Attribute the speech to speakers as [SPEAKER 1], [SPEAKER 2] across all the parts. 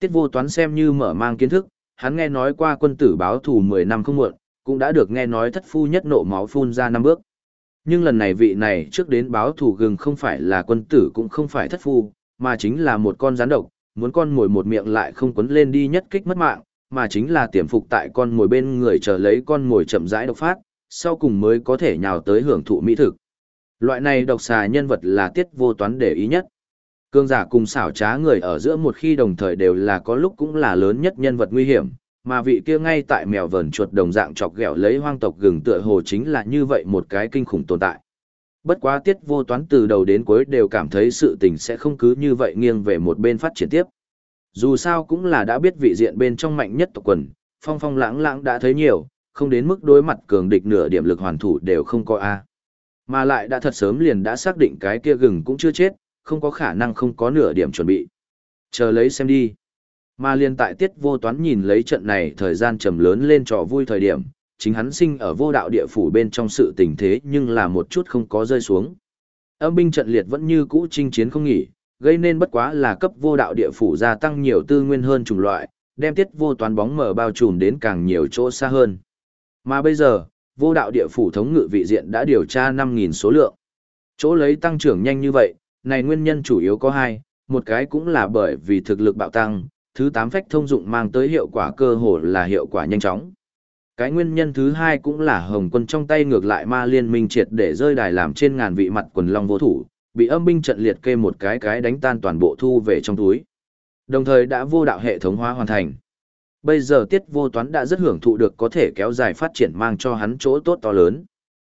[SPEAKER 1] Tiết vô toán xem như mở mang kiến thức, hắn nghe nói qua quân tử báo thù 10 năm không muộn, cũng đã được nghe nói thất phu nhất nộ máu phun ra năm bước. Nhưng lần này vị này trước đến báo thù gừng không phải là quân tử cũng không phải thất phu, mà chính là một con rắn độc, muốn con mồi một miệng lại không quấn lên đi nhất kích mất mạng, mà chính là tiềm phục tại con mồi bên người chờ lấy con mồi chậm rãi độc phát, sau cùng mới có thể nhào tới hưởng thụ mỹ thực. Loại này độc xà nhân vật là tiết vô toán để ý nhất. Cương giả cùng xảo trá người ở giữa một khi đồng thời đều là có lúc cũng là lớn nhất nhân vật nguy hiểm, mà vị kia ngay tại mèo vờn chuột đồng dạng chọc ghẹo lấy hoang tộc gừng tựa hồ chính là như vậy một cái kinh khủng tồn tại. Bất quá tiết vô toán từ đầu đến cuối đều cảm thấy sự tình sẽ không cứ như vậy nghiêng về một bên phát triển tiếp. Dù sao cũng là đã biết vị diện bên trong mạnh nhất tộc quần, phong phong lãng lãng đã thấy nhiều, không đến mức đối mặt cường địch nửa điểm lực hoàn thủ đều không có A. Mà lại đã thật sớm liền đã xác định cái kia gừng cũng chưa chết, không có khả năng không có nửa điểm chuẩn bị. Chờ lấy xem đi. Mà liên tại tiết vô toán nhìn lấy trận này thời gian trầm lớn lên trò vui thời điểm, chính hắn sinh ở vô đạo địa phủ bên trong sự tình thế nhưng là một chút không có rơi xuống. Âm binh trận liệt vẫn như cũ chinh chiến không nghỉ, gây nên bất quá là cấp vô đạo địa phủ gia tăng nhiều tư nguyên hơn chủng loại, đem tiết vô toán bóng mở bao trùm đến càng nhiều chỗ xa hơn. Mà bây giờ, vô đạo địa phủ thống ngự vị diện đã điều tra 5.000 số lượng. Chỗ lấy tăng trưởng nhanh như vậy, này nguyên nhân chủ yếu có hai, một cái cũng là bởi vì thực lực bạo tăng, thứ tám phách thông dụng mang tới hiệu quả cơ hồ là hiệu quả nhanh chóng. Cái nguyên nhân thứ hai cũng là Hồng quân trong tay ngược lại ma liên minh triệt để rơi đài làm trên ngàn vị mặt quần long vô thủ, bị âm binh trận liệt kê một cái cái đánh tan toàn bộ thu về trong túi. Đồng thời đã vô đạo hệ thống hóa hoàn thành. Bây giờ tiết vô toán đã rất hưởng thụ được có thể kéo dài phát triển mang cho hắn chỗ tốt to lớn.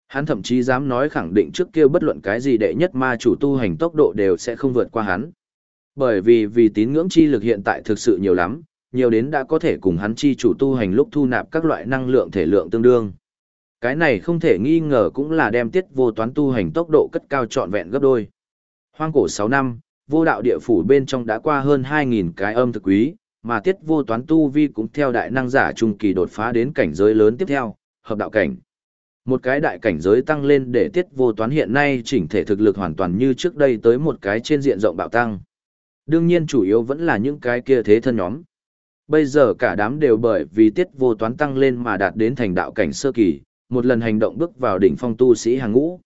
[SPEAKER 1] Hắn thậm chí dám nói khẳng định trước kia bất luận cái gì đệ nhất ma chủ tu hành tốc độ đều sẽ không vượt qua hắn. Bởi vì vì tín ngưỡng chi lực hiện tại thực sự nhiều lắm, nhiều đến đã có thể cùng hắn chi chủ tu hành lúc thu nạp các loại năng lượng thể lượng tương đương. Cái này không thể nghi ngờ cũng là đem tiết vô toán tu hành tốc độ cất cao trọn vẹn gấp đôi. Hoang cổ 6 năm, vô đạo địa phủ bên trong đã qua hơn 2.000 cái âm thực quý, mà tiết vô toán tu vi cũng theo đại năng giả trung kỳ đột phá đến cảnh giới lớn tiếp theo, hợp đạo cảnh. Một cái đại cảnh giới tăng lên để tiết vô toán hiện nay chỉnh thể thực lực hoàn toàn như trước đây tới một cái trên diện rộng bạo tăng. Đương nhiên chủ yếu vẫn là những cái kia thế thân nhóm. Bây giờ cả đám đều bởi vì tiết vô toán tăng lên mà đạt đến thành đạo cảnh sơ kỳ, một lần hành động bước vào đỉnh phong tu sĩ hàng ngũ.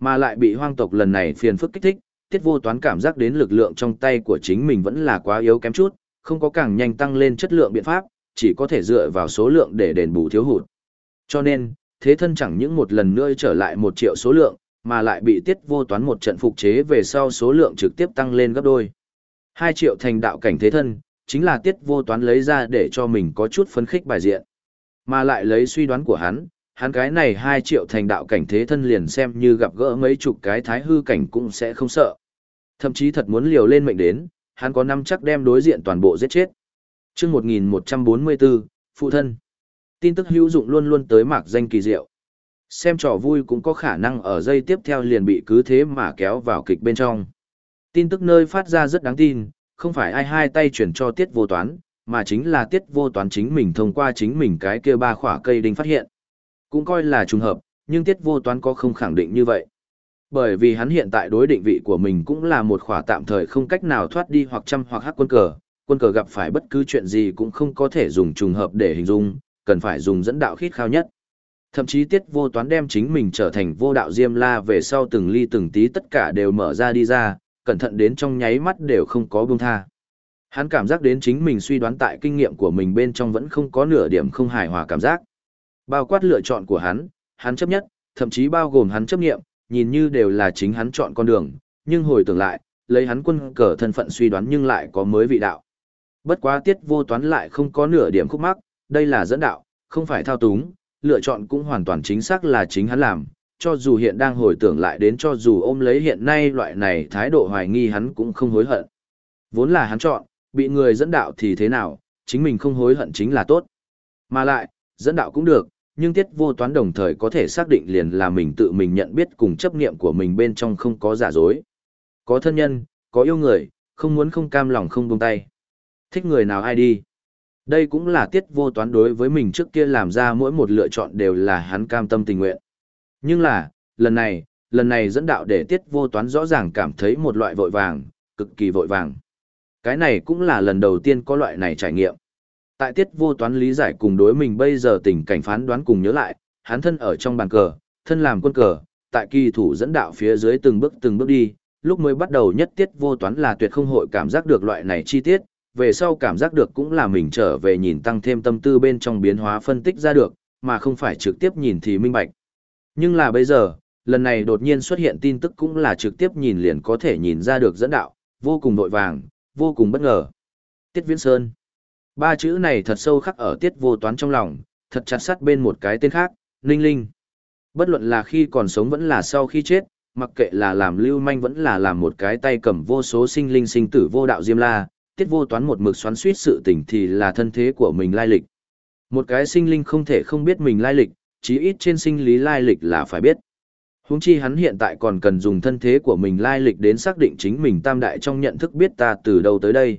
[SPEAKER 1] Mà lại bị hoang tộc lần này phiền phức kích thích, tiết vô toán cảm giác đến lực lượng trong tay của chính mình vẫn là quá yếu kém chút, không có càng nhanh tăng lên chất lượng biện pháp, chỉ có thể dựa vào số lượng để đền bù thiếu hụt. Cho nên, thế thân chẳng những một lần nữa trở lại một triệu số lượng, mà lại bị tiết vô toán một trận phục chế về sau số lượng trực tiếp tăng lên gấp đôi. 2 triệu thành đạo cảnh thế thân, chính là tiết vô toán lấy ra để cho mình có chút phấn khích bài diện. Mà lại lấy suy đoán của hắn, hắn cái này 2 triệu thành đạo cảnh thế thân liền xem như gặp gỡ mấy chục cái thái hư cảnh cũng sẽ không sợ. Thậm chí thật muốn liều lên mệnh đến, hắn có năm chắc đem đối diện toàn bộ giết chết. Trước 1144, phụ thân. Tin tức hữu dụng luôn luôn tới mạc danh kỳ diệu. Xem trò vui cũng có khả năng ở dây tiếp theo liền bị cứ thế mà kéo vào kịch bên trong. Tin tức nơi phát ra rất đáng tin, không phải ai hai tay chuyển cho tiết vô toán, mà chính là tiết vô toán chính mình thông qua chính mình cái kia ba khỏa cây đinh phát hiện. Cũng coi là trùng hợp, nhưng tiết vô toán có không khẳng định như vậy. Bởi vì hắn hiện tại đối định vị của mình cũng là một khỏa tạm thời không cách nào thoát đi hoặc trăm hoặc hắc quân cờ, quân cờ gặp phải bất cứ chuyện gì cũng không có thể dùng trùng hợp để hình dung, cần phải dùng dẫn đạo khít khao nhất. Thậm chí tiết vô toán đem chính mình trở thành vô đạo diêm la về sau từng ly từng tí tất cả đều mở ra đi ra, cẩn thận đến trong nháy mắt đều không có buông tha. Hắn cảm giác đến chính mình suy đoán tại kinh nghiệm của mình bên trong vẫn không có nửa điểm không hài hòa cảm giác. Bao quát lựa chọn của hắn, hắn chấp nhất, thậm chí bao gồm hắn chấp nghiệm, nhìn như đều là chính hắn chọn con đường, nhưng hồi tưởng lại, lấy hắn quân cờ thân phận suy đoán nhưng lại có mới vị đạo. Bất quá tiết vô toán lại không có nửa điểm khúc mắc, đây là dẫn đạo, không phải thao túng, lựa chọn cũng hoàn toàn chính xác là chính hắn làm, cho dù hiện đang hồi tưởng lại đến cho dù ôm lấy hiện nay loại này thái độ hoài nghi hắn cũng không hối hận. Vốn là hắn chọn, bị người dẫn đạo thì thế nào, chính mình không hối hận chính là tốt. Mà lại, dẫn đạo cũng được, nhưng tiết vô toán đồng thời có thể xác định liền là mình tự mình nhận biết cùng chấp niệm của mình bên trong không có giả dối. Có thân nhân, có yêu người, không muốn không cam lòng không buông tay. Thích người nào ai đi. Đây cũng là tiết vô toán đối với mình trước kia làm ra mỗi một lựa chọn đều là hắn cam tâm tình nguyện. Nhưng là, lần này, lần này dẫn đạo để tiết vô toán rõ ràng cảm thấy một loại vội vàng, cực kỳ vội vàng. Cái này cũng là lần đầu tiên có loại này trải nghiệm. Tại tiết vô toán lý giải cùng đối mình bây giờ tình cảnh phán đoán cùng nhớ lại, hắn thân ở trong bàn cờ, thân làm quân cờ, tại kỳ thủ dẫn đạo phía dưới từng bước từng bước đi, lúc mới bắt đầu nhất tiết vô toán là tuyệt không hội cảm giác được loại này chi tiết, về sau cảm giác được cũng là mình trở về nhìn tăng thêm tâm tư bên trong biến hóa phân tích ra được, mà không phải trực tiếp nhìn thì minh bạch. Nhưng là bây giờ, lần này đột nhiên xuất hiện tin tức cũng là trực tiếp nhìn liền có thể nhìn ra được dẫn đạo, vô cùng nội vàng, vô cùng bất ngờ. Tiết Viễn Sơn. Ba chữ này thật sâu khắc ở tiết vô toán trong lòng, thật chặt sắt bên một cái tên khác, Ninh Linh. Bất luận là khi còn sống vẫn là sau khi chết, mặc kệ là làm lưu manh vẫn là làm một cái tay cầm vô số sinh linh sinh tử vô đạo diêm la, tiết vô toán một mực xoắn suýt sự tình thì là thân thế của mình lai lịch. Một cái sinh linh không thể không biết mình lai lịch, chí ít trên sinh lý lai lịch là phải biết. Huống chi hắn hiện tại còn cần dùng thân thế của mình lai lịch đến xác định chính mình tam đại trong nhận thức biết ta từ đâu tới đây.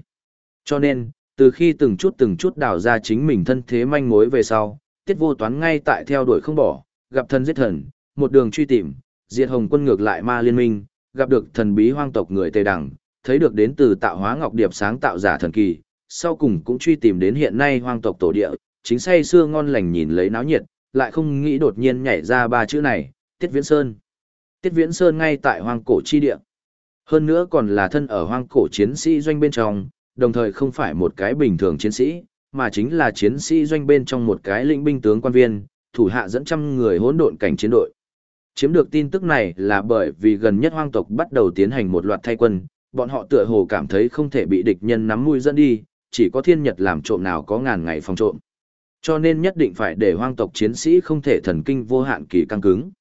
[SPEAKER 1] Cho nên, từ khi từng chút từng chút đào ra chính mình thân thế manh mối về sau, tiết vô toán ngay tại theo đuổi không bỏ, gặp thần giết thần, một đường truy tìm, diệt hồng quân ngược lại ma liên minh, gặp được thần bí hoang tộc người Tây Đằng, thấy được đến từ tạo hóa ngọc điệp sáng tạo giả thần kỳ, sau cùng cũng truy tìm đến hiện nay hoang tộc tổ địa, chính say xưa ngon lành nhìn lấy náo nhiệt, lại không nghĩ đột nhiên nhảy ra ba chữ này, Tiết Viễn Sơn. Tiết Viễn Sơn ngay tại hoang cổ chi địa. Hơn nữa còn là thân ở hoang cổ chiến sĩ doanh bên trong, đồng thời không phải một cái bình thường chiến sĩ, mà chính là chiến sĩ doanh bên trong một cái lĩnh binh tướng quan viên, thủ hạ dẫn trăm người hỗn độn cảnh chiến đội. Chiếm được tin tức này là bởi vì gần nhất hoang tộc bắt đầu tiến hành một loạt thay quân, bọn họ tựa hồ cảm thấy không thể bị địch nhân nắm mũi dẫn đi, chỉ có thiên nhật làm trộm nào có ngàn ngày phòng trộm. Cho nên nhất định phải để hoang tộc chiến sĩ không thể thần kinh vô hạn kỳ căng cứng.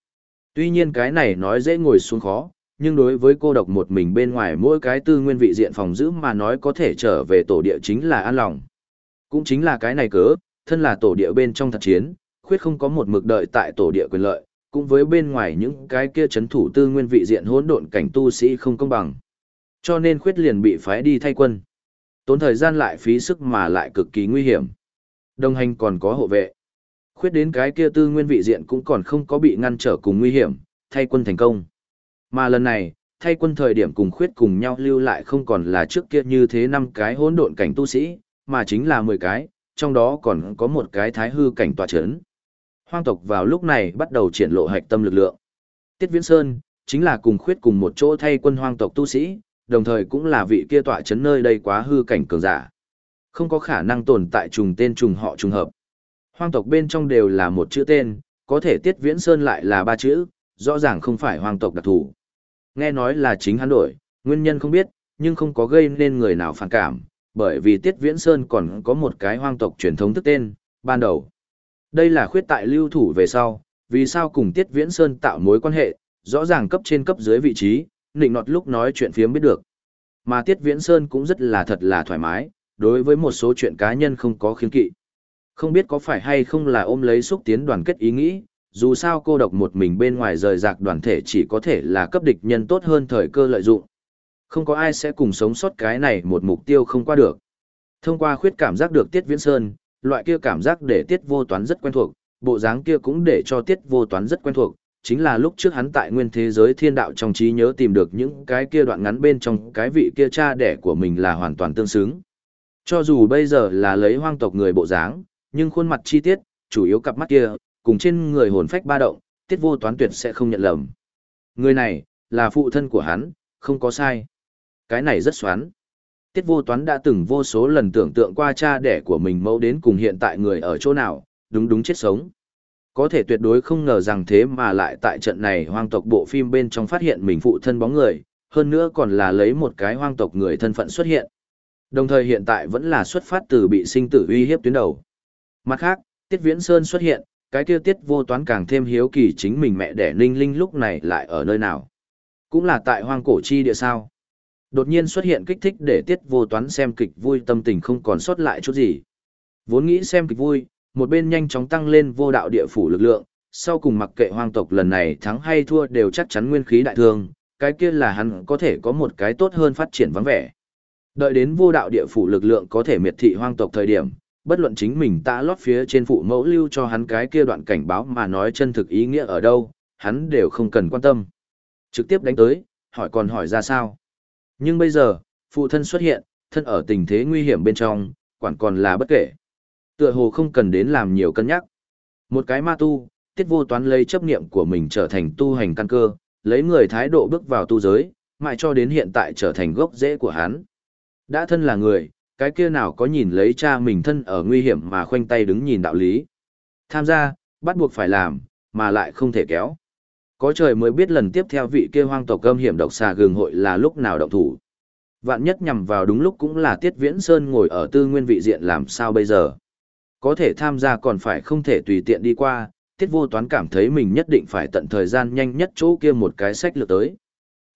[SPEAKER 1] Tuy nhiên cái này nói dễ ngồi xuống khó, nhưng đối với cô độc một mình bên ngoài mỗi cái tư nguyên vị diện phòng giữ mà nói có thể trở về tổ địa chính là an lòng. Cũng chính là cái này cớ, thân là tổ địa bên trong thật chiến, khuyết không có một mực đợi tại tổ địa quyền lợi, cũng với bên ngoài những cái kia chấn thủ tư nguyên vị diện hỗn độn cảnh tu sĩ không công bằng. Cho nên khuyết liền bị phái đi thay quân. Tốn thời gian lại phí sức mà lại cực kỳ nguy hiểm. Đồng hành còn có hộ vệ. Khuyết đến cái kia tư nguyên vị diện cũng còn không có bị ngăn trở cùng nguy hiểm, thay quân thành công. Mà lần này, thay quân thời điểm cùng khuyết cùng nhau lưu lại không còn là trước kia như thế năm cái hỗn độn cảnh tu sĩ, mà chính là 10 cái, trong đó còn có một cái thái hư cảnh tòa chấn. Hoang tộc vào lúc này bắt đầu triển lộ hạch tâm lực lượng. Tiết Viễn Sơn, chính là cùng khuyết cùng một chỗ thay quân hoang tộc tu sĩ, đồng thời cũng là vị kia tọa chấn nơi đây quá hư cảnh cường giả. Không có khả năng tồn tại trùng tên trùng họ trùng hợp. Hoang tộc bên trong đều là một chữ tên, có thể Tiết Viễn Sơn lại là ba chữ, rõ ràng không phải hoang tộc đặc thù. Nghe nói là chính hắn đổi, nguyên nhân không biết, nhưng không có gây nên người nào phản cảm, bởi vì Tiết Viễn Sơn còn có một cái hoang tộc truyền thống thức tên, ban đầu. Đây là khuyết tại lưu thủ về sau, vì sao cùng Tiết Viễn Sơn tạo mối quan hệ, rõ ràng cấp trên cấp dưới vị trí, nịnh nọt lúc nói chuyện phiếm biết được. Mà Tiết Viễn Sơn cũng rất là thật là thoải mái, đối với một số chuyện cá nhân không có khiên kỵ. Không biết có phải hay không là ôm lấy xúc tiến đoàn kết ý nghĩ, dù sao cô độc một mình bên ngoài rời rạc đoàn thể chỉ có thể là cấp địch nhân tốt hơn thời cơ lợi dụng. Không có ai sẽ cùng sống sót cái này một mục tiêu không qua được. Thông qua khuyết cảm giác được Tiết Viễn Sơn, loại kia cảm giác để Tiết Vô Toán rất quen thuộc, bộ dáng kia cũng để cho Tiết Vô Toán rất quen thuộc, chính là lúc trước hắn tại nguyên thế giới thiên đạo trong trí nhớ tìm được những cái kia đoạn ngắn bên trong cái vị kia cha đẻ của mình là hoàn toàn tương xứng. Cho dù bây giờ là lấy hoang tộc người bộ dáng, nhưng khuôn mặt chi tiết, chủ yếu cặp mắt kia, cùng trên người hồn phách ba động, tiết vô toán tuyệt sẽ không nhận lầm. Người này, là phụ thân của hắn, không có sai. Cái này rất xoắn. Tiết vô toán đã từng vô số lần tưởng tượng qua cha đẻ của mình mẫu đến cùng hiện tại người ở chỗ nào, đúng đúng chết sống. Có thể tuyệt đối không ngờ rằng thế mà lại tại trận này hoang tộc bộ phim bên trong phát hiện mình phụ thân bóng người, hơn nữa còn là lấy một cái hoang tộc người thân phận xuất hiện. Đồng thời hiện tại vẫn là xuất phát từ bị sinh tử uy hiếp tuyến đầu. Mặt khác, Tiết Viễn Sơn xuất hiện, cái kia Tiết vô toán càng thêm hiếu kỳ chính mình mẹ đẻ Ninh Linh lúc này lại ở nơi nào. Cũng là tại hoang cổ chi địa sao. Đột nhiên xuất hiện kích thích để Tiết vô toán xem kịch vui tâm tình không còn sót lại chút gì. Vốn nghĩ xem kịch vui, một bên nhanh chóng tăng lên vô đạo địa phủ lực lượng, sau cùng mặc kệ hoang tộc lần này thắng hay thua đều chắc chắn nguyên khí đại thương, cái kia là hắn có thể có một cái tốt hơn phát triển vắng vẻ. Đợi đến vô đạo địa phủ lực lượng có thể miệt thị hoang tộc thời điểm, bất luận chính mình ta lót phía trên phụ mẫu lưu cho hắn cái kia đoạn cảnh báo mà nói chân thực ý nghĩa ở đâu, hắn đều không cần quan tâm. Trực tiếp đánh tới, hỏi còn hỏi ra sao. Nhưng bây giờ, phụ thân xuất hiện, thân ở tình thế nguy hiểm bên trong, quản còn là bất kể. Tựa hồ không cần đến làm nhiều cân nhắc. Một cái ma tu, tiết vô toán lấy chấp niệm của mình trở thành tu hành căn cơ, lấy người thái độ bước vào tu giới, mãi cho đến hiện tại trở thành gốc rễ của hắn. Đã thân là người, cái kia nào có nhìn lấy cha mình thân ở nguy hiểm mà khoanh tay đứng nhìn đạo lý. Tham gia, bắt buộc phải làm, mà lại không thể kéo. Có trời mới biết lần tiếp theo vị kia hoang tộc âm hiểm độc xà gừng hội là lúc nào động thủ. Vạn nhất nhằm vào đúng lúc cũng là Tiết Viễn Sơn ngồi ở tư nguyên vị diện làm sao bây giờ. Có thể tham gia còn phải không thể tùy tiện đi qua, Tiết Vô Toán cảm thấy mình nhất định phải tận thời gian nhanh nhất chỗ kia một cái sách lược tới.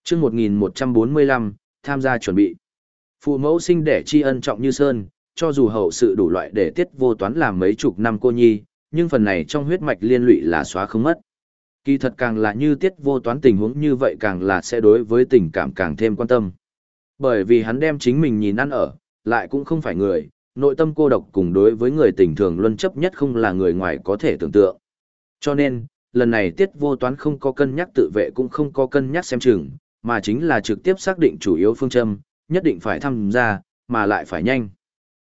[SPEAKER 1] chương 1145, tham gia chuẩn bị. Phụ mẫu sinh đẻ tri ân trọng như Sơn, cho dù hậu sự đủ loại để Tiết Vô Toán làm mấy chục năm cô nhi, nhưng phần này trong huyết mạch liên lụy là xóa không mất. Kỳ thật càng là như Tiết Vô Toán tình huống như vậy càng là sẽ đối với tình cảm càng thêm quan tâm. Bởi vì hắn đem chính mình nhìn ăn ở, lại cũng không phải người, nội tâm cô độc cùng đối với người tình thường luân chấp nhất không là người ngoài có thể tưởng tượng. Cho nên, lần này tiết vô toán không có cân nhắc tự vệ cũng không có cân nhắc xem chừng, mà chính là trực tiếp xác định chủ yếu phương châm, nhất định phải tham gia, mà lại phải nhanh.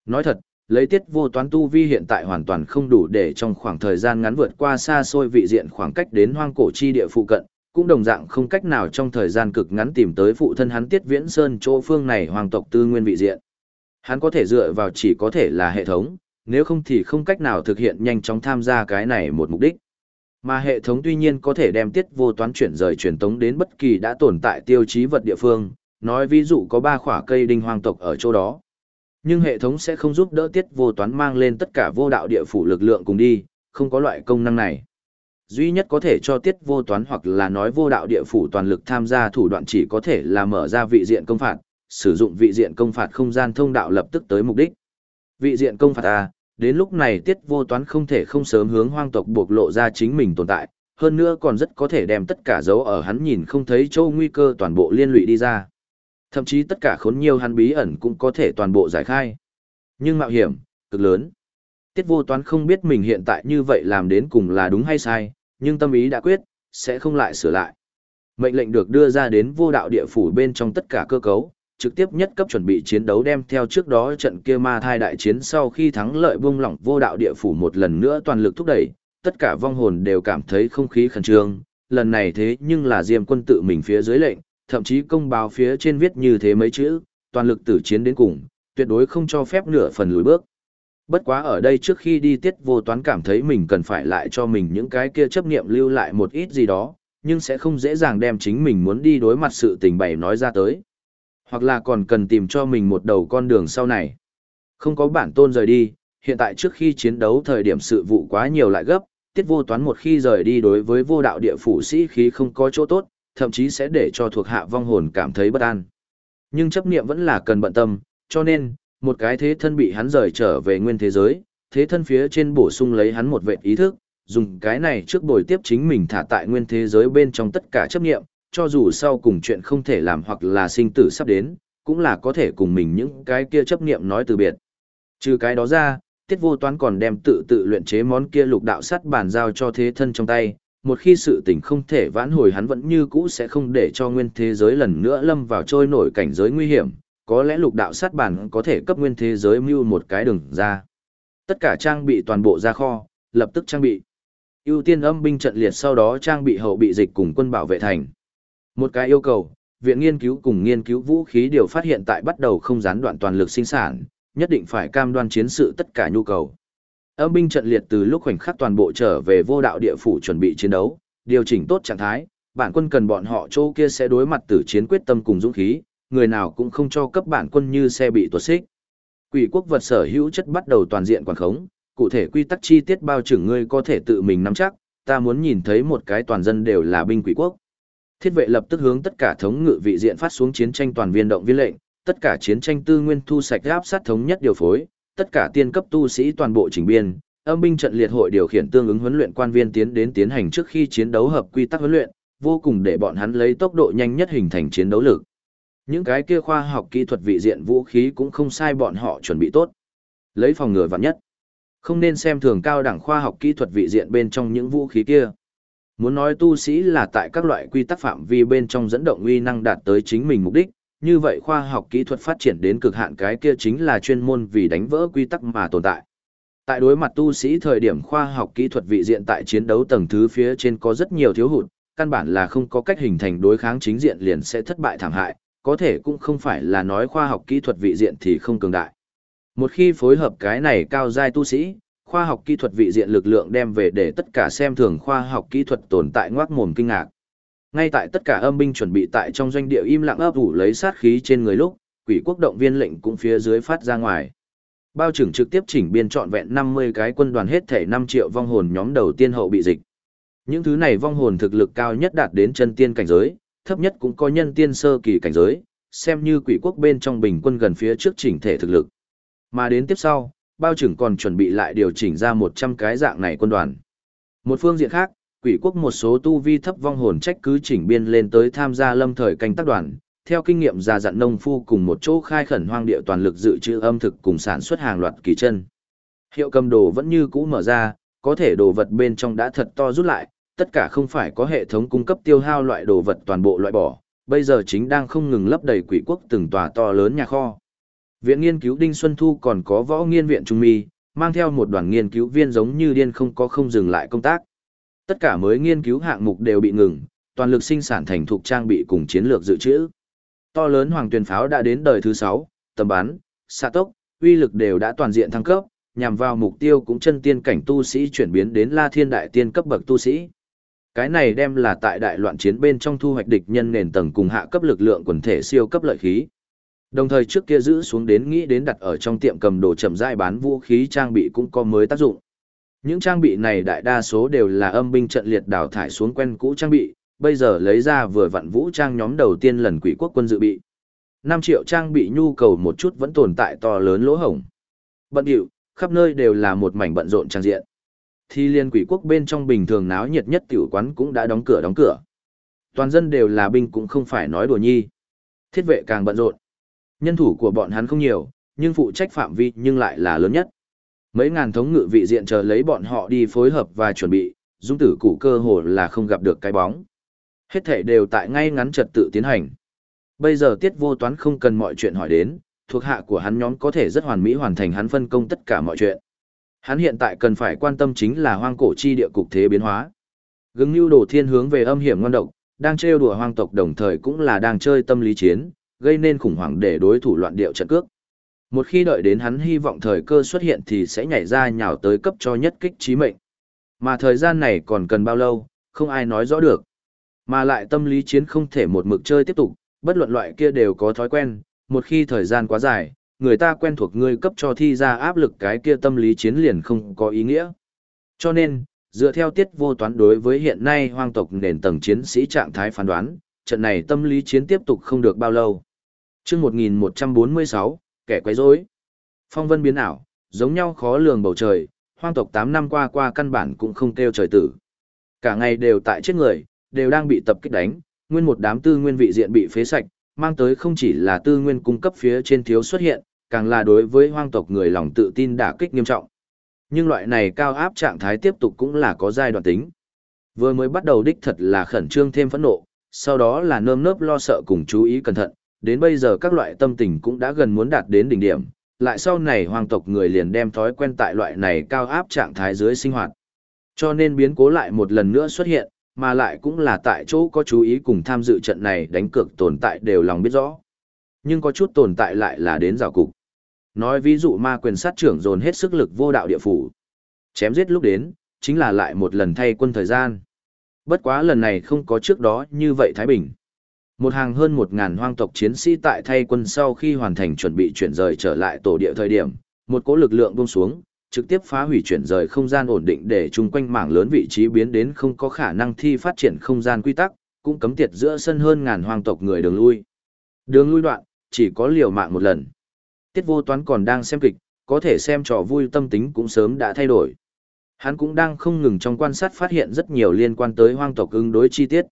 [SPEAKER 1] Nói thật, lấy tiết vô toán tu vi hiện tại hoàn toàn không đủ để trong khoảng thời gian ngắn vượt qua xa xôi vị diện khoảng cách đến hoang cổ chi địa phụ cận, cũng đồng dạng không cách nào trong thời gian cực ngắn tìm tới phụ thân hắn Tiết Viễn Sơn chỗ phương này hoàng tộc tư nguyên vị diện. Hắn có thể dựa vào chỉ có thể là hệ thống, nếu không thì không cách nào thực hiện nhanh chóng tham gia cái này một mục đích. Mà hệ thống tuy nhiên có thể đem tiết vô toán chuyển rời truyền tống đến bất kỳ đã tồn tại tiêu chí vật địa phương, nói ví dụ có ba khỏa cây đinh hoàng tộc ở chỗ đó. Nhưng hệ thống sẽ không giúp đỡ tiết vô toán mang lên tất cả vô đạo địa phủ lực lượng cùng đi, không có loại công năng này duy nhất có thể cho tiết vô toán hoặc là nói vô đạo địa phủ toàn lực tham gia thủ đoạn chỉ có thể là mở ra vị diện công phạt, sử dụng vị diện công phạt không gian thông đạo lập tức tới mục đích. Vị diện công phạt A, đến lúc này tiết vô toán không thể không sớm hướng hoang tộc buộc lộ ra chính mình tồn tại, hơn nữa còn rất có thể đem tất cả dấu ở hắn nhìn không thấy châu nguy cơ toàn bộ liên lụy đi ra. Thậm chí tất cả khốn nhiều hắn bí ẩn cũng có thể toàn bộ giải khai. Nhưng mạo hiểm, cực lớn. Tiết vô toán không biết mình hiện tại như vậy làm đến cùng là đúng hay sai, nhưng tâm ý đã quyết, sẽ không lại sửa lại. Mệnh lệnh được đưa ra đến vô đạo địa phủ bên trong tất cả cơ cấu, trực tiếp nhất cấp chuẩn bị chiến đấu đem theo trước đó trận kia ma thai đại chiến sau khi thắng lợi buông lỏng vô đạo địa phủ một lần nữa toàn lực thúc đẩy, tất cả vong hồn đều cảm thấy không khí khẩn trương, lần này thế nhưng là Diêm quân tự mình phía dưới lệnh, thậm chí công báo phía trên viết như thế mấy chữ, toàn lực tử chiến đến cùng, tuyệt đối không cho phép nửa phần lùi bước. Bất quá ở đây trước khi đi tiết vô toán cảm thấy mình cần phải lại cho mình những cái kia chấp nghiệm lưu lại một ít gì đó, nhưng sẽ không dễ dàng đem chính mình muốn đi đối mặt sự tình bày nói ra tới. Hoặc là còn cần tìm cho mình một đầu con đường sau này. Không có bản tôn rời đi, hiện tại trước khi chiến đấu thời điểm sự vụ quá nhiều lại gấp, tiết vô toán một khi rời đi đối với vô đạo địa phủ sĩ khí không có chỗ tốt, thậm chí sẽ để cho thuộc hạ vong hồn cảm thấy bất an. Nhưng chấp niệm vẫn là cần bận tâm, cho nên, một cái thế thân bị hắn rời trở về nguyên thế giới, thế thân phía trên bổ sung lấy hắn một vệ ý thức, dùng cái này trước bồi tiếp chính mình thả tại nguyên thế giới bên trong tất cả chấp niệm cho dù sau cùng chuyện không thể làm hoặc là sinh tử sắp đến, cũng là có thể cùng mình những cái kia chấp niệm nói từ biệt. Trừ cái đó ra, tiết vô toán còn đem tự tự luyện chế món kia lục đạo sắt bàn giao cho thế thân trong tay, một khi sự tình không thể vãn hồi hắn vẫn như cũ sẽ không để cho nguyên thế giới lần nữa lâm vào trôi nổi cảnh giới nguy hiểm, có lẽ lục đạo sát bản có thể cấp nguyên thế giới mưu một cái đường ra. Tất cả trang bị toàn bộ ra kho, lập tức trang bị. ưu tiên âm binh trận liệt sau đó trang bị hậu bị dịch cùng quân bảo vệ thành. Một cái yêu cầu, viện nghiên cứu cùng nghiên cứu vũ khí đều phát hiện tại bắt đầu không gián đoạn toàn lực sinh sản, nhất định phải cam đoan chiến sự tất cả nhu cầu. Âm binh trận liệt từ lúc khoảnh khắc toàn bộ trở về vô đạo địa phủ chuẩn bị chiến đấu, điều chỉnh tốt trạng thái, bản quân cần bọn họ chỗ kia sẽ đối mặt tử chiến quyết tâm cùng dũng khí, người nào cũng không cho cấp bản quân như xe bị tuột xích. Quỷ quốc vật sở hữu chất bắt đầu toàn diện quản khống, cụ thể quy tắc chi tiết bao trưởng ngươi có thể tự mình nắm chắc, ta muốn nhìn thấy một cái toàn dân đều là binh quỷ quốc. Thiết vệ lập tức hướng tất cả thống ngự vị diện phát xuống chiến tranh toàn viên động viên lệnh, tất cả chiến tranh tư nguyên thu sạch áp sát thống nhất điều phối, tất cả tiên cấp tu sĩ toàn bộ chỉnh biên, âm binh trận liệt hội điều khiển tương ứng huấn luyện quan viên tiến đến tiến hành trước khi chiến đấu hợp quy tắc huấn luyện, vô cùng để bọn hắn lấy tốc độ nhanh nhất hình thành chiến đấu lực. Những cái kia khoa học kỹ thuật vị diện vũ khí cũng không sai bọn họ chuẩn bị tốt. Lấy phòng ngừa vạn nhất. Không nên xem thường cao đẳng khoa học kỹ thuật vị diện bên trong những vũ khí kia. Muốn nói tu sĩ là tại các loại quy tắc phạm vi bên trong dẫn động uy năng đạt tới chính mình mục đích, như vậy khoa học kỹ thuật phát triển đến cực hạn cái kia chính là chuyên môn vì đánh vỡ quy tắc mà tồn tại. Tại đối mặt tu sĩ thời điểm khoa học kỹ thuật vị diện tại chiến đấu tầng thứ phía trên có rất nhiều thiếu hụt, căn bản là không có cách hình thành đối kháng chính diện liền sẽ thất bại thảm hại, có thể cũng không phải là nói khoa học kỹ thuật vị diện thì không cường đại. Một khi phối hợp cái này cao giai tu sĩ, khoa học kỹ thuật vị diện lực lượng đem về để tất cả xem thường khoa học kỹ thuật tồn tại ngoác mồm kinh ngạc. Ngay tại tất cả âm binh chuẩn bị tại trong doanh địa im lặng ấp ủ lấy sát khí trên người lúc, quỷ quốc động viên lệnh cũng phía dưới phát ra ngoài. Bao trưởng trực tiếp chỉnh biên trọn vẹn 50 cái quân đoàn hết thể 5 triệu vong hồn nhóm đầu tiên hậu bị dịch. Những thứ này vong hồn thực lực cao nhất đạt đến chân tiên cảnh giới, thấp nhất cũng có nhân tiên sơ kỳ cảnh giới, xem như quỷ quốc bên trong bình quân gần phía trước chỉnh thể thực lực. Mà đến tiếp sau, bao trưởng còn chuẩn bị lại điều chỉnh ra 100 cái dạng này quân đoàn. Một phương diện khác, quỷ quốc một số tu vi thấp vong hồn trách cứ chỉnh biên lên tới tham gia lâm thời canh tác đoàn, theo kinh nghiệm già dặn nông phu cùng một chỗ khai khẩn hoang địa toàn lực dự trữ âm thực cùng sản xuất hàng loạt kỳ chân. Hiệu cầm đồ vẫn như cũ mở ra, có thể đồ vật bên trong đã thật to rút lại, tất cả không phải có hệ thống cung cấp tiêu hao loại đồ vật toàn bộ loại bỏ, bây giờ chính đang không ngừng lấp đầy quỷ quốc từng tòa to lớn nhà kho. Viện nghiên cứu Đinh Xuân Thu còn có võ nghiên viện Trung Mi, mang theo một đoàn nghiên cứu viên giống như điên không có không dừng lại công tác. Tất cả mới nghiên cứu hạng mục đều bị ngừng, toàn lực sinh sản thành thục trang bị cùng chiến lược dự trữ. To lớn hoàng tuyển pháo đã đến đời thứ 6, tầm bắn, xạ tốc, uy lực đều đã toàn diện thăng cấp, nhằm vào mục tiêu cũng chân tiên cảnh tu sĩ chuyển biến đến La Thiên đại tiên cấp bậc tu sĩ. Cái này đem là tại đại loạn chiến bên trong thu hoạch địch nhân nền tầng cùng hạ cấp lực lượng quần thể siêu cấp lợi khí. Đồng thời trước kia giữ xuống đến nghĩ đến đặt ở trong tiệm cầm đồ chậm rãi bán vũ khí trang bị cũng có mới tác dụng. Những trang bị này đại đa số đều là âm binh trận liệt đào thải xuống quen cũ trang bị, bây giờ lấy ra vừa vặn vũ trang nhóm đầu tiên lần quỷ quốc quân dự bị. 5 triệu trang bị nhu cầu một chút vẫn tồn tại to lớn lỗ hổng. Bận điệu, khắp nơi đều là một mảnh bận rộn trang diện. Thì liên quỷ quốc bên trong bình thường náo nhiệt nhất tiểu quán cũng đã đóng cửa đóng cửa. Toàn dân đều là binh cũng không phải nói đùa nhi. Thiết vệ càng bận rộn. Nhân thủ của bọn hắn không nhiều, nhưng phụ trách phạm vi nhưng lại là lớn nhất. Mấy ngàn thống ngự vị diện chờ lấy bọn họ đi phối hợp và chuẩn bị, dung tử cụ cơ hồ là không gặp được cái bóng. Hết thể đều tại ngay ngắn trật tự tiến hành. Bây giờ tiết vô toán không cần mọi chuyện hỏi đến, thuộc hạ của hắn nhóm có thể rất hoàn mỹ hoàn thành hắn phân công tất cả mọi chuyện. Hắn hiện tại cần phải quan tâm chính là hoang cổ chi địa cục thế biến hóa. Gừng như đồ thiên hướng về âm hiểm ngon độc, đang trêu đùa hoang tộc đồng thời cũng là đang chơi tâm lý chiến, gây nên khủng hoảng để đối thủ loạn điệu trận cước. Một khi đợi đến hắn hy vọng thời cơ xuất hiện thì sẽ nhảy ra nhào tới cấp cho nhất kích trí mệnh. Mà thời gian này còn cần bao lâu, không ai nói rõ được. Mà lại tâm lý chiến không thể một mực chơi tiếp tục, bất luận loại kia đều có thói quen, một khi thời gian quá dài, người ta quen thuộc ngươi cấp cho thi ra áp lực cái kia tâm lý chiến liền không có ý nghĩa. Cho nên, dựa theo tiết vô toán đối với hiện nay hoang tộc nền tầng chiến sĩ trạng thái phán đoán, trận này tâm lý chiến tiếp tục không được bao lâu chương 1146, kẻ quấy rối Phong vân biến ảo, giống nhau khó lường bầu trời, hoang tộc 8 năm qua qua căn bản cũng không kêu trời tử. Cả ngày đều tại chết người, đều đang bị tập kích đánh, nguyên một đám tư nguyên vị diện bị phế sạch, mang tới không chỉ là tư nguyên cung cấp phía trên thiếu xuất hiện, càng là đối với hoang tộc người lòng tự tin đả kích nghiêm trọng. Nhưng loại này cao áp trạng thái tiếp tục cũng là có giai đoạn tính. Vừa mới bắt đầu đích thật là khẩn trương thêm phẫn nộ, sau đó là nơm nớp lo sợ cùng chú ý cẩn thận, đến bây giờ các loại tâm tình cũng đã gần muốn đạt đến đỉnh điểm, lại sau này hoàng tộc người liền đem thói quen tại loại này cao áp trạng thái dưới sinh hoạt. Cho nên biến cố lại một lần nữa xuất hiện, mà lại cũng là tại chỗ có chú ý cùng tham dự trận này đánh cược tồn tại đều lòng biết rõ. Nhưng có chút tồn tại lại là đến rào cục. Nói ví dụ ma quyền sát trưởng dồn hết sức lực vô đạo địa phủ. Chém giết lúc đến, chính là lại một lần thay quân thời gian. Bất quá lần này không có trước đó như vậy Thái Bình. Một hàng hơn một ngàn hoang tộc chiến sĩ tại thay quân sau khi hoàn thành chuẩn bị chuyển rời trở lại tổ địa thời điểm, một cỗ lực lượng buông xuống, trực tiếp phá hủy chuyển rời không gian ổn định để chung quanh mảng lớn vị trí biến đến không có khả năng thi phát triển không gian quy tắc, cũng cấm tiệt giữa sân hơn ngàn hoang tộc người đường lui. Đường lui đoạn, chỉ có liều mạng một lần. Tiết vô toán còn đang xem kịch, có thể xem trò vui tâm tính cũng sớm đã thay đổi. Hắn cũng đang không ngừng trong quan sát phát hiện rất nhiều liên quan tới hoang tộc ứng đối chi tiết.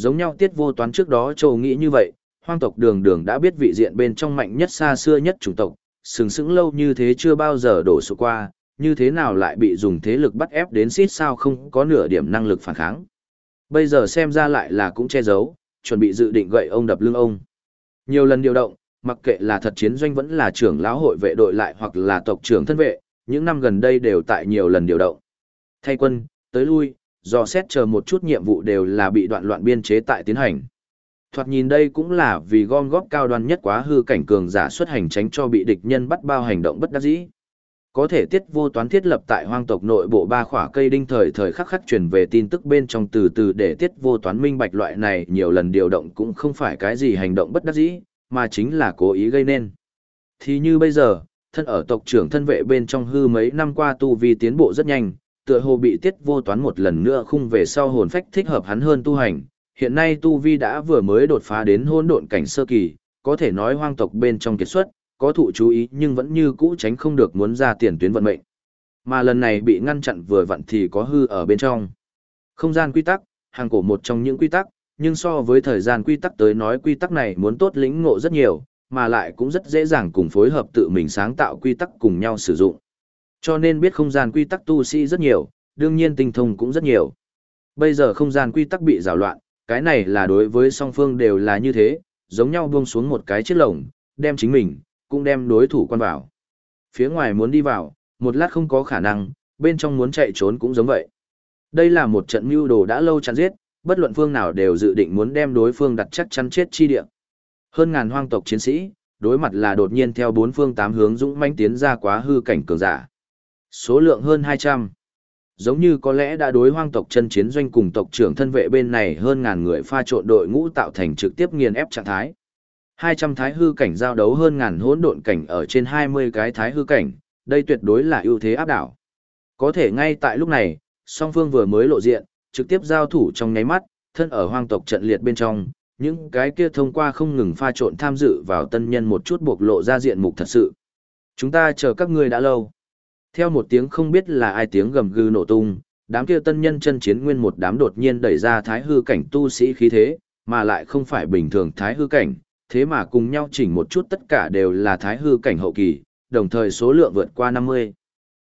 [SPEAKER 1] Giống nhau tiết vô toán trước đó châu nghĩ như vậy, hoang tộc đường đường đã biết vị diện bên trong mạnh nhất xa xưa nhất chủng tộc, sừng sững lâu như thế chưa bao giờ đổ số qua, như thế nào lại bị dùng thế lực bắt ép đến xít sao không có nửa điểm năng lực phản kháng. Bây giờ xem ra lại là cũng che giấu, chuẩn bị dự định gậy ông đập lưng ông. Nhiều lần điều động, mặc kệ là thật chiến doanh vẫn là trưởng lão hội vệ đội lại hoặc là tộc trưởng thân vệ, những năm gần đây đều tại nhiều lần điều động. Thay quân, tới lui, do xét chờ một chút nhiệm vụ đều là bị đoạn loạn biên chế tại tiến hành. Thoạt nhìn đây cũng là vì gom góp cao đoan nhất quá hư cảnh cường giả xuất hành tránh cho bị địch nhân bắt bao hành động bất đắc dĩ. Có thể tiết vô toán thiết lập tại hoang tộc nội bộ ba khỏa cây đinh thời thời khắc khắc truyền về tin tức bên trong từ từ để tiết vô toán minh bạch loại này nhiều lần điều động cũng không phải cái gì hành động bất đắc dĩ, mà chính là cố ý gây nên. Thì như bây giờ, thân ở tộc trưởng thân vệ bên trong hư mấy năm qua tu vi tiến bộ rất nhanh, tựa hồ bị tiết vô toán một lần nữa khung về sau hồn phách thích hợp hắn hơn tu hành. Hiện nay tu vi đã vừa mới đột phá đến hôn độn cảnh sơ kỳ, có thể nói hoang tộc bên trong kiệt xuất, có thụ chú ý nhưng vẫn như cũ tránh không được muốn ra tiền tuyến vận mệnh. Mà lần này bị ngăn chặn vừa vặn thì có hư ở bên trong. Không gian quy tắc, hàng cổ một trong những quy tắc, nhưng so với thời gian quy tắc tới nói quy tắc này muốn tốt lĩnh ngộ rất nhiều, mà lại cũng rất dễ dàng cùng phối hợp tự mình sáng tạo quy tắc cùng nhau sử dụng. Cho nên biết không gian quy tắc tu sĩ rất nhiều, đương nhiên tinh thông cũng rất nhiều. Bây giờ không gian quy tắc bị rào loạn, cái này là đối với song phương đều là như thế, giống nhau buông xuống một cái chiếc lồng, đem chính mình, cũng đem đối thủ quan vào. Phía ngoài muốn đi vào, một lát không có khả năng, bên trong muốn chạy trốn cũng giống vậy. Đây là một trận mưu đồ đã lâu chặn giết, bất luận phương nào đều dự định muốn đem đối phương đặt chắc chắn chết chi địa. Hơn ngàn hoang tộc chiến sĩ, đối mặt là đột nhiên theo bốn phương tám hướng dũng mãnh tiến ra quá hư cảnh cường giả. Số lượng hơn 200. Giống như có lẽ đã đối hoang tộc chân chiến doanh cùng tộc trưởng thân vệ bên này hơn ngàn người pha trộn đội ngũ tạo thành trực tiếp nghiền ép trạng thái. 200 thái hư cảnh giao đấu hơn ngàn hỗn độn cảnh ở trên 20 cái thái hư cảnh, đây tuyệt đối là ưu thế áp đảo. Có thể ngay tại lúc này, song phương vừa mới lộ diện, trực tiếp giao thủ trong nháy mắt, thân ở hoang tộc trận liệt bên trong, những cái kia thông qua không ngừng pha trộn tham dự vào tân nhân một chút bộc lộ ra diện mục thật sự. Chúng ta chờ các ngươi đã lâu. Theo một tiếng không biết là ai tiếng gầm gừ nổ tung, đám kia tân nhân chân chiến nguyên một đám đột nhiên đẩy ra thái hư cảnh tu sĩ khí thế, mà lại không phải bình thường thái hư cảnh, thế mà cùng nhau chỉnh một chút tất cả đều là thái hư cảnh hậu kỳ, đồng thời số lượng vượt qua 50.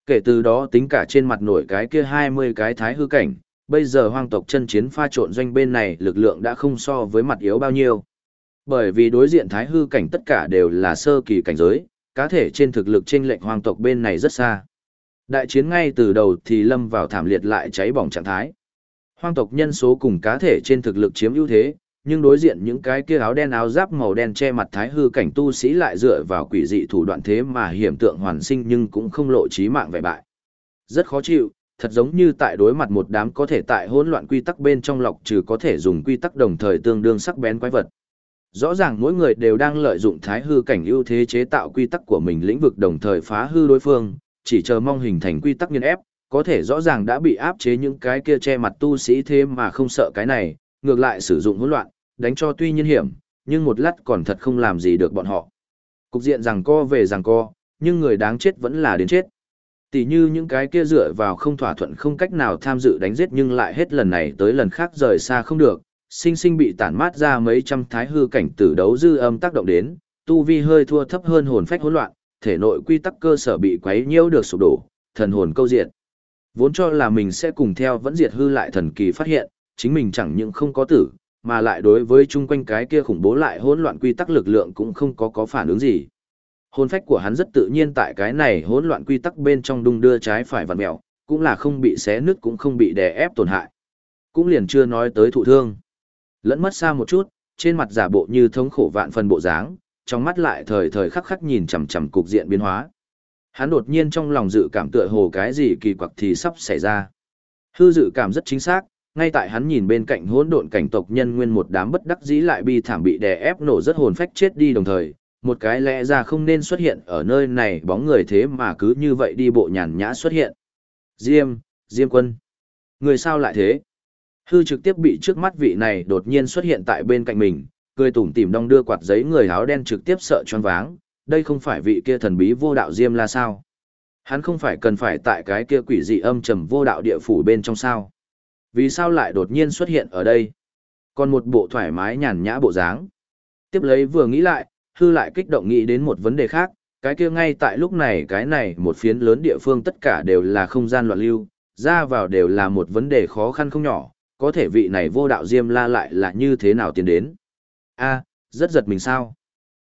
[SPEAKER 1] Kể từ đó tính cả trên mặt nổi cái kia 20 cái thái hư cảnh, bây giờ hoang tộc chân chiến pha trộn doanh bên này lực lượng đã không so với mặt yếu bao nhiêu. Bởi vì đối diện thái hư cảnh tất cả đều là sơ kỳ cảnh giới, cá thể trên thực lực trên lệnh hoang tộc bên này rất xa. Đại chiến ngay từ đầu thì lâm vào thảm liệt lại cháy bỏng trạng thái. Hoang tộc nhân số cùng cá thể trên thực lực chiếm ưu thế, nhưng đối diện những cái kia áo đen áo giáp màu đen che mặt thái hư cảnh tu sĩ lại dựa vào quỷ dị thủ đoạn thế mà hiểm tượng hoàn sinh nhưng cũng không lộ trí mạng vẻ bại. Rất khó chịu, thật giống như tại đối mặt một đám có thể tại hỗn loạn quy tắc bên trong lọc trừ có thể dùng quy tắc đồng thời tương đương sắc bén quái vật. Rõ ràng mỗi người đều đang lợi dụng thái hư cảnh ưu thế chế tạo quy tắc của mình lĩnh vực đồng thời phá hư đối phương, chỉ chờ mong hình thành quy tắc nhân ép, có thể rõ ràng đã bị áp chế những cái kia che mặt tu sĩ thế mà không sợ cái này, ngược lại sử dụng hỗn loạn, đánh cho tuy nhiên hiểm, nhưng một lát còn thật không làm gì được bọn họ. Cục diện rằng co về rằng co, nhưng người đáng chết vẫn là đến chết. Tỷ như những cái kia dựa vào không thỏa thuận không cách nào tham dự đánh giết nhưng lại hết lần này tới lần khác rời xa không được, sinh sinh bị tản mát ra mấy trăm thái hư cảnh tử đấu dư âm tác động đến, tu vi hơi thua thấp hơn hồn phách hỗn loạn, thể nội quy tắc cơ sở bị quấy nhiễu được sụp đổ, thần hồn câu diệt. Vốn cho là mình sẽ cùng theo vẫn diệt hư lại thần kỳ phát hiện, chính mình chẳng những không có tử, mà lại đối với chung quanh cái kia khủng bố lại hỗn loạn quy tắc lực lượng cũng không có có phản ứng gì. Hồn phách của hắn rất tự nhiên tại cái này hỗn loạn quy tắc bên trong đung đưa trái phải vặn mèo, cũng là không bị xé nứt cũng không bị đè ép tổn hại. Cũng liền chưa nói tới thụ thương. Lẫn mất xa một chút, trên mặt giả bộ như thống khổ vạn phần bộ dáng, trong mắt lại thời thời khắc khắc nhìn chằm chằm cục diện biến hóa. Hắn đột nhiên trong lòng dự cảm tựa hồ cái gì kỳ quặc thì sắp xảy ra. Hư dự cảm rất chính xác, ngay tại hắn nhìn bên cạnh hỗn độn cảnh tộc nhân nguyên một đám bất đắc dĩ lại bi thảm bị đè ép nổ rất hồn phách chết đi đồng thời, một cái lẽ ra không nên xuất hiện ở nơi này bóng người thế mà cứ như vậy đi bộ nhàn nhã xuất hiện. Diêm, Diêm quân. Người sao lại thế? Hư trực tiếp bị trước mắt vị này đột nhiên xuất hiện tại bên cạnh mình, cười tủm tỉm đong đưa quạt giấy người áo đen trực tiếp sợ choáng váng, đây không phải vị kia thần bí vô đạo Diêm la sao? Hắn không phải cần phải tại cái kia quỷ dị âm trầm vô đạo địa phủ bên trong sao? Vì sao lại đột nhiên xuất hiện ở đây? Còn một bộ thoải mái nhàn nhã bộ dáng. Tiếp lấy vừa nghĩ lại, hư lại kích động nghĩ đến một vấn đề khác, cái kia ngay tại lúc này cái này một phiến lớn địa phương tất cả đều là không gian loạn lưu, ra vào đều là một vấn đề khó khăn không nhỏ, có thể vị này vô đạo diêm la lại là như thế nào tiến đến a rất giật mình sao,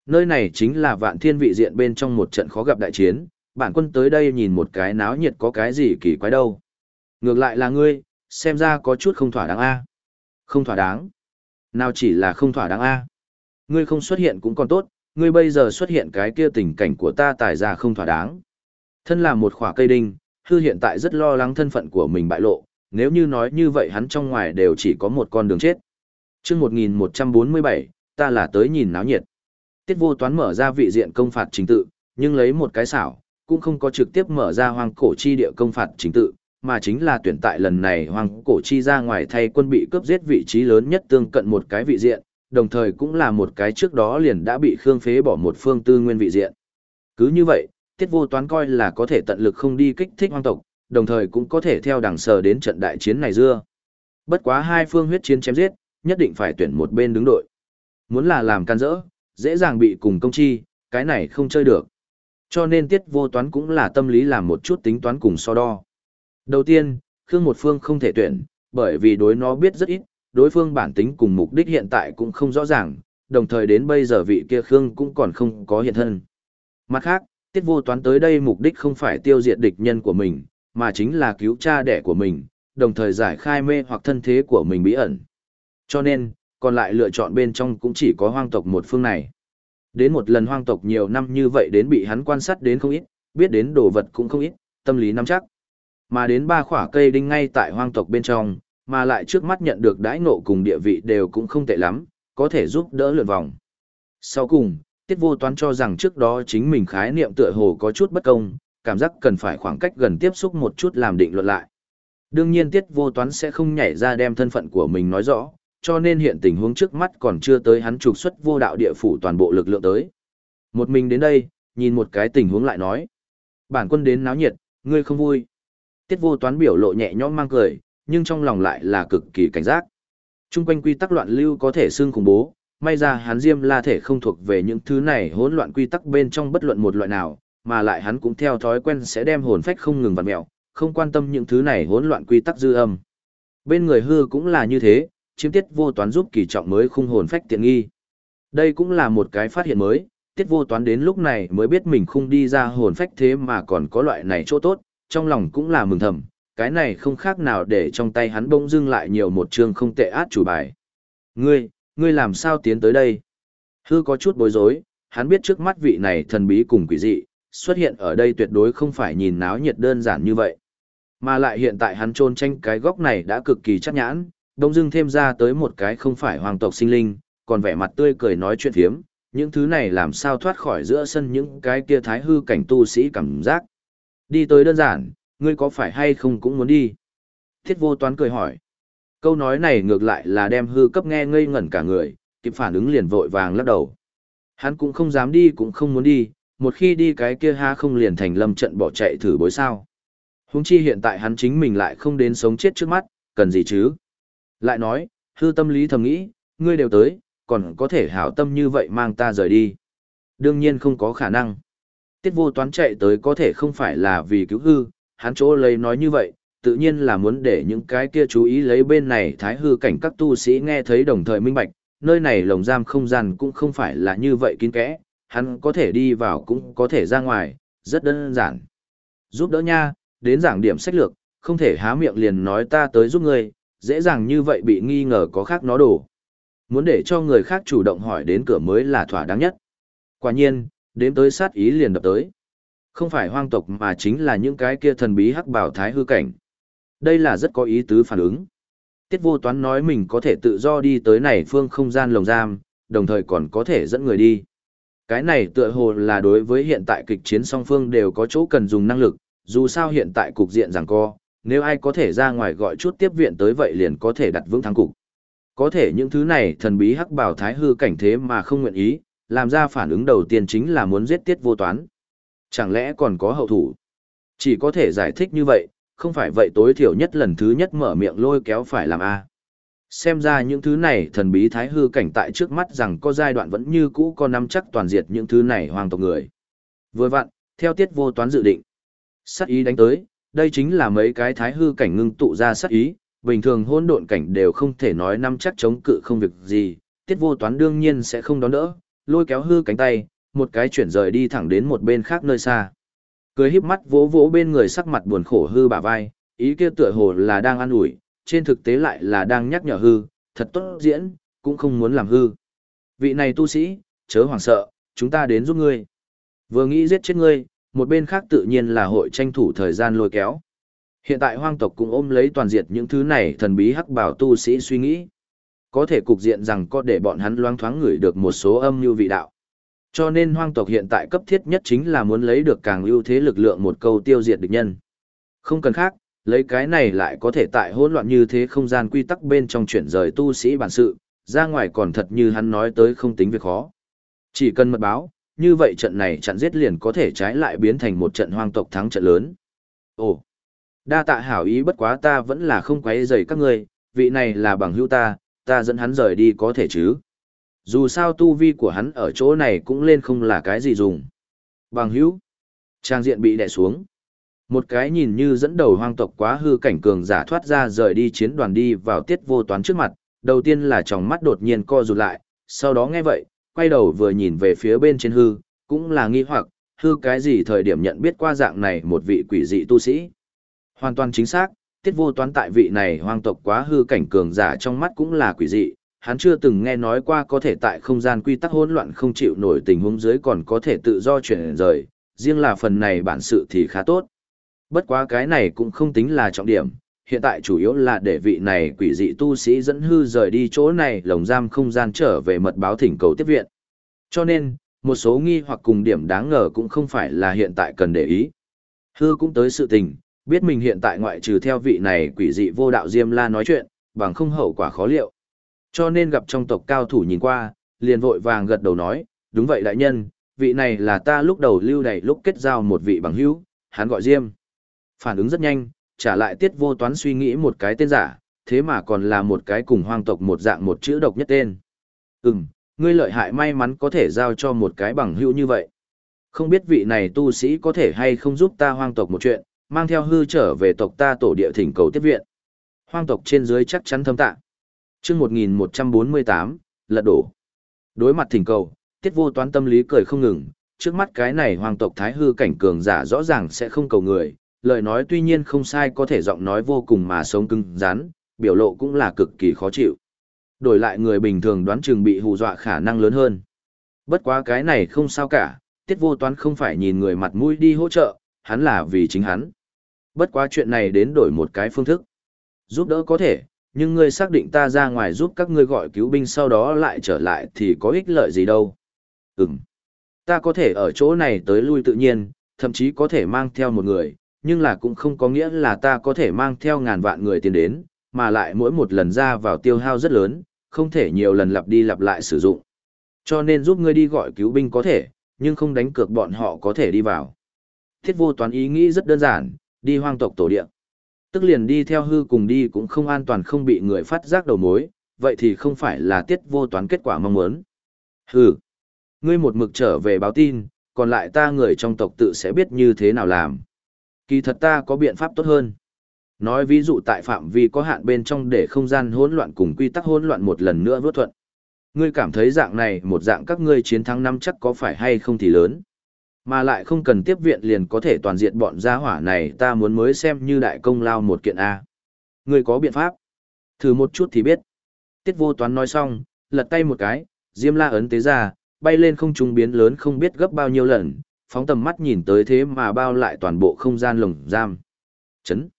[SPEAKER 1] Nơi này chính là vạn thiên vị diện bên trong một trận khó gặp đại chiến, bản quân tới đây nhìn một cái náo nhiệt có cái gì kỳ quái đâu. Ngược lại là ngươi, xem ra có chút không thỏa đáng a. Không thỏa đáng? Nào chỉ là không thỏa đáng a. Ngươi không xuất hiện cũng còn tốt, ngươi bây giờ xuất hiện cái kia tình cảnh của ta tài ra không thỏa đáng. Thân là một khỏa cây đinh, hư hiện tại rất lo lắng thân phận của mình bại lộ, nếu như nói như vậy hắn trong ngoài đều chỉ có một con đường chết. chương 1147, ta là tới nhìn náo nhiệt. Tiết vô toán mở ra vị diện công phạt chính tự, nhưng lấy một cái xảo, cũng không có trực tiếp mở ra hoang cổ chi địa công phạt chính tự, mà chính là tuyển tại lần này hoang cổ chi ra ngoài thay quân bị cướp giết vị trí lớn nhất tương cận một cái vị diện, đồng thời cũng là một cái trước đó liền đã bị Khương Phế bỏ một phương tư nguyên vị diện. Cứ như vậy, tiết vô toán coi là có thể tận lực không đi kích thích hoang tộc, đồng thời cũng có thể theo đằng sờ đến trận đại chiến này dưa. Bất quá hai phương huyết chiến chém giết, nhất định phải tuyển một bên đứng đội. Muốn là làm can dỡ, dễ dàng bị cùng công chi, cái này không chơi được. Cho nên tiết vô toán cũng là tâm lý làm một chút tính toán cùng so đo. Đầu tiên, Khương một phương không thể tuyển, bởi vì đối nó biết rất ít, đối phương bản tính cùng mục đích hiện tại cũng không rõ ràng, đồng thời đến bây giờ vị kia Khương cũng còn không có hiện thân. Mặt khác, tiết vô toán tới đây mục đích không phải tiêu diệt địch nhân của mình, mà chính là cứu cha đẻ của mình, đồng thời giải khai mê hoặc thân thế của mình bí ẩn. Cho nên, còn lại lựa chọn bên trong cũng chỉ có hoang tộc một phương này. Đến một lần hoang tộc nhiều năm như vậy đến bị hắn quan sát đến không ít, biết đến đồ vật cũng không ít, tâm lý nắm chắc. Mà đến ba khỏa cây đinh ngay tại hoang tộc bên trong, mà lại trước mắt nhận được đãi ngộ cùng địa vị đều cũng không tệ lắm, có thể giúp đỡ lượn vòng. Sau cùng, tiết vô toán cho rằng trước đó chính mình khái niệm tựa hồ có chút bất công, cảm giác cần phải khoảng cách gần tiếp xúc một chút làm định luận lại. Đương nhiên tiết vô toán sẽ không nhảy ra đem thân phận của mình nói rõ, cho nên hiện tình huống trước mắt còn chưa tới hắn trục xuất vô đạo địa phủ toàn bộ lực lượng tới. Một mình đến đây, nhìn một cái tình huống lại nói. Bản quân đến náo nhiệt, ngươi không vui. Tiết vô toán biểu lộ nhẹ nhõm mang cười, nhưng trong lòng lại là cực kỳ cảnh giác. Trung quanh quy tắc loạn lưu có thể xương khủng bố, may ra hắn diêm la thể không thuộc về những thứ này hỗn loạn quy tắc bên trong bất luận một loại nào, mà lại hắn cũng theo thói quen sẽ đem hồn phách không ngừng vặn mẹo, không quan tâm những thứ này hỗn loạn quy tắc dư âm. Bên người hư cũng là như thế, chiếm tiết vô toán giúp kỳ trọng mới khung hồn phách tiện nghi. Đây cũng là một cái phát hiện mới, tiết vô toán đến lúc này mới biết mình không đi ra hồn phách thế mà còn có loại này chỗ tốt, trong lòng cũng là mừng thầm, cái này không khác nào để trong tay hắn bỗng dưng lại nhiều một chương không tệ át chủ bài. Ngươi, ngươi làm sao tiến tới đây? Hư có chút bối rối, hắn biết trước mắt vị này thần bí cùng quỷ dị, xuất hiện ở đây tuyệt đối không phải nhìn náo nhiệt đơn giản như vậy. Mà lại hiện tại hắn trôn tranh cái góc này đã cực kỳ chắc nhãn, đông dưng thêm ra tới một cái không phải hoàng tộc sinh linh, còn vẻ mặt tươi cười nói chuyện phiếm, những thứ này làm sao thoát khỏi giữa sân những cái kia thái hư cảnh tu sĩ cảm giác. Đi tới đơn giản, ngươi có phải hay không cũng muốn đi? Thiết vô toán cười hỏi. Câu nói này ngược lại là đem hư cấp nghe ngây ngẩn cả người, kịp phản ứng liền vội vàng lắc đầu. Hắn cũng không dám đi cũng không muốn đi, một khi đi cái kia ha không liền thành lâm trận bỏ chạy thử bối sao. Húng chi hiện tại hắn chính mình lại không đến sống chết trước mắt, cần gì chứ? Lại nói, hư tâm lý thầm nghĩ, ngươi đều tới, còn có thể hảo tâm như vậy mang ta rời đi. Đương nhiên không có khả năng. Tiết vô toán chạy tới có thể không phải là vì cứu hư, hắn chỗ lấy nói như vậy, tự nhiên là muốn để những cái kia chú ý lấy bên này thái hư cảnh các tu sĩ nghe thấy đồng thời minh bạch, nơi này lồng giam không gian cũng không phải là như vậy kín kẽ, hắn có thể đi vào cũng có thể ra ngoài, rất đơn giản. Giúp đỡ nha, đến giảng điểm sách lược, không thể há miệng liền nói ta tới giúp ngươi, dễ dàng như vậy bị nghi ngờ có khác nó đổ. Muốn để cho người khác chủ động hỏi đến cửa mới là thỏa đáng nhất. Quả nhiên, đến tới sát ý liền đập tới. Không phải hoang tộc mà chính là những cái kia thần bí hắc bảo thái hư cảnh. Đây là rất có ý tứ phản ứng. Tiết vô toán nói mình có thể tự do đi tới này phương không gian lồng giam, đồng thời còn có thể dẫn người đi. Cái này tựa hồ là đối với hiện tại kịch chiến song phương đều có chỗ cần dùng năng lực, dù sao hiện tại cục diện rằng co, nếu ai có thể ra ngoài gọi chút tiếp viện tới vậy liền có thể đặt vững thắng cục. Có thể những thứ này thần bí hắc bảo thái hư cảnh thế mà không nguyện ý, làm ra phản ứng đầu tiên chính là muốn giết tiết vô toán. Chẳng lẽ còn có hậu thủ? Chỉ có thể giải thích như vậy, không phải vậy tối thiểu nhất lần thứ nhất mở miệng lôi kéo phải làm A. Xem ra những thứ này thần bí thái hư cảnh tại trước mắt rằng có giai đoạn vẫn như cũ có nắm chắc toàn diệt những thứ này hoàng tộc người. Vừa vặn, theo tiết vô toán dự định. Sát ý đánh tới, đây chính là mấy cái thái hư cảnh ngưng tụ ra sát ý, bình thường hôn độn cảnh đều không thể nói nắm chắc chống cự không việc gì, tiết vô toán đương nhiên sẽ không đón đỡ, lôi kéo hư cánh tay, một cái chuyển rời đi thẳng đến một bên khác nơi xa. Cười híp mắt vỗ vỗ bên người sắc mặt buồn khổ hư bả vai, ý kia tựa hồ là đang an ủi, trên thực tế lại là đang nhắc nhở hư, thật tốt diễn, cũng không muốn làm hư. Vị này tu sĩ, chớ hoảng sợ, chúng ta đến giúp ngươi. Vừa nghĩ giết chết ngươi, một bên khác tự nhiên là hội tranh thủ thời gian lôi kéo. Hiện tại hoang tộc cũng ôm lấy toàn diệt những thứ này thần bí hắc bảo tu sĩ suy nghĩ. Có thể cục diện rằng có để bọn hắn loáng thoáng ngửi được một số âm như vị đạo. Cho nên hoang tộc hiện tại cấp thiết nhất chính là muốn lấy được càng ưu thế lực lượng một câu tiêu diệt địch nhân. Không cần khác, lấy cái này lại có thể tại hỗn loạn như thế không gian quy tắc bên trong chuyển rời tu sĩ bản sự, ra ngoài còn thật như hắn nói tới không tính việc khó. Chỉ cần mật báo, như vậy trận này chặn giết liền có thể trái lại biến thành một trận hoang tộc thắng trận lớn. Ồ, đa tạ hảo ý bất quá ta vẫn là không quấy rầy các ngươi, vị này là bằng hữu ta, ta dẫn hắn rời đi có thể chứ. Dù sao tu vi của hắn ở chỗ này cũng lên không là cái gì dùng. Bằng hữu, trang diện bị đè xuống. Một cái nhìn như dẫn đầu hoang tộc quá hư cảnh cường giả thoát ra rời đi chiến đoàn đi vào tiết vô toán trước mặt, đầu tiên là tròng mắt đột nhiên co rụt lại, sau đó nghe vậy, quay đầu vừa nhìn về phía bên trên hư, cũng là nghi hoặc, hư cái gì thời điểm nhận biết qua dạng này một vị quỷ dị tu sĩ. Hoàn toàn chính xác, tiết vô toán tại vị này hoang tộc quá hư cảnh cường giả trong mắt cũng là quỷ dị, hắn chưa từng nghe nói qua có thể tại không gian quy tắc hỗn loạn không chịu nổi tình huống dưới còn có thể tự do chuyển rời, riêng là phần này bản sự thì khá tốt. Bất quá cái này cũng không tính là trọng điểm, hiện tại chủ yếu là để vị này quỷ dị tu sĩ dẫn hư rời đi chỗ này lồng giam không gian trở về mật báo thỉnh cầu tiếp viện. Cho nên, một số nghi hoặc cùng điểm đáng ngờ cũng không phải là hiện tại cần để ý. Hư cũng tới sự tình, biết mình hiện tại ngoại trừ theo vị này quỷ dị vô đạo Diêm La nói chuyện, bằng không hậu quả khó liệu. Cho nên gặp trong tộc cao thủ nhìn qua, liền vội vàng gật đầu nói, đúng vậy đại nhân, vị này là ta lúc đầu lưu đầy lúc kết giao một vị bằng hữu, hắn gọi Diêm. Phản ứng rất nhanh, trả lại tiết vô toán suy nghĩ một cái tên giả, thế mà còn là một cái cùng hoang tộc một dạng một chữ độc nhất tên. Ừm, ngươi lợi hại may mắn có thể giao cho một cái bằng hữu như vậy. Không biết vị này tu sĩ có thể hay không giúp ta hoang tộc một chuyện, mang theo hư trở về tộc ta tổ địa thỉnh cầu tiếp viện. Hoang tộc trên dưới chắc chắn thâm tạ. chương 1148, lật đổ. Đối mặt thỉnh cầu, tiết vô toán tâm lý cười không ngừng, trước mắt cái này hoang tộc thái hư cảnh cường giả rõ ràng sẽ không cầu người, lời nói tuy nhiên không sai có thể giọng nói vô cùng mà sống cứng rắn, biểu lộ cũng là cực kỳ khó chịu. Đổi lại người bình thường đoán chừng bị hù dọa khả năng lớn hơn. Bất quá cái này không sao cả, tiết vô toán không phải nhìn người mặt mũi đi hỗ trợ, hắn là vì chính hắn. Bất quá chuyện này đến đổi một cái phương thức. Giúp đỡ có thể, nhưng ngươi xác định ta ra ngoài giúp các ngươi gọi cứu binh sau đó lại trở lại thì có ích lợi gì đâu. Ừm. Ta có thể ở chỗ này tới lui tự nhiên, thậm chí có thể mang theo một người, nhưng là cũng không có nghĩa là ta có thể mang theo ngàn vạn người tiền đến, mà lại mỗi một lần ra vào tiêu hao rất lớn, không thể nhiều lần lặp đi lặp lại sử dụng. Cho nên giúp ngươi đi gọi cứu binh có thể, nhưng không đánh cược bọn họ có thể đi vào. Thiết vô toán ý nghĩ rất đơn giản, đi hoang tộc tổ địa. Tức liền đi theo hư cùng đi cũng không an toàn không bị người phát giác đầu mối, vậy thì không phải là tiết vô toán kết quả mong muốn. Hừ, ngươi một mực trở về báo tin, còn lại ta người trong tộc tự sẽ biết như thế nào làm. Kỳ thật ta có biện pháp tốt hơn. Nói ví dụ tại phạm vi có hạn bên trong để không gian hỗn loạn cùng quy tắc hỗn loạn một lần nữa vớt thuận. Ngươi cảm thấy dạng này một dạng các ngươi chiến thắng năm chắc có phải hay không thì lớn. Mà lại không cần tiếp viện liền có thể toàn diện bọn gia hỏa này ta muốn mới xem như đại công lao một kiện A. Ngươi có biện pháp. Thử một chút thì biết. Tiết vô toán nói xong, lật tay một cái, diêm la ấn tế ra, bay lên không trung biến lớn không biết gấp bao nhiêu lần, phóng tầm mắt nhìn tới thế mà bao lại toàn bộ không gian lồng giam. Chấn.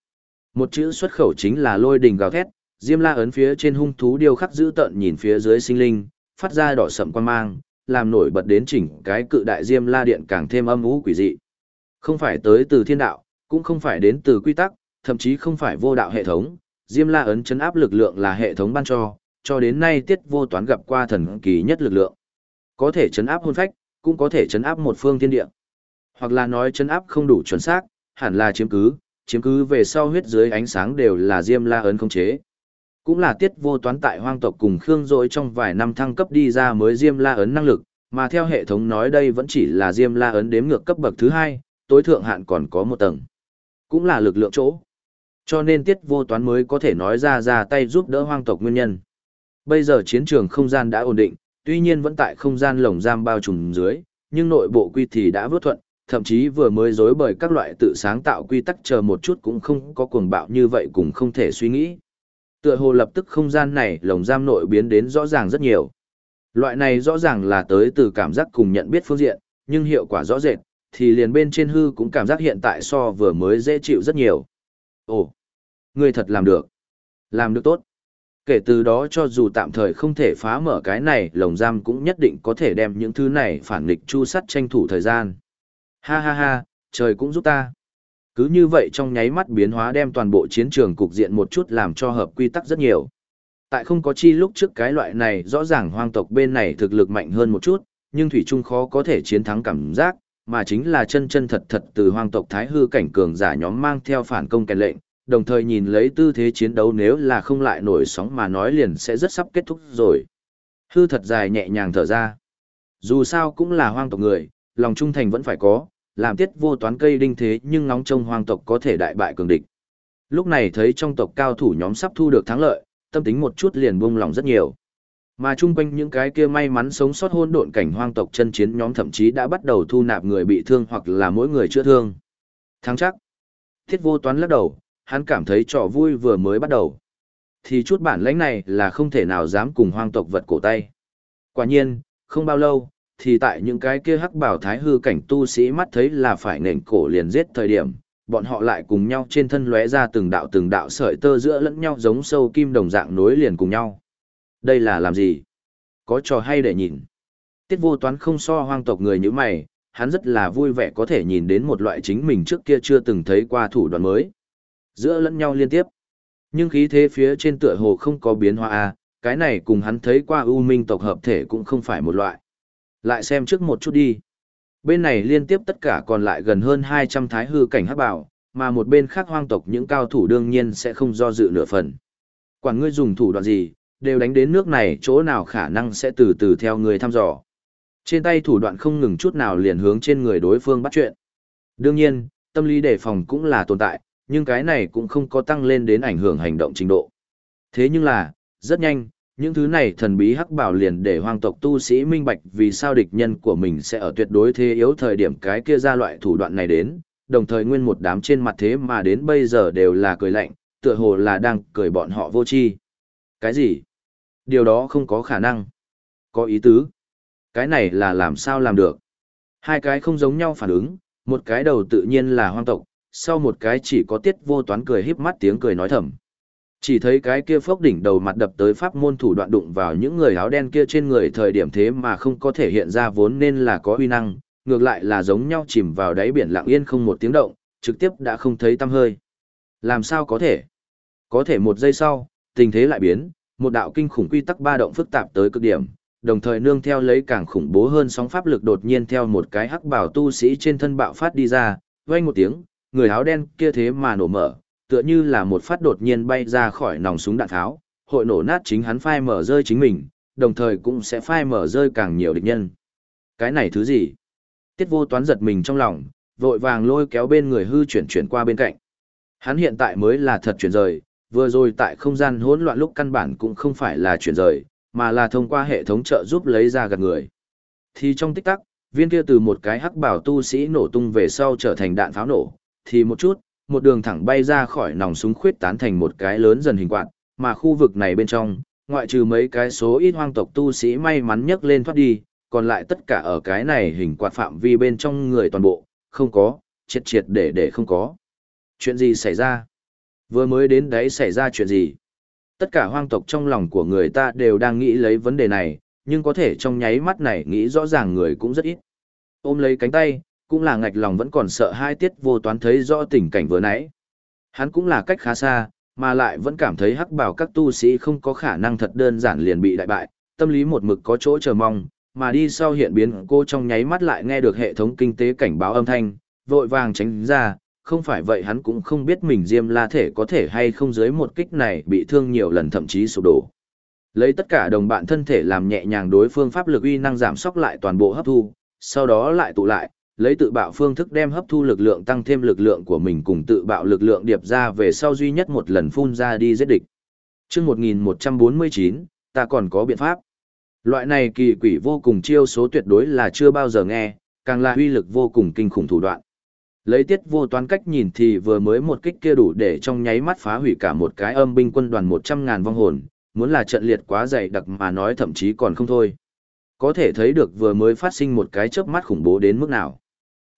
[SPEAKER 1] Một chữ xuất khẩu chính là lôi đình gào thét, Diêm La ấn phía trên hung thú điêu khắc dữ tợn nhìn phía dưới sinh linh, phát ra đỏ sậm quan mang, làm nổi bật đến chỉnh cái cự đại Diêm La điện càng thêm âm u quỷ dị. Không phải tới từ thiên đạo, cũng không phải đến từ quy tắc, thậm chí không phải vô đạo hệ thống, Diêm La ấn chấn áp lực lượng là hệ thống ban cho, cho đến nay tiết vô toán gặp qua thần kỳ nhất lực lượng. Có thể chấn áp hôn phách, cũng có thể chấn áp một phương thiên địa. Hoặc là nói chấn áp không đủ chuẩn xác, hẳn là chiếm cứ, chiếm cứ về sau huyết dưới ánh sáng đều là Diêm La ấn không chế. Cũng là tiết vô toán tại hoang tộc cùng Khương Dội trong vài năm thăng cấp đi ra mới Diêm La ấn năng lực, mà theo hệ thống nói đây vẫn chỉ là Diêm La ấn đếm ngược cấp bậc thứ hai, tối thượng hạn còn có một tầng. Cũng là lực lượng chỗ. Cho nên tiết vô toán mới có thể nói ra ra tay giúp đỡ hoang tộc nguyên nhân. Bây giờ chiến trường không gian đã ổn định, tuy nhiên vẫn tại không gian lồng giam bao trùm dưới, nhưng nội bộ quy thì đã vớt thuận, thậm chí vừa mới dối bởi các loại tự sáng tạo quy tắc chờ một chút cũng không có cuồng bạo như vậy cũng không thể suy nghĩ. Tựa hồ lập tức không gian này lồng giam nội biến đến rõ ràng rất nhiều. Loại này rõ ràng là tới từ cảm giác cùng nhận biết phương diện, nhưng hiệu quả rõ rệt, thì liền bên trên hư cũng cảm giác hiện tại so vừa mới dễ chịu rất nhiều. Ồ, ngươi thật làm được. Làm được tốt. Kể từ đó cho dù tạm thời không thể phá mở cái này, lồng giam cũng nhất định có thể đem những thứ này phản nghịch chu sắt tranh thủ thời gian. Ha ha ha, trời cũng giúp ta. Cứ như vậy trong nháy mắt biến hóa đem toàn bộ chiến trường cục diện một chút làm cho hợp quy tắc rất nhiều. Tại không có chi lúc trước cái loại này rõ ràng hoang tộc bên này thực lực mạnh hơn một chút, nhưng Thủy Trung khó có thể chiến thắng cảm giác, mà chính là chân chân thật thật từ hoang tộc Thái Hư cảnh cường giả nhóm mang theo phản công kèn lệnh, đồng thời nhìn lấy tư thế chiến đấu nếu là không lại nổi sóng mà nói liền sẽ rất sắp kết thúc rồi. Hư thật dài nhẹ nhàng thở ra. Dù sao cũng là hoang tộc người, lòng trung thành vẫn phải có, làm tiết vô toán cây đinh thế nhưng nóng trong hoang tộc có thể đại bại cường địch. Lúc này thấy trong tộc cao thủ nhóm sắp thu được thắng lợi, tâm tính một chút liền buông lòng rất nhiều. Mà chung quanh những cái kia may mắn sống sót hôn độn cảnh hoang tộc chân chiến nhóm thậm chí đã bắt đầu thu nạp người bị thương hoặc là mỗi người chữa thương. Thắng chắc. Thiết vô toán lắc đầu, hắn cảm thấy trò vui vừa mới bắt đầu. Thì chút bản lãnh này là không thể nào dám cùng hoang tộc vật cổ tay. Quả nhiên, không bao lâu, thì tại những cái kia hắc bảo thái hư cảnh tu sĩ mắt thấy là phải nền cổ liền giết thời điểm, bọn họ lại cùng nhau trên thân lóe ra từng đạo từng đạo sợi tơ giữa lẫn nhau giống sâu kim đồng dạng nối liền cùng nhau. Đây là làm gì? Có trò hay để nhìn. Tiết vô toán không so hoang tộc người như mày, hắn rất là vui vẻ có thể nhìn đến một loại chính mình trước kia chưa từng thấy qua thủ đoạn mới. Giữa lẫn nhau liên tiếp. Nhưng khí thế phía trên tựa hồ không có biến hóa a, cái này cùng hắn thấy qua ưu minh tộc hợp thể cũng không phải một loại. Lại xem trước một chút đi. Bên này liên tiếp tất cả còn lại gần hơn 200 thái hư cảnh hắc bảo, mà một bên khác hoang tộc những cao thủ đương nhiên sẽ không do dự nửa phần. Quản ngươi dùng thủ đoạn gì, đều đánh đến nước này chỗ nào khả năng sẽ từ từ theo người thăm dò. Trên tay thủ đoạn không ngừng chút nào liền hướng trên người đối phương bắt chuyện. Đương nhiên, tâm lý đề phòng cũng là tồn tại, nhưng cái này cũng không có tăng lên đến ảnh hưởng hành động trình độ. Thế nhưng là, rất nhanh, những thứ này thần bí hắc bảo liền để hoang tộc tu sĩ minh bạch vì sao địch nhân của mình sẽ ở tuyệt đối thế yếu thời điểm cái kia ra loại thủ đoạn này đến, đồng thời nguyên một đám trên mặt thế mà đến bây giờ đều là cười lạnh, tựa hồ là đang cười bọn họ vô tri. Cái gì? Điều đó không có khả năng. Có ý tứ. Cái này là làm sao làm được? Hai cái không giống nhau phản ứng, một cái đầu tự nhiên là hoang tộc, sau một cái chỉ có tiết vô toán cười híp mắt tiếng cười nói thầm. Chỉ thấy cái kia phốc đỉnh đầu mặt đập tới pháp môn thủ đoạn đụng vào những người áo đen kia trên người thời điểm thế mà không có thể hiện ra vốn nên là có uy năng, ngược lại là giống nhau chìm vào đáy biển lặng yên không một tiếng động, trực tiếp đã không thấy tăm hơi. Làm sao có thể? Có thể một giây sau, tình thế lại biến, một đạo kinh khủng quy tắc ba động phức tạp tới cực điểm, đồng thời nương theo lấy càng khủng bố hơn sóng pháp lực đột nhiên theo một cái hắc bảo tu sĩ trên thân bạo phát đi ra, vang một tiếng, người áo đen kia thế mà nổ mở, tựa như là một phát đột nhiên bay ra khỏi nòng súng đạn tháo, hội nổ nát chính hắn phai mở rơi chính mình, đồng thời cũng sẽ phai mở rơi càng nhiều địch nhân. Cái này thứ gì? Tiết vô toán giật mình trong lòng, vội vàng lôi kéo bên người hư chuyển chuyển qua bên cạnh. Hắn hiện tại mới là thật chuyển rời, vừa rồi tại không gian hỗn loạn lúc căn bản cũng không phải là chuyển rời, mà là thông qua hệ thống trợ giúp lấy ra gạt người. Thì trong tích tắc, viên kia từ một cái hắc bảo tu sĩ nổ tung về sau trở thành đạn pháo nổ, thì một chút, một đường thẳng bay ra khỏi nòng súng khuyết tán thành một cái lớn dần hình quạt, mà khu vực này bên trong, ngoại trừ mấy cái số ít hoang tộc tu sĩ may mắn nhấc lên thoát đi, còn lại tất cả ở cái này hình quạt phạm vi bên trong người toàn bộ, không có, triệt triệt để để không có. Chuyện gì xảy ra? Vừa mới đến đấy xảy ra chuyện gì? Tất cả hoang tộc trong lòng của người ta đều đang nghĩ lấy vấn đề này, nhưng có thể trong nháy mắt này nghĩ rõ ràng người cũng rất ít. Ôm lấy cánh tay, cũng là ngạch lòng vẫn còn sợ hai tiết vô toán thấy rõ tình cảnh vừa nãy. Hắn cũng là cách khá xa, mà lại vẫn cảm thấy hắc bảo các tu sĩ không có khả năng thật đơn giản liền bị đại bại, tâm lý một mực có chỗ chờ mong, mà đi sau hiện biến cô trong nháy mắt lại nghe được hệ thống kinh tế cảnh báo âm thanh, vội vàng tránh ra, không phải vậy hắn cũng không biết mình diêm la thể có thể hay không dưới một kích này bị thương nhiều lần thậm chí sụp đổ. Lấy tất cả đồng bạn thân thể làm nhẹ nhàng đối phương pháp lực uy năng giảm sóc lại toàn bộ hấp thu, sau đó lại tụ lại, lấy tự bạo phương thức đem hấp thu lực lượng tăng thêm lực lượng của mình cùng tự bạo lực lượng điệp ra về sau duy nhất một lần phun ra đi giết địch. Trước 1149, ta còn có biện pháp. Loại này kỳ quỷ vô cùng chiêu số tuyệt đối là chưa bao giờ nghe, càng là uy lực vô cùng kinh khủng thủ đoạn. Lấy tiết vô toán cách nhìn thì vừa mới một kích kia đủ để trong nháy mắt phá hủy cả một cái âm binh quân đoàn 100.000 vong hồn, muốn là trận liệt quá dày đặc mà nói thậm chí còn không thôi. Có thể thấy được vừa mới phát sinh một cái chớp mắt khủng bố đến mức nào.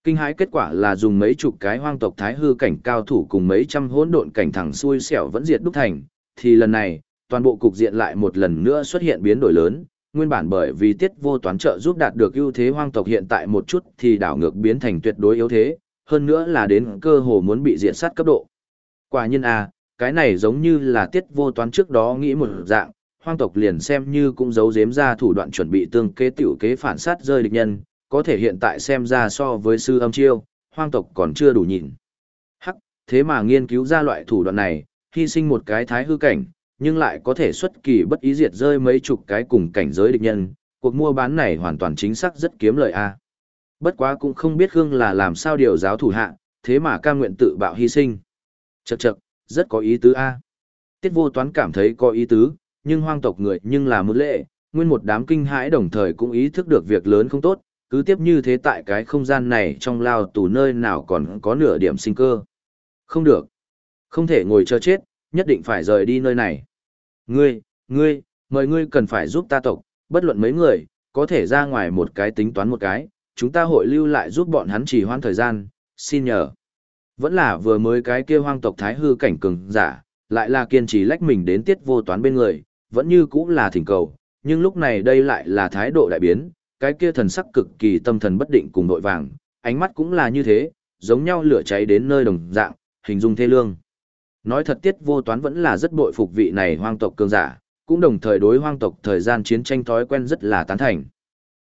[SPEAKER 1] Kinh hãi kết quả là dùng mấy chục cái hoang tộc thái hư cảnh cao thủ cùng mấy trăm hỗn độn cảnh thẳng xuôi xẻo vẫn diệt đúc thành, thì lần này, toàn bộ cục diện lại một lần nữa xuất hiện biến đổi lớn, nguyên bản bởi vì tiết vô toán trợ giúp đạt được ưu thế hoang tộc hiện tại một chút thì đảo ngược biến thành tuyệt đối yếu thế, hơn nữa là đến cơ hồ muốn bị diện sát cấp độ. Quả nhiên à, cái này giống như là tiết vô toán trước đó nghĩ một dạng, hoang tộc liền xem như cũng giấu giếm ra thủ đoạn chuẩn bị tương kế tiểu kế phản sát rơi địch nhân, có thể hiện tại xem ra so với sư âm chiêu, hoang tộc còn chưa đủ nhìn. Hắc, thế mà nghiên cứu ra loại thủ đoạn này, hy sinh một cái thái hư cảnh, nhưng lại có thể xuất kỳ bất ý diệt rơi mấy chục cái cùng cảnh giới địch nhân, cuộc mua bán này hoàn toàn chính xác rất kiếm lợi a. Bất quá cũng không biết Khương là làm sao điều giáo thủ hạ, thế mà ca nguyện tự bạo hy sinh. Chậc chậc, rất có ý tứ a. Tiết vô toán cảm thấy có ý tứ, nhưng hoang tộc người nhưng là một lệ, nguyên một đám kinh hãi đồng thời cũng ý thức được việc lớn không tốt, cứ tiếp như thế tại cái không gian này trong lao tù nơi nào còn có nửa điểm sinh cơ. Không được. Không thể ngồi chờ chết, nhất định phải rời đi nơi này. Ngươi, ngươi, mời ngươi cần phải giúp ta tộc, bất luận mấy người, có thể ra ngoài một cái tính toán một cái, chúng ta hội lưu lại giúp bọn hắn trì hoãn thời gian, xin nhờ. Vẫn là vừa mới cái kia hoang tộc thái hư cảnh cường giả, lại là kiên trì lách mình đến tiết vô toán bên người, vẫn như cũng là thỉnh cầu, nhưng lúc này đây lại là thái độ đại biến, cái kia thần sắc cực kỳ tâm thần bất định cùng đội vàng, ánh mắt cũng là như thế, giống nhau lửa cháy đến nơi đồng dạng, hình dung thê lương. Nói thật tiết vô toán vẫn là rất bội phục vị này hoang tộc cường giả, cũng đồng thời đối hoang tộc thời gian chiến tranh thói quen rất là tán thành.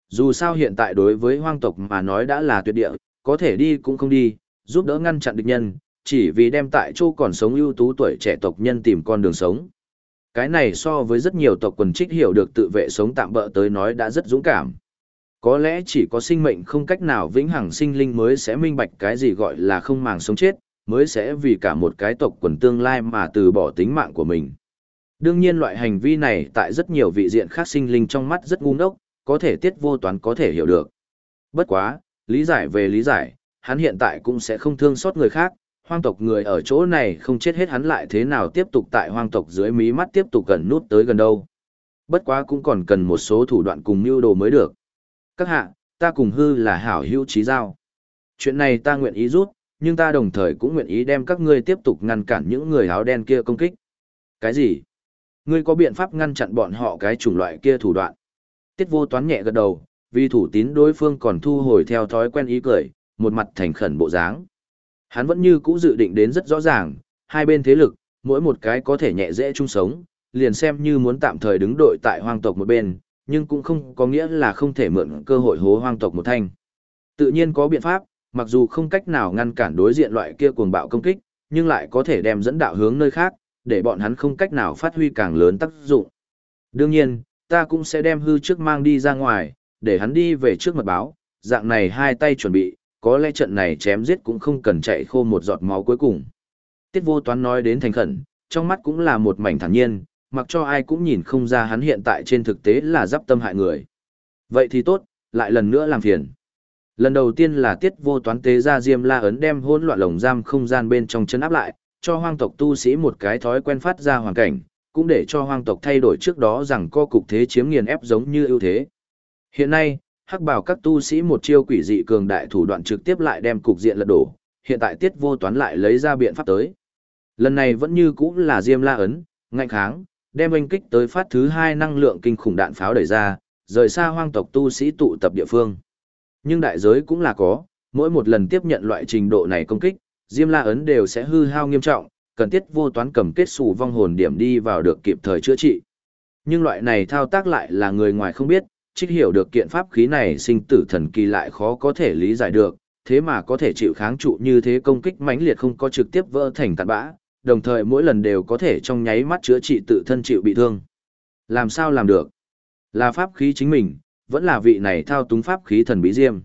[SPEAKER 1] Dù sao hiện tại đối với hoang tộc mà nói đã là tuyệt địa, có thể đi cũng không đi, giúp đỡ ngăn chặn địch nhân, chỉ vì đem tại chỗ còn sống ưu tú tuổi trẻ tộc nhân tìm con đường sống. Cái này so với rất nhiều tộc quần trích hiểu được tự vệ sống tạm bỡ tới nói đã rất dũng cảm. Có lẽ chỉ có sinh mệnh không cách nào vĩnh hằng sinh linh mới sẽ minh bạch cái gì gọi là không màng sống chết, mới sẽ vì cả một cái tộc quần tương lai mà từ bỏ tính mạng của mình. Đương nhiên loại hành vi này tại rất nhiều vị diện khác sinh linh trong mắt rất ngu ngốc, có thể tiết vô toán có thể hiểu được. Bất quá, lý giải về lý giải, hắn hiện tại cũng sẽ không thương xót người khác, hoang tộc người ở chỗ này không chết hết hắn lại thế nào tiếp tục tại hoang tộc dưới mí mắt tiếp tục gần nút tới gần đâu. Bất quá cũng còn cần một số thủ đoạn cùng mưu đồ mới được. Các hạ, ta cùng hư là hảo hữu trí giao. Chuyện này ta nguyện ý rút, nhưng ta đồng thời cũng nguyện ý đem các ngươi tiếp tục ngăn cản những người áo đen kia công kích. Cái gì? Ngươi có biện pháp ngăn chặn bọn họ cái chủng loại kia thủ đoạn? Tiết vô toán nhẹ gật đầu, vì thủ tín đối phương còn thu hồi theo thói quen ý cười, một mặt thành khẩn bộ dáng. Hắn vẫn như cũ dự định đến rất rõ ràng, hai bên thế lực, mỗi một cái có thể nhẹ dễ chung sống, liền xem như muốn tạm thời đứng đội tại hoang tộc một bên, nhưng cũng không có nghĩa là không thể mượn cơ hội hố hoang tộc một thanh. Tự nhiên có biện pháp, mặc dù không cách nào ngăn cản đối diện loại kia cuồng bạo công kích, nhưng lại có thể đem dẫn đạo hướng nơi khác, để bọn hắn không cách nào phát huy càng lớn tác dụng. Đương nhiên, ta cũng sẽ đem hư trước mang đi ra ngoài, để hắn đi về trước mật báo, dạng này hai tay chuẩn bị, có lẽ trận này chém giết cũng không cần chạy khô một giọt máu cuối cùng. Tiết vô toán nói đến thành khẩn, trong mắt cũng là một mảnh thản nhiên, mặc cho ai cũng nhìn không ra hắn hiện tại trên thực tế là giáp tâm hại người. Vậy thì tốt, lại lần nữa làm phiền. Lần đầu tiên là tiết vô toán tế ra diêm la ấn đem hỗn loạn lồng giam không gian bên trong chân áp lại, cho hoang tộc tu sĩ một cái thói quen phát ra hoàn cảnh, cũng để cho hoang tộc thay đổi trước đó rằng co cục thế chiếm nghiền ép giống như ưu thế. Hiện nay, hắc bảo các tu sĩ một chiêu quỷ dị cường đại thủ đoạn trực tiếp lại đem cục diện lật đổ, hiện tại tiết vô toán lại lấy ra biện pháp tới. Lần này vẫn như cũ là diêm la ấn, ngạnh kháng, đem oanh kích tới phát thứ hai năng lượng kinh khủng đạn pháo đẩy ra, rời xa hoang tộc tu sĩ tụ tập địa phương. Nhưng đại giới cũng là có, mỗi một lần tiếp nhận loại trình độ này công kích, Diêm La ấn đều sẽ hư hao nghiêm trọng, cần thiết vô toán cầm kết sủ vong hồn điểm đi vào được kịp thời chữa trị. Nhưng loại này thao tác lại là người ngoài không biết, trích hiểu được kiện pháp khí này sinh tử thần kỳ lại khó có thể lý giải được, thế mà có thể chịu kháng trụ như thế công kích mãnh liệt không có trực tiếp vỡ thành tàn bã, đồng thời mỗi lần đều có thể trong nháy mắt chữa trị tự thân chịu bị thương. Làm sao làm được? Là pháp khí chính mình, vẫn là vị này thao túng pháp khí thần bí diêm.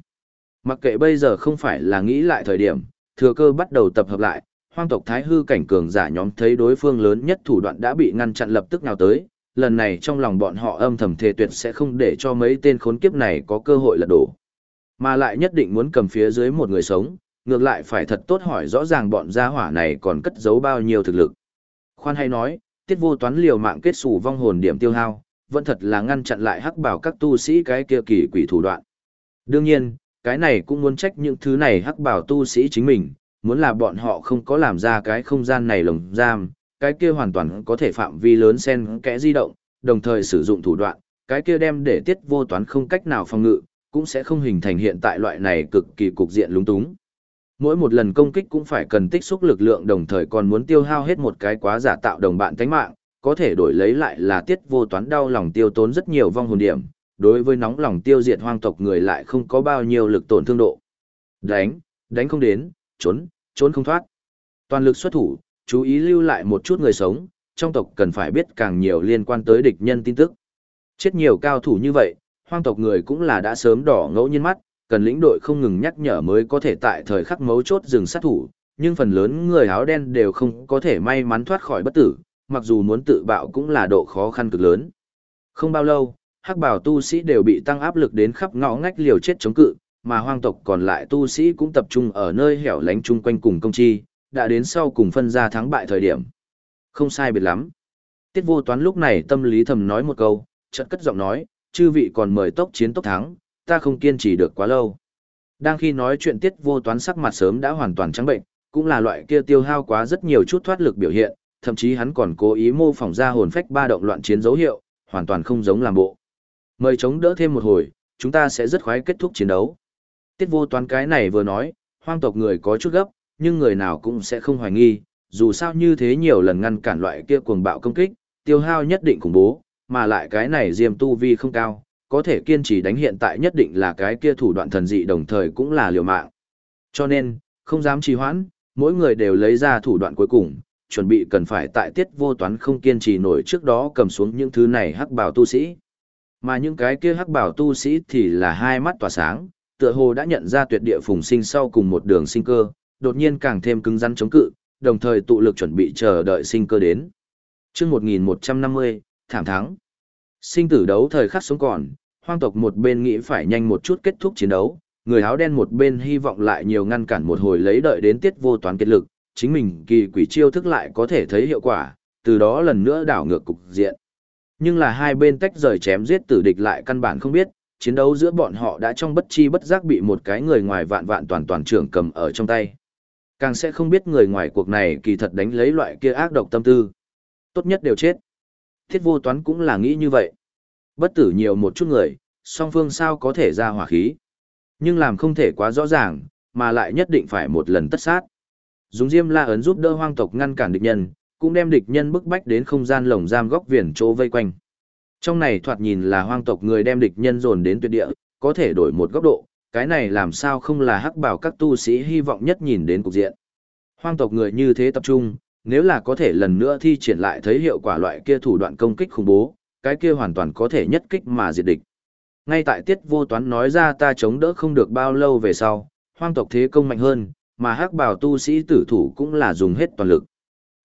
[SPEAKER 1] Mặc kệ bây giờ không phải là nghĩ lại thời điểm, thừa cơ bắt đầu tập hợp lại, hoang tộc thái hư cảnh cường giả nhóm thấy đối phương lớn nhất thủ đoạn đã bị ngăn chặn lập tức nào tới, lần này trong lòng bọn họ âm thầm thề tuyệt sẽ không để cho mấy tên khốn kiếp này có cơ hội lật đổ. Mà lại nhất định muốn cầm phía dưới một người sống, ngược lại phải thật tốt hỏi rõ ràng bọn gia hỏa này còn cất giấu bao nhiêu thực lực. Khoan hay nói, tiết vô toán liều mạng kết xù vong hồn điểm tiêu hao, vẫn thật là ngăn chặn lại hắc bảo các tu sĩ cái kia kỳ quỷ thủ đoạn. Đương nhiên, cái này cũng muốn trách những thứ này hắc bảo tu sĩ chính mình, muốn là bọn họ không có làm ra cái không gian này lồng giam, cái kia hoàn toàn có thể phạm vi lớn xen kẽ di động, đồng thời sử dụng thủ đoạn, cái kia đem để tiết vô toán không cách nào phòng ngự, cũng sẽ không hình thành hiện tại loại này cực kỳ cục diện lúng túng. Mỗi một lần công kích cũng phải cần tích xúc lực lượng đồng thời còn muốn tiêu hao hết một cái quá giả tạo đồng bạn tánh mạng, có thể đổi lấy lại là tiết vô toán đau lòng tiêu tốn rất nhiều vong hồn điểm, đối với nóng lòng tiêu diệt hoang tộc người lại không có bao nhiêu lực tổn thương độ. Đánh, đánh không đến, trốn, trốn không thoát. Toàn lực xuất thủ, chú ý lưu lại một chút người sống, trong tộc cần phải biết càng nhiều liên quan tới địch nhân tin tức. Chết nhiều cao thủ như vậy, hoang tộc người cũng là đã sớm đỏ ngẫu nhiên mắt, cần lĩnh đội không ngừng nhắc nhở mới có thể tại thời khắc mấu chốt dừng sát thủ, nhưng phần lớn người áo đen đều không có thể may mắn thoát khỏi bất tử, mặc dù muốn tự bạo cũng là độ khó khăn cực lớn. Không bao lâu, hắc bảo tu sĩ đều bị tăng áp lực đến khắp ngõ ngách liều chết chống cự, mà hoang tộc còn lại tu sĩ cũng tập trung ở nơi hẻo lánh chung quanh cùng công chi, đã đến sau cùng phân ra thắng bại thời điểm. Không sai biệt lắm. Tiết vô toán lúc này tâm lý thầm nói một câu, chợt cất giọng nói, chư vị còn mời tốc chiến tốc thắng, ta không kiên trì được quá lâu. Đang khi nói chuyện tiết vô toán sắc mặt sớm đã hoàn toàn trắng bệnh, cũng là loại kia tiêu hao quá rất nhiều chút thoát lực biểu hiện, thậm chí hắn còn cố ý mô phỏng ra hồn phách ba động loạn chiến dấu hiệu, hoàn toàn không giống làm bộ. Mời chống đỡ thêm một hồi, chúng ta sẽ rất khoái kết thúc chiến đấu. Tiết vô toán cái này vừa nói, hoang tộc người có chút gấp, nhưng người nào cũng sẽ không hoài nghi, dù sao như thế nhiều lần ngăn cản loại kia cuồng bạo công kích, tiêu hao nhất định khủng bố, mà lại cái này diêm tu vi không cao, có thể kiên trì đánh hiện tại nhất định là cái kia thủ đoạn thần dị đồng thời cũng là liều mạng. Cho nên, không dám trì hoãn, mỗi người đều lấy ra thủ đoạn cuối cùng, chuẩn bị cần phải tại tiết vô toán không kiên trì nổi trước đó cầm xuống những thứ này hắc bảo tu sĩ. Mà những cái kia hắc bảo tu sĩ thì là hai mắt tỏa sáng, tựa hồ đã nhận ra tuyệt địa phùng sinh sau cùng một đường sinh cơ, đột nhiên càng thêm cứng rắn chống cự, đồng thời tụ lực chuẩn bị chờ đợi sinh cơ đến. Chương 1150, thảm thắng. Sinh tử đấu thời khắc sống còn, hoang tộc một bên nghĩ phải nhanh một chút kết thúc chiến đấu, người áo đen một bên hy vọng lại nhiều ngăn cản một hồi lấy đợi đến tiết vô toán kết lực, chính mình kỳ quỷ chiêu thức lại có thể thấy hiệu quả, từ đó lần nữa đảo ngược cục diện. Nhưng là hai bên tách rời chém giết tử địch lại căn bản không biết, chiến đấu giữa bọn họ đã trong bất chi bất giác bị một cái người ngoài vạn vạn toàn toàn trưởng cầm ở trong tay. Càng sẽ không biết người ngoài cuộc này kỳ thật đánh lấy loại kia ác độc tâm tư. Tốt nhất đều chết. Thiết vô toán cũng là nghĩ như vậy. Bất tử nhiều một chút người, song phương sao có thể ra hỏa khí. Nhưng làm không thể quá rõ ràng, mà lại nhất định phải một lần tất sát. Dùng diêm la ấn giúp đỡ hoang tộc ngăn cản địch nhân, cũng đem địch nhân bức bách đến không gian lồng giam góc viền chỗ vây quanh. Trong này thoạt nhìn là hoang tộc người đem địch nhân dồn đến tuyệt địa, có thể đổi một góc độ, cái này làm sao không là hắc bảo các tu sĩ hy vọng nhất nhìn đến cục diện. Hoang tộc người như thế tập trung, nếu là có thể lần nữa thi triển lại thấy hiệu quả loại kia thủ đoạn công kích khủng bố, cái kia hoàn toàn có thể nhất kích mà diệt địch. Ngay tại tiết vô toán nói ra ta chống đỡ không được bao lâu về sau, hoang tộc thế công mạnh hơn, mà hắc bảo tu sĩ tử thủ cũng là dùng hết toàn lực.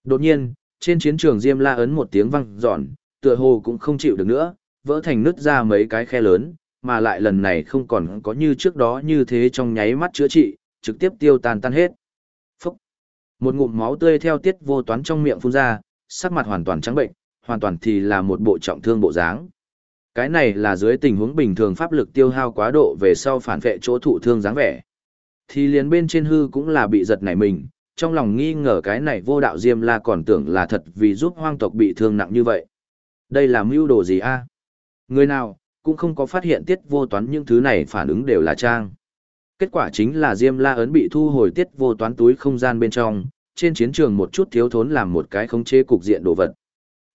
[SPEAKER 1] Đột nhiên, trên chiến trường Diêm La ấn một tiếng vang dọn, tựa hồ cũng không chịu được nữa, vỡ thành nứt ra mấy cái khe lớn, mà lại lần này không còn có như trước đó như thế trong nháy mắt chữa trị, trực tiếp tiêu tan tan hết. Phúc! Một ngụm máu tươi theo tiết vô toán trong miệng phun ra, sắc mặt hoàn toàn trắng bệnh, hoàn toàn thì là một bộ trọng thương bộ dáng. Cái này là dưới tình huống bình thường pháp lực tiêu hao quá độ về sau phản vệ chỗ thụ thương dáng vẻ. Thì liền bên trên hư cũng là bị giật nảy mình, trong lòng nghi ngờ cái này vô đạo diêm la còn tưởng là thật vì giúp hoang tộc bị thương nặng như vậy. Đây là mưu đồ gì a? Người nào, cũng không có phát hiện tiết vô toán những thứ này phản ứng đều là trang. Kết quả chính là diêm la ấn bị thu hồi tiết vô toán túi không gian bên trong, trên chiến trường một chút thiếu thốn làm một cái khống chế cục diện đồ vật.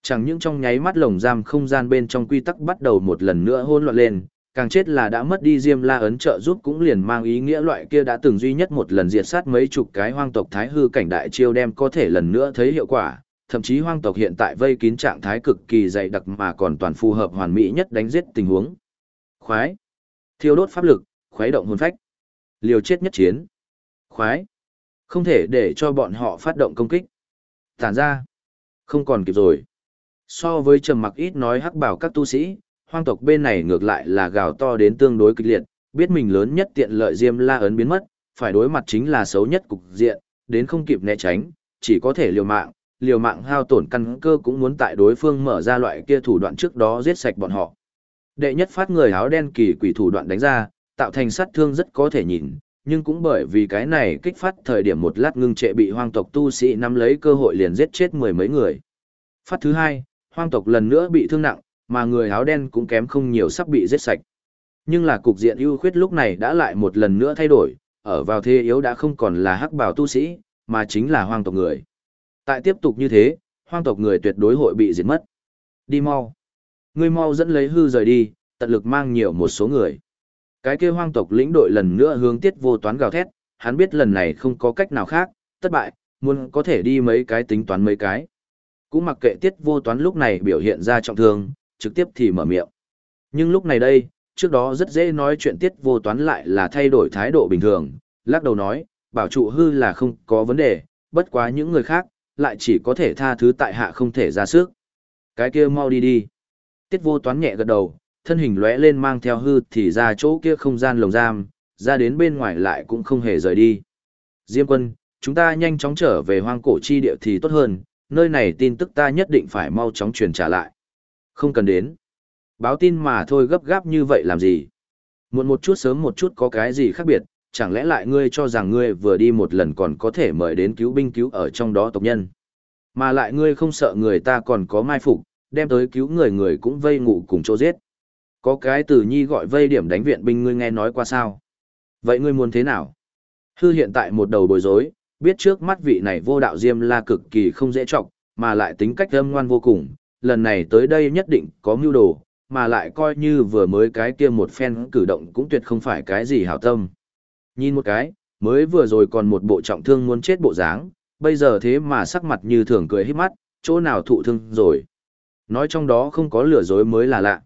[SPEAKER 1] Chẳng những trong nháy mắt lồng giam không gian bên trong quy tắc bắt đầu một lần nữa hôn loạn lên, càng chết là đã mất đi diêm la ấn trợ giúp cũng liền mang ý nghĩa loại kia đã từng duy nhất một lần diệt sát mấy chục cái hoang tộc thái hư cảnh đại chiêu đem có thể lần nữa thấy hiệu quả, thậm chí hoang tộc hiện tại vây kín trạng thái cực kỳ dày đặc mà còn toàn phù hợp hoàn mỹ nhất đánh giết tình huống. Khoái, thiêu đốt pháp lực, khoái động hồn phách, liều chết nhất chiến. Khoái, không thể để cho bọn họ phát động công kích. Tản ra, không còn kịp rồi. So với trầm mặc ít nói hắc bảo các tu sĩ, hoang tộc bên này ngược lại là gào to đến tương đối kịch liệt, biết mình lớn nhất tiện lợi Diêm La ấn biến mất, phải đối mặt chính là xấu nhất cục diện, đến không kịp né tránh, chỉ có thể liều mạng, liều mạng hao tổn căn cơ cũng muốn tại đối phương mở ra loại kia thủ đoạn trước đó giết sạch bọn họ. Đệ nhất phát người áo đen kỳ quỷ thủ đoạn đánh ra, tạo thành sát thương rất có thể nhìn, nhưng cũng bởi vì cái này kích phát thời điểm một lát ngưng trệ bị hoang tộc tu sĩ nắm lấy cơ hội liền giết chết mười mấy người. Phát thứ hai, hoang tộc lần nữa bị thương nặng, mà người áo đen cũng kém không nhiều sắp bị giết sạch. Nhưng là cục diện ưu khuyết lúc này đã lại một lần nữa thay đổi, ở vào thế yếu đã không còn là hắc bào tu sĩ, mà chính là hoang tộc người. Tại tiếp tục như thế, hoang tộc người tuyệt đối hội bị diệt mất. Đi mau. Ngươi mau dẫn lấy hư rời đi, tận lực mang nhiều một số người. Cái kia hoang tộc lĩnh đội lần nữa hướng tiết vô toán gào thét, hắn biết lần này không có cách nào khác, thất bại, muốn có thể đi mấy cái tính toán mấy cái. Cũng mặc kệ tiết vô toán lúc này biểu hiện ra trọng thương, trực tiếp thì mở miệng. Nhưng lúc này đây, trước đó rất dễ nói chuyện tiết vô toán lại là thay đổi thái độ bình thường, lắc đầu nói, bảo trụ hư là không có vấn đề, bất quá những người khác, lại chỉ có thể tha thứ tại hạ không thể ra sức. Cái kia mau đi đi. Tiết vô toán nhẹ gật đầu, thân hình lóe lên mang theo hư thì ra chỗ kia không gian lồng giam, ra đến bên ngoài lại cũng không hề rời đi. Diêm quân, chúng ta nhanh chóng trở về hoang cổ chi địa thì tốt hơn, nơi này tin tức ta nhất định phải mau chóng truyền trả lại. Không cần đến. Báo tin mà thôi gấp gáp như vậy làm gì? Muộn một chút sớm một chút có cái gì khác biệt, chẳng lẽ lại ngươi cho rằng ngươi vừa đi một lần còn có thể mời đến cứu binh cứu ở trong đó tộc nhân. Mà lại ngươi không sợ người ta còn có mai phục, đem tới cứu người người cũng vây ngủ cùng chỗ giết. Có cái từ nhi gọi vây điểm đánh viện binh ngươi nghe nói qua sao. Vậy ngươi muốn thế nào? Hư hiện tại một đầu bối rối, biết trước mắt vị này vô đạo diêm la cực kỳ không dễ trọng, mà lại tính cách âm ngoan vô cùng, lần này tới đây nhất định có mưu đồ, mà lại coi như vừa mới cái kia một phen cử động cũng tuyệt không phải cái gì hảo tâm. Nhìn một cái, mới vừa rồi còn một bộ trọng thương muốn chết bộ dáng, bây giờ thế mà sắc mặt như thường cười hết mắt, chỗ nào thụ thương rồi. Nói trong đó không có lừa dối mới là lạ.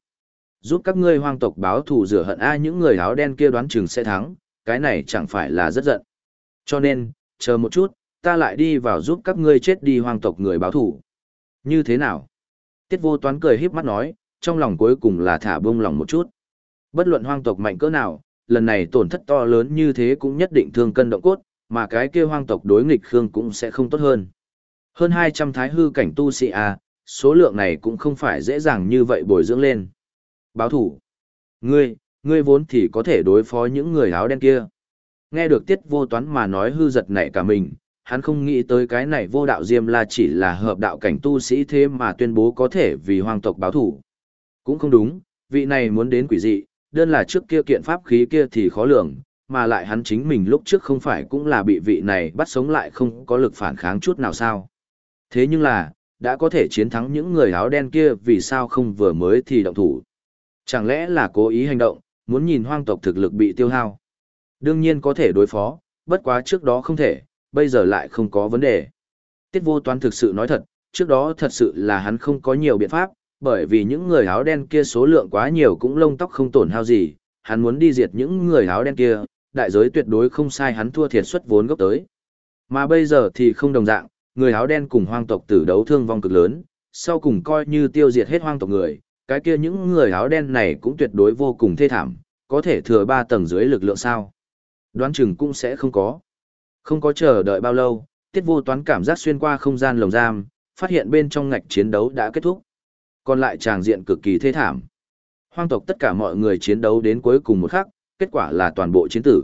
[SPEAKER 1] Giúp các ngươi hoang tộc báo thù rửa hận ai những người áo đen kia đoán chừng sẽ thắng, cái này chẳng phải là rất giận. Cho nên, chờ một chút, ta lại đi vào giúp các ngươi chết đi hoang tộc người báo thủ. Như thế nào? Tiết vô toán cười híp mắt nói, trong lòng cuối cùng là thả bông lòng một chút. Bất luận hoang tộc mạnh cỡ nào, lần này tổn thất to lớn như thế cũng nhất định thương cân động cốt, mà cái kia hoang tộc đối nghịch Khương cũng sẽ không tốt hơn. Hơn 200 thái hư cảnh tu sĩ à, số lượng này cũng không phải dễ dàng như vậy bồi dưỡng lên. Báo thủ. Ngươi, ngươi vốn thì có thể đối phó những người áo đen kia. Nghe được tiết vô toán mà nói hư giật nảy cả mình, hắn không nghĩ tới cái này vô đạo diêm la chỉ là hợp đạo cảnh tu sĩ thế mà tuyên bố có thể vì hoàng tộc báo thủ. Cũng không đúng, vị này muốn đến quỷ dị, đơn là trước kia kiện pháp khí kia thì khó lường, mà lại hắn chính mình lúc trước không phải cũng là bị vị này bắt sống lại không có lực phản kháng chút nào sao. Thế nhưng là, đã có thể chiến thắng những người áo đen kia vì sao không vừa mới thì động thủ. Chẳng lẽ là cố ý hành động, muốn nhìn hoang tộc thực lực bị tiêu hao. Đương nhiên có thể đối phó, bất quá trước đó không thể, bây giờ lại không có vấn đề. Tiết vô toán thực sự nói thật, trước đó thật sự là hắn không có nhiều biện pháp, bởi vì những người áo đen kia số lượng quá nhiều cũng lông tóc không tổn hao gì, hắn muốn đi diệt những người áo đen kia, đại giới tuyệt đối không sai hắn thua thiệt xuất vốn gốc tới. Mà bây giờ thì không đồng dạng, người áo đen cùng hoang tộc tử đấu thương vong cực lớn, sau cùng coi như tiêu diệt hết hoang tộc người, cái kia những người áo đen này cũng tuyệt đối vô cùng thê thảm, có thể thừa ba tầng dưới lực lượng sao. Đoán chừng cũng sẽ không có. Không có chờ đợi bao lâu, tiết vô toán cảm giác xuyên qua không gian lồng giam, phát hiện bên trong ngạch chiến đấu đã kết thúc. Còn lại tràng diện cực kỳ thê thảm. Hoang tộc tất cả mọi người chiến đấu đến cuối cùng một khắc, kết quả là toàn bộ chiến tử.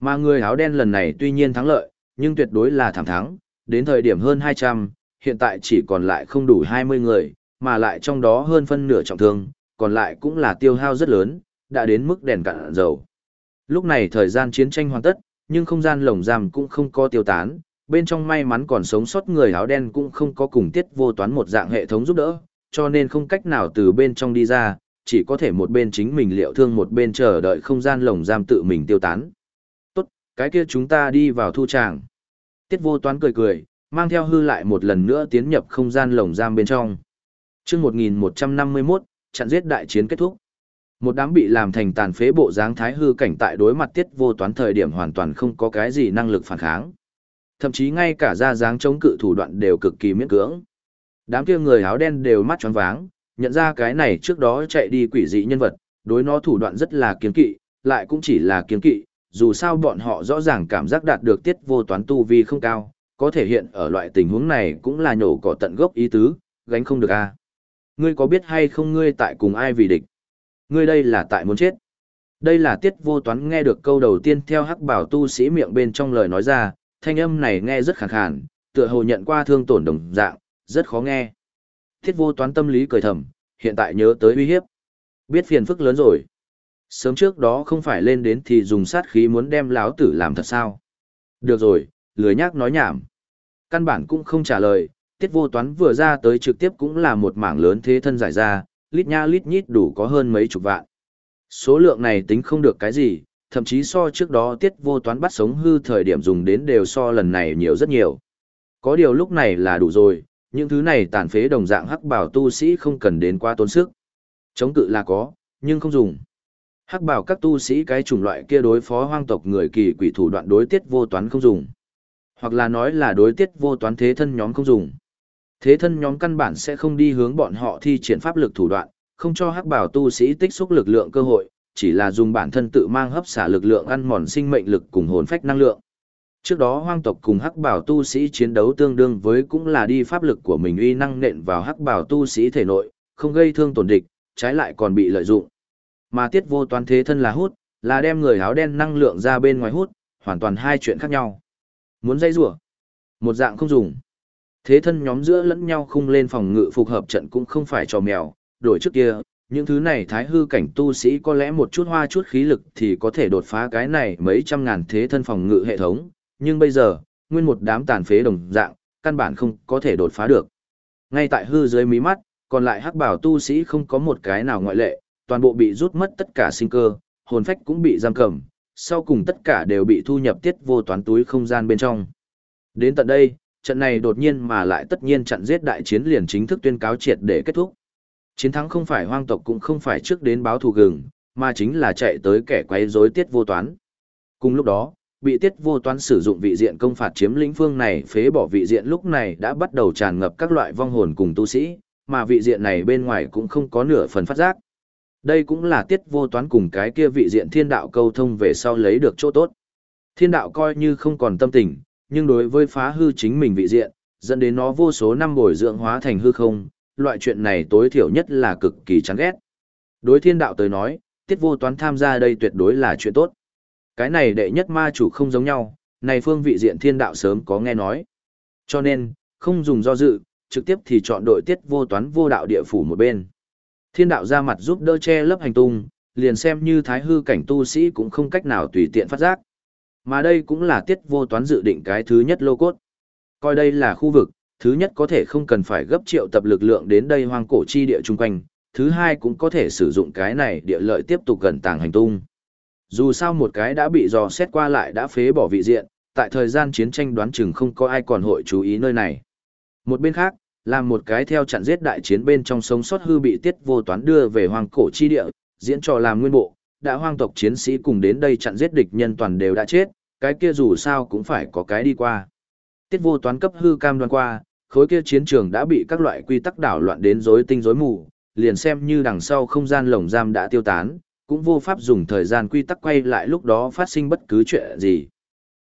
[SPEAKER 1] Mà người áo đen lần này tuy nhiên thắng lợi, nhưng tuyệt đối là thảm thắng, đến thời điểm hơn 200, hiện tại chỉ còn lại không đủ 20 người, mà lại trong đó hơn phân nửa trọng thương, còn lại cũng là tiêu hao rất lớn, đã đến mức đèn cạn dầu. Lúc này thời gian chiến tranh hoàn tất, nhưng không gian lồng giam cũng không có tiêu tán, bên trong may mắn còn sống sót người áo đen cũng không có cùng tiết vô toán một dạng hệ thống giúp đỡ, cho nên không cách nào từ bên trong đi ra, chỉ có thể một bên chính mình liệu thương một bên chờ đợi không gian lồng giam tự mình tiêu tán. Tốt, cái kia chúng ta đi vào thu tràng. Tiết vô toán cười cười, mang theo hư lại một lần nữa tiến nhập không gian lồng giam bên trong. chương 1151, trận giết đại chiến kết thúc. Một đám bị làm thành tàn phế bộ dáng thái hư cảnh tại đối mặt tiết vô toán thời điểm hoàn toàn không có cái gì năng lực phản kháng. Thậm chí ngay cả ra dáng chống cự thủ đoạn đều cực kỳ miễn cưỡng. Đám kia người áo đen đều mắt tròn váng, nhận ra cái này trước đó chạy đi quỷ dị nhân vật, đối nó thủ đoạn rất là kiên kỵ, lại cũng chỉ là kiên kỵ, dù sao bọn họ rõ ràng cảm giác đạt được tiết vô toán tu vi không cao, có thể hiện ở loại tình huống này cũng là nhổ cỏ tận gốc ý tứ, gánh không được a. À. Ngươi có biết hay không ngươi tại cùng ai vì địch? Ngươi đây là tại muốn chết. Đây là tiết vô toán nghe được câu đầu tiên theo hắc bảo tu sĩ miệng bên trong lời nói ra, thanh âm này nghe rất khẳng khàn, tựa hồ nhận qua thương tổn đồng dạng, rất khó nghe. Tiết vô toán tâm lý cười thầm, hiện tại nhớ tới uy hiếp. Biết phiền phức lớn rồi. Sớm trước đó không phải lên đến thì dùng sát khí muốn đem láo tử làm thật sao. Được rồi, lười nhác nói nhảm. Căn bản cũng không trả lời, tiết vô toán vừa ra tới trực tiếp cũng là một mảng lớn thế thân giải ra, lít nha lít nhít đủ có hơn mấy chục vạn. Số lượng này tính không được cái gì, thậm chí so trước đó tiết vô toán bắt sống hư thời điểm dùng đến đều so lần này nhiều rất nhiều. Có điều lúc này là đủ rồi, những thứ này tàn phế đồng dạng hắc bảo tu sĩ không cần đến quá tốn sức. Chống cự là có, nhưng không dùng. Hắc bảo các tu sĩ cái chủng loại kia đối phó hoang tộc người kỳ quỷ thủ đoạn đối tiết vô toán không dùng. Hoặc là nói là đối tiết vô toán thế thân nhóm không dùng. Thế thân nhóm căn bản sẽ không đi hướng bọn họ thi triển pháp lực thủ đoạn, không cho hắc bảo tu sĩ tích xúc lực lượng cơ hội, chỉ là dùng bản thân tự mang hấp xả lực lượng ăn mòn sinh mệnh lực cùng hồn phách năng lượng. Trước đó hoang tộc cùng hắc bảo tu sĩ chiến đấu tương đương với cũng là đi pháp lực của mình uy năng nện vào hắc bảo tu sĩ thể nội, không gây thương tổn địch, trái lại còn bị lợi dụng. Mà tiết vô toán thế thân là hút, là đem người áo đen năng lượng ra bên ngoài hút, hoàn toàn hai chuyện khác nhau. Muốn dây rủa một dạng không dùng. Thế thân nhóm giữa lẫn nhau khung lên phòng ngự phục hợp trận cũng không phải trò mèo, đổi trước kia, những thứ này thái hư cảnh tu sĩ có lẽ một chút hoa chút khí lực thì có thể đột phá cái này mấy trăm ngàn thế thân phòng ngự hệ thống, nhưng bây giờ, nguyên một đám tàn phế đồng dạng, căn bản không có thể đột phá được. Ngay tại hư dưới mí mắt, còn lại hắc bảo tu sĩ không có một cái nào ngoại lệ, toàn bộ bị rút mất tất cả sinh cơ, hồn phách cũng bị giam cầm, sau cùng tất cả đều bị thu nhập tiết vô toán túi không gian bên trong. Đến tận đây, trận này đột nhiên mà lại tất nhiên chặn giết đại chiến liền chính thức tuyên cáo triệt để kết thúc. Chiến thắng không phải hoang tộc cũng không phải trước đến báo thù gừng, mà chính là chạy tới kẻ quấy rối tiết vô toán. Cùng lúc đó, bị tiết vô toán sử dụng vị diện công phạt chiếm lĩnh phương này phế bỏ vị diện lúc này đã bắt đầu tràn ngập các loại vong hồn cùng tu sĩ, mà vị diện này bên ngoài cũng không có nửa phần phát giác. Đây cũng là tiết vô toán cùng cái kia vị diện thiên đạo câu thông về sau lấy được chỗ tốt. Thiên đạo coi như không còn tâm tình, nhưng đối với phá hư chính mình vị diện, dẫn đến nó vô số năm bồi dưỡng hóa thành hư không, loại chuyện này tối thiểu nhất là cực kỳ chán ghét. Đối thiên đạo tới nói, tiết vô toán tham gia đây tuyệt đối là chuyện tốt. Cái này đệ nhất ma chủ không giống nhau, này phương vị diện thiên đạo sớm có nghe nói. Cho nên, không dùng do dự, trực tiếp thì chọn đội tiết vô toán vô đạo địa phủ một bên. Thiên đạo ra mặt giúp đỡ che lấp hành tung, liền xem như thái hư cảnh tu sĩ cũng không cách nào tùy tiện phát giác. Mà đây cũng là tiết vô toán dự định cái thứ nhất lô cốt. Coi đây là khu vực, thứ nhất có thể không cần phải gấp triệu tập lực lượng đến đây hoang cổ chi địa chung quanh, thứ hai cũng có thể sử dụng cái này địa lợi tiếp tục gần tàng hành tung. Dù sao một cái đã bị dò xét qua lại đã phế bỏ vị diện, tại thời gian chiến tranh đoán chừng không có ai còn hội chú ý nơi này. Một bên khác, làm một cái theo chặn giết đại chiến bên trong sống sót hư bị tiết vô toán đưa về hoang cổ chi địa, diễn trò làm nguyên bộ, đã hoang tộc chiến sĩ cùng đến đây chặn giết địch nhân toàn đều đã chết, cái kia dù sao cũng phải có cái đi qua. Tiết vô toán cấp hư cam đoan qua, khối kia chiến trường đã bị các loại quy tắc đảo loạn đến rối tinh rối mù, liền xem như đằng sau không gian lồng giam đã tiêu tán, cũng vô pháp dùng thời gian quy tắc quay lại lúc đó phát sinh bất cứ chuyện gì.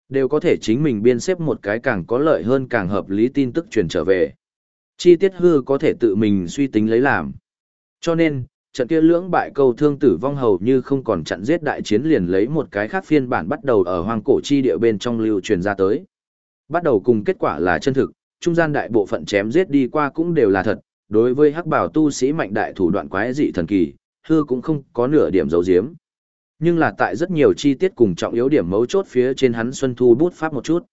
[SPEAKER 1] Đều có thể chính mình biên xếp một cái càng có lợi hơn càng hợp lý tin tức truyền trở về. Chi tiết hư có thể tự mình suy tính lấy làm. Cho nên, trận kia lưỡng bại câu thương tử vong hầu như không còn chặn giết đại chiến liền lấy một cái khác phiên bản bắt đầu ở hoang cổ chi địa bên trong lưu truyền ra tới. Bắt đầu cùng kết quả là chân thực, trung gian đại bộ phận chém giết đi qua cũng đều là thật, đối với hắc bảo tu sĩ mạnh đại thủ đoạn quái dị thần kỳ, hư cũng không có nửa điểm dấu diếm. Nhưng là tại rất nhiều chi tiết cùng trọng yếu điểm mấu chốt phía trên hắn Xuân Thu bút pháp một chút.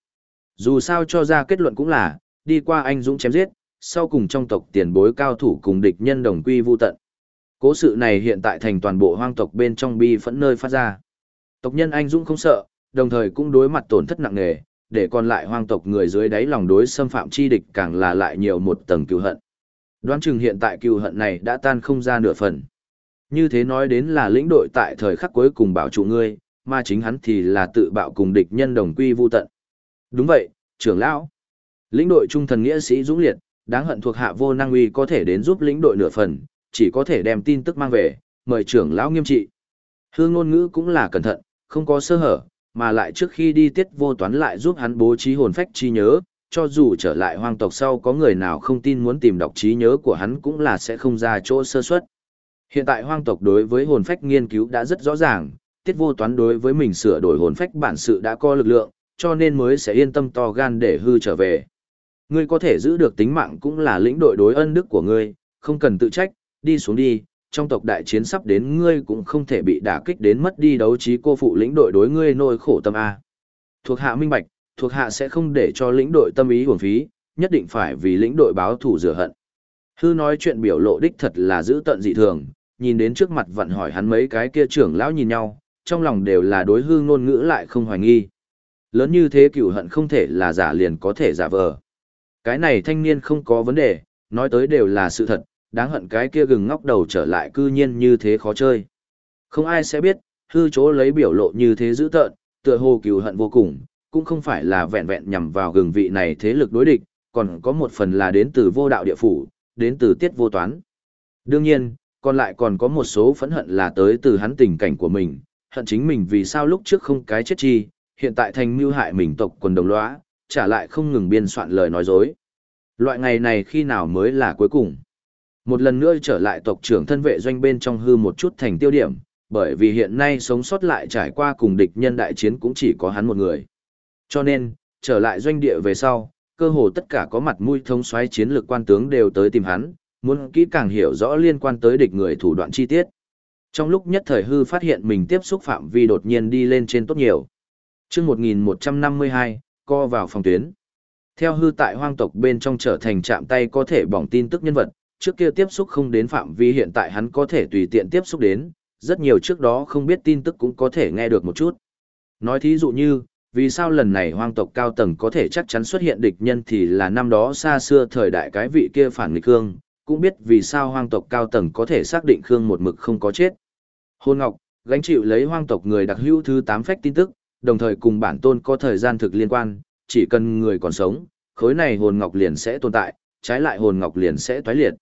[SPEAKER 1] Dù sao cho ra kết luận cũng là, đi qua anh dũng chém giết, sau cùng trong tộc tiền bối cao thủ cùng địch nhân đồng quy vu tận. Cố sự này hiện tại thành toàn bộ hoang tộc bên trong bi phẫn nơi phát ra. Tộc nhân anh dũng không sợ, đồng thời cũng đối mặt tổn thất nặng nề, để còn lại hoang tộc người dưới đáy lòng đối xâm phạm chi địch càng là lại nhiều một tầng cừu hận. Đoán chừng hiện tại cừu hận này đã tan không ra nửa phần. Như thế nói đến là lĩnh đội tại thời khắc cuối cùng bảo trụ ngươi, mà chính hắn thì là tự bạo cùng địch nhân đồng quy vu tận. Đúng vậy, trưởng lão. Lĩnh đội trung thần nghĩa sĩ dũng liệt, Đáng hận thuộc hạ vô năng uy có thể đến giúp lĩnh đội nửa phần, chỉ có thể đem tin tức mang về, mời trưởng lão nghiêm trị. Hương ngôn ngữ cũng là cẩn thận, không có sơ hở, mà lại trước khi đi tiết vô toán lại giúp hắn bố trí hồn phách chi nhớ, cho dù trở lại hoang tộc sau có người nào không tin muốn tìm đọc trí nhớ của hắn cũng là sẽ không ra chỗ sơ suất. Hiện tại hoang tộc đối với hồn phách nghiên cứu đã rất rõ ràng, tiết vô toán đối với mình sửa đổi hồn phách bản sự đã có lực lượng, cho nên mới sẽ yên tâm to gan để hư trở về. Ngươi có thể giữ được tính mạng cũng là lĩnh đội đối ân đức của ngươi, không cần tự trách, đi xuống đi, trong tộc đại chiến sắp đến ngươi cũng không thể bị đả kích đến mất đi đấu trí cô phụ lĩnh đội đối ngươi nỗi khổ tâm A. Thuộc hạ minh bạch, thuộc hạ sẽ không để cho lĩnh đội tâm ý uổng phí, nhất định phải vì lĩnh đội báo thù rửa hận. Hư nói chuyện biểu lộ đích thật là giữ tận dị thường, nhìn đến trước mặt vặn hỏi hắn mấy cái kia trưởng lão nhìn nhau, trong lòng đều là đối hư ngôn ngữ lại không hoài nghi. Lớn như thế cửu hận không thể là giả liền có thể giả vờ. Cái này thanh niên không có vấn đề, nói tới đều là sự thật, đáng hận cái kia gừng ngóc đầu trở lại cư nhiên như thế khó chơi. Không ai sẽ biết, hư chỗ lấy biểu lộ như thế dữ tợn, tựa hồ cừu hận vô cùng, cũng không phải là vẹn vẹn nhằm vào gừng vị này thế lực đối địch, còn có một phần là đến từ vô đạo địa phủ, đến từ tiết vô toán. Đương nhiên, còn lại còn có một số phẫn hận là tới từ hắn tình cảnh của mình, hận chính mình vì sao lúc trước không cái chết chi, hiện tại thành mưu hại mình tộc quần đồng lõa, trả lại không ngừng biên soạn lời nói dối. Loại ngày này khi nào mới là cuối cùng? Một lần nữa trở lại tộc trưởng thân vệ doanh bên trong hư một chút thành tiêu điểm, bởi vì hiện nay sống sót lại trải qua cùng địch nhân đại chiến cũng chỉ có hắn một người. Cho nên, trở lại doanh địa về sau, cơ hồ tất cả có mặt mũi thông xoáy chiến lược quan tướng đều tới tìm hắn, muốn kỹ càng hiểu rõ liên quan tới địch người thủ đoạn chi tiết. Trong lúc nhất thời hư phát hiện mình tiếp xúc phạm vi đột nhiên đi lên trên tốt nhiều. Trước 1152, co vào phòng tuyến. Theo hư tại hoang tộc bên trong trở thành chạm tay có thể bỏng tin tức nhân vật, trước kia tiếp xúc không đến phạm vi hiện tại hắn có thể tùy tiện tiếp xúc đến, rất nhiều trước đó không biết tin tức cũng có thể nghe được một chút. Nói thí dụ như, vì sao lần này hoang tộc cao tầng có thể chắc chắn xuất hiện địch nhân thì là năm đó xa xưa thời đại cái vị kia phản nghịch Khương, cũng biết vì sao hoang tộc cao tầng có thể xác định Khương một mực không có chết. Hôn Ngọc, gánh chịu lấy hoang tộc người đặc hữu thứ 8 phách tin tức, đồng thời cùng bản tôn có thời gian thực liên quan, chỉ cần người còn sống, khối này hồn ngọc liền sẽ tồn tại, trái lại hồn ngọc liền sẽ toái liệt.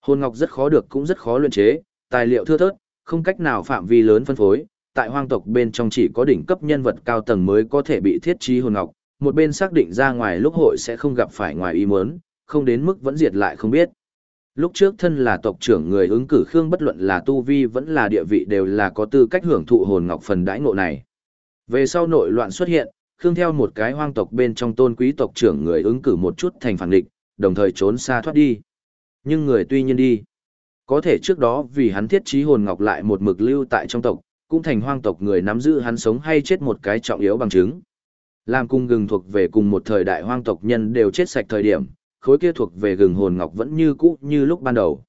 [SPEAKER 1] Hồn ngọc rất khó được cũng rất khó luyện chế, tài liệu thưa thớt, không cách nào phạm vi lớn phân phối, tại hoang tộc bên trong chỉ có đỉnh cấp nhân vật cao tầng mới có thể bị thiết trí hồn ngọc, một bên xác định ra ngoài lúc hội sẽ không gặp phải ngoài ý muốn, không đến mức vẫn diệt lại không biết. Lúc trước thân là tộc trưởng người ứng cử Khương bất luận là tu vi vẫn là địa vị đều là có tư cách hưởng thụ hồn ngọc phần đãi ngộ này. Về sau nội loạn xuất hiện, Khương theo một cái hoang tộc bên trong tôn quý tộc trưởng người ứng cử một chút thành phản địch, đồng thời trốn xa thoát đi. Nhưng người tuy nhiên đi. Có thể trước đó vì hắn thiết trí hồn ngọc lại một mực lưu tại trong tộc, cũng thành hoang tộc người nắm giữ hắn sống hay chết một cái trọng yếu bằng chứng. Làm cung gừng thuộc về cùng một thời đại hoang tộc nhân đều chết sạch thời điểm, khối kia thuộc về gừng hồn ngọc vẫn như cũ như lúc ban đầu.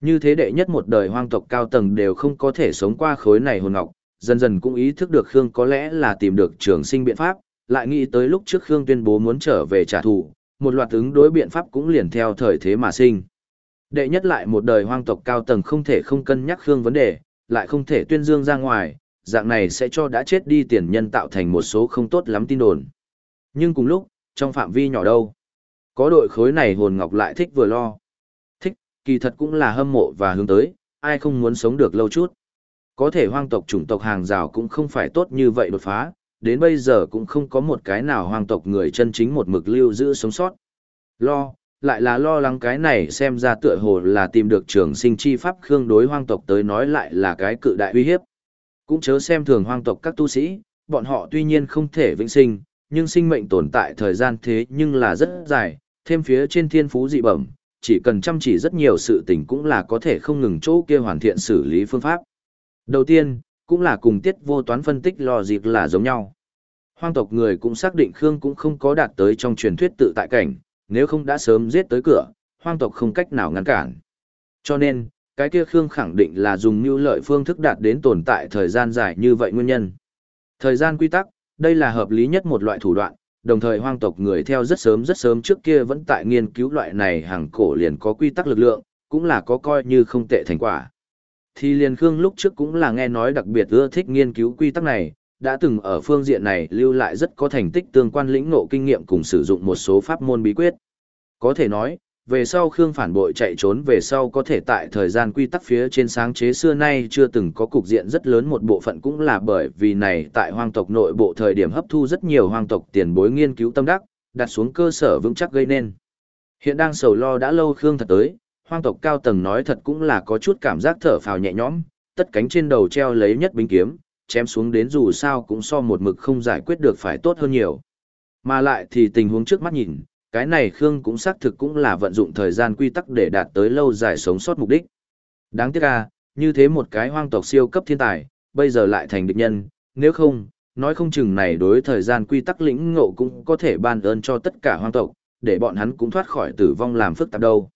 [SPEAKER 1] Như thế đệ nhất một đời hoang tộc cao tầng đều không có thể sống qua khối này hồn ngọc, dần dần cũng ý thức được Khương có lẽ là tìm được trường sinh biện pháp, lại nghĩ tới lúc trước Khương tuyên bố muốn trở về trả thù, một loạt ứng đối biện pháp cũng liền theo thời thế mà sinh. Đệ nhất lại một đời hoang tộc cao tầng không thể không cân nhắc Khương vấn đề, lại không thể tuyên dương ra ngoài, dạng này sẽ cho đã chết đi tiền nhân tạo thành một số không tốt lắm tin đồn. Nhưng cùng lúc, trong phạm vi nhỏ đâu, có đội khối này hồn ngọc lại thích vừa lo. Thích, kỳ thật cũng là hâm mộ và hướng tới, ai không muốn sống được lâu chút. Có thể hoang tộc chủng tộc hàng rào cũng không phải tốt như vậy đột phá, đến bây giờ cũng không có một cái nào hoang tộc người chân chính một mực lưu giữ sống sót. Lo, lại là lo lắng cái này xem ra tựa hồ là tìm được trường sinh chi pháp khương đối hoang tộc tới nói lại là cái cự đại uy hiếp. Cũng chớ xem thường hoang tộc các tu sĩ, bọn họ tuy nhiên không thể vĩnh sinh, nhưng sinh mệnh tồn tại thời gian thế nhưng là rất dài, thêm phía trên thiên phú dị bẩm, chỉ cần chăm chỉ rất nhiều sự tình cũng là có thể không ngừng chỗ kia hoàn thiện xử lý phương pháp. Đầu tiên, cũng là cùng tiết vô toán phân tích lò dịp là giống nhau. Hoang tộc người cũng xác định Khương cũng không có đạt tới trong truyền thuyết tự tại cảnh, nếu không đã sớm giết tới cửa, hoang tộc không cách nào ngăn cản. Cho nên, cái kia Khương khẳng định là dùng mưu lợi phương thức đạt đến tồn tại thời gian dài như vậy nguyên nhân. Thời gian quy tắc, đây là hợp lý nhất một loại thủ đoạn, đồng thời hoang tộc người theo rất sớm rất sớm trước kia vẫn tại nghiên cứu loại này hàng cổ liền có quy tắc lực lượng, cũng là có coi như không tệ thành quả. Thì liền Khương lúc trước cũng là nghe nói đặc biệt ưa thích nghiên cứu quy tắc này, đã từng ở phương diện này lưu lại rất có thành tích tương quan lĩnh ngộ kinh nghiệm cùng sử dụng một số pháp môn bí quyết. Có thể nói, về sau Khương phản bội chạy trốn về sau có thể tại thời gian quy tắc phía trên sáng chế xưa nay chưa từng có cục diện rất lớn một bộ phận cũng là bởi vì này tại hoang tộc nội bộ thời điểm hấp thu rất nhiều hoang tộc tiền bối nghiên cứu tâm đắc, đặt xuống cơ sở vững chắc gây nên. Hiện đang sầu lo đã lâu Khương thật tới, hoang tộc cao tầng nói thật cũng là có chút cảm giác thở phào nhẹ nhõm, tất cánh trên đầu treo lấy nhất binh kiếm, chém xuống đến dù sao cũng so một mực không giải quyết được phải tốt hơn nhiều. Mà lại thì tình huống trước mắt nhìn, cái này Khương cũng xác thực cũng là vận dụng thời gian quy tắc để đạt tới lâu dài sống sót mục đích. Đáng tiếc à, như thế một cái hoang tộc siêu cấp thiên tài, bây giờ lại thành địch nhân, nếu không, nói không chừng này đối thời gian quy tắc lĩnh ngộ cũng có thể ban ơn cho tất cả hoang tộc, để bọn hắn cũng thoát khỏi tử vong làm phức tạp đâu.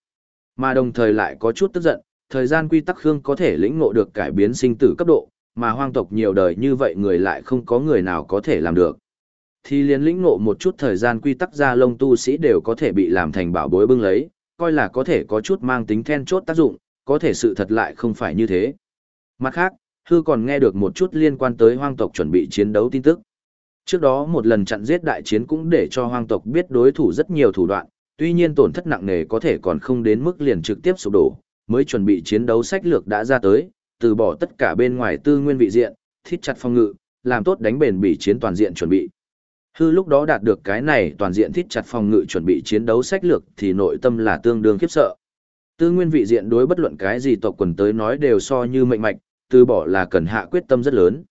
[SPEAKER 1] Mà đồng thời lại có chút tức giận, thời gian quy tắc Khương có thể lĩnh ngộ được cải biến sinh tử cấp độ, mà hoang tộc nhiều đời như vậy người lại không có người nào có thể làm được. Thì liền lĩnh ngộ một chút thời gian quy tắc ra lông tu sĩ đều có thể bị làm thành bảo bối bưng lấy, coi là có thể có chút mang tính then chốt tác dụng, có thể sự thật lại không phải như thế. Mặt khác, hư còn nghe được một chút liên quan tới hoang tộc chuẩn bị chiến đấu tin tức. Trước đó một lần chặn giết đại chiến cũng để cho hoang tộc biết đối thủ rất nhiều thủ đoạn, tuy nhiên tổn thất nặng nề có thể còn không đến mức liền trực tiếp sụp đổ, mới chuẩn bị chiến đấu sách lược đã ra tới, từ bỏ tất cả bên ngoài tư nguyên vị diện, thiết chặt phòng ngự, làm tốt đánh bền bỉ chiến toàn diện chuẩn bị. Hư lúc đó đạt được cái này toàn diện thiết chặt phòng ngự chuẩn bị chiến đấu sách lược thì nội tâm là tương đương khiếp sợ. Tư nguyên vị diện đối bất luận cái gì tộc quần tới nói đều so như mệnh mạch, từ bỏ là cần hạ quyết tâm rất lớn.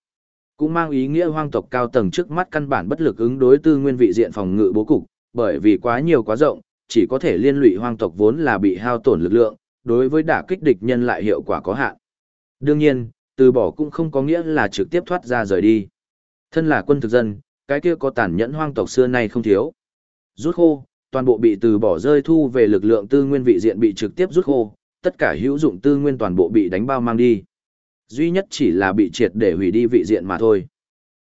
[SPEAKER 1] Cũng mang ý nghĩa hoang tộc cao tầng trước mắt căn bản bất lực ứng đối tư nguyên vị diện phòng ngự bố cục, bởi vì quá nhiều quá rộng, chỉ có thể liên lụy hoang tộc vốn là bị hao tổn lực lượng, đối với đả kích địch nhân lại hiệu quả có hạn. Đương nhiên, từ bỏ cũng không có nghĩa là trực tiếp thoát ra rời đi. Thân là quân thực dân, cái kia có tàn nhẫn hoang tộc xưa nay không thiếu. Rút khô, toàn bộ bị từ bỏ rơi thu về lực lượng tư nguyên vị diện bị trực tiếp rút khô, tất cả hữu dụng tư nguyên toàn bộ bị đánh bao mang đi. Duy nhất chỉ là bị triệt để hủy đi vị diện mà thôi.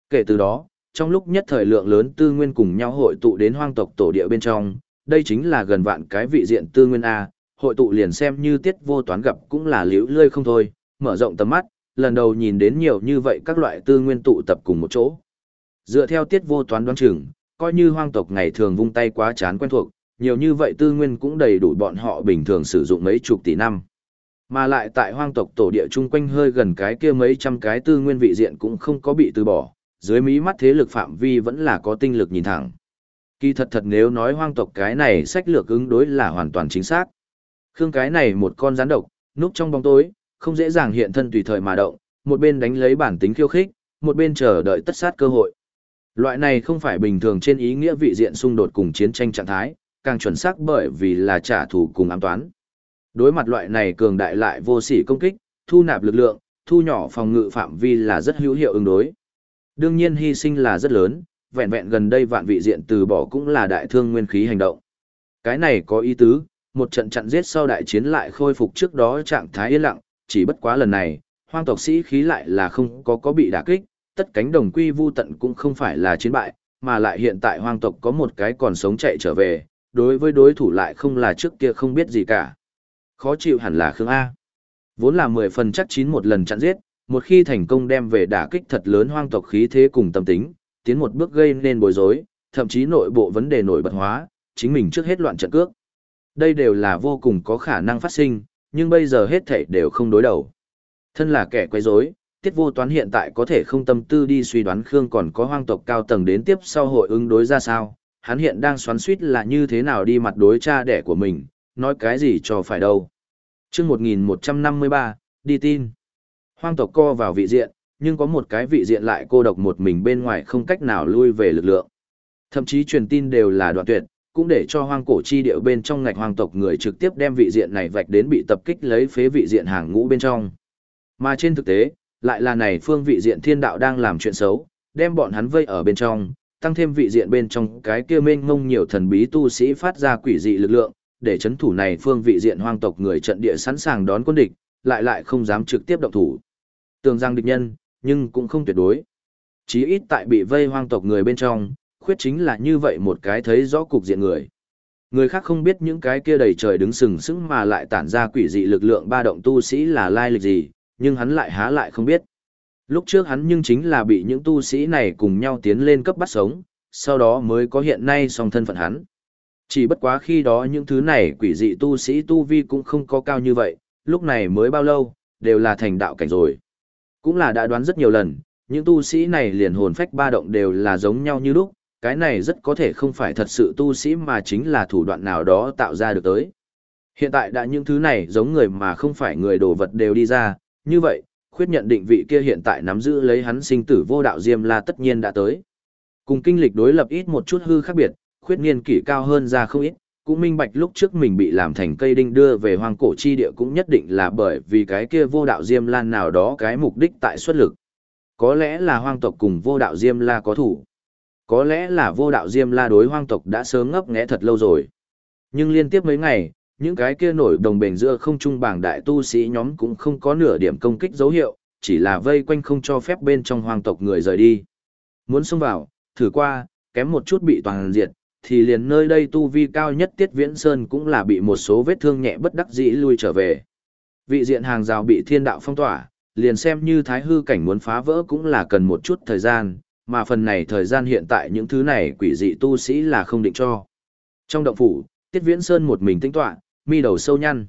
[SPEAKER 1] Kể từ đó, trong lúc nhất thời lượng lớn tư nguyên cùng nhau hội tụ đến hoang tộc tổ địa bên trong, đây chính là gần vạn cái vị diện tư nguyên A, hội tụ liền xem như tiết vô toán gặp cũng là liễu lươi không thôi, mở rộng tầm mắt, lần đầu nhìn đến nhiều như vậy các loại tư nguyên tụ tập cùng một chỗ. Dựa theo tiết vô toán đoán chừng, coi như hoang tộc ngày thường vung tay quá chán quen thuộc, nhiều như vậy tư nguyên cũng đầy đủ bọn họ bình thường sử dụng mấy chục tỷ năm. Mà lại tại hoang tộc tổ địa chung quanh hơi gần cái kia mấy trăm cái tư nguyên vị diện cũng không có bị từ bỏ, dưới mí mắt thế lực phạm vi vẫn là có tinh lực nhìn thẳng. Kỳ thật thật nếu nói hoang tộc cái này sách lược ứng đối là hoàn toàn chính xác. Khương cái này một con rắn độc, núp trong bóng tối, không dễ dàng hiện thân tùy thời mà động, một bên đánh lấy bản tính khiêu khích, một bên chờ đợi tất sát cơ hội. Loại này không phải bình thường trên ý nghĩa vị diện xung đột cùng chiến tranh trạng thái, càng chuẩn xác bởi vì là trả thù cùng ám toán. Đối mặt loại này cường đại lại vô sỉ công kích, thu nạp lực lượng, thu nhỏ phòng ngự phạm vi là rất hữu hiệu ứng đối. Đương nhiên hy sinh là rất lớn, vẹn vẹn gần đây vạn vị diện từ bỏ cũng là đại thương nguyên khí hành động. Cái này có ý tứ, một trận chặn giết sau đại chiến lại khôi phục trước đó trạng thái yên lặng, chỉ bất quá lần này, hoang tộc sĩ khí lại là không có có bị đả kích, tất cánh đồng quy vu tận cũng không phải là chiến bại, mà lại hiện tại hoang tộc có một cái còn sống chạy trở về, đối với đối thủ lại không là trước kia không biết gì cả. Khó chịu hẳn là Khương A. Vốn là 10 phần chắc chín một lần chặn giết, một khi thành công đem về đả kích thật lớn hoang tộc khí thế cùng tâm tính, tiến một bước gây nên bối rối, thậm chí nội bộ vấn đề nổi bật hóa, chính mình trước hết loạn trận cước. Đây đều là vô cùng có khả năng phát sinh, nhưng bây giờ hết thảy đều không đối đầu. Thân là kẻ quấy rối, tiết vô toán hiện tại có thể không tâm tư đi suy đoán Khương còn có hoang tộc cao tầng đến tiếp sau hội ứng đối ra sao, hắn hiện đang xoắn suýt là như thế nào đi mặt đối cha đẻ của mình, nói cái gì cho phải đâu. chương 1153, đi tin. Hoang tộc co vào vị diện, nhưng có một cái vị diện lại cô độc một mình bên ngoài không cách nào lui về lực lượng. Thậm chí truyền tin đều là đoạn tuyệt, cũng để cho hoang cổ chi địa bên trong ngạch hoàng tộc người trực tiếp đem vị diện này vạch đến bị tập kích lấy phế vị diện hàng ngũ bên trong. Mà trên thực tế, lại là này phương vị diện thiên đạo đang làm chuyện xấu, đem bọn hắn vây ở bên trong, tăng thêm vị diện bên trong cái kia mênh mông nhiều thần bí tu sĩ phát ra quỷ dị lực lượng, để chấn thủ này phương vị diện hoang tộc người trận địa sẵn sàng đón quân địch, lại lại không dám trực tiếp động thủ. Tường rằng địch nhân, nhưng cũng không tuyệt đối. Chí ít tại bị vây hoang tộc người bên trong, khuyết chính là như vậy một cái thấy rõ cục diện người. Người khác không biết những cái kia đầy trời đứng sừng sững mà lại tản ra quỷ dị lực lượng ba động tu sĩ là lai lịch gì, nhưng hắn lại há lại không biết. Lúc trước hắn nhưng chính là bị những tu sĩ này cùng nhau tiến lên cấp bắt sống, sau đó mới có hiện nay song thân phận hắn. Chỉ bất quá khi đó những thứ này quỷ dị tu sĩ tu vi cũng không có cao như vậy, lúc này mới bao lâu, đều là thành đạo cảnh rồi. Cũng là đã đoán rất nhiều lần, những tu sĩ này liền hồn phách ba động đều là giống nhau như lúc, cái này rất có thể không phải thật sự tu sĩ mà chính là thủ đoạn nào đó tạo ra được tới. Hiện tại đã những thứ này giống người mà không phải người đồ vật đều đi ra, như vậy, khuyết nhận định vị kia hiện tại nắm giữ lấy hắn sinh tử vô đạo diêm la tất nhiên đã tới. Cùng kinh lịch đối lập ít một chút hư khác biệt, khuyết niên kỷ cao hơn ra không ít, cũng minh bạch lúc trước mình bị làm thành cây đinh đưa về hoang cổ chi địa cũng nhất định là bởi vì cái kia vô đạo diêm lan nào đó cái mục đích tại xuất lực. Có lẽ là hoang tộc cùng vô đạo diêm la có thủ. Có lẽ là vô đạo diêm la đối hoang tộc đã sớm ngấp nghẽ thật lâu rồi. Nhưng liên tiếp mấy ngày, những cái kia nổi đồng bền giữa không trung bảng đại tu sĩ nhóm cũng không có nửa điểm công kích dấu hiệu, chỉ là vây quanh không cho phép bên trong hoang tộc người rời đi. Muốn xông vào, thử qua, kém một chút bị toàn diệt, thì liền nơi đây tu vi cao nhất Tiết Viễn Sơn cũng là bị một số vết thương nhẹ bất đắc dĩ lui trở về. Vị diện hàng rào bị thiên đạo phong tỏa, liền xem như thái hư cảnh muốn phá vỡ cũng là cần một chút thời gian, mà phần này thời gian hiện tại những thứ này quỷ dị tu sĩ là không định cho. Trong động phủ, Tiết Viễn Sơn một mình tinh tọa, mi đầu sâu nhăn.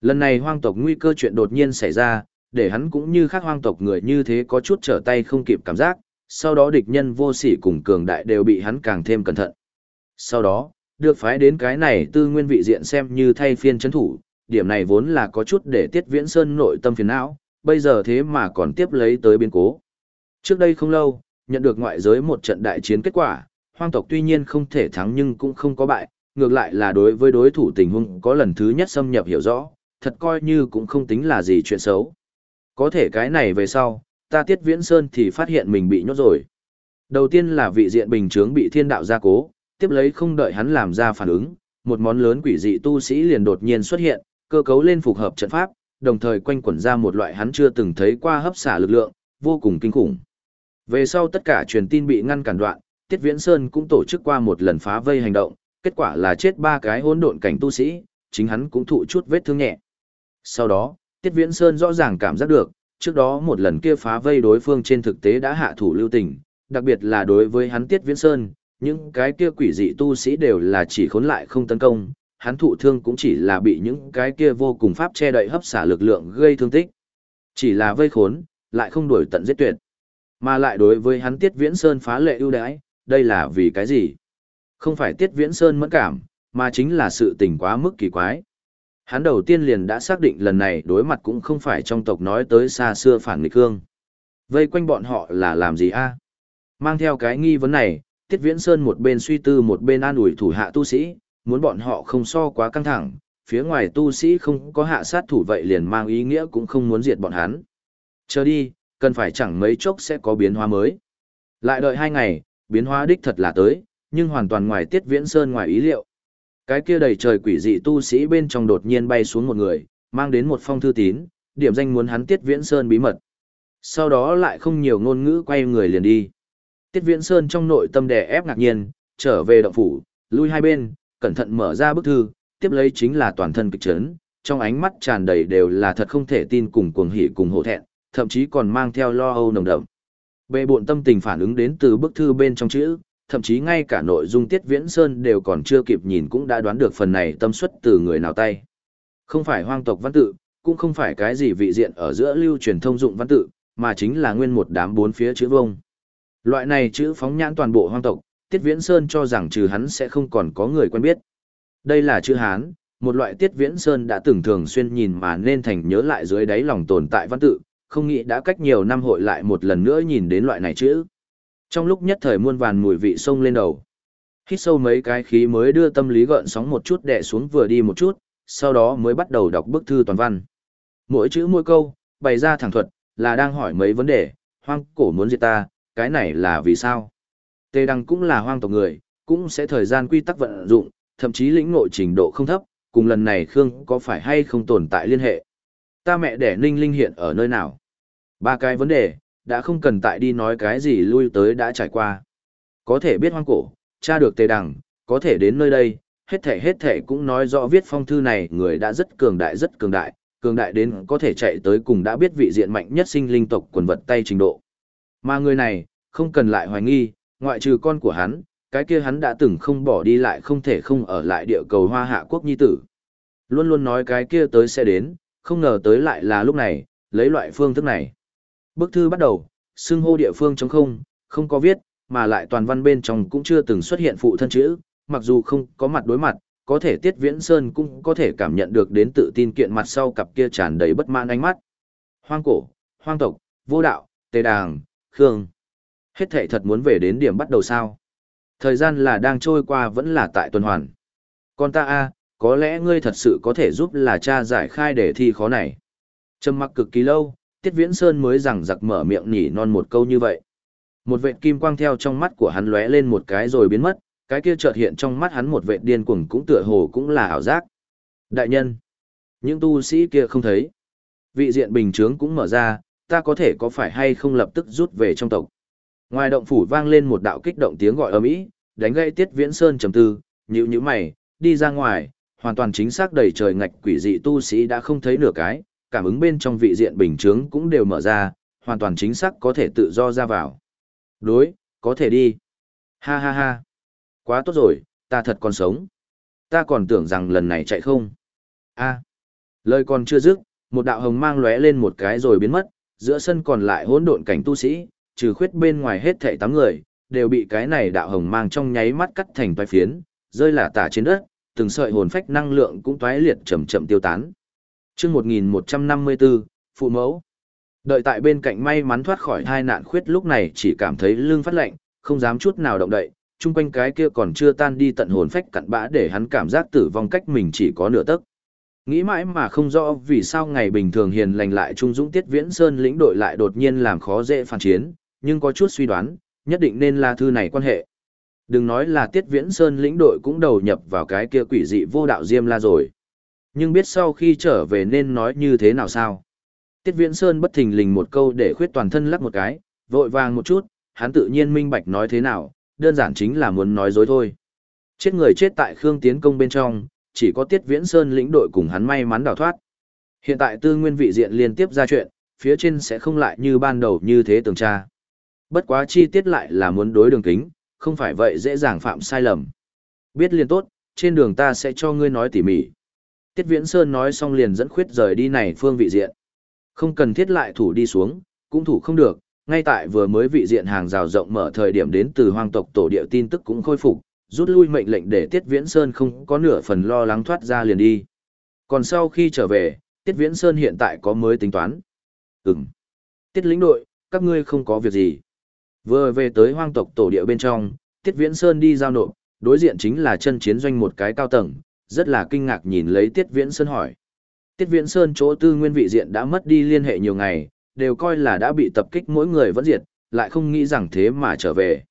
[SPEAKER 1] Lần này hoang tộc nguy cơ chuyện đột nhiên xảy ra, để hắn cũng như khác hoang tộc người như thế có chút trở tay không kịp cảm giác, sau đó địch nhân vô sỉ cùng cường đại đều bị hắn càng thêm cẩn thận. Sau đó, được phái đến cái này tư nguyên vị diện xem như thay phiên chấn thủ, điểm này vốn là có chút để Tiết Viễn Sơn nội tâm phiền não, bây giờ thế mà còn tiếp lấy tới biến cố. Trước đây không lâu, nhận được ngoại giới một trận đại chiến kết quả, hoang tộc tuy nhiên không thể thắng nhưng cũng không có bại, ngược lại là đối với đối thủ tình huống có lần thứ nhất xâm nhập hiểu rõ, thật coi như cũng không tính là gì chuyện xấu. Có thể cái này về sau, ta Tiết Viễn Sơn thì phát hiện mình bị nhốt rồi. Đầu tiên là vị diện bình chướng bị thiên đạo gia cố, tiếp lấy không đợi hắn làm ra phản ứng, một món lớn quỷ dị tu sĩ liền đột nhiên xuất hiện, cơ cấu lên phục hợp trận pháp, đồng thời quanh quẩn ra một loại hắn chưa từng thấy qua hấp xả lực lượng, vô cùng kinh khủng. Về sau tất cả truyền tin bị ngăn cản đoạn, Tiết Viễn Sơn cũng tổ chức qua một lần phá vây hành động, kết quả là chết ba cái hỗn độn cảnh tu sĩ, chính hắn cũng thụ chút vết thương nhẹ. Sau đó, Tiết Viễn Sơn rõ ràng cảm giác được, trước đó một lần kia phá vây đối phương trên thực tế đã hạ thủ lưu tình, đặc biệt là đối với hắn Tiết Viễn Sơn, những cái kia quỷ dị tu sĩ đều là chỉ khốn lại không tấn công, hắn thụ thương cũng chỉ là bị những cái kia vô cùng pháp che đậy hấp xả lực lượng gây thương tích. Chỉ là vây khốn, lại không đuổi tận giết tuyệt. Mà lại đối với hắn Tiết Viễn Sơn phá lệ ưu đãi, đây là vì cái gì? Không phải Tiết Viễn Sơn mẫn cảm, mà chính là sự tình quá mức kỳ quái. Hắn đầu tiên liền đã xác định lần này đối mặt cũng không phải trong tộc nói tới xa xưa phản nghịch hương. Vây quanh bọn họ là làm gì a? Mang theo cái nghi vấn này, Tiết Viễn Sơn một bên suy tư một bên an ủi thủ hạ tu sĩ, muốn bọn họ không so quá căng thẳng, phía ngoài tu sĩ không có hạ sát thủ vậy liền mang ý nghĩa cũng không muốn diệt bọn hắn. Chờ đi, cần phải chẳng mấy chốc sẽ có biến hóa mới. Lại đợi hai ngày, biến hóa đích thật là tới, nhưng hoàn toàn ngoài Tiết Viễn Sơn ngoài ý liệu. Cái kia đầy trời quỷ dị tu sĩ bên trong đột nhiên bay xuống một người, mang đến một phong thư tín, điểm danh muốn hắn Tiết Viễn Sơn bí mật. Sau đó lại không nhiều ngôn ngữ quay người liền đi. Tiết Viễn Sơn trong nội tâm đè ép ngạc nhiên, trở về động phủ, lui hai bên, cẩn thận mở ra bức thư, tiếp lấy chính là toàn thân kịch chấn, trong ánh mắt tràn đầy đều là thật không thể tin cùng cuồng hỉ cùng hổ thẹn, thậm chí còn mang theo lo âu nồng đậm. Bệ buộn tâm tình phản ứng đến từ bức thư bên trong chữ, thậm chí ngay cả nội dung Tiết Viễn Sơn đều còn chưa kịp nhìn cũng đã đoán được phần này tâm xuất từ người nào tay. Không phải hoang tộc văn tự, cũng không phải cái gì vị diện ở giữa lưu truyền thông dụng văn tự, mà chính là nguyên một đám bốn phía chữ vông. Loại này chữ phóng nhãn toàn bộ hoang tộc, Tiết Viễn Sơn cho rằng trừ hắn sẽ không còn có người quen biết. Đây là chữ Hán, một loại Tiết Viễn Sơn đã từng thường xuyên nhìn mà nên thành nhớ lại dưới đáy lòng tồn tại văn tự, không nghĩ đã cách nhiều năm hội lại một lần nữa nhìn đến loại này chứ. Trong lúc nhất thời muôn vàn mùi vị sông lên đầu. Hít sâu mấy cái khí mới đưa tâm lý gợn sóng một chút đè xuống vừa đi một chút, sau đó mới bắt đầu đọc bức thư toàn văn. Mỗi chữ mỗi câu, bày ra thẳng thuật, là đang hỏi mấy vấn đề, hoang cổ muốn diệt ta, cái này là vì sao? Tề Đăng cũng là hoang tộc người, cũng sẽ thời gian quy tắc vận dụng, thậm chí lĩnh ngộ trình độ không thấp, cùng lần này Khương có phải hay không tồn tại liên hệ. Ta mẹ đẻ Ninh Linh hiện ở nơi nào? Ba cái vấn đề, đã không cần tại đi nói cái gì lui tới đã trải qua. Có thể biết hoang cổ, cha được Tề đằng có thể đến nơi đây, hết thể hết thể cũng nói rõ viết phong thư này người đã rất cường đại rất cường đại, cường đại đến có thể chạy tới cùng đã biết vị diện mạnh nhất sinh linh tộc quần vật tay trình độ. Mà người này, không cần lại hoài nghi, ngoại trừ con của hắn, cái kia hắn đã từng không bỏ đi lại không thể không ở lại địa cầu hoa hạ quốc nhi tử. Luôn luôn nói cái kia tới sẽ đến, không ngờ tới lại là lúc này, lấy loại phương thức này. Bức thư bắt đầu, xưng hô địa phương trống không, không có viết, mà lại toàn văn bên trong cũng chưa từng xuất hiện phụ thân chữ, mặc dù không có mặt đối mặt, có thể Tiết Viễn Sơn cũng có thể cảm nhận được đến tự tin kiện mặt sau cặp kia tràn đầy bất mãn ánh mắt. Hoang cổ, hoang tộc, vô đạo, tề đàng, khương. Hết thệ thật muốn về đến điểm bắt đầu sao. Thời gian là đang trôi qua vẫn là tại tuần hoàn. Còn ta a, có lẽ ngươi thật sự có thể giúp là cha giải khai để thi khó này. Trầm mặc cực kỳ lâu, Tiết Viễn Sơn mới rằng giặc mở miệng nhỉ non một câu như vậy. Một vệt kim quang theo trong mắt của hắn lóe lên một cái rồi biến mất, cái kia chợt hiện trong mắt hắn một vệt điên cuồng cũng tựa hồ cũng là ảo giác. Đại nhân, những tu sĩ kia không thấy. Vị diện bình chướng cũng mở ra, ta có thể có phải hay không lập tức rút về trong tộc. Ngoài động phủ vang lên một đạo kích động tiếng gọi ầm ĩ, đánh gãy Tiết Viễn Sơn trầm tư, nhíu nhíu mày, đi ra ngoài, hoàn toàn chính xác đầy trời ngạch quỷ dị tu sĩ đã không thấy nửa cái, cảm ứng bên trong vị diện bình chướng cũng đều mở ra, hoàn toàn chính xác có thể tự do ra vào. Đối, có thể đi. Ha ha ha. Quá tốt rồi, ta thật còn sống. Ta còn tưởng rằng lần này chạy không. a lời còn chưa dứt, một đạo hồng mang lóe lên một cái rồi biến mất, giữa sân còn lại hỗn độn cảnh tu sĩ, trừ khuyết bên ngoài hết thảy tám người, đều bị cái này đạo hồng mang trong nháy mắt cắt thành vài phiến, rơi lả tả trên đất, từng sợi hồn phách năng lượng cũng toái liệt chậm chậm tiêu tán. Chương 1154, phụ mẫu. Đợi tại bên cạnh may mắn thoát khỏi hai nạn khuyết lúc này chỉ cảm thấy lưng phát lạnh, không dám chút nào động đậy, chung quanh cái kia còn chưa tan đi tận hồn phách cặn bã để hắn cảm giác tử vong cách mình chỉ có nửa tấc. Nghĩ mãi mà không rõ vì sao ngày bình thường hiền lành lại trung dũng tiết viễn sơn lĩnh đội lại đột nhiên làm khó dễ phản chiến, nhưng có chút suy đoán, nhất định nên là thư này quan hệ. Đừng nói là tiết viễn sơn lĩnh đội cũng đầu nhập vào cái kia quỷ dị vô đạo diêm la rồi. Nhưng biết sau khi trở về nên nói như thế nào sao? Tiết viễn sơn bất thình lình một câu để khuyết toàn thân lắc một cái, vội vàng một chút, hắn tự nhiên minh bạch nói thế nào, đơn giản chính là muốn nói dối thôi. Chết người chết tại Khương Tiến Công bên trong, chỉ có Tiết Viễn Sơn lĩnh đội cùng hắn may mắn đào thoát. Hiện tại tư nguyên vị diện liên tiếp ra chuyện, phía trên sẽ không lại như ban đầu như thế tường tra. Bất quá chi tiết lại là muốn đối đường kính, không phải vậy dễ dàng phạm sai lầm. Biết liền tốt, trên đường ta sẽ cho ngươi nói tỉ mỉ. Tiết Viễn Sơn nói xong liền dẫn khuyết rời đi này phương vị diện. Không cần thiết lại thủ đi xuống, cũng thủ không được, ngay tại vừa mới vị diện hàng rào rộng mở thời điểm đến từ hoang tộc tổ địa tin tức cũng khôi phục, rút lui mệnh lệnh để Tiết Viễn Sơn không có nửa phần lo lắng thoát ra liền đi. Còn sau khi trở về, Tiết Viễn Sơn hiện tại có mới tính toán. Ừm. Tiết lĩnh đội, các ngươi không có việc gì. Vừa về tới hoang tộc tổ địa bên trong, Tiết Viễn Sơn đi giao nộp, đối diện chính là chân chiến doanh một cái cao tầng, rất là kinh ngạc nhìn lấy Tiết Viễn Sơn hỏi. Tiết Viễn Sơn chỗ tư nguyên vị diện đã mất đi liên hệ nhiều ngày, đều coi là đã bị tập kích mỗi người vẫn diệt, lại không nghĩ rằng thế mà trở về.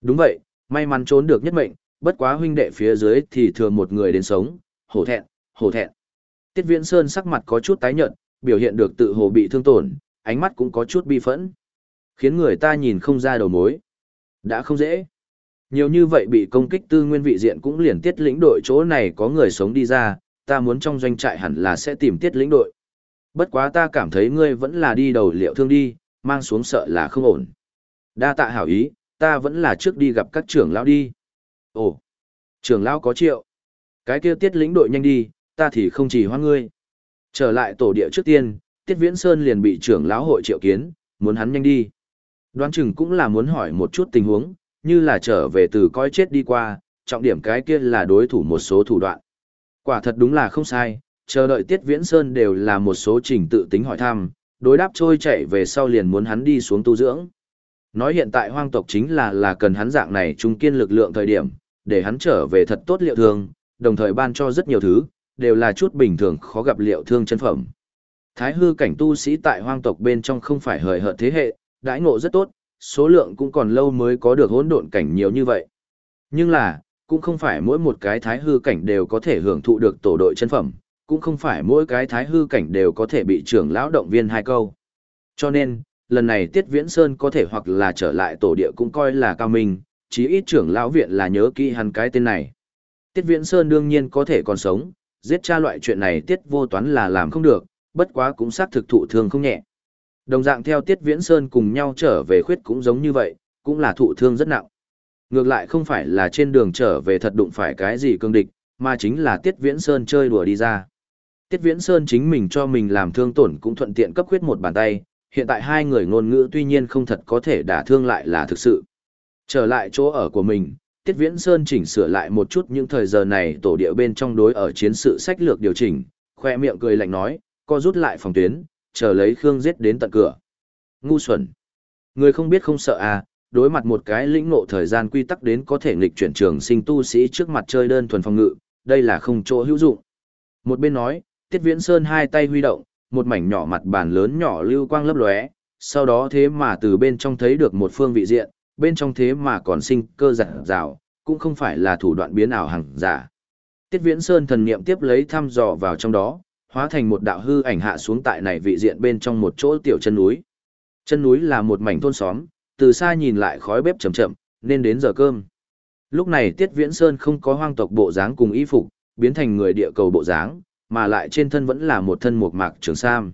[SPEAKER 1] Đúng vậy, may mắn trốn được nhất mệnh, bất quá huynh đệ phía dưới thì thừa một người đến sống, hổ thẹn, hổ thẹn. Tiết Viễn Sơn sắc mặt có chút tái nhợt, biểu hiện được tự hồ bị thương tổn, ánh mắt cũng có chút bi phẫn. Khiến người ta nhìn không ra đầu mối. Đã không dễ. Nhiều như vậy bị công kích tư nguyên vị diện cũng liền tiết lĩnh đội chỗ này có người sống đi ra, ta muốn trong doanh trại hẳn là sẽ tìm tiết lĩnh đội. Bất quá ta cảm thấy ngươi vẫn là đi đầu liệu thương đi, mang xuống sợ là không ổn. Đa tạ hảo ý, ta vẫn là trước đi gặp các trưởng lão đi. Ồ, trưởng lão có triệu. Cái kia tiết lĩnh đội nhanh đi, ta thì không chỉ hoa ngươi. Trở lại tổ địa trước tiên, tiết viễn sơn liền bị trưởng lão hội triệu kiến, muốn hắn nhanh đi. Đoán chừng cũng là muốn hỏi một chút tình huống, như là trở về từ coi chết đi qua, trọng điểm cái kia là đối thủ một số thủ đoạn. Quả thật đúng là không sai, chờ đợi Tiết Viễn Sơn đều là một số trình tự tính hỏi thăm, đối đáp trôi chạy về sau liền muốn hắn đi xuống tu dưỡng. Nói hiện tại hoang tộc chính là là cần hắn dạng này trung kiên lực lượng thời điểm, để hắn trở về thật tốt liệu thương, đồng thời ban cho rất nhiều thứ, đều là chút bình thường khó gặp liệu thương chân phẩm. Thái hư cảnh tu sĩ tại hoang tộc bên trong không phải hời hợt thế hệ, đãi ngộ rất tốt, số lượng cũng còn lâu mới có được hỗn độn cảnh nhiều như vậy. Nhưng là, cũng không phải mỗi một cái thái hư cảnh đều có thể hưởng thụ được tổ đội chân phẩm, cũng không phải mỗi cái thái hư cảnh đều có thể bị trưởng lão động viên hai câu. Cho nên, lần này Tiết Viễn Sơn có thể hoặc là trở lại tổ địa cũng coi là cao minh, chí ít trưởng lão viện là nhớ kỹ hắn cái tên này. Tiết Viễn Sơn đương nhiên có thể còn sống, giết cha loại chuyện này Tiết vô toán là làm không được, bất quá cũng xác thực thụ thương không nhẹ. Đồng dạng theo Tiết Viễn Sơn cùng nhau trở về khuyết cũng giống như vậy, cũng là thụ thương rất nặng. Ngược lại không phải là trên đường trở về thật đụng phải cái gì cương địch, mà chính là Tiết Viễn Sơn chơi đùa đi ra. Tiết Viễn Sơn chính mình cho mình làm thương tổn cũng thuận tiện cấp khuyết một bàn tay, hiện tại hai người ngôn ngữ tuy nhiên không thật có thể đả thương lại là thực sự. Trở lại chỗ ở của mình, Tiết Viễn Sơn chỉnh sửa lại một chút những thời giờ này tổ địa bên trong đối ở chiến sự sách lược điều chỉnh, khoe miệng cười lạnh nói, co rút lại phòng tuyến, chờ lấy Khương giết đến tận cửa. Ngu xuẩn. Người không biết không sợ à, đối mặt một cái lĩnh ngộ thời gian quy tắc đến có thể nghịch chuyển trường sinh tu sĩ trước mặt chơi đơn thuần phòng ngự, đây là không chỗ hữu dụng. Một bên nói, Tiết Viễn Sơn hai tay huy động, một mảnh nhỏ mặt bàn lớn nhỏ lưu quang lấp lóe, sau đó thế mà từ bên trong thấy được một phương vị diện, bên trong thế mà còn sinh cơ giật rào, cũng không phải là thủ đoạn biến ảo hằng giả. Tiết Viễn Sơn thần niệm tiếp lấy thăm dò vào trong đó, hóa thành một đạo hư ảnh hạ xuống tại này vị diện bên trong một chỗ tiểu chân núi. Chân núi là một mảnh thôn xóm, từ xa nhìn lại khói bếp chậm chậm, nên đến giờ cơm. Lúc này Tiết Viễn Sơn không có hoang tộc bộ dáng cùng y phục, biến thành người địa cầu bộ dáng, mà lại trên thân vẫn là một thân mộc mạc trường sam.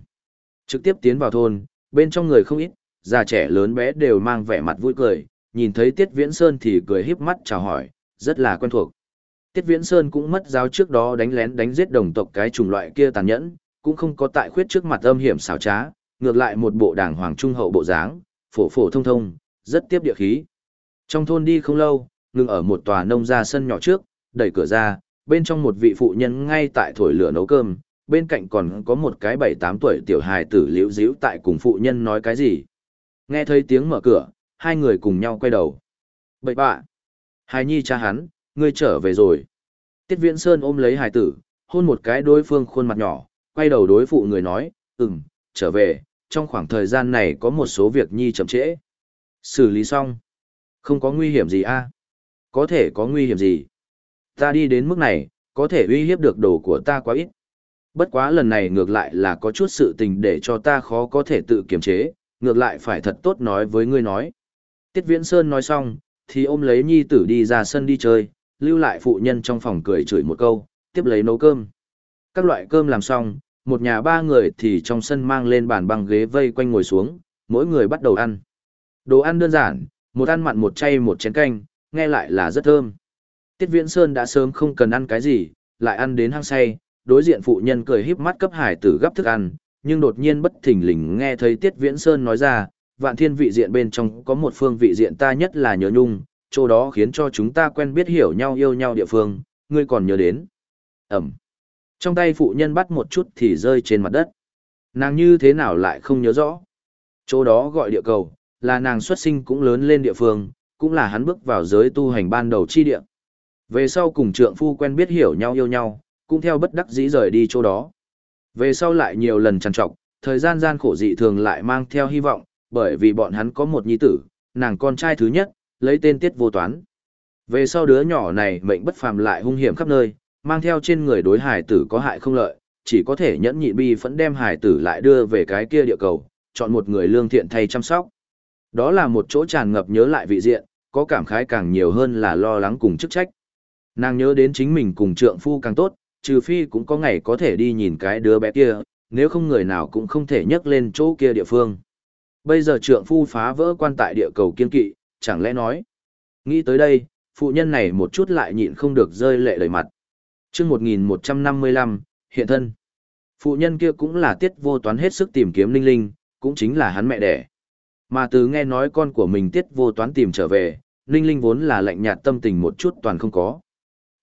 [SPEAKER 1] Trực tiếp tiến vào thôn, bên trong người không ít, già trẻ lớn bé đều mang vẻ mặt vui cười, nhìn thấy Tiết Viễn Sơn thì cười híp mắt chào hỏi, rất là quen thuộc. Tiết Viễn Sơn cũng mất giáo trước đó đánh lén đánh giết đồng tộc cái chủng loại kia tàn nhẫn, cũng không có tại khuyết trước mặt âm hiểm xảo trá, ngược lại một bộ đàng hoàng trung hậu bộ dáng, phổ phổ thông thông, rất tiếp địa khí. Trong thôn đi không lâu, ngừng ở một tòa nông gia sân nhỏ trước, đẩy cửa ra, bên trong một vị phụ nhân ngay tại thổi lửa nấu cơm, bên cạnh còn có một cái bảy tám tuổi tiểu hài tử liễu díu tại cùng phụ nhân nói cái gì. Nghe thấy tiếng mở cửa, hai người cùng nhau quay đầu. Bậy bạ! Hài nhi cha hắn, ngươi trở về rồi. Tiết Viễn Sơn ôm lấy hài tử, hôn một cái đối phương khuôn mặt nhỏ, quay đầu đối phụ người nói, ừm, trở về, trong khoảng thời gian này có một số việc nhi chậm trễ. Xử lý xong. Không có nguy hiểm gì a Có thể có nguy hiểm gì? Ta đi đến mức này, có thể uy hiếp được đồ của ta quá ít. Bất quá lần này ngược lại là có chút sự tình để cho ta khó có thể tự kiềm chế, ngược lại phải thật tốt nói với ngươi nói. Tiết Viễn Sơn nói xong, thì ôm lấy nhi tử đi ra sân đi chơi, lưu lại phụ nhân trong phòng cười chửi một câu, tiếp lấy nấu cơm. Các loại cơm làm xong, một nhà ba người thì trong sân mang lên bàn băng ghế vây quanh ngồi xuống, mỗi người bắt đầu ăn. Đồ ăn đơn giản, một ăn mặn một chay một chén canh, nghe lại là rất thơm. Tiết Viễn Sơn đã sớm không cần ăn cái gì, lại ăn đến hăng say, đối diện phụ nhân cười híp mắt cấp hải tử gấp thức ăn, nhưng đột nhiên bất thình lình nghe thấy Tiết Viễn Sơn nói ra, vạn thiên vị diện bên trong có một phương vị diện ta nhất là nhớ nhung, chỗ đó khiến cho chúng ta quen biết hiểu nhau yêu nhau địa phương, ngươi còn nhớ đến. Ẩm. Trong tay phụ nhân bắt một chút thì rơi trên mặt đất. Nàng như thế nào lại không nhớ rõ. Chỗ đó gọi địa cầu, là nàng xuất sinh cũng lớn lên địa phương, cũng là hắn bước vào giới tu hành ban đầu chi địa. Về sau cùng trượng phu quen biết hiểu nhau yêu nhau, cũng theo bất đắc dĩ rời đi chỗ đó. Về sau lại nhiều lần trằn trọc, thời gian gian khổ dị thường lại mang theo hy vọng, bởi vì bọn hắn có một nhi tử, nàng con trai thứ nhất, lấy tên tiết vô toán. Về sau đứa nhỏ này mệnh bất phàm lại hung hiểm khắp nơi, mang theo trên người đối hải tử có hại không lợi, chỉ có thể nhẫn nhịn bi phẫn đem hải tử lại đưa về cái kia địa cầu, chọn một người lương thiện thay chăm sóc. Đó là một chỗ tràn ngập nhớ lại vị diện, có cảm khái càng nhiều hơn là lo lắng cùng chức trách. Nàng nhớ đến chính mình cùng trượng phu càng tốt, trừ phi cũng có ngày có thể đi nhìn cái đứa bé kia, nếu không người nào cũng không thể nhắc lên chỗ kia địa phương. Bây giờ trượng phu phá vỡ quan tại địa cầu kiên kỵ, chẳng lẽ nói. Nghĩ tới đây, phụ nhân này một chút lại nhịn không được rơi lệ đầy mặt. chương 1155, hiện thân. Phụ nhân kia cũng là tiết vô toán hết sức tìm kiếm linh linh, cũng chính là hắn mẹ đẻ. Mà từ nghe nói con của mình tiết vô toán tìm trở về, linh linh vốn là lạnh nhạt tâm tình một chút toàn không có.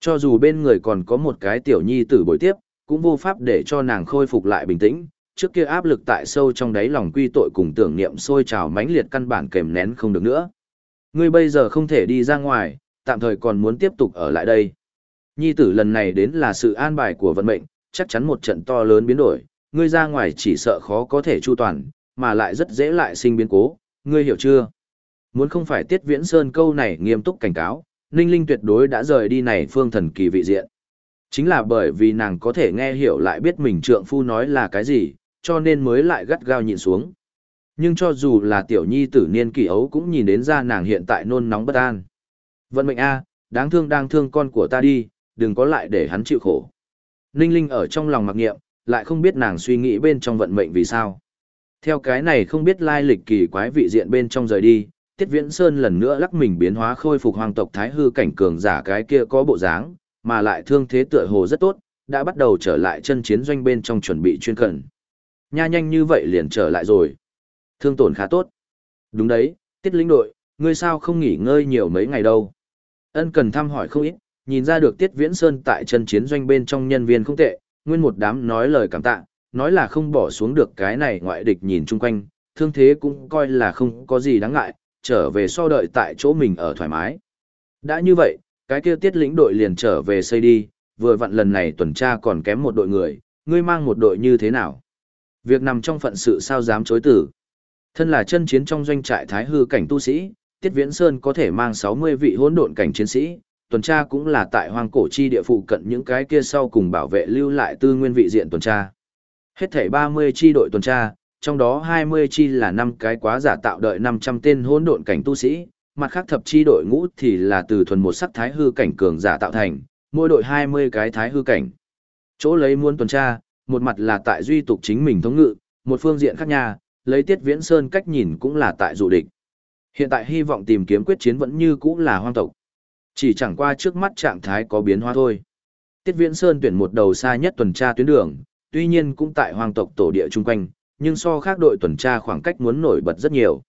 [SPEAKER 1] Cho dù bên người còn có một cái tiểu nhi tử bồi tiếp, cũng vô pháp để cho nàng khôi phục lại bình tĩnh, trước kia áp lực tại sâu trong đáy lòng quy tội cùng tưởng niệm sôi trào mãnh liệt căn bản kềm nén không được nữa. Ngươi bây giờ không thể đi ra ngoài, tạm thời còn muốn tiếp tục ở lại đây. Nhi tử lần này đến là sự an bài của vận mệnh, chắc chắn một trận to lớn biến đổi, ngươi ra ngoài chỉ sợ khó có thể chu toàn, mà lại rất dễ lại sinh biến cố, ngươi hiểu chưa? Muốn không phải Tiết Viễn Sơn câu này nghiêm túc cảnh cáo, Ninh Linh tuyệt đối đã rời đi này phương thần kỳ vị diện. Chính là bởi vì nàng có thể nghe hiểu lại biết mình trượng phu nói là cái gì, cho nên mới lại gắt gao nhịn xuống. Nhưng cho dù là tiểu nhi tử niên kỷ ấu cũng nhìn đến ra nàng hiện tại nôn nóng bất an. Vận mệnh A, đáng thương đang thương con của ta đi, đừng có lại để hắn chịu khổ. Ninh Linh ở trong lòng mặc nghiệm, lại không biết nàng suy nghĩ bên trong vận mệnh vì sao. Theo cái này không biết lai lịch kỳ quái vị diện bên trong rời đi, Tiết Viễn Sơn lần nữa lắc mình biến hóa khôi phục hoàng tộc thái hư cảnh cường giả cái kia có bộ dáng, mà lại thương thế tựa hồ rất tốt, đã bắt đầu trở lại chân chiến doanh bên trong chuẩn bị chuyên cần Nha nhanh như vậy liền trở lại rồi. Thương tổn khá tốt. Đúng đấy, Tiết lĩnh đội, ngươi sao không nghỉ ngơi nhiều mấy ngày đâu. Ân cần thăm hỏi không ít, nhìn ra được Tiết Viễn Sơn tại chân chiến doanh bên trong nhân viên không tệ, nguyên một đám nói lời cảm tạ, nói là không bỏ xuống được cái này ngoại địch nhìn chung quanh, thương thế cũng coi là không có gì đáng ngại, trở về so đợi tại chỗ mình ở thoải mái. Đã như vậy, cái kia tiết lĩnh đội liền trở về xây đi, vừa vặn lần này tuần tra còn kém một đội người, ngươi mang một đội như thế nào? Việc nằm trong phận sự sao dám chối tử. Thân là chân chiến trong doanh trại thái hư cảnh tu sĩ, Tiết Viễn Sơn có thể mang 60 vị hỗn độn cảnh chiến sĩ, tuần tra cũng là tại hoang cổ chi địa phụ cận những cái kia sau cùng bảo vệ lưu lại tư nguyên vị diện tuần tra. Hết thảy 30 chi đội tuần tra, trong đó 20 chi là năm cái quá giả tạo đợi 500 tên hỗn độn cảnh tu sĩ, mặt khác thập chi đội ngũ thì là từ thuần một sắc thái hư cảnh cường giả tạo thành, mỗi đội 20 cái thái hư cảnh. Chỗ lấy muôn tuần tra, một mặt là tại duy tục chính mình thống ngự, một phương diện khác nhà, lấy tiết viễn sơn cách nhìn cũng là tại dụ địch. Hiện tại hy vọng tìm kiếm quyết chiến vẫn như cũ là hoang tộc. Chỉ chẳng qua trước mắt trạng thái có biến hóa thôi. Tiết Viễn Sơn tuyển một đầu xa nhất tuần tra tuyến đường, tuy nhiên cũng tại Hoang tộc tổ địa chung quanh, nhưng so khác đội tuần tra khoảng cách muốn nổi bật rất nhiều.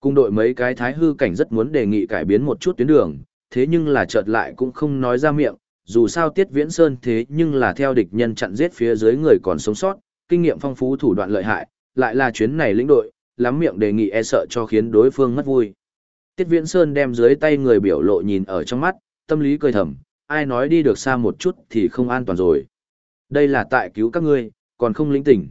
[SPEAKER 1] Cùng đội mấy cái thái hư cảnh rất muốn đề nghị cải biến một chút tuyến đường, thế nhưng là chợt lại cũng không nói ra miệng, dù sao Tiết Viễn Sơn thế nhưng là theo địch nhân chặn giết phía dưới người còn sống sót, kinh nghiệm phong phú thủ đoạn lợi hại, lại là chuyến này lĩnh đội, lắm miệng đề nghị e sợ cho khiến đối phương mất vui. Tiết Viễn Sơn đem dưới tay người biểu lộ nhìn ở trong mắt, tâm lý cười thầm, ai nói đi được xa một chút thì không an toàn rồi. Đây là tại cứu các ngươi, còn không lĩnh tỉnh.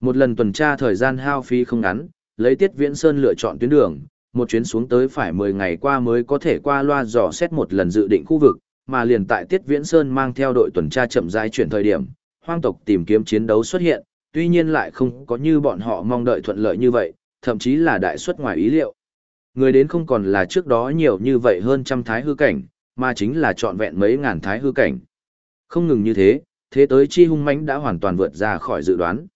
[SPEAKER 1] Một lần tuần tra thời gian hao phí không ngắn, lấy Tiết Viễn Sơn lựa chọn tuyến đường, một chuyến xuống tới phải 10 ngày qua mới có thể qua loa dò xét một lần dự định khu vực, mà liền tại Tiết Viễn Sơn mang theo đội tuần tra chậm rãi chuyển thời điểm, hoang tộc tìm kiếm chiến đấu xuất hiện, tuy nhiên lại không có như bọn họ mong đợi thuận lợi như vậy, thậm chí là đại suất ngoài ý liệu. Người đến không còn là trước đó nhiều như vậy hơn trăm thái hư cảnh, mà chính là trọn vẹn mấy ngàn thái hư cảnh. Không ngừng như thế, thế tới chi hung mãnh đã hoàn toàn vượt ra khỏi dự đoán.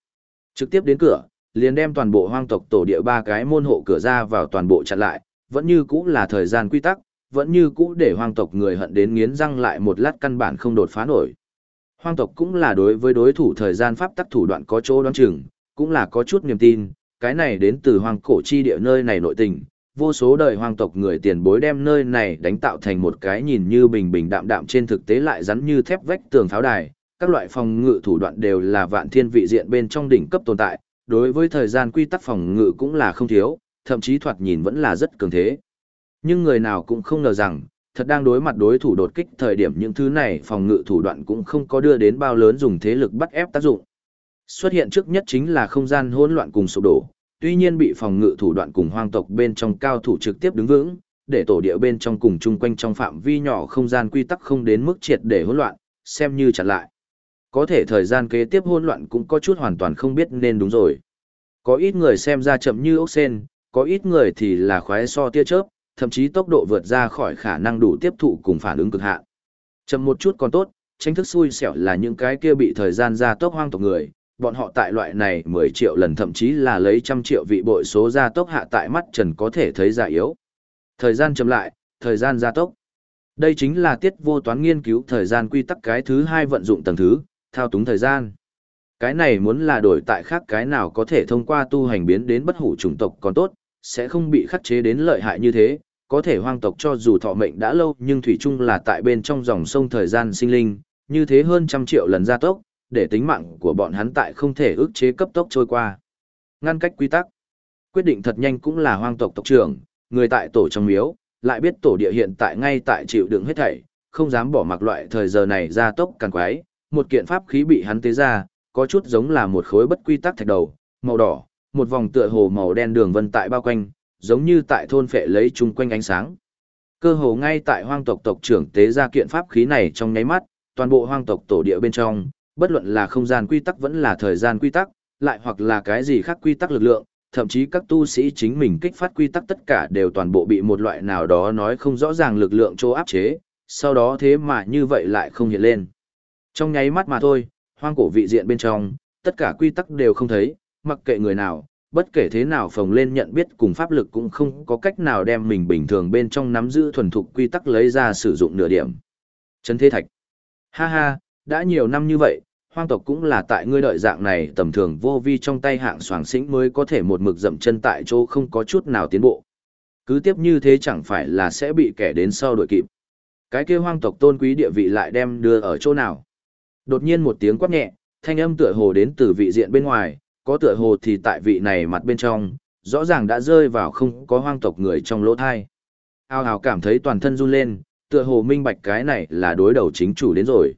[SPEAKER 1] Trực tiếp đến cửa, liền đem toàn bộ hoang tộc tổ địa ba cái môn hộ cửa ra vào toàn bộ chặn lại, vẫn như cũ là thời gian quy tắc, vẫn như cũ để hoang tộc người hận đến nghiến răng lại một lát căn bản không đột phá nổi. Hoang tộc cũng là đối với đối thủ thời gian pháp tắc thủ đoạn có chỗ đoán chừng, cũng là có chút niềm tin, cái này đến từ hoang cổ chi địa nơi này nội tình, vô số đời hoang tộc người tiền bối đem nơi này đánh tạo thành một cái nhìn như bình bình đạm đạm trên thực tế lại rắn như thép vách tường pháo đài, các loại phòng ngự thủ đoạn đều là vạn thiên vị diện bên trong đỉnh cấp tồn tại, đối với thời gian quy tắc phòng ngự cũng là không thiếu, thậm chí thoạt nhìn vẫn là rất cường thế. Nhưng người nào cũng không ngờ rằng, thật đang đối mặt đối thủ đột kích thời điểm những thứ này phòng ngự thủ đoạn cũng không có đưa đến bao lớn dùng thế lực bắt ép tác dụng. Xuất hiện trước nhất chính là không gian hỗn loạn cùng sụp đổ, tuy nhiên bị phòng ngự thủ đoạn cùng hoang tộc bên trong cao thủ trực tiếp đứng vững, để tổ địa bên trong cùng chung quanh trong phạm vi nhỏ không gian quy tắc không đến mức triệt để hỗn loạn, xem như chặn lại. Có thể thời gian kế tiếp hỗn loạn cũng có chút hoàn toàn không biết nên đúng rồi. Có ít người xem ra chậm như ốc sen, có ít người thì là khoái so tia chớp, thậm chí tốc độ vượt ra khỏi khả năng đủ tiếp thụ cùng phản ứng cực hạn. Chậm một chút còn tốt, tranh thức xui xẻo là những cái kia bị thời gian gia tốc hoang tộc người, bọn họ tại loại này 10 triệu lần thậm chí là lấy trăm triệu vị bội số gia tốc hạ tại mắt trần có thể thấy giả yếu. Thời gian chậm lại, thời gian gia tốc. Đây chính là tiết vô toán nghiên cứu thời gian quy tắc cái thứ hai vận dụng tầng thứ, thao túng thời gian. Cái này muốn là đổi tại khác cái nào có thể thông qua tu hành biến đến bất hủ chủng tộc còn tốt, sẽ không bị khắc chế đến lợi hại như thế, có thể hoang tộc cho dù thọ mệnh đã lâu nhưng thủy chung là tại bên trong dòng sông thời gian sinh linh, như thế hơn trăm triệu lần gia tốc, để tính mạng của bọn hắn tại không thể ức chế cấp tốc trôi qua. Ngăn cách quy tắc. Quyết định thật nhanh cũng là hoang tộc tộc trưởng, người tại tổ trong miếu, lại biết tổ địa hiện tại ngay tại chịu đựng hết thảy, không dám bỏ mặc loại thời giờ này gia tốc càng quái, một kiện pháp khí bị hắn tế ra, có chút giống là một khối bất quy tắc thạch đầu, màu đỏ, một vòng tựa hồ màu đen đường vân tại bao quanh, giống như tại thôn phệ lấy chung quanh ánh sáng. Cơ hồ ngay tại hoang tộc tộc trưởng tế ra kiện pháp khí này trong nháy mắt, toàn bộ hoang tộc tổ địa bên trong, bất luận là không gian quy tắc vẫn là thời gian quy tắc, lại hoặc là cái gì khác quy tắc lực lượng, thậm chí các tu sĩ chính mình kích phát quy tắc tất cả đều toàn bộ bị một loại nào đó nói không rõ ràng lực lượng chỗ áp chế, sau đó thế mà như vậy lại không hiện lên. Trong nháy mắt mà thôi, hoang cổ vị diện bên trong, tất cả quy tắc đều không thấy, mặc kệ người nào, bất kể thế nào phồng lên nhận biết cùng pháp lực cũng không có cách nào đem mình bình thường bên trong nắm giữ thuần thục quy tắc lấy ra sử dụng nửa điểm. Trấn Thế Thạch. Ha ha, đã nhiều năm như vậy, hoang tộc cũng là tại ngươi đợi dạng này tầm thường vô vi trong tay hạng soàng xĩnh mới có thể một mực dậm chân tại chỗ không có chút nào tiến bộ. Cứ tiếp như thế chẳng phải là sẽ bị kẻ đến sau đội kịp. Cái kia hoang tộc tôn quý địa vị lại đem đưa ở chỗ nào. Đột nhiên một tiếng quát nhẹ, thanh âm tựa hồ đến từ vị diện bên ngoài, có tựa hồ thì tại vị này mặt bên trong, rõ ràng đã rơi vào không có hoang tộc người trong lỗ thai. Ao hào cảm thấy toàn thân run lên, tựa hồ minh bạch cái này là đối đầu chính chủ đến rồi.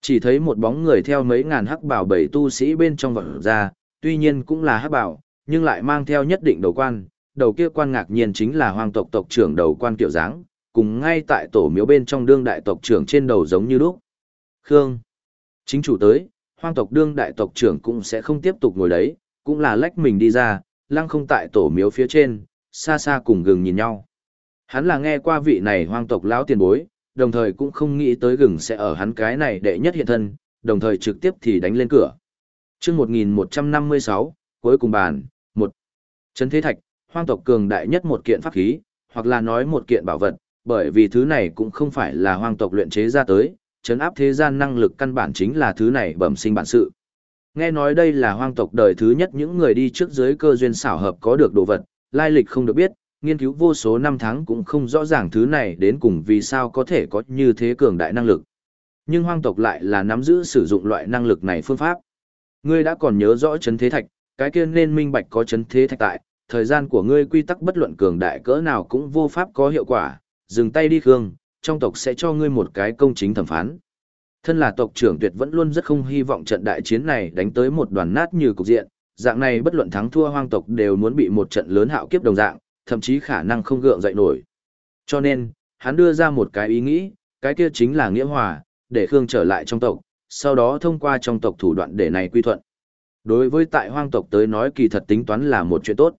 [SPEAKER 1] Chỉ thấy một bóng người theo mấy ngàn hắc bảo bảy tu sĩ bên trong vật ra, tuy nhiên cũng là hắc bảo, nhưng lại mang theo nhất định đầu quan, đầu kia quan ngạc nhiên chính là hoàng tộc tộc trưởng đầu quan kiểu dáng, cùng ngay tại tổ miếu bên trong đương đại tộc trưởng trên đầu giống như lúc. Khương. Chính chủ tới, hoang tộc đương đại tộc trưởng cũng sẽ không tiếp tục ngồi đấy, cũng là lách mình đi ra, lăng không tại tổ miếu phía trên, xa xa cùng gừng nhìn nhau. Hắn là nghe qua vị này hoang tộc lão tiền bối, đồng thời cũng không nghĩ tới gừng sẽ ở hắn cái này đệ nhất hiện thân, đồng thời trực tiếp thì đánh lên cửa. Trước 1156, cuối cùng bàn, một Trấn Thế Thạch, hoang tộc cường đại nhất một kiện pháp khí, hoặc là nói một kiện bảo vật, bởi vì thứ này cũng không phải là hoang tộc luyện chế ra tới, chấn áp thế gian năng lực căn bản chính là thứ này bẩm sinh bản sự. Nghe nói đây là hoang tộc đời thứ nhất những người đi trước dưới cơ duyên xảo hợp có được đồ vật, lai lịch không được biết, nghiên cứu vô số năm tháng cũng không rõ ràng thứ này đến cùng vì sao có thể có như thế cường đại năng lực. Nhưng hoang tộc lại là nắm giữ sử dụng loại năng lực này phương pháp. Ngươi đã còn nhớ rõ chấn thế thạch, cái kia nên minh bạch có chấn thế thạch tại, thời gian của ngươi quy tắc bất luận cường đại cỡ nào cũng vô pháp có hiệu quả, dừng tay đi khương, trong tộc sẽ cho ngươi một cái công chính thẩm phán. Thân là tộc trưởng tuyệt vẫn luôn rất không hy vọng trận đại chiến này đánh tới một đoàn nát như cục diện, dạng này bất luận thắng thua hoang tộc đều muốn bị một trận lớn hạo kiếp đồng dạng, thậm chí khả năng không gượng dậy nổi. Cho nên, hắn đưa ra một cái ý nghĩ, cái kia chính là nghĩa hòa, để Khương trở lại trong tộc, sau đó thông qua trong tộc thủ đoạn để này quy thuận. Đối với tại hoang tộc tới nói kỳ thật tính toán là một chuyện tốt.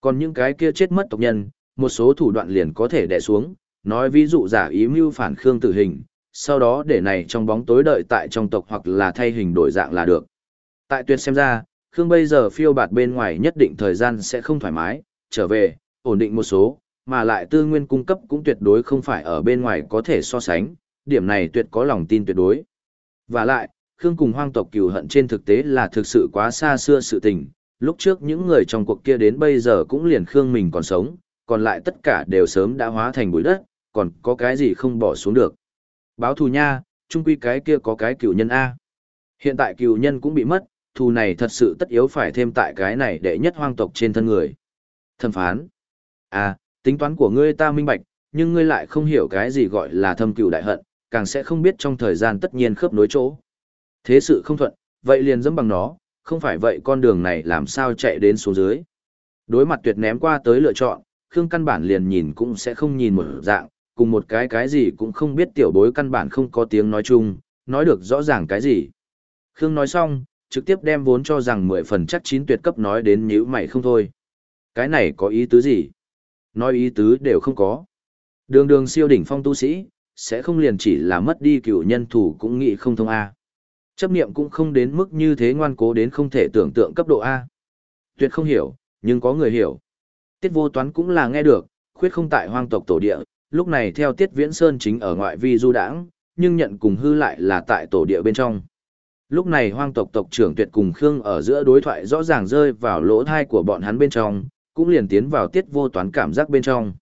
[SPEAKER 1] Còn những cái kia chết mất tộc nhân, một số thủ đoạn liền có thể đè xuống, nói ví dụ giả ý mưu phản Khương tử hình, sau đó để này trong bóng tối đợi tại trong tộc hoặc là thay hình đổi dạng là được. Tại tuyệt xem ra, Khương bây giờ phiêu bạt bên ngoài nhất định thời gian sẽ không thoải mái, trở về, ổn định một số, mà lại tư nguyên cung cấp cũng tuyệt đối không phải ở bên ngoài có thể so sánh, điểm này tuyệt có lòng tin tuyệt đối. Và lại, Khương cùng hoang tộc cừu hận trên thực tế là thực sự quá xa xưa sự tình, lúc trước những người trong cuộc kia đến bây giờ cũng liền Khương mình còn sống, còn lại tất cả đều sớm đã hóa thành bụi đất, còn có cái gì không bỏ xuống được. Báo thù nha, chung quy cái kia có cái cựu nhân A. Hiện tại cựu nhân cũng bị mất, thù này thật sự tất yếu phải thêm tại cái này để nhất hoang tộc trên thân người. Thẩm phán. À, tính toán của ngươi ta minh bạch, nhưng ngươi lại không hiểu cái gì gọi là thâm cựu đại hận, càng sẽ không biết trong thời gian tất nhiên khớp nối chỗ. Thế sự không thuận, vậy liền dẫm bằng nó, không phải vậy con đường này làm sao chạy đến xuống dưới. Đối mặt tuyệt ném qua tới lựa chọn, Khương căn bản liền nhìn cũng sẽ không nhìn một dạng, cùng một cái cái gì cũng không biết tiểu bối căn bản không có tiếng nói chung, nói được rõ ràng cái gì. Khương nói xong, trực tiếp đem vốn cho rằng mười phần chắc chín tuyệt cấp nói đến nhữ mày không thôi. Cái này có ý tứ gì? Nói ý tứ đều không có. Đường đường siêu đỉnh phong tu sĩ, sẽ không liền chỉ là mất đi cựu nhân thủ cũng nghĩ không thông A. Chấp niệm cũng không đến mức như thế ngoan cố đến không thể tưởng tượng cấp độ A. Tuyệt không hiểu, nhưng có người hiểu. Tiết vô toán cũng là nghe được, khuyết không tại hoang tộc tổ địa, lúc này theo Tiết Viễn Sơn chính ở ngoại vi du đãng, nhưng nhận cùng hư lại là tại tổ địa bên trong. Lúc này hoang tộc tộc trưởng tuyệt cùng Khương ở giữa đối thoại rõ ràng rơi vào lỗ thai của bọn hắn bên trong, cũng liền tiến vào tiết vô toán cảm giác bên trong.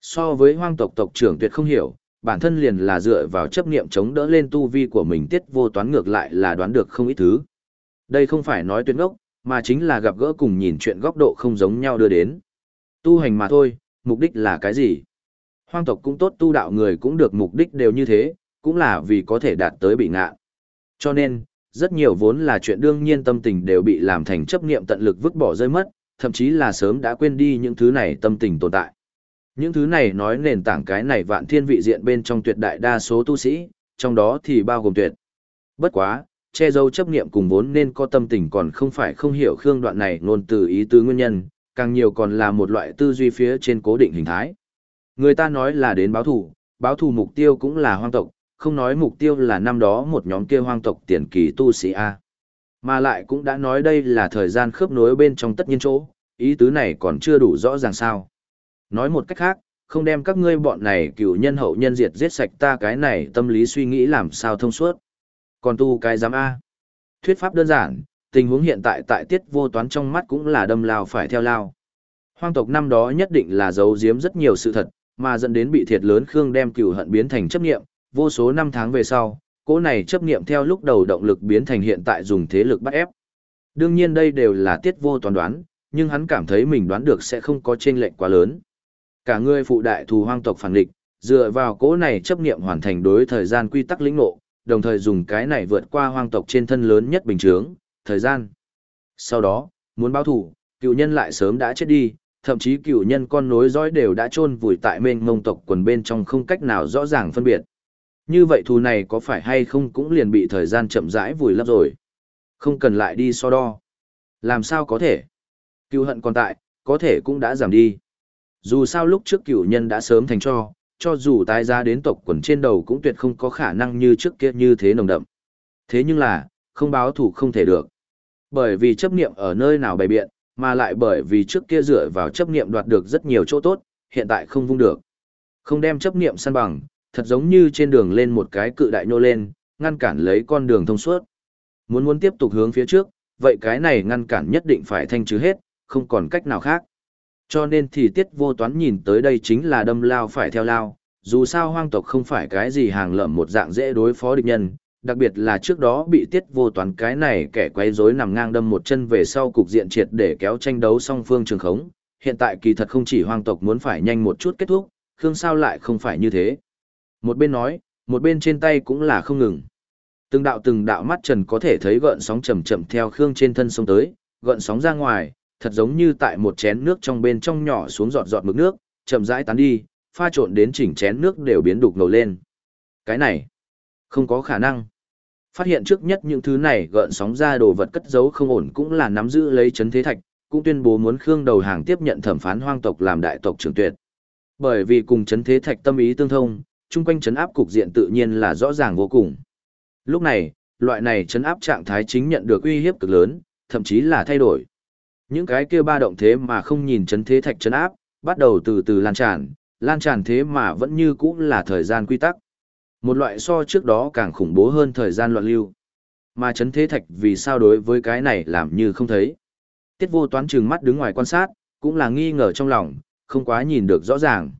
[SPEAKER 1] So với hoang tộc tộc trưởng tuyệt không hiểu, bản thân liền là dựa vào chấp niệm chống đỡ lên tu vi của mình tiết vô toán ngược lại là đoán được không ít thứ. Đây không phải nói tuyệt ngốc, mà chính là gặp gỡ cùng nhìn chuyện góc độ không giống nhau đưa đến. Tu hành mà thôi, mục đích là cái gì? Hoang tộc cũng tốt tu đạo người cũng được mục đích đều như thế, cũng là vì có thể đạt tới bị ngạ. Cho nên, rất nhiều vốn là chuyện đương nhiên tâm tình đều bị làm thành chấp niệm tận lực vứt bỏ rơi mất, thậm chí là sớm đã quên đi những thứ này tâm tình tồn tại. Những thứ này nói nền tảng cái này vạn thiên vị diện bên trong tuyệt đại đa số tu sĩ, trong đó thì bao gồm tuyệt. Bất quá, che giấu chấp niệm cùng vốn nên có tâm tình còn không phải không hiểu khương đoạn này ngôn từ ý tứ nguyên nhân, càng nhiều còn là một loại tư duy phía trên cố định hình thái. Người ta nói là đến báo thủ, báo thủ mục tiêu cũng là hoang tộc, không nói mục tiêu là năm đó một nhóm kia hoang tộc tiền kỳ tu sĩ A. Mà lại cũng đã nói đây là thời gian khớp nối bên trong tất nhiên chỗ, ý tứ này còn chưa đủ rõ ràng sao. Nói một cách khác, không đem các ngươi bọn này cựu nhân hậu nhân diệt giết sạch ta cái này tâm lý suy nghĩ làm sao thông suốt. Còn tu cái giám A. Thuyết pháp đơn giản, tình huống hiện tại tại tiết vô toán trong mắt cũng là đâm lao phải theo lao. Hoang tộc năm đó nhất định là giấu giếm rất nhiều sự thật, mà dẫn đến bị thiệt lớn Khương đem cựu hận biến thành chấp nghiệm, vô số năm tháng về sau, cỗ này chấp nghiệm theo lúc đầu động lực biến thành hiện tại dùng thế lực bắt ép. Đương nhiên đây đều là tiết vô toán đoán, nhưng hắn cảm thấy mình đoán được sẽ không có chênh lệch quá lớn. Cả người phụ đại thù hoang tộc phản địch, dựa vào cỗ này chấp nghiệm hoàn thành đối thời gian quy tắc lĩnh ngộ, đồng thời dùng cái này vượt qua hoang tộc trên thân lớn nhất bình chướng, thời gian. Sau đó, muốn báo thủ, cựu nhân lại sớm đã chết đi, thậm chí cựu nhân con nối dõi đều đã chôn vùi tại mênh mông tộc quần bên trong không cách nào rõ ràng phân biệt. Như vậy thù này có phải hay không cũng liền bị thời gian chậm rãi vùi lấp rồi. Không cần lại đi so đo. Làm sao có thể? Cựu hận còn tại, có thể cũng đã giảm đi. Dù sao lúc trước cựu nhân đã sớm thành cho, cho dù tái ra đến tộc quần trên đầu cũng tuyệt không có khả năng như trước kia như thế nồng đậm. Thế nhưng là, không báo thủ không thể được. Bởi vì chấp niệm ở nơi nào bày biện, mà lại bởi vì trước kia dựa vào chấp niệm đoạt được rất nhiều chỗ tốt, hiện tại không vung được. Không đem chấp niệm săn bằng, thật giống như trên đường lên một cái cự đại nô lên, ngăn cản lấy con đường thông suốt. Muốn muốn tiếp tục hướng phía trước, vậy cái này ngăn cản nhất định phải thanh trừ hết, không còn cách nào khác. Cho nên thì tiết vô toán nhìn tới đây chính là đâm lao phải theo lao, dù sao hoang tộc không phải cái gì hàng lợm một dạng dễ đối phó địch nhân, đặc biệt là trước đó bị tiết vô toán cái này kẻ quấy rối nằm ngang đâm một chân về sau cục diện triệt để kéo tranh đấu song phương trường khống. Hiện tại kỳ thật không chỉ hoang tộc muốn phải nhanh một chút kết thúc, Khương sao lại không phải như thế. Một bên nói, một bên trên tay cũng là không ngừng. Từng đạo từng đạo mắt trần có thể thấy gợn sóng chậm chậm theo Khương trên thân sông tới, gợn sóng ra ngoài, thật giống như tại một chén nước trong bên trong nhỏ xuống giọt giọt mực nước, chậm rãi tán đi, pha trộn đến chỉnh chén nước đều biến đục nổi lên. Cái này, không có khả năng. Phát hiện trước nhất những thứ này gợn sóng ra đồ vật cất giấu không ổn cũng là nắm giữ lấy chấn thế thạch, cũng tuyên bố muốn Khương đầu hàng tiếp nhận thẩm phán hoang tộc làm đại tộc trưởng tuyệt. Bởi vì cùng chấn thế thạch tâm ý tương thông, chung quanh chấn áp cục diện tự nhiên là rõ ràng vô cùng. Lúc này, loại này chấn áp trạng thái chính nhận được uy hiếp cực lớn, thậm chí là thay đổi. Những cái kia ba động thế mà không nhìn chấn thế thạch chấn áp, bắt đầu từ từ lan tràn, lan tràn thế mà vẫn như cũng là thời gian quy tắc. Một loại so trước đó càng khủng bố hơn thời gian loạn lưu. Mà chấn thế thạch vì sao đối với cái này làm như không thấy. Tiết vô toán trừng mắt đứng ngoài quan sát, cũng là nghi ngờ trong lòng, không quá nhìn được rõ ràng.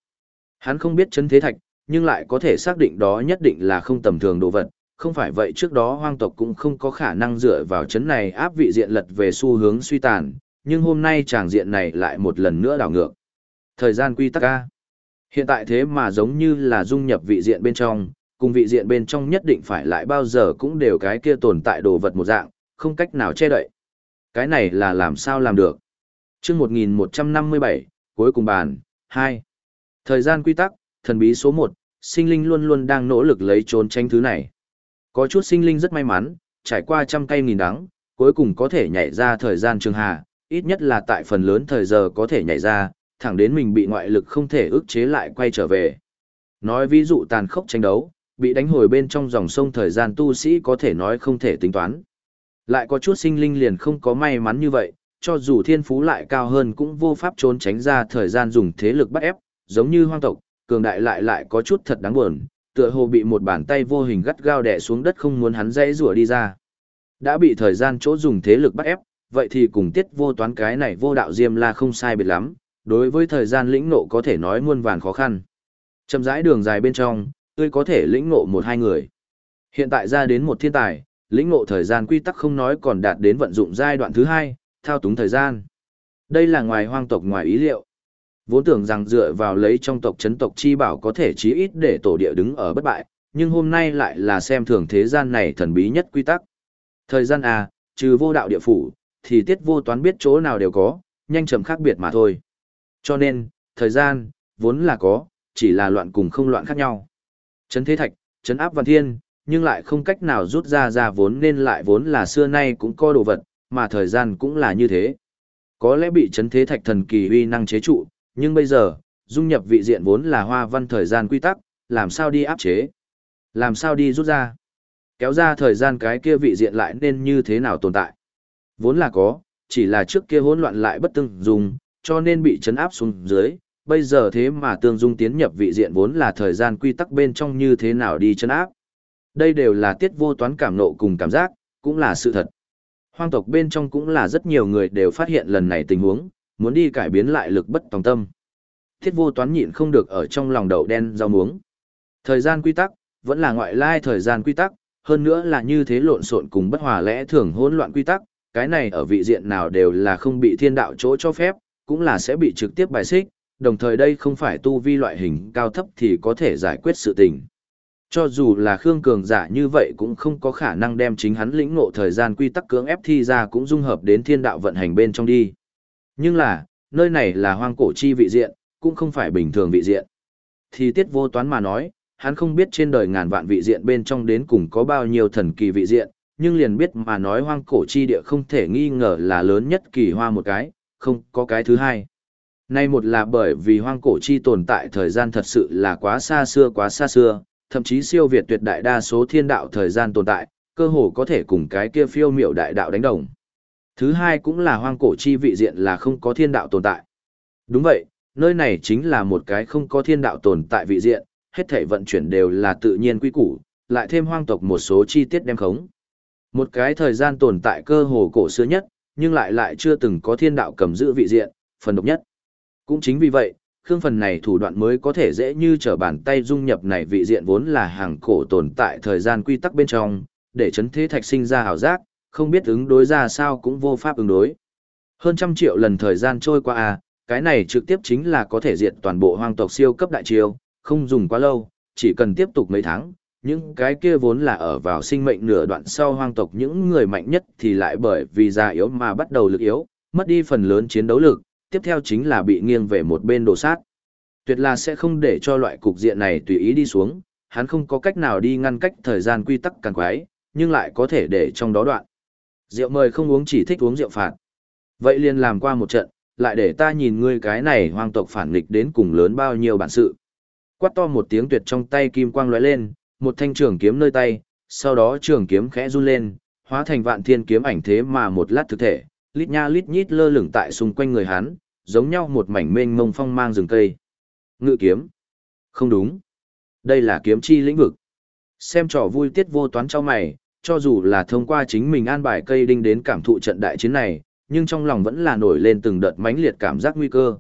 [SPEAKER 1] Hắn không biết chấn thế thạch, nhưng lại có thể xác định đó nhất định là không tầm thường đồ vật, không phải vậy trước đó hoang tộc cũng không có khả năng dựa vào chấn này áp vị diện lật về xu hướng suy tàn, nhưng hôm nay tràng diện này lại một lần nữa đảo ngược. Thời gian quy tắc A. Hiện tại thế mà giống như là dung nhập vị diện bên trong, cùng vị diện bên trong nhất định phải lại bao giờ cũng đều cái kia tồn tại đồ vật một dạng, không cách nào che đậy. Cái này là làm sao làm được? chương 1157, cuối cùng bàn, 2. Thời gian quy tắc, thần bí số 1, sinh linh luôn luôn đang nỗ lực lấy trốn tránh thứ này. Có chút sinh linh rất may mắn, trải qua trăm cây nghìn đắng, cuối cùng có thể nhảy ra thời gian trường hà, ít nhất là tại phần lớn thời giờ có thể nhảy ra, thẳng đến mình bị ngoại lực không thể ức chế lại quay trở về. Nói ví dụ tàn khốc tranh đấu, bị đánh hồi bên trong dòng sông thời gian tu sĩ có thể nói không thể tính toán. Lại có chút sinh linh liền không có may mắn như vậy, cho dù thiên phú lại cao hơn cũng vô pháp trốn tránh ra thời gian dùng thế lực bắt ép, giống như hoang tộc, cường đại lại lại có chút thật đáng buồn, tựa hồ bị một bàn tay vô hình gắt gao đè xuống đất không muốn hắn dãy rủa đi ra. Đã bị thời gian chỗ dùng thế lực bắt ép, vậy thì cùng tiết vô toán cái này vô đạo diêm la không sai biệt lắm, đối với thời gian lĩnh nộ có thể nói muôn vàn khó khăn. Chậm rãi đường dài bên trong, tươi có thể lĩnh ngộ một hai người. Hiện tại ra đến một thiên tài, lĩnh ngộ thời gian quy tắc không nói còn đạt đến vận dụng giai đoạn thứ hai, thao túng thời gian. Đây là ngoài hoang tộc ngoài ý liệu. Vốn tưởng rằng dựa vào lấy trong tộc chấn tộc chi bảo có thể chí ít để tổ địa đứng ở bất bại, nhưng hôm nay lại là xem thường thế gian này thần bí nhất quy tắc. Thời gian à, trừ vô đạo địa phủ, thì tiết vô toán biết chỗ nào đều có, nhanh chậm khác biệt mà thôi. Cho nên, thời gian, vốn là có, chỉ là loạn cùng không loạn khác nhau. Chấn thế thạch, chấn áp văn thiên, nhưng lại không cách nào rút ra ra vốn nên lại vốn là xưa nay cũng có đồ vật, mà thời gian cũng là như thế. Có lẽ bị chấn thế thạch thần kỳ uy năng chế trụ, nhưng bây giờ, dung nhập vị diện vốn là hoa văn thời gian quy tắc, làm sao đi áp chế, làm sao đi rút ra. Kéo ra thời gian cái kia vị diện lại nên như thế nào tồn tại. Vốn là có, chỉ là trước kia hỗn loạn lại bất tương dùng, cho nên bị chấn áp xuống dưới. Bây giờ thế mà tương dung tiến nhập vị diện vốn là thời gian quy tắc bên trong như thế nào đi chấn áp. Đây đều là tiết vô toán cảm nộ cùng cảm giác, cũng là sự thật. Hoang tộc bên trong cũng là rất nhiều người đều phát hiện lần này tình huống, muốn đi cải biến lại lực bất tòng tâm. Thiết vô toán nhịn không được ở trong lòng đậu đen rau muống. Thời gian quy tắc, vẫn là ngoại lai thời gian quy tắc, hơn nữa là như thế lộn xộn cùng bất hòa lẽ thường hỗn loạn quy tắc, cái này ở vị diện nào đều là không bị thiên đạo chỗ cho phép, cũng là sẽ bị trực tiếp bài xích, đồng thời đây không phải tu vi loại hình cao thấp thì có thể giải quyết sự tình. Cho dù là Khương Cường giả như vậy cũng không có khả năng đem chính hắn lĩnh ngộ thời gian quy tắc cưỡng ép thi ra cũng dung hợp đến thiên đạo vận hành bên trong đi. Nhưng là, nơi này là hoang cổ chi vị diện, cũng không phải bình thường vị diện. Thì tiết vô toán mà nói, hắn không biết trên đời ngàn vạn vị diện bên trong đến cùng có bao nhiêu thần kỳ vị diện, nhưng liền biết mà nói hoang cổ chi địa không thể nghi ngờ là lớn nhất kỳ hoa một cái, không có cái thứ hai. Nay một là bởi vì hoang cổ chi tồn tại thời gian thật sự là quá xa xưa quá xa xưa, thậm chí siêu việt tuyệt đại đa số thiên đạo thời gian tồn tại, cơ hồ có thể cùng cái kia phiêu miểu đại đạo đánh đồng. Thứ hai cũng là hoang cổ chi vị diện là không có thiên đạo tồn tại. Đúng vậy, nơi này chính là một cái không có thiên đạo tồn tại vị diện, hết thể vận chuyển đều là tự nhiên quy củ, lại thêm hoang tộc một số chi tiết đem khống. Một cái thời gian tồn tại cơ hồ cổ xưa nhất, nhưng lại lại chưa từng có thiên đạo cầm giữ vị diện, phần độc nhất. Cũng chính vì vậy, Khương phần này thủ đoạn mới có thể dễ như trở bàn tay dung nhập này vị diện vốn là hàng cổ tồn tại thời gian quy tắc bên trong, để chấn thế thạch sinh ra hào giác, không biết ứng đối ra sao cũng vô pháp ứng đối. Hơn trăm triệu lần thời gian trôi qua à, cái này trực tiếp chính là có thể diệt toàn bộ hoang tộc siêu cấp đại triều, không dùng quá lâu, chỉ cần tiếp tục mấy tháng, những cái kia vốn là ở vào sinh mệnh nửa đoạn sau hoang tộc những người mạnh nhất thì lại bởi vì già yếu mà bắt đầu lực yếu, mất đi phần lớn chiến đấu lực, tiếp theo chính là bị nghiêng về một bên đổ sát. Tuyệt là sẽ không để cho loại cục diện này tùy ý đi xuống, hắn không có cách nào đi ngăn cách thời gian quy tắc càng quái, nhưng lại có thể để trong đó đoạn. Rượu mời không uống chỉ thích uống rượu phạt. Vậy liền làm qua một trận, lại để ta nhìn ngươi cái này hoang tộc phản nghịch đến cùng lớn bao nhiêu bản sự. Quát to một tiếng tuyệt trong tay kim quang lóe lên, một thanh trường kiếm nơi tay, sau đó trường kiếm khẽ run lên, hóa thành vạn thiên kiếm ảnh thế mà một lát thực thể, lít nha lít nhít lơ lửng tại xung quanh người hắn, giống nhau một mảnh mênh mông phong mang rừng cây. Ngự kiếm. Không đúng. Đây là kiếm chi lĩnh vực. Xem trò vui tiết vô toán cho mày, cho dù là thông qua chính mình an bài cây đinh đến cảm thụ trận đại chiến này, nhưng trong lòng vẫn là nổi lên từng đợt mãnh liệt cảm giác nguy cơ.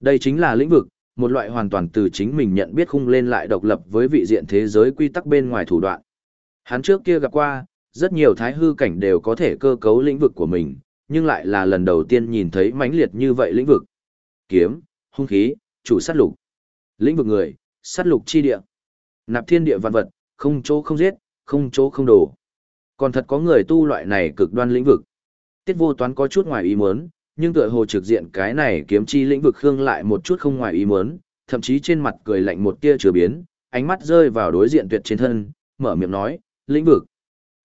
[SPEAKER 1] Đây chính là lĩnh vực, một loại hoàn toàn từ chính mình nhận biết khung lên lại độc lập với vị diện thế giới quy tắc bên ngoài thủ đoạn. Hắn trước kia gặp qua, rất nhiều thái hư cảnh đều có thể cơ cấu lĩnh vực của mình, nhưng lại là lần đầu tiên nhìn thấy mãnh liệt như vậy lĩnh vực. Kiếm, hung khí, chủ sát lục. Lĩnh vực người, sát lục chi địa. Nạp thiên địa vạn vật, không chỗ không giết, không chỗ không đổ. Còn thật có người tu loại này cực đoan lĩnh vực. Tiết vô toán có chút ngoài ý muốn, nhưng tựa hồ trực diện cái này kiếm chi lĩnh vực khương lại một chút không ngoài ý muốn, thậm chí trên mặt cười lạnh một tia chừa biến, ánh mắt rơi vào đối diện tuyệt trên thân, mở miệng nói, lĩnh vực.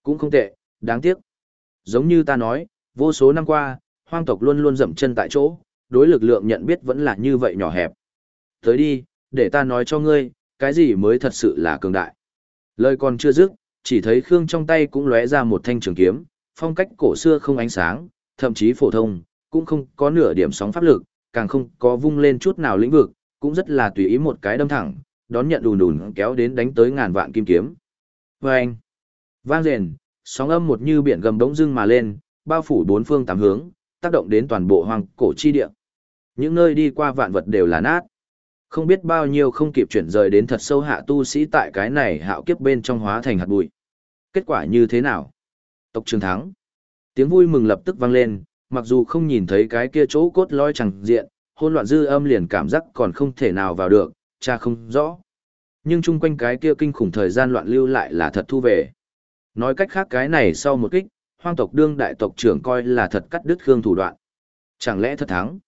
[SPEAKER 1] Cũng không tệ, đáng tiếc. Giống như ta nói, vô số năm qua, hoang tộc luôn luôn dậm chân tại chỗ, đối lực lượng nhận biết vẫn là như vậy nhỏ hẹp. Tới đi, để ta nói cho ngươi, cái gì mới thật sự là cường đại. Lời còn chưa dứt, chỉ thấy Khương trong tay cũng lóe ra một thanh trường kiếm, phong cách cổ xưa không ánh sáng, thậm chí phổ thông, cũng không có nửa điểm sóng pháp lực, càng không có vung lên chút nào lĩnh vực, cũng rất là tùy ý một cái đâm thẳng, đón nhận đùn đùn kéo đến đánh tới ngàn vạn kim kiếm. Vâng! Vang rền, sóng âm một như biển gầm bỗng dưng mà lên, bao phủ bốn phương tám hướng, tác động đến toàn bộ hoang cổ chi địa. Những nơi đi qua vạn vật đều là nát. Không biết bao nhiêu không kịp chuyển rời đến thật sâu hạ tu sĩ tại cái này hạo kiếp bên trong hóa thành hạt bụi. Kết quả như thế nào? Tộc trường thắng. Tiếng vui mừng lập tức vang lên, mặc dù không nhìn thấy cái kia chỗ cốt lõi chẳng diện, hôn loạn dư âm liền cảm giác còn không thể nào vào được, cha không rõ. Nhưng chung quanh cái kia kinh khủng thời gian loạn lưu lại là thật thu về. Nói cách khác cái này sau một kích, hoang tộc đương đại tộc trưởng coi là thật cắt đứt khương thủ đoạn. Chẳng lẽ thật thắng?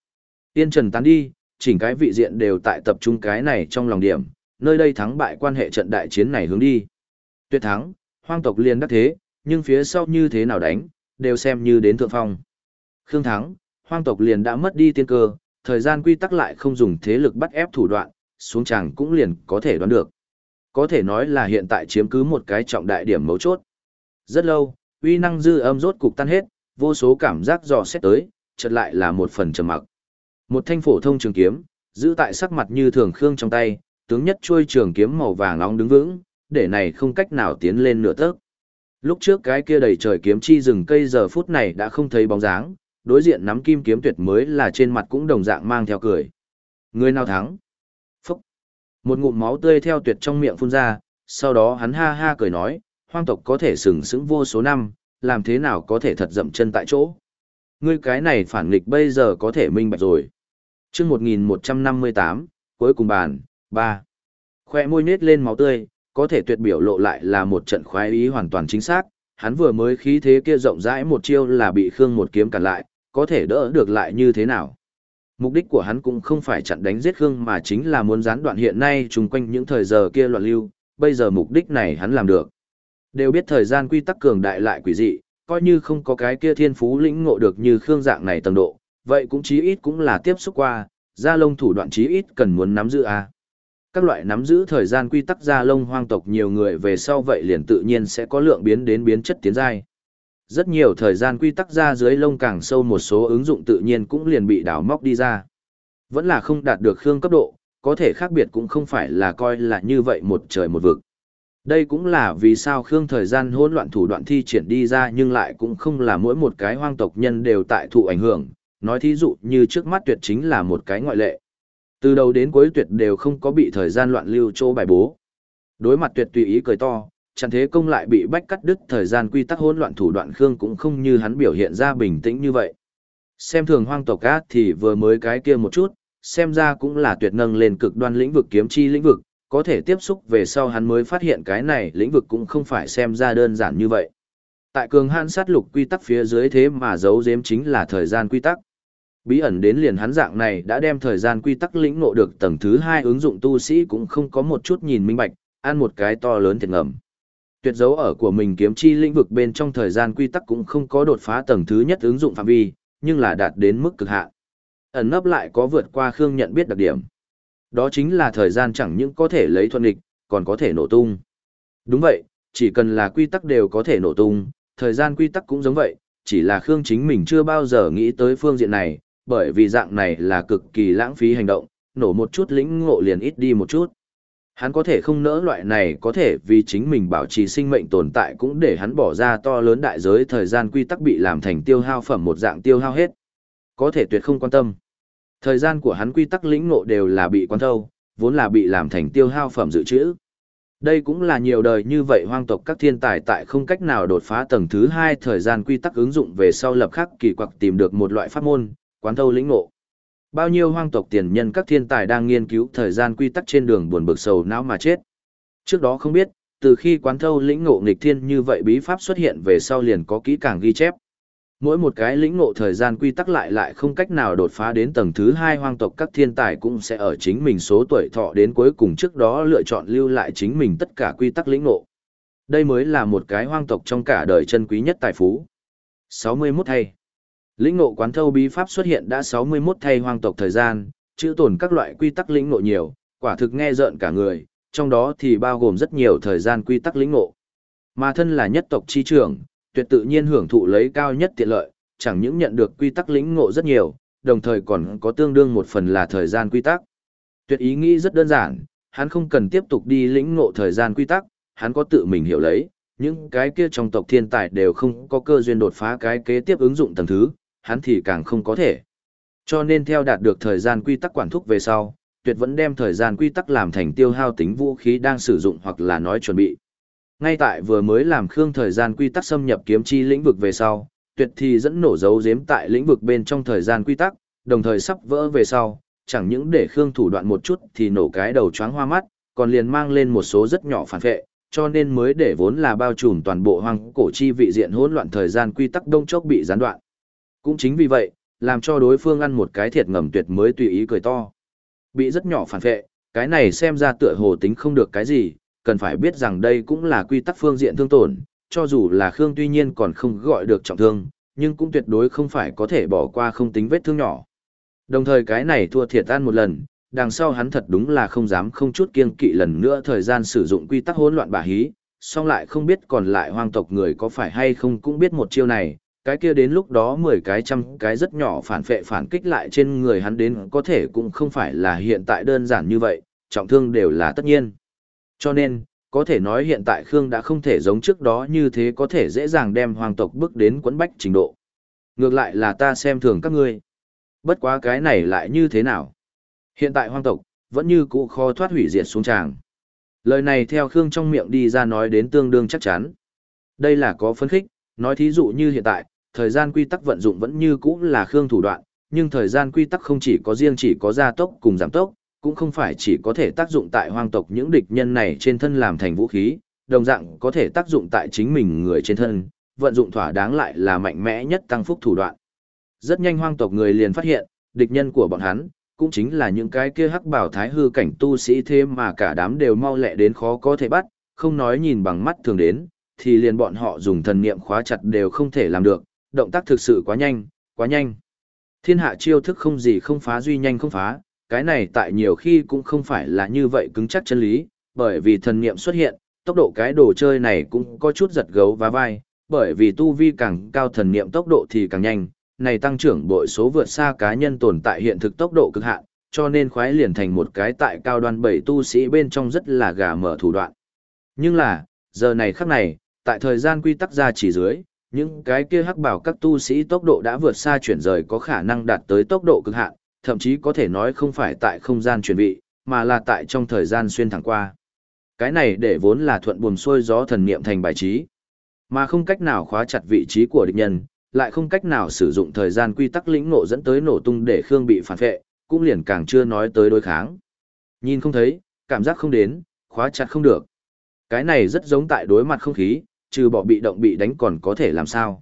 [SPEAKER 1] Tiên trần tán đi, chỉnh cái vị diện đều tại tập trung cái này trong lòng điểm, nơi đây thắng bại quan hệ trận đại chiến này hướng đi. Tuyệt thắng, hoang tộc liền đắc thế, nhưng phía sau như thế nào đánh, đều xem như đến thượng phong. Khương thắng, hoang tộc liền đã mất đi tiên cơ, thời gian quy tắc lại không dùng thế lực bắt ép thủ đoạn, xuống chàng cũng liền có thể đoán được. Có thể nói là hiện tại chiếm cứ một cái trọng đại điểm mấu chốt. Rất lâu, uy năng dư âm rốt cục tan hết, vô số cảm giác dò xét tới, chợt lại là một phần trầm mặc. Một thanh phổ thông trường kiếm, giữ tại sắc mặt như thường khương trong tay, tướng nhất chuôi trường kiếm màu vàng nóng đứng vững, để này không cách nào tiến lên nửa tấc. Lúc trước cái kia đầy trời kiếm chi rừng cây giờ phút này đã không thấy bóng dáng, đối diện nắm kim kiếm tuyệt mới là trên mặt cũng đồng dạng mang theo cười. Người nào thắng? Phúc! Một ngụm máu tươi theo tuyệt trong miệng phun ra, sau đó hắn ha ha cười nói, hoang tộc có thể sừng sững vô số năm, làm thế nào có thể thật dậm chân tại chỗ. Ngươi cái này phản nghịch bây giờ có thể minh bạch rồi. chương 1158, cuối cùng bàn, 3. Khoe môi nết lên máu tươi, có thể tuyệt biểu lộ lại là một trận khoái ý hoàn toàn chính xác. Hắn vừa mới khí thế kia rộng rãi một chiêu là bị Khương một kiếm cản lại, có thể đỡ được lại như thế nào. Mục đích của hắn cũng không phải chặn đánh giết Khương mà chính là muốn gián đoạn hiện nay chung quanh những thời giờ kia loạn lưu, bây giờ mục đích này hắn làm được. Đều biết thời gian quy tắc cường đại lại quỷ dị, coi như không có cái kia thiên phú lĩnh ngộ được như Khương dạng này tầng độ, vậy cũng chí ít cũng là tiếp xúc qua, gia lông thủ đoạn chí ít cần muốn nắm giữ a. Các loại nắm giữ thời gian quy tắc gia lông hoang tộc nhiều người về sau vậy liền tự nhiên sẽ có lượng biến đến biến chất tiến giai. Rất nhiều thời gian quy tắc ra dưới lông càng sâu một số ứng dụng tự nhiên cũng liền bị đào móc đi ra. Vẫn là không đạt được Khương cấp độ, có thể khác biệt cũng không phải là coi là như vậy một trời một vực. Đây cũng là vì sao Khương thời gian hỗn loạn thủ đoạn thi triển đi ra nhưng lại cũng không là mỗi một cái hoang tộc nhân đều tại thụ ảnh hưởng, nói thí dụ như trước mắt tuyệt chính là một cái ngoại lệ. Từ đầu đến cuối tuyệt đều không có bị thời gian loạn lưu chỗ bài bố. Đối mặt tuyệt tùy ý cười to, chẳng thế công lại bị bách cắt đứt thời gian quy tắc hỗn loạn thủ đoạn Khương cũng không như hắn biểu hiện ra bình tĩnh như vậy. Xem thường hoang tộc ác thì vừa mới cái kia một chút, xem ra cũng là tuyệt nâng lên cực đoan lĩnh vực kiếm chi lĩnh vực, có thể tiếp xúc về sau hắn mới phát hiện cái này lĩnh vực cũng không phải xem ra đơn giản như vậy. Tại cường hãn sát lục quy tắc phía dưới thế mà giấu giếm chính là thời gian quy tắc. Bí ẩn đến liền hắn dạng này đã đem thời gian quy tắc lĩnh ngộ được tầng thứ hai ứng dụng tu sĩ cũng không có một chút nhìn minh bạch, ăn một cái to lớn thiệt ngầm. Tuyệt dấu ở của mình kiếm chi lĩnh vực bên trong thời gian quy tắc cũng không có đột phá tầng thứ nhất ứng dụng phạm vi, nhưng là đạt đến mức cực hạn. Ẩn nấp lại có vượt qua Khương nhận biết đặc điểm. Đó chính là thời gian chẳng những có thể lấy thuận địch, còn có thể nổ tung. Đúng vậy, chỉ cần là quy tắc đều có thể nổ tung, thời gian quy tắc cũng giống vậy, chỉ là Khương chính mình chưa bao giờ nghĩ tới phương diện này, bởi vì dạng này là cực kỳ lãng phí hành động, nổ một chút lĩnh ngộ liền ít đi một chút. Hắn có thể không nỡ loại này có thể vì chính mình bảo trì sinh mệnh tồn tại cũng để hắn bỏ ra to lớn đại giới thời gian quy tắc bị làm thành tiêu hao phẩm một dạng tiêu hao hết. Có thể tuyệt không quan tâm. Thời gian của hắn quy tắc lĩnh ngộ đều là bị quan thâu, vốn là bị làm thành tiêu hao phẩm dự trữ. Đây cũng là nhiều đời như vậy hoang tộc các thiên tài tại không cách nào đột phá tầng thứ hai thời gian quy tắc ứng dụng về sau lập khắc kỳ quặc tìm được một loại pháp môn, quán thâu lĩnh ngộ. Bao nhiêu hoang tộc tiền nhân các thiên tài đang nghiên cứu thời gian quy tắc trên đường buồn bực sầu não mà chết. Trước đó không biết, từ khi quán thâu lĩnh ngộ nghịch thiên như vậy bí pháp xuất hiện về sau liền có kỹ càng ghi chép. Mỗi một cái lĩnh ngộ thời gian quy tắc lại lại không cách nào đột phá đến tầng thứ hai hoang tộc các thiên tài cũng sẽ ở chính mình số tuổi thọ đến cuối cùng trước đó lựa chọn lưu lại chính mình tất cả quy tắc lĩnh ngộ. Đây mới là một cái hoang tộc trong cả đời chân quý nhất tài phú. 61 thay. Lĩnh ngộ quán thâu bí pháp xuất hiện đã 61 thay hoang tộc thời gian, chữ tồn các loại quy tắc lĩnh ngộ nhiều, quả thực nghe rợn cả người, trong đó thì bao gồm rất nhiều thời gian quy tắc lĩnh ngộ. Mà thân là nhất tộc chi trưởng, tuyệt tự nhiên hưởng thụ lấy cao nhất tiện lợi, chẳng những nhận được quy tắc lĩnh ngộ rất nhiều, đồng thời còn có tương đương một phần là thời gian quy tắc. Tuyệt ý nghĩ rất đơn giản, hắn không cần tiếp tục đi lĩnh ngộ thời gian quy tắc, hắn có tự mình hiểu lấy, những cái kia trong tộc thiên tài đều không có cơ duyên đột phá cái kế tiếp ứng dụng tầng thứ, hắn thì càng không có thể. Cho nên theo đạt được thời gian quy tắc quản thúc về sau, tuyệt vẫn đem thời gian quy tắc làm thành tiêu hao tính vũ khí đang sử dụng hoặc là nói chuẩn bị. Ngay tại vừa mới làm khương thời gian quy tắc xâm nhập kiếm chi lĩnh vực về sau, tuyệt thì dẫn nổ dấu giếm tại lĩnh vực bên trong thời gian quy tắc, đồng thời sắp vỡ về sau, chẳng những để khương thủ đoạn một chút thì nổ cái đầu choáng hoa mắt, còn liền mang lên một số rất nhỏ phản vệ, cho nên mới để vốn là bao trùm toàn bộ hoang cổ chi vị diện hỗn loạn thời gian quy tắc đông chốc bị gián đoạn. Cũng chính vì vậy, làm cho đối phương ăn một cái thiệt ngầm tuyệt mới tùy ý cười to. Bị rất nhỏ phản vệ, cái này xem ra tựa hồ tính không được cái gì, cần phải biết rằng đây cũng là quy tắc phương diện thương tổn, cho dù là Khương tuy nhiên còn không gọi được trọng thương, nhưng cũng tuyệt đối không phải có thể bỏ qua không tính vết thương nhỏ. Đồng thời cái này thua thiệt tan một lần, đằng sau hắn thật đúng là không dám không chút kiêng kỵ lần nữa thời gian sử dụng quy tắc hỗn loạn bà hí, song lại không biết còn lại hoang tộc người có phải hay không cũng biết một chiêu này, cái kia đến lúc đó 10 cái trăm cái rất nhỏ phản phệ phản kích lại trên người hắn đến có thể cũng không phải là hiện tại đơn giản như vậy, trọng thương đều là tất nhiên. Cho nên, có thể nói hiện tại Khương đã không thể giống trước đó như thế có thể dễ dàng đem hoàng tộc bước đến quấn bách trình độ. Ngược lại là ta xem thường các ngươi. Bất quá cái này lại như thế nào? Hiện tại hoàng tộc, vẫn như cũ khó thoát hủy diệt xuống tràng. Lời này theo Khương trong miệng đi ra nói đến tương đương chắc chắn. Đây là có phân khích, nói thí dụ như hiện tại, thời gian quy tắc vận dụng vẫn như cũ là Khương thủ đoạn, nhưng thời gian quy tắc không chỉ có riêng chỉ có gia tốc cùng giảm tốc, cũng không phải chỉ có thể tác dụng tại hoang tộc những địch nhân này trên thân làm thành vũ khí, đồng dạng có thể tác dụng tại chính mình người trên thân, vận dụng thỏa đáng lại là mạnh mẽ nhất tăng phúc thủ đoạn. Rất nhanh hoang tộc người liền phát hiện, địch nhân của bọn hắn, cũng chính là những cái kia hắc bảo thái hư cảnh tu sĩ thế mà cả đám đều mau lẹ đến khó có thể bắt, không nói nhìn bằng mắt thường đến, thì liền bọn họ dùng thần niệm khóa chặt đều không thể làm được, động tác thực sự quá nhanh, quá nhanh. Thiên hạ chiêu thức không gì không phá duy nhanh không phá, cái này tại nhiều khi cũng không phải là như vậy cứng chắc chân lý, bởi vì thần niệm xuất hiện, tốc độ cái đồ chơi này cũng có chút giật gấu và vai, bởi vì tu vi càng cao thần niệm tốc độ thì càng nhanh, này tăng trưởng bội số vượt xa cá nhân tồn tại hiện thực tốc độ cực hạn, cho nên khoái liền thành một cái tại cao đoan bảy tu sĩ bên trong rất là gà mở thủ đoạn. Nhưng là, giờ này khắc này, tại thời gian quy tắc ra chỉ dưới, những cái kia hắc bảo các tu sĩ tốc độ đã vượt xa chuyển rời có khả năng đạt tới tốc độ cực hạn, thậm chí có thể nói không phải tại không gian chuyển vị, mà là tại trong thời gian xuyên thẳng qua. Cái này để vốn là thuận buồm xuôi gió thần niệm thành bài trí, mà không cách nào khóa chặt vị trí của địch nhân, lại không cách nào sử dụng thời gian quy tắc lĩnh nộ dẫn tới nổ tung để Khương bị phản vệ, cũng liền càng chưa nói tới đối kháng. Nhìn không thấy, cảm giác không đến, khóa chặt không được. Cái này rất giống tại đối mặt không khí, trừ bỏ bị động bị đánh còn có thể làm sao.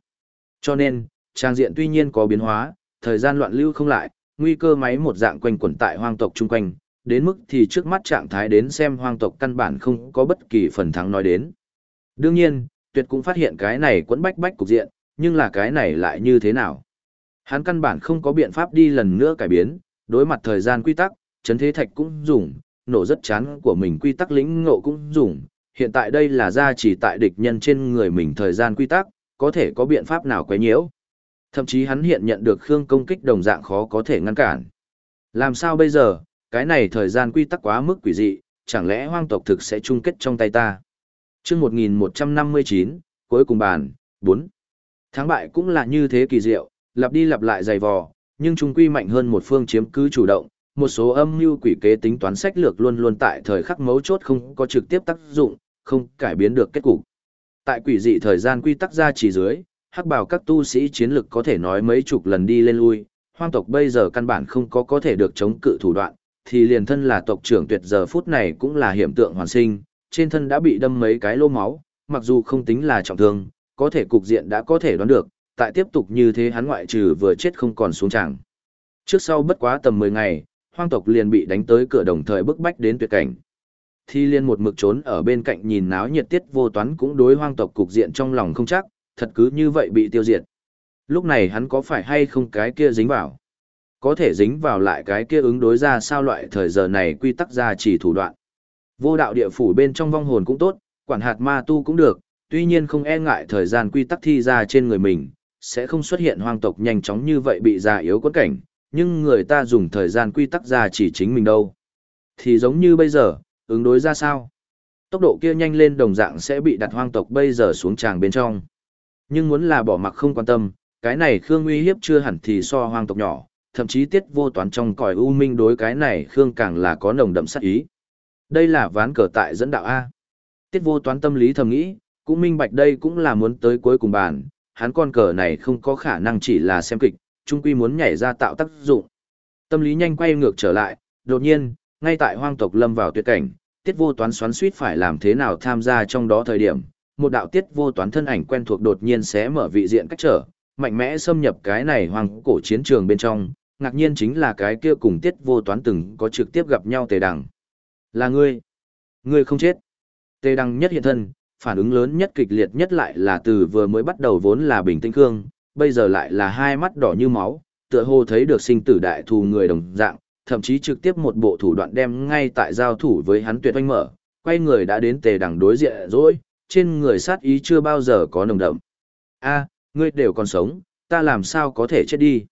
[SPEAKER 1] Cho nên, trang diện tuy nhiên có biến hóa, thời gian loạn lưu không lại, nguy cơ máy một dạng quanh quẩn tại hoang tộc chung quanh, đến mức thì trước mắt trạng thái đến xem hoang tộc căn bản không có bất kỳ phần thắng nói đến. Đương nhiên, tuyệt cũng phát hiện cái này quẫn bách bách cục diện, nhưng là cái này lại như thế nào? Hắn căn bản không có biện pháp đi lần nữa cải biến, đối mặt thời gian quy tắc, chấn thế thạch cũng dùng, nổ rất chán của mình quy tắc lĩnh ngộ cũng dùng, hiện tại đây là ra chỉ tại địch nhân trên người mình thời gian quy tắc, có thể có biện pháp nào quấy nhiễu. Thậm chí hắn hiện nhận được Khương công kích đồng dạng khó có thể ngăn cản. Làm sao bây giờ, cái này thời gian quy tắc quá mức quỷ dị, chẳng lẽ hoang tộc thực sẽ chung kết trong tay ta? chương 1159, cuối cùng bàn, 4. Thắng bại cũng là như thế kỳ diệu, lặp đi lặp lại dày vò, nhưng chúng quy mạnh hơn một phương chiếm cứ chủ động, một số âm mưu quỷ kế tính toán sách lược luôn luôn tại thời khắc mấu chốt không có trực tiếp tác dụng, không cải biến được kết cục. Tại quỷ dị thời gian quy tắc ra chỉ dưới, hắc bảo các tu sĩ chiến lực có thể nói mấy chục lần đi lên lui, hoang tộc bây giờ căn bản không có có thể được chống cự thủ đoạn, thì liền thân là tộc trưởng tuyệt giờ phút này cũng là hiểm tượng hoàn sinh, trên thân đã bị đâm mấy cái lô máu, mặc dù không tính là trọng thương, có thể cục diện đã có thể đoán được, tại tiếp tục như thế hắn ngoại trừ vừa chết không còn xuống chẳng. Trước sau bất quá tầm 10 ngày, hoang tộc liền bị đánh tới cửa đồng thời bức bách đến tuyệt cảnh. Thi liên một mực trốn ở bên cạnh nhìn náo nhiệt tiết vô toán cũng đối hoang tộc cục diện trong lòng không chắc, thật cứ như vậy bị tiêu diệt. Lúc này hắn có phải hay không cái kia dính vào? Có thể dính vào lại cái kia ứng đối ra sao loại thời giờ này quy tắc ra chỉ thủ đoạn. Vô đạo địa phủ bên trong vong hồn cũng tốt, quản hạt ma tu cũng được, tuy nhiên không e ngại thời gian quy tắc thi ra trên người mình, sẽ không xuất hiện hoang tộc nhanh chóng như vậy bị già yếu quất cảnh, nhưng người ta dùng thời gian quy tắc ra chỉ chính mình đâu. Thì giống như bây giờ, ứng đối ra sao? Tốc độ kia nhanh lên đồng dạng sẽ bị đặt hoang tộc bây giờ xuống tràng bên trong. Nhưng muốn là bỏ mặc không quan tâm, cái này Khương uy hiếp chưa hẳn thì so hoang tộc nhỏ, thậm chí tiết vô toán trong cõi u minh đối cái này Khương càng là có nồng đậm sát ý. Đây là ván cờ tại dẫn đạo A. Tiết vô toán tâm lý thầm nghĩ, cũng minh bạch đây cũng là muốn tới cuối cùng bàn, hắn con cờ này không có khả năng chỉ là xem kịch, chung quy muốn nhảy ra tạo tác dụng. Tâm lý nhanh quay ngược trở lại, đột nhiên, ngay tại hoang tộc lâm vào tuyệt cảnh, tiết vô toán xoắn suýt phải làm thế nào tham gia trong đó thời điểm, một đạo tiết vô toán thân ảnh quen thuộc đột nhiên xé mở vị diện cách trở, mạnh mẽ xâm nhập cái này hoàng cổ chiến trường bên trong, ngạc nhiên chính là cái kia cùng tiết vô toán từng có trực tiếp gặp nhau tề đằng. Là ngươi. Ngươi không chết. Tề đằng nhất hiện thân, phản ứng lớn nhất kịch liệt nhất lại là từ vừa mới bắt đầu vốn là bình tĩnh cương bây giờ lại là hai mắt đỏ như máu, tựa hồ thấy được sinh tử đại thù người đồng dạng, thậm chí trực tiếp một bộ thủ đoạn đem ngay tại giao thủ với hắn tuyệt oanh mở, quay người đã đến tề đằng đối diện rồi, trên người sát ý chưa bao giờ có nồng đậm. A, ngươi đều còn sống, ta làm sao có thể chết đi?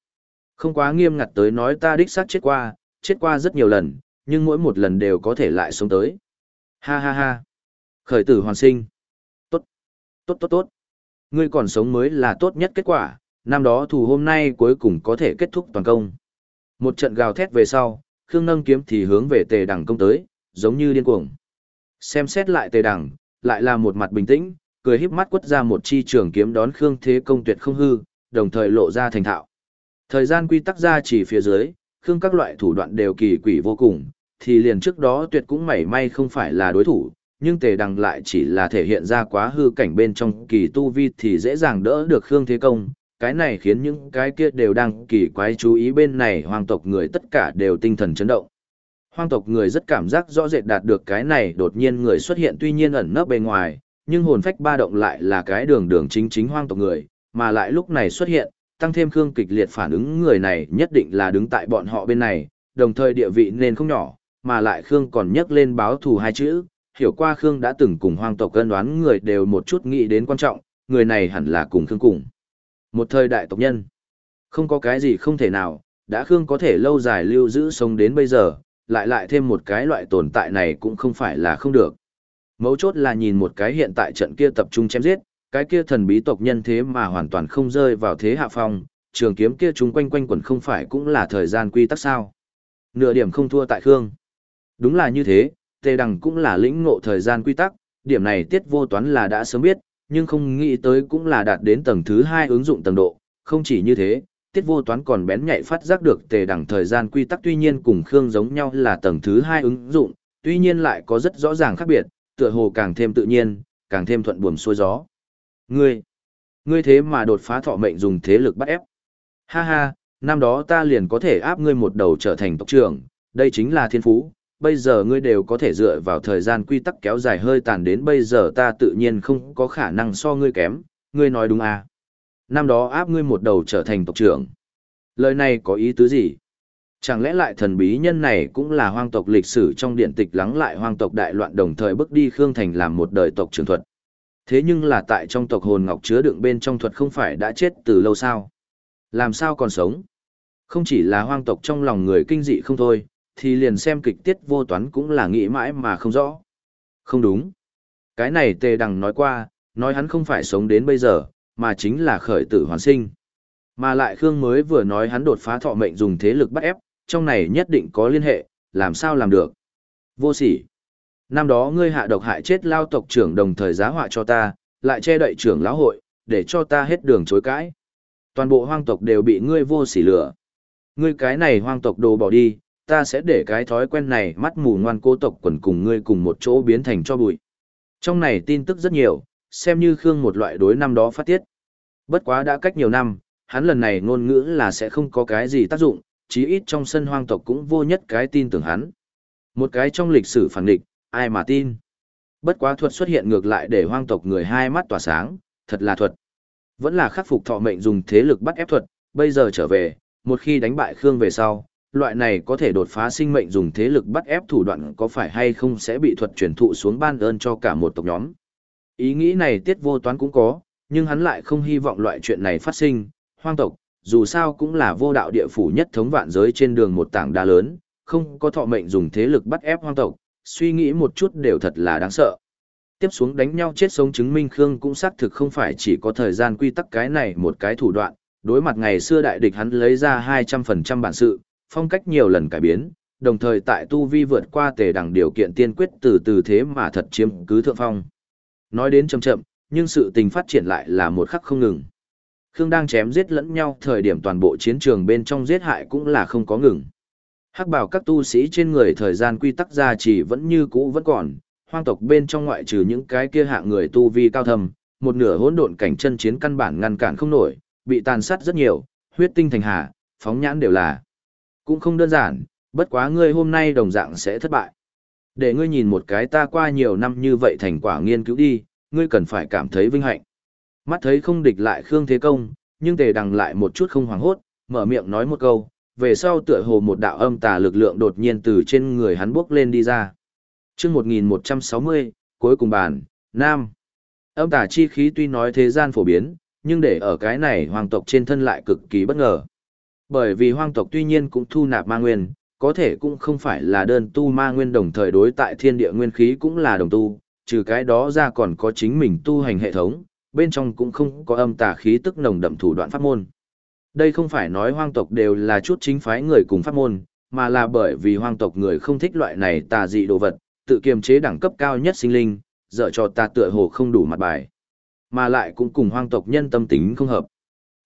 [SPEAKER 1] Không quá nghiêm ngặt tới nói ta đích xác chết qua, chết qua rất nhiều lần, nhưng mỗi một lần đều có thể lại sống tới. Ha ha ha. Khởi tử hoàn sinh. Tốt. Tốt tốt tốt. Ngươi còn sống mới là tốt nhất kết quả, năm đó thù hôm nay cuối cùng có thể kết thúc toàn công. Một trận gào thét về sau, Khương nâng kiếm thì hướng về tề đằng công tới, giống như điên cuồng. Xem xét lại tề đằng, lại là một mặt bình tĩnh, cười híp mắt quất ra một chi trường kiếm đón Khương Thế Công tuyệt không hư, đồng thời lộ ra thành thạo. Thời gian quy tắc ra chỉ phía dưới, Khương các loại thủ đoạn đều kỳ quỷ vô cùng, thì liền trước đó tuyệt cũng mảy may không phải là đối thủ, nhưng tề đằng lại chỉ là thể hiện ra quá hư cảnh bên trong kỳ tu vi thì dễ dàng đỡ được Khương Thế Công, cái này khiến những cái kia đều đang kỳ quái chú ý bên này hoàng tộc người tất cả đều tinh thần chấn động. Hoang tộc người rất cảm giác rõ rệt đạt được cái này đột nhiên người xuất hiện tuy nhiên ẩn nấp bên ngoài, nhưng hồn phách ba động lại là cái đường đường chính chính hoang tộc người, mà lại lúc này xuất hiện, tăng thêm Khương kịch liệt phản ứng người này nhất định là đứng tại bọn họ bên này, đồng thời địa vị nên không nhỏ, mà lại Khương còn nhắc lên báo thù hai chữ, hiểu qua Khương đã từng cùng hoang tộc cân đoán người đều một chút nghĩ đến quan trọng, người này hẳn là cùng Khương cùng. Một thời đại tộc nhân. Không có cái gì không thể nào, đã Khương có thể lâu dài lưu giữ sống đến bây giờ, lại lại thêm một cái loại tồn tại này cũng không phải là không được. Mấu chốt là nhìn một cái hiện tại trận kia tập trung chém giết, cái kia thần bí tộc nhân thế mà hoàn toàn không rơi vào thế hạ phong, trường kiếm kia chúng quanh quanh quẩn không phải cũng là thời gian quy tắc sao. Nửa điểm không thua tại Khương. Đúng là như thế, tề đằng cũng là lĩnh ngộ thời gian quy tắc, điểm này tiết vô toán là đã sớm biết, nhưng không nghĩ tới cũng là đạt đến tầng thứ hai ứng dụng tầng độ, không chỉ như thế, tiết vô toán còn bén nhạy phát giác được tề đẳng thời gian quy tắc tuy nhiên cùng Khương giống nhau là tầng thứ hai ứng dụng, tuy nhiên lại có rất rõ ràng khác biệt, tựa hồ càng thêm tự nhiên, càng thêm thuận buồm xuôi gió. Ngươi, ngươi thế mà đột phá thọ mệnh dùng thế lực bắt ép. Ha ha, năm đó ta liền có thể áp ngươi một đầu trở thành tộc trưởng, đây chính là thiên phú, bây giờ ngươi đều có thể dựa vào thời gian quy tắc kéo dài hơi tàn đến bây giờ ta tự nhiên không có khả năng so ngươi kém, ngươi nói đúng à. Năm đó áp ngươi một đầu trở thành tộc trưởng. Lời này có ý tứ gì? Chẳng lẽ lại thần bí nhân này cũng là hoang tộc lịch sử trong điện tịch lắng lại hoang tộc đại loạn đồng thời bước đi Khương Thành làm một đời tộc trưởng thuật. Thế nhưng là tại trong tộc hồn ngọc chứa đựng bên trong thuật không phải đã chết từ lâu sao? Làm sao còn sống? Không chỉ là hoang tộc trong lòng người kinh dị không thôi, thì liền xem kịch tiết vô toán cũng là nghĩ mãi mà không rõ. Không đúng. Cái này tề đằng nói qua, nói hắn không phải sống đến bây giờ, mà chính là khởi tử hoàn sinh. Mà lại Khương mới vừa nói hắn đột phá thọ mệnh dùng thế lực bắt ép, trong này nhất định có liên hệ, làm sao làm được. Vô sỉ. Năm đó ngươi hạ độc hại chết lao tộc trưởng đồng thời giá họa cho ta, lại che đậy trưởng lão hội, để cho ta hết đường chối cãi. Toàn bộ hoang tộc đều bị ngươi vô sỉ lửa. Ngươi cái này hoang tộc đồ bỏ đi, ta sẽ để cái thói quen này mắt mù ngoan cô tộc quần cùng ngươi cùng một chỗ biến thành cho bụi. Trong này tin tức rất nhiều, xem như Khương một loại đối năm đó phát tiết. Bất quá đã cách nhiều năm, hắn lần này ngôn ngữ là sẽ không có cái gì tác dụng, chí ít trong sân hoang tộc cũng vô nhất cái tin tưởng hắn. Một cái trong lịch sử phản địch, ai mà tin. Bất quá thuật xuất hiện ngược lại để hoang tộc người hai mắt tỏa sáng, thật là thuật. Vẫn là khắc phục thọ mệnh dùng thế lực bắt ép thuật, bây giờ trở về, một khi đánh bại Khương về sau, loại này có thể đột phá sinh mệnh dùng thế lực bắt ép thủ đoạn có phải hay không sẽ bị thuật truyền thụ xuống ban ơn cho cả một tộc nhóm. Ý nghĩ này tiết vô toán cũng có, nhưng hắn lại không hy vọng loại chuyện này phát sinh, hoang tộc, dù sao cũng là vô đạo địa phủ nhất thống vạn giới trên đường một tảng đá lớn, không có thọ mệnh dùng thế lực bắt ép hoang tộc, suy nghĩ một chút đều thật là đáng sợ. Tiếp xuống đánh nhau chết sống chứng minh Khương cũng xác thực không phải chỉ có thời gian quy tắc cái này một cái thủ đoạn, đối mặt ngày xưa đại địch hắn lấy ra 200% bản sự, phong cách nhiều lần cải biến, đồng thời tại tu vi vượt qua tề đẳng điều kiện tiên quyết từ từ thế mà thật chiếm cứ thượng phong. Nói đến chậm chậm, nhưng sự tình phát triển lại là một khắc không ngừng. Khương đang chém giết lẫn nhau thời điểm toàn bộ chiến trường bên trong giết hại cũng là không có ngừng. Hắc bảo các tu sĩ trên người thời gian quy tắc gia chỉ vẫn như cũ vẫn còn, hoang tộc bên trong ngoại trừ những cái kia hạ người tu vi cao thầm, một nửa hỗn độn cảnh chân chiến căn bản ngăn cản không nổi, bị tàn sát rất nhiều, huyết tinh thành hà, phóng nhãn đều là. Cũng không đơn giản, bất quá ngươi hôm nay đồng dạng sẽ thất bại. Để ngươi nhìn một cái ta qua nhiều năm như vậy thành quả nghiên cứu đi, ngươi cần phải cảm thấy vinh hạnh. Mắt thấy không địch lại Khương Thế Công, nhưng tề đằng lại một chút không hoảng hốt, mở miệng nói một câu, về sau tựa hồ một đạo âm tà lực lượng đột nhiên từ trên người hắn bước lên đi ra. chương 1160, cuối cùng bàn, Nam. Âm tà chi khí tuy nói thế gian phổ biến, nhưng để ở cái này hoàng tộc trên thân lại cực kỳ bất ngờ. Bởi vì hoàng tộc tuy nhiên cũng thu nạp ma nguyên, có thể cũng không phải là đơn tu ma nguyên đồng thời đối tại thiên địa nguyên khí cũng là đồng tu, trừ cái đó ra còn có chính mình tu hành hệ thống, bên trong cũng không có âm tà khí tức nồng đậm thủ đoạn pháp môn. Đây không phải nói hoang tộc đều là chút chính phái người cùng pháp môn, mà là bởi vì hoang tộc người không thích loại này tà dị đồ vật, tự kiềm chế đẳng cấp cao nhất sinh linh, dở cho ta tựa hồ không đủ mặt bài. Mà lại cũng cùng hoang tộc nhân tâm tính không hợp.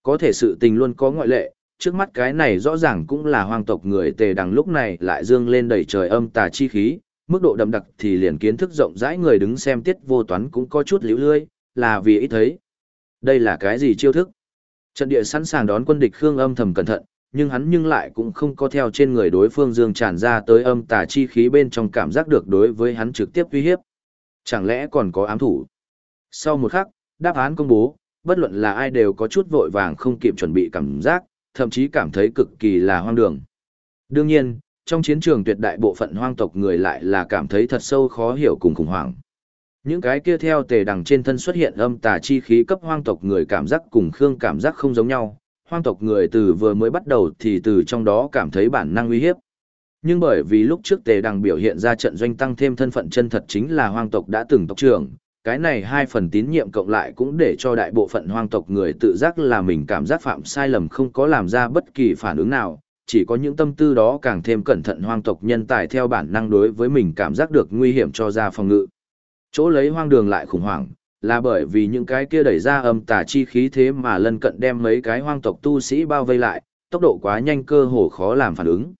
[SPEAKER 1] Có thể sự tình luôn có ngoại lệ, trước mắt cái này rõ ràng cũng là hoang tộc người tề đằng lúc này lại dương lên đầy trời âm tà chi khí, mức độ đậm đặc thì liền kiến thức rộng rãi người đứng xem tiết vô toán cũng có chút liễu lươi, là vì ít thấy. Đây là cái gì chiêu thức? Trận địa sẵn sàng đón quân địch Khương âm thầm cẩn thận, nhưng hắn nhưng lại cũng không có theo trên người đối phương dương tràn ra tới âm tà chi khí bên trong cảm giác được đối với hắn trực tiếp uy hiếp. Chẳng lẽ còn có ám thủ? Sau một khắc, đáp án công bố, bất luận là ai đều có chút vội vàng không kịp chuẩn bị cảm giác, thậm chí cảm thấy cực kỳ là hoang đường. Đương nhiên, trong chiến trường tuyệt đại bộ phận hoang tộc người lại là cảm thấy thật sâu khó hiểu cùng khủng hoảng. Những cái kia theo tề đằng trên thân xuất hiện âm tà chi khí cấp hoang tộc người cảm giác cùng khương cảm giác không giống nhau, hoang tộc người từ vừa mới bắt đầu thì từ trong đó cảm thấy bản năng uy hiếp. Nhưng bởi vì lúc trước tề đằng biểu hiện ra trận doanh tăng thêm thân phận chân thật chính là hoang tộc đã từng tộc trưởng, cái này hai phần tín nhiệm cộng lại cũng để cho đại bộ phận hoang tộc người tự giác là mình cảm giác phạm sai lầm không có làm ra bất kỳ phản ứng nào, chỉ có những tâm tư đó càng thêm cẩn thận hoang tộc nhân tài theo bản năng đối với mình cảm giác được nguy hiểm cho ra phòng ngự. Chỗ lấy hoang đường lại khủng hoảng, là bởi vì những cái kia đẩy ra âm tà chi khí thế mà lân cận đem mấy cái hoang tộc tu sĩ bao vây lại, tốc độ quá nhanh cơ hồ khó làm phản ứng.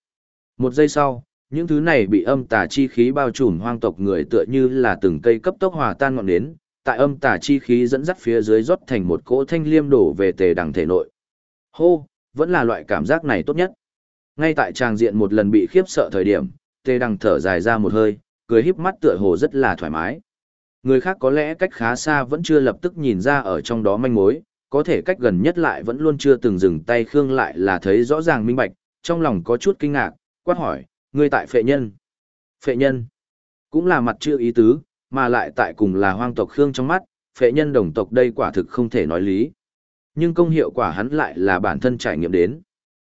[SPEAKER 1] Một giây sau, những thứ này bị âm tà chi khí bao trùm hoang tộc người tựa như là từng cây cấp tốc hòa tan ngọn nến, tại âm tà chi khí dẫn dắt phía dưới rót thành một cỗ thanh liêm đổ về tề đằng thể nội. Hô, vẫn là loại cảm giác này tốt nhất. Ngay tại tràng diện một lần bị khiếp sợ thời điểm, tề đằng thở dài ra một hơi, cười híp mắt tựa hồ rất là thoải mái. Người khác có lẽ cách khá xa vẫn chưa lập tức nhìn ra ở trong đó manh mối, có thể cách gần nhất lại vẫn luôn chưa từng dừng tay Khương lại là thấy rõ ràng minh bạch, trong lòng có chút kinh ngạc, quát hỏi, ngươi tại phệ nhân. Phệ nhân, cũng là mặt chưa ý tứ, mà lại tại cùng là hoang tộc Khương trong mắt, phệ nhân đồng tộc đây quả thực không thể nói lý. Nhưng công hiệu quả hắn lại là bản thân trải nghiệm đến.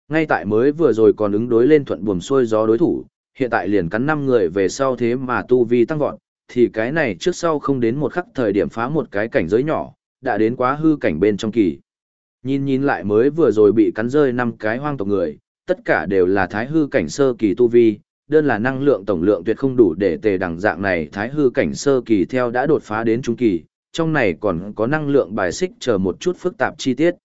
[SPEAKER 1] Ngay tại mới vừa rồi còn ứng đối lên thuận buồm xuôi gió đối thủ, hiện tại liền cắn năm người về sau thế mà tu vi tăng vọt, thì cái này trước sau không đến một khắc thời điểm phá một cái cảnh giới nhỏ, đã đến quá hư cảnh bên trong kỳ. Nhìn nhìn lại mới vừa rồi bị cắn rơi năm cái hoang tộc người, tất cả đều là thái hư cảnh sơ kỳ tu vi, đơn là năng lượng tổng lượng tuyệt không đủ để tề đẳng dạng này thái hư cảnh sơ kỳ theo đã đột phá đến trung kỳ, trong này còn có năng lượng bài xích chờ một chút phức tạp chi tiết.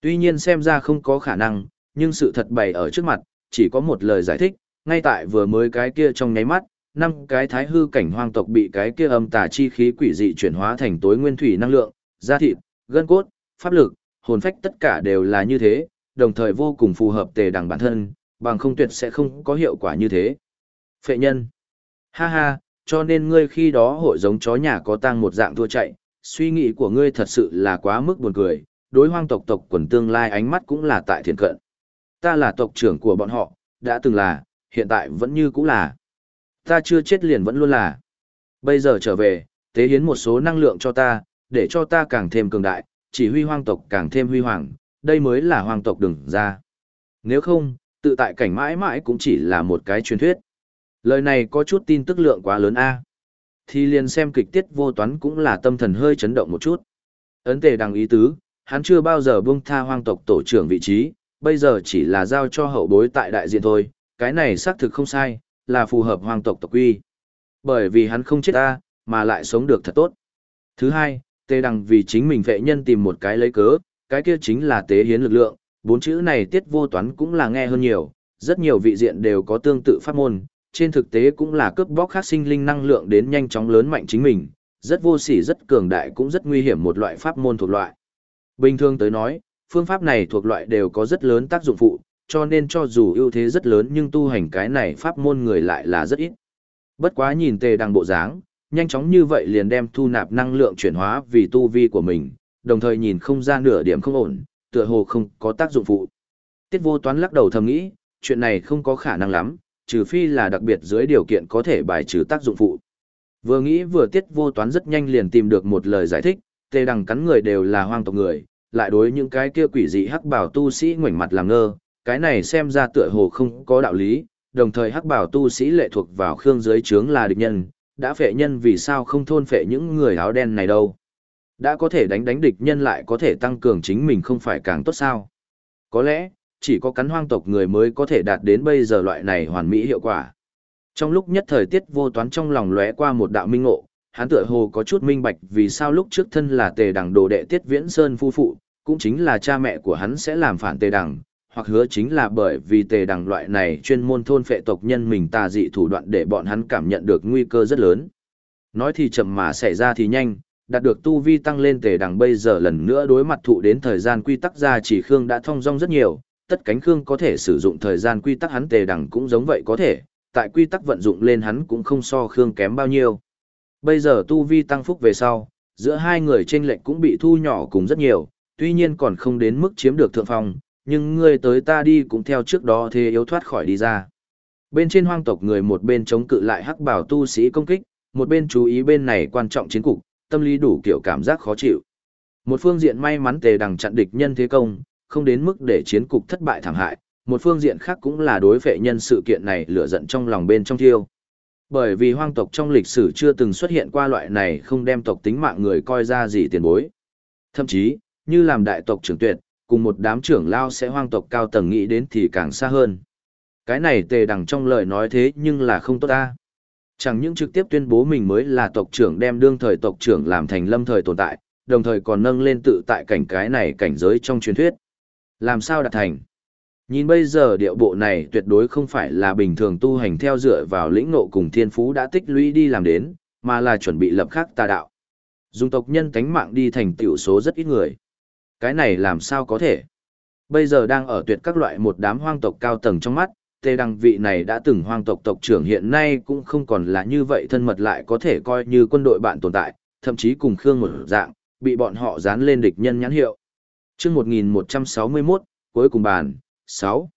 [SPEAKER 1] Tuy nhiên xem ra không có khả năng, nhưng sự thật bày ở trước mặt, chỉ có một lời giải thích, ngay tại vừa mới cái kia trong nháy mắt, năm cái thái hư cảnh hoang tộc bị cái kia âm tà chi khí quỷ dị chuyển hóa thành tối nguyên thủy năng lượng, da thịt, gân cốt, pháp lực, hồn phách tất cả đều là như thế, đồng thời vô cùng phù hợp tề đẳng bản thân, bằng không tuyệt sẽ không có hiệu quả như thế. Phệ nhân. Ha ha, cho nên ngươi khi đó hội giống chó nhà có tang một dạng thua chạy, suy nghĩ của ngươi thật sự là quá mức buồn cười, đối hoang tộc tộc quần tương lai ánh mắt cũng là tại thiền cận. Ta là tộc trưởng của bọn họ, đã từng là, hiện tại vẫn như cũng là. Ta chưa chết liền vẫn luôn là. Bây giờ trở về, tế hiến một số năng lượng cho ta, để cho ta càng thêm cường đại, chỉ huy hoang tộc càng thêm huy hoàng, đây mới là hoàng tộc đừng ra. Nếu không, tự tại cảnh mãi mãi cũng chỉ là một cái truyền thuyết. Lời này có chút tin tức lượng quá lớn a. Thì liền xem kịch tiết vô toán cũng là tâm thần hơi chấn động một chút. Ấn tề đằng ý tứ, hắn chưa bao giờ buông tha hoang tộc tổ trưởng vị trí, bây giờ chỉ là giao cho hậu bối tại đại diện thôi, cái này xác thực không sai, là phù hợp hoàng tộc tộc quy. Bởi vì hắn không chết ta, mà lại sống được thật tốt. Thứ hai, tề đằng vì chính mình vệ nhân tìm một cái lấy cớ, cái kia chính là tế hiến lực lượng, bốn chữ này tiết vô toán cũng là nghe hơn nhiều, rất nhiều vị diện đều có tương tự pháp môn, trên thực tế cũng là cướp bóc khác sinh linh năng lượng đến nhanh chóng lớn mạnh chính mình, rất vô sỉ rất cường đại cũng rất nguy hiểm một loại pháp môn thuộc loại. Bình thường tới nói, phương pháp này thuộc loại đều có rất lớn tác dụng phụ, cho nên cho dù ưu thế rất lớn nhưng tu hành cái này pháp môn người lại là rất ít. Bất quá nhìn tề đằng bộ dáng, nhanh chóng như vậy liền đem thu nạp năng lượng chuyển hóa vì tu vi của mình, đồng thời nhìn không ra nửa điểm không ổn, tựa hồ không có tác dụng phụ. Tiết vô toán lắc đầu thầm nghĩ, chuyện này không có khả năng lắm, trừ phi là đặc biệt dưới điều kiện có thể bài trừ tác dụng phụ. Vừa nghĩ vừa tiết vô toán rất nhanh liền tìm được một lời giải thích, tê đằng cắn người đều là hoang tộc người, lại đối những cái kia quỷ dị hắc bảo tu sĩ ngoảnh mặt làm ngơ, cái này xem ra tựa hồ không có đạo lý, đồng thời hắc bảo tu sĩ lệ thuộc vào khương dưới trướng là địch nhân, đã phệ nhân vì sao không thôn phệ những người áo đen này đâu. Đã có thể đánh đánh địch nhân lại có thể tăng cường chính mình không phải càng tốt sao. Có lẽ, chỉ có cắn hoang tộc người mới có thể đạt đến bây giờ loại này hoàn mỹ hiệu quả. Trong lúc nhất thời tiết vô toán trong lòng lóe qua một đạo minh ngộ, hắn tựa hồ có chút minh bạch vì sao lúc trước thân là tề đằng đồ đệ tiết viễn sơn phu phụ, cũng chính là cha mẹ của hắn sẽ làm phản tề đằng, hoặc hứa chính là bởi vì tề đằng loại này chuyên môn thôn phệ tộc nhân mình tà dị thủ đoạn để bọn hắn cảm nhận được nguy cơ rất lớn. Nói thì chậm mà xảy ra thì nhanh, đạt được tu vi tăng lên tề đằng bây giờ lần nữa đối mặt thụ đến thời gian quy tắc ra chỉ Khương đã thong dong rất nhiều, tất cánh Khương có thể sử dụng thời gian quy tắc hắn tề đằng cũng giống vậy có thể, tại quy tắc vận dụng lên hắn cũng không so Khương kém bao nhiêu. Bây giờ tu vi tăng phúc về sau, giữa hai người trên lệch cũng bị thu nhỏ cùng rất nhiều, tuy nhiên còn không đến mức chiếm được thượng phong, nhưng ngươi tới ta đi cũng theo trước đó thế yếu thoát khỏi đi ra. Bên trên hoang tộc người một bên chống cự lại hắc bảo tu sĩ công kích, một bên chú ý bên này quan trọng chiến cục, tâm lý đủ kiểu cảm giác khó chịu. Một phương diện may mắn tề đằng chặn địch nhân thế công, không đến mức để chiến cục thất bại thảm hại, một phương diện khác cũng là đối phệ nhân sự kiện này lửa giận trong lòng bên trong thiêu. Bởi vì hoang tộc trong lịch sử chưa từng xuất hiện qua loại này không đem tộc tính mạng người coi ra gì tiền bối. Thậm chí, như làm đại tộc trưởng tuyệt, cùng một đám trưởng lao sẽ hoang tộc cao tầng nghĩ đến thì càng xa hơn. Cái này tề đằng trong lời nói thế nhưng là không tốt ta. Chẳng những trực tiếp tuyên bố mình mới là tộc trưởng đem đương thời tộc trưởng làm thành lâm thời tồn tại, đồng thời còn nâng lên tự tại cảnh cái này cảnh giới trong truyền thuyết. Làm sao đạt thành? Nhìn bây giờ điệu bộ này tuyệt đối không phải là bình thường tu hành theo dựa vào lĩnh ngộ cùng thiên phú đã tích lũy đi làm đến, mà là chuẩn bị lập khắc tà đạo. Dùng tộc nhân tánh mạng đi thành tiểu số rất ít người. Cái này làm sao có thể? Bây giờ đang ở tuyệt các loại một đám hoang tộc cao tầng trong mắt, tề đăng vị này đã từng hoang tộc tộc trưởng hiện nay cũng không còn là như vậy thân mật lại có thể coi như quân đội bạn tồn tại, thậm chí cùng Khương một dạng, bị bọn họ dán lên địch nhân nhãn hiệu. chương 1161, cuối cùng bàn, 6.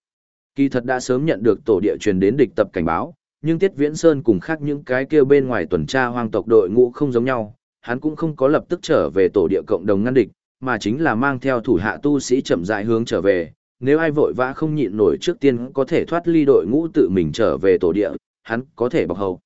[SPEAKER 1] Kỳ thật đã sớm nhận được tổ địa truyền đến địch tập cảnh báo, nhưng Tiết Viễn Sơn cùng khác những cái kia bên ngoài tuần tra hoang tộc đội ngũ không giống nhau, hắn cũng không có lập tức trở về tổ địa cộng đồng ngăn địch, mà chính là mang theo thủ hạ tu sĩ chậm rãi hướng trở về, nếu ai vội vã không nhịn nổi trước tiên có thể thoát ly đội ngũ tự mình trở về tổ địa, hắn có thể bọc hầu.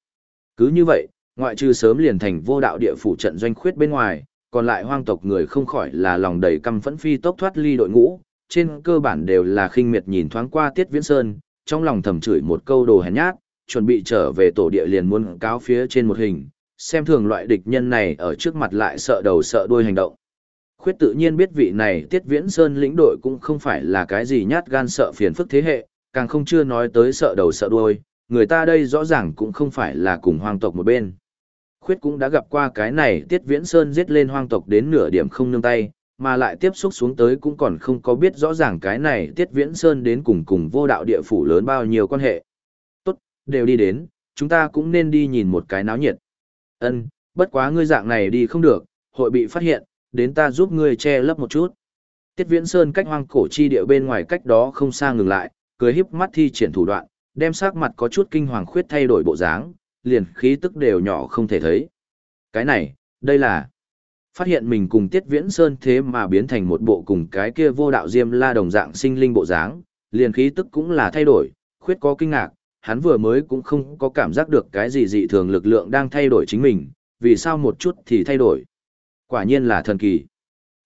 [SPEAKER 1] Cứ như vậy, ngoại trừ sớm liền thành vô đạo địa phủ trận doanh khuyết bên ngoài, còn lại hoang tộc người không khỏi là lòng đầy căm phẫn phi tốc thoát ly đội ngũ, trên cơ bản đều là khinh miệt nhìn thoáng qua Tiết Viễn Sơn, trong lòng thầm chửi một câu đồ hèn nhát, chuẩn bị trở về tổ địa liền muốn cáo phía trên một hình, xem thường loại địch nhân này ở trước mặt lại sợ đầu sợ đuôi hành động. Khuyết tự nhiên biết vị này Tiết Viễn Sơn lĩnh đội cũng không phải là cái gì nhát gan sợ phiền phức thế hệ, càng không chưa nói tới sợ đầu sợ đuôi, người ta đây rõ ràng cũng không phải là cùng hoang tộc một bên. Khuyết cũng đã gặp qua cái này Tiết Viễn Sơn giết lên hoang tộc đến nửa điểm không nương tay, mà lại tiếp xúc xuống tới cũng còn không có biết rõ ràng cái này Tiết Viễn Sơn đến cùng cùng vô đạo địa phủ lớn bao nhiêu quan hệ. Tốt, đều đi đến, chúng ta cũng nên đi nhìn một cái náo nhiệt. Ân, bất quá ngươi dạng này đi không được, hội bị phát hiện, đến ta giúp ngươi che lấp một chút. Tiết Viễn Sơn cách hoang cổ chi địa bên ngoài cách đó không xa ngừng lại, cười híp mắt thi triển thủ đoạn, đem sắc mặt có chút kinh hoàng khuyết thay đổi bộ dáng, liền khí tức đều nhỏ không thể thấy. Cái này, đây là phát hiện mình cùng Tiết Viễn Sơn thế mà biến thành một bộ cùng cái kia vô đạo diêm la đồng dạng sinh linh bộ dáng, liền khí tức cũng là thay đổi, khuyết có kinh ngạc, hắn vừa mới cũng không có cảm giác được cái gì dị thường lực lượng đang thay đổi chính mình, vì sao một chút thì thay đổi. Quả nhiên là thần kỳ.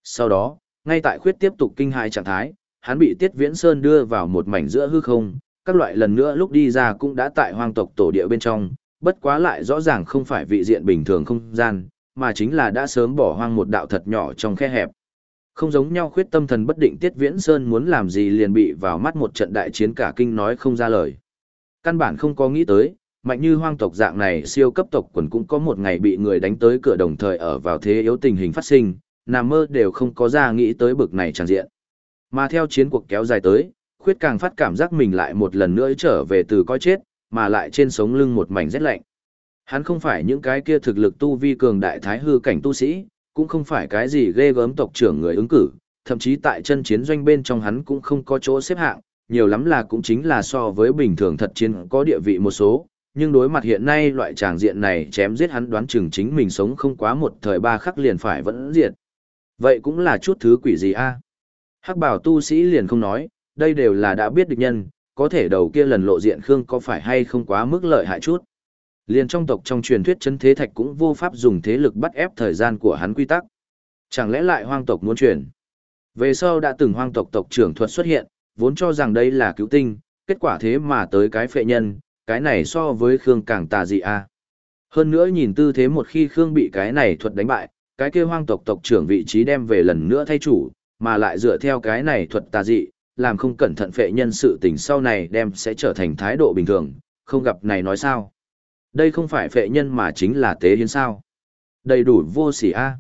[SPEAKER 1] Sau đó, ngay tại khuyết tiếp tục kinh hại trạng thái, hắn bị Tiết Viễn Sơn đưa vào một mảnh giữa hư không, các loại lần nữa lúc đi ra cũng đã tại hoang tộc tổ địa bên trong, bất quá lại rõ ràng không phải vị diện bình thường không gian, mà chính là đã sớm bỏ hoang một đạo thật nhỏ trong khe hẹp. Không giống nhau khuyết tâm thần bất định Tiết Viễn Sơn muốn làm gì liền bị vào mắt một trận đại chiến cả kinh nói không ra lời. Căn bản không có nghĩ tới, mạnh như hoang tộc dạng này siêu cấp tộc quần cũng có một ngày bị người đánh tới cửa đồng thời ở vào thế yếu tình hình phát sinh, nằm mơ đều không có ra nghĩ tới bực này tràn diện. Mà theo chiến cuộc kéo dài tới, khuyết càng phát cảm giác mình lại một lần nữa trở về từ coi chết, mà lại trên sống lưng một mảnh rét lạnh. Hắn không phải những cái kia thực lực tu vi cường đại thái hư cảnh tu sĩ, cũng không phải cái gì ghê gớm tộc trưởng người ứng cử, thậm chí tại chân chiến doanh bên trong hắn cũng không có chỗ xếp hạng, nhiều lắm là cũng chính là so với bình thường thật chiến có địa vị một số, nhưng đối mặt hiện nay loại tràng diện này chém giết hắn đoán chừng chính mình sống không quá một thời ba khắc liền phải vẫn diệt. Vậy cũng là chút thứ quỷ gì a? Hắc bảo tu sĩ liền không nói, đây đều là đã biết địch nhân, có thể đầu kia lần lộ diện Khương có phải hay không quá mức lợi hại chút. Liền trong tộc trong truyền thuyết chân thế thạch cũng vô pháp dùng thế lực bắt ép thời gian của hắn quy tắc. Chẳng lẽ lại hoang tộc muốn truyền? Về sau đã từng hoang tộc tộc trưởng thuật xuất hiện, vốn cho rằng đây là cứu tinh, kết quả thế mà tới cái phệ nhân, cái này so với Khương càng tà dị a. Hơn nữa nhìn tư thế một khi Khương bị cái này thuật đánh bại, cái kia hoang tộc tộc trưởng vị trí đem về lần nữa thay chủ, mà lại dựa theo cái này thuật tà dị, làm không cẩn thận phệ nhân sự tình sau này đem sẽ trở thành thái độ bình thường, không gặp này nói sao. Đây không phải phệ nhân mà chính là tế hiến sao. Đầy đủ vô sỉ a.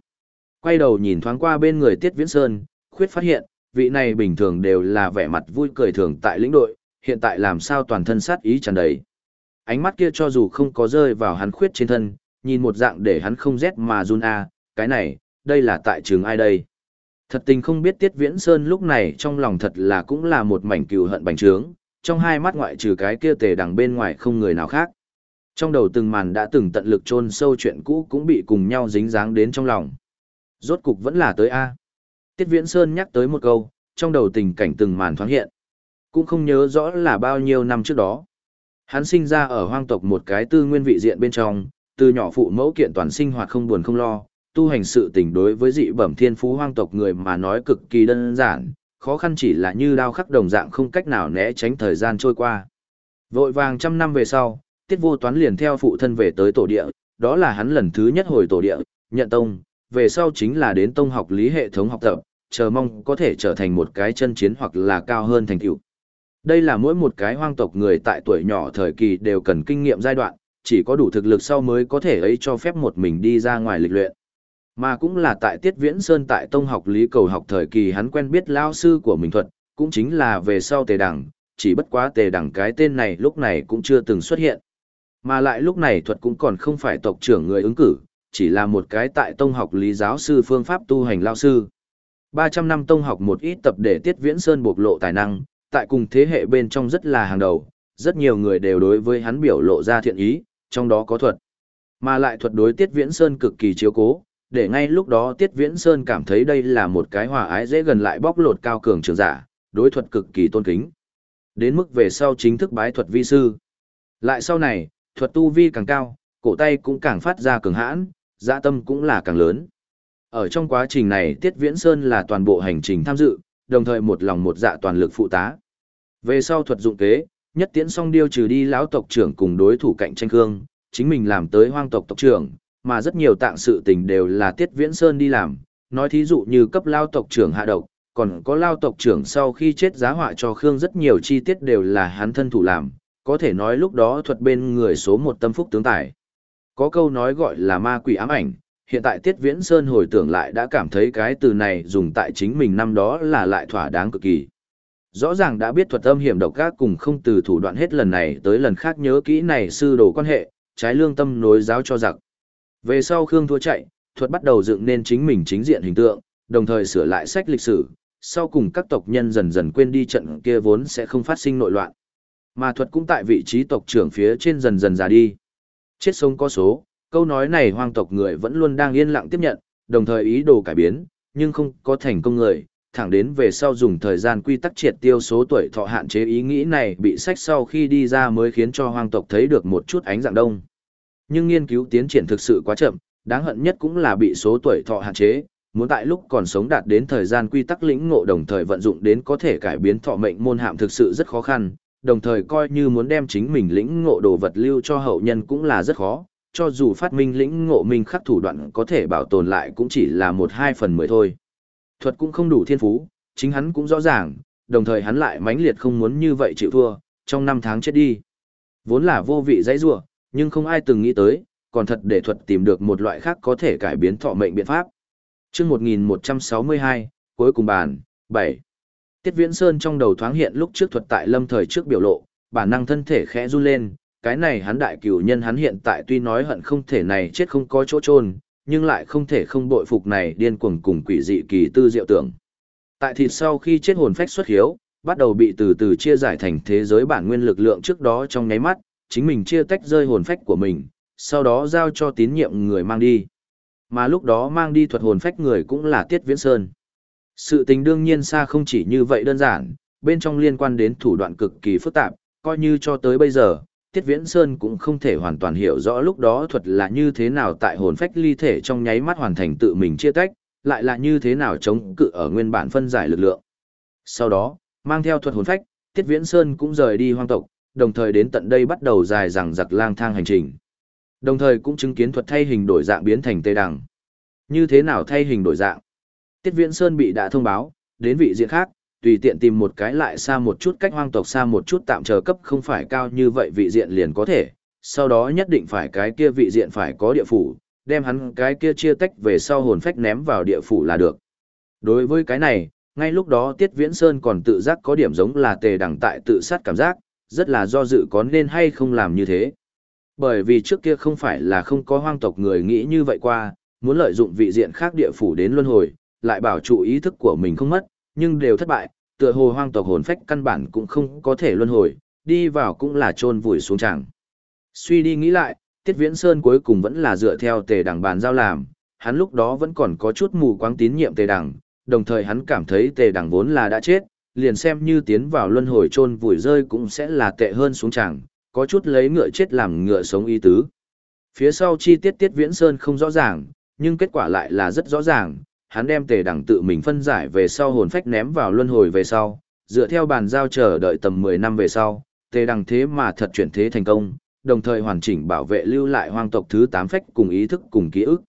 [SPEAKER 1] Quay đầu nhìn thoáng qua bên người Tiết Viễn Sơn, khuyết phát hiện, vị này bình thường đều là vẻ mặt vui cười thường tại lĩnh đội, hiện tại làm sao toàn thân sát ý tràn đầy. Ánh mắt kia cho dù không có rơi vào hắn khuyết trên thân, nhìn một dạng để hắn không rét mà run a, cái này, đây là tại trường ai đây? Thật tình không biết Tiết Viễn Sơn lúc này trong lòng thật là cũng là một mảnh cừu hận bành trướng, trong hai mắt ngoại trừ cái kia tề đằng bên ngoài không người nào khác. Trong đầu từng màn đã từng tận lực chôn sâu chuyện cũ cũng bị cùng nhau dính dáng đến trong lòng. Rốt cục vẫn là tới A. Tiết Viễn Sơn nhắc tới một câu, trong đầu tình cảnh từng màn thoáng hiện. Cũng không nhớ rõ là bao nhiêu năm trước đó. Hắn sinh ra ở hoang tộc một cái tư nguyên vị diện bên trong, từ nhỏ phụ mẫu kiện toàn sinh hoạt không buồn không lo, tu hành sự tình đối với dị bẩm thiên phú hoang tộc người mà nói cực kỳ đơn giản, khó khăn chỉ là như đao khắc đồng dạng không cách nào né tránh thời gian trôi qua. Vội vàng trăm năm về sau, tiết vô toán liền theo phụ thân về tới tổ địa, đó là hắn lần thứ nhất hồi tổ địa, nhận tông, về sau chính là đến tông học lý hệ thống học tập, chờ mong có thể trở thành một cái chân chiến hoặc là cao hơn thành tựu. Đây là mỗi một cái hoang tộc người tại tuổi nhỏ thời kỳ đều cần kinh nghiệm giai đoạn, chỉ có đủ thực lực sau mới có thể ấy cho phép một mình đi ra ngoài lịch luyện. Mà cũng là tại Tiết Viễn Sơn tại tông học lý cầu học thời kỳ hắn quen biết lao sư của mình thuật, cũng chính là về sau tề đẳng, chỉ bất quá tề đẳng cái tên này lúc này cũng chưa từng xuất hiện. Mà lại lúc này thuật cũng còn không phải tộc trưởng người ứng cử, chỉ là một cái tại tông học lý giáo sư phương pháp tu hành lao sư. 300 năm tông học một ít tập để Tiết Viễn Sơn bộc lộ tài năng, tại cùng thế hệ bên trong rất là hàng đầu, rất nhiều người đều đối với hắn biểu lộ ra thiện ý, trong đó có thuật. Mà lại thuật đối Tiết Viễn Sơn cực kỳ chiếu cố, để ngay lúc đó Tiết Viễn Sơn cảm thấy đây là một cái hòa ái dễ gần lại bóc lột cao cường trường giả, đối thuật cực kỳ tôn kính. Đến mức về sau chính thức bái thuật vi sư. Lại sau này, thuật tu vi càng cao, cổ tay cũng càng phát ra cường hãn, dạ tâm cũng là càng lớn. Ở trong quá trình này Tiết Viễn Sơn là toàn bộ hành trình tham dự, đồng thời một lòng một dạ toàn lực phụ tá. Về sau thuật dụng kế, nhất tiễn song điêu trừ đi lão tộc trưởng cùng đối thủ cạnh tranh cương, chính mình làm tới hoang tộc tộc trưởng, mà rất nhiều tạng sự tình đều là Tiết Viễn Sơn đi làm, nói thí dụ như cấp lao tộc trưởng hạ độc, còn có lao tộc trưởng sau khi chết giá họa cho Khương rất nhiều chi tiết đều là hắn thân thủ làm, có thể nói lúc đó thuật bên người số một tâm phúc tướng tài. Có câu nói gọi là ma quỷ ám ảnh, hiện tại Tiết Viễn Sơn hồi tưởng lại đã cảm thấy cái từ này dùng tại chính mình năm đó là lại thỏa đáng cực kỳ. Rõ ràng đã biết thuật âm hiểm độc ác cùng không từ thủ đoạn hết lần này tới lần khác nhớ kỹ này sư đồ quan hệ, trái lương tâm nối giáo cho giặc. Về sau Khương thua chạy, thuật bắt đầu dựng nên chính mình chính diện hình tượng, đồng thời sửa lại sách lịch sử, sau cùng các tộc nhân dần dần quên đi trận kia vốn sẽ không phát sinh nội loạn. Mà thuật cũng tại vị trí tộc trưởng phía trên dần dần già đi. Chết sống có số, câu nói này hoang tộc người vẫn luôn đang yên lặng tiếp nhận, đồng thời ý đồ cải biến, nhưng không có thành công người, thẳng đến về sau dùng thời gian quy tắc triệt tiêu số tuổi thọ hạn chế ý nghĩ này bị sách sau khi đi ra mới khiến cho hoang tộc thấy được một chút ánh dạng đông. Nhưng nghiên cứu tiến triển thực sự quá chậm, đáng hận nhất cũng là bị số tuổi thọ hạn chế, muốn tại lúc còn sống đạt đến thời gian quy tắc lĩnh ngộ đồng thời vận dụng đến có thể cải biến thọ mệnh môn hạm thực sự rất khó khăn, đồng thời coi như muốn đem chính mình lĩnh ngộ đồ vật lưu cho hậu nhân cũng là rất khó, cho dù phát minh lĩnh ngộ minh khắc thủ đoạn có thể bảo tồn lại cũng chỉ là một hai phần mười thôi. Thuật cũng không đủ thiên phú, chính hắn cũng rõ ràng, đồng thời hắn lại mãnh liệt không muốn như vậy chịu thua, trong năm tháng chết đi. Vốn là vô vị dãy rủa, nhưng không ai từng nghĩ tới, còn thật để thuật tìm được một loại khác có thể cải biến thọ mệnh biện pháp. Chương 1162, cuối cùng bàn, 7. Tiết Viễn Sơn trong đầu thoáng hiện lúc trước thuật tại lâm thời trước biểu lộ, bản năng thân thể khẽ run lên, cái này hắn đại cửu nhân hắn hiện tại tuy nói hận không thể này chết không có chỗ trôn, nhưng lại không thể không bội phục này điên cuồng cùng quỷ dị kỳ tư diệu tưởng. Tại thịt sau khi chết hồn phách xuất hiếu, bắt đầu bị từ từ chia giải thành thế giới bản nguyên lực lượng trước đó trong nháy mắt, chính mình chia tách rơi hồn phách của mình, sau đó giao cho tín nhiệm người mang đi. Mà lúc đó mang đi thuật hồn phách người cũng là Tiết Viễn Sơn. Sự tình đương nhiên xa không chỉ như vậy đơn giản, bên trong liên quan đến thủ đoạn cực kỳ phức tạp, coi như cho tới bây giờ, Tiết Viễn Sơn cũng không thể hoàn toàn hiểu rõ lúc đó thuật là như thế nào tại hồn phách ly thể trong nháy mắt hoàn thành tự mình chia tách, lại là như thế nào chống cự ở nguyên bản phân giải lực lượng. Sau đó, mang theo thuật hồn phách, Tiết Viễn Sơn cũng rời đi hoang tộc, đồng thời đến tận đây bắt đầu dài dằng giặc lang thang hành trình. Đồng thời cũng chứng kiến thuật thay hình đổi dạng biến thành tê đằng. Như thế nào thay hình đổi dạng? Tiết Viễn Sơn bị đã thông báo, đến vị diện khác, tùy tiện tìm một cái lại xa một chút cách hoang tộc xa một chút tạm chờ cấp không phải cao như vậy vị diện liền có thể, sau đó nhất định phải cái kia vị diện phải có địa phủ, đem hắn cái kia chia tách về sau hồn phách ném vào địa phủ là được. Đối với cái này, ngay lúc đó Tiết Viễn Sơn còn tự giác có điểm giống là tề đẳng tại tự sát cảm giác, rất là do dự có nên hay không làm như thế. Bởi vì trước kia không phải là không có hoang tộc người nghĩ như vậy qua, muốn lợi dụng vị diện khác địa phủ đến luân hồi, lại bảo trụ ý thức của mình không mất, nhưng đều thất bại, tựa hồ hoang tộc hồn phách căn bản cũng không có thể luân hồi, đi vào cũng là chôn vùi xuống chẳng. Suy đi nghĩ lại, Tiết Viễn Sơn cuối cùng vẫn là dựa theo tề đẳng bàn giao làm, hắn lúc đó vẫn còn có chút mù quáng tín nhiệm tề đẳng, đồng thời hắn cảm thấy tề đẳng vốn là đã chết, liền xem như tiến vào luân hồi chôn vùi rơi cũng sẽ là tệ hơn xuống chẳng, có chút lấy ngựa chết làm ngựa sống ý tứ. Phía sau chi tiết Tiết Viễn Sơn không rõ ràng, nhưng kết quả lại là rất rõ ràng, hắn đem tề đẳng tự mình phân giải về sau hồn phách ném vào luân hồi về sau, dựa theo bàn giao chờ đợi tầm 10 năm về sau, tề đẳng thế mà thật chuyển thế thành công, đồng thời hoàn chỉnh bảo vệ lưu lại hoang tộc thứ 8 phách cùng ý thức cùng ký ức.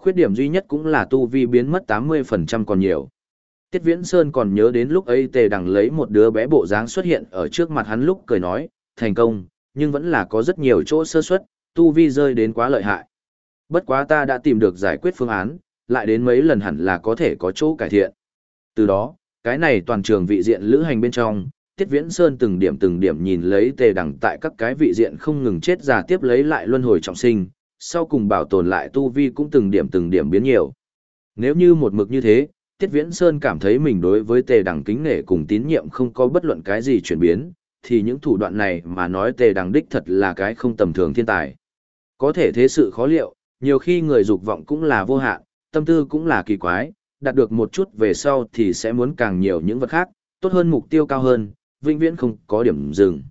[SPEAKER 1] Khuyết điểm duy nhất cũng là tu vi biến mất 80% còn nhiều. Tiết Viễn Sơn còn nhớ đến lúc ấy tề đẳng lấy một đứa bé bộ dáng xuất hiện ở trước mặt hắn lúc cười nói, thành công, nhưng vẫn là có rất nhiều chỗ sơ suất, tu vi rơi đến quá lợi hại. Bất quá ta đã tìm được giải quyết phương án, lại đến mấy lần hẳn là có thể có chỗ cải thiện. Từ đó, cái này toàn trường vị diện lữ hành bên trong, Tiết Viễn Sơn từng điểm từng điểm nhìn lấy tề đẳng tại các cái vị diện không ngừng chết già tiếp lấy lại luân hồi trọng sinh, sau cùng bảo tồn lại tu vi cũng từng điểm từng điểm biến nhiều. Nếu như một mực như thế, Tiết Viễn Sơn cảm thấy mình đối với tề đẳng kính nể cùng tín nhiệm không có bất luận cái gì chuyển biến, thì những thủ đoạn này mà nói tề đẳng đích thật là cái không tầm thường thiên tài. Có thể thế sự khó liệu, nhiều khi người dục vọng cũng là vô hạn, tâm tư cũng là kỳ quái, đạt được một chút về sau thì sẽ muốn càng nhiều những vật khác, tốt hơn mục tiêu cao hơn, vĩnh viễn không có điểm dừng.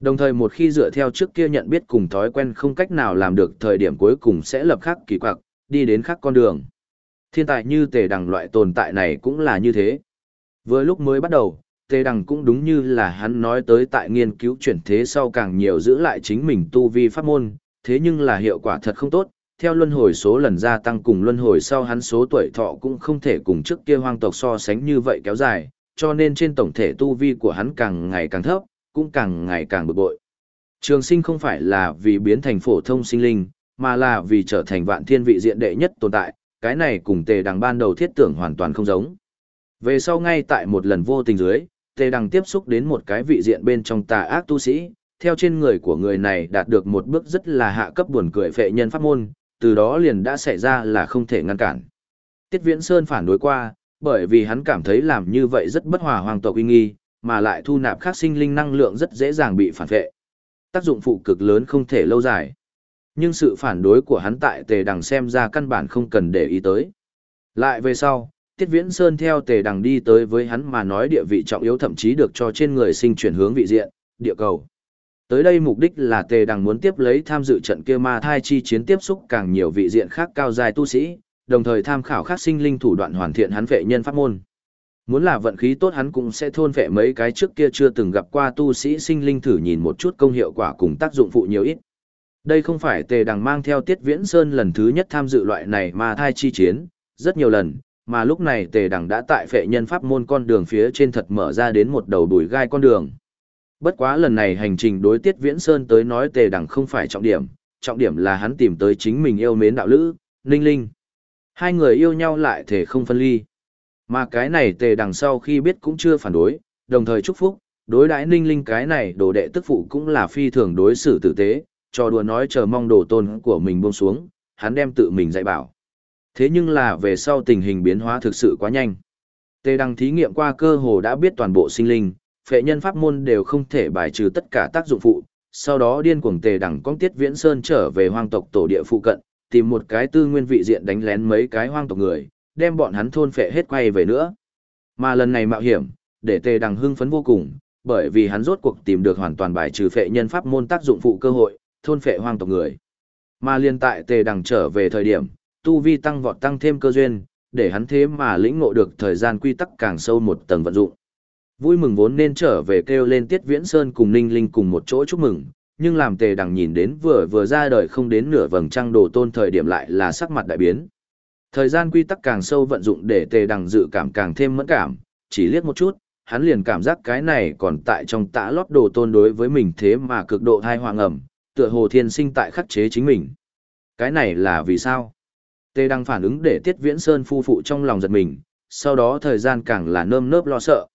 [SPEAKER 1] Đồng thời một khi dựa theo trước kia nhận biết cùng thói quen không cách nào làm được thời điểm cuối cùng sẽ lập khắc kỳ quặc, đi đến khác con đường. Thiên tài như tề đằng loại tồn tại này cũng là như thế. Với lúc mới bắt đầu, tề đằng cũng đúng như là hắn nói tới tại nghiên cứu chuyển thế sau càng nhiều giữ lại chính mình tu vi pháp môn, thế nhưng là hiệu quả thật không tốt, theo luân hồi số lần gia tăng cùng luân hồi sau hắn số tuổi thọ cũng không thể cùng trước kia hoang tộc so sánh như vậy kéo dài, cho nên trên tổng thể tu vi của hắn càng ngày càng thấp, cũng càng ngày càng bực bội. Trường sinh không phải là vì biến thành phổ thông sinh linh, mà là vì trở thành vạn thiên vị diện đệ nhất tồn tại, cái này cùng tề đằng ban đầu thiết tưởng hoàn toàn không giống. Về sau ngay tại một lần vô tình dưới, tề đằng tiếp xúc đến một cái vị diện bên trong tà ác tu sĩ, theo trên người của người này đạt được một bước rất là hạ cấp buồn cười phệ nhân pháp môn, từ đó liền đã xảy ra là không thể ngăn cản. Tiết Viễn Sơn phản đối qua, bởi vì hắn cảm thấy làm như vậy rất bất hòa hoàng tộc uy nghi, mà lại thu nạp khác sinh linh năng lượng rất dễ dàng bị phản vệ. Tác dụng phụ cực lớn không thể lâu dài. Nhưng sự phản đối của hắn tại tề đằng xem ra căn bản không cần để ý tới. Lại về sau, Tiết Viễn Sơn theo tề đằng đi tới với hắn mà nói địa vị trọng yếu thậm chí được cho trên người sinh chuyển hướng vị diện, địa cầu. Tới đây mục đích là tề đằng muốn tiếp lấy tham dự trận kia ma thai chi chiến tiếp xúc càng nhiều vị diện khác cao dài tu sĩ, đồng thời tham khảo khác sinh linh thủ đoạn hoàn thiện hắn vệ nhân pháp môn. Muốn là vận khí tốt hắn cũng sẽ thôn vệ mấy cái trước kia chưa từng gặp qua tu sĩ sinh linh thử nhìn một chút công hiệu quả cùng tác dụng phụ nhiều ít. Đây không phải tề đằng mang theo tiết viễn sơn lần thứ nhất tham dự loại này ma thai chi chiến, rất nhiều lần, mà lúc này tề đằng đã tại phệ nhân pháp môn con đường phía trên thật mở ra đến một đầu đùi gai con đường. Bất quá lần này hành trình đối tiết viễn sơn tới nói tề đẳng không phải trọng điểm, trọng điểm là hắn tìm tới chính mình yêu mến đạo lữ, ninh linh. Hai người yêu nhau lại thể không phân ly. Mà cái này tề đằng sau khi biết cũng chưa phản đối, đồng thời chúc phúc, đối đãi ninh linh cái này đồ đệ tức phụ cũng là phi thường đối xử tử tế, cho đùa nói chờ mong đồ tôn của mình buông xuống, hắn đem tự mình dạy bảo. Thế nhưng là về sau tình hình biến hóa thực sự quá nhanh. Tề đằng thí nghiệm qua cơ hồ đã biết toàn bộ sinh linh, phệ nhân pháp môn đều không thể bài trừ tất cả tác dụng phụ, sau đó điên cuồng tề đẳng con tiết viễn sơn trở về hoang tộc tổ địa phụ cận, tìm một cái tư nguyên vị diện đánh lén mấy cái hoang tộc người, đem bọn hắn thôn phệ hết quay về nữa. Mà lần này mạo hiểm, để tề đằng hưng phấn vô cùng, bởi vì hắn rốt cuộc tìm được hoàn toàn bài trừ phệ nhân pháp môn tác dụng phụ cơ hội, thôn phệ hoang tộc người. Mà liên tại tề đằng trở về thời điểm, tu vi tăng vọt tăng thêm cơ duyên, để hắn thế mà lĩnh ngộ được thời gian quy tắc càng sâu một tầng vận dụng. Vui mừng vốn nên trở về kêu lên Tiết Viễn Sơn cùng Ninh Linh cùng một chỗ chúc mừng, nhưng làm tề đằng nhìn đến vừa vừa ra đời không đến nửa vầng trăng đồ tôn thời điểm lại là sắc mặt đại biến. Thời gian quy tắc càng sâu vận dụng để tề đằng dự cảm càng thêm mẫn cảm, chỉ liếc một chút, hắn liền cảm giác cái này còn tại trong tã lót đồ tôn đối với mình thế mà cực độ thai hoàng ẩm, tựa hồ thiên sinh tại khắc chế chính mình. Cái này là vì sao? Tề đằng phản ứng để Tiết Viễn Sơn phu phụ trong lòng giật mình, sau đó thời gian càng là nơm nớp lo sợ.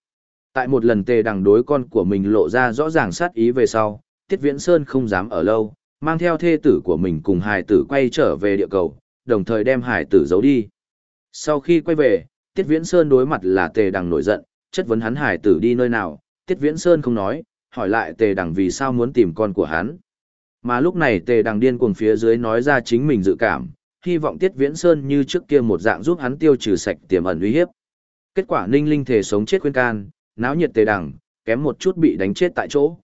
[SPEAKER 1] Tại một lần tề đằng đối con của mình lộ ra rõ ràng sát ý về sau, Tiết Viễn Sơn không dám ở lâu, mang theo thê tử của mình cùng hải tử quay trở về địa cầu, đồng thời đem hải tử giấu đi. Sau khi quay về, Tiết Viễn Sơn đối mặt là tề đằng nổi giận, chất vấn hắn hải tử đi nơi nào, Tiết Viễn Sơn không nói, hỏi lại tề đằng vì sao muốn tìm con của hắn. Mà lúc này tề đằng điên cuồng phía dưới nói ra chính mình dự cảm, hy vọng Tiết Viễn Sơn như trước kia một dạng giúp hắn tiêu trừ sạch tiềm ẩn uy hiếp. Kết quả Ninh Linh thể sống chết khuyên can, náo nhiệt tề đằng, kém một chút bị đánh chết tại chỗ.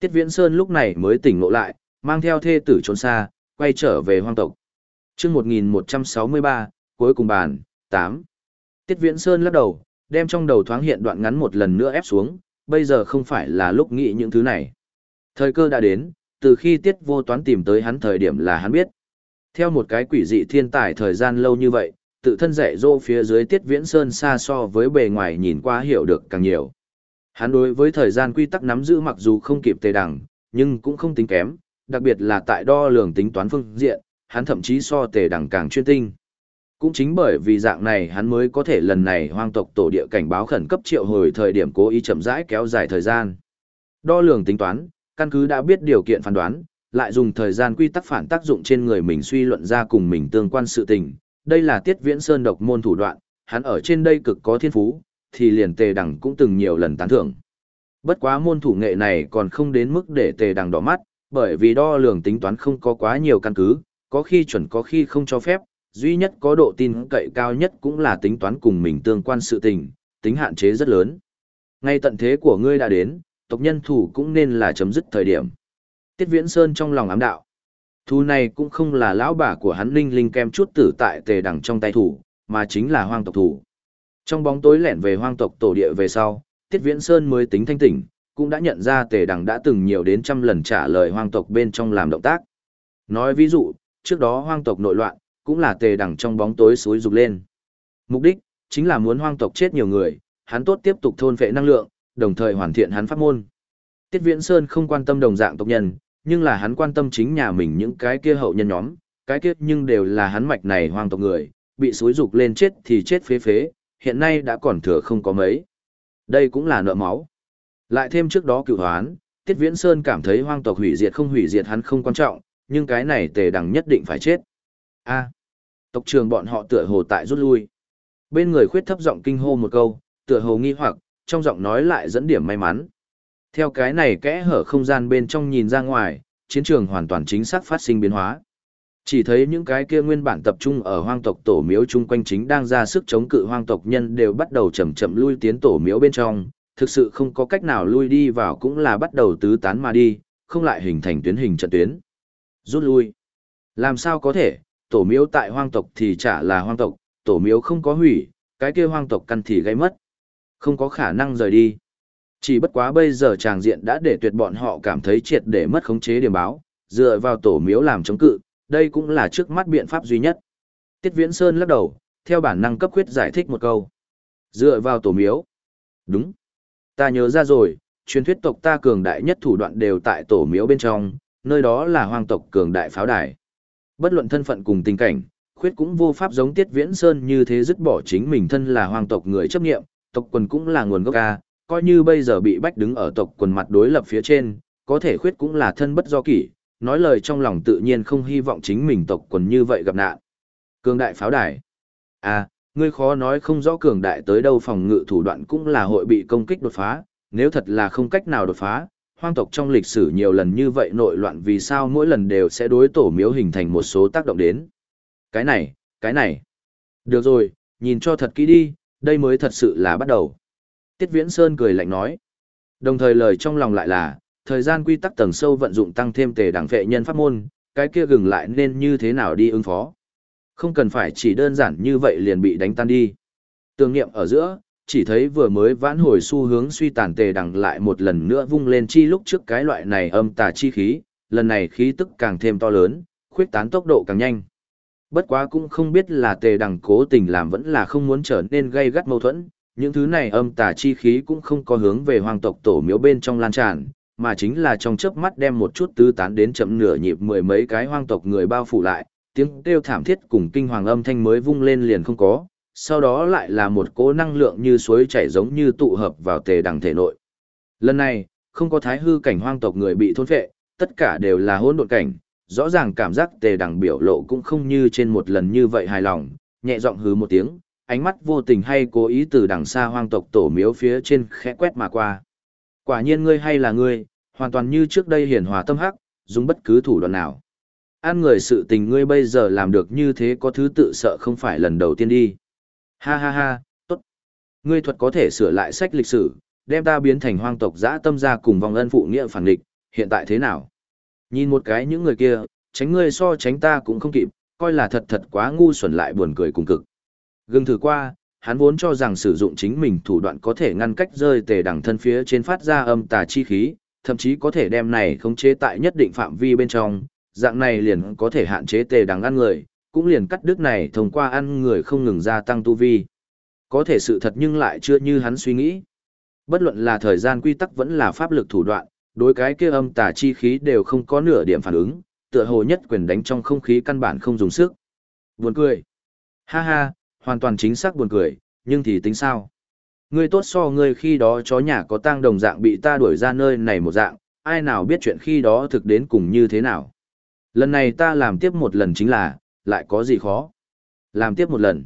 [SPEAKER 1] Tiết Viễn Sơn lúc này mới tỉnh ngộ lại, mang theo thê tử trốn xa, quay trở về hoang tộc. Chương 1163, cuối cùng bàn, 8. Tiết Viễn Sơn lắc đầu, đem trong đầu thoáng hiện đoạn ngắn một lần nữa ép xuống, bây giờ không phải là lúc nghĩ những thứ này. Thời cơ đã đến, từ khi Tiết Vô Toán tìm tới hắn thời điểm là hắn biết. Theo một cái quỷ dị thiên tài thời gian lâu như vậy, tự thân dạy dỗ phía dưới Tiết Viễn Sơn xa so với bề ngoài nhìn qua hiểu được càng nhiều. Hắn đối với thời gian quy tắc nắm giữ mặc dù không kịp tề đẳng, nhưng cũng không tính kém, đặc biệt là tại đo lường tính toán phương diện, hắn thậm chí so tề đẳng càng chuyên tinh. Cũng chính bởi vì dạng này hắn mới có thể lần này hoang tộc tổ địa cảnh báo khẩn cấp triệu hồi thời điểm cố ý chậm rãi kéo dài thời gian. Đo lường tính toán, căn cứ đã biết điều kiện phán đoán, lại dùng thời gian quy tắc phản tác dụng trên người mình suy luận ra cùng mình tương quan sự tình. Đây là tiết viễn sơn độc môn thủ đoạn, hắn ở trên đây cực có thiên phú, thì liền tề đằng cũng từng nhiều lần tán thưởng. Bất quá môn thủ nghệ này còn không đến mức để tề đằng đỏ mắt, bởi vì đo lường tính toán không có quá nhiều căn cứ, có khi chuẩn có khi không cho phép, duy nhất có độ tin cậy cao nhất cũng là tính toán cùng mình tương quan sự tình, tính hạn chế rất lớn. Ngay tận thế của ngươi đã đến, tộc nhân thủ cũng nên là chấm dứt thời điểm. Tiết Viễn Sơn trong lòng ám đạo. Thu này cũng không là lão bà của hắn linh linh kem chút tử tại tề đằng trong tay thủ, mà chính là hoang tộc thủ. Trong bóng tối lẻn về hoang tộc tổ địa về sau, Tiết Viễn Sơn mới tính thanh tỉnh, cũng đã nhận ra tề đằng đã từng nhiều đến trăm lần trả lời hoang tộc bên trong làm động tác. Nói ví dụ, trước đó hoang tộc nội loạn, cũng là tề đằng trong bóng tối suối rục lên. Mục đích, chính là muốn hoang tộc chết nhiều người, hắn tốt tiếp tục thôn phệ năng lượng, đồng thời hoàn thiện hắn pháp môn. Tiết Viễn Sơn không quan tâm đồng dạng tộc nhân, nhưng là hắn quan tâm chính nhà mình những cái kia hậu nhân nhóm, cái kia nhưng đều là hắn mạch này hoang tộc người, bị xúi dục lên chết thì chết phế phế, hiện nay đã còn thừa không có mấy. Đây cũng là nợ máu. Lại thêm trước đó cựu hoán, Tiết Viễn Sơn cảm thấy hoang tộc hủy diệt không hủy diệt hắn không quan trọng, nhưng cái này tề đằng nhất định phải chết. A, tộc trường bọn họ tựa hồ tại rút lui. Bên người khuyết thấp giọng kinh hô một câu, tựa hồ nghi hoặc, trong giọng nói lại dẫn điểm may mắn. Theo cái này kẽ hở không gian bên trong nhìn ra ngoài, chiến trường hoàn toàn chính xác phát sinh biến hóa. Chỉ thấy những cái kia nguyên bản tập trung ở hoang tộc tổ miếu chung quanh chính đang ra sức chống cự hoang tộc nhân đều bắt đầu chậm chậm lui tiến tổ miếu bên trong, thực sự không có cách nào lui đi vào cũng là bắt đầu tứ tán mà đi, không lại hình thành tuyến hình trận tuyến. Rút lui. Làm sao có thể, tổ miếu tại hoang tộc thì chả là hoang tộc, tổ miếu không có hủy, cái kia hoang tộc căn thì gây mất. Không có khả năng rời đi. Chỉ bất quá bây giờ tràng diện đã để tuyệt bọn họ cảm thấy triệt để mất khống chế điểm báo, dựa vào tổ miếu làm chống cự, đây cũng là trước mắt biện pháp duy nhất. Tiết Viễn Sơn lắc đầu, theo bản năng cấp quyết giải thích một câu. Dựa vào tổ miếu. Đúng. Ta nhớ ra rồi, truyền thuyết tộc ta cường đại nhất thủ đoạn đều tại tổ miếu bên trong, nơi đó là hoàng tộc cường đại pháo đài. Bất luận thân phận cùng tình cảnh, khuyết cũng vô pháp giống Tiết Viễn Sơn như thế dứt bỏ chính mình thân là hoàng tộc người chấp nghiệm, tộc quần cũng là nguồn gốc ca, coi như bây giờ bị bách đứng ở tộc quần mặt đối lập phía trên, có thể khuyết cũng là thân bất do kỷ, nói lời trong lòng tự nhiên không hy vọng chính mình tộc quần như vậy gặp nạn. Cường đại pháo đài. À, ngươi khó nói không rõ cường đại tới đâu phòng ngự thủ đoạn cũng là hội bị công kích đột phá, nếu thật là không cách nào đột phá, hoang tộc trong lịch sử nhiều lần như vậy nội loạn vì sao mỗi lần đều sẽ đối tổ miếu hình thành một số tác động đến. Cái này, cái này. Được rồi, nhìn cho thật kỹ đi, đây mới thật sự là bắt đầu. Tiết Viễn Sơn cười lạnh nói. Đồng thời lời trong lòng lại là, thời gian quy tắc tầng sâu vận dụng tăng thêm tề đẳng vệ nhân pháp môn, cái kia gừng lại nên như thế nào đi ứng phó. Không cần phải chỉ đơn giản như vậy liền bị đánh tan đi. Tương nghiệm ở giữa, chỉ thấy vừa mới vãn hồi xu hướng suy tàn tề đằng lại một lần nữa vung lên chi lúc trước cái loại này âm tà chi khí, lần này khí tức càng thêm to lớn, khuyết tán tốc độ càng nhanh. Bất quá cũng không biết là tề đằng cố tình làm vẫn là không muốn trở nên gây gắt mâu thuẫn, những thứ này âm tà chi khí cũng không có hướng về hoàng tộc tổ miếu bên trong lan tràn, mà chính là trong chớp mắt đem một chút tứ tán đến chậm nửa nhịp mười mấy cái hoang tộc người bao phủ lại, tiếng kêu thảm thiết cùng kinh hoàng âm thanh mới vung lên liền không có, sau đó lại là một cỗ năng lượng như suối chảy giống như tụ hợp vào tề đằng thể nội. Lần này, không có thái hư cảnh hoang tộc người bị thôn phệ, tất cả đều là hỗn độn cảnh, rõ ràng cảm giác tề đằng biểu lộ cũng không như trên một lần như vậy hài lòng, nhẹ giọng hứ một tiếng, ánh mắt vô tình hay cố ý từ đằng xa hoang tộc tổ miếu phía trên khẽ quét mà qua. Quả nhiên ngươi hay là ngươi, hoàn toàn như trước đây hiển hòa tâm hắc, dùng bất cứ thủ đoạn nào. An người sự tình ngươi bây giờ làm được như thế có thứ tự sợ không phải lần đầu tiên đi. Ha ha ha, tốt. Ngươi thuật có thể sửa lại sách lịch sử, đem ta biến thành hoang tộc dã tâm ra cùng vòng ân phụ nghĩa phản địch, hiện tại thế nào? Nhìn một cái những người kia, tránh ngươi so tránh ta cũng không kịp, coi là thật thật quá ngu xuẩn lại buồn cười cùng cực. Gừng thử qua, hắn vốn cho rằng sử dụng chính mình thủ đoạn có thể ngăn cách rơi tề đằng thân phía trên phát ra âm tà chi khí, thậm chí có thể đem này khống chế tại nhất định phạm vi bên trong, dạng này liền có thể hạn chế tề đằng ăn người, cũng liền cắt đứt này thông qua ăn người không ngừng gia tăng tu vi. Có thể sự thật nhưng lại chưa như hắn suy nghĩ. Bất luận là thời gian quy tắc vẫn là pháp lực thủ đoạn, đối cái kia âm tà chi khí đều không có nửa điểm phản ứng, tựa hồ nhất quyền đánh trong không khí căn bản không dùng sức. Buồn cười. Ha ha, hoàn toàn chính xác buồn cười, nhưng thì tính sao? Ngươi tốt so ngươi khi đó chó nhà có tang đồng dạng bị ta đuổi ra nơi này một dạng, ai nào biết chuyện khi đó thực đến cùng như thế nào. Lần này ta làm tiếp một lần chính là, lại có gì khó. Làm tiếp một lần.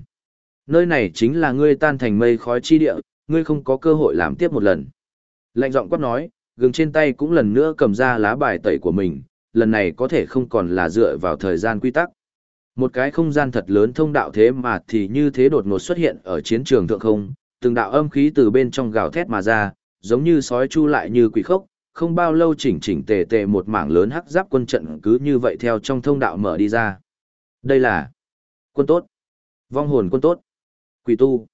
[SPEAKER 1] Nơi này chính là ngươi tan thành mây khói chi địa, ngươi không có cơ hội làm tiếp một lần. Lạnh giọng quát nói, gừng trên tay cũng lần nữa cầm ra lá bài tẩy của mình, lần này có thể không còn là dựa vào thời gian quy tắc. Một cái không gian thật lớn thông đạo thế mà thì như thế đột ngột xuất hiện ở chiến trường thượng không, từng đạo âm khí từ bên trong gào thét mà ra, giống như sói chu lại như quỷ khốc, không bao lâu chỉnh chỉnh tề tề một mảng lớn hắc giáp quân trận cứ như vậy theo trong thông đạo mở đi ra. Đây là quân tốt, vong hồn quân tốt, quỷ tu.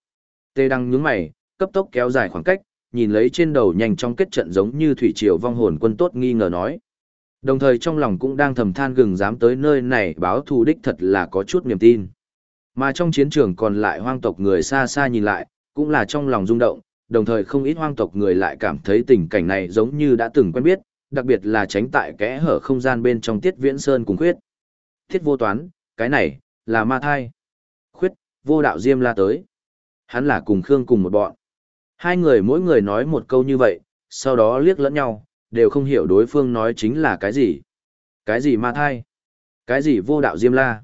[SPEAKER 1] Tề đăng nhướng mày, cấp tốc kéo dài khoảng cách, nhìn lấy trên đầu nhanh trong kết trận giống như thủy triều vong hồn quân tốt nghi ngờ nói. Đồng thời trong lòng cũng đang thầm than gừng dám tới nơi này báo thù đích thật là có chút niềm tin. Mà trong chiến trường còn lại hoang tộc người xa xa nhìn lại, cũng là trong lòng rung động, đồng thời không ít hoang tộc người lại cảm thấy tình cảnh này giống như đã từng quen biết, đặc biệt là tránh tại kẽ hở không gian bên trong tiết viễn sơn cùng khuyết. Thiết vô toán, cái này, là ma thai. Khuyết, vô đạo diêm la tới. Hắn là cùng Khương cùng một bọn. Hai người mỗi người nói một câu như vậy, sau đó liếc lẫn nhau, đều không hiểu đối phương nói chính là cái gì. Cái gì ma thai? Cái gì vô đạo diêm la?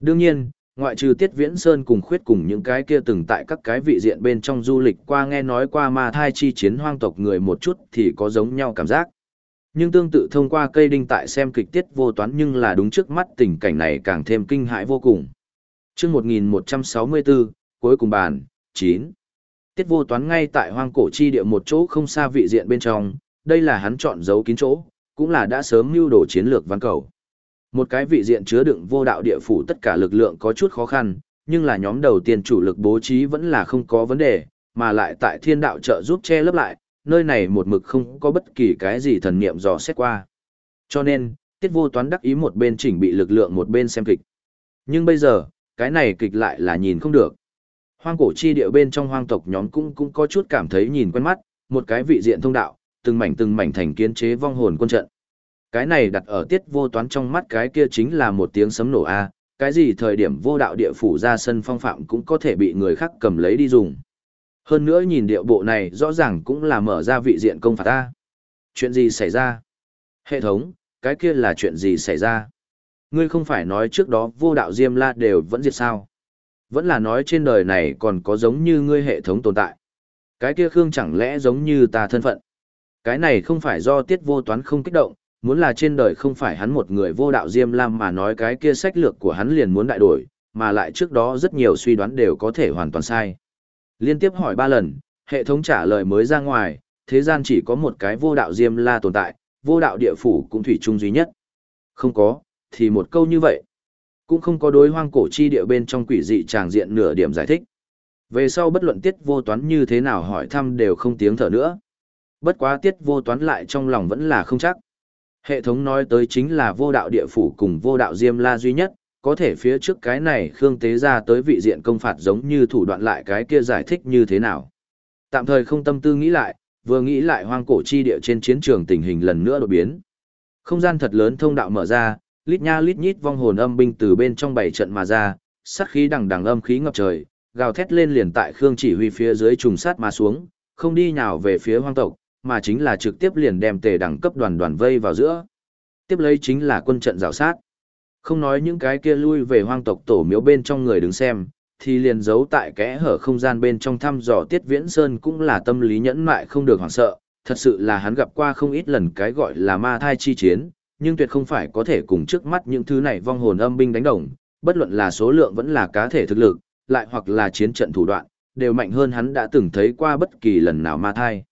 [SPEAKER 1] Đương nhiên, ngoại trừ Tiết Viễn Sơn cùng khuyết cùng những cái kia từng tại các cái vị diện bên trong du lịch qua nghe nói qua ma thai chi chiến hoang tộc người một chút thì có giống nhau cảm giác. Nhưng tương tự thông qua cây đinh tại xem kịch tiết vô toán nhưng là đúng trước mắt tình cảnh này càng thêm kinh hãi vô cùng. chương 1164, cuối cùng bàn, 9. Tiết vô toán ngay tại hoang cổ chi địa một chỗ không xa vị diện bên trong, đây là hắn chọn giấu kín chỗ, cũng là đã sớm mưu đồ chiến lược văn cầu. Một cái vị diện chứa đựng vô đạo địa phủ tất cả lực lượng có chút khó khăn, nhưng là nhóm đầu tiên chủ lực bố trí vẫn là không có vấn đề, mà lại tại thiên đạo trợ giúp che lấp lại, nơi này một mực không có bất kỳ cái gì thần niệm dò xét qua. Cho nên, tiết vô toán đắc ý một bên chỉnh bị lực lượng một bên xem kịch. Nhưng bây giờ, cái này kịch lại là nhìn không được. Hoang cổ chi địa bên trong hoang tộc nhóm cũng cũng có chút cảm thấy nhìn quen mắt, một cái vị diện thông đạo, từng mảnh từng mảnh thành kiến chế vong hồn quân trận. Cái này đặt ở tiết vô toán trong mắt cái kia chính là một tiếng sấm nổ A, cái gì thời điểm vô đạo địa phủ ra sân phong phạm cũng có thể bị người khác cầm lấy đi dùng. Hơn nữa nhìn điệu bộ này rõ ràng cũng là mở ra vị diện công phạt ta. Chuyện gì xảy ra? Hệ thống, cái kia là chuyện gì xảy ra? Ngươi không phải nói trước đó vô đạo Diêm La đều vẫn diệt sao? Vẫn là nói trên đời này còn có giống như ngươi hệ thống tồn tại. Cái kia Khương chẳng lẽ giống như ta thân phận? Cái này không phải do tiết vô toán không kích động, muốn là trên đời không phải hắn một người vô đạo Diêm Lam mà nói cái kia sách lược của hắn liền muốn đại đổi, mà lại trước đó rất nhiều suy đoán đều có thể hoàn toàn sai. Liên tiếp hỏi ba lần, hệ thống trả lời mới ra ngoài, thế gian chỉ có một cái vô đạo Diêm La tồn tại, vô đạo địa phủ cũng thủy chung duy nhất. Không có, thì một câu như vậy. Cũng không có đối hoang cổ chi địa bên trong quỷ dị tràng diện nửa điểm giải thích. Về sau bất luận tiết vô toán như thế nào hỏi thăm đều không tiếng thở nữa. Bất quá tiết vô toán lại trong lòng vẫn là không chắc. Hệ thống nói tới chính là vô đạo địa phủ cùng vô đạo diêm la duy nhất, có thể phía trước cái này Khương Tế ra tới vị diện công phạt giống như thủ đoạn lại cái kia giải thích như thế nào. Tạm thời không tâm tư nghĩ lại, vừa nghĩ lại hoang cổ chi địa trên chiến trường tình hình lần nữa đột biến. Không gian thật lớn thông đạo mở ra, lít nha lít nhít vong hồn âm binh từ bên trong bảy trận mà ra, sát khí đằng đằng âm khí ngập trời, gào thét lên liền tại Khương chỉ huy phía dưới trùng sát mà xuống, không đi nhào về phía hoang tộc, mà chính là trực tiếp liền đem tề đẳng cấp đoàn đoàn vây vào giữa. Tiếp lấy chính là quân trận rào sát. Không nói những cái kia lui về hoang tộc tổ miếu bên trong người đứng xem, thì liền giấu tại kẽ hở không gian bên trong thăm dò Tiết Viễn Sơn cũng là tâm lý nhẫn mại không được hoảng sợ, thật sự là hắn gặp qua không ít lần cái gọi là ma thai chi chiến, nhưng tuyệt không phải có thể cùng trước mắt những thứ này vong hồn âm binh đánh đồng, bất luận là số lượng vẫn là cá thể thực lực, lại hoặc là chiến trận thủ đoạn, đều mạnh hơn hắn đã từng thấy qua bất kỳ lần nào ma thai.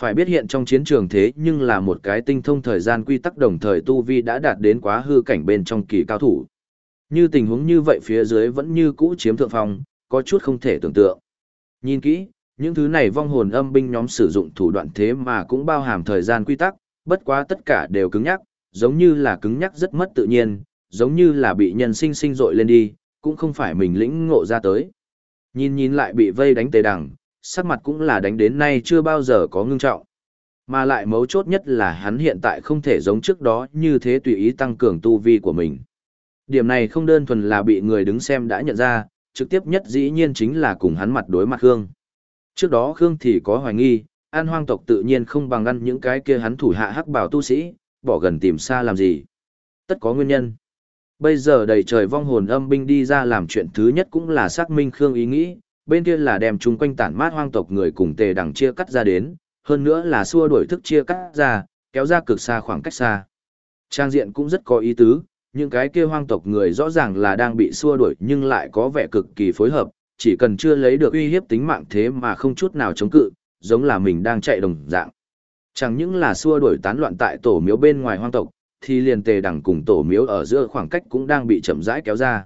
[SPEAKER 1] Phải biết hiện trong chiến trường thế nhưng là một cái tinh thông thời gian quy tắc đồng thời tu vi đã đạt đến quá hư cảnh bên trong kỳ cao thủ. Như tình huống như vậy phía dưới vẫn như cũ chiếm thượng phong, có chút không thể tưởng tượng. Nhìn kỹ, những thứ này vong hồn âm binh nhóm sử dụng thủ đoạn thế mà cũng bao hàm thời gian quy tắc, bất quá tất cả đều cứng nhắc, giống như là cứng nhắc rất mất tự nhiên, giống như là bị nhân sinh sinh dội lên đi, cũng không phải mình lĩnh ngộ ra tới. Nhìn nhìn lại bị vây đánh tề đằng, sắc mặt cũng là đánh đến nay chưa bao giờ có ngưng trọng. Mà lại mấu chốt nhất là hắn hiện tại không thể giống trước đó như thế tùy ý tăng cường tu vi của mình. Điểm này không đơn thuần là bị người đứng xem đã nhận ra, trực tiếp nhất dĩ nhiên chính là cùng hắn mặt đối mặt Khương. Trước đó Khương thì có hoài nghi, an hoang tộc tự nhiên không bằng ăn những cái kia hắn thủ hạ hắc bảo tu sĩ, bỏ gần tìm xa làm gì. Tất có nguyên nhân. Bây giờ đầy trời vong hồn âm binh đi ra làm chuyện thứ nhất cũng là xác minh Khương ý nghĩ, bên kia là đem chúng quanh tản mát hoang tộc người cùng tề đằng chia cắt ra đến, hơn nữa là xua đuổi thức chia cắt ra, kéo ra cực xa khoảng cách xa. Trang diện cũng rất có ý tứ, những cái kia hoang tộc người rõ ràng là đang bị xua đuổi nhưng lại có vẻ cực kỳ phối hợp, chỉ cần chưa lấy được uy hiếp tính mạng thế mà không chút nào chống cự, giống là mình đang chạy đồng dạng. Chẳng những là xua đuổi tán loạn tại tổ miếu bên ngoài hoang tộc, thì liền tề đằng cùng tổ miếu ở giữa khoảng cách cũng đang bị chậm rãi kéo ra.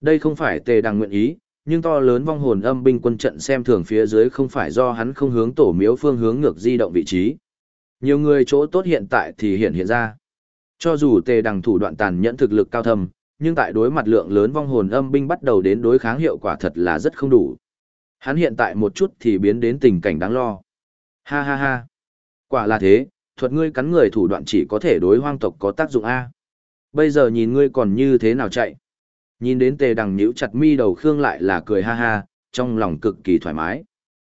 [SPEAKER 1] Đây không phải tề đằng nguyện ý, nhưng to lớn vong hồn âm binh quân trận xem thường phía dưới không phải do hắn không hướng tổ miếu phương hướng ngược di động vị trí. Nhiều người chỗ tốt hiện tại thì hiện hiện ra. Cho dù tề đằng thủ đoạn tàn nhẫn thực lực cao thâm, nhưng tại đối mặt lượng lớn vong hồn âm binh bắt đầu đến đối kháng hiệu quả thật là rất không đủ. Hắn hiện tại một chút thì biến đến tình cảnh đáng lo. Ha ha ha. Quả là thế, thuật ngươi cắn người thủ đoạn chỉ có thể đối hoang tộc có tác dụng A. Bây giờ nhìn ngươi còn như thế nào chạy. Nhìn đến tề đằng nhíu chặt mi đầu Khương lại là cười ha ha, trong lòng cực kỳ thoải mái.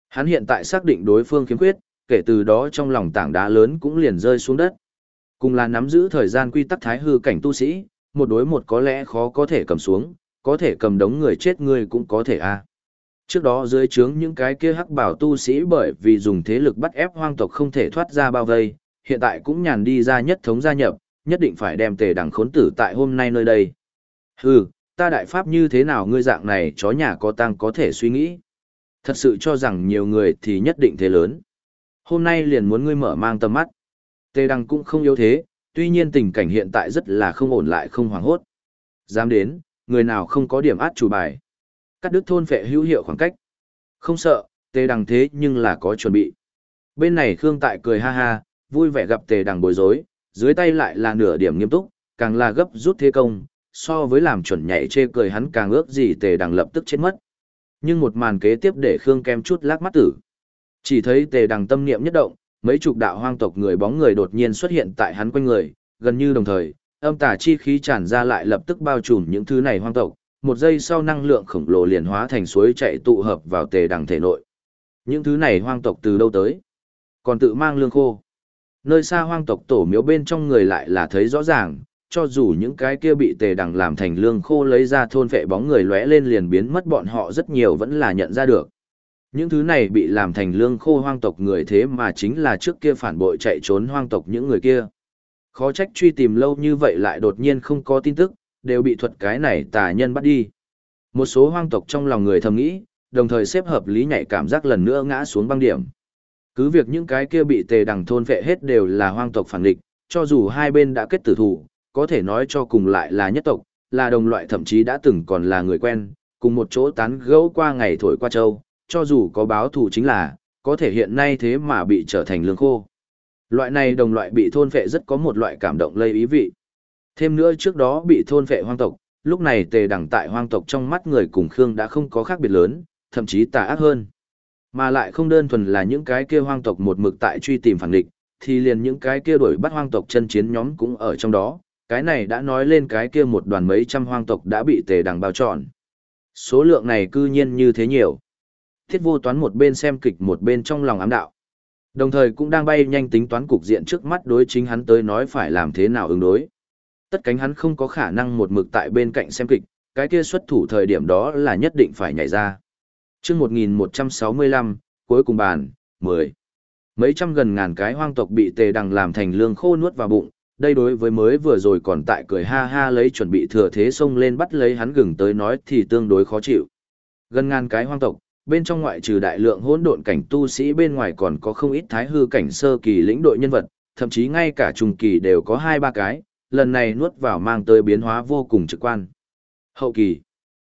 [SPEAKER 1] Hắn hiện tại xác định đối phương khiếm khuyết, kể từ đó trong lòng tảng đá lớn cũng liền rơi xuống đất. Cùng là nắm giữ thời gian quy tắc thái hư cảnh tu sĩ, một đối một có lẽ khó có thể cầm xuống, có thể cầm đống người chết người cũng có thể a. Trước đó dưới trướng những cái kia hắc bảo tu sĩ bởi vì dùng thế lực bắt ép hoang tộc không thể thoát ra bao vây, hiện tại cũng nhàn đi ra nhất thống gia nhập, nhất định phải đem tề đằng khốn tử tại hôm nay nơi đây. Hừ, ta đại pháp như thế nào ngươi dạng này chó nhà có tăng có thể suy nghĩ. Thật sự cho rằng nhiều người thì nhất định thế lớn. Hôm nay liền muốn ngươi mở mang tầm mắt. Tề đằng cũng không yếu thế, tuy nhiên tình cảnh hiện tại rất là không ổn lại không hoảng hốt. Dám đến, người nào không có điểm át chủ bài. Cắt đứt thôn phệ hữu hiệu khoảng cách. Không sợ, tề đằng thế nhưng là có chuẩn bị. Bên này Khương Tại cười ha ha, vui vẻ gặp tề đằng bối rối, dưới tay lại là nửa điểm nghiêm túc, càng là gấp rút thế công, so với làm chuẩn nhảy chê cười hắn càng ước gì tề đằng lập tức chết mất. Nhưng một màn kế tiếp để Khương kem chút lác mắt tử. Chỉ thấy tề đằng tâm niệm nhất động, mấy chục đạo hoang tộc người bóng người đột nhiên xuất hiện tại hắn quanh người, gần như đồng thời, âm tà chi khí tràn ra lại lập tức bao trùm những thứ này hoang tộc, một giây sau năng lượng khổng lồ liền hóa thành suối chạy tụ hợp vào tề đằng thể nội. Những thứ này hoang tộc từ đâu tới? Còn tự mang lương khô. Nơi xa hoang tộc tổ miếu bên trong người lại là thấy rõ ràng, cho dù những cái kia bị tề đằng làm thành lương khô lấy ra thôn vệ bóng người lóe lên liền biến mất bọn họ rất nhiều vẫn là nhận ra được. Những thứ này bị làm thành lương khô hoang tộc người thế mà chính là trước kia phản bội chạy trốn hoang tộc những người kia. Khó trách truy tìm lâu như vậy lại đột nhiên không có tin tức, đều bị thuật cái này tà nhân bắt đi. Một số hoang tộc trong lòng người thầm nghĩ, đồng thời xếp hợp lý nhạy cảm giác lần nữa ngã xuống băng điểm. Cứ việc những cái kia bị tề đằng thôn vệ hết đều là hoang tộc phản địch, cho dù hai bên đã kết tử thủ, có thể nói cho cùng lại là nhất tộc, là đồng loại thậm chí đã từng còn là người quen, cùng một chỗ tán gẫu qua ngày thổi qua châu, cho dù có báo thù chính là, có thể hiện nay thế mà bị trở thành lương khô. Loại này đồng loại bị thôn phệ rất có một loại cảm động lây ý vị. Thêm nữa trước đó bị thôn phệ hoang tộc, lúc này tề đẳng tại hoang tộc trong mắt người cùng Khương đã không có khác biệt lớn, thậm chí tà ác hơn. Mà lại không đơn thuần là những cái kia hoang tộc một mực tại truy tìm phản địch, thì liền những cái kia đuổi bắt hoang tộc chân chiến nhóm cũng ở trong đó, cái này đã nói lên cái kia một đoàn mấy trăm hoang tộc đã bị tề đằng bao trọn. Số lượng này cư nhiên như thế nhiều. Thiết vô toán một bên xem kịch một bên trong lòng ám đạo. Đồng thời cũng đang bay nhanh tính toán cục diện trước mắt đối chính hắn tới nói phải làm thế nào ứng đối. Tất cánh hắn không có khả năng một mực tại bên cạnh xem kịch, cái kia xuất thủ thời điểm đó là nhất định phải nhảy ra. chương 1165, cuối cùng bàn, 10. Mấy trăm gần ngàn cái hoang tộc bị tề đằng làm thành lương khô nuốt vào bụng, đây đối với mới vừa rồi còn tại cười ha ha lấy chuẩn bị thừa thế xông lên bắt lấy hắn gừng tới nói thì tương đối khó chịu. Gần ngàn cái hoang tộc, bên trong ngoại trừ đại lượng hỗn độn cảnh tu sĩ bên ngoài còn có không ít thái hư cảnh sơ kỳ lĩnh đội nhân vật, thậm chí ngay cả trùng kỳ đều có hai ba cái, lần này nuốt vào mang tới biến hóa vô cùng trực quan. Hậu kỳ.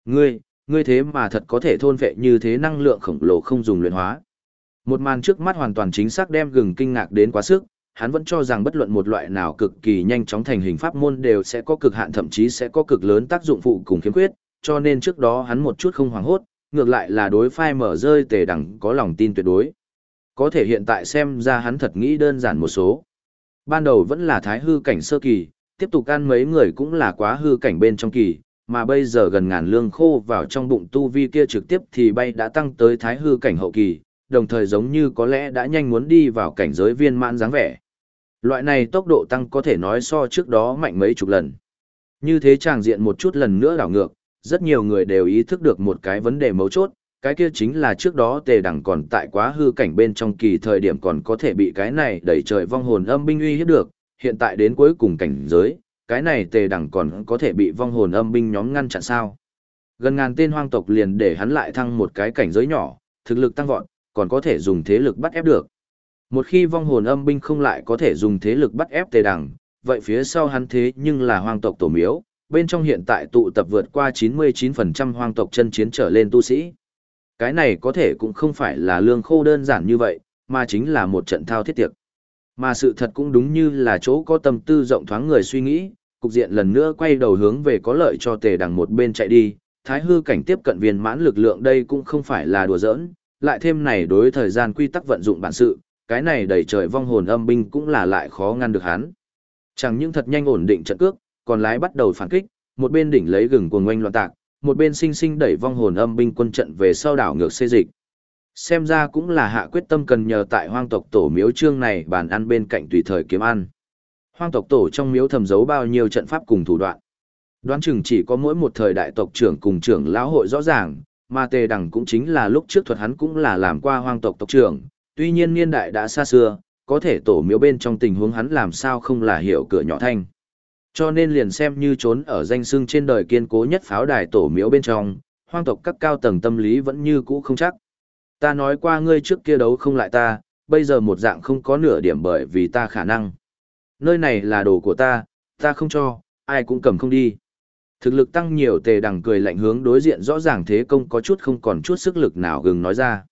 [SPEAKER 1] Ngươi, ngươi thế mà thật có thể thôn vệ như thế năng lượng khổng lồ không dùng luyện hóa. Một màn trước mắt hoàn toàn chính xác đem gừng kinh ngạc đến quá sức, hắn vẫn cho rằng bất luận một loại nào cực kỳ nhanh chóng thành hình pháp môn đều sẽ có cực hạn thậm chí sẽ có cực lớn tác dụng phụ cùng khiếm khuyết, cho nên trước đó hắn một chút không hoảng hốt, ngược lại là đối phai mở rơi tề đẳng có lòng tin tuyệt đối. Có thể hiện tại xem ra hắn thật nghĩ đơn giản một số. Ban đầu vẫn là thái hư cảnh sơ kỳ, tiếp tục ăn mấy người cũng là quá hư cảnh bên trong kỳ, mà bây giờ gần ngàn lương khô vào trong bụng tu vi kia trực tiếp thì bay đã tăng tới thái hư cảnh hậu kỳ, đồng thời giống như có lẽ đã nhanh muốn đi vào cảnh giới viên mãn dáng vẻ. Loại này tốc độ tăng có thể nói so trước đó mạnh mấy chục lần. Như thế tràng diện một chút lần nữa đảo ngược, rất nhiều người đều ý thức được một cái vấn đề mấu chốt, cái kia chính là trước đó tề đẳng còn tại quá hư cảnh bên trong kỳ thời điểm còn có thể bị cái này đẩy trời vong hồn âm binh uy hiếp được, hiện tại đến cuối cùng cảnh giới, cái này tề đẳng còn có thể bị vong hồn âm binh nhóm ngăn chặn sao. Gần ngàn tên hoang tộc liền để hắn lại thăng một cái cảnh giới nhỏ, thực lực tăng vọt, còn có thể dùng thế lực bắt ép được. Một khi vong hồn âm binh không lại có thể dùng thế lực bắt ép tề đẳng, vậy phía sau hắn thế nhưng là hoang tộc tổ miếu, bên trong hiện tại tụ tập vượt qua 99% hoang tộc chân chiến trở lên tu sĩ. Cái này có thể cũng không phải là lương khô đơn giản như vậy, mà chính là một trận thao thiết tiệc. Mà sự thật cũng đúng như là chỗ có tâm tư rộng thoáng người suy nghĩ, cục diện lần nữa quay đầu hướng về có lợi cho tề đằng một bên chạy đi, thái hư cảnh tiếp cận viên mãn lực lượng đây cũng không phải là đùa giỡn, lại thêm này đối thời gian quy tắc vận dụng bản sự, cái này đầy trời vong hồn âm binh cũng là lại khó ngăn được hắn. Chẳng những thật nhanh ổn định trận cước, còn lái bắt đầu phản kích, một bên đỉnh lấy gừng cuồng ngoanh loạn tạc, một bên sinh sinh đẩy vong hồn âm binh quân trận về sau đảo ngược xê dịch. Xem ra cũng là hạ quyết tâm cần nhờ tại hoang tộc tổ miếu trương này bàn ăn bên cạnh tùy thời kiếm ăn. Hoang tộc tổ trong miếu thầm giấu bao nhiêu trận pháp cùng thủ đoạn. Đoán chừng chỉ có mỗi một thời đại tộc trưởng cùng trưởng lão hội rõ ràng, mà tề đằng cũng chính là lúc trước thuật hắn cũng là làm qua hoang tộc tộc trưởng, tuy nhiên niên đại đã xa xưa, có thể tổ miếu bên trong tình huống hắn làm sao không là hiểu cửa nhỏ thanh. Cho nên liền xem như trốn ở danh xưng trên đời kiên cố nhất pháo đài tổ miếu bên trong, hoang tộc các cao tầng tâm lý vẫn như cũ không chắc. Ta nói qua ngươi trước kia đấu không lại ta, bây giờ một dạng không có nửa điểm bởi vì ta khả năng. Nơi này là đồ của ta, ta không cho, ai cũng cầm không đi. Thực lực tăng nhiều tề đằng cười lạnh hướng đối diện rõ ràng thế công có chút không còn chút sức lực nào gừng nói ra.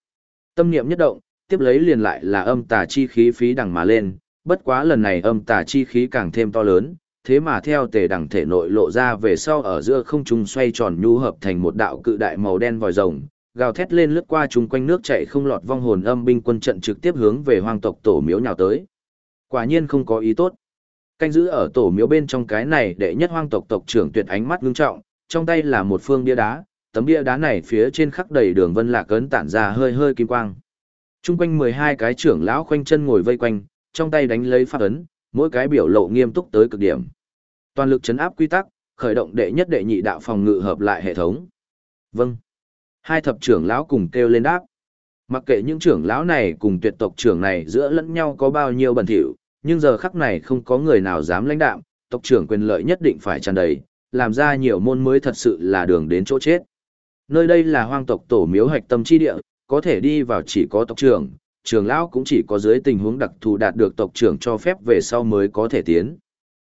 [SPEAKER 1] Tâm niệm nhất động, tiếp lấy liền lại là âm tà chi khí phí đằng mà lên, bất quá lần này âm tà chi khí càng thêm to lớn, thế mà theo tề đằng thể nội lộ ra về sau ở giữa không trung xoay tròn nhu hợp thành một đạo cự đại màu đen vòi rồng, gào thét lên lướt qua chung quanh nước chạy không lọt vong hồn âm binh quân trận trực tiếp hướng về hoang tộc tổ miếu nhào tới. Quả nhiên không có ý tốt. Canh giữ ở tổ miếu bên trong cái này để nhất hoang tộc tộc trưởng tuyệt ánh mắt ngưng trọng, trong tay là một phương bia đá, tấm bia đá này phía trên khắc đầy đường vân lạc ấn tản ra hơi hơi kim quang. Trung quanh 12 cái trưởng lão khoanh chân ngồi vây quanh, trong tay đánh lấy pháp ấn, mỗi cái biểu lộ nghiêm túc tới cực điểm. Toàn lực chấn áp quy tắc, khởi động đệ nhất đệ nhị đạo phòng ngự hợp lại hệ thống. Vâng. Hai thập trưởng lão cùng kêu lên đáp. Mặc kệ những trưởng lão này cùng tuyệt tộc trưởng này giữa lẫn nhau có bao nhiêu bẩn thỉu, nhưng giờ khắc này không có người nào dám lãnh đạm, tộc trưởng quyền lợi nhất định phải tràn đầy, làm ra nhiều môn mới thật sự là đường đến chỗ chết. Nơi đây là hoang tộc tổ miếu hạch tâm chi địa, có thể đi vào chỉ có tộc trưởng, trưởng lão cũng chỉ có dưới tình huống đặc thù đạt được tộc trưởng cho phép về sau mới có thể tiến.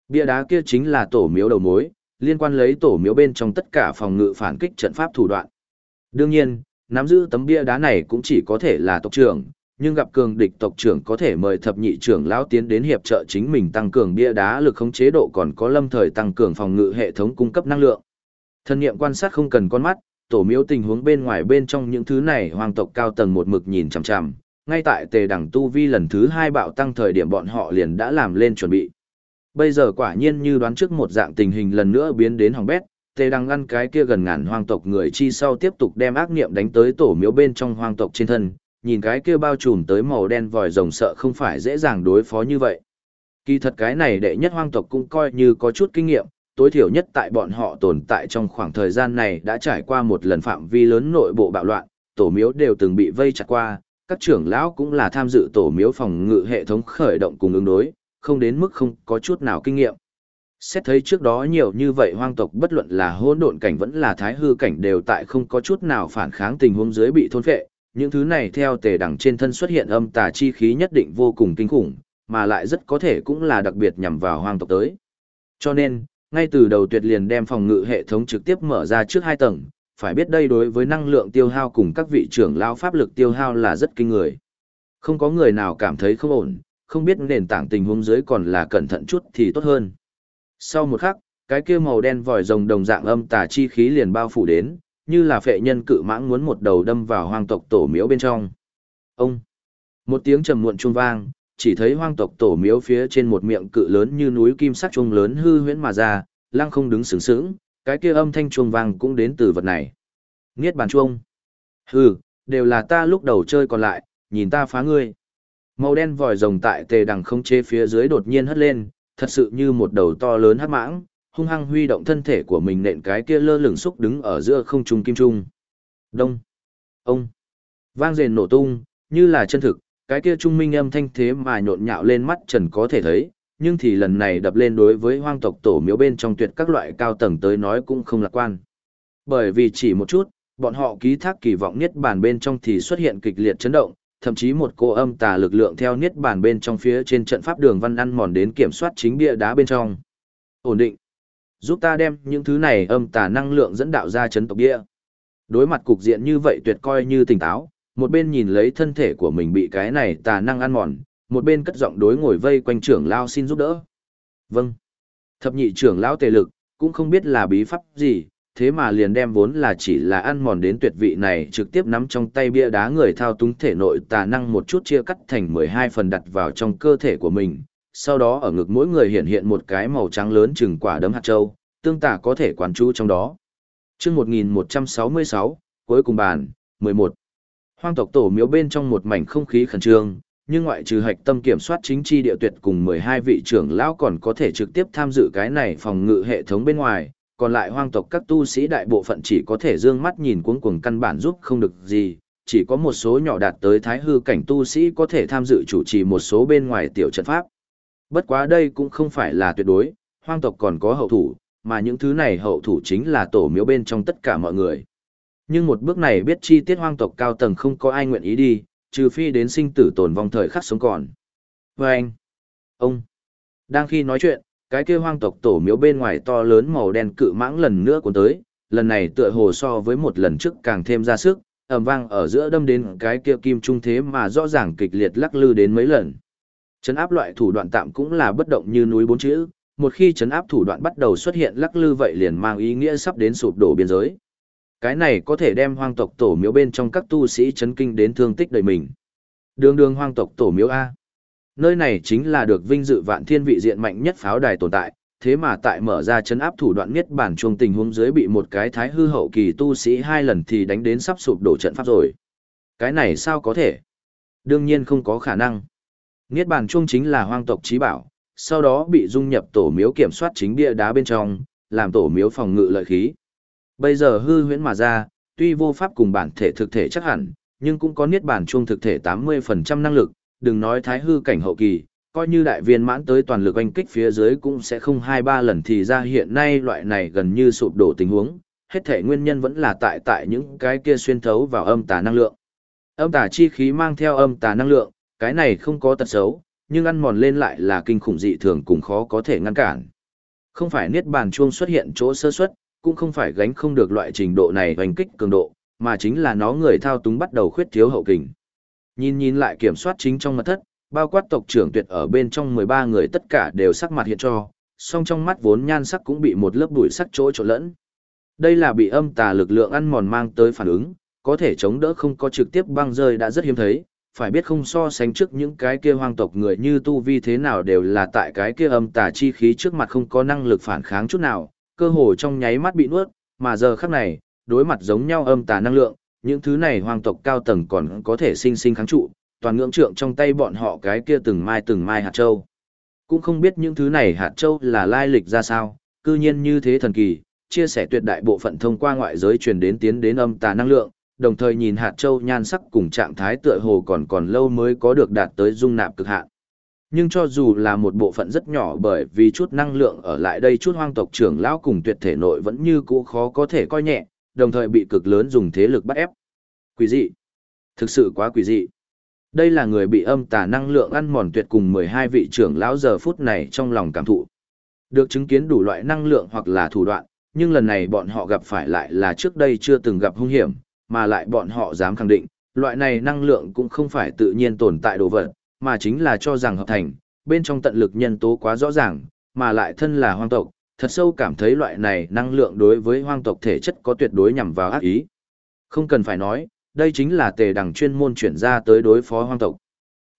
[SPEAKER 1] Bia đá kia chính là tổ miếu đầu mối, liên quan lấy tổ miếu bên trong tất cả phòng ngự phản kích trận pháp thủ đoạn. Đương nhiên, nắm giữ tấm bia đá này cũng chỉ có thể là tộc trưởng, nhưng gặp cường địch tộc trưởng có thể mời thập nhị trưởng lão tiến đến hiệp trợ chính mình tăng cường bia đá lực khống chế độ còn có lâm thời tăng cường phòng ngự hệ thống cung cấp năng lượng. Thân nghiệm quan sát không cần con mắt, tổ miếu tình huống bên ngoài bên trong những thứ này hoàng tộc cao tầng một mực nhìn chằm chằm, ngay tại tề đẳng tu vi lần thứ hai bạo tăng thời điểm bọn họ liền đã làm lên chuẩn bị. Bây giờ quả nhiên như đoán trước một dạng tình hình lần nữa biến đến hỏng bét, tề đằng ngăn cái kia gần ngàn hoang tộc người chi sau tiếp tục đem ác niệm đánh tới tổ miếu bên trong hoang tộc trên thân, nhìn cái kia bao trùm tới màu đen vòi rồng sợ không phải dễ dàng đối phó như vậy. Kỳ thật cái này đệ nhất hoang tộc cũng coi như có chút kinh nghiệm, tối thiểu nhất tại bọn họ tồn tại trong khoảng thời gian này đã trải qua một lần phạm vi lớn nội bộ bạo loạn, tổ miếu đều từng bị vây chặt qua, các trưởng lão cũng là tham dự tổ miếu phòng ngự hệ thống khởi động cùng ứng đối, không đến mức không có chút nào kinh nghiệm. Xét thấy trước đó nhiều như vậy hoang tộc bất luận là hỗn độn cảnh vẫn là thái hư cảnh đều tại không có chút nào phản kháng tình huống dưới bị thôn phệ, những thứ này theo tề đẳng trên thân xuất hiện âm tà chi khí nhất định vô cùng kinh khủng, mà lại rất có thể cũng là đặc biệt nhằm vào hoang tộc tới. Cho nên, ngay từ đầu tuyệt liền đem phòng ngự hệ thống trực tiếp mở ra trước hai tầng, phải biết đây đối với năng lượng tiêu hao cùng các vị trưởng lao pháp lực tiêu hao là rất kinh người. Không có người nào cảm thấy không ổn, không biết nền tảng tình huống dưới còn là cẩn thận chút thì tốt hơn. Sau một khắc, cái kia màu đen vòi rồng đồng dạng âm tà chi khí liền bao phủ đến, như là phệ nhân cự mãng muốn một đầu đâm vào hoang tộc tổ miếu bên trong. Ông! Một tiếng trầm muộn trung vang, chỉ thấy hoang tộc tổ miếu phía trên một miệng cự lớn như núi kim sắc trung lớn hư huyễn mà ra, lăng không đứng sướng sướng, cái kia âm thanh chuông vang cũng đến từ vật này. Niết bàn chuông. Hừ, đều là ta lúc đầu chơi còn lại, nhìn ta phá ngươi. Màu đen vòi rồng tại tề đằng không chế phía dưới đột nhiên hất lên, thật sự như một đầu to lớn hắc mãng, hung hăng huy động thân thể của mình nện cái kia lơ lửng xúc đứng ở giữa không trung kim trung. Đông. Ông. Vang rền nổ tung, như là chân thực, cái kia trung minh âm thanh thế mà nhộn nhạo lên mắt trần có thể thấy, nhưng thì lần này đập lên đối với hoang tộc tổ miếu bên trong tuyệt các loại cao tầng tới nói cũng không lạc quan. Bởi vì chỉ một chút, bọn họ ký thác kỳ vọng niết bàn bên trong thì xuất hiện kịch liệt chấn động, thậm chí một cô âm tà lực lượng theo niết bàn bên trong phía trên trận pháp đường văn ăn mòn đến kiểm soát chính bia đá bên trong. Ổn định. Giúp ta đem những thứ này âm tà năng lượng dẫn đạo ra chấn tộc bia. Đối mặt cục diện như vậy tuyệt coi như tỉnh táo, một bên nhìn lấy thân thể của mình bị cái này tà năng ăn mòn, một bên cất giọng đối ngồi vây quanh trưởng lao xin giúp đỡ. Vâng. Thập nhị trưởng lão tề lực, cũng không biết là bí pháp gì, thế mà liền đem vốn là chỉ là ăn mòn đến tuyệt vị này trực tiếp nắm trong tay bia đá người thao túng thể nội tà năng một chút chia cắt thành 12 phần đặt vào trong cơ thể của mình. Sau đó ở ngực mỗi người hiện hiện một cái màu trắng lớn chừng quả đấm hạt châu, tương tả có thể quán chú trong đó. chương 1166, cuối cùng bàn, 11. Hoang tộc tổ miếu bên trong một mảnh không khí khẩn trương, nhưng ngoại trừ hạch tâm kiểm soát chính chi địa tuyệt cùng 12 vị trưởng lão còn có thể trực tiếp tham dự cái này phòng ngự hệ thống bên ngoài, còn lại hoang tộc các tu sĩ đại bộ phận chỉ có thể dương mắt nhìn cuống cuồng căn bản giúp không được gì, chỉ có một số nhỏ đạt tới thái hư cảnh tu sĩ có thể tham dự chủ trì một số bên ngoài tiểu trận pháp. Bất quá đây cũng không phải là tuyệt đối, hoang tộc còn có hậu thủ, mà những thứ này hậu thủ chính là tổ miếu bên trong tất cả mọi người. Nhưng một bước này biết chi tiết hoang tộc cao tầng không có ai nguyện ý đi, trừ phi đến sinh tử tồn vong thời khắc sống còn. Và anh, ông, đang khi nói chuyện, cái kia hoang tộc tổ miếu bên ngoài to lớn màu đen cự mãng lần nữa cuốn tới, lần này tựa hồ so với một lần trước càng thêm ra sức, ầm vang ở giữa đâm đến cái kia kim trung thế mà rõ ràng kịch liệt lắc lư đến mấy lần. Chấn áp loại thủ đoạn tạm cũng là bất động như núi bốn chữ, một khi chấn áp thủ đoạn bắt đầu xuất hiện lắc lư vậy liền mang ý nghĩa sắp đến sụp đổ biên giới. Cái này có thể đem hoang tộc tổ miếu bên trong các tu sĩ chấn kinh đến thương tích đời mình. Đường đường hoang tộc tổ miếu A. Nơi này chính là được vinh dự vạn thiên vị diện mạnh nhất pháo đài tồn tại, thế mà tại mở ra chấn áp thủ đoạn nhất bản chuông tình huống dưới bị một cái thái hư hậu kỳ tu sĩ hai lần thì đánh đến sắp sụp đổ trận pháp rồi. Cái này sao có thể? Đương nhiên không có khả năng. Niết bàn chuông chính là hoang tộc trí bảo, sau đó bị dung nhập tổ miếu kiểm soát chính bia đá bên trong, làm tổ miếu phòng ngự lợi khí. Bây giờ hư huyễn mà ra, tuy vô pháp cùng bản thể thực thể chắc hẳn, nhưng cũng có niết bàn chuông thực thể 80% năng lực, đừng nói thái hư cảnh hậu kỳ, coi như đại viên mãn tới toàn lực oanh kích phía dưới cũng sẽ không hai ba lần thì ra hiện nay loại này gần như sụp đổ tình huống, hết thể nguyên nhân vẫn là tại tại những cái kia xuyên thấu vào âm tà năng lượng. Âm tà chi khí mang theo âm tà năng lượng, cái này không có tật xấu, nhưng ăn mòn lên lại là kinh khủng dị thường cùng khó có thể ngăn cản. Không phải niết bàn chuông xuất hiện chỗ sơ suất, cũng không phải gánh không được loại trình độ này hoành kích cường độ, mà chính là nó người thao túng bắt đầu khuyết thiếu hậu kình. Nhìn nhìn lại kiểm soát chính trong mật thất, bao quát tộc trưởng tuyệt ở bên trong 13 người tất cả đều sắc mặt hiện cho, song trong mắt vốn nhan sắc cũng bị một lớp bụi sắc chỗ trộn lẫn. Đây là bị âm tà lực lượng ăn mòn mang tới phản ứng, có thể chống đỡ không có trực tiếp băng rơi đã rất hiếm thấy, phải biết không so sánh trước những cái kia hoang tộc người như tu vi thế nào đều là tại cái kia âm tà chi khí trước mặt không có năng lực phản kháng chút nào, cơ hồ trong nháy mắt bị nuốt, mà giờ khắc này, đối mặt giống nhau âm tà năng lượng, những thứ này hoang tộc cao tầng còn có thể sinh sinh kháng trụ, toàn ngưỡng trượng trong tay bọn họ cái kia từng mai từng mai hạt châu. Cũng không biết những thứ này hạt châu là lai lịch ra sao, cư nhiên như thế thần kỳ, chia sẻ tuyệt đại bộ phận thông qua ngoại giới truyền đến tiến đến âm tà năng lượng, đồng thời nhìn hạt châu nhan sắc cùng trạng thái tựa hồ còn còn lâu mới có được đạt tới dung nạp cực hạn. Nhưng cho dù là một bộ phận rất nhỏ bởi vì chút năng lượng ở lại đây chút hoang tộc trưởng lão cùng tuyệt thể nội vẫn như cũ khó có thể coi nhẹ, đồng thời bị cực lớn dùng thế lực bắt ép. Quỷ dị. Thực sự quá quỷ dị. Đây là người bị âm tà năng lượng ăn mòn tuyệt cùng 12 vị trưởng lão giờ phút này trong lòng cảm thụ. Được chứng kiến đủ loại năng lượng hoặc là thủ đoạn, nhưng lần này bọn họ gặp phải lại là trước đây chưa từng gặp hung hiểm, mà lại bọn họ dám khẳng định, loại này năng lượng cũng không phải tự nhiên tồn tại đồ vật, mà chính là cho rằng hợp thành, bên trong tận lực nhân tố quá rõ ràng, mà lại thân là hoang tộc, thật sâu cảm thấy loại này năng lượng đối với hoang tộc thể chất có tuyệt đối nhằm vào ác ý. Không cần phải nói, đây chính là tề đằng chuyên môn chuyển ra tới đối phó hoang tộc.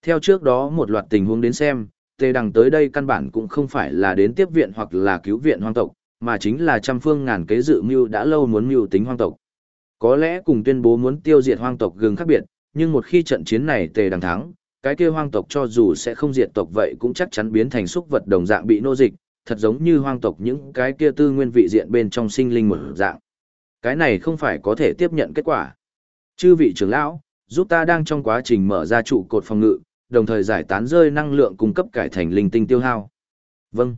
[SPEAKER 1] Theo trước đó một loạt tình huống đến xem, tề đằng tới đây căn bản cũng không phải là đến tiếp viện hoặc là cứu viện hoang tộc, mà chính là trăm phương ngàn kế dự mưu đã lâu muốn mưu tính hoang tộc. Có lẽ cùng tuyên bố muốn tiêu diệt hoang tộc gừng khác biệt, nhưng một khi trận chiến này tề đằng thắng, cái kia hoang tộc cho dù sẽ không diệt tộc vậy cũng chắc chắn biến thành xúc vật đồng dạng bị nô dịch, thật giống như hoang tộc những cái kia tư nguyên vị diện bên trong sinh linh một dạng. Cái này không phải có thể tiếp nhận kết quả. Chư vị trưởng lão, giúp ta đang trong quá trình mở ra trụ cột phòng ngự, đồng thời giải tán rơi năng lượng cung cấp cải thành linh tinh tiêu hao. Vâng.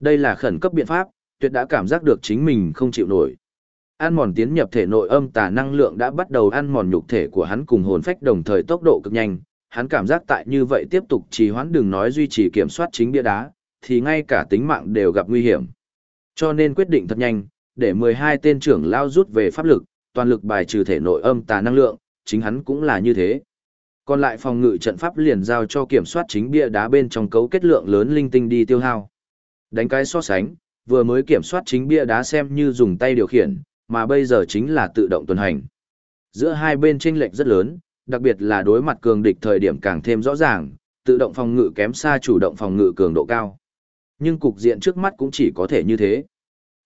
[SPEAKER 1] Đây là khẩn cấp biện pháp, tuyệt đã cảm giác được chính mình không chịu nổi. Ăn mòn tiến nhập thể nội âm tà năng lượng đã bắt đầu ăn mòn nhục thể của hắn cùng hồn phách đồng thời tốc độ cực nhanh, hắn cảm giác tại như vậy tiếp tục trì hoãn đừng nói duy trì kiểm soát chính bia đá, thì ngay cả tính mạng đều gặp nguy hiểm. Cho nên quyết định thật nhanh, để 12 tên trưởng lao rút về pháp lực, toàn lực bài trừ thể nội âm tà năng lượng, chính hắn cũng là như thế. Còn lại phòng ngự trận pháp liền giao cho kiểm soát chính bia đá bên trong cấu kết lượng lớn linh tinh đi tiêu hao. Đánh cái so sánh, vừa mới kiểm soát chính bia đá xem như dùng tay điều khiển, mà bây giờ chính là tự động tuần hành. Giữa hai bên chênh lệch rất lớn, đặc biệt là đối mặt cường địch thời điểm càng thêm rõ ràng, tự động phòng ngự kém xa chủ động phòng ngự cường độ cao. Nhưng cục diện trước mắt cũng chỉ có thể như thế.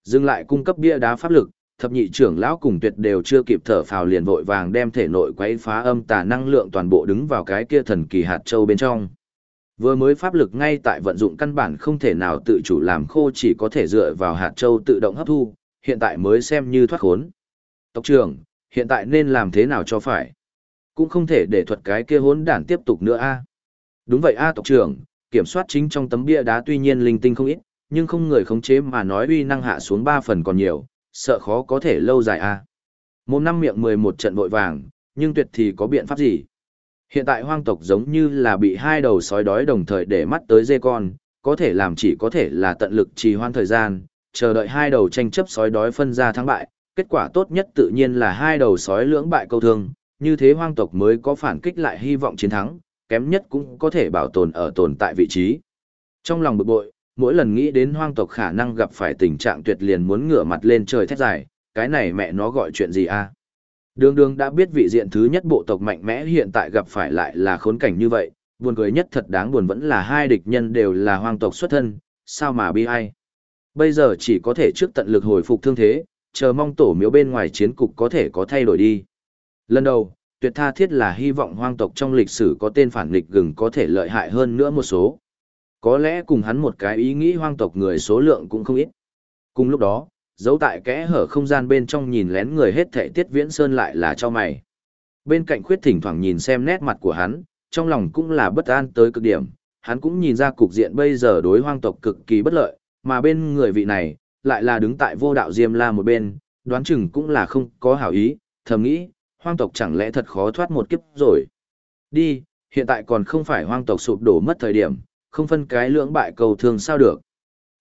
[SPEAKER 1] Dừng lại cung cấp bia đá pháp lực, thập nhị trưởng lão cùng tuyệt đều chưa kịp thở phào liền vội vàng đem thể nội quấy phá âm tà năng lượng toàn bộ đứng vào cái kia thần kỳ hạt châu bên trong. Vừa mới pháp lực ngay tại vận dụng căn bản không thể nào tự chủ làm khô chỉ có thể dựa vào hạt châu tự động hấp thu, hiện tại mới xem như thoát khốn. Tộc trưởng, hiện tại nên làm thế nào cho phải? Cũng không thể để thuật cái kia hốn đản tiếp tục nữa a. Đúng vậy a tộc trưởng, kiểm soát chính trong tấm bia đá tuy nhiên linh tinh không ít, nhưng không người khống chế mà nói uy năng hạ xuống 3 phần còn nhiều, sợ khó có thể lâu dài a. Một năm miệng 11 trận vội vàng, nhưng tuyệt thì có biện pháp gì? Hiện tại hoang tộc giống như là bị hai đầu sói đói đồng thời để mắt tới dê con, có thể làm chỉ có thể là tận lực trì hoãn thời gian, chờ đợi hai đầu tranh chấp sói đói phân ra thắng bại, kết quả tốt nhất tự nhiên là hai đầu sói lưỡng bại câu thương, như thế hoang tộc mới có phản kích lại hy vọng chiến thắng, kém nhất cũng có thể bảo tồn ở tồn tại vị trí. Trong lòng bực bội, mỗi lần nghĩ đến hoang tộc khả năng gặp phải tình trạng tuyệt liền muốn ngửa mặt lên trời thét dài, cái này mẹ nó gọi chuyện gì a? À? Đường đường đã biết vị diện thứ nhất bộ tộc mạnh mẽ hiện tại gặp phải lại là khốn cảnh như vậy, buồn cười nhất thật đáng buồn vẫn là hai địch nhân đều là hoang tộc xuất thân, sao mà bi ai. Bây giờ chỉ có thể trước tận lực hồi phục thương thế, chờ mong tổ miếu bên ngoài chiến cục có thể có thay đổi đi. Lần đầu, tuyệt tha thiết là hy vọng hoang tộc trong lịch sử có tên phản nghịch gừng có thể lợi hại hơn nữa một số. Có lẽ cùng hắn một cái ý nghĩ hoang tộc người số lượng cũng không ít. Cùng lúc đó, giấu tại kẽ hở không gian bên trong nhìn lén người hết thệ tiết viễn sơn lại là cho mày. Bên cạnh khuyết thỉnh thoảng nhìn xem nét mặt của hắn, trong lòng cũng là bất an tới cực điểm, hắn cũng nhìn ra cục diện bây giờ đối hoang tộc cực kỳ bất lợi, mà bên người vị này, lại là đứng tại vô đạo Diêm La một bên, đoán chừng cũng là không có hảo ý, thầm nghĩ, hoang tộc chẳng lẽ thật khó thoát một kiếp rồi. Đi, hiện tại còn không phải hoang tộc sụp đổ mất thời điểm, không phân cái lưỡng bại cầu thường sao được.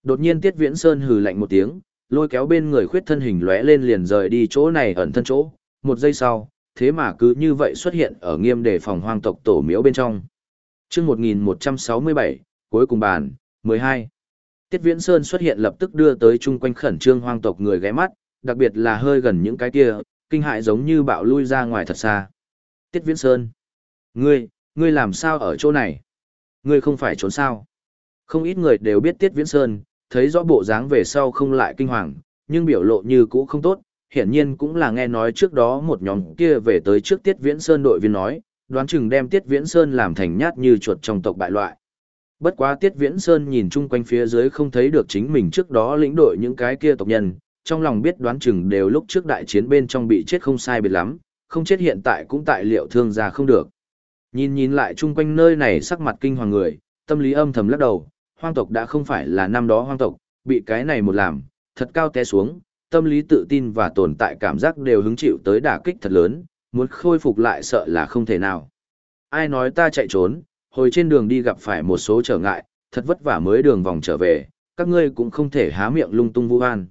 [SPEAKER 1] Đột nhiên Tiết Viễn Sơn hừ lạnh một tiếng, lôi kéo bên người khuyết thân hình lóe lên liền rời đi chỗ này ẩn thân chỗ, một giây sau, thế mà cứ như vậy xuất hiện ở nghiêm đề phòng hoang tộc tổ miếu bên trong. Trước 1167, cuối cùng bàn, 12. Tiết Viễn Sơn xuất hiện lập tức đưa tới chung quanh khẩn trương hoang tộc người ghé mắt, đặc biệt là hơi gần những cái kia, kinh hại giống như bạo lui ra ngoài thật xa. Tiết Viễn Sơn. Ngươi, ngươi làm sao ở chỗ này? Ngươi không phải trốn sao? Không ít người đều biết Tiết Viễn Sơn, thấy rõ bộ dáng về sau không lại kinh hoàng, nhưng biểu lộ như cũ không tốt, hiển nhiên cũng là nghe nói trước đó một nhóm kia về tới trước Tiết Viễn Sơn đội viên nói, đoán chừng đem Tiết Viễn Sơn làm thành nhát như chuột trong tộc bại loại. Bất quá Tiết Viễn Sơn nhìn chung quanh phía dưới không thấy được chính mình trước đó lĩnh đội những cái kia tộc nhân, trong lòng biết đoán chừng đều lúc trước đại chiến bên trong bị chết không sai biệt lắm, không chết hiện tại cũng tại liệu thương ra không được. Nhìn nhìn lại chung quanh nơi này sắc mặt kinh hoàng người, tâm lý âm thầm lắc đầu, hoang tộc đã không phải là năm đó hoang tộc, bị cái này một làm, thật cao té xuống, tâm lý tự tin và tồn tại cảm giác đều hứng chịu tới đả kích thật lớn, muốn khôi phục lại sợ là không thể nào. Ai nói ta chạy trốn, hồi trên đường đi gặp phải một số trở ngại, thật vất vả mới đường vòng trở về, các ngươi cũng không thể há miệng lung tung vu oan.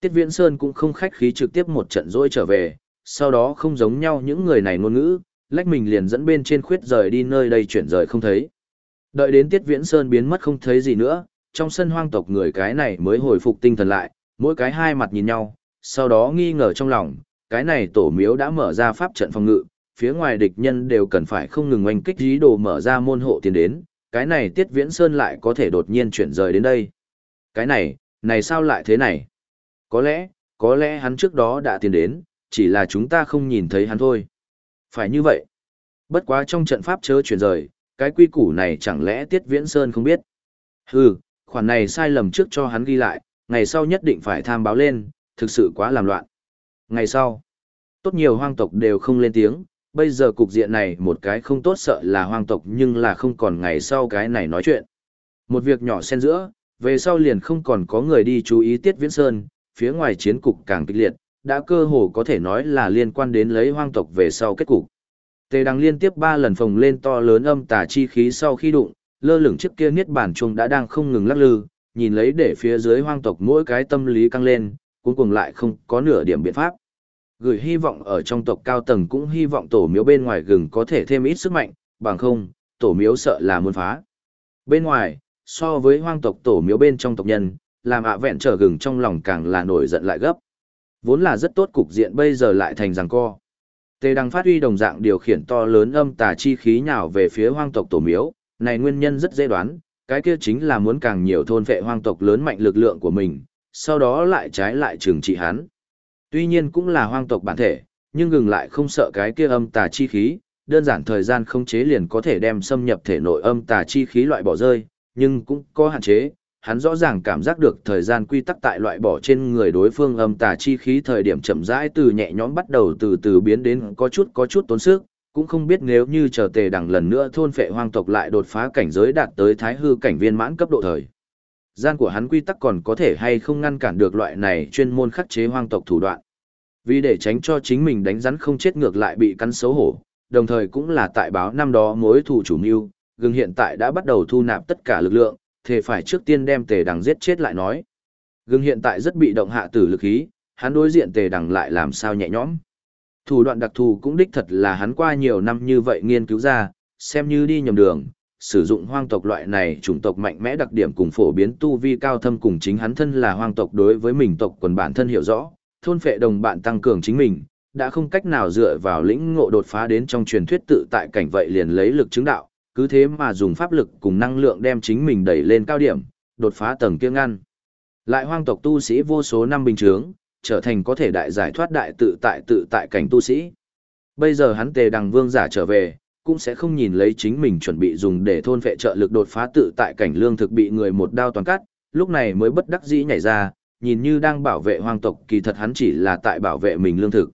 [SPEAKER 1] Tiết Viễn Sơn cũng không khách khí trực tiếp một trận dỗi trở về, sau đó không giống nhau những người này ngôn ngữ, lách mình liền dẫn bên trên khuyết rời đi nơi đây chuyển rời không thấy. Đợi đến Tiết Viễn Sơn biến mất không thấy gì nữa, trong sân hoang tộc người cái này mới hồi phục tinh thần lại, mỗi cái hai mặt nhìn nhau, sau đó nghi ngờ trong lòng, cái này tổ miếu đã mở ra pháp trận phòng ngự, phía ngoài địch nhân đều cần phải không ngừng oanh kích dí đồ mở ra môn hộ tiến đến, cái này Tiết Viễn Sơn lại có thể đột nhiên chuyển rời đến đây. Cái này, này sao lại thế này? Có lẽ, có lẽ hắn trước đó đã tiến đến, chỉ là chúng ta không nhìn thấy hắn thôi. Phải như vậy. Bất quá trong trận pháp chớ chuyển rời, cái quy củ này chẳng lẽ Tiết Viễn Sơn không biết. Hừ, khoản này sai lầm trước cho hắn ghi lại, ngày sau nhất định phải tham báo lên, thực sự quá làm loạn. Ngày sau, tốt nhiều hoang tộc đều không lên tiếng, bây giờ cục diện này một cái không tốt sợ là hoang tộc nhưng là không còn ngày sau cái này nói chuyện. Một việc nhỏ xen giữa, về sau liền không còn có người đi chú ý Tiết Viễn Sơn, phía ngoài chiến cục càng kịch liệt, đã cơ hồ có thể nói là liên quan đến lấy hoang tộc về sau kết cục. Tề đằng liên tiếp ba lần phồng lên to lớn âm tà chi khí sau khi đụng, lơ lửng trước kia niết bản chuông đã đang không ngừng lắc lư, nhìn lấy để phía dưới hoang tộc mỗi cái tâm lý căng lên, cuối cùng lại không có nửa điểm biện pháp. Gửi hy vọng ở trong tộc cao tầng cũng hy vọng tổ miếu bên ngoài gừng có thể thêm ít sức mạnh, bằng không, tổ miếu sợ là muốn phá. Bên ngoài, so với hoang tộc tổ miếu bên trong tộc nhân, làm ạ vẹn trở gừng trong lòng càng là nổi giận lại gấp. Vốn là rất tốt cục diện bây giờ lại thành rằng co. Tề đang phát huy đồng dạng điều khiển to lớn âm tà chi khí nhào về phía hoang tộc tổ miếu, này nguyên nhân rất dễ đoán, cái kia chính là muốn càng nhiều thôn vệ hoang tộc lớn mạnh lực lượng của mình, sau đó lại trái lại trừng trị hắn. Tuy nhiên cũng là hoang tộc bản thể, nhưng gừng lại không sợ cái kia âm tà chi khí, đơn giản thời gian không chế liền có thể đem xâm nhập thể nội âm tà chi khí loại bỏ rơi, nhưng cũng có hạn chế, hắn rõ ràng cảm giác được thời gian quy tắc tại loại bỏ trên người đối phương âm tà chi khí thời điểm chậm rãi từ nhẹ nhõm bắt đầu từ từ biến đến có chút có chút tốn sức, cũng không biết nếu như chờ tề đằng lần nữa thôn phệ hoang tộc lại đột phá cảnh giới đạt tới thái hư cảnh viên mãn cấp độ thời. Gian của hắn quy tắc còn có thể hay không ngăn cản được loại này chuyên môn khắc chế hoang tộc thủ đoạn. Vì để tránh cho chính mình đánh rắn không chết ngược lại bị cắn xấu hổ, đồng thời cũng là tại báo năm đó mối thủ chủ mưu, gừng hiện tại đã bắt đầu thu nạp tất cả lực lượng, thề phải trước tiên đem tề đằng giết chết lại nói. Gừng hiện tại rất bị động hạ tử lực khí, hắn đối diện tề đằng lại làm sao nhẹ nhõm. Thủ đoạn đặc thù cũng đích thật là hắn qua nhiều năm như vậy nghiên cứu ra, xem như đi nhầm đường, sử dụng hoang tộc loại này chủng tộc mạnh mẽ đặc điểm cùng phổ biến tu vi cao thâm cùng chính hắn thân là hoang tộc đối với mình tộc quần bản thân hiểu rõ, thôn phệ đồng bạn tăng cường chính mình, đã không cách nào dựa vào lĩnh ngộ đột phá đến trong truyền thuyết tự tại cảnh vậy liền lấy lực chứng đạo, cứ thế mà dùng pháp lực cùng năng lượng đem chính mình đẩy lên cao điểm, đột phá tầng kia ngăn. Lại hoang tộc tu sĩ vô số năm bình trướng, trở thành có thể đại giải thoát đại tự tại tự tại cảnh tu sĩ. Bây giờ hắn tề đằng vương giả trở về, cũng sẽ không nhìn lấy chính mình chuẩn bị dùng để thôn vệ trợ lực đột phá tự tại cảnh lương thực bị người một đao toàn cắt, lúc này mới bất đắc dĩ nhảy ra, nhìn như đang bảo vệ hoàng tộc kỳ thật hắn chỉ là tại bảo vệ mình lương thực.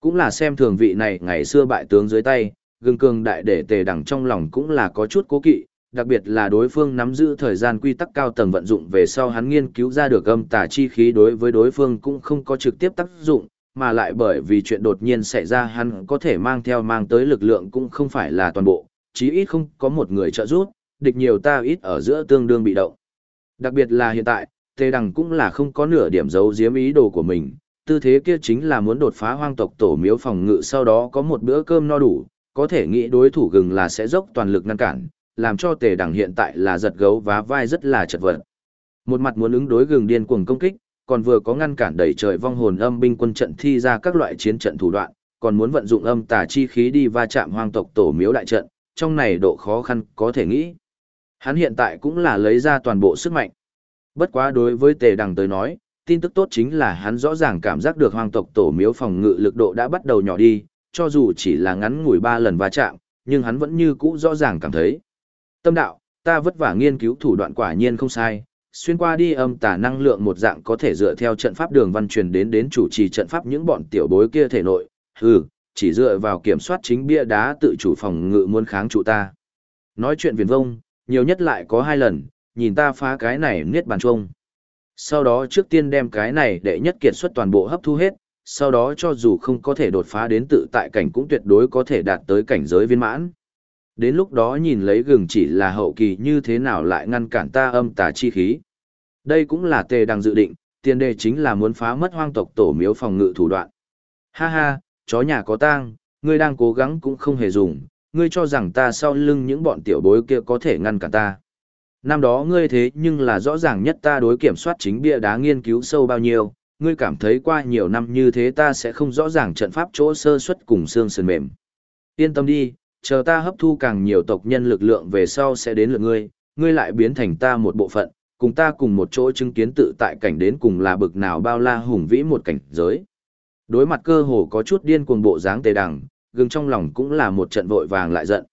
[SPEAKER 1] Cũng là xem thường vị này ngày xưa bại tướng dưới tay, gương cường đại để tề đẳng trong lòng cũng là có chút cố kỵ, đặc biệt là đối phương nắm giữ thời gian quy tắc cao tầng vận dụng về sau hắn nghiên cứu ra được âm tà chi khí đối với đối phương cũng không có trực tiếp tác dụng, mà lại bởi vì chuyện đột nhiên xảy ra hắn có thể mang theo mang tới lực lượng cũng không phải là toàn bộ, chí ít không có một người trợ giúp, địch nhiều ta ít ở giữa tương đương bị động. Đặc biệt là hiện tại, Tề Đằng cũng là không có nửa điểm giấu giếm ý đồ của mình, tư thế kia chính là muốn đột phá hoang tộc tổ miếu phòng ngự sau đó có một bữa cơm no đủ, có thể nghĩ đối thủ gừng là sẽ dốc toàn lực ngăn cản, làm cho Tề Đằng hiện tại là giật gấu vá vai rất là chật vật. Một mặt muốn ứng đối gừng điên cuồng công kích, còn vừa có ngăn cản đẩy trời vong hồn âm binh quân trận thi ra các loại chiến trận thủ đoạn, còn muốn vận dụng âm tà chi khí đi va chạm hoang tộc tổ miếu đại trận, trong này độ khó khăn có thể nghĩ. Hắn hiện tại cũng là lấy ra toàn bộ sức mạnh. Bất quá đối với Tề Đằng tới nói, tin tức tốt chính là hắn rõ ràng cảm giác được hoang tộc tổ miếu phòng ngự lực độ đã bắt đầu nhỏ đi, cho dù chỉ là ngắn ngủi ba lần va chạm, nhưng hắn vẫn như cũ rõ ràng cảm thấy. Tâm đạo, ta vất vả nghiên cứu thủ đoạn quả nhiên không sai, xuyên qua đi âm tà năng lượng một dạng có thể dựa theo trận pháp đường văn truyền đến đến chủ trì trận pháp những bọn tiểu bối kia thể nội, hừ, chỉ dựa vào kiểm soát chính bia đá tự chủ phòng ngự muốn kháng trụ ta. Nói chuyện viền vông, nhiều nhất lại có hai lần, nhìn ta phá cái này niết bàn trông. Sau đó trước tiên đem cái này để nhất kiệt xuất toàn bộ hấp thu hết, sau đó cho dù không có thể đột phá đến tự tại cảnh cũng tuyệt đối có thể đạt tới cảnh giới viên mãn. Đến lúc đó nhìn lấy gừng chỉ là hậu kỳ như thế nào lại ngăn cản ta âm tà chi khí. Đây cũng là tề đang dự định, tiền đề chính là muốn phá mất hoang tộc tổ miếu phòng ngự thủ đoạn. Ha ha, chó nhà có tang, ngươi đang cố gắng cũng không hề dùng, ngươi cho rằng ta sau lưng những bọn tiểu bối kia có thể ngăn cản ta. Năm đó ngươi thế nhưng là rõ ràng nhất ta đối kiểm soát chính bia đá nghiên cứu sâu bao nhiêu, ngươi cảm thấy qua nhiều năm như thế ta sẽ không rõ ràng trận pháp chỗ sơ xuất cùng xương sườn mềm. Yên tâm đi, chờ ta hấp thu càng nhiều tộc nhân lực lượng về sau sẽ đến lượt ngươi, ngươi lại biến thành ta một bộ phận, cùng ta cùng một chỗ chứng kiến tự tại cảnh đến cùng là bực nào bao la hùng vĩ một cảnh giới. Đối mặt cơ hồ có chút điên cuồng bộ dáng tề đằng, gừng trong lòng cũng là một trận vội vàng lại giận.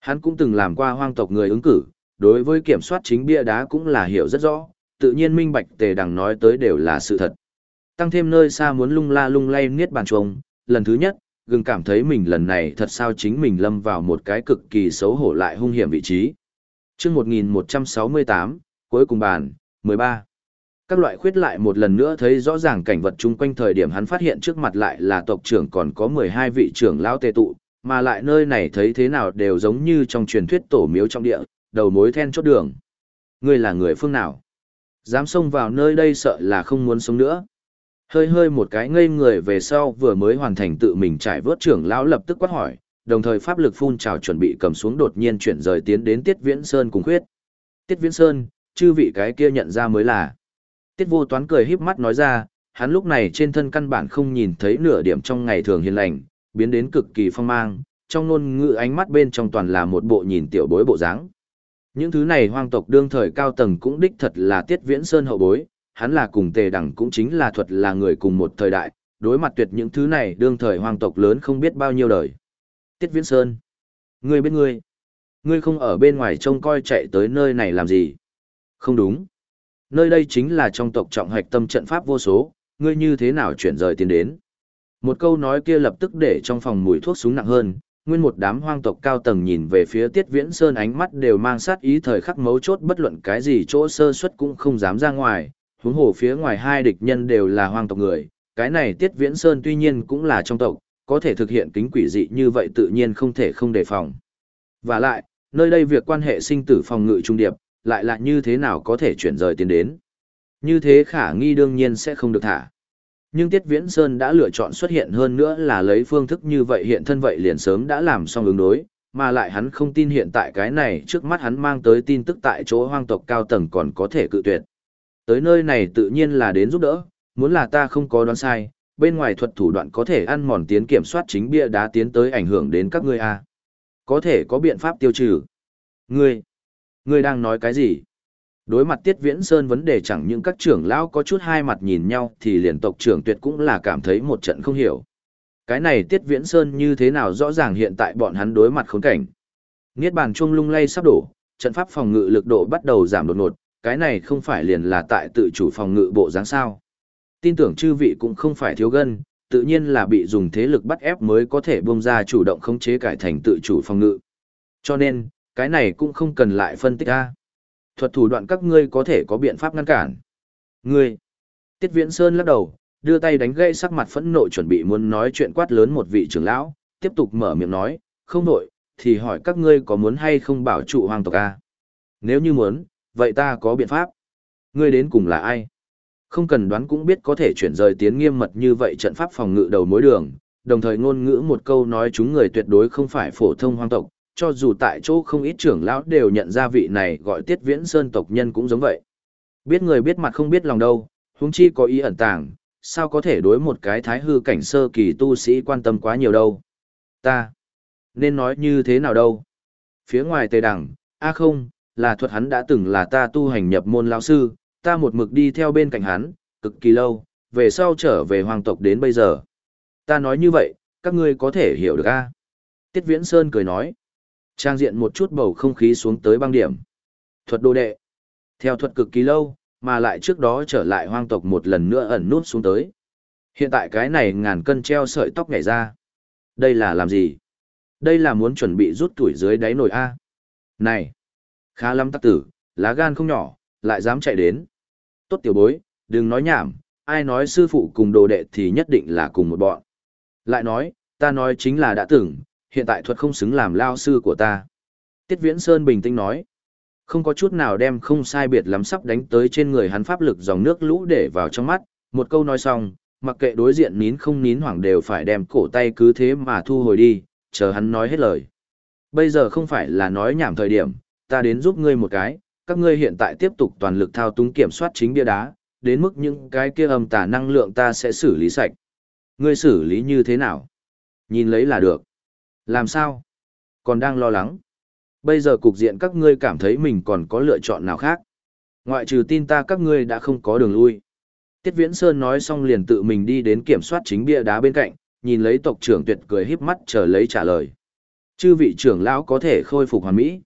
[SPEAKER 1] Hắn cũng từng làm qua hoang tộc người ứng cử, đối với kiểm soát chính bia đá cũng là hiểu rất rõ, tự nhiên minh bạch tề đằng nói tới đều là sự thật. Tăng thêm nơi xa muốn lung la lung lay niết bàn trông, lần thứ nhất, gừng cảm thấy mình lần này thật sao chính mình lâm vào một cái cực kỳ xấu hổ lại hung hiểm vị trí. chương 1168, cuối cùng bàn, 13. Các loại khuyết lại một lần nữa thấy rõ ràng cảnh vật chung quanh thời điểm hắn phát hiện trước mặt lại là tộc trưởng còn có 12 vị trưởng lão tề tụ, mà lại nơi này thấy thế nào đều giống như trong truyền thuyết tổ miếu trong địa, đầu mối then chốt đường. Ngươi là người phương nào? Dám xông vào nơi đây sợ là không muốn sống nữa. Hơi hơi một cái ngây người về sau vừa mới hoàn thành tự mình trải vớt trưởng lão lập tức quát hỏi, đồng thời pháp lực phun trào chuẩn bị cầm xuống đột nhiên chuyển rời tiến đến Tiết Viễn Sơn cùng khuyết. Tiết Viễn Sơn, chư vị cái kia nhận ra mới là. Tiết vô toán cười híp mắt nói ra, hắn lúc này trên thân căn bản không nhìn thấy nửa điểm trong ngày thường hiền lành, biến đến cực kỳ phong mang, trong ngôn ngữ ánh mắt bên trong toàn là một bộ nhìn tiểu bối bộ dáng. Những thứ này hoang tộc đương thời cao tầng cũng đích thật là Tiết Viễn Sơn hậu bối, hắn là cùng tề đẳng cũng chính là thuật là người cùng một thời đại, đối mặt tuyệt những thứ này đương thời hoàng tộc lớn không biết bao nhiêu đời. Tiết Viễn Sơn. Ngươi biết ngươi. Ngươi không ở bên ngoài trông coi chạy tới nơi này làm gì. Không đúng. Nơi đây chính là trong tộc trọng hạch tâm trận pháp vô số, ngươi như thế nào chuyển rời tiến đến. Một câu nói kia lập tức để trong phòng mùi thuốc súng nặng hơn, nguyên một đám hoang tộc cao tầng nhìn về phía Tiết Viễn Sơn ánh mắt đều mang sát ý thời khắc mấu chốt bất luận cái gì chỗ sơ suất cũng không dám ra ngoài, huống hồ phía ngoài hai địch nhân đều là hoang tộc người, cái này Tiết Viễn Sơn tuy nhiên cũng là trong tộc, có thể thực hiện kính quỷ dị như vậy tự nhiên không thể không đề phòng. Và lại, nơi đây việc quan hệ sinh tử phòng ngự trung điệp, lại là như thế nào có thể chuyển rời tiến đến. Như thế khả nghi đương nhiên sẽ không được thả. Nhưng Tiết Viễn Sơn đã lựa chọn xuất hiện hơn nữa là lấy phương thức như vậy hiện thân vậy liền sớm đã làm xong ứng đối, mà lại hắn không tin hiện tại cái này trước mắt hắn mang tới tin tức tại chỗ hoang tộc cao tầng còn có thể cự tuyệt. Tới nơi này tự nhiên là đến giúp đỡ, muốn là ta không có đoán sai, bên ngoài thuật thủ đoạn có thể ăn mòn tiến kiểm soát chính bia đá tiến tới ảnh hưởng đến các ngươi a. À. Có thể có biện pháp tiêu trừ. Ngươi, ngươi đang nói cái gì? Đối mặt Tiết Viễn Sơn vấn đề chẳng những các trưởng lão có chút hai mặt nhìn nhau thì liền tộc trưởng tuyệt cũng là cảm thấy một trận không hiểu. Cái này Tiết Viễn Sơn như thế nào rõ ràng hiện tại bọn hắn đối mặt khốn cảnh. Niết bàn chuông lung lay sắp đổ, trận pháp phòng ngự lực độ bắt đầu giảm đột ngột, cái này không phải liền là tại tự chủ phòng ngự bộ dáng sao. Tin tưởng chư vị cũng không phải thiếu gân, tự nhiên là bị dùng thế lực bắt ép mới có thể bông ra chủ động khống chế cải thành tự chủ phòng ngự. Cho nên, cái này cũng không cần lại phân tích ra. Thuật thủ đoạn các ngươi có thể có biện pháp ngăn cản. Ngươi. Tiết Viễn Sơn lắc đầu, đưa tay đánh gây sắc mặt phẫn nộ chuẩn bị muốn nói chuyện quát lớn một vị trưởng lão, tiếp tục mở miệng nói, không nội, thì hỏi các ngươi có muốn hay không bảo trụ hoàng tộc a? Nếu như muốn, vậy ta có biện pháp. Ngươi đến cùng là ai? Không cần đoán cũng biết có thể chuyển rời tiến nghiêm mật như vậy trận pháp phòng ngự đầu mối đường, đồng thời ngôn ngữ một câu nói chúng người tuyệt đối không phải phổ thông hoang tộc, cho dù tại chỗ không ít trưởng lão đều nhận ra vị này gọi tiết viễn sơn tộc nhân cũng giống vậy. Biết người biết mặt không biết lòng đâu, huống chi có ý ẩn tàng, sao có thể đối một cái thái hư cảnh sơ kỳ tu sĩ quan tâm quá nhiều đâu. Ta, nên nói như thế nào đâu? Phía ngoài tề đẳng, a không, là thuật hắn đã từng là ta tu hành nhập môn lão sư, ta một mực đi theo bên cạnh hắn, cực kỳ lâu, về sau trở về hoàng tộc đến bây giờ. Ta nói như vậy, các ngươi có thể hiểu được a Tiết Viễn Sơn cười nói. Trang diện một chút bầu không khí xuống tới băng điểm. Thuật đồ đệ. Theo thuật cực kỳ lâu, mà lại trước đó trở lại hoang tộc một lần nữa ẩn nút xuống tới. Hiện tại cái này ngàn cân treo sợi tóc nhảy ra. Đây là làm gì? Đây là muốn chuẩn bị rút tuổi dưới đáy nồi A. Này! Khá lắm tắc tử, lá gan không nhỏ, lại dám chạy đến. Tốt tiểu bối, đừng nói nhảm, ai nói sư phụ cùng đồ đệ thì nhất định là cùng một bọn. Lại nói, ta nói chính là đã từng, hiện tại thuật không xứng làm lao sư của ta. Tiết Viễn Sơn bình tĩnh nói, không có chút nào đem không sai biệt lắm sắp đánh tới trên người hắn pháp lực dòng nước lũ để vào trong mắt, một câu nói xong, mặc kệ đối diện nín không nín hoảng đều phải đem cổ tay cứ thế mà thu hồi đi, chờ hắn nói hết lời. Bây giờ không phải là nói nhảm thời điểm, ta đến giúp ngươi một cái, các ngươi hiện tại tiếp tục toàn lực thao túng kiểm soát chính bia đá, đến mức những cái kia âm tà năng lượng ta sẽ xử lý sạch. Ngươi xử lý như thế nào? Nhìn lấy là được. Làm sao? Còn đang lo lắng. Bây giờ cục diện các ngươi cảm thấy mình còn có lựa chọn nào khác. Ngoại trừ tin ta các ngươi đã không có đường lui. Tiết Viễn Sơn nói xong liền tự mình đi đến kiểm soát chính bia đá bên cạnh, nhìn lấy tộc trưởng tuyệt cười híp mắt chờ lấy trả lời. Chư vị trưởng lão có thể khôi phục hoàn mỹ.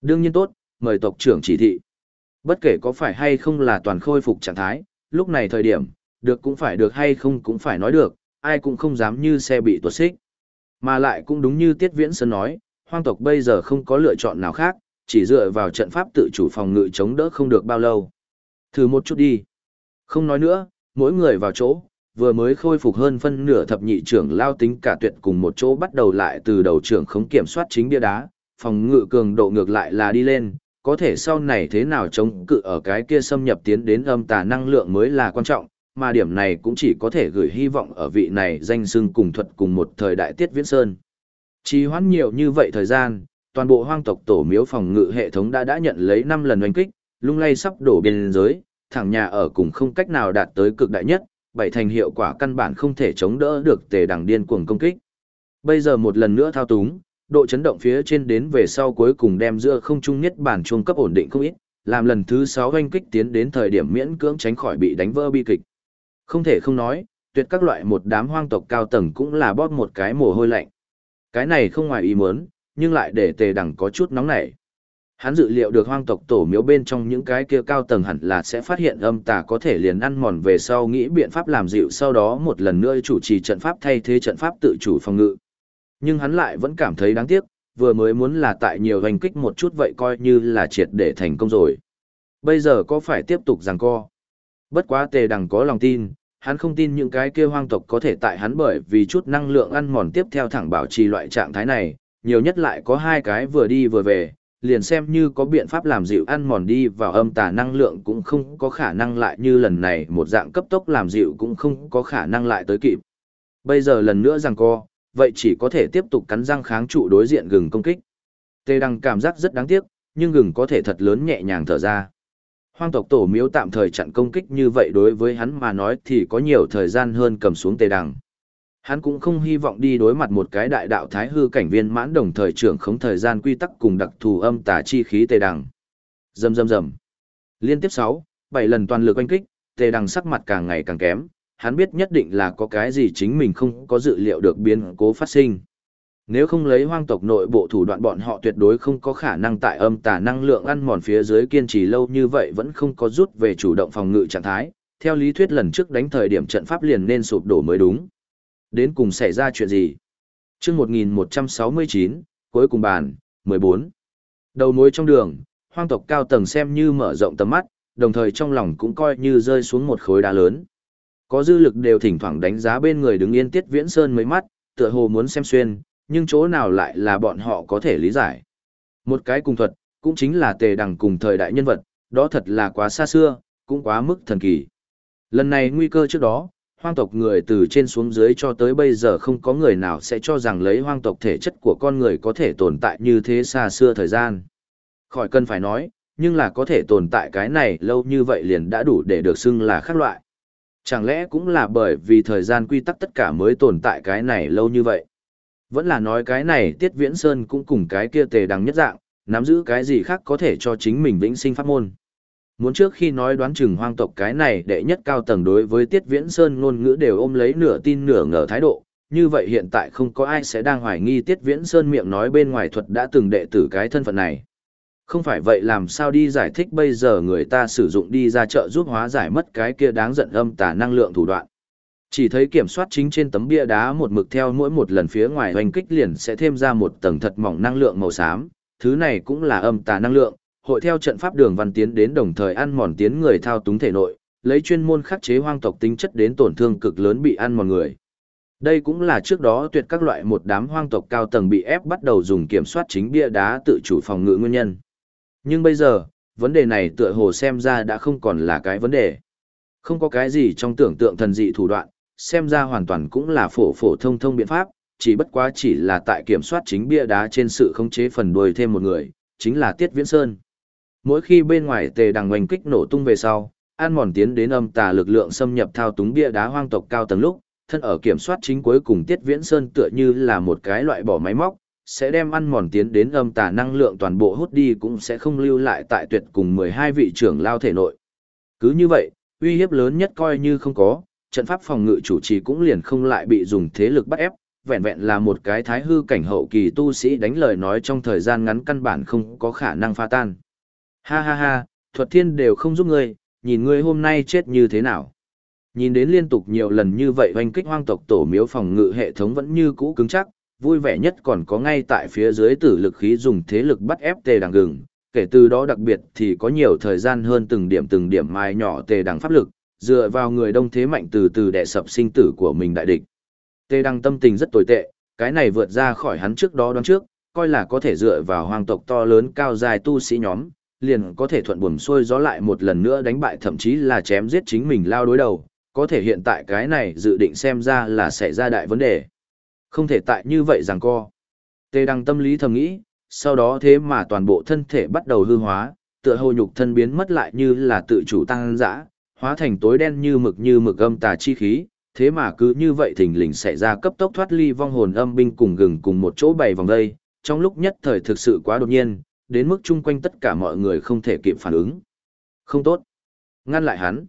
[SPEAKER 1] Đương nhiên tốt, mời tộc trưởng chỉ thị. Bất kể có phải hay không là toàn khôi phục trạng thái, lúc này thời điểm, được cũng phải được hay không cũng phải nói được, ai cũng không dám như xe bị tuột xích. Mà lại cũng đúng như Tiết Viễn Sơn nói, hoang tộc bây giờ không có lựa chọn nào khác, chỉ dựa vào trận pháp tự chủ phòng ngự chống đỡ không được bao lâu. Thử một chút đi. Không nói nữa, mỗi người vào chỗ, vừa mới khôi phục hơn phân nửa thập nhị trưởng lao tính cả tuyệt cùng một chỗ bắt đầu lại từ đầu trưởng khống kiểm soát chính bia đá, phòng ngự cường độ ngược lại là đi lên, có thể sau này thế nào chống cự ở cái kia xâm nhập tiến đến âm tà năng lượng mới là quan trọng, mà điểm này cũng chỉ có thể gửi hy vọng ở vị này danh xưng cùng thuật cùng một thời đại tiết viễn sơn. Chỉ hoãn nhiều như vậy thời gian, toàn bộ hoang tộc tổ miếu phòng ngự hệ thống đã đã nhận lấy 5 lần oanh kích, lung lay sắp đổ biên giới, thẳng nhà ở cùng không cách nào đạt tới cực đại nhất, bảy thành hiệu quả căn bản không thể chống đỡ được tề đằng điên cuồng công kích. Bây giờ một lần nữa thao túng, độ chấn động phía trên đến về sau cuối cùng đem giữa không trung nhất bản chuông cấp ổn định không ít, làm lần thứ 6 oanh kích tiến đến thời điểm miễn cưỡng tránh khỏi bị đánh vỡ bi kịch. Không thể không nói, tuyệt các loại một đám hoang tộc cao tầng cũng là bóp một cái mồ hôi lạnh. Cái này không ngoài ý muốn, nhưng lại để tề đằng có chút nóng nảy. Hắn dự liệu được hoang tộc tổ miếu bên trong những cái kia cao tầng hẳn là sẽ phát hiện âm tà có thể liền ăn mòn về sau nghĩ biện pháp làm dịu sau đó một lần nữa chủ trì trận pháp thay thế trận pháp tự chủ phòng ngự. Nhưng hắn lại vẫn cảm thấy đáng tiếc, vừa mới muốn là tại nhiều hành kích một chút vậy coi như là triệt để thành công rồi. Bây giờ có phải tiếp tục giằng co? Bất quá tề đằng có lòng tin, hắn không tin những cái kia hoang tộc có thể tại hắn bởi vì chút năng lượng ăn mòn tiếp theo thẳng bảo trì loại trạng thái này, nhiều nhất lại có hai cái vừa đi vừa về, liền xem như có biện pháp làm dịu ăn mòn đi vào âm tà năng lượng cũng không có khả năng lại như lần này một dạng cấp tốc làm dịu cũng không có khả năng lại tới kịp. Bây giờ lần nữa rằng co, vậy chỉ có thể tiếp tục cắn răng kháng trụ đối diện gừng công kích. Tê Đăng cảm giác rất đáng tiếc, nhưng gừng có thể thật lớn nhẹ nhàng thở ra. Hoang tộc tổ miếu tạm thời chặn công kích như vậy đối với hắn mà nói thì có nhiều thời gian hơn cầm xuống Tê Đăng. Hắn cũng không hy vọng đi đối mặt một cái đại đạo thái hư cảnh viên mãn đồng thời trưởng khống thời gian quy tắc cùng đặc thù âm tà chi khí tề đằng. Rầm rầm rầm. Liên tiếp 6, 7 lần toàn lực oanh kích, tề đằng sắc mặt càng ngày càng kém, hắn biết nhất định là có cái gì chính mình không có dự liệu được biến cố phát sinh. Nếu không lấy hoang tộc nội bộ thủ đoạn bọn họ tuyệt đối không có khả năng tại âm tà năng lượng ăn mòn phía dưới kiên trì lâu như vậy vẫn không có rút về chủ động phòng ngự trạng thái. Theo lý thuyết lần trước đánh thời điểm trận pháp liền nên sụp đổ mới đúng. Đến cùng xảy ra chuyện gì? chương 1169, cuối cùng bàn, 14. Đầu mối trong đường, hoang tộc cao tầng xem như mở rộng tầm mắt, đồng thời trong lòng cũng coi như rơi xuống một khối đá lớn. Có dư lực đều thỉnh thoảng đánh giá bên người đứng yên Tiết Viễn Sơn mấy mắt, tựa hồ muốn xem xuyên, nhưng chỗ nào lại là bọn họ có thể lý giải. Một cái cùng thuật, cũng chính là tề đằng cùng thời đại nhân vật, đó thật là quá xa xưa, cũng quá mức thần kỳ. Lần này nguy cơ trước đó, hoang tộc người từ trên xuống dưới cho tới bây giờ không có người nào sẽ cho rằng lấy hoang tộc thể chất của con người có thể tồn tại như thế xa xưa thời gian. Khỏi cần phải nói, nhưng là có thể tồn tại cái này lâu như vậy liền đã đủ để được xưng là khác loại. Chẳng lẽ cũng là bởi vì thời gian quy tắc tất cả mới tồn tại cái này lâu như vậy? Vẫn là nói cái này Tiết Viễn Sơn cũng cùng cái kia tề đằng nhất dạng, nắm giữ cái gì khác có thể cho chính mình vĩnh sinh pháp môn. Muốn trước khi nói đoán chừng hoang tộc cái này đệ nhất cao tầng đối với Tiết Viễn Sơn ngôn ngữ đều ôm lấy nửa tin nửa ngờ thái độ, như vậy hiện tại không có ai sẽ đang hoài nghi Tiết Viễn Sơn miệng nói bên ngoài thuật đã từng đệ tử cái thân phận này. Không phải vậy làm sao đi giải thích bây giờ người ta sử dụng đi ra chợ giúp hóa giải mất cái kia đáng giận âm tà năng lượng thủ đoạn. Chỉ thấy kiểm soát chính trên tấm bia đá một mực theo mỗi một lần phía ngoài hoành kích liền sẽ thêm ra một tầng thật mỏng năng lượng màu xám, thứ này cũng là âm tà năng lượng, hội theo trận pháp đường văn tiến đến đồng thời ăn mòn tiến người thao túng thể nội, lấy chuyên môn khắc chế hoang tộc tính chất đến tổn thương cực lớn bị ăn mòn người. Đây cũng là trước đó tuyệt các loại một đám hoang tộc cao tầng bị ép bắt đầu dùng kiểm soát chính bia đá tự chủ phòng ngự nguyên nhân. Nhưng bây giờ, vấn đề này tựa hồ xem ra đã không còn là cái vấn đề. Không có cái gì trong tưởng tượng thần dị thủ đoạn, xem ra hoàn toàn cũng là phổ phổ thông thông biện pháp, chỉ bất quá chỉ là tại kiểm soát chính bia đá trên sự khống chế phần đuôi thêm một người, chính là Tiết Viễn Sơn. Mỗi khi bên ngoài tề đằng oanh kích nổ tung về sau, an mòn tiến đến âm tà lực lượng xâm nhập thao túng bia đá hoang tộc cao tầng lúc, thân ở kiểm soát chính cuối cùng Tiết Viễn Sơn tựa như là một cái loại bỏ máy móc, sẽ đem ăn mòn tiến đến âm tà năng lượng toàn bộ hút đi cũng sẽ không lưu lại tại tuyệt cùng 12 vị trưởng lao thể nội. Cứ như vậy, uy hiếp lớn nhất coi như không có, trận pháp phòng ngự chủ trì cũng liền không lại bị dùng thế lực bắt ép, vẹn vẹn là một cái thái hư cảnh hậu kỳ tu sĩ đánh lời nói trong thời gian ngắn căn bản không có khả năng pha tan. Ha ha ha, thuật thiên đều không giúp ngươi, nhìn ngươi hôm nay chết như thế nào. Nhìn đến liên tục nhiều lần như vậy hoành kích hoang tộc tổ miếu phòng ngự hệ thống vẫn như cũ cứng chắc, vui vẻ nhất còn có ngay tại phía dưới tử lực khí dùng thế lực bắt ép tề đằng gừng, kể từ đó đặc biệt thì có nhiều thời gian hơn từng điểm từng điểm mai nhỏ tề đằng pháp lực, dựa vào người đông thế mạnh từ từ đè sập sinh tử của mình đại địch. Tề đằng tâm tình rất tồi tệ, cái này vượt ra khỏi hắn trước đó đoán trước, coi là có thể dựa vào hoàng tộc to lớn cao dài tu sĩ nhóm, liền có thể thuận buồm xuôi gió lại một lần nữa đánh bại thậm chí là chém giết chính mình lao đối đầu, có thể hiện tại cái này dự định xem ra là xảy ra đại vấn đề. Không thể tại như vậy rằng co. Tề đăng tâm lý thầm nghĩ, sau đó thế mà toàn bộ thân thể bắt đầu hư hóa, tựa hồ nhục thân biến mất lại như là tự chủ tăng dã, hóa thành tối đen như mực như mực âm tà chi khí, thế mà cứ như vậy thình lình xảy ra cấp tốc thoát ly vong hồn âm binh cùng gừng cùng một chỗ bày vòng đây, trong lúc nhất thời thực sự quá đột nhiên, đến mức chung quanh tất cả mọi người không thể kịp phản ứng. Không tốt. Ngăn lại hắn.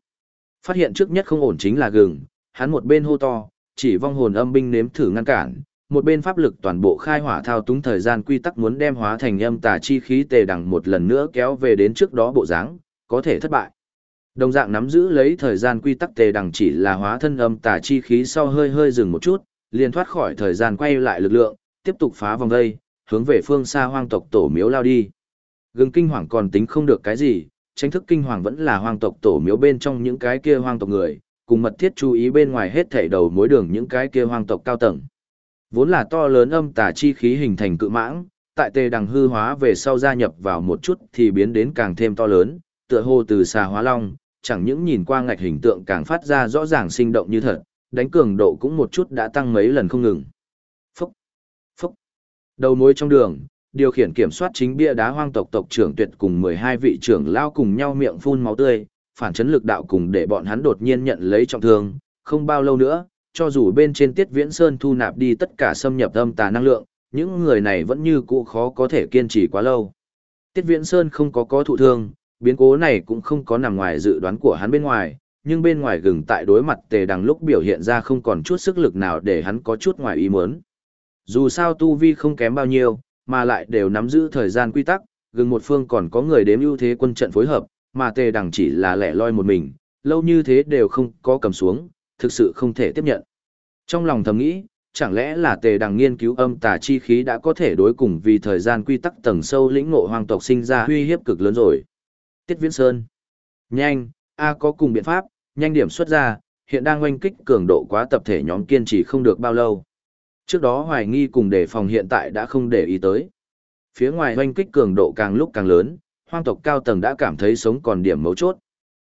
[SPEAKER 1] Phát hiện trước nhất không ổn chính là gừng, hắn một bên hô to, chỉ vong hồn âm binh nếm thử ngăn cản, một bên pháp lực toàn bộ khai hỏa thao túng thời gian quy tắc muốn đem hóa thành âm tà chi khí tề đằng một lần nữa kéo về đến trước đó bộ dáng, có thể thất bại. Đồng dạng nắm giữ lấy thời gian quy tắc tề đằng chỉ là hóa thân âm tà chi khí sau hơi hơi dừng một chút, liền thoát khỏi thời gian quay lại lực lượng, tiếp tục phá vòng dây, hướng về phương xa hoang tộc tổ miếu lao đi. Gừng kinh hoàng còn tính không được cái gì, tranh thức kinh hoàng vẫn là hoang tộc tổ miếu bên trong những cái kia hoang tộc người, cùng mật thiết chú ý bên ngoài hết thảy đầu mối đường những cái kia hoang tộc cao tầng. Vốn là to lớn âm tà chi khí hình thành cự mãng, tại tề đằng hư hóa về sau gia nhập vào một chút thì biến đến càng thêm to lớn, tựa hồ từ xà hóa long, chẳng những nhìn qua ngạch hình tượng càng phát ra rõ ràng sinh động như thật, đánh cường độ cũng một chút đã tăng mấy lần không ngừng. Phúc, phúc, đầu mối trong đường, điều khiển kiểm soát chính bia đá hoang tộc tộc trưởng tuyệt cùng 12 vị trưởng lao cùng nhau miệng phun máu tươi, phản chấn lực đạo cùng để bọn hắn đột nhiên nhận lấy trọng thương, không bao lâu nữa, cho dù bên trên tiết viễn sơn thu nạp đi tất cả xâm nhập âm tà năng lượng, những người này vẫn như cũ khó có thể kiên trì quá lâu. Tiết viễn sơn không có có thụ thương, biến cố này cũng không có nằm ngoài dự đoán của hắn bên ngoài, nhưng bên ngoài gừng tại đối mặt tề đằng lúc biểu hiện ra không còn chút sức lực nào để hắn có chút ngoài ý muốn. Dù sao tu vi không kém bao nhiêu, mà lại đều nắm giữ thời gian quy tắc, gừng một phương còn có người đếm ưu thế quân trận phối hợp, mà tề đằng chỉ là lẻ loi một mình, lâu như thế đều không có cầm xuống, thực sự không thể tiếp nhận. Trong lòng thầm nghĩ, chẳng lẽ là tề đằng nghiên cứu âm tà chi khí đã có thể đối cùng vì thời gian quy tắc tầng sâu lĩnh ngộ hoàng tộc sinh ra uy hiếp cực lớn rồi. Tiết Viễn Sơn. Nhanh, A có cùng biện pháp, nhanh điểm xuất ra, hiện đang oanh kích cường độ quá tập thể nhóm kiên trì không được bao lâu. Trước đó hoài nghi cùng đề phòng hiện tại đã không để ý tới. Phía ngoài oanh kích cường độ càng lúc càng lớn, hoang tộc cao tầng đã cảm thấy sống còn điểm mấu chốt.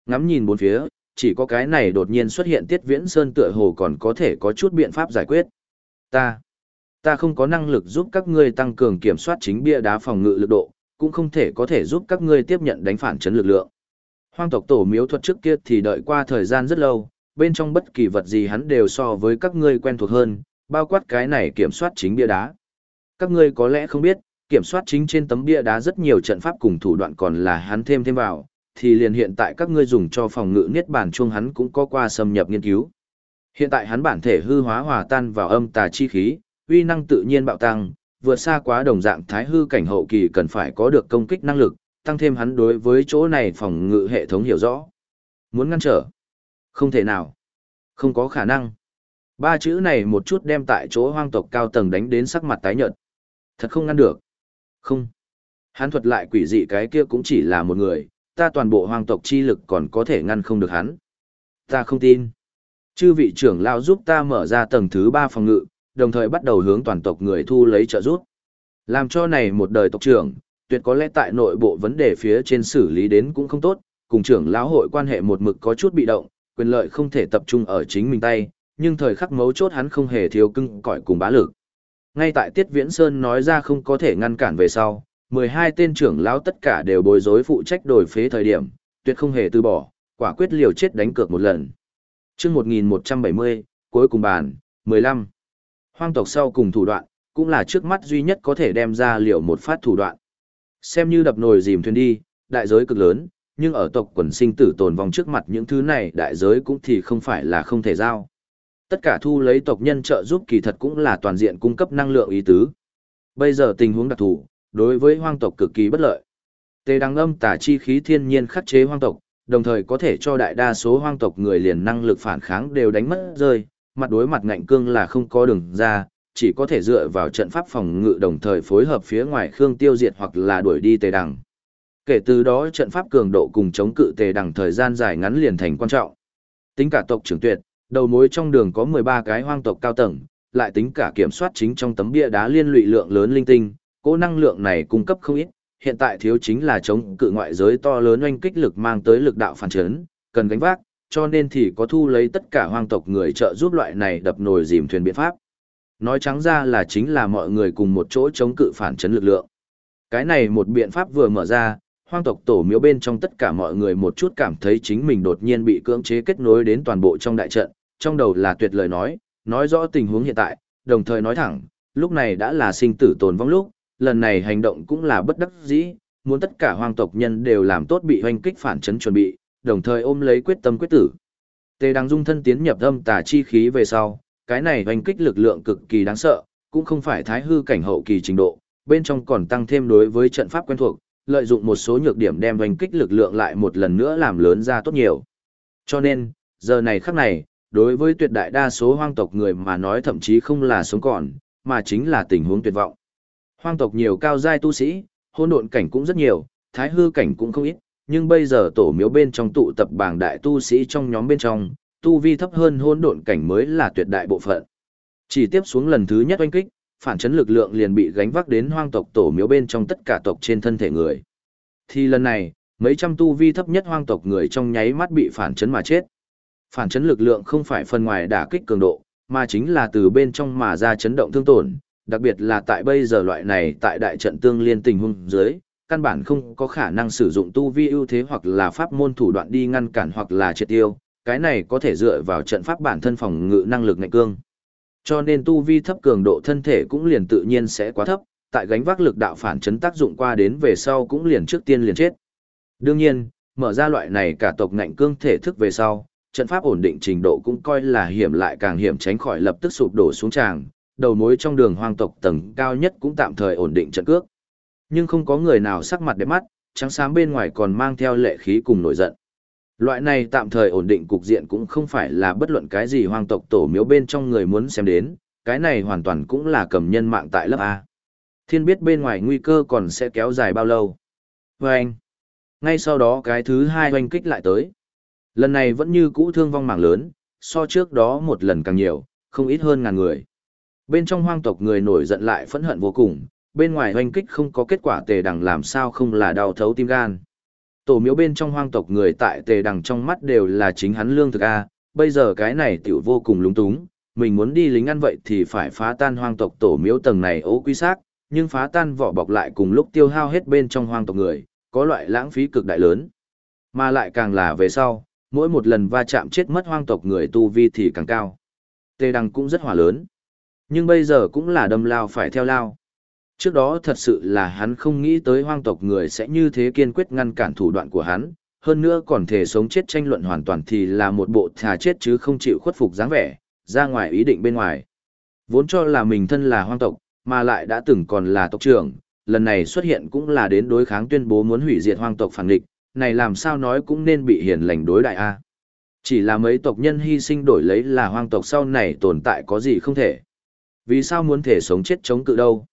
[SPEAKER 1] Ngắm nhìn bốn phía, chỉ có cái này đột nhiên xuất hiện Tiết Viễn Sơn tựa hồ còn có thể có chút biện pháp giải quyết. Ta, ta không có năng lực giúp các ngươi tăng cường kiểm soát chính bia đá phòng ngự lực độ, cũng không thể có thể giúp các ngươi tiếp nhận đánh phản chấn lực lượng. Hoang tộc tổ miếu thuật trước kia thì đợi qua thời gian rất lâu, bên trong bất kỳ vật gì hắn đều so với các ngươi quen thuộc hơn, bao quát cái này kiểm soát chính bia đá. Các ngươi có lẽ không biết, kiểm soát chính trên tấm bia đá rất nhiều trận pháp cùng thủ đoạn còn là hắn thêm thêm vào, thì liền hiện tại các ngươi dùng cho phòng ngự niết bàn chuông hắn cũng có qua xâm nhập nghiên cứu. Hiện tại hắn bản thể hư hóa hòa tan vào âm tà chi khí, uy năng tự nhiên bạo tăng, vượt xa quá đồng dạng thái hư cảnh hậu kỳ cần phải có được công kích năng lực, tăng thêm hắn đối với chỗ này phòng ngự hệ thống hiểu rõ. Muốn ngăn trở? Không thể nào. Không có khả năng. Ba chữ này một chút đem tại chỗ hoang tộc cao tầng đánh đến sắc mặt tái nhợt. Thật không ngăn được. Không. Hắn thuật lại quỷ dị cái kia cũng chỉ là một người, ta toàn bộ hoàng tộc chi lực còn có thể ngăn không được hắn. Ta không tin. Chư vị trưởng lao giúp ta mở ra tầng thứ ba phòng ngự, đồng thời bắt đầu hướng toàn tộc người thu lấy trợ giúp. Làm cho này một đời tộc trưởng, tuyệt có lẽ tại nội bộ vấn đề phía trên xử lý đến cũng không tốt, cùng trưởng lão hội quan hệ một mực có chút bị động, quyền lợi không thể tập trung ở chính mình tay, nhưng thời khắc mấu chốt hắn không hề thiếu cưng cõi cùng bá lực. Ngay tại Tiết Viễn Sơn nói ra không có thể ngăn cản về sau, 12 tên trưởng lão tất cả đều bối rối phụ trách đổi phế thời điểm, tuyệt không hề từ bỏ, quả quyết liều chết đánh cược một lần. Chương 1170, cuối cùng bàn, 15. Hoang tộc sau cùng thủ đoạn, cũng là trước mắt duy nhất có thể đem ra liều một phát thủ đoạn. Xem như đập nồi dìm thuyền đi, đại giới cực lớn, nhưng ở tộc quần sinh tử tồn vong trước mặt những thứ này đại giới cũng thì không phải là không thể giao. Tất cả thu lấy tộc nhân trợ giúp kỳ thật cũng là toàn diện cung cấp năng lượng ý tứ. Bây giờ tình huống đặc thù, đối với hoang tộc cực kỳ bất lợi. Tề đăng âm tả chi khí thiên nhiên khắc chế hoang tộc, đồng thời có thể cho đại đa số hoang tộc người liền năng lực phản kháng đều đánh mất rơi, mặt đối mặt ngạnh cương là không có đường ra, chỉ có thể dựa vào trận pháp phòng ngự đồng thời phối hợp phía ngoài khương tiêu diệt hoặc là đuổi đi tề đằng. Kể từ đó trận pháp cường độ cùng chống cự tề đằng thời gian dài ngắn liền thành quan trọng. Tính cả tộc trưởng tuyệt, đầu mối trong đường có 13 cái hoang tộc cao tầng, lại tính cả kiểm soát chính trong tấm bia đá liên lụy lượng lớn linh tinh, cố năng lượng này cung cấp không ít, hiện tại thiếu chính là chống cự ngoại giới to lớn oanh kích lực mang tới lực đạo phản chấn, cần gánh vác, cho nên thì có thu lấy tất cả hoang tộc người trợ giúp loại này đập nồi dìm thuyền biện pháp. Nói trắng ra là chính là mọi người cùng một chỗ chống cự phản chấn lực lượng. Cái này một biện pháp vừa mở ra, hoang tộc tổ miếu bên trong tất cả mọi người một chút cảm thấy chính mình đột nhiên bị cưỡng chế kết nối đến toàn bộ trong đại trận, trong đầu là tuyệt lời nói, nói rõ tình huống hiện tại, đồng thời nói thẳng, lúc này đã là sinh tử tồn vong lúc, lần này hành động cũng là bất đắc dĩ, muốn tất cả hoang tộc nhân đều làm tốt bị hoanh kích phản chấn chuẩn bị, đồng thời ôm lấy quyết tâm quyết tử. Tề Đăng Dung thân tiến nhập âm tà chi khí về sau, cái này hoanh kích lực lượng cực kỳ đáng sợ, cũng không phải thái hư cảnh hậu kỳ trình độ, bên trong còn tăng thêm đối với trận pháp quen thuộc, lợi dụng một số nhược điểm đem hoanh kích lực lượng lại một lần nữa làm lớn ra tốt nhiều. Cho nên, giờ này khắc này, đối với tuyệt đại đa số hoang tộc người mà nói thậm chí không là sống còn, mà chính là tình huống tuyệt vọng. Hoang tộc nhiều cao giai tu sĩ, hôn độn cảnh cũng rất nhiều, thái hư cảnh cũng không ít, nhưng bây giờ tổ miếu bên trong tụ tập bảng đại tu sĩ trong nhóm bên trong, tu vi thấp hơn hôn độn cảnh mới là tuyệt đại bộ phận. Chỉ tiếp xuống lần thứ nhất oanh kích, phản chấn lực lượng liền bị gánh vác đến hoang tộc tổ miếu bên trong tất cả tộc trên thân thể người. Thì lần này, mấy trăm tu vi thấp nhất hoang tộc người trong nháy mắt bị phản chấn mà chết. Phản chấn lực lượng không phải phần ngoài đả kích cường độ, mà chính là từ bên trong mà ra chấn động thương tổn, đặc biệt là tại bây giờ loại này tại đại trận tương liên tình huống dưới, căn bản không có khả năng sử dụng tu vi ưu thế hoặc là pháp môn thủ đoạn đi ngăn cản hoặc là triệt tiêu, cái này có thể dựa vào trận pháp bản thân phòng ngự năng lực ngạnh cương. Cho nên tu vi thấp cường độ thân thể cũng liền tự nhiên sẽ quá thấp, tại gánh vác lực đạo phản chấn tác dụng qua đến về sau cũng liền trước tiên liền chết. Đương nhiên, mở ra loại này cả tộc ngạnh cương thể thức về sau, trận pháp ổn định trình độ cũng coi là hiểm lại càng hiểm tránh khỏi lập tức sụp đổ xuống tràng, đầu mối trong đường hoang tộc tầng cao nhất cũng tạm thời ổn định trận cước. Nhưng không có người nào sắc mặt đẹp mắt, trắng xám bên ngoài còn mang theo lệ khí cùng nổi giận. Loại này tạm thời ổn định cục diện cũng không phải là bất luận cái gì hoang tộc tổ miếu bên trong người muốn xem đến, cái này hoàn toàn cũng là cầm nhân mạng tại lớp A. Thiên biết bên ngoài nguy cơ còn sẽ kéo dài bao lâu. Và anh, ngay sau đó cái thứ hai oanh kích lại tới. Lần này vẫn như cũ thương vong mạng lớn, so trước đó một lần càng nhiều, không ít hơn ngàn người. Bên trong hoang tộc người nổi giận lại phẫn hận vô cùng, bên ngoài oanh kích không có kết quả tề đằng làm sao không là đau thấu tim gan. Tổ miếu bên trong hoang tộc người tại tề đằng trong mắt đều là chính hắn lương thực A, bây giờ cái này tiểu vô cùng lúng túng, mình muốn đi lính ăn vậy thì phải phá tan hoang tộc tổ miếu tầng này ố quy xác, nhưng phá tan vỏ bọc lại cùng lúc tiêu hao hết bên trong hoang tộc người, có loại lãng phí cực đại lớn. Mà lại càng là về sau, mỗi một lần va chạm chết mất hoang tộc người tu vi thì càng cao. Tề đằng cũng rất hỏa lớn. Nhưng bây giờ cũng là đâm lao phải theo lao. Trước đó thật sự là hắn không nghĩ tới hoang tộc người sẽ như thế kiên quyết ngăn cản thủ đoạn của hắn, hơn nữa còn thể sống chết tranh luận hoàn toàn thì là một bộ thà chết chứ không chịu khuất phục dáng vẻ, ra ngoài ý định bên ngoài. Vốn cho là mình thân là hoang tộc, mà lại đã từng còn là tộc trưởng, lần này xuất hiện cũng là đến đối kháng tuyên bố muốn hủy diệt hoang tộc phản địch, này làm sao nói cũng nên bị hiền lành đối đại a. Chỉ là mấy tộc nhân hy sinh đổi lấy là hoang tộc sau này tồn tại có gì không thể. Vì sao muốn thể sống chết chống cự đâu?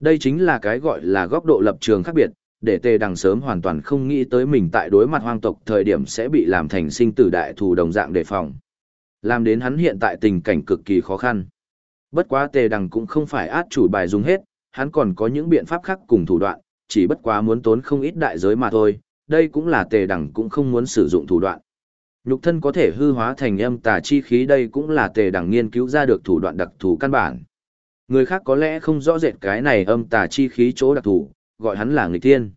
[SPEAKER 1] Đây chính là cái gọi là góc độ lập trường khác biệt, để tề đằng sớm hoàn toàn không nghĩ tới mình tại đối mặt hoang tộc thời điểm sẽ bị làm thành sinh tử đại thù đồng dạng đề phòng. Làm đến hắn hiện tại tình cảnh cực kỳ khó khăn. Bất quá tề đằng cũng không phải át chủ bài dùng hết, hắn còn có những biện pháp khác cùng thủ đoạn, chỉ bất quá muốn tốn không ít đại giới mà thôi, đây cũng là tề đẳng cũng không muốn sử dụng thủ đoạn. Nhục thân có thể hư hóa thành âm tà chi khí đây cũng là tề đẳng nghiên cứu ra được thủ đoạn đặc thù căn bản. Người khác có lẽ không rõ rệt cái này âm tà chi khí chỗ đặc thù, gọi hắn là người tiên.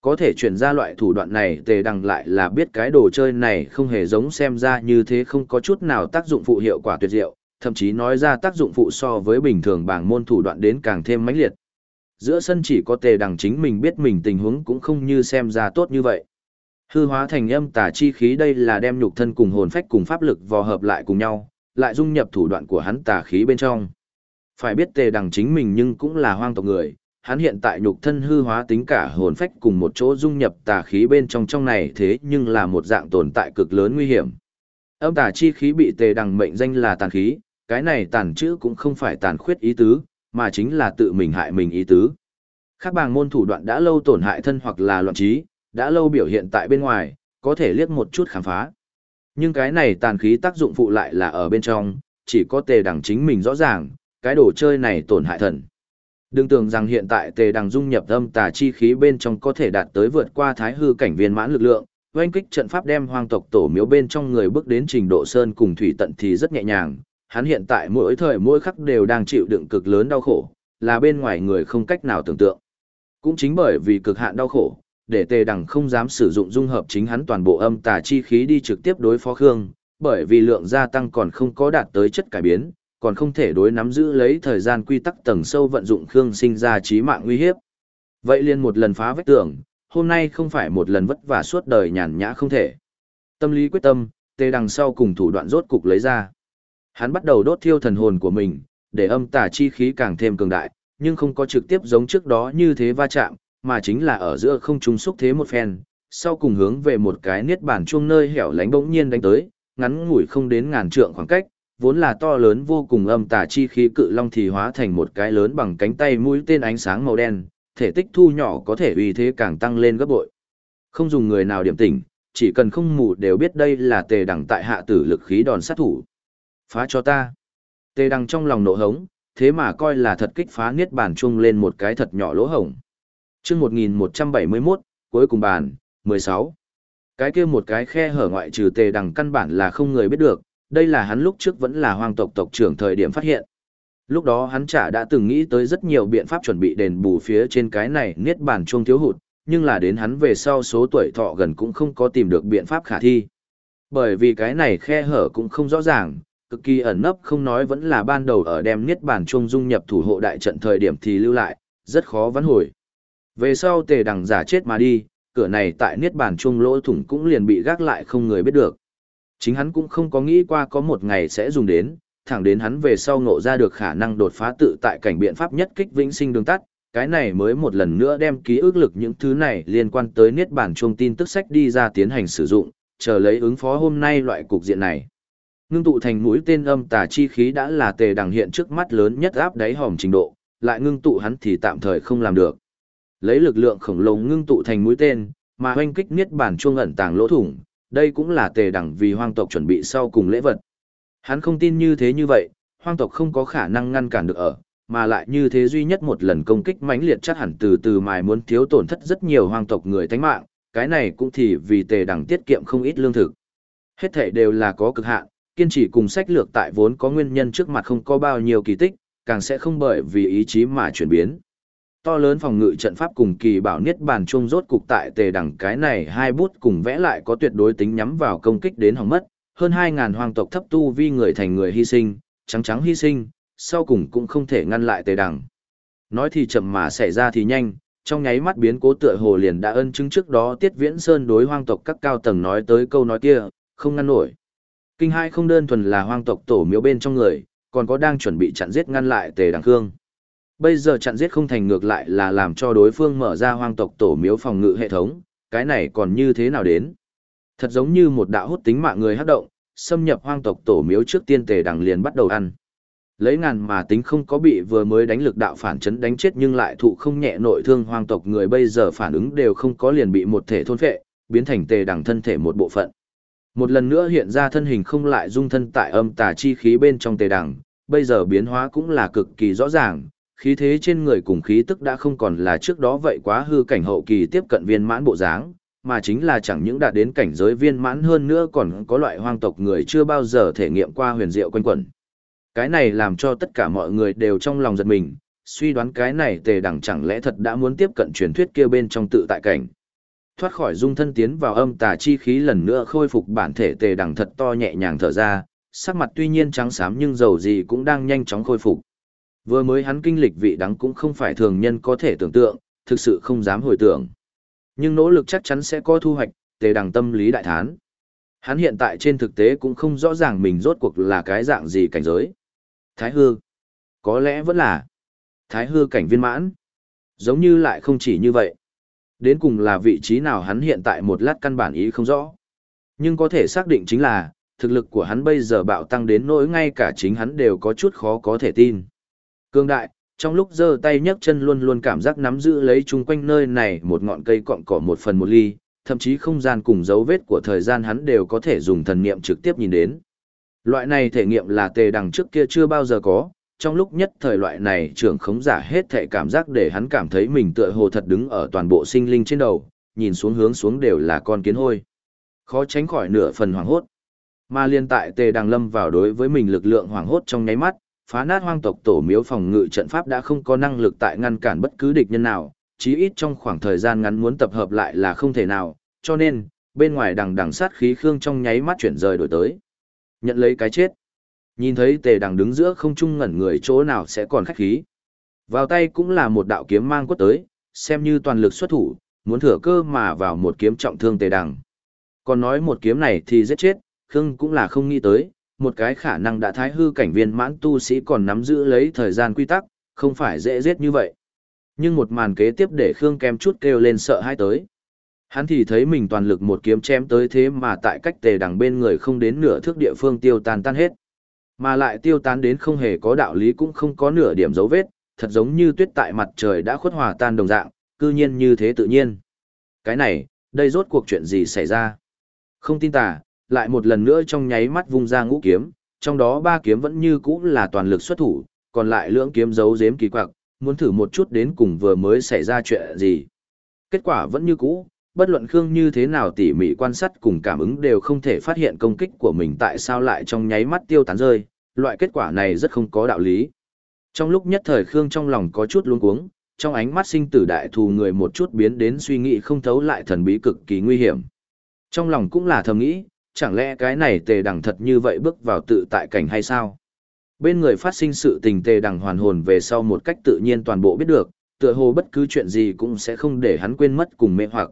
[SPEAKER 1] Có thể chuyển ra loại thủ đoạn này tề đằng lại là biết cái đồ chơi này không hề giống xem ra như thế không có chút nào tác dụng phụ hiệu quả tuyệt diệu, thậm chí nói ra tác dụng phụ so với bình thường bảng môn thủ đoạn đến càng thêm mãnh liệt. Giữa sân chỉ có tề đằng chính mình biết mình tình huống cũng không như xem ra tốt như vậy. Hư hóa thành âm tà chi khí đây là đem nhục thân cùng hồn phách cùng pháp lực vò hợp lại cùng nhau, lại dung nhập thủ đoạn của hắn tà khí bên trong. Phải biết tề đằng chính mình nhưng cũng là hoang tộc người, hắn hiện tại nhục thân hư hóa tính cả hồn phách cùng một chỗ dung nhập tà khí bên trong trong này thế nhưng là một dạng tồn tại cực lớn nguy hiểm. Âm tà chi khí bị tề đằng mệnh danh là tàn khí, cái này tàn chữ cũng không phải tàn khuyết ý tứ, mà chính là tự mình hại mình ý tứ. Các bàng môn thủ đoạn đã lâu tổn hại thân hoặc là loạn trí, đã lâu biểu hiện tại bên ngoài, có thể liếc một chút khám phá. Nhưng cái này tàn khí tác dụng phụ lại là ở bên trong, chỉ có tề đằng chính mình rõ ràng, cái đồ chơi này tổn hại thần. Đừng tưởng rằng hiện tại tề đằng dung nhập âm tà chi khí bên trong có thể đạt tới vượt qua thái hư cảnh viên mãn lực lượng, oanh kích trận pháp đem hoang tộc tổ miếu bên trong người bước đến trình độ sơn cùng thủy tận thì rất nhẹ nhàng. Hắn hiện tại mỗi thời mỗi khắc đều đang chịu đựng cực lớn đau khổ, là bên ngoài người không cách nào tưởng tượng. Cũng chính bởi vì cực hạn đau khổ, để tề đằng không dám sử dụng dung hợp chính hắn toàn bộ âm tà chi khí đi trực tiếp đối phó Khương, bởi vì lượng gia tăng còn không có đạt tới chất cải biến, còn không thể đối nắm giữ lấy thời gian quy tắc tầng sâu vận dụng Khương sinh ra trí mạng nguy hiếp. Vậy liền một lần phá vách tường, hôm nay không phải một lần vất vả suốt đời nhàn nhã không thể. Tâm lý quyết tâm, tề đằng sau cùng thủ đoạn rốt cục lấy ra. Hắn bắt đầu đốt thiêu thần hồn của mình, để âm tà chi khí càng thêm cường đại, nhưng không có trực tiếp giống trước đó như thế va chạm, mà chính là ở giữa không trung xúc thế một phen, sau cùng hướng về một cái niết bàn chuông nơi hẻo lánh bỗng nhiên đánh tới, ngắn ngủi không đến ngàn trượng khoảng cách, vốn là to lớn vô cùng âm tà chi khí cự long thì hóa thành một cái lớn bằng cánh tay mũi tên ánh sáng màu đen, thể tích thu nhỏ có thể uy thế càng tăng lên gấp bội. Không dùng người nào điểm tỉnh, chỉ cần không mù đều biết đây là tề đẳng tại hạ tử lực khí đòn sát thủ. Phá cho ta. Tề đằng trong lòng nộ hống, thế mà coi là thật kích phá niết bàn chung lên một cái thật nhỏ lỗ hổng. chương 1171, cuối cùng bàn, 16. Cái kia một cái khe hở ngoại trừ tề đằng căn bản là không người biết được, đây là hắn lúc trước vẫn là hoàng tộc tộc trưởng thời điểm phát hiện. Lúc đó hắn chả đã từng nghĩ tới rất nhiều biện pháp chuẩn bị đền bù phía trên cái này niết bàn chuông thiếu hụt, nhưng là đến hắn về sau số tuổi thọ gần cũng không có tìm được biện pháp khả thi. Bởi vì cái này khe hở cũng không rõ ràng, cực kỳ ẩn nấp không nói vẫn là ban đầu ở đem niết bàn chung dung nhập thủ hộ đại trận thời điểm thì lưu lại, rất khó vãn hồi. Về sau tề đằng giả chết mà đi, cửa này tại niết bàn chung lỗ thủng cũng liền bị gác lại không người biết được. Chính hắn cũng không có nghĩ qua có một ngày sẽ dùng đến, thẳng đến hắn về sau ngộ ra được khả năng đột phá tự tại cảnh biện pháp nhất kích vĩnh sinh đường tắt, cái này mới một lần nữa đem ký ức lực những thứ này liên quan tới niết bàn chung tin tức sách đi ra tiến hành sử dụng, chờ lấy ứng phó hôm nay loại cục diện này. Ngưng tụ thành mũi tên âm tà chi khí đã là tề đằng hiện trước mắt lớn nhất áp đáy hòm trình độ, lại ngưng tụ hắn thì tạm thời không làm được. Lấy lực lượng khổng lồ ngưng tụ thành mũi tên, mà hoanh kích niết bản chuông ẩn tàng lỗ thủng, đây cũng là tề đẳng vì hoang tộc chuẩn bị sau cùng lễ vật. Hắn không tin như thế như vậy, hoang tộc không có khả năng ngăn cản được ở, mà lại như thế duy nhất một lần công kích mãnh liệt chắc hẳn từ từ mài muốn thiếu tổn thất rất nhiều hoang tộc người tánh mạng, cái này cũng thì vì tề đẳng tiết kiệm không ít lương thực. Hết thể đều là có cực hạn, kiên trì cùng sách lược tại vốn có nguyên nhân trước mặt không có bao nhiêu kỳ tích, càng sẽ không bởi vì ý chí mà chuyển biến. To lớn phòng ngự trận pháp cùng kỳ bảo niết bàn chung rốt cục tại tề đẳng cái này hai bút cùng vẽ lại có tuyệt đối tính nhắm vào công kích đến hỏng mất, hơn 2000 hoàng tộc thấp tu vi người thành người hy sinh, trắng trắng hy sinh, sau cùng cũng không thể ngăn lại tề đẳng. Nói thì chậm mà xảy ra thì nhanh, trong nháy mắt biến cố tựa hồ liền đã ân chứng trước đó Tiết Viễn Sơn đối hoang tộc các cao tầng nói tới câu nói kia, không ngăn nổi. Kinh hai không đơn thuần là hoang tộc tổ miếu bên trong người, còn có đang chuẩn bị chặn giết ngăn lại Tề Đằng Khương. Bây giờ chặn giết không thành ngược lại là làm cho đối phương mở ra hoang tộc tổ miếu phòng ngự hệ thống, cái này còn như thế nào đến? Thật giống như một đạo hút tính mạng người hấp động, xâm nhập hoang tộc tổ miếu trước tiên Tề Đằng liền bắt đầu ăn. Lấy ngàn mà tính không có bị vừa mới đánh lực đạo phản chấn đánh chết nhưng lại thụ không nhẹ nội thương hoang tộc người bây giờ phản ứng đều không có liền bị một thể thôn phệ, biến thành Tề Đằng thân thể một bộ phận. Một lần nữa hiện ra thân hình không lại dung thân tại âm tà chi khí bên trong tề đằng, bây giờ biến hóa cũng là cực kỳ rõ ràng, khí thế trên người cùng khí tức đã không còn là trước đó vậy quá hư cảnh hậu kỳ tiếp cận viên mãn bộ dáng, mà chính là chẳng những đạt đến cảnh giới viên mãn hơn nữa còn có loại hoang tộc người chưa bao giờ thể nghiệm qua huyền diệu quanh quẩn. Cái này làm cho tất cả mọi người đều trong lòng giật mình, suy đoán cái này tề đằng chẳng lẽ thật đã muốn tiếp cận truyền thuyết kia bên trong tự tại cảnh thoát khỏi dung thân tiến vào âm tà chi khí lần nữa khôi phục bản thể tề đằng thật to nhẹ nhàng thở ra, sắc mặt tuy nhiên trắng xám nhưng dầu gì cũng đang nhanh chóng khôi phục. Vừa mới hắn kinh lịch vị đắng cũng không phải thường nhân có thể tưởng tượng, thực sự không dám hồi tưởng. Nhưng nỗ lực chắc chắn sẽ có thu hoạch, tề đằng tâm lý đại thán. Hắn hiện tại trên thực tế cũng không rõ ràng mình rốt cuộc là cái dạng gì cảnh giới. Thái hư. Có lẽ vẫn là. Thái hư cảnh viên mãn. Giống như lại không chỉ như vậy. Đến cùng là vị trí nào hắn hiện tại một lát căn bản ý không rõ. Nhưng có thể xác định chính là, thực lực của hắn bây giờ bạo tăng đến nỗi ngay cả chính hắn đều có chút khó có thể tin. Cương đại, trong lúc giơ tay nhấc chân luôn luôn cảm giác nắm giữ lấy chung quanh nơi này một ngọn cây cọng cỏ một phần một ly, thậm chí không gian cùng dấu vết của thời gian hắn đều có thể dùng thần niệm trực tiếp nhìn đến. Loại này thể nghiệm là tề đằng trước kia chưa bao giờ có, trong lúc nhất thời loại này trưởng khống giả hết thệ cảm giác để hắn cảm thấy mình tựa hồ thật đứng ở toàn bộ sinh linh trên đầu, nhìn xuống hướng xuống đều là con kiến hôi. Khó tránh khỏi nửa phần hoảng hốt. Mà liên tại tề đằng lâm vào đối với mình lực lượng hoảng hốt trong nháy mắt, phá nát hoang tộc tổ miếu phòng ngự trận pháp đã không có năng lực tại ngăn cản bất cứ địch nhân nào, chí ít trong khoảng thời gian ngắn muốn tập hợp lại là không thể nào, cho nên, bên ngoài đằng đằng sát khí khương trong nháy mắt chuyển rời đổi tới. Nhận lấy cái chết. Nhìn thấy tề đằng đứng giữa không trung ngẩn người chỗ nào sẽ còn khách khí. Vào tay cũng là một đạo kiếm mang quất tới, xem như toàn lực xuất thủ, muốn thừa cơ mà vào một kiếm trọng thương tề đằng. Còn nói một kiếm này thì giết chết, Khương cũng là không nghĩ tới, một cái khả năng đã thái hư cảnh viên mãn tu sĩ còn nắm giữ lấy thời gian quy tắc, không phải dễ giết như vậy. Nhưng một màn kế tiếp để Khương kém chút kêu lên sợ hãi tới. Hắn thì thấy mình toàn lực một kiếm chém tới thế mà tại cách tề đằng bên người không đến nửa thước địa phương tiêu tan tan hết. Mà lại tiêu tán đến không hề có đạo lý cũng không có nửa điểm dấu vết, thật giống như tuyết tại mặt trời đã khuất hòa tan đồng dạng, cư nhiên như thế tự nhiên. Cái này, đây rốt cuộc chuyện gì xảy ra? Không tin tà, lại một lần nữa trong nháy mắt vung ra ngũ kiếm, trong đó ba kiếm vẫn như cũ là toàn lực xuất thủ, còn lại lưỡng kiếm giấu giếm kỳ quặc, muốn thử một chút đến cùng vừa mới xảy ra chuyện gì. Kết quả vẫn như cũ, bất luận Khương như thế nào tỉ mỉ quan sát cùng cảm ứng đều không thể phát hiện công kích của mình tại sao lại trong nháy mắt tiêu tán rơi, loại kết quả này rất không có đạo lý. Trong lúc nhất thời Khương trong lòng có chút luống cuống, trong ánh mắt sinh tử đại thù người một chút biến đến suy nghĩ không thấu lại thần bí cực kỳ nguy hiểm. Trong lòng cũng là thầm nghĩ, chẳng lẽ cái này tề đằng thật như vậy bước vào tự tại cảnh hay sao? Bên người phát sinh sự tình tề đằng hoàn hồn về sau một cách tự nhiên toàn bộ biết được, tựa hồ bất cứ chuyện gì cũng sẽ không để hắn quên mất cùng mê hoặc.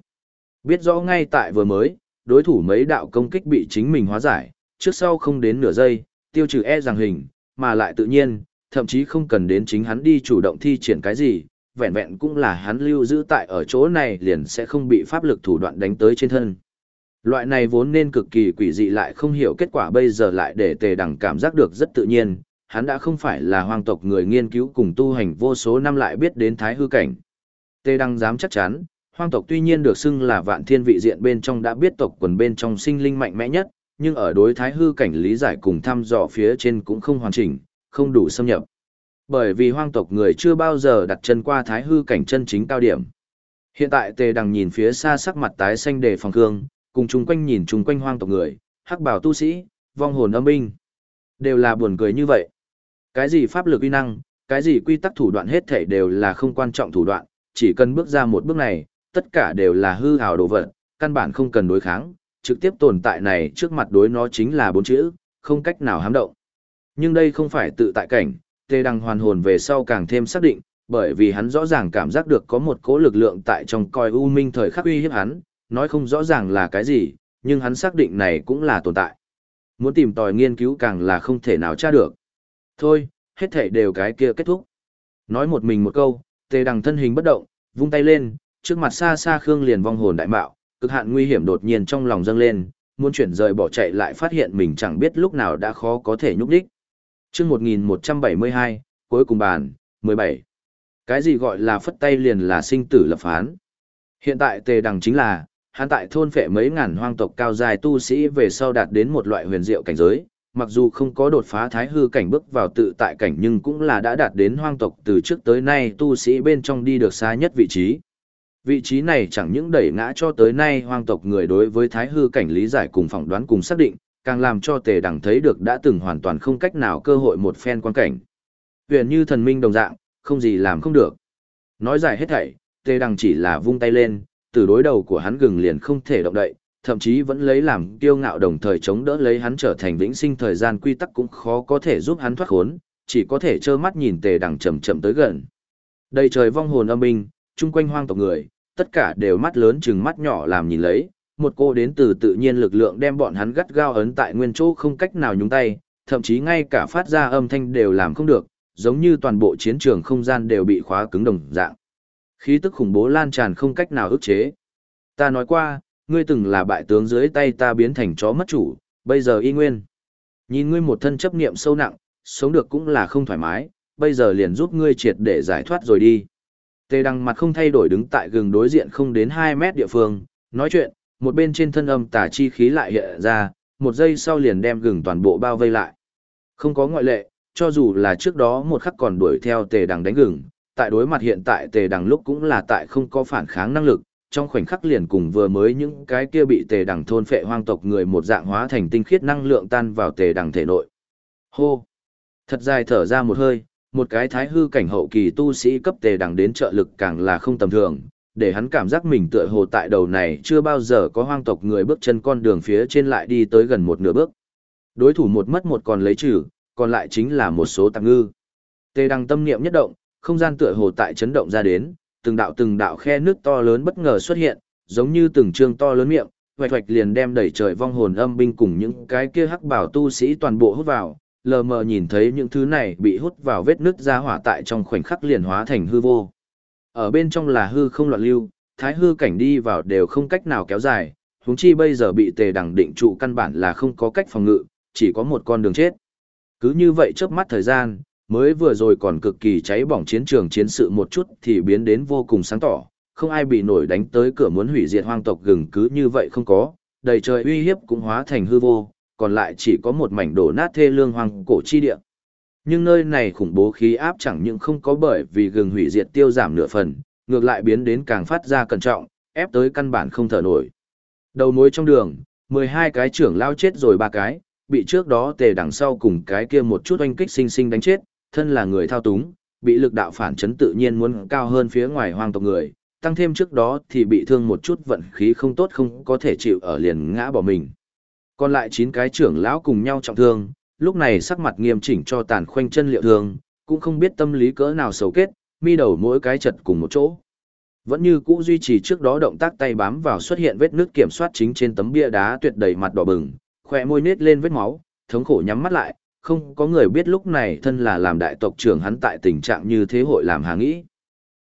[SPEAKER 1] Biết rõ ngay tại vừa mới, đối thủ mấy đạo công kích bị chính mình hóa giải, trước sau không đến nửa giây, tiêu trừ e rằng hình, mà lại tự nhiên, thậm chí không cần đến chính hắn đi chủ động thi triển cái gì, vẹn vẹn cũng là hắn lưu giữ tại ở chỗ này liền sẽ không bị pháp lực thủ đoạn đánh tới trên thân. Loại này vốn nên cực kỳ quỷ dị lại không hiểu kết quả bây giờ lại để tề đằng cảm giác được rất tự nhiên, hắn đã không phải là hoàng tộc người nghiên cứu cùng tu hành vô số năm lại biết đến thái hư cảnh. Tề đằng dám chắc chắn, Hoang tộc tuy nhiên được xưng là vạn thiên vị diện bên trong đã biết tộc quần bên trong sinh linh mạnh mẽ nhất, nhưng ở đối thái hư cảnh lý giải cùng thăm dò phía trên cũng không hoàn chỉnh, không đủ xâm nhập. Bởi vì hoang tộc người chưa bao giờ đặt chân qua thái hư cảnh chân chính cao điểm. Hiện tại tề đằng nhìn phía xa sắc mặt tái xanh đề phòng khương, cùng chung quanh nhìn chung quanh hoang tộc người, hắc bảo tu sĩ, vong hồn âm binh. Đều là buồn cười như vậy. Cái gì pháp lực uy năng, cái gì quy tắc thủ đoạn hết thảy đều là không quan trọng thủ đoạn, chỉ cần bước ra một bước này, tất cả đều là hư hào đồ vật, căn bản không cần đối kháng, trực tiếp tồn tại này trước mặt đối nó chính là bốn chữ, không cách nào hám động. Nhưng đây không phải tự tại cảnh, tê đăng hoàn hồn về sau càng thêm xác định, bởi vì hắn rõ ràng cảm giác được có một cỗ lực lượng tại trong coi u minh thời khắc uy hiếp hắn, nói không rõ ràng là cái gì, nhưng hắn xác định này cũng là tồn tại. Muốn tìm tòi nghiên cứu càng là không thể nào tra được. Thôi, hết thảy đều cái kia kết thúc. Nói một mình một câu, tề đằng thân hình bất động, vung tay lên, trước mặt xa xa Khương liền vong hồn đại mạo, cực hạn nguy hiểm đột nhiên trong lòng dâng lên, muốn chuyển rời bỏ chạy lại phát hiện mình chẳng biết lúc nào đã khó có thể nhúc đích. chương 1172, cuối cùng bàn, 17. Cái gì gọi là phất tay liền là sinh tử lập phán. Hiện tại tề đằng chính là, hắn tại thôn phệ mấy ngàn hoang tộc cao dài tu sĩ về sau đạt đến một loại huyền diệu cảnh giới, mặc dù không có đột phá thái hư cảnh bước vào tự tại cảnh nhưng cũng là đã đạt đến hoang tộc từ trước tới nay tu sĩ bên trong đi được xa nhất vị trí. Vị trí này chẳng những đẩy ngã cho tới nay hoang tộc người đối với thái hư cảnh lý giải cùng phỏng đoán cùng xác định, càng làm cho tề đẳng thấy được đã từng hoàn toàn không cách nào cơ hội một phen quan cảnh. Huyền như thần minh đồng dạng, không gì làm không được. Nói dài hết thảy, tề đằng chỉ là vung tay lên, từ đối đầu của hắn gừng liền không thể động đậy, thậm chí vẫn lấy làm kiêu ngạo đồng thời chống đỡ lấy hắn trở thành vĩnh sinh thời gian quy tắc cũng khó có thể giúp hắn thoát khốn, chỉ có thể trơ mắt nhìn tề đằng chậm chậm tới gần. Đầy trời vong hồn âm binh, chung quanh hoang tộc người, tất cả đều mắt lớn chừng mắt nhỏ làm nhìn lấy, một cô đến từ tự nhiên lực lượng đem bọn hắn gắt gao ấn tại nguyên chỗ không cách nào nhúng tay, thậm chí ngay cả phát ra âm thanh đều làm không được, giống như toàn bộ chiến trường không gian đều bị khóa cứng đồng dạng. Khí tức khủng bố lan tràn không cách nào ức chế. Ta nói qua, ngươi từng là bại tướng dưới tay ta biến thành chó mất chủ, bây giờ y nguyên. Nhìn ngươi một thân chấp niệm sâu nặng, sống được cũng là không thoải mái, bây giờ liền giúp ngươi triệt để giải thoát rồi đi. Tề Đằng mặt không thay đổi đứng tại gừng đối diện không đến 2 mét địa phương, nói chuyện, một bên trên thân âm tà chi khí lại hiện ra, một giây sau liền đem gừng toàn bộ bao vây lại. Không có ngoại lệ, cho dù là trước đó một khắc còn đuổi theo tề đằng đánh gừng, tại đối mặt hiện tại tề đằng lúc cũng là tại không có phản kháng năng lực, trong khoảnh khắc liền cùng vừa mới những cái kia bị tề đằng thôn phệ hoang tộc người một dạng hóa thành tinh khiết năng lượng tan vào tề đằng thể nội. Hô! Thật dài thở ra một hơi, một cái thái hư cảnh hậu kỳ tu sĩ cấp tề đằng đến trợ lực càng là không tầm thường, để hắn cảm giác mình tựa hồ tại đầu này chưa bao giờ có hoang tộc người bước chân con đường phía trên lại đi tới gần một nửa bước. Đối thủ một mất một còn lấy trừ, còn lại chính là một số tạm ngư. Tề đằng tâm niệm nhất động, không gian tựa hồ tại chấn động ra đến, từng đạo từng đạo khe nước to lớn bất ngờ xuất hiện, giống như từng trương to lớn miệng, hoạch hoạch liền đem đẩy trời vong hồn âm binh cùng những cái kia hắc bảo tu sĩ toàn bộ hút vào, lờ mờ nhìn thấy những thứ này bị hút vào vết nứt ra hỏa tại trong khoảnh khắc liền hóa thành hư vô. Ở bên trong là hư không loạn lưu, thái hư cảnh đi vào đều không cách nào kéo dài, huống chi bây giờ bị tề đằng định trụ căn bản là không có cách phòng ngự, chỉ có một con đường chết. Cứ như vậy chớp mắt thời gian, mới vừa rồi còn cực kỳ cháy bỏng chiến trường chiến sự một chút thì biến đến vô cùng sáng tỏ, không ai bị nổi đánh tới cửa muốn hủy diệt hoang tộc gừng cứ như vậy không có, đầy trời uy hiếp cũng hóa thành hư vô, còn lại chỉ có một mảnh đổ nát thê lương hoang cổ chi địa. Nhưng nơi này khủng bố khí áp chẳng những không có bởi vì gừng hủy diệt tiêu giảm nửa phần, ngược lại biến đến càng phát ra cẩn trọng, ép tới căn bản không thở nổi. Đầu mối trong đường, 12 cái trưởng lao chết rồi ba cái, bị trước đó tề đằng sau cùng cái kia một chút oanh kích sinh sinh đánh chết, thân là người thao túng, bị lực đạo phản chấn tự nhiên muốn cao hơn phía ngoài hoang tộc người, tăng thêm trước đó thì bị thương một chút vận khí không tốt không có thể chịu ở liền ngã bỏ mình. Còn lại 9 cái trưởng lão cùng nhau trọng thương, lúc này sắc mặt nghiêm chỉnh cho tàn khoanh chân liệu thương, cũng không biết tâm lý cỡ nào xấu kết, mi đầu mỗi cái chật cùng một chỗ. Vẫn như cũ duy trì trước đó động tác tay bám vào xuất hiện vết nước kiểm soát chính trên tấm bia đá tuyệt đầy mặt đỏ bừng, khỏe môi nết lên vết máu, thống khổ nhắm mắt lại, không có người biết lúc này thân là làm đại tộc trưởng hắn tại tình trạng như thế hội làm hà nghĩ.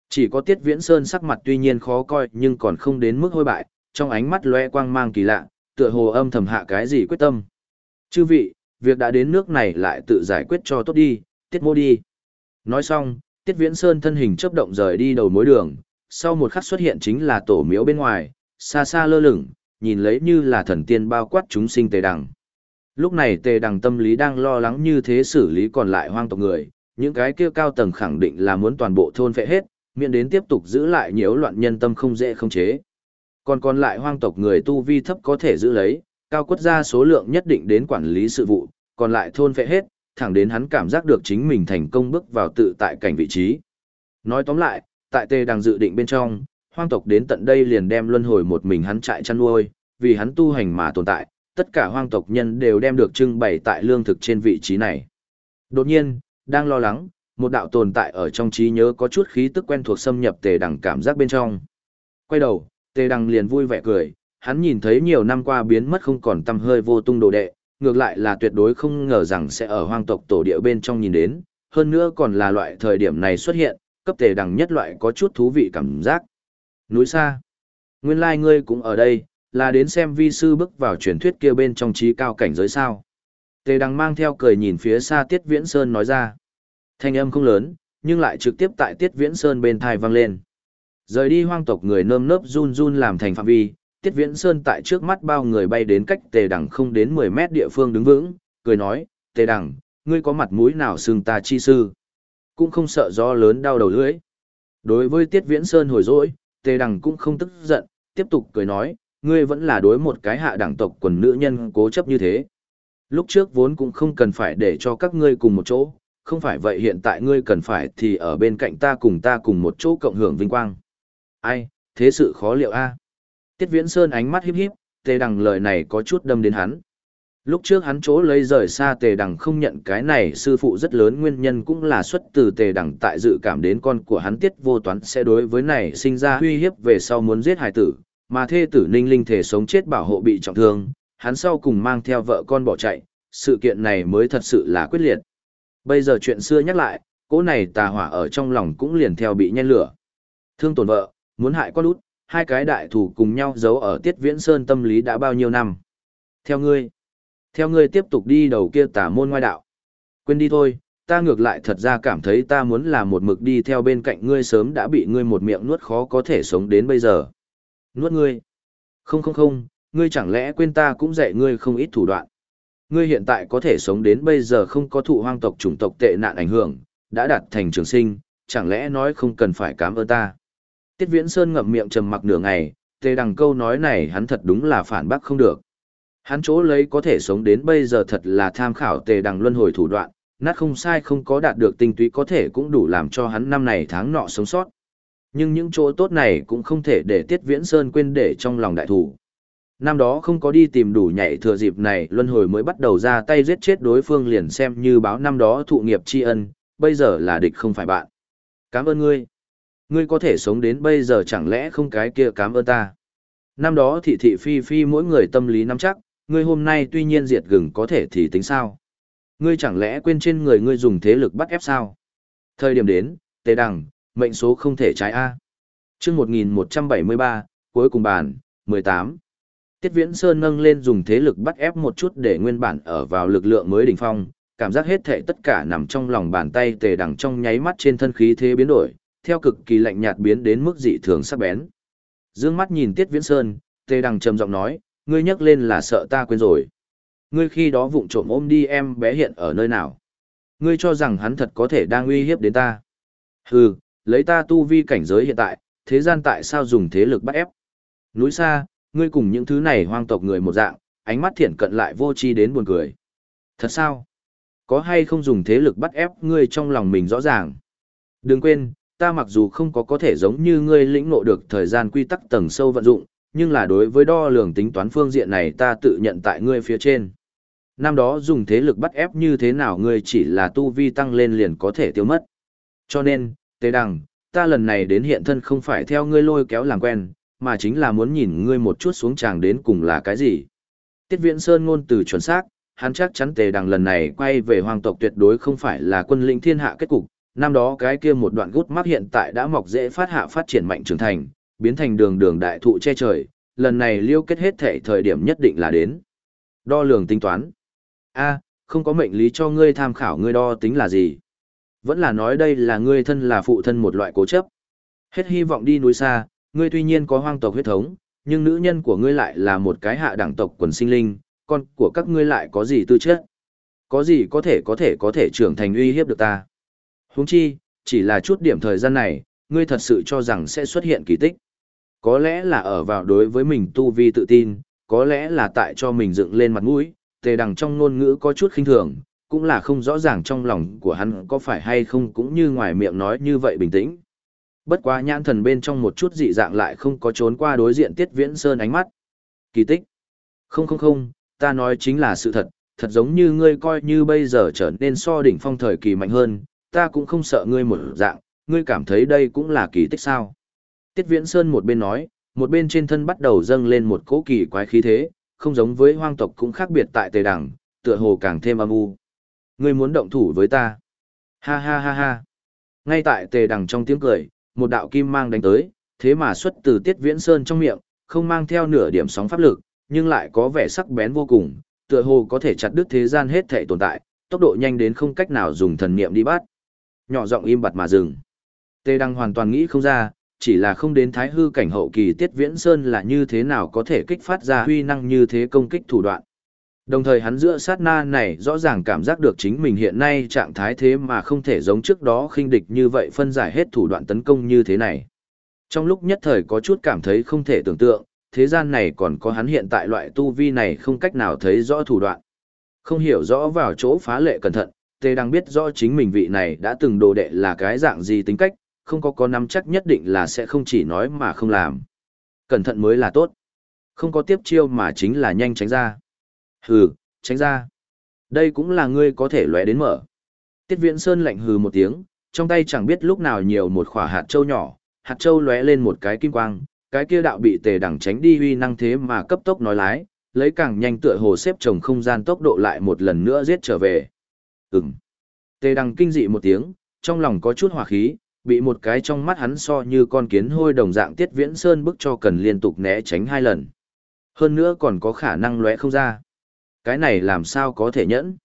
[SPEAKER 1] Chỉ có Tiết Viễn Sơn sắc mặt tuy nhiên khó coi nhưng còn không đến mức hôi bại, trong ánh mắt lóe quang mang kỳ lạ, tựa hồ âm thầm hạ cái gì quyết tâm. Chư vị, việc đã đến nước này lại tự giải quyết cho tốt đi, tiết mô đi. Nói xong, tiết viễn sơn thân hình chấp động rời đi đầu mối đường, sau một khắc xuất hiện chính là tổ miếu bên ngoài, xa xa lơ lửng, nhìn lấy như là thần tiên bao quát chúng sinh tề đằng. Lúc này tề đằng tâm lý đang lo lắng như thế xử lý còn lại hoang tộc người, những cái kia cao tầng khẳng định là muốn toàn bộ thôn phệ hết, miễn đến tiếp tục giữ lại nhiễu loạn nhân tâm không dễ không chế. Còn còn lại hoang tộc người tu vi thấp có thể giữ lấy, cao quất ra số lượng nhất định đến quản lý sự vụ, còn lại thôn phệ hết, thẳng đến hắn cảm giác được chính mình thành công bước vào tự tại cảnh vị trí. Nói tóm lại, tại tề đang dự định bên trong, hoang tộc đến tận đây liền đem luân hồi một mình hắn trại chăn nuôi, vì hắn tu hành mà tồn tại, tất cả hoang tộc nhân đều đem được trưng bày tại lương thực trên vị trí này. Đột nhiên, đang lo lắng, một đạo tồn tại ở trong trí nhớ có chút khí tức quen thuộc xâm nhập tề đằng cảm giác bên trong. Quay đầu, tề đằng liền vui vẻ cười, hắn nhìn thấy nhiều năm qua biến mất không còn tâm hơi vô tung đồ đệ, ngược lại là tuyệt đối không ngờ rằng sẽ ở hoang tộc tổ địa bên trong nhìn đến, hơn nữa còn là loại thời điểm này xuất hiện, cấp tề đằng nhất loại có chút thú vị cảm giác. Núi xa. Nguyên lai like ngươi cũng ở đây, là đến xem vi sư bước vào truyền thuyết kia bên trong trí cao cảnh giới sao. Tề đằng mang theo cười nhìn phía xa Tiết Viễn Sơn nói ra. Thanh âm không lớn, nhưng lại trực tiếp tại Tiết Viễn Sơn bên thai vang lên. Rời đi hoang tộc người nơm nớp run run làm thành phạm vi, Tiết Viễn Sơn tại trước mắt bao người bay đến cách tề đằng không đến 10 mét địa phương đứng vững, cười nói, tề đằng, ngươi có mặt mũi nào xưng ta chi sư. Cũng không sợ gió lớn đau đầu lưỡi. Đối với Tiết Viễn Sơn hồi dỗi, tề đằng cũng không tức giận, tiếp tục cười nói, ngươi vẫn là đối một cái hạ đẳng tộc quần nữ nhân cố chấp như thế. Lúc trước vốn cũng không cần phải để cho các ngươi cùng một chỗ, không phải vậy hiện tại ngươi cần phải thì ở bên cạnh ta cùng ta cùng một chỗ cộng hưởng vinh quang. Ai, thế sự khó liệu a. Tiết Viễn Sơn ánh mắt híp híp, tề đằng lời này có chút đâm đến hắn. Lúc trước hắn chỗ lấy rời xa tề đằng không nhận cái này sư phụ rất lớn nguyên nhân cũng là xuất từ tề đằng tại dự cảm đến con của hắn tiết vô toán sẽ đối với này sinh ra uy hiếp về sau muốn giết hải tử, mà thê tử ninh linh thể sống chết bảo hộ bị trọng thương, hắn sau cùng mang theo vợ con bỏ chạy, sự kiện này mới thật sự là quyết liệt. Bây giờ chuyện xưa nhắc lại, cỗ này tà hỏa ở trong lòng cũng liền theo bị nhen lửa. Thương tổn vợ, muốn hại con út, hai cái đại thủ cùng nhau giấu ở tiết viễn sơn tâm lý đã bao nhiêu năm. Theo ngươi, theo ngươi tiếp tục đi đầu kia tả môn ngoại đạo. Quên đi thôi, ta ngược lại thật ra cảm thấy ta muốn là một mực đi theo bên cạnh ngươi sớm đã bị ngươi một miệng nuốt khó có thể sống đến bây giờ. Nuốt ngươi. Không không không, ngươi chẳng lẽ quên ta cũng dạy ngươi không ít thủ đoạn. Ngươi hiện tại có thể sống đến bây giờ không có thụ hoang tộc chủng tộc tệ nạn ảnh hưởng, đã đạt thành trường sinh, chẳng lẽ nói không cần phải cảm ơn ta. Tiết Viễn Sơn ngậm miệng trầm mặc nửa ngày, tề đằng câu nói này hắn thật đúng là phản bác không được. Hắn chỗ lấy có thể sống đến bây giờ thật là tham khảo tề đằng luân hồi thủ đoạn, nát không sai không có đạt được tinh túy có thể cũng đủ làm cho hắn năm này tháng nọ sống sót. Nhưng những chỗ tốt này cũng không thể để Tiết Viễn Sơn quên để trong lòng đại thủ. Năm đó không có đi tìm đủ nhảy thừa dịp này luân hồi mới bắt đầu ra tay giết chết đối phương liền xem như báo năm đó thụ nghiệp tri ân, bây giờ là địch không phải bạn. Cảm ơn ngươi. Ngươi có thể sống đến bây giờ chẳng lẽ không cái kia cảm ơn ta. Năm đó thị thị phi phi mỗi người tâm lý nắm chắc, ngươi hôm nay tuy nhiên diệt gừng có thể thì tính sao. Ngươi chẳng lẽ quên trên người ngươi dùng thế lực bắt ép sao. Thời điểm đến, tề đằng, mệnh số không thể trái A. chương 1173, cuối cùng bàn, 18. Tiết Viễn Sơn nâng lên dùng thế lực bắt ép một chút để nguyên bản ở vào lực lượng mới đỉnh phong, cảm giác hết thể tất cả nằm trong lòng bàn tay tề đằng trong nháy mắt trên thân khí thế biến đổi, theo cực kỳ lạnh nhạt biến đến mức dị thường sắc bén. Dương mắt nhìn Tiết Viễn Sơn, tề đằng trầm giọng nói, ngươi nhắc lên là sợ ta quên rồi. Ngươi khi đó vụng trộm ôm đi em bé hiện ở nơi nào? Ngươi cho rằng hắn thật có thể đang uy hiếp đến ta. Hừ, lấy ta tu vi cảnh giới hiện tại, thế gian tại sao dùng thế lực bắt ép? Núi xa, ngươi cùng những thứ này hoang tộc người một dạng, ánh mắt thiện cận lại vô tri đến buồn cười. Thật sao? Có hay không dùng thế lực bắt ép ngươi trong lòng mình rõ ràng? Đừng quên, ta mặc dù không có có thể giống như ngươi lĩnh ngộ được thời gian quy tắc tầng sâu vận dụng, nhưng là đối với đo lường tính toán phương diện này ta tự nhận tại ngươi phía trên. Năm đó dùng thế lực bắt ép như thế nào ngươi chỉ là tu vi tăng lên liền có thể tiêu mất. Cho nên, tế đằng, ta lần này đến hiện thân không phải theo ngươi lôi kéo làm quen, mà chính là muốn nhìn ngươi một chút xuống tràng đến cùng là cái gì. Tiết Viễn Sơn ngôn từ chuẩn xác, hắn chắc chắn tề đằng lần này quay về hoàng tộc tuyệt đối không phải là quân lĩnh thiên hạ kết cục, năm đó cái kia một đoạn gút mắc hiện tại đã mọc dễ phát hạ phát triển mạnh trưởng thành, biến thành đường đường đại thụ che trời, lần này liêu kết hết thể thời điểm nhất định là đến. Đo lường tính toán. a không có mệnh lý cho ngươi tham khảo ngươi đo tính là gì. Vẫn là nói đây là ngươi thân là phụ thân một loại cố chấp. Hết hy vọng đi núi xa, ngươi tuy nhiên có hoang tộc huyết thống, nhưng nữ nhân của ngươi lại là một cái hạ đẳng tộc quần sinh linh, con của các ngươi lại có gì tư chất? Có gì có thể có thể có thể trưởng thành uy hiếp được ta? Huống chi, chỉ là chút điểm thời gian này, ngươi thật sự cho rằng sẽ xuất hiện kỳ tích. Có lẽ là ở vào đối với mình tu vi tự tin, có lẽ là tại cho mình dựng lên mặt mũi, tề đằng trong ngôn ngữ có chút khinh thường, cũng là không rõ ràng trong lòng của hắn có phải hay không cũng như ngoài miệng nói như vậy bình tĩnh. Bất quá nhãn thần bên trong một chút dị dạng lại không có trốn qua đối diện Tiết Viễn Sơn ánh mắt. Kỳ tích. Không không không, ta nói chính là sự thật, thật giống như ngươi coi như bây giờ trở nên so đỉnh phong thời kỳ mạnh hơn, ta cũng không sợ ngươi một dạng, ngươi cảm thấy đây cũng là kỳ tích sao. Tiết Viễn Sơn một bên nói, một bên trên thân bắt đầu dâng lên một cỗ kỳ quái khí thế, không giống với hoang tộc cũng khác biệt tại tề đẳng, tựa hồ càng thêm âm u. Ngươi muốn động thủ với ta. Ha ha ha ha. Ngay tại tề đằng trong tiếng cười, một đạo kim mang đánh tới, thế mà xuất từ tiết viễn sơn trong miệng, không mang theo nửa điểm sóng pháp lực, nhưng lại có vẻ sắc bén vô cùng, tựa hồ có thể chặt đứt thế gian hết thể tồn tại, tốc độ nhanh đến không cách nào dùng thần niệm đi bắt. Nhỏ giọng im bặt mà dừng. Tề đăng hoàn toàn nghĩ không ra, chỉ là không đến thái hư cảnh hậu kỳ tiết viễn sơn là như thế nào có thể kích phát ra huy năng như thế công kích thủ đoạn. Đồng thời hắn giữa sát na này rõ ràng cảm giác được chính mình hiện nay trạng thái thế mà không thể giống trước đó khinh địch như vậy phân giải hết thủ đoạn tấn công như thế này. Trong lúc nhất thời có chút cảm thấy không thể tưởng tượng, thế gian này còn có hắn hiện tại loại tu vi này không cách nào thấy rõ thủ đoạn. Không hiểu rõ vào chỗ phá lệ cẩn thận, tê đang biết rõ chính mình vị này đã từng đồ đệ là cái dạng gì tính cách, không có có nắm chắc nhất định là sẽ không chỉ nói mà không làm. Cẩn thận mới là tốt. Không có tiếp chiêu mà chính là nhanh tránh ra. Hừ, tránh ra. Đây cũng là ngươi có thể lóe đến mở. Tiết Viễn Sơn lạnh hừ một tiếng, trong tay chẳng biết lúc nào nhiều một khỏa hạt châu nhỏ, hạt châu lóe lên một cái kim quang, cái kia đạo bị tề đẳng tránh đi uy năng thế mà cấp tốc nói lái, lấy càng nhanh tựa hồ xếp chồng không gian tốc độ lại một lần nữa giết trở về. Ừm. Tề đằng kinh dị một tiếng, trong lòng có chút hòa khí, bị một cái trong mắt hắn so như con kiến hôi đồng dạng tiết viễn sơn bức cho cần liên tục né tránh hai lần. Hơn nữa còn có khả năng lóe không ra cái này làm sao có thể nhẫn.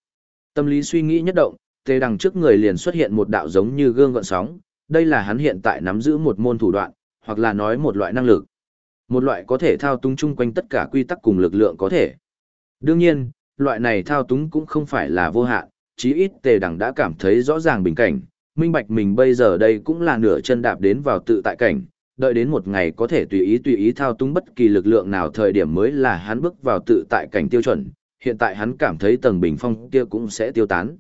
[SPEAKER 1] Tâm lý suy nghĩ nhất động, tề đằng trước người liền xuất hiện một đạo giống như gương gọn sóng, đây là hắn hiện tại nắm giữ một môn thủ đoạn, hoặc là nói một loại năng lực. Một loại có thể thao túng chung quanh tất cả quy tắc cùng lực lượng có thể. Đương nhiên, loại này thao túng cũng không phải là vô hạn, chí ít tề đằng đã cảm thấy rõ ràng bình cảnh, minh bạch mình bây giờ đây cũng là nửa chân đạp đến vào tự tại cảnh, đợi đến một ngày có thể tùy ý tùy ý thao túng bất kỳ lực lượng nào thời điểm mới là hắn bước vào tự tại cảnh tiêu chuẩn, hiện tại hắn cảm thấy tầng bình phong kia cũng sẽ tiêu tán.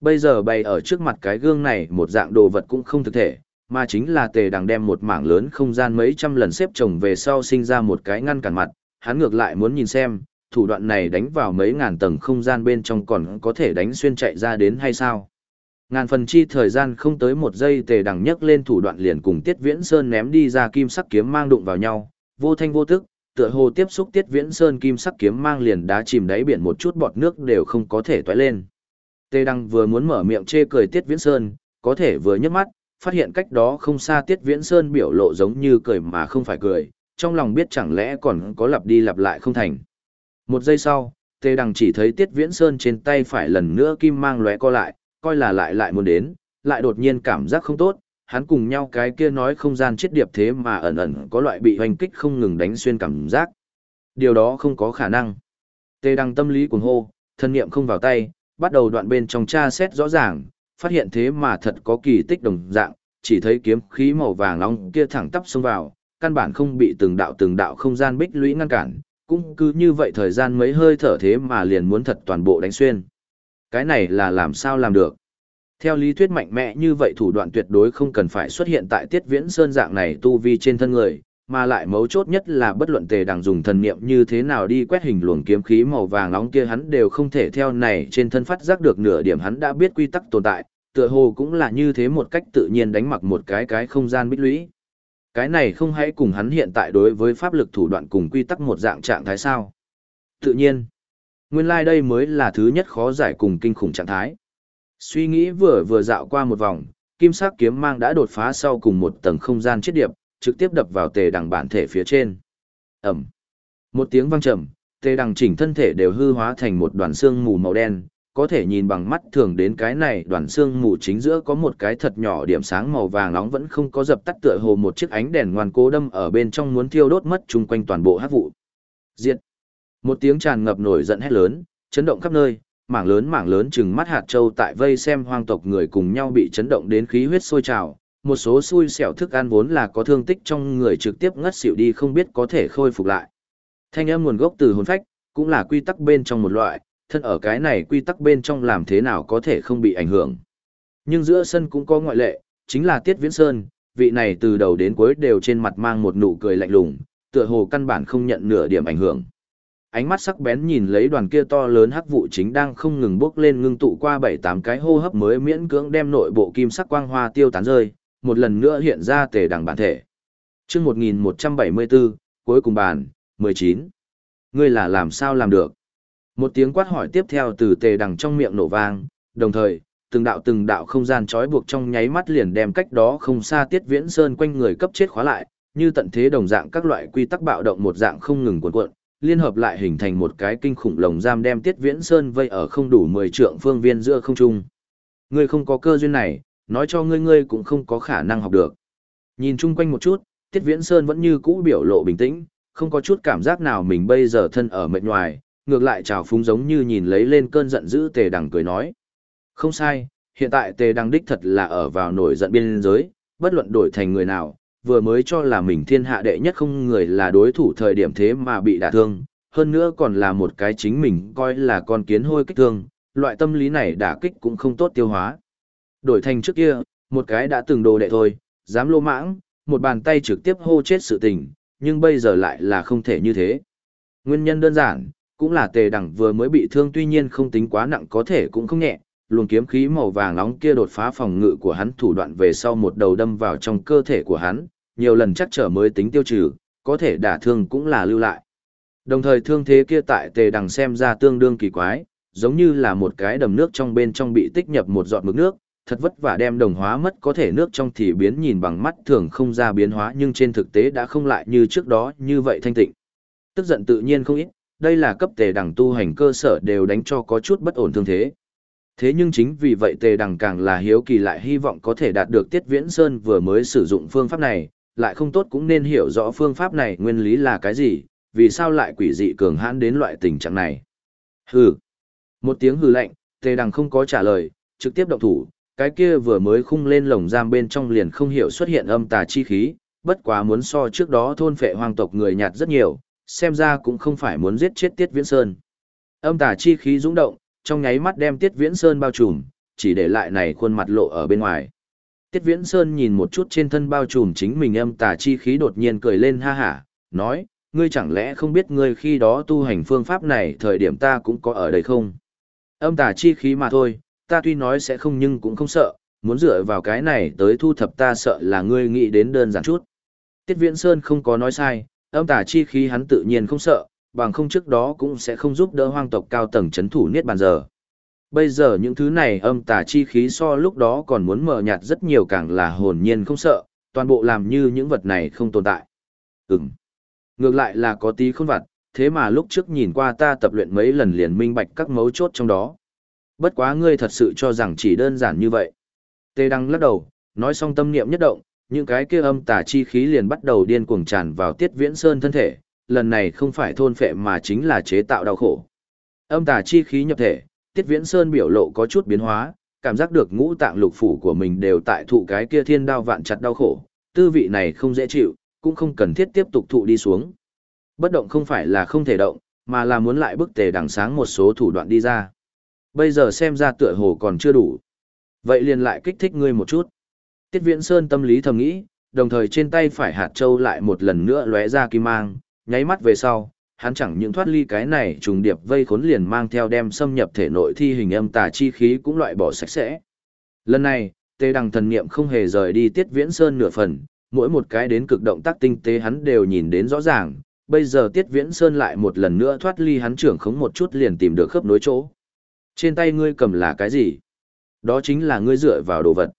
[SPEAKER 1] Bây giờ bày ở trước mặt cái gương này một dạng đồ vật cũng không thực thể, mà chính là tề đằng đem một mảng lớn không gian mấy trăm lần xếp chồng về sau sinh ra một cái ngăn cản mặt, hắn ngược lại muốn nhìn xem, thủ đoạn này đánh vào mấy ngàn tầng không gian bên trong còn có thể đánh xuyên chạy ra đến hay sao. Ngàn phần chi thời gian không tới một giây tề đằng nhấc lên thủ đoạn liền cùng Tiết Viễn Sơn ném đi ra kim sắc kiếm mang đụng vào nhau, vô thanh vô tức, tựa hồ tiếp xúc tiết viễn sơn kim sắc kiếm mang liền đá chìm đáy biển một chút bọt nước đều không có thể toái lên. Tề Đăng vừa muốn mở miệng chê cười tiết viễn sơn, có thể vừa nhấc mắt, phát hiện cách đó không xa tiết viễn sơn biểu lộ giống như cười mà không phải cười, trong lòng biết chẳng lẽ còn có lặp đi lặp lại không thành. Một giây sau, Tê Đăng chỉ thấy tiết viễn sơn trên tay phải lần nữa kim mang lóe co lại, coi là lại lại muốn đến, lại đột nhiên cảm giác không tốt, hắn cùng nhau cái kia nói không gian chết điệp thế mà ẩn ẩn có loại bị hoành kích không ngừng đánh xuyên cảm giác. Điều đó không có khả năng. Tê đăng tâm lý cuồng hô, thân niệm không vào tay, bắt đầu đoạn bên trong tra xét rõ ràng, phát hiện thế mà thật có kỳ tích đồng dạng, chỉ thấy kiếm khí màu vàng nóng kia thẳng tắp xông vào, căn bản không bị từng đạo từng đạo không gian bích lũy ngăn cản, cũng cứ như vậy thời gian mấy hơi thở thế mà liền muốn thật toàn bộ đánh xuyên. Cái này là làm sao làm được? Theo lý thuyết mạnh mẽ như vậy thủ đoạn tuyệt đối không cần phải xuất hiện tại tiết viễn sơn dạng này tu vi trên thân người, mà lại mấu chốt nhất là bất luận tề đằng dùng thần niệm như thế nào đi quét hình luồng kiếm khí màu vàng nóng kia hắn đều không thể theo này trên thân phát giác được nửa điểm hắn đã biết quy tắc tồn tại, tựa hồ cũng là như thế một cách tự nhiên đánh mặc một cái cái không gian bích lũy. Cái này không hãy cùng hắn hiện tại đối với pháp lực thủ đoạn cùng quy tắc một dạng trạng thái sao. Tự nhiên, nguyên lai like đây mới là thứ nhất khó giải cùng kinh khủng trạng thái. Suy nghĩ vừa vừa dạo qua một vòng, kim sắc kiếm mang đã đột phá sau cùng một tầng không gian chết điệp, trực tiếp đập vào tề đằng bản thể phía trên. Ẩm. Một tiếng vang trầm, tề đằng chỉnh thân thể đều hư hóa thành một đoàn xương mù màu đen, có thể nhìn bằng mắt thường đến cái này đoàn xương mù chính giữa có một cái thật nhỏ điểm sáng màu vàng nóng vẫn không có dập tắt tựa hồ một chiếc ánh đèn ngoan cố đâm ở bên trong muốn thiêu đốt mất chung quanh toàn bộ hát vụ. Diệt! Một tiếng tràn ngập nổi giận hét lớn, chấn động khắp nơi, mảng lớn mảng lớn chừng mắt hạt châu tại vây xem hoang tộc người cùng nhau bị chấn động đến khí huyết sôi trào, một số xui xẻo thức ăn vốn là có thương tích trong người trực tiếp ngất xỉu đi không biết có thể khôi phục lại. Thanh âm nguồn gốc từ hồn phách, cũng là quy tắc bên trong một loại, thân ở cái này quy tắc bên trong làm thế nào có thể không bị ảnh hưởng. Nhưng giữa sân cũng có ngoại lệ, chính là Tiết Viễn Sơn, vị này từ đầu đến cuối đều trên mặt mang một nụ cười lạnh lùng, tựa hồ căn bản không nhận nửa điểm ảnh hưởng. Ánh mắt sắc bén nhìn lấy đoàn kia to lớn hắc vụ chính đang không ngừng bốc lên ngưng tụ qua bảy tám cái hô hấp mới miễn cưỡng đem nội bộ kim sắc quang hoa tiêu tán rơi, một lần nữa hiện ra tề đằng bản thể. Chương 1174, cuối cùng bàn, 19. Ngươi là làm sao làm được? Một tiếng quát hỏi tiếp theo từ tề đằng trong miệng nổ vang, đồng thời, từng đạo từng đạo không gian trói buộc trong nháy mắt liền đem cách đó không xa Tiết Viễn Sơn quanh người cấp chết khóa lại, như tận thế đồng dạng các loại quy tắc bạo động một dạng không ngừng cuộn cuộn, liên hợp lại hình thành một cái kinh khủng lồng giam đem Tiết Viễn Sơn vây ở không đủ 10 trượng phương viên giữa không trung. Ngươi không có cơ duyên này, nói cho ngươi ngươi cũng không có khả năng học được. Nhìn chung quanh một chút, Tiết Viễn Sơn vẫn như cũ biểu lộ bình tĩnh, không có chút cảm giác nào mình bây giờ thân ở mệt ngoài ngược lại trào phúng giống như nhìn lấy lên cơn giận dữ tề đằng cười nói. Không sai, hiện tại tề đằng đích thật là ở vào nổi giận biên giới, bất luận đổi thành người nào, vừa mới cho là mình thiên hạ đệ nhất không người là đối thủ thời điểm thế mà bị đả thương, hơn nữa còn là một cái chính mình coi là con kiến hôi kích thương, loại tâm lý này đả kích cũng không tốt tiêu hóa. Đổi thành trước kia, một cái đã từng đồ đệ thôi, dám lô mãng, một bàn tay trực tiếp hô chết sự tình, nhưng bây giờ lại là không thể như thế. Nguyên nhân đơn giản, cũng là tề đẳng vừa mới bị thương tuy nhiên không tính quá nặng có thể cũng không nhẹ, luồng kiếm khí màu vàng nóng kia đột phá phòng ngự của hắn thủ đoạn về sau một đầu đâm vào trong cơ thể của hắn, nhiều lần chắc trở mới tính tiêu trừ, có thể đả thương cũng là lưu lại. Đồng thời thương thế kia tại tề đằng xem ra tương đương kỳ quái, giống như là một cái đầm nước trong bên trong bị tích nhập một giọt mực nước, thật vất vả đem đồng hóa mất có thể nước trong thì biến nhìn bằng mắt thường không ra biến hóa nhưng trên thực tế đã không lại như trước đó như vậy thanh tịnh. Tức giận tự nhiên không ít, đây là cấp tề đằng tu hành cơ sở đều đánh cho có chút bất ổn thương thế. Thế nhưng chính vì vậy tề đằng càng là hiếu kỳ lại hy vọng có thể đạt được Tiết Viễn Sơn vừa mới sử dụng phương pháp này, lại không tốt cũng nên hiểu rõ phương pháp này nguyên lý là cái gì, vì sao lại quỷ dị cường hãn đến loại tình trạng này. Hừ. Một tiếng hừ lạnh, tề đằng không có trả lời, trực tiếp động thủ, cái kia vừa mới khung lên lồng giam bên trong liền không hiểu xuất hiện âm tà chi khí, bất quá muốn so trước đó thôn phệ hoang tộc người nhạt rất nhiều, xem ra cũng không phải muốn giết chết Tiết Viễn Sơn. Âm tà chi khí dũng động, trong nháy mắt đem Tiết Viễn Sơn bao trùm, chỉ để lại này khuôn mặt lộ ở bên ngoài. Tiết Viễn Sơn nhìn một chút trên thân bao trùm chính mình âm tà chi khí đột nhiên cười lên ha hả, nói, ngươi chẳng lẽ không biết ngươi khi đó tu hành phương pháp này thời điểm ta cũng có ở đây không? Âm tà chi khí mà thôi, ta tuy nói sẽ không nhưng cũng không sợ, muốn dựa vào cái này tới thu thập ta sợ là ngươi nghĩ đến đơn giản chút. Tiết Viễn Sơn không có nói sai, âm tà chi khí hắn tự nhiên không sợ, bằng không trước đó cũng sẽ không giúp đỡ hoang tộc cao tầng chấn thủ niết bàn giờ. Bây giờ những thứ này âm tà chi khí so lúc đó còn muốn mờ nhạt rất nhiều càng là hồn nhiên không sợ, toàn bộ làm như những vật này không tồn tại. Ừm. Ngược lại là có tí khôn vặt, thế mà lúc trước nhìn qua ta tập luyện mấy lần liền minh bạch các mấu chốt trong đó. Bất quá ngươi thật sự cho rằng chỉ đơn giản như vậy. Tê Đăng lắc đầu, nói xong tâm niệm nhất động, những cái kia âm tà chi khí liền bắt đầu điên cuồng tràn vào Tiết Viễn Sơn thân thể, lần này không phải thôn phệ mà chính là chế tạo đau khổ. Âm tà chi khí nhập thể, Tiết Viễn Sơn biểu lộ có chút biến hóa, cảm giác được ngũ tạng lục phủ của mình đều tại thụ cái kia thiên đao vạn chặt đau khổ, tư vị này không dễ chịu, cũng không cần thiết tiếp tục thụ đi xuống. Bất động không phải là không thể động, mà là muốn lại bức tề đằng sáng một số thủ đoạn đi ra. Bây giờ xem ra tựa hồ còn chưa đủ. Vậy liền lại kích thích ngươi một chút. Tiết Viễn Sơn tâm lý thầm nghĩ, đồng thời trên tay phải hạt châu lại một lần nữa lóe ra kim mang, nháy mắt về sau, hắn chẳng những thoát ly cái này trùng điệp vây khốn liền mang theo đem xâm nhập thể nội thi hình âm tà chi khí cũng loại bỏ sạch sẽ. Lần này, tê đằng thần niệm không hề rời đi Tiết Viễn Sơn nửa phần, mỗi một cái đến cực động tác tinh tế hắn đều nhìn đến rõ ràng, bây giờ Tiết Viễn Sơn lại một lần nữa thoát ly hắn trưởng khống một chút liền tìm được khớp nối chỗ. Trên tay ngươi cầm là cái gì? Đó chính là ngươi dựa vào đồ vật.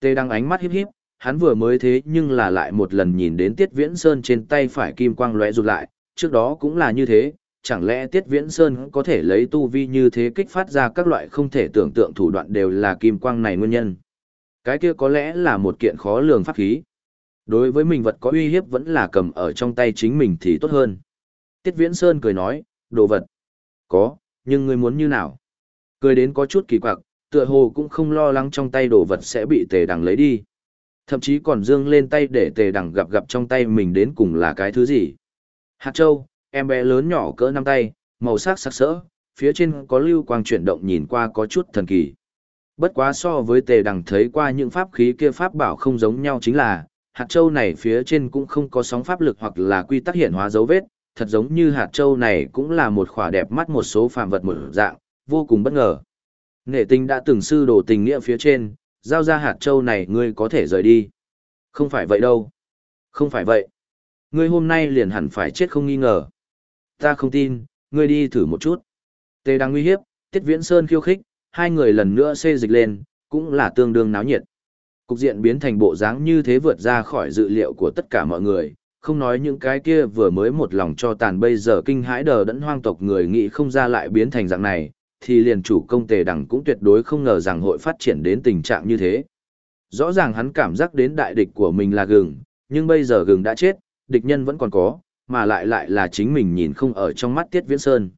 [SPEAKER 1] Tê đăng ánh mắt híp híp, hắn vừa mới thế nhưng là lại một lần nhìn đến Tiết Viễn Sơn trên tay phải kim quang lóe rụt lại, trước đó cũng là như thế, chẳng lẽ Tiết Viễn Sơn có thể lấy tu vi như thế kích phát ra các loại không thể tưởng tượng thủ đoạn đều là kim quang này nguyên nhân. Cái kia có lẽ là một kiện khó lường pháp khí. Đối với mình vật có uy hiếp vẫn là cầm ở trong tay chính mình thì tốt hơn. Tiết Viễn Sơn cười nói, đồ vật. Có, nhưng ngươi muốn như nào? Cười đến có chút kỳ quặc, tựa hồ cũng không lo lắng trong tay đồ vật sẽ bị tề đằng lấy đi. Thậm chí còn dương lên tay để tề đằng gặp gặp trong tay mình đến cùng là cái thứ gì. Hạt châu, em bé lớn nhỏ cỡ năm tay, màu sắc sắc sỡ, phía trên có lưu quang chuyển động nhìn qua có chút thần kỳ. Bất quá so với tề đằng thấy qua những pháp khí kia pháp bảo không giống nhau chính là, hạt châu này phía trên cũng không có sóng pháp lực hoặc là quy tắc hiện hóa dấu vết, thật giống như hạt châu này cũng là một khỏa đẹp mắt một số phàm vật một dạng, vô cùng bất ngờ. Nghệ tinh đã từng sư đồ tình nghĩa phía trên, giao ra hạt châu này ngươi có thể rời đi. Không phải vậy đâu. Không phải vậy. Ngươi hôm nay liền hẳn phải chết không nghi ngờ. Ta không tin, ngươi đi thử một chút. Tề đang nguy hiếp, Tiết Viễn Sơn khiêu khích, hai người lần nữa xê dịch lên, cũng là tương đương náo nhiệt. Cục diện biến thành bộ dáng như thế vượt ra khỏi dự liệu của tất cả mọi người, không nói những cái kia vừa mới một lòng cho tàn bây giờ kinh hãi đờ đẫn hoang tộc người nghĩ không ra lại biến thành dạng này, thì liền chủ công tề đẳng cũng tuyệt đối không ngờ rằng hội phát triển đến tình trạng như thế. Rõ ràng hắn cảm giác đến đại địch của mình là gừng, nhưng bây giờ gừng đã chết, địch nhân vẫn còn có, mà lại lại là chính mình nhìn không ở trong mắt Tiết Viễn Sơn.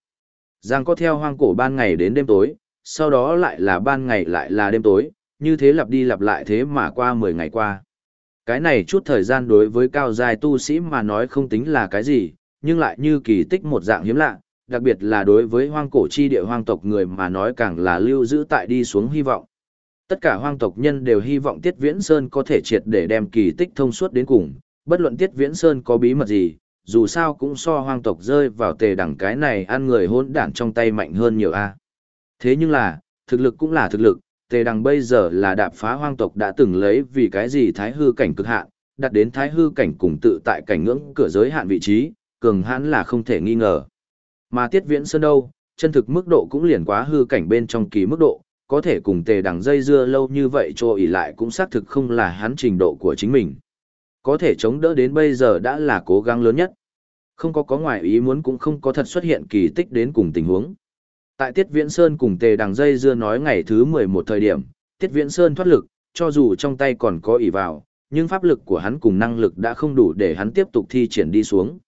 [SPEAKER 1] Giang có theo hoang cổ ban ngày đến đêm tối, sau đó lại là ban ngày lại là đêm tối, như thế lặp đi lặp lại thế mà qua 10 ngày qua. Cái này chút thời gian đối với cao dài tu sĩ mà nói không tính là cái gì, nhưng lại như kỳ tích một dạng hiếm lạ, đặc biệt là đối với hoang cổ chi địa hoang tộc người mà nói càng là lưu giữ tại đi xuống hy vọng. Tất cả hoang tộc nhân đều hy vọng Tiết Viễn Sơn có thể triệt để đem kỳ tích thông suốt đến cùng, bất luận Tiết Viễn Sơn có bí mật gì, dù sao cũng so hoang tộc rơi vào tề đẳng cái này ăn người hôn đản trong tay mạnh hơn nhiều a. Thế nhưng là, thực lực cũng là thực lực, tề đằng bây giờ là đạp phá hoang tộc đã từng lấy vì cái gì thái hư cảnh cực hạn, đặt đến thái hư cảnh cùng tự tại cảnh ngưỡng cửa giới hạn vị trí, cường hãn là không thể nghi ngờ. Mà tiết viễn sơn đâu, chân thực mức độ cũng liền quá hư cảnh bên trong kỳ mức độ, có thể cùng tề đằng dây dưa lâu như vậy cho ỉ lại cũng xác thực không là hắn trình độ của chính mình. Có thể chống đỡ đến bây giờ đã là cố gắng lớn nhất. Không có có ngoại ý muốn cũng không có thật xuất hiện kỳ tích đến cùng tình huống. Tại Tiết Viễn Sơn cùng Tề Đằng dây dưa nói ngày thứ 11 thời điểm, Tiết Viễn Sơn thoát lực, cho dù trong tay còn có ỉ vào, nhưng pháp lực của hắn cùng năng lực đã không đủ để hắn tiếp tục thi triển đi xuống.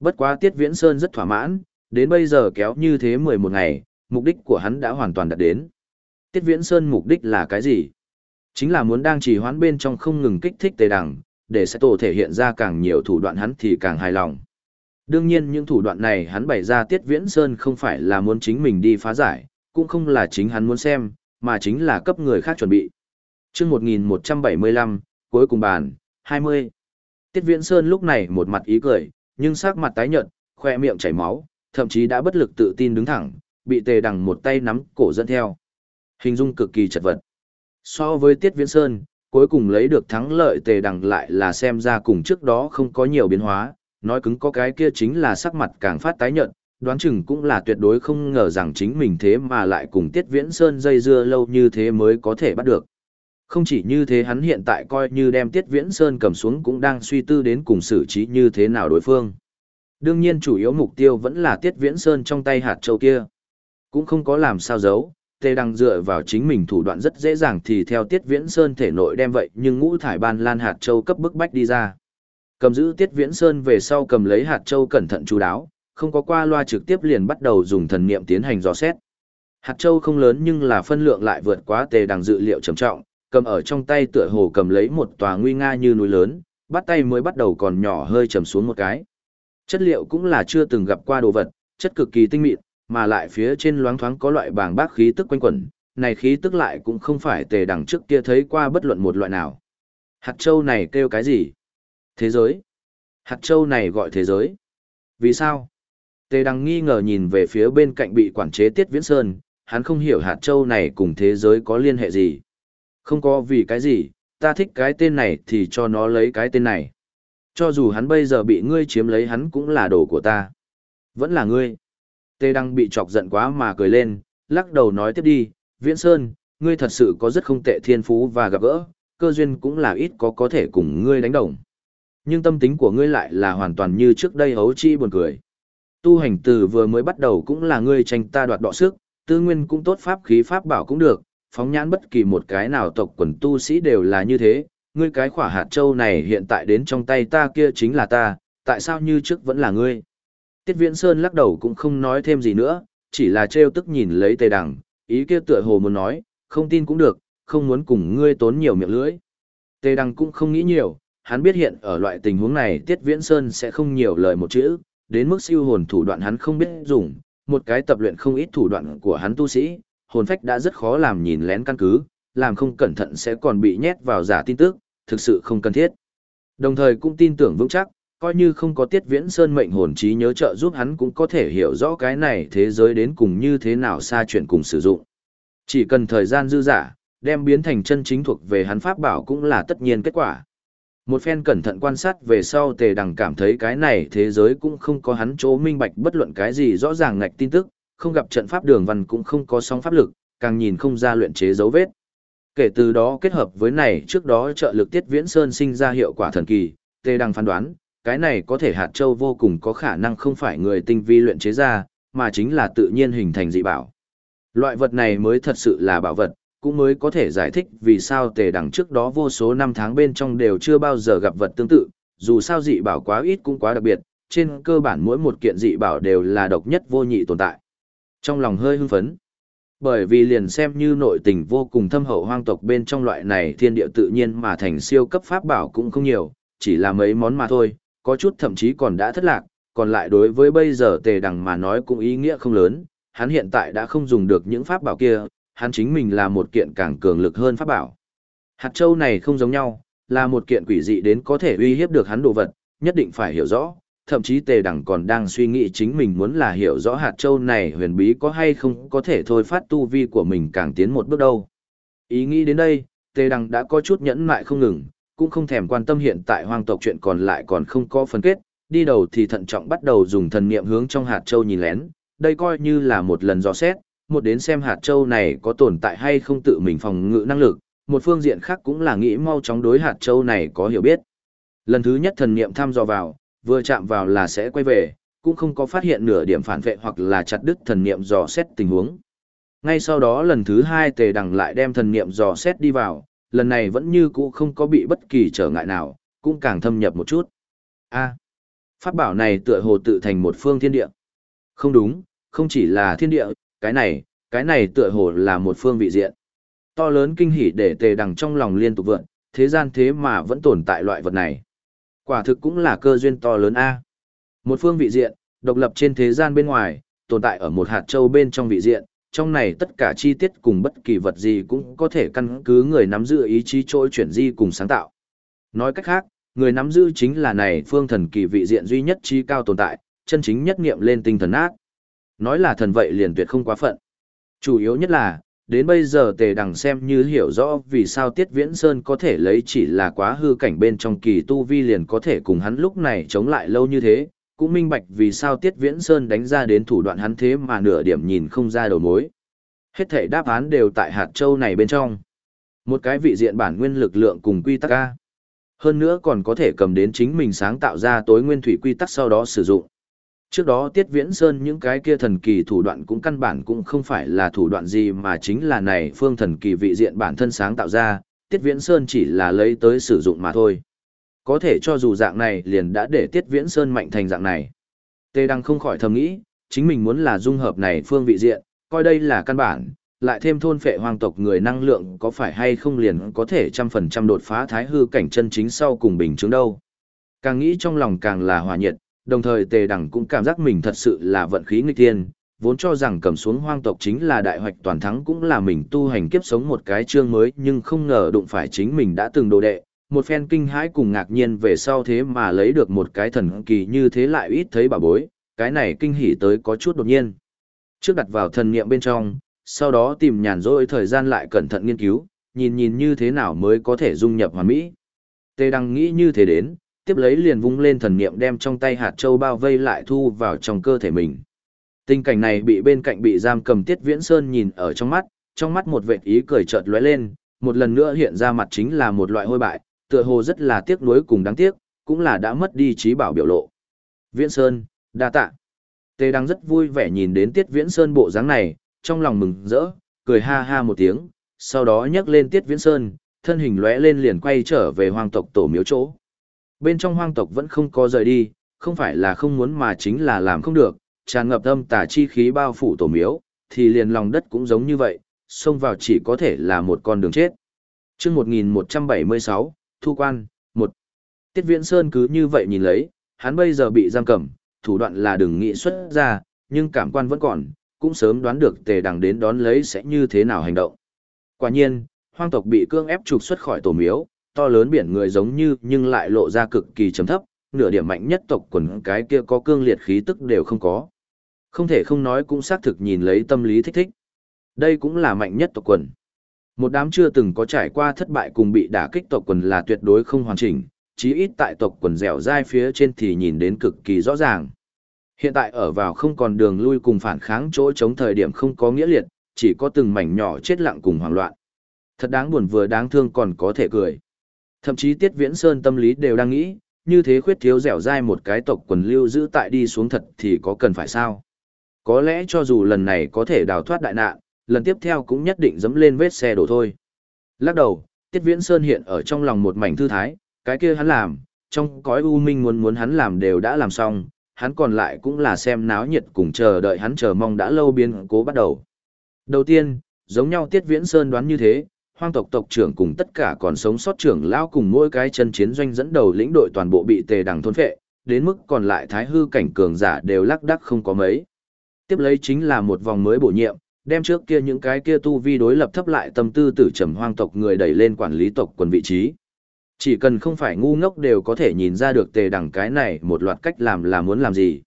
[SPEAKER 1] Bất quá Tiết Viễn Sơn rất thỏa mãn, đến bây giờ kéo như thế 11 ngày, mục đích của hắn đã hoàn toàn đạt đến. Tiết Viễn Sơn mục đích là cái gì? Chính là muốn đang trì hoãn bên trong không ngừng kích thích Tề Đằng, để sẽ tổ thể hiện ra càng nhiều thủ đoạn hắn thì càng hài lòng. Đương nhiên những thủ đoạn này hắn bày ra Tiết Viễn Sơn không phải là muốn chính mình đi phá giải, cũng không là chính hắn muốn xem, mà chính là cấp người khác chuẩn bị. chương 1175, cuối cùng bàn, 20. Tiết Viễn Sơn lúc này một mặt ý cười, nhưng sắc mặt tái nhợt, khoe miệng chảy máu, thậm chí đã bất lực tự tin đứng thẳng, bị tề đằng một tay nắm cổ dẫn theo. Hình dung cực kỳ chật vật. So với Tiết Viễn Sơn, cuối cùng lấy được thắng lợi tề đằng lại là xem ra cùng trước đó không có nhiều biến hóa, nói cứng có cái kia chính là sắc mặt càng phát tái nhợt, đoán chừng cũng là tuyệt đối không ngờ rằng chính mình thế mà lại cùng Tiết Viễn Sơn dây dưa lâu như thế mới có thể bắt được. Không chỉ như thế hắn hiện tại coi như đem Tiết Viễn Sơn cầm xuống cũng đang suy tư đến cùng xử trí như thế nào đối phương. Đương nhiên chủ yếu mục tiêu vẫn là Tiết Viễn Sơn trong tay hạt châu kia. Cũng không có làm sao giấu, tề đang dựa vào chính mình thủ đoạn rất dễ dàng thì theo Tiết Viễn Sơn thể nội đem vậy nhưng ngũ thải ban lan hạt châu cấp bức bách đi ra. Cầm giữ Tiết Viễn Sơn về sau cầm lấy hạt châu cẩn thận chú đáo, không có qua loa trực tiếp liền bắt đầu dùng thần niệm tiến hành dò xét. Hạt châu không lớn nhưng là phân lượng lại vượt quá tề đằng dự liệu trầm trọng, cầm ở trong tay tựa hồ cầm lấy một tòa nguy nga như núi lớn, bắt tay mới bắt đầu còn nhỏ hơi trầm xuống một cái. Chất liệu cũng là chưa từng gặp qua đồ vật, chất cực kỳ tinh mịn, mà lại phía trên loáng thoáng có loại bàng bác khí tức quanh quẩn, này khí tức lại cũng không phải tề đằng trước kia thấy qua bất luận một loại nào. Hạt châu này kêu cái gì? Thế giới. Hạt châu này gọi thế giới. Vì sao? Tề đằng nghi ngờ nhìn về phía bên cạnh bị quản chế Tiết Viễn Sơn, hắn không hiểu hạt châu này cùng thế giới có liên hệ gì. Không có vì cái gì, ta thích cái tên này thì cho nó lấy cái tên này. Cho dù hắn bây giờ bị ngươi chiếm lấy hắn cũng là đồ của ta. Vẫn là ngươi. Tề Đăng bị chọc giận quá mà cười lên, lắc đầu nói tiếp đi, Viễn Sơn, ngươi thật sự có rất không tệ thiên phú và gặp gỡ, cơ duyên cũng là ít có có thể cùng ngươi đánh đồng. Nhưng tâm tính của ngươi lại là hoàn toàn như trước đây hấu chi buồn cười. Tu hành từ vừa mới bắt đầu cũng là ngươi tranh ta đoạt đọ sức, tư nguyên cũng tốt pháp khí pháp bảo cũng được, phóng nhãn bất kỳ một cái nào tộc quần tu sĩ đều là như thế, ngươi cái khỏa hạt châu này hiện tại đến trong tay ta kia chính là ta, tại sao như trước vẫn là ngươi? Tiết Viễn Sơn lắc đầu cũng không nói thêm gì nữa, chỉ là trêu tức nhìn lấy tề đằng, ý kia tựa hồ muốn nói, không tin cũng được, không muốn cùng ngươi tốn nhiều miệng lưỡi. Tề đằng cũng không nghĩ nhiều, hắn biết hiện ở loại tình huống này Tiết Viễn Sơn sẽ không nhiều lời một chữ, đến mức siêu hồn thủ đoạn hắn không biết dùng, một cái tập luyện không ít thủ đoạn của hắn tu sĩ, hồn phách đã rất khó làm nhìn lén căn cứ, làm không cẩn thận sẽ còn bị nhét vào giả tin tức, thực sự không cần thiết. Đồng thời cũng tin tưởng vững chắc, coi như không có tiết viễn sơn mệnh hồn trí nhớ trợ giúp hắn cũng có thể hiểu rõ cái này thế giới đến cùng như thế nào xa chuyển cùng sử dụng. Chỉ cần thời gian dư giả, đem biến thành chân chính thuộc về hắn pháp bảo cũng là tất nhiên kết quả. Một phen cẩn thận quan sát về sau tề đằng cảm thấy cái này thế giới cũng không có hắn chỗ minh bạch bất luận cái gì rõ ràng ngạch tin tức, không gặp trận pháp đường văn cũng không có sóng pháp lực, càng nhìn không ra luyện chế dấu vết. Kể từ đó kết hợp với này trước đó trợ lực tiết viễn sơn sinh ra hiệu quả thần kỳ, tề đang phán đoán, cái này có thể hạt châu vô cùng có khả năng không phải người tinh vi luyện chế ra, mà chính là tự nhiên hình thành dị bảo. Loại vật này mới thật sự là bảo vật, cũng mới có thể giải thích vì sao tề đằng trước đó vô số năm tháng bên trong đều chưa bao giờ gặp vật tương tự, dù sao dị bảo quá ít cũng quá đặc biệt, trên cơ bản mỗi một kiện dị bảo đều là độc nhất vô nhị tồn tại. Trong lòng hơi hưng phấn, bởi vì liền xem như nội tình vô cùng thâm hậu hoang tộc bên trong loại này thiên địa tự nhiên mà thành siêu cấp pháp bảo cũng không nhiều, chỉ là mấy món mà thôi, có chút thậm chí còn đã thất lạc, còn lại đối với bây giờ tề đằng mà nói cũng ý nghĩa không lớn, hắn hiện tại đã không dùng được những pháp bảo kia, hắn chính mình là một kiện càng cường lực hơn pháp bảo. Hạt châu này không giống nhau, là một kiện quỷ dị đến có thể uy hiếp được hắn đồ vật, nhất định phải hiểu rõ, thậm chí tề đằng còn đang suy nghĩ chính mình muốn là hiểu rõ hạt châu này huyền bí có hay không có thể thôi phát tu vi của mình càng tiến một bước đâu. Ý nghĩ đến đây, tề đằng đã có chút nhẫn mại không ngừng, cũng không thèm quan tâm hiện tại hoang tộc chuyện còn lại còn không có phân kết, đi đầu thì thận trọng bắt đầu dùng thần niệm hướng trong hạt châu nhìn lén, đây coi như là một lần dò xét, một đến xem hạt châu này có tồn tại hay không tự mình phòng ngự năng lực, một phương diện khác cũng là nghĩ mau chóng đối hạt châu này có hiểu biết. Lần thứ nhất thần niệm thăm dò vào, vừa chạm vào là sẽ quay về, cũng không có phát hiện nửa điểm phản vệ hoặc là chặt đứt thần niệm dò xét tình huống. Ngay sau đó lần thứ hai tề đằng lại đem thần niệm dò xét đi vào, lần này vẫn như cũ không có bị bất kỳ trở ngại nào, cũng càng thâm nhập một chút. A, pháp bảo này tựa hồ tự thành một phương thiên địa. Không đúng, không chỉ là thiên địa, cái này, cái này tựa hồ là một phương vị diện. To lớn kinh hỉ để tề đằng trong lòng liên tục vượn, thế gian thế mà vẫn tồn tại loại vật này. Quả thực cũng là cơ duyên to lớn A. Một phương vị diện, độc lập trên thế gian bên ngoài, tồn tại ở một hạt châu bên trong vị diện, trong này tất cả chi tiết cùng bất kỳ vật gì cũng có thể căn cứ người nắm giữ ý chí trôi chuyển di cùng sáng tạo. Nói cách khác, người nắm giữ chính là này phương thần kỳ vị diện duy nhất chi cao tồn tại, chân chính nhất nghiệm lên tinh thần ác. Nói là thần vậy liền tuyệt không quá phận. Chủ yếu nhất là, đến bây giờ tề đằng xem như hiểu rõ vì sao Tiết Viễn Sơn có thể lấy chỉ là quá hư cảnh bên trong kỳ tu vi liền có thể cùng hắn lúc này chống lại lâu như thế, cũng minh bạch vì sao Tiết Viễn Sơn đánh ra đến thủ đoạn hắn thế mà nửa điểm nhìn không ra đầu mối. Hết thể đáp án đều tại hạt châu này bên trong. Một cái vị diện bản nguyên lực lượng cùng quy tắc A. Hơn nữa còn có thể cầm đến chính mình sáng tạo ra tối nguyên thủy quy tắc sau đó sử dụng. Trước đó Tiết Viễn Sơn những cái kia thần kỳ thủ đoạn cũng căn bản cũng không phải là thủ đoạn gì mà chính là này phương thần kỳ vị diện bản thân sáng tạo ra, Tiết Viễn Sơn chỉ là lấy tới sử dụng mà thôi. Có thể cho dù dạng này liền đã để Tiết Viễn Sơn mạnh thành dạng này. Tê Đăng không khỏi thầm nghĩ, chính mình muốn là dung hợp này phương vị diện, coi đây là căn bản, lại thêm thôn phệ hoàng tộc người năng lượng có phải hay không liền có thể trăm phần trăm đột phá thái hư cảnh chân chính sau cùng bình chứng đâu. Càng nghĩ trong lòng càng là hòa nhiệt, đồng thời tề đẳng cũng cảm giác mình thật sự là vận khí nghịch tiên, vốn cho rằng cầm xuống hoang tộc chính là đại hoạch toàn thắng cũng là mình tu hành kiếp sống một cái chương mới nhưng không ngờ đụng phải chính mình đã từng đồ đệ, một phen kinh hãi cùng ngạc nhiên về sau thế mà lấy được một cái thần kỳ như thế lại ít thấy bà bối, cái này kinh hỉ tới có chút đột nhiên. Trước đặt vào thần niệm bên trong, sau đó tìm nhàn rỗi thời gian lại cẩn thận nghiên cứu, nhìn nhìn như thế nào mới có thể dung nhập hoàn mỹ. Tề đăng nghĩ như thế đến, tiếp lấy liền vung lên thần niệm đem trong tay hạt châu bao vây lại thu vào trong cơ thể mình. Tình cảnh này bị bên cạnh bị giam cầm Tiết Viễn Sơn nhìn ở trong mắt, trong mắt một vệt ý cười chợt lóe lên, một lần nữa hiện ra mặt chính là một loại hôi bại, tựa hồ rất là tiếc nuối cùng đáng tiếc, cũng là đã mất đi trí bảo biểu lộ. Viễn Sơn, đa tạ. Tề đang rất vui vẻ nhìn đến Tiết Viễn Sơn bộ dáng này, trong lòng mừng rỡ, cười ha ha một tiếng, sau đó nhấc lên Tiết Viễn Sơn, thân hình lóe lên liền quay trở về hoàng tộc tổ miếu chỗ. Bên trong hoang tộc vẫn không có rời đi, không phải là không muốn mà chính là làm không được, tràn ngập âm tà chi khí bao phủ tổ miếu, thì liền lòng đất cũng giống như vậy, xông vào chỉ có thể là một con đường chết. Trước 1176, Thu Quan, 1. Tiết Viễn Sơn cứ như vậy nhìn lấy, hắn bây giờ bị giam cầm, thủ đoạn là đừng nghĩ xuất ra, nhưng cảm quan vẫn còn, cũng sớm đoán được tề đằng đến đón lấy sẽ như thế nào hành động. Quả nhiên, hoang tộc bị cương ép trục xuất khỏi tổ miếu, to lớn biển người giống như nhưng lại lộ ra cực kỳ chấm thấp, nửa điểm mạnh nhất tộc quần cái kia có cương liệt khí tức đều không có. Không thể không nói cũng xác thực nhìn lấy tâm lý thích thích. Đây cũng là mạnh nhất tộc quần. Một đám chưa từng có trải qua thất bại cùng bị đả kích tộc quần là tuyệt đối không hoàn chỉnh, chí ít tại tộc quần dẻo dai phía trên thì nhìn đến cực kỳ rõ ràng. Hiện tại ở vào không còn đường lui cùng phản kháng chỗ chống thời điểm không có nghĩa liệt, chỉ có từng mảnh nhỏ chết lặng cùng hoảng loạn. Thật đáng buồn vừa đáng thương còn có thể cười. Thậm chí Tiết Viễn Sơn tâm lý đều đang nghĩ, như thế khuyết thiếu dẻo dai một cái tộc quần lưu giữ tại đi xuống thật thì có cần phải sao? Có lẽ cho dù lần này có thể đào thoát đại nạn, lần tiếp theo cũng nhất định dẫm lên vết xe đổ thôi. Lắc đầu, Tiết Viễn Sơn hiện ở trong lòng một mảnh thư thái, cái kia hắn làm, trong cõi u minh muốn muốn hắn làm đều đã làm xong, hắn còn lại cũng là xem náo nhiệt cùng chờ đợi hắn chờ mong đã lâu biến cố bắt đầu. Đầu tiên, giống nhau Tiết Viễn Sơn đoán như thế, hoang tộc tộc trưởng cùng tất cả còn sống sót trưởng lão cùng mỗi cái chân chiến doanh dẫn đầu lĩnh đội toàn bộ bị tề đằng thôn phệ, đến mức còn lại thái hư cảnh cường giả đều lắc đắc không có mấy. Tiếp lấy chính là một vòng mới bổ nhiệm, đem trước kia những cái kia tu vi đối lập thấp lại tâm tư tử trầm hoang tộc người đẩy lên quản lý tộc quần vị trí. Chỉ cần không phải ngu ngốc đều có thể nhìn ra được tề đằng cái này một loạt cách làm là muốn làm gì.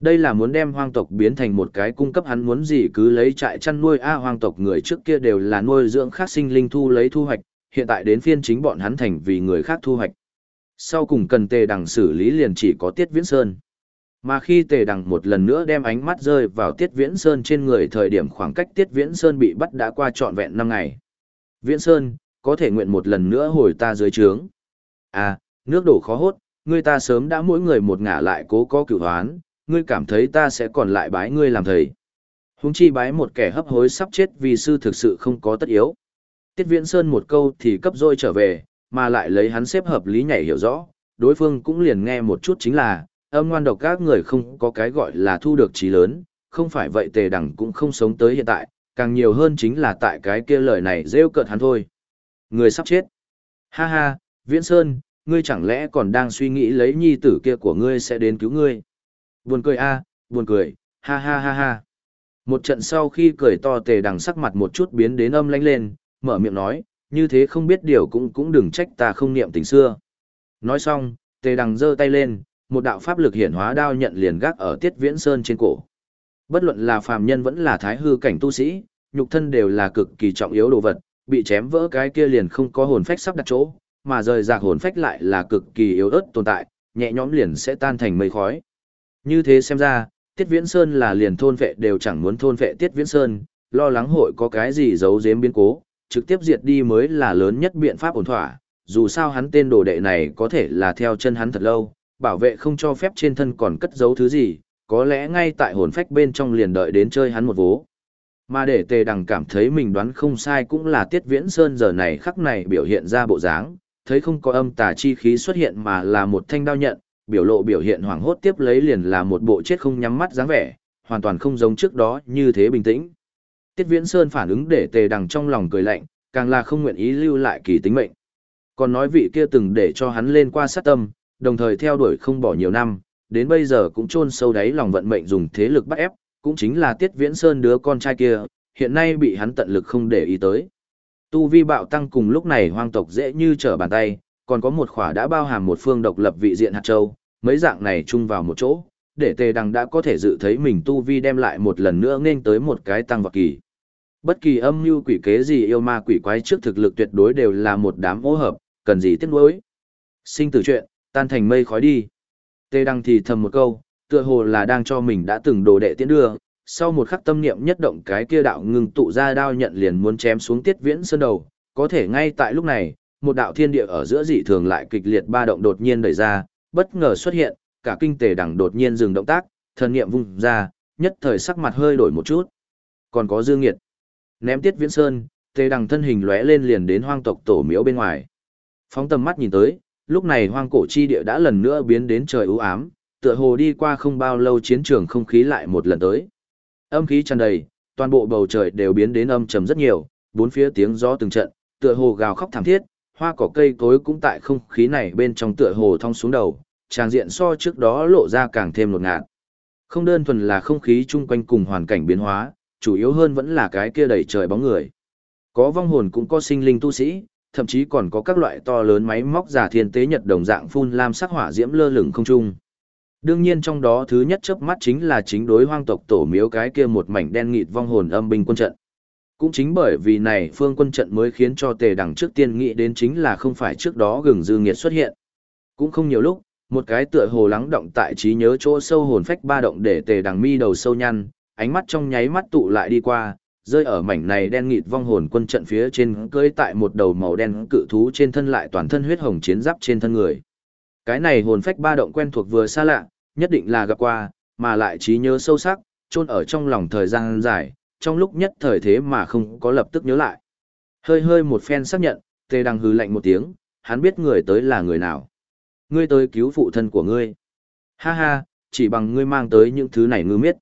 [SPEAKER 1] Đây là muốn đem hoang tộc biến thành một cái cung cấp hắn muốn gì cứ lấy trại chăn nuôi a hoang tộc người trước kia đều là nuôi dưỡng khác sinh linh thu lấy thu hoạch, hiện tại đến phiên chính bọn hắn thành vì người khác thu hoạch. Sau cùng cần tề đằng xử lý liền chỉ có Tiết Viễn Sơn. Mà khi tề đằng một lần nữa đem ánh mắt rơi vào Tiết Viễn Sơn trên người thời điểm khoảng cách Tiết Viễn Sơn bị bắt đã qua trọn vẹn năm ngày. Viễn Sơn, có thể nguyện một lần nữa hồi ta dưới trướng. À, nước đổ khó hốt, người ta sớm đã mỗi người một ngả lại cố có cửu hoán, ngươi cảm thấy ta sẽ còn lại bái ngươi làm thầy. Húng chi bái một kẻ hấp hối sắp chết vì sư thực sự không có tất yếu. Tiết Viễn Sơn một câu thì cấp dôi trở về, mà lại lấy hắn xếp hợp lý nhảy hiểu rõ, đối phương cũng liền nghe một chút chính là, âm ngoan độc các người không có cái gọi là thu được trí lớn, không phải vậy tề đẳng cũng không sống tới hiện tại, càng nhiều hơn chính là tại cái kia lời này rêu cợt hắn thôi. Người sắp chết. Ha ha, Viễn Sơn, ngươi chẳng lẽ còn đang suy nghĩ lấy nhi tử kia của ngươi sẽ đến cứu ngươi. Buồn cười a, buồn cười, ha ha ha ha. Một trận sau khi cười to tề đằng sắc mặt một chút biến đến âm lánh lên, mở miệng nói, như thế không biết điều cũng cũng đừng trách ta không niệm tình xưa. Nói xong, tề đằng giơ tay lên, một đạo pháp lực hiển hóa đao nhận liền gác ở tiết viễn sơn trên cổ. Bất luận là phàm nhân vẫn là thái hư cảnh tu sĩ, nhục thân đều là cực kỳ trọng yếu đồ vật, bị chém vỡ cái kia liền không có hồn phách sắp đặt chỗ, mà rời rạc hồn phách lại là cực kỳ yếu ớt tồn tại, nhẹ nhõm liền sẽ tan thành mây khói. Như thế xem ra, Tiết Viễn Sơn là liền thôn vệ đều chẳng muốn thôn vệ Tiết Viễn Sơn, lo lắng hội có cái gì giấu giếm biến cố, trực tiếp diệt đi mới là lớn nhất biện pháp ổn thỏa, dù sao hắn tên đồ đệ này có thể là theo chân hắn thật lâu, bảo vệ không cho phép trên thân còn cất giấu thứ gì, có lẽ ngay tại hồn phách bên trong liền đợi đến chơi hắn một vố. Mà để tề đằng cảm thấy mình đoán không sai cũng là Tiết Viễn Sơn giờ này khắc này biểu hiện ra bộ dáng, thấy không có âm tà chi khí xuất hiện mà là một thanh đao nhận, biểu lộ biểu hiện hoảng hốt tiếp lấy liền là một bộ chết không nhắm mắt dáng vẻ, hoàn toàn không giống trước đó như thế bình tĩnh. Tiết Viễn Sơn phản ứng để tề đằng trong lòng cười lạnh, càng là không nguyện ý lưu lại kỳ tính mệnh. Còn nói vị kia từng để cho hắn lên qua sát tâm, đồng thời theo đuổi không bỏ nhiều năm, đến bây giờ cũng chôn sâu đáy lòng vận mệnh dùng thế lực bắt ép, cũng chính là Tiết Viễn Sơn đứa con trai kia, hiện nay bị hắn tận lực không để ý tới. Tu vi bạo tăng cùng lúc này hoang tộc dễ như trở bàn tay, còn có một khỏa đã bao hàm một phương độc lập vị diện hạt châu, mấy dạng này chung vào một chỗ, để tề đằng đã có thể dự thấy mình tu vi đem lại một lần nữa nên tới một cái tăng vật kỳ. Bất kỳ âm mưu quỷ kế gì yêu ma quỷ quái trước thực lực tuyệt đối đều là một đám ô hợp, cần gì tiếc nuối. Sinh tử chuyện, tan thành mây khói đi. Tề đăng thì thầm một câu, tựa hồ là đang cho mình đã từng đồ đệ tiến đưa, sau một khắc tâm niệm nhất động cái kia đạo ngừng tụ ra đao nhận liền muốn chém xuống tiết viễn sơn đầu, có thể ngay tại lúc này, một đạo thiên địa ở giữa dị thường lại kịch liệt ba động đột nhiên đẩy ra, bất ngờ xuất hiện, cả kinh tề đẳng đột nhiên dừng động tác, thần niệm vung ra, nhất thời sắc mặt hơi đổi một chút. Còn có Dương Nghiệt. Ném Tiết Viễn Sơn, tề đẳng thân hình lóe lên liền đến hoang tộc tổ miếu bên ngoài. Phóng tầm mắt nhìn tới, lúc này hoang cổ chi địa đã lần nữa biến đến trời u ám, tựa hồ đi qua không bao lâu chiến trường không khí lại một lần tới. Âm khí tràn đầy, toàn bộ bầu trời đều biến đến âm trầm rất nhiều, bốn phía tiếng gió từng trận, tựa hồ gào khóc thảm thiết, hoa cỏ cây cối cũng tại không khí này bên trong tựa hồ thong xuống đầu, tràng diện so trước đó lộ ra càng thêm lột ngạt. Không đơn thuần là không khí chung quanh cùng hoàn cảnh biến hóa, chủ yếu hơn vẫn là cái kia đầy trời bóng người. Có vong hồn cũng có sinh linh tu sĩ, thậm chí còn có các loại to lớn máy móc giả thiên tế nhật đồng dạng phun lam sắc hỏa diễm lơ lửng không trung. Đương nhiên trong đó thứ nhất chớp mắt chính là chính đối hoang tộc tổ miếu cái kia một mảnh đen nghịt vong hồn âm binh quân trận. Cũng chính bởi vì này phương quân trận mới khiến cho tề đằng trước tiên nghĩ đến chính là không phải trước đó gừng dư nghiệt xuất hiện. Cũng không nhiều lúc, một cái tựa hồ lắng động tại trí nhớ chỗ sâu hồn phách ba động để tề đằng mi đầu sâu nhăn, ánh mắt trong nháy mắt tụ lại đi qua, rơi ở mảnh này đen nghịt vong hồn quân trận phía trên cưỡi tại một đầu màu đen cự thú trên thân lại toàn thân huyết hồng chiến giáp trên thân người. Cái này hồn phách ba động quen thuộc vừa xa lạ, nhất định là gặp qua, mà lại trí nhớ sâu sắc, chôn ở trong lòng thời gian dài, trong lúc nhất thời thế mà không có lập tức nhớ lại. Hơi hơi một phen xác nhận, tề đằng hừ lạnh một tiếng, hắn biết người tới là người nào. Ngươi tới cứu phụ thân của ngươi. Ha ha, chỉ bằng ngươi mang tới những thứ này ngư miết.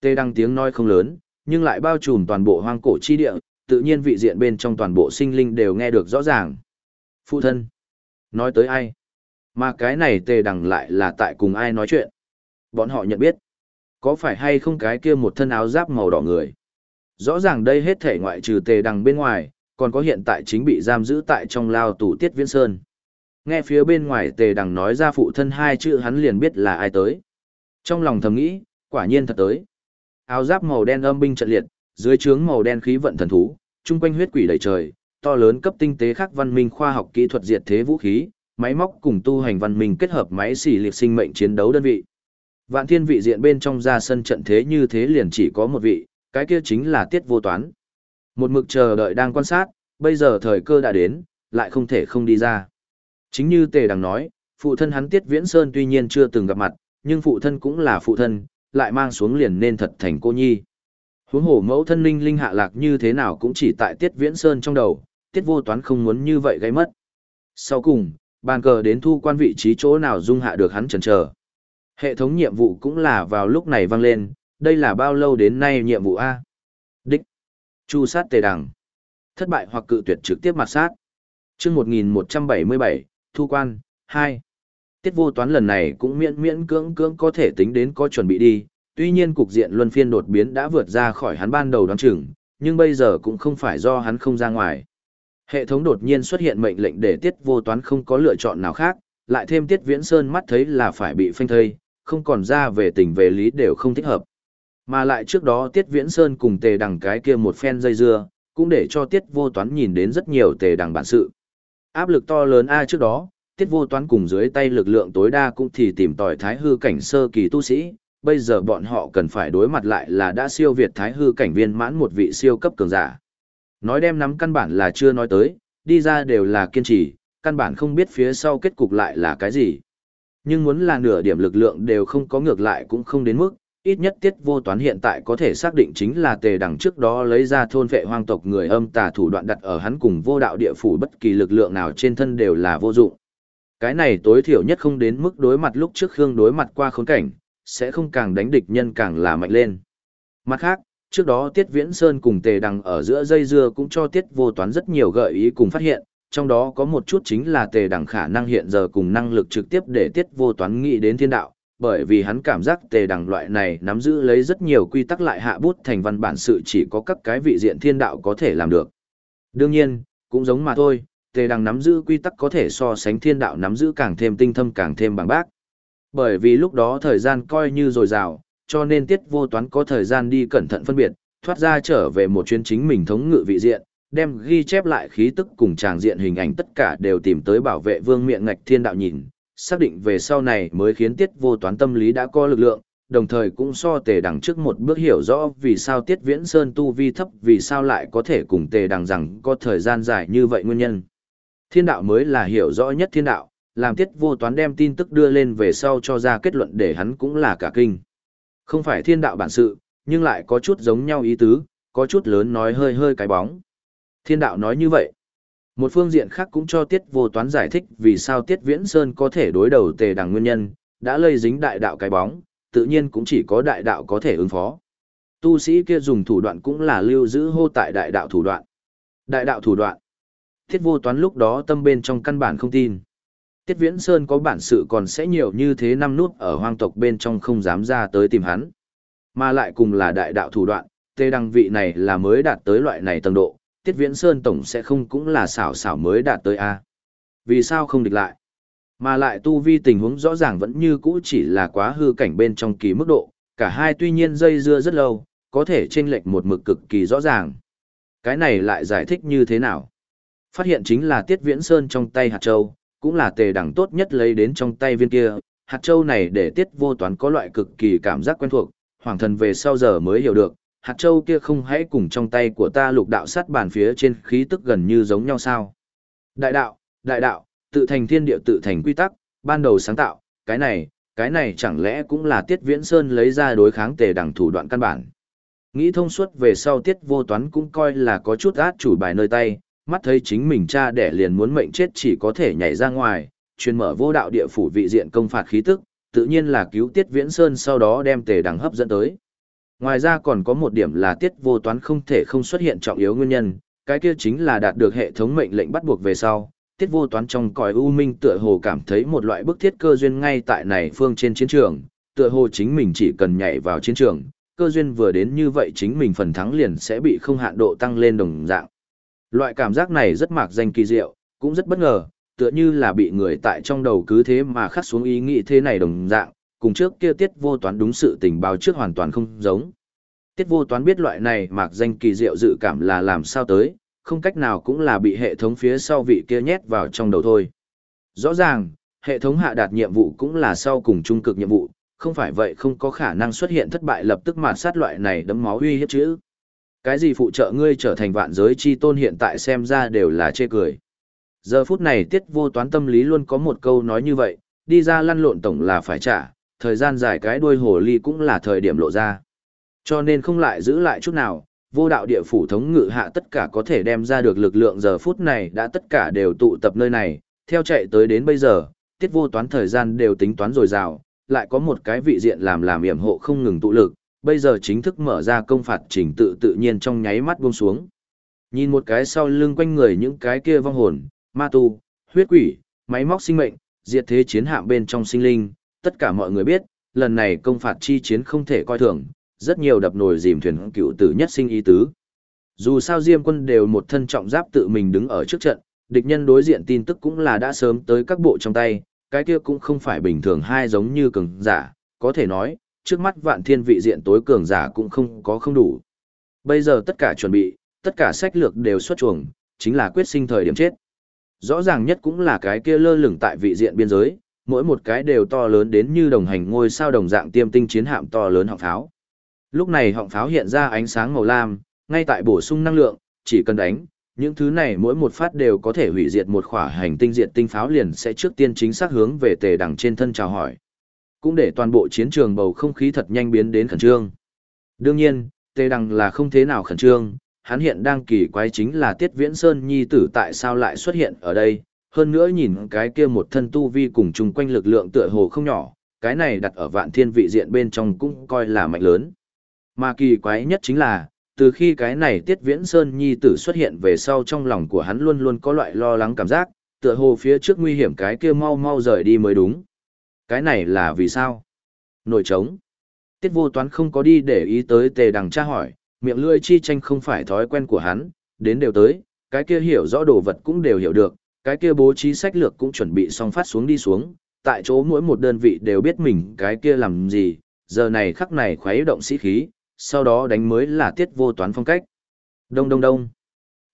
[SPEAKER 1] Tề đăng tiếng nói không lớn, nhưng lại bao trùm toàn bộ hoang cổ chi địa, tự nhiên vị diện bên trong toàn bộ sinh linh đều nghe được rõ ràng. Phụ thân. Nói tới ai? Mà cái này tề đằng lại là tại cùng ai nói chuyện? Bọn họ nhận biết. Có phải hay không cái kia một thân áo giáp màu đỏ người? Rõ ràng đây hết thể ngoại trừ tề đằng bên ngoài, còn có hiện tại chính bị giam giữ tại trong lao tù tiết viễn sơn. Nghe phía bên ngoài tề đằng nói ra phụ thân hai chữ hắn liền biết là ai tới. Trong lòng thầm nghĩ, quả nhiên thật tới. Áo giáp màu đen âm binh trận liệt, dưới trướng màu đen khí vận thần thú, trung quanh huyết quỷ đầy trời, to lớn cấp tinh tế khắc văn minh khoa học kỹ thuật diệt thế vũ khí, máy móc cùng tu hành văn minh kết hợp máy xỉ liệt sinh mệnh chiến đấu đơn vị. Vạn thiên vị diện bên trong ra sân trận thế như thế liền chỉ có một vị, cái kia chính là tiết vô toán. Một mực chờ đợi đang quan sát, bây giờ thời cơ đã đến, lại không thể không đi ra. Chính như Tề Đằng nói, phụ thân hắn Tiết Viễn Sơn tuy nhiên chưa từng gặp mặt, nhưng phụ thân cũng là phụ thân, lại mang xuống liền nên thật thành cô nhi. Huống hồ mẫu thân linh linh hạ lạc như thế nào cũng chỉ tại Tiết Viễn Sơn trong đầu, Tiết vô toán không muốn như vậy gây mất. Sau cùng, bàn cờ đến thu quan vị trí chỗ nào dung hạ được hắn chần chờ. Hệ thống nhiệm vụ cũng là vào lúc này vang lên, đây là bao lâu đến nay nhiệm vụ A. Đích. Chu sát tề đằng. Thất bại hoặc cự tuyệt trực tiếp mặt sát. chương 1177, thu quan, hai Tiết vô toán lần này cũng miễn miễn cưỡng cưỡng có thể tính đến có chuẩn bị đi, tuy nhiên cục diện luân phiên đột biến đã vượt ra khỏi hắn ban đầu đoán chừng, nhưng bây giờ cũng không phải do hắn không ra ngoài. Hệ thống đột nhiên xuất hiện mệnh lệnh để tiết vô toán không có lựa chọn nào khác, lại thêm tiết viễn sơn mắt thấy là phải bị phanh thây, không còn ra về tình về lý đều không thích hợp. Mà lại trước đó tiết viễn sơn cùng tề đằng cái kia một phen dây dưa, cũng để cho tiết vô toán nhìn đến rất nhiều tề đằng bản sự. Áp lực to lớn A trước đó, tiết vô toán cùng dưới tay lực lượng tối đa cũng thì tìm tòi thái hư cảnh sơ kỳ tu sĩ, bây giờ bọn họ cần phải đối mặt lại là đã siêu việt thái hư cảnh viên mãn một vị siêu cấp cường giả. Nói đem nắm căn bản là chưa nói tới, đi ra đều là kiên trì, căn bản không biết phía sau kết cục lại là cái gì. Nhưng muốn là nửa điểm lực lượng đều không có ngược lại cũng không đến mức, ít nhất tiết vô toán hiện tại có thể xác định chính là tề đằng trước đó lấy ra thôn vệ hoang tộc người âm tà thủ đoạn đặt ở hắn cùng vô đạo địa phủ bất kỳ lực lượng nào trên thân đều là vô dụng. Cái này tối thiểu nhất không đến mức đối mặt lúc trước Khương đối mặt qua khốn cảnh, sẽ không càng đánh địch nhân càng là mạnh lên. Mặt khác, trước đó Tiết Viễn Sơn cùng Tề Đằng ở giữa dây dưa cũng cho Tiết Vô Toán rất nhiều gợi ý cùng phát hiện, trong đó có một chút chính là Tề Đằng khả năng hiện giờ cùng năng lực trực tiếp để Tiết Vô Toán nghĩ đến thiên đạo, bởi vì hắn cảm giác Tề Đằng loại này nắm giữ lấy rất nhiều quy tắc lại hạ bút thành văn bản sự chỉ có các cái vị diện thiên đạo có thể làm được. Đương nhiên, cũng giống mà thôi, tề đằng nắm giữ quy tắc có thể so sánh thiên đạo nắm giữ càng thêm tinh thâm càng thêm bằng bác. Bởi vì lúc đó thời gian coi như dồi dào, cho nên tiết vô toán có thời gian đi cẩn thận phân biệt, thoát ra trở về một chuyến chính mình thống ngự vị diện, đem ghi chép lại khí tức cùng tràng diện hình ảnh tất cả đều tìm tới bảo vệ vương miệng ngạch thiên đạo nhìn, xác định về sau này mới khiến tiết vô toán tâm lý đã có lực lượng, đồng thời cũng so tề đằng trước một bước hiểu rõ vì sao tiết viễn sơn tu vi thấp vì sao lại có thể cùng tề đằng rằng có thời gian dài như vậy nguyên nhân. Thiên đạo mới là hiểu rõ nhất thiên đạo, làm tiết vô toán đem tin tức đưa lên về sau cho ra kết luận để hắn cũng là cả kinh. Không phải thiên đạo bản sự, nhưng lại có chút giống nhau ý tứ, có chút lớn nói hơi hơi cái bóng. Thiên đạo nói như vậy. Một phương diện khác cũng cho Tiết Vô Toán giải thích vì sao Tiết Viễn Sơn có thể đối đầu tề đằng nguyên nhân, đã lây dính đại đạo cái bóng, tự nhiên cũng chỉ có đại đạo có thể ứng phó. Tu sĩ kia dùng thủ đoạn cũng là lưu giữ hô tại đại đạo thủ đoạn. Đại đạo thủ đoạn. Tiết Vô Toán lúc đó tâm bên trong căn bản không tin. Tiết Viễn Sơn có bản sự còn sẽ nhiều như thế năm nút ở hoang tộc bên trong không dám ra tới tìm hắn. Mà lại cùng là đại đạo thủ đoạn, tê đăng vị này là mới đạt tới loại này tầng độ, Tiết Viễn Sơn tổng sẽ không cũng là xảo xảo mới đạt tới A. Vì sao không địch lại? Mà lại tu vi tình huống rõ ràng vẫn như cũ chỉ là quá hư cảnh bên trong kỳ mức độ, cả hai tuy nhiên dây dưa rất lâu, có thể chênh lệch một mực cực kỳ rõ ràng. Cái này lại giải thích như thế nào? Phát hiện chính là Tiết Viễn Sơn trong tay hạt châu, cũng là tề đẳng tốt nhất lấy đến trong tay viên kia. Hạt châu này để Tiết Vô Toán có loại cực kỳ cảm giác quen thuộc, hoàng thần về sau giờ mới hiểu được, hạt châu kia không hãy cùng trong tay của ta lục đạo sát bản phía trên khí tức gần như giống nhau sao. Đại đạo, đại đạo, tự thành thiên địa tự thành quy tắc, ban đầu sáng tạo, cái này, cái này chẳng lẽ cũng là Tiết Viễn Sơn lấy ra đối kháng tề đẳng thủ đoạn căn bản. Nghĩ thông suốt về sau Tiết Vô Toán cũng coi là có chút át chủ bài nơi tay, mắt thấy chính mình cha đẻ liền muốn mệnh chết chỉ có thể nhảy ra ngoài, truyền mở vô đạo địa phủ vị diện công phạt khí tức, tự nhiên là cứu Tiết Viễn Sơn sau đó đem tề đẳng hấp dẫn tới. Ngoài ra còn có một điểm là Tiết Vô Toán không thể không xuất hiện trọng yếu nguyên nhân, cái kia chính là đạt được hệ thống mệnh lệnh bắt buộc về sau, Tiết Vô Toán trong cõi u minh tựa hồ cảm thấy một loại bức thiết cơ duyên ngay tại này phương trên chiến trường, tựa hồ chính mình chỉ cần nhảy vào chiến trường, cơ duyên vừa đến như vậy chính mình phần thắng liền sẽ bị không hạn độ tăng lên đồng dạng. Loại cảm giác này rất mạc danh kỳ diệu, cũng rất bất ngờ, tựa như là bị người tại trong đầu cứ thế mà khắc xuống ý nghĩ thế này đồng dạng, cùng trước kia tiết vô toán đúng sự tình báo trước hoàn toàn không giống. Tiết vô toán biết loại này mạc danh kỳ diệu dự cảm là làm sao tới, không cách nào cũng là bị hệ thống phía sau vị kia nhét vào trong đầu thôi. Rõ ràng, hệ thống hạ đạt nhiệm vụ cũng là sau cùng trung cực nhiệm vụ, không phải vậy không có khả năng xuất hiện thất bại lập tức mạt sát loại này đấm máu uy hiếp chứ Cái gì phụ trợ ngươi trở thành vạn giới chi tôn hiện tại xem ra đều là chê cười. Giờ phút này tiết vô toán tâm lý luôn có một câu nói như vậy, đi ra lăn lộn tổng là phải trả, thời gian dài cái đuôi hồ ly cũng là thời điểm lộ ra. Cho nên không lại giữ lại chút nào, vô đạo địa phủ thống ngự hạ tất cả có thể đem ra được lực lượng giờ phút này đã tất cả đều tụ tập nơi này, theo chạy tới đến bây giờ, tiết vô toán thời gian đều tính toán rồi rào, lại có một cái vị diện làm làm yểm hộ không ngừng tụ lực, bây giờ chính thức mở ra công phạt trình tự tự nhiên trong nháy mắt buông xuống. Nhìn một cái sau lưng quanh người những cái kia vong hồn, ma tu, huyết quỷ, máy móc sinh mệnh, diệt thế chiến hạm bên trong sinh linh, tất cả mọi người biết, lần này công phạt chi chiến không thể coi thường, rất nhiều đập nồi dìm thuyền cựu tử nhất sinh ý tứ. Dù sao Diêm quân đều một thân trọng giáp tự mình đứng ở trước trận, địch nhân đối diện tin tức cũng là đã sớm tới các bộ trong tay, cái kia cũng không phải bình thường hai giống như cường giả, có thể nói, trước mắt vạn thiên vị diện tối cường giả cũng không có không đủ. Bây giờ tất cả chuẩn bị, tất cả sách lược đều xuất chuồng, chính là quyết sinh thời điểm chết. Rõ ràng nhất cũng là cái kia lơ lửng tại vị diện biên giới, mỗi một cái đều to lớn đến như đồng hành ngôi sao đồng dạng tiêm tinh chiến hạm to lớn họng pháo. Lúc này họng pháo hiện ra ánh sáng màu lam, ngay tại bổ sung năng lượng, chỉ cần đánh, những thứ này mỗi một phát đều có thể hủy diệt một khỏa hành tinh diệt tinh pháo liền sẽ trước tiên chính xác hướng về tề đằng trên thân chào hỏi. Cũng để toàn bộ chiến trường bầu không khí thật nhanh biến đến khẩn trương. Đương nhiên, tề đằng là không thế nào khẩn trương, hắn hiện đang kỳ quái chính là Tiết Viễn Sơn nhi tử tại sao lại xuất hiện ở đây, hơn nữa nhìn cái kia một thân tu vi cùng chung quanh lực lượng tựa hồ không nhỏ, cái này đặt ở vạn thiên vị diện bên trong cũng coi là mạnh lớn. Mà kỳ quái nhất chính là, từ khi cái này Tiết Viễn Sơn nhi tử xuất hiện về sau trong lòng của hắn luôn luôn có loại lo lắng cảm giác, tựa hồ phía trước nguy hiểm cái kia mau mau rời đi mới đúng. Cái này là vì sao? Nổi trống. Tiết vô toán không có đi để ý tới tề đằng tra hỏi, miệng lưỡi chi tranh không phải thói quen của hắn, đến đều tới, cái kia hiểu rõ đồ vật cũng đều hiểu được, cái kia bố trí sách lược cũng chuẩn bị xong phát xuống đi xuống, tại chỗ mỗi một đơn vị đều biết mình cái kia làm gì, giờ này khắc này khuấy động sĩ khí, sau đó đánh mới là tiết vô toán phong cách. Đông đông đông.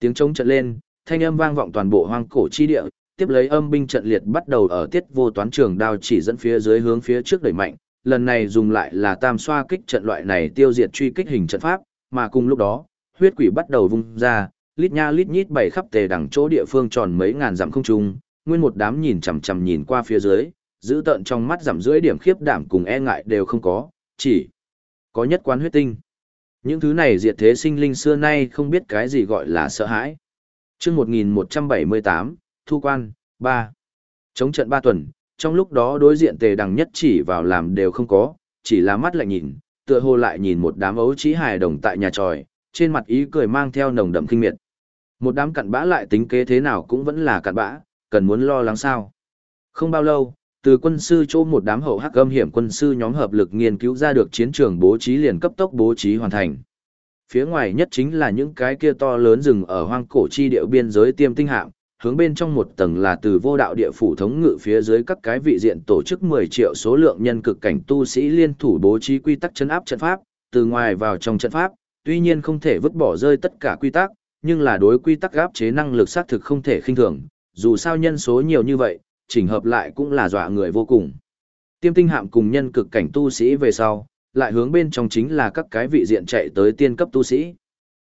[SPEAKER 1] Tiếng trống trận lên, thanh âm vang vọng toàn bộ hoang cổ chi địa, tiếp lấy âm binh trận liệt bắt đầu ở tiết vô toán trường đao chỉ dẫn phía dưới hướng phía trước đẩy mạnh, lần này dùng lại là tam xoa kích trận loại này tiêu diệt truy kích hình trận pháp, mà cùng lúc đó, huyết quỷ bắt đầu vung ra, lít nha lít nhít bày khắp tề đẳng chỗ địa phương tròn mấy ngàn dặm không trung, nguyên một đám nhìn chằm chằm nhìn qua phía dưới, giữ tận trong mắt giảm dưới điểm khiếp đảm cùng e ngại đều không có, chỉ có nhất quán huyết tinh. Những thứ này diệt thế sinh linh xưa nay không biết cái gì gọi là sợ hãi. chương 1178, Thu Quan, 3. Chống trận 3 tuần, trong lúc đó đối diện tề đằng nhất chỉ vào làm đều không có, chỉ là mắt lại nhìn, tựa hồ lại nhìn một đám ấu trí hài đồng tại nhà tròi, trên mặt ý cười mang theo nồng đậm kinh miệt. Một đám cặn bã lại tính kế thế nào cũng vẫn là cặn bã, cần muốn lo lắng sao. Không bao lâu, từ quân sư chỗ một đám hậu hắc âm hiểm quân sư nhóm hợp lực nghiên cứu ra được chiến trường bố trí liền cấp tốc bố trí hoàn thành. Phía ngoài nhất chính là những cái kia to lớn rừng ở hoang cổ chi địa biên giới tiêm tinh hạng hướng bên trong một tầng là từ vô đạo địa phủ thống ngự phía dưới các cái vị diện tổ chức 10 triệu số lượng nhân cực cảnh tu sĩ liên thủ bố trí quy tắc chấn áp trận pháp, từ ngoài vào trong trận pháp, tuy nhiên không thể vứt bỏ rơi tất cả quy tắc, nhưng là đối quy tắc gáp chế năng lực xác thực không thể khinh thường, dù sao nhân số nhiều như vậy, chỉnh hợp lại cũng là dọa người vô cùng. Tiêm tinh hạm cùng nhân cực cảnh tu sĩ về sau, lại hướng bên trong chính là các cái vị diện chạy tới tiên cấp tu sĩ.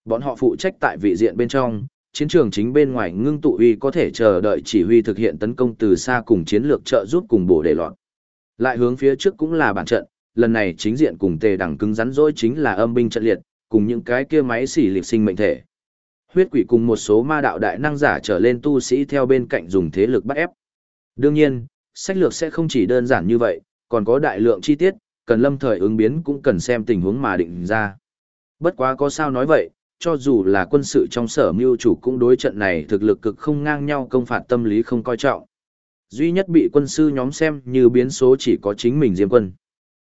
[SPEAKER 1] Bọn họ phụ trách tại vị diện bên trong, chiến trường chính bên ngoài ngưng tụ uy có thể chờ đợi chỉ huy thực hiện tấn công từ xa cùng chiến lược trợ giúp cùng bổ để loạn. Lại hướng phía trước cũng là bản trận, lần này chính diện cùng tề đẳng cứng rắn rỗi chính là âm binh trận liệt, cùng những cái kia máy xỉ liệt sinh mệnh thể. Huyết quỷ cùng một số ma đạo đại năng giả trở lên tu sĩ theo bên cạnh dùng thế lực bắt ép. Đương nhiên, sách lược sẽ không chỉ đơn giản như vậy, còn có đại lượng chi tiết, cần lâm thời ứng biến cũng cần xem tình huống mà định ra. Bất quá có sao nói vậy, cho dù là quân sự trong sở mưu chủ cũng đối trận này thực lực cực không ngang nhau công phạt tâm lý không coi trọng. Duy nhất bị quân sư nhóm xem như biến số chỉ có chính mình Diêm quân.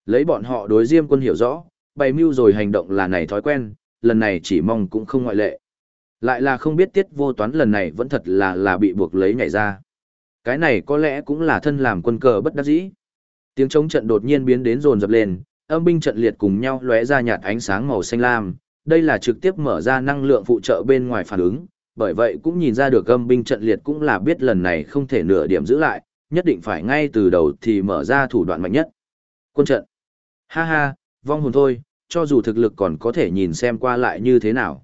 [SPEAKER 1] Lấy bọn họ đối Diêm quân hiểu rõ, bày mưu rồi hành động là này thói quen, lần này chỉ mong cũng không ngoại lệ. Lại là không biết tiết vô toán lần này vẫn thật là là bị buộc lấy nhảy ra. Cái này có lẽ cũng là thân làm quân cờ bất đắc dĩ. Tiếng chống trận đột nhiên biến đến rồn dập lên, âm binh trận liệt cùng nhau lóe ra nhạt ánh sáng màu xanh lam, đây là trực tiếp mở ra năng lượng phụ trợ bên ngoài phản ứng, bởi vậy cũng nhìn ra được âm binh trận liệt cũng là biết lần này không thể nửa điểm giữ lại, nhất định phải ngay từ đầu thì mở ra thủ đoạn mạnh nhất. Quân trận. Ha ha, vong hồn thôi, cho dù thực lực còn có thể nhìn xem qua lại như thế nào.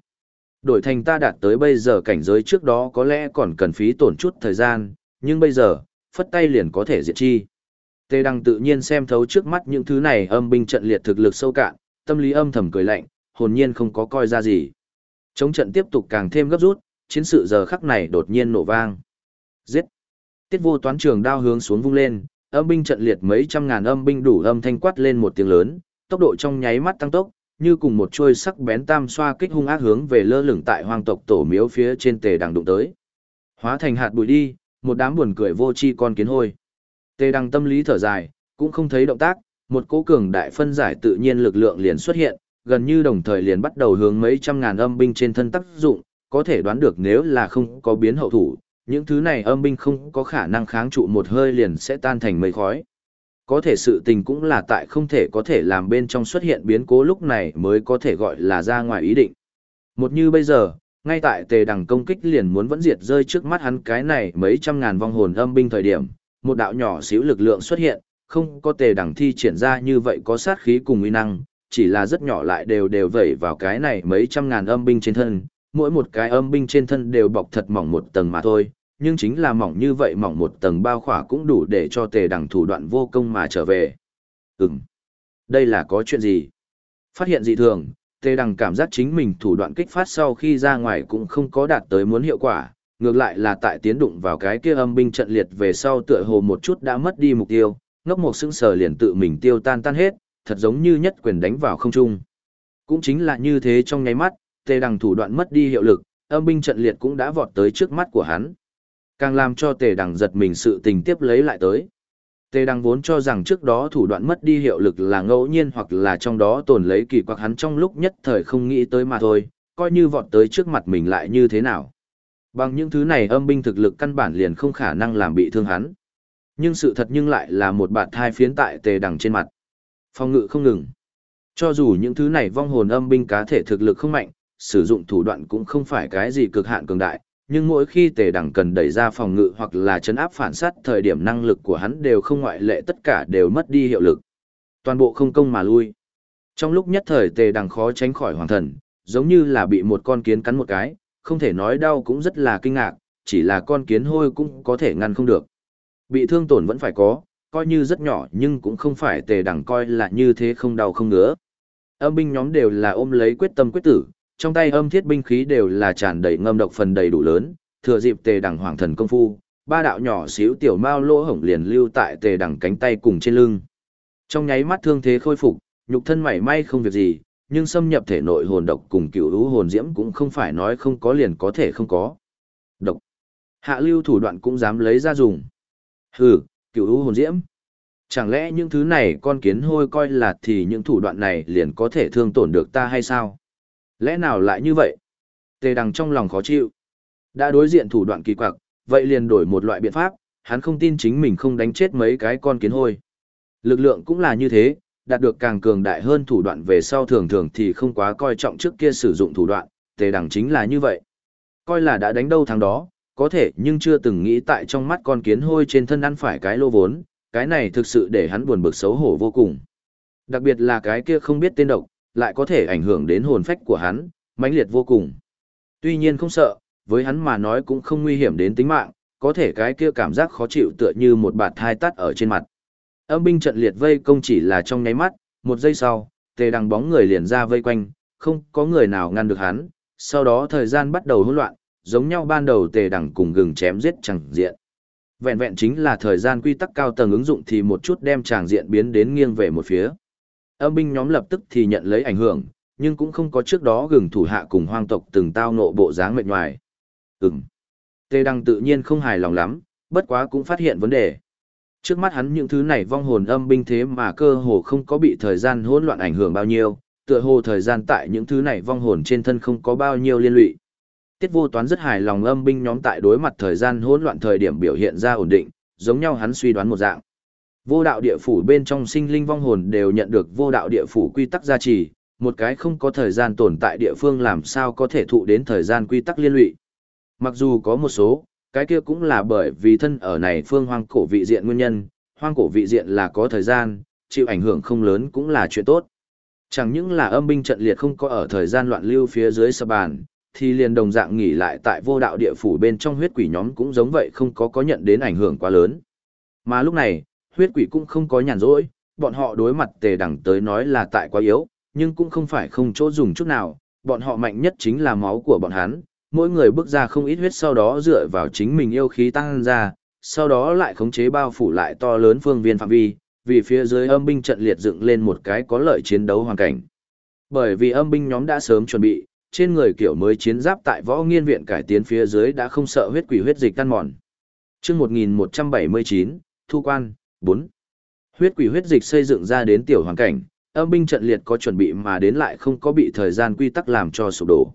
[SPEAKER 1] Đổi thành ta đạt tới bây giờ cảnh giới trước đó có lẽ còn cần phí tổn chút thời gian, nhưng bây giờ, phất tay liền có thể diệt chi. Tê Đăng tự nhiên xem thấu trước mắt những thứ này âm binh trận liệt thực lực sâu cạn, tâm lý âm thầm cười lạnh, hồn nhiên không có coi ra gì. Chống trận tiếp tục càng thêm gấp rút, chiến sự giờ khắc này đột nhiên nổ vang. Giết! Tiết vô toán trường đao hướng xuống vung lên, âm binh trận liệt mấy trăm ngàn âm binh đủ âm thanh quát lên một tiếng lớn, tốc độ trong nháy mắt tăng tốc, như cùng một chuôi sắc bén tam xoa kích hung ác hướng về lơ lửng tại hoang tộc tổ miếu phía trên tề đằng đụng tới. Hóa thành hạt bụi đi, một đám buồn cười vô chi con kiến hôi. Tề đằng tâm lý thở dài, cũng không thấy động tác, một cỗ cường đại phân giải tự nhiên lực lượng liền xuất hiện, gần như đồng thời liền bắt đầu hướng mấy trăm ngàn âm binh trên thân tác dụng, có thể đoán được nếu là không có biến hậu thủ, những thứ này âm binh không có khả năng kháng trụ một hơi liền sẽ tan thành mây khói. Có thể sự tình cũng là tại không thể có thể làm bên trong xuất hiện biến cố lúc này mới có thể gọi là ra ngoài ý định. Một như bây giờ, ngay tại tề đằng công kích liền muốn vẫn diệt rơi trước mắt hắn cái này mấy trăm ngàn vong hồn âm binh thời điểm, một đạo nhỏ xíu lực lượng xuất hiện, không có tề đằng thi triển ra như vậy có sát khí cùng uy năng, chỉ là rất nhỏ lại đều đều vẩy vào cái này mấy trăm ngàn âm binh trên thân, mỗi một cái âm binh trên thân đều bọc thật mỏng một tầng mà thôi, nhưng chính là mỏng như vậy mỏng một tầng bao khỏa cũng đủ để cho tề đằng thủ đoạn vô công mà trở về. Ừm, đây là có chuyện gì? Phát hiện dị thường, tề đằng cảm giác chính mình thủ đoạn kích phát sau khi ra ngoài cũng không có đạt tới muốn hiệu quả, ngược lại là tại tiến đụng vào cái kia âm binh trận liệt về sau tựa hồ một chút đã mất đi mục tiêu, ngốc một sững sờ liền tự mình tiêu tan tan hết, thật giống như nhất quyền đánh vào không trung. Cũng chính là như thế trong nháy mắt, tề đằng thủ đoạn mất đi hiệu lực, âm binh trận liệt cũng đã vọt tới trước mắt của hắn. Càng làm cho tề đằng giật mình sự tình tiếp lấy lại tới. Tề đằng vốn cho rằng trước đó thủ đoạn mất đi hiệu lực là ngẫu nhiên hoặc là trong đó tồn lấy kỳ quặc hắn trong lúc nhất thời không nghĩ tới mà thôi, coi như vọt tới trước mặt mình lại như thế nào. Bằng những thứ này âm binh thực lực căn bản liền không khả năng làm bị thương hắn. Nhưng sự thật nhưng lại là một bạt thai phiến tại tề đằng trên mặt. Phong ngự không ngừng. Cho dù những thứ này vong hồn âm binh cá thể thực lực không mạnh, sử dụng thủ đoạn cũng không phải cái gì cực hạn cường đại, nhưng mỗi khi tề đẳng cần đẩy ra phòng ngự hoặc là chấn áp phản sát thời điểm năng lực của hắn đều không ngoại lệ tất cả đều mất đi hiệu lực. Toàn bộ không công mà lui. Trong lúc nhất thời tề đằng khó tránh khỏi hoàng thần, giống như là bị một con kiến cắn một cái, không thể nói đau cũng rất là kinh ngạc, chỉ là con kiến hôi cũng có thể ngăn không được. Bị thương tổn vẫn phải có, coi như rất nhỏ nhưng cũng không phải tề Đằng coi là như thế không đau không ngứa. Âm binh nhóm đều là ôm lấy quyết tâm quyết tử, trong tay âm thiết binh khí đều là tràn đầy ngâm độc phần đầy đủ lớn, thừa dịp tề đằng hoàng thần công phu, ba đạo nhỏ xíu tiểu mao lỗ hổng liền lưu tại tề đằng cánh tay cùng trên lưng. Trong nháy mắt thương thế khôi phục, nhục thân mảy may không việc gì, nhưng xâm nhập thể nội hồn độc cùng cựu lũ hồn diễm cũng không phải nói không có liền có thể không có. Độc. Hạ lưu thủ đoạn cũng dám lấy ra dùng. Hừ, cựu lũ hồn diễm. Chẳng lẽ những thứ này con kiến hôi coi là thì những thủ đoạn này liền có thể thương tổn được ta hay sao? Lẽ nào lại như vậy? Tề đằng trong lòng khó chịu. Đã đối diện thủ đoạn kỳ quặc, vậy liền đổi một loại biện pháp, hắn không tin chính mình không đánh chết mấy cái con kiến hôi. Lực lượng cũng là như thế, đạt được càng cường đại hơn thủ đoạn về sau thường thường thì không quá coi trọng trước kia sử dụng thủ đoạn, tề đằng chính là như vậy. Coi là đã đánh đâu thằng đó, có thể nhưng chưa từng nghĩ tại trong mắt con kiến hôi trên thân ăn phải cái lô vốn, cái này thực sự để hắn buồn bực xấu hổ vô cùng. Đặc biệt là cái kia không biết tên độc, lại có thể ảnh hưởng đến hồn phách của hắn, mãnh liệt vô cùng. Tuy nhiên không sợ, với hắn mà nói cũng không nguy hiểm đến tính mạng, có thể cái kia cảm giác khó chịu tựa như một bạt thai tắt ở trên mặt. Âm binh trận liệt vây công chỉ là trong nháy mắt, một giây sau, tề đằng bóng người liền ra vây quanh, không có người nào ngăn được hắn, sau đó thời gian bắt đầu hỗn loạn, giống nhau ban đầu tề đằng cùng gừng chém giết chẳng diện. Vẹn vẹn chính là thời gian quy tắc cao tầng ứng dụng thì một chút đem tràng diện biến đến nghiêng về một phía. Âm binh nhóm lập tức thì nhận lấy ảnh hưởng, nhưng cũng không có trước đó gừng thủ hạ cùng hoang tộc từng tao nộ bộ dáng mệt ngoài. Ừm. Tề Đăng tự nhiên không hài lòng lắm, bất quá cũng phát hiện vấn đề. Trước mắt hắn những thứ này vong hồn âm binh thế mà cơ hồ không có bị thời gian hỗn loạn ảnh hưởng bao nhiêu, tựa hồ thời gian tại những thứ này vong hồn trên thân không có bao nhiêu liên lụy. Tiết vô toán rất hài lòng âm binh nhóm tại đối mặt thời gian hỗn loạn thời điểm biểu hiện ra ổn định, giống nhau hắn suy đoán một dạng. Vô đạo địa phủ bên trong sinh linh vong hồn đều nhận được vô đạo địa phủ quy tắc gia trì, một cái không có thời gian tồn tại địa phương làm sao có thể thụ đến thời gian quy tắc liên lụy. Mặc dù có một số, cái kia cũng là bởi vì thân ở này phương hoang cổ vị diện nguyên nhân, hoang cổ vị diện là có thời gian, chịu ảnh hưởng không lớn cũng là chuyện tốt. Chẳng những là âm binh trận liệt không có ở thời gian loạn lưu phía dưới sập bàn, thì liền đồng dạng nghỉ lại tại vô đạo địa phủ bên trong huyết quỷ nhóm cũng giống vậy không có có nhận đến ảnh hưởng quá lớn. Mà lúc này, huyết quỷ cũng không có nhàn rỗi, bọn họ đối mặt tề đẳng tới nói là tại quá yếu, nhưng cũng không phải không chỗ dùng chút nào, bọn họ mạnh nhất chính là máu của bọn hắn, mỗi người bước ra không ít huyết sau đó dựa vào chính mình yêu khí tăng ra, sau đó lại khống chế bao phủ lại to lớn phương viên phạm vi, vì phía dưới âm binh trận liệt dựng lên một cái có lợi chiến đấu hoàn cảnh. Bởi vì âm binh nhóm đã sớm chuẩn bị, trên người kiểu mới chiến giáp tại võ nghiên viện cải tiến phía dưới đã không sợ huyết quỷ huyết dịch tan mòn. Chương 1179, Thu quan, 4. Huyết quỷ huyết dịch xây dựng ra đến tiểu hoàn cảnh, âm binh trận liệt có chuẩn bị mà đến lại không có bị thời gian quy tắc làm cho sụp đổ.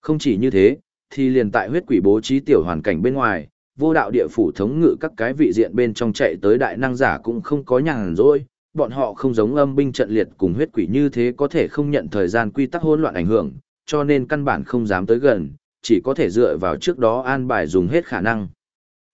[SPEAKER 1] Không chỉ như thế, thì liền tại huyết quỷ bố trí tiểu hoàn cảnh bên ngoài, vô đạo địa phủ thống ngự các cái vị diện bên trong chạy tới đại năng giả cũng không có nhàn rỗi, bọn họ không giống âm binh trận liệt cùng huyết quỷ như thế có thể không nhận thời gian quy tắc hỗn loạn ảnh hưởng, cho nên căn bản không dám tới gần, chỉ có thể dựa vào trước đó an bài dùng hết khả năng.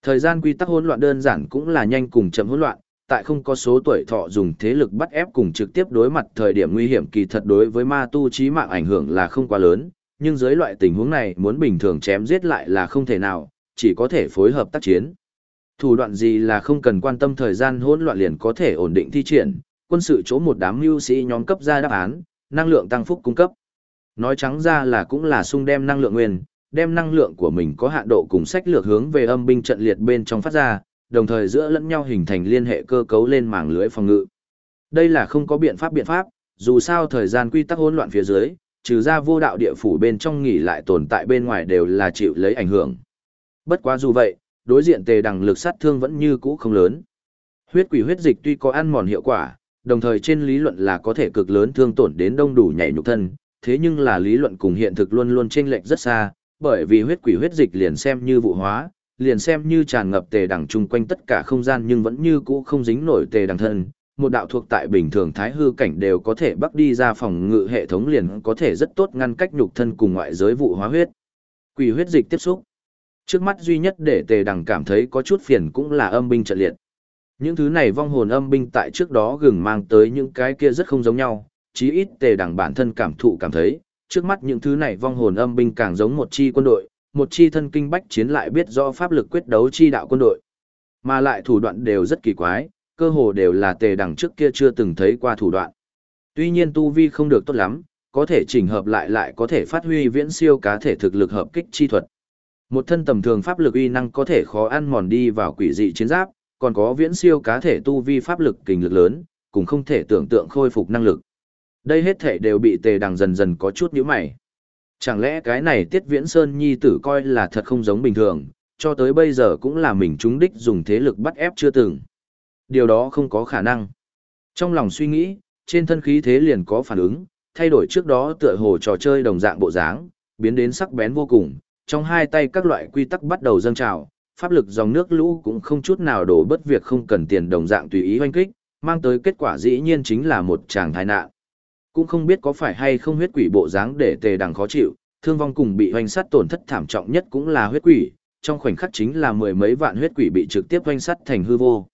[SPEAKER 1] Thời gian quy tắc hỗn loạn đơn giản cũng là nhanh cùng chậm hỗn loạn, tại không có số tuổi thọ dùng thế lực bắt ép cùng trực tiếp đối mặt thời điểm nguy hiểm kỳ thật đối với ma tu trí mạng ảnh hưởng là không quá lớn, nhưng dưới loại tình huống này muốn bình thường chém giết lại là không thể nào, chỉ có thể phối hợp tác chiến. Thủ đoạn gì là không cần quan tâm thời gian hỗn loạn liền có thể ổn định thi triển, quân sự chỗ một đám mưu sĩ nhóm cấp ra đáp án, năng lượng tăng phúc cung cấp. Nói trắng ra là cũng là sung đem năng lượng nguyên, đem năng lượng của mình có hạn độ cùng sách lược hướng về âm binh trận liệt bên trong phát ra, đồng thời giữa lẫn nhau hình thành liên hệ cơ cấu lên mảng lưới phòng ngự. Đây là không có biện pháp biện pháp, dù sao thời gian quy tắc hỗn loạn phía dưới, trừ ra vô đạo địa phủ bên trong nghỉ lại tồn tại bên ngoài đều là chịu lấy ảnh hưởng. Bất quá dù vậy, đối diện tề đằng lực sát thương vẫn như cũ không lớn. Huyết quỷ huyết dịch tuy có ăn mòn hiệu quả, đồng thời trên lý luận là có thể cực lớn thương tổn đến đông đủ nhảy nhục thân, thế nhưng là lý luận cùng hiện thực luôn luôn chênh lệch rất xa, bởi vì huyết quỷ huyết dịch liền xem như vụ hóa, liền xem như tràn ngập tề đằng chung quanh tất cả không gian nhưng vẫn như cũ không dính nổi tề đằng thân. Một đạo thuộc tại bình thường thái hư cảnh đều có thể bắt đi ra phòng ngự hệ thống liền có thể rất tốt ngăn cách nhục thân cùng ngoại giới vụ hóa huyết. Quỷ huyết dịch tiếp xúc. Trước mắt duy nhất để tề đằng cảm thấy có chút phiền cũng là âm binh trận liệt. Những thứ này vong hồn âm binh tại trước đó gừng mang tới những cái kia rất không giống nhau, chí ít tề đằng bản thân cảm thụ cảm thấy, trước mắt những thứ này vong hồn âm binh càng giống một chi quân đội, một chi thân kinh bách chiến lại biết do pháp lực quyết đấu chi đạo quân đội. Mà lại thủ đoạn đều rất kỳ quái, cơ hồ đều là tề đằng trước kia chưa từng thấy qua thủ đoạn. Tuy nhiên tu vi không được tốt lắm, có thể chỉnh hợp lại lại có thể phát huy viễn siêu cá thể thực lực hợp kích chi thuật. Một thân tầm thường pháp lực uy năng có thể khó ăn mòn đi vào quỷ dị chiến giáp, còn có viễn siêu cá thể tu vi pháp lực kình lực lớn, cũng không thể tưởng tượng khôi phục năng lực. Đây hết thể đều bị tề đằng dần dần có chút nhíu mày. Chẳng lẽ cái này Tiết Viễn Sơn Nhi tử coi là thật không giống bình thường, cho tới bây giờ cũng là mình chúng đích dùng thế lực bắt ép chưa từng. Điều đó không có khả năng. Trong lòng suy nghĩ, trên thân khí thế liền có phản ứng, thay đổi trước đó tựa hồ trò chơi đồng dạng bộ dáng, biến đến sắc bén vô cùng, trong hai tay các loại quy tắc bắt đầu dâng trào, pháp lực dòng nước lũ cũng không chút nào đổ bất việc không cần tiền đồng dạng tùy ý hoanh kích, mang tới kết quả dĩ nhiên chính là một tràng thái nạn. Cũng không biết có phải hay không huyết quỷ bộ dáng để tề đằng khó chịu, thương vong cùng bị hoành sát tổn thất thảm trọng nhất cũng là huyết quỷ, trong khoảnh khắc chính là mười mấy vạn huyết quỷ bị trực tiếp hoành sát thành hư vô.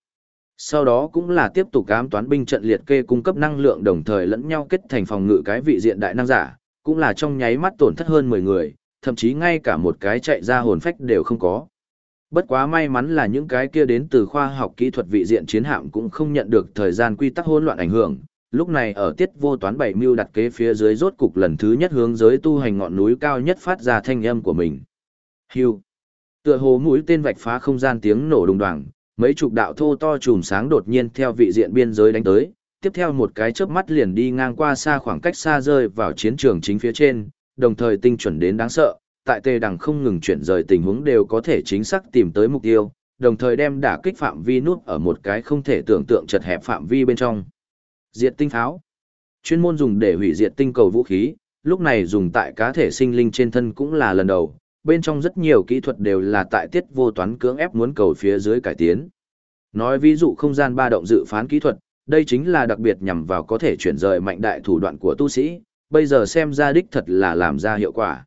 [SPEAKER 1] Sau đó cũng là tiếp tục ám toán binh trận liệt kê cung cấp năng lượng đồng thời lẫn nhau kết thành phòng ngự cái vị diện đại năng giả, cũng là trong nháy mắt tổn thất hơn 10 người, thậm chí ngay cả một cái chạy ra hồn phách đều không có. Bất quá may mắn là những cái kia đến từ khoa học kỹ thuật vị diện chiến hạm cũng không nhận được thời gian quy tắc hỗn loạn ảnh hưởng. Lúc này ở tiết vô toán bảy mưu đặt kế phía dưới rốt cục lần thứ nhất hướng giới tu hành ngọn núi cao nhất phát ra thanh âm của mình. Hưu. Tựa hồ mũi tên vạch phá không gian tiếng nổ đùng đoàng, mấy chục đạo thô to chùm sáng đột nhiên theo vị diện biên giới đánh tới, tiếp theo một cái chớp mắt liền đi ngang qua xa khoảng cách xa rơi vào chiến trường chính phía trên, đồng thời tinh chuẩn đến đáng sợ, tại tề đằng không ngừng chuyển rời tình huống đều có thể chính xác tìm tới mục tiêu, đồng thời đem đả kích phạm vi nút ở một cái không thể tưởng tượng chật hẹp phạm vi bên trong. Diệt tinh pháo. Chuyên môn dùng để hủy diệt tinh cầu vũ khí, lúc này dùng tại cá thể sinh linh trên thân cũng là lần đầu, bên trong rất nhiều kỹ thuật đều là tại tiết vô toán cưỡng ép muốn cầu phía dưới cải tiến. Nói ví dụ không gian ba động dự phán kỹ thuật, đây chính là đặc biệt nhằm vào có thể chuyển rời mạnh đại thủ đoạn của tu sĩ, bây giờ xem ra đích thật là làm ra hiệu quả.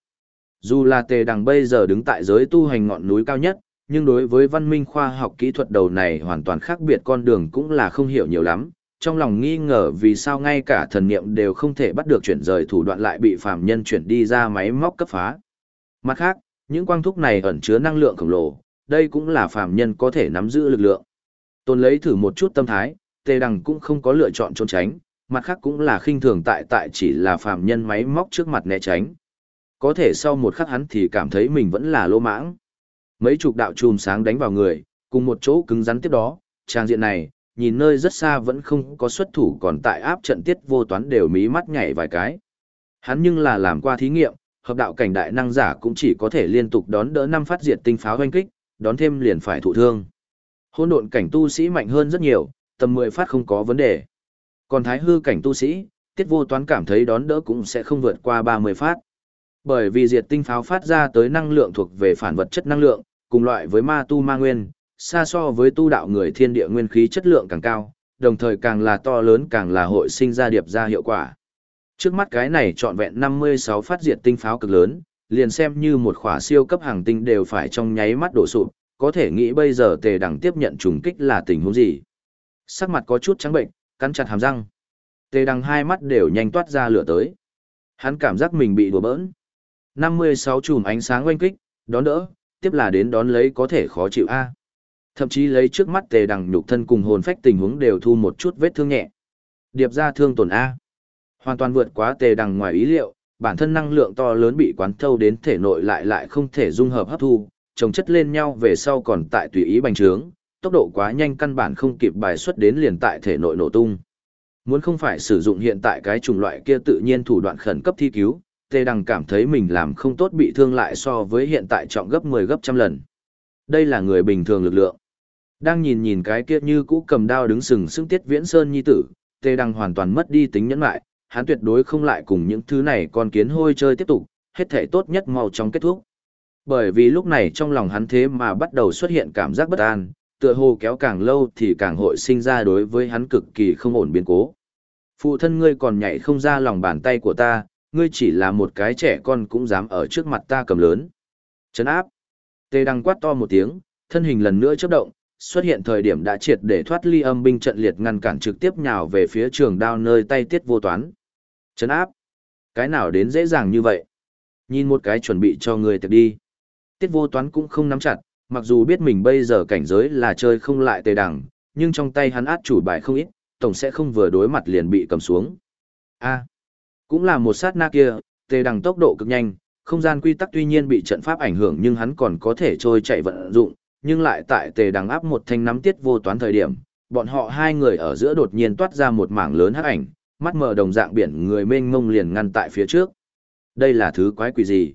[SPEAKER 1] Dù là tề đằng bây giờ đứng tại giới tu hành ngọn núi cao nhất, nhưng đối với văn minh khoa học kỹ thuật đầu này hoàn toàn khác biệt con đường cũng là không hiểu nhiều lắm, trong lòng nghi ngờ vì sao ngay cả thần niệm đều không thể bắt được chuyển rời thủ đoạn lại bị phàm nhân chuyển đi ra máy móc cấp phá. Mặt khác, những quang thúc này ẩn chứa năng lượng khổng lồ, đây cũng là phàm nhân có thể nắm giữ lực lượng. Tôn lấy thử một chút tâm thái, tề đằng cũng không có lựa chọn trốn tránh, mặt khác cũng là khinh thường tại tại chỉ là phàm nhân máy móc trước mặt né tránh. Có thể sau một khắc hắn thì cảm thấy mình vẫn là lô mãng. Mấy chục đạo chùm sáng đánh vào người, cùng một chỗ cứng rắn tiếp đó, trang diện này, nhìn nơi rất xa vẫn không có xuất thủ còn tại áp trận tiết vô toán đều mí mắt nhảy vài cái. Hắn nhưng là làm qua thí nghiệm, hợp đạo cảnh đại năng giả cũng chỉ có thể liên tục đón đỡ năm phát diệt tinh pháo hoanh kích, đón thêm liền phải thụ thương. Hôn độn cảnh tu sĩ mạnh hơn rất nhiều, tầm 10 phát không có vấn đề. Còn thái hư cảnh tu sĩ, tiết vô toán cảm thấy đón đỡ cũng sẽ không vượt qua 30 phát. Bởi vì diệt tinh pháo phát ra tới năng lượng thuộc về phản vật chất năng lượng, cùng loại với ma tu ma nguyên, xa so với tu đạo người thiên địa nguyên khí chất lượng càng cao, đồng thời càng là to lớn càng là hội sinh ra điệp ra hiệu quả. Trước mắt cái này trọn vẹn 56 phát diệt tinh pháo cực lớn, liền xem như một khỏa siêu cấp hàng tinh đều phải trong nháy mắt đổ sụp, có thể nghĩ bây giờ tề đẳng tiếp nhận trùng kích là tình huống gì. Sắc mặt có chút trắng bệnh, cắn chặt hàm răng. Tề đằng hai mắt đều nhanh toát ra lửa tới. Hắn cảm giác mình bị đùa bỡn. 56 chùm ánh sáng oanh kích, đón đỡ, tiếp là đến đón lấy có thể khó chịu a. Thậm chí lấy trước mắt tề đằng nhục thân cùng hồn phách tình huống đều thu một chút vết thương nhẹ. Điệp ra thương tổn a. Hoàn toàn vượt quá tề đằng ngoài ý liệu, bản thân năng lượng to lớn bị quán thâu đến thể nội lại lại không thể dung hợp hấp thu, chồng chất lên nhau về sau còn tại tùy ý bành trướng, tốc độ quá nhanh căn bản không kịp bài xuất đến liền tại thể nội nổ tung. Muốn không phải sử dụng hiện tại cái chủng loại kia tự nhiên thủ đoạn khẩn cấp thi cứu, Tề Đằng cảm thấy mình làm không tốt bị thương lại so với hiện tại trọng gấp 10 gấp trăm lần. Đây là người bình thường lực lượng. Đang nhìn nhìn cái kia như cũ cầm đao đứng sừng sững tiết viễn sơn nhi tử, Tề đang hoàn toàn mất đi tính nhẫn lại, hắn tuyệt đối không lại cùng những thứ này con kiến hôi chơi tiếp tục, hết thể tốt nhất mau chóng kết thúc. Bởi vì lúc này trong lòng hắn thế mà bắt đầu xuất hiện cảm giác bất an, tựa hồ kéo càng lâu thì càng hội sinh ra đối với hắn cực kỳ không ổn biến cố. Phụ thân ngươi còn nhảy không ra lòng bàn tay của ta, ngươi chỉ là một cái trẻ con cũng dám ở trước mặt ta cầm lớn. Chấn áp. Tê đăng quát to một tiếng, thân hình lần nữa chớp động, xuất hiện thời điểm đã triệt để thoát ly âm binh trận liệt ngăn cản trực tiếp nhào về phía trường đao nơi tay tiết vô toán. Chấn áp. Cái nào đến dễ dàng như vậy? Nhìn một cái chuẩn bị cho người tiệc đi. Tiết vô toán cũng không nắm chặt, mặc dù biết mình bây giờ cảnh giới là chơi không lại tề đẳng, nhưng trong tay hắn át chủ bài không ít, tổng sẽ không vừa đối mặt liền bị cầm xuống. A. Cũng là một sát na kia, tề đẳng tốc độ cực nhanh, không gian quy tắc tuy nhiên bị trận pháp ảnh hưởng nhưng hắn còn có thể trôi chạy vận dụng, nhưng lại tại tề đằng áp một thanh nắm tiết vô toán thời điểm, bọn họ hai người ở giữa đột nhiên toát ra một mảng lớn hắc ảnh, mắt mở đồng dạng biển người mênh mông liền ngăn tại phía trước. Đây là thứ quái quỷ gì?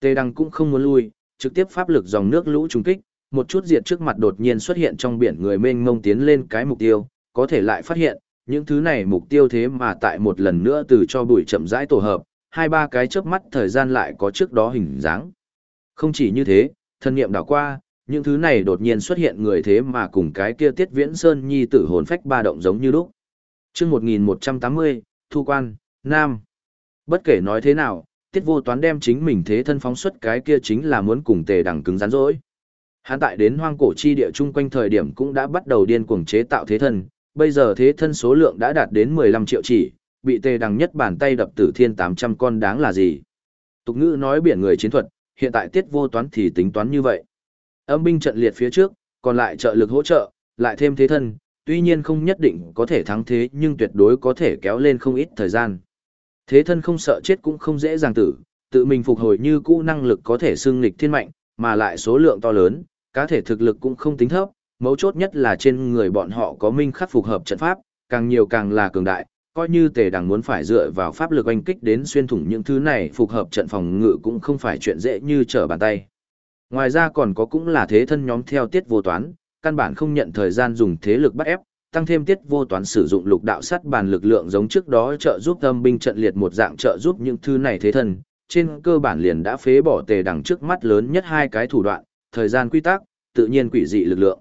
[SPEAKER 1] Tề đằng cũng không muốn lui, trực tiếp pháp lực dòng nước lũ trùng kích, một chút diệt trước mặt đột nhiên xuất hiện trong biển người mênh mông tiến lên cái mục tiêu, có thể lại phát hiện, những thứ này mục tiêu thế mà tại một lần nữa từ cho bụi chậm rãi tổ hợp, hai ba cái chớp mắt thời gian lại có trước đó hình dáng. Không chỉ như thế, thân niệm đảo qua, những thứ này đột nhiên xuất hiện người thế mà cùng cái kia Tiết Viễn Sơn nhi tử hồn phách ba động giống như lúc. Chương 1180, Thu Quan, Nam. Bất kể nói thế nào, Tiết Vô Toán đem chính mình thế thân phóng xuất cái kia chính là muốn cùng Tề Đằng cứng rắn rỗi. Hắn tại đến hoang cổ chi địa chung quanh thời điểm cũng đã bắt đầu điên cuồng chế tạo thế thân, bây giờ thế thân số lượng đã đạt đến 15 triệu chỉ, bị tề đằng nhất bàn tay đập tử thiên 800 con đáng là gì. Tục ngữ nói biển người chiến thuật, hiện tại tiết vô toán thì tính toán như vậy. Âm binh trận liệt phía trước, còn lại trợ lực hỗ trợ, lại thêm thế thân, tuy nhiên không nhất định có thể thắng thế nhưng tuyệt đối có thể kéo lên không ít thời gian. Thế thân không sợ chết cũng không dễ dàng tử, tự mình phục hồi như cũ năng lực có thể xưng nghịch thiên mạnh, mà lại số lượng to lớn, cá thể thực lực cũng không tính thấp, mấu chốt nhất là trên người bọn họ có minh khắc phục hợp trận pháp, càng nhiều càng là cường đại, coi như tề đằng muốn phải dựa vào pháp lực oanh kích đến xuyên thủng những thứ này phục hợp trận phòng ngự cũng không phải chuyện dễ như trở bàn tay. Ngoài ra còn có cũng là thế thân nhóm theo tiết vô toán, căn bản không nhận thời gian dùng thế lực bắt ép, tăng thêm tiết vô toán sử dụng lục đạo sắt bàn lực lượng giống trước đó trợ giúp tâm binh trận liệt một dạng trợ giúp những thứ này thế thân, trên cơ bản liền đã phế bỏ tề đằng trước mắt lớn nhất hai cái thủ đoạn, thời gian quy tắc, tự nhiên quỷ dị lực lượng.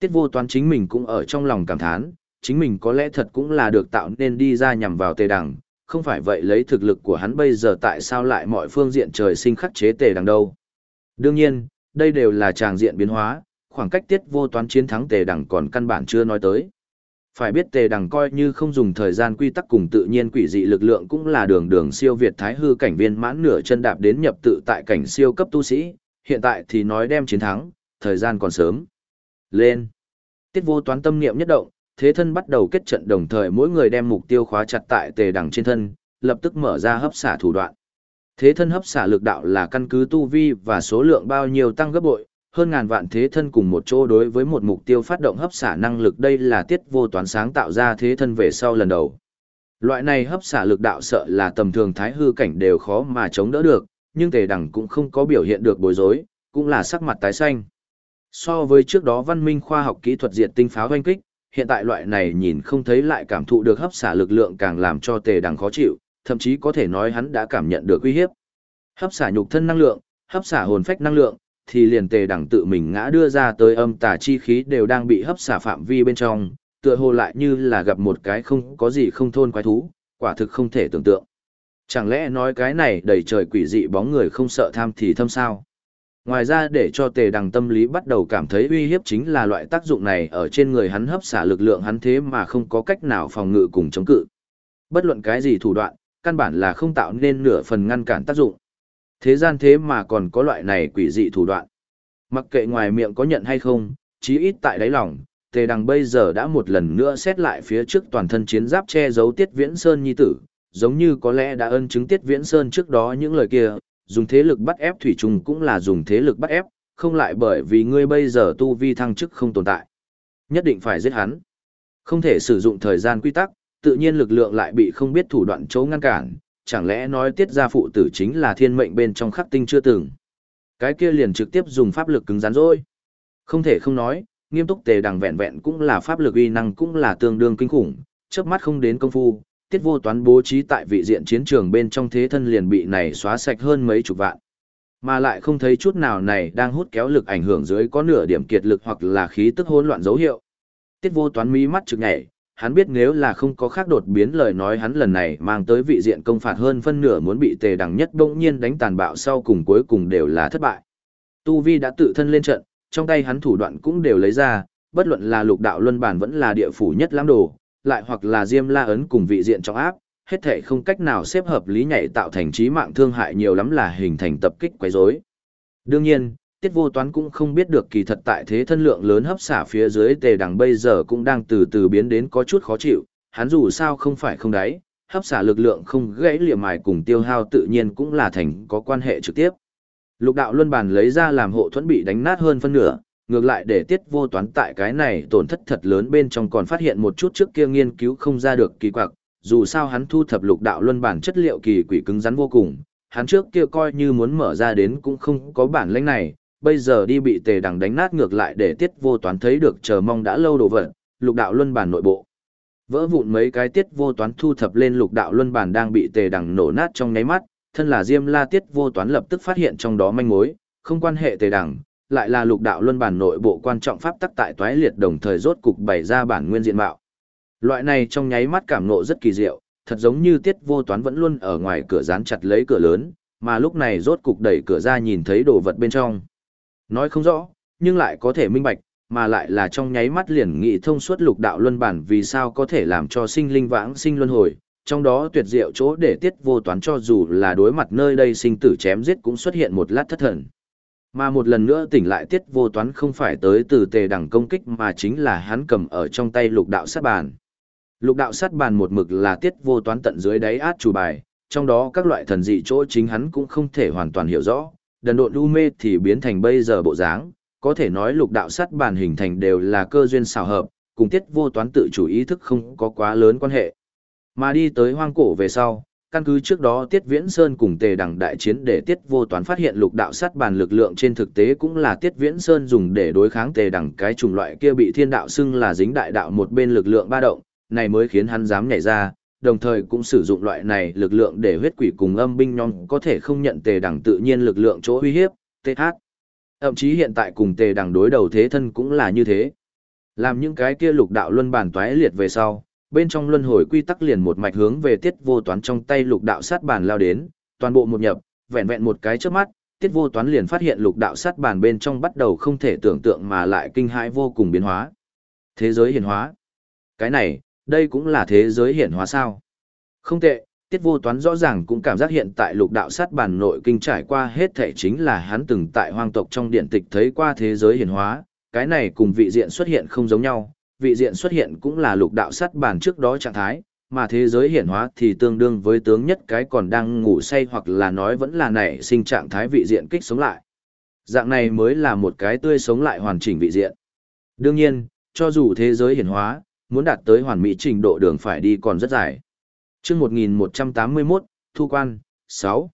[SPEAKER 1] Tiết vô toán chính mình cũng ở trong lòng cảm thán, chính mình có lẽ thật cũng là được tạo nên đi ra nhằm vào tề đằng, không phải vậy lấy thực lực của hắn bây giờ tại sao lại mọi phương diện trời sinh khắc chế tề đằng đâu. Đương nhiên, đây đều là tràng diện biến hóa, khoảng cách tiết vô toán chiến thắng tề đằng còn căn bản chưa nói tới. Phải biết tề đằng coi như không dùng thời gian quy tắc cùng tự nhiên quỷ dị lực lượng cũng là đường đường siêu việt thái hư cảnh viên mãn nửa chân đạp đến nhập tự tại cảnh siêu cấp tu sĩ, hiện tại thì nói đem chiến thắng, thời gian còn sớm. Lên. Tiết vô toán tâm niệm nhất động, thế thân bắt đầu kết trận đồng thời mỗi người đem mục tiêu khóa chặt tại tề đằng trên thân, lập tức mở ra hấp xả thủ đoạn. Thế thân hấp xả lực đạo là căn cứ tu vi và số lượng bao nhiêu tăng gấp bội, hơn ngàn vạn thế thân cùng một chỗ đối với một mục tiêu phát động hấp xả năng lực đây là tiết vô toán sáng tạo ra thế thân về sau lần đầu. Loại này hấp xả lực đạo sợ là tầm thường thái hư cảnh đều khó mà chống đỡ được, nhưng tề đằng cũng không có biểu hiện được bối rối, cũng là sắc mặt tái xanh. So với trước đó văn minh khoa học kỹ thuật diệt tinh pháo hoanh kích, hiện tại loại này nhìn không thấy lại cảm thụ được hấp xả lực lượng càng làm cho tề đằng khó chịu, thậm chí có thể nói hắn đã cảm nhận được uy hiếp. Hấp xả nhục thân năng lượng, hấp xả hồn phách năng lượng, thì liền tề đẳng tự mình ngã đưa ra tới âm tà chi khí đều đang bị hấp xả phạm vi bên trong, tựa hồ lại như là gặp một cái không có gì không thôn quái thú, quả thực không thể tưởng tượng. Chẳng lẽ nói cái này đầy trời quỷ dị bóng người không sợ tham thì thâm sao? Ngoài ra để cho tề đằng tâm lý bắt đầu cảm thấy uy hiếp chính là loại tác dụng này ở trên người hắn hấp xả lực lượng hắn thế mà không có cách nào phòng ngự cùng chống cự. Bất luận cái gì thủ đoạn, căn bản là không tạo nên nửa phần ngăn cản tác dụng. Thế gian thế mà còn có loại này quỷ dị thủ đoạn. Mặc kệ ngoài miệng có nhận hay không, chí ít tại đáy lòng, tề đằng bây giờ đã một lần nữa xét lại phía trước toàn thân chiến giáp che giấu tiết viễn sơn nhi tử, giống như có lẽ đã ân chứng tiết viễn sơn trước đó những lời kia, dùng thế lực bắt ép thủy trùng cũng là dùng thế lực bắt ép, không lại bởi vì ngươi bây giờ tu vi thăng chức không tồn tại. Nhất định phải giết hắn. Không thể sử dụng thời gian quy tắc, tự nhiên lực lượng lại bị không biết thủ đoạn chỗ ngăn cản, chẳng lẽ nói tiết gia phụ tử chính là thiên mệnh bên trong khắc tinh chưa từng. Cái kia liền trực tiếp dùng pháp lực cứng rắn rồi. Không thể không nói, nghiêm túc tề đằng vẹn vẹn cũng là pháp lực uy năng cũng là tương đương kinh khủng, chớp mắt không đến công phu, tiết vô toán bố trí tại vị diện chiến trường bên trong thế thân liền bị này xóa sạch hơn mấy chục vạn. Mà lại không thấy chút nào này đang hút kéo lực ảnh hưởng dưới có nửa điểm kiệt lực hoặc là khí tức hỗn loạn dấu hiệu. Tiết vô toán mí mắt trực nhảy, hắn biết nếu là không có khác đột biến lời nói hắn lần này mang tới vị diện công phạt hơn phân nửa muốn bị tề đằng nhất bỗng nhiên đánh tàn bạo sau cùng cuối cùng đều là thất bại. Tu Vi đã tự thân lên trận, trong tay hắn thủ đoạn cũng đều lấy ra, bất luận là lục đạo luân bản vẫn là địa phủ nhất lãng đồ, lại hoặc là Diêm La ấn cùng vị diện trọng áp, hết thể không cách nào xếp hợp lý nhảy tạo thành trí mạng thương hại nhiều lắm là hình thành tập kích quấy rối. Đương nhiên, Tiết Vô Toán cũng không biết được kỳ thật tại thế thân lượng lớn hấp xả phía dưới tề đằng bây giờ cũng đang từ từ biến đến có chút khó chịu, hắn dù sao không phải không đáy, hấp xả lực lượng không gãy liệm mài cùng tiêu hao tự nhiên cũng là thành có quan hệ trực tiếp. Lục đạo luân bàn lấy ra làm hộ thuẫn bị đánh nát hơn phân nửa, ngược lại để tiết vô toán tại cái này tổn thất thật lớn bên trong còn phát hiện một chút trước kia nghiên cứu không ra được kỳ quặc, dù sao hắn thu thập lục đạo luân bản chất liệu kỳ quỷ cứng rắn vô cùng, hắn trước kia coi như muốn mở ra đến cũng không có bản lĩnh này, bây giờ đi bị tề đằng đánh nát ngược lại để tiết vô toán thấy được chờ mong đã lâu đồ vật, lục đạo luân bản nội bộ. Vỡ vụn mấy cái tiết vô toán thu thập lên lục đạo luân bản đang bị tề đằng nổ nát trong nháy mắt, thân là Diêm La tiết vô toán lập tức phát hiện trong đó manh mối, không quan hệ tề đằng, lại là lục đạo luân bản nội bộ quan trọng pháp tắc tại toái liệt đồng thời rốt cục bày ra bản nguyên diện mạo. Loại này trong nháy mắt cảm nộ rất kỳ diệu, thật giống như tiết vô toán vẫn luôn ở ngoài cửa dán chặt lấy cửa lớn, mà lúc này rốt cục đẩy cửa ra nhìn thấy đồ vật bên trong. Nói không rõ, nhưng lại có thể minh bạch, mà lại là trong nháy mắt liền nghị thông suốt lục đạo luân bản vì sao có thể làm cho sinh linh vãng sinh luân hồi, trong đó tuyệt diệu chỗ để tiết vô toán cho dù là đối mặt nơi đây sinh tử chém giết cũng xuất hiện một lát thất thần. Mà một lần nữa tỉnh lại tiết vô toán không phải tới từ tề đẳng công kích mà chính là hắn cầm ở trong tay lục đạo sát bàn. Lục đạo sát bàn một mực là tiết vô toán tận dưới đáy át chủ bài, trong đó các loại thần dị chỗ chính hắn cũng không thể hoàn toàn hiểu rõ, đần độn u mê thì biến thành bây giờ bộ dáng, có thể nói lục đạo sát bàn hình thành đều là cơ duyên xào hợp, cùng tiết vô toán tự chủ ý thức không có quá lớn quan hệ. Mà đi tới hoang cổ về sau, căn cứ trước đó Tiết Viễn Sơn cùng Tề Đằng đại chiến để Tiết Vô Toán phát hiện lục đạo sát bàn lực lượng trên thực tế cũng là Tiết Viễn Sơn dùng để đối kháng Tề Đằng cái chủng loại kia bị thiên đạo xưng là dính đại đạo một bên lực lượng ba động, này mới khiến hắn dám nhảy ra, đồng thời cũng sử dụng loại này lực lượng để huyết quỷ cùng âm binh nhóm có thể không nhận Tề Đằng tự nhiên lực lượng chỗ uy hiếp, TH. Thậm chí hiện tại cùng Tề Đằng đối đầu thế thân cũng là như thế. Làm những cái kia lục đạo luân bàn toái liệt về sau, bên trong luân hồi quy tắc liền một mạch hướng về tiết vô toán trong tay lục đạo sát bàn lao đến, toàn bộ một nhập, vẹn vẹn một cái trước mắt, tiết vô toán liền phát hiện lục đạo sát bàn bên trong bắt đầu không thể tưởng tượng mà lại kinh hãi vô cùng biến hóa. Thế giới hiển hóa. Cái này, đây cũng là thế giới hiển hóa sao? Không tệ, tiết vô toán rõ ràng cũng cảm giác hiện tại lục đạo sát bàn nội kinh trải qua hết thể chính là hắn từng tại hoang tộc trong điện tịch thấy qua thế giới hiển hóa, cái này cùng vị diện xuất hiện không giống nhau, vị diện xuất hiện cũng là lục đạo sát bàn trước đó trạng thái, mà thế giới hiển hóa thì tương đương với tướng nhất cái còn đang ngủ say hoặc là nói vẫn là nảy sinh trạng thái vị diện kích sống lại. Dạng này mới là một cái tươi sống lại hoàn chỉnh vị diện. Đương nhiên, cho dù thế giới hiển hóa, muốn đạt tới hoàn mỹ trình độ đường phải đi còn rất dài. chương 1181, Thu quan, 6.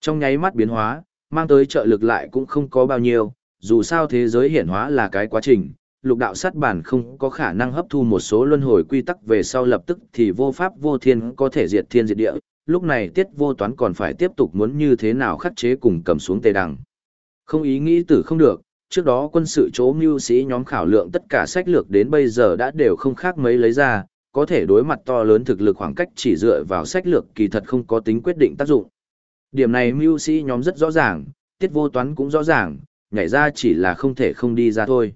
[SPEAKER 1] Trong nháy mắt biến hóa, mang tới trợ lực lại cũng không có bao nhiêu, dù sao thế giới hiển hóa là cái quá trình, lục đạo sát bản không có khả năng hấp thu một số luân hồi quy tắc về sau lập tức thì vô pháp vô thiên có thể diệt thiên diệt địa, lúc này tiết vô toán còn phải tiếp tục muốn như thế nào khắc chế cùng cầm xuống tề đằng. Không ý nghĩ tử không được, trước đó quân sự chỗ mưu sĩ nhóm khảo lượng tất cả sách lược đến bây giờ đã đều không khác mấy lấy ra, có thể đối mặt to lớn thực lực khoảng cách chỉ dựa vào sách lược kỳ thật không có tính quyết định tác dụng. Điểm này mưu sĩ nhóm rất rõ ràng, tiết vô toán cũng rõ ràng, nhảy ra chỉ là không thể không đi ra thôi.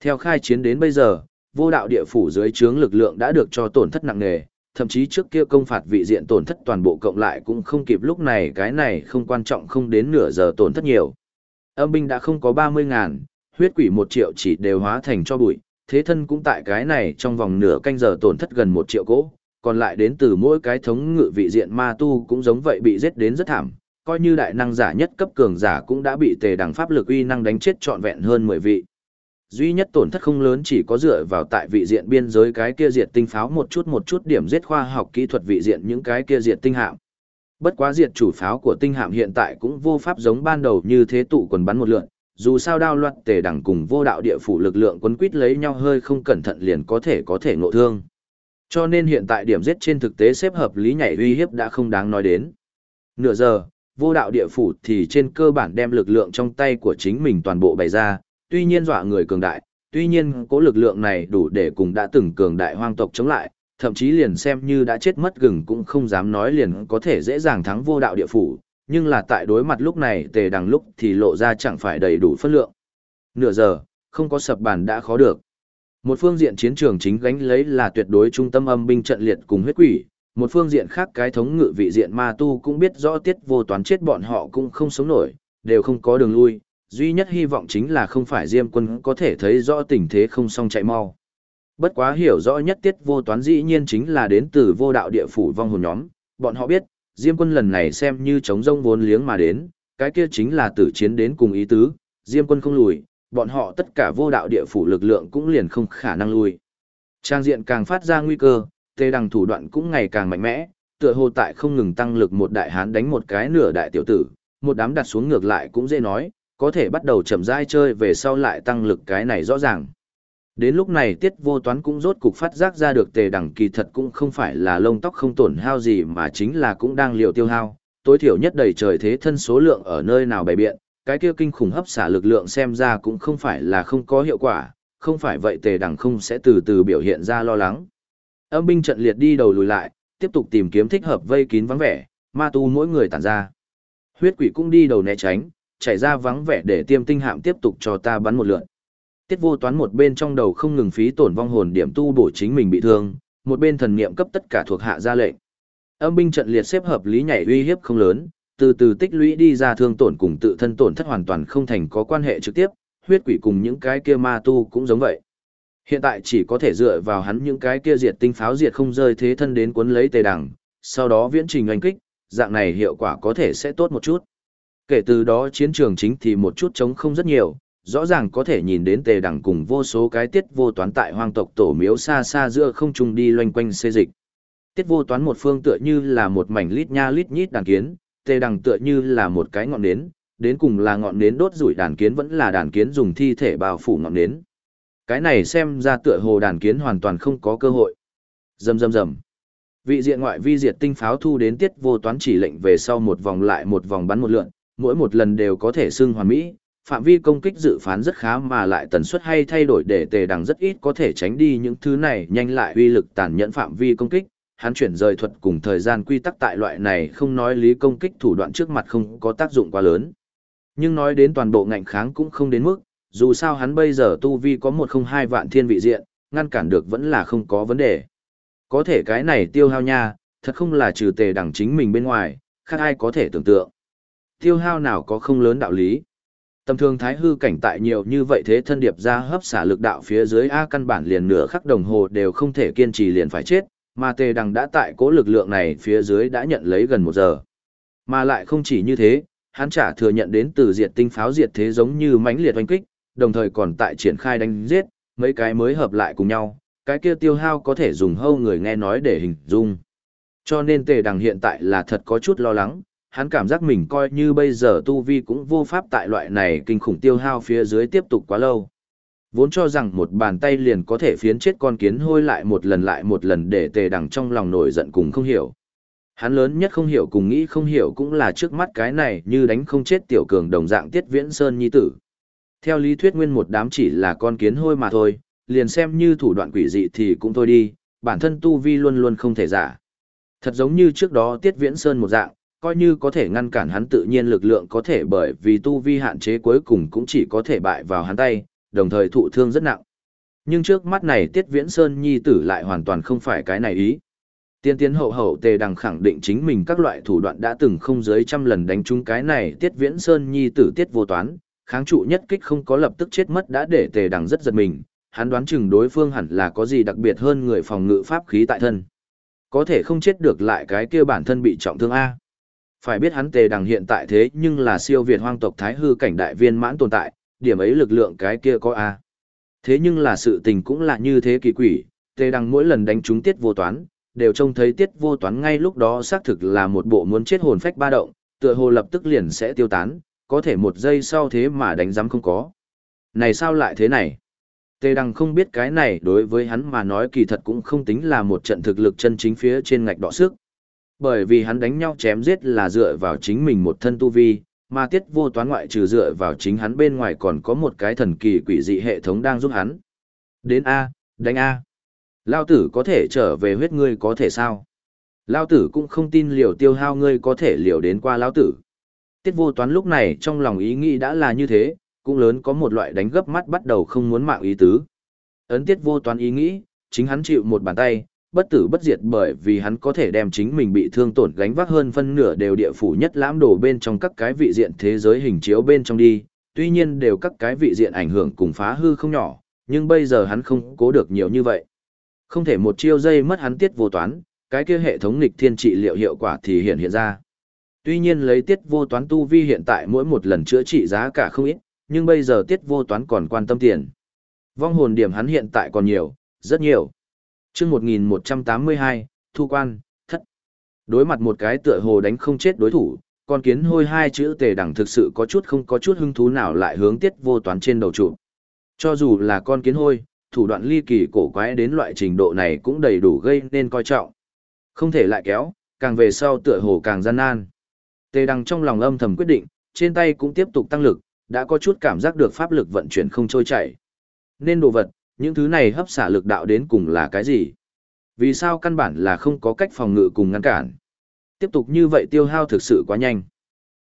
[SPEAKER 1] Theo khai chiến đến bây giờ, vô đạo địa phủ dưới trướng lực lượng đã được cho tổn thất nặng nề, thậm chí trước kia công phạt vị diện tổn thất toàn bộ cộng lại cũng không kịp lúc này cái này không quan trọng không đến nửa giờ tổn thất nhiều. Âm binh đã không có 30 ngàn, huyết quỷ 1 triệu chỉ đều hóa thành cho bụi, thế thân cũng tại cái này trong vòng nửa canh giờ tổn thất gần 1 triệu cỗ, còn lại đến từ mỗi cái thống ngự vị diện ma tu cũng giống vậy bị giết đến rất thảm, coi như đại năng giả nhất cấp cường giả cũng đã bị tề đẳng pháp lực uy năng đánh chết trọn vẹn hơn 10 vị duy nhất tổn thất không lớn chỉ có dựa vào tại vị diện biên giới cái kia diệt tinh pháo một chút một chút điểm giết khoa học kỹ thuật vị diện những cái kia diệt tinh hạm. Bất quá diệt chủ pháo của tinh hạm hiện tại cũng vô pháp giống ban đầu như thế tụ quần bắn một lượn, dù sao đao loạt tề đẳng cùng vô đạo địa phủ lực lượng quấn quýt lấy nhau hơi không cẩn thận liền có thể có thể ngộ thương. Cho nên hiện tại điểm giết trên thực tế xếp hợp lý nhảy uy hiếp đã không đáng nói đến. Nửa giờ, vô đạo địa phủ thì trên cơ bản đem lực lượng trong tay của chính mình toàn bộ bày ra, tuy nhiên dọa người cường đại, tuy nhiên cố lực lượng này đủ để cùng đã từng cường đại hoang tộc chống lại, thậm chí liền xem như đã chết mất gừng cũng không dám nói liền có thể dễ dàng thắng vô đạo địa phủ, nhưng là tại đối mặt lúc này tề đằng lúc thì lộ ra chẳng phải đầy đủ phân lượng. Nửa giờ, không có sập bàn đã khó được. Một phương diện chiến trường chính gánh lấy là tuyệt đối trung tâm âm binh trận liệt cùng huyết quỷ, một phương diện khác cái thống ngự vị diện ma tu cũng biết rõ tiết vô toán chết bọn họ cũng không sống nổi, đều không có đường lui, duy nhất hy vọng chính là không phải Diêm quân có thể thấy rõ tình thế không xong chạy mau. Bất quá hiểu rõ nhất tiết vô toán dĩ nhiên chính là đến từ vô đạo địa phủ vong hồn nhóm, bọn họ biết, Diêm quân lần này xem như chống rông vốn liếng mà đến, cái kia chính là tử chiến đến cùng ý tứ, Diêm quân không lùi, bọn họ tất cả vô đạo địa phủ lực lượng cũng liền không khả năng lùi. Trang diện càng phát ra nguy cơ, tê đằng thủ đoạn cũng ngày càng mạnh mẽ, tựa hồ tại không ngừng tăng lực một đại hán đánh một cái nửa đại tiểu tử, một đám đặt xuống ngược lại cũng dễ nói, có thể bắt đầu chậm rãi chơi về sau lại tăng lực cái này rõ ràng. Đến lúc này tiết vô toán cũng rốt cục phát giác ra được tề đẳng kỳ thật cũng không phải là lông tóc không tổn hao gì mà chính là cũng đang liều tiêu hao, tối thiểu nhất đầy trời thế thân số lượng ở nơi nào bày biện, cái kia kinh khủng hấp xả lực lượng xem ra cũng không phải là không có hiệu quả, không phải vậy tề đẳng không sẽ từ từ biểu hiện ra lo lắng. Âm binh trận liệt đi đầu lùi lại, tiếp tục tìm kiếm thích hợp vây kín vắng vẻ, ma tu mỗi người tản ra. Huyết quỷ cũng đi đầu né tránh, chạy ra vắng vẻ để tiêm tinh hạm tiếp tục cho ta bắn một lượt. Tiết vô toán một bên trong đầu không ngừng phí tổn vong hồn điểm tu bổ chính mình bị thương, một bên thần niệm cấp tất cả thuộc hạ ra lệnh. Âm binh trận liệt xếp hợp lý nhảy uy hiếp không lớn, từ từ tích lũy đi ra thương tổn cùng tự thân tổn thất hoàn toàn không thành có quan hệ trực tiếp, huyết quỷ cùng những cái kia ma tu cũng giống vậy. Hiện tại chỉ có thể dựa vào hắn những cái kia diệt tinh pháo diệt không rơi thế thân đến cuốn lấy tề đằng, sau đó viễn trình oanh kích, dạng này hiệu quả có thể sẽ tốt một chút. Kể từ đó chiến trường chính thì một chút chống không rất nhiều, rõ ràng có thể nhìn đến tề đằng cùng vô số cái tiết vô toán tại hoang tộc tổ miếu xa xa giữa không trung đi loanh quanh xê dịch. Tiết vô toán một phương tựa như là một mảnh lít nha lít nhít đàn kiến, tề đằng tựa như là một cái ngọn nến, đến cùng là ngọn nến đốt rủi đàn kiến vẫn là đàn kiến dùng thi thể bao phủ ngọn nến. Cái này xem ra tựa hồ đàn kiến hoàn toàn không có cơ hội. Rầm rầm rầm. Vị diện ngoại vi diệt tinh pháo thu đến tiết vô toán chỉ lệnh về sau một vòng lại một vòng bắn một lượn, mỗi một lần đều có thể xưng hoàn mỹ, phạm vi công kích dự phán rất khá mà lại tần suất hay thay đổi để tề đằng rất ít có thể tránh đi những thứ này nhanh lại uy lực tàn nhẫn phạm vi công kích. Hắn chuyển rời thuật cùng thời gian quy tắc tại loại này không nói lý công kích thủ đoạn trước mặt không có tác dụng quá lớn. Nhưng nói đến toàn bộ ngạnh kháng cũng không đến mức, dù sao hắn bây giờ tu vi có một không hai vạn thiên vị diện, ngăn cản được vẫn là không có vấn đề. Có thể cái này tiêu hao nha, thật không là trừ tề đằng chính mình bên ngoài, khác ai có thể tưởng tượng. Tiêu hao nào có không lớn đạo lý. Tầm thường thái hư cảnh tại nhiều như vậy thế thân điệp ra hấp xả lực đạo phía dưới A căn bản liền nửa khắc đồng hồ đều không thể kiên trì liền phải chết, mà tề đằng đã tại cố lực lượng này phía dưới đã nhận lấy gần một giờ. Mà lại không chỉ như thế, hắn trả thừa nhận đến từ diệt tinh pháo diệt thế giống như mãnh liệt oanh kích, đồng thời còn tại triển khai đánh giết, mấy cái mới hợp lại cùng nhau, cái kia tiêu hao có thể dùng hâu người nghe nói để hình dung. Cho nên tề đằng hiện tại là thật có chút lo lắng, hắn cảm giác mình coi như bây giờ tu vi cũng vô pháp tại loại này kinh khủng tiêu hao phía dưới tiếp tục quá lâu. Vốn cho rằng một bàn tay liền có thể phiến chết con kiến hôi lại một lần lại một lần để tề đằng trong lòng nổi giận cùng không hiểu. Hắn lớn nhất không hiểu cùng nghĩ không hiểu cũng là trước mắt cái này như đánh không chết tiểu cường đồng dạng tiết viễn sơn nhi tử. Theo lý thuyết nguyên một đám chỉ là con kiến hôi mà thôi, liền xem như thủ đoạn quỷ dị thì cũng thôi đi, bản thân tu vi luôn luôn không thể giả. Thật giống như trước đó tiết viễn sơn một dạng, coi như có thể ngăn cản hắn tự nhiên lực lượng có thể bởi vì tu vi hạn chế cuối cùng cũng chỉ có thể bại vào hắn tay, đồng thời thụ thương rất nặng. Nhưng trước mắt này Tiết Viễn Sơn Nhi tử lại hoàn toàn không phải cái này ý. Tiên tiến hậu hậu tề đằng khẳng định chính mình các loại thủ đoạn đã từng không dưới trăm lần đánh trúng cái này Tiết Viễn Sơn Nhi tử Tiết vô toán, kháng trụ nhất kích không có lập tức chết mất đã để tề đằng rất giật mình, hắn đoán chừng đối phương hẳn là có gì đặc biệt hơn người phòng ngự pháp khí tại thân. Có thể không chết được lại cái kia bản thân bị trọng thương A. Phải biết hắn tề đằng hiện tại thế nhưng là siêu việt hoang tộc thái hư cảnh đại viên mãn tồn tại, điểm ấy lực lượng cái kia có A. Thế nhưng là sự tình cũng là như thế kỳ quỷ, tề đằng mỗi lần đánh trúng tiết vô toán, đều trông thấy tiết vô toán ngay lúc đó xác thực là một bộ muốn chết hồn phách ba động, tựa hồ lập tức liền sẽ tiêu tán, có thể một giây sau thế mà đánh giám không có. Này sao lại thế này? Tề Đằng không biết cái này đối với hắn mà nói kỳ thật cũng không tính là một trận thực lực chân chính phía trên ngạch đỏ sức. Bởi vì hắn đánh nhau chém giết là dựa vào chính mình một thân tu vi, mà tiết vô toán ngoại trừ dựa vào chính hắn bên ngoài còn có một cái thần kỳ quỷ dị hệ thống đang giúp hắn. Đến A, đánh A. Lao tử có thể trở về huyết ngươi có thể sao? Lao tử cũng không tin liều tiêu hao ngươi có thể liều đến qua Lao tử. Tiết vô toán lúc này trong lòng ý nghĩ đã là như thế, cũng lớn có một loại đánh gấp mắt bắt đầu không muốn mạng ý tứ. Ấn tiết vô toán ý nghĩ, chính hắn chịu một bàn tay, bất tử bất diệt bởi vì hắn có thể đem chính mình bị thương tổn gánh vác hơn phân nửa đều địa phủ nhất lãm đổ bên trong các cái vị diện thế giới hình chiếu bên trong đi, tuy nhiên đều các cái vị diện ảnh hưởng cùng phá hư không nhỏ, nhưng bây giờ hắn không cố được nhiều như vậy. Không thể một chiêu dây mất hắn tiết vô toán, cái kia hệ thống nghịch thiên trị liệu hiệu quả thì hiện hiện ra. Tuy nhiên lấy tiết vô toán tu vi hiện tại mỗi một lần chữa trị giá cả không ít, nhưng bây giờ tiết vô toán còn quan tâm tiền. Vong hồn điểm hắn hiện tại còn nhiều, rất nhiều chương 1182, thu quan, thất. Đối mặt một cái tựa hồ đánh không chết đối thủ, con kiến hôi hai chữ tề đẳng thực sự có chút không có chút hứng thú nào lại hướng tiết vô toán trên đầu trụ. Cho dù là con kiến hôi, thủ đoạn ly kỳ cổ quái đến loại trình độ này cũng đầy đủ gây nên coi trọng. Không thể lại kéo, càng về sau tựa hồ càng gian nan. Tề đằng trong lòng âm thầm quyết định, trên tay cũng tiếp tục tăng lực, đã có chút cảm giác được pháp lực vận chuyển không trôi chảy. Nên đồ vật, những thứ này hấp xả lực đạo đến cùng là cái gì? Vì sao căn bản là không có cách phòng ngự cùng ngăn cản? Tiếp tục như vậy tiêu hao thực sự quá nhanh.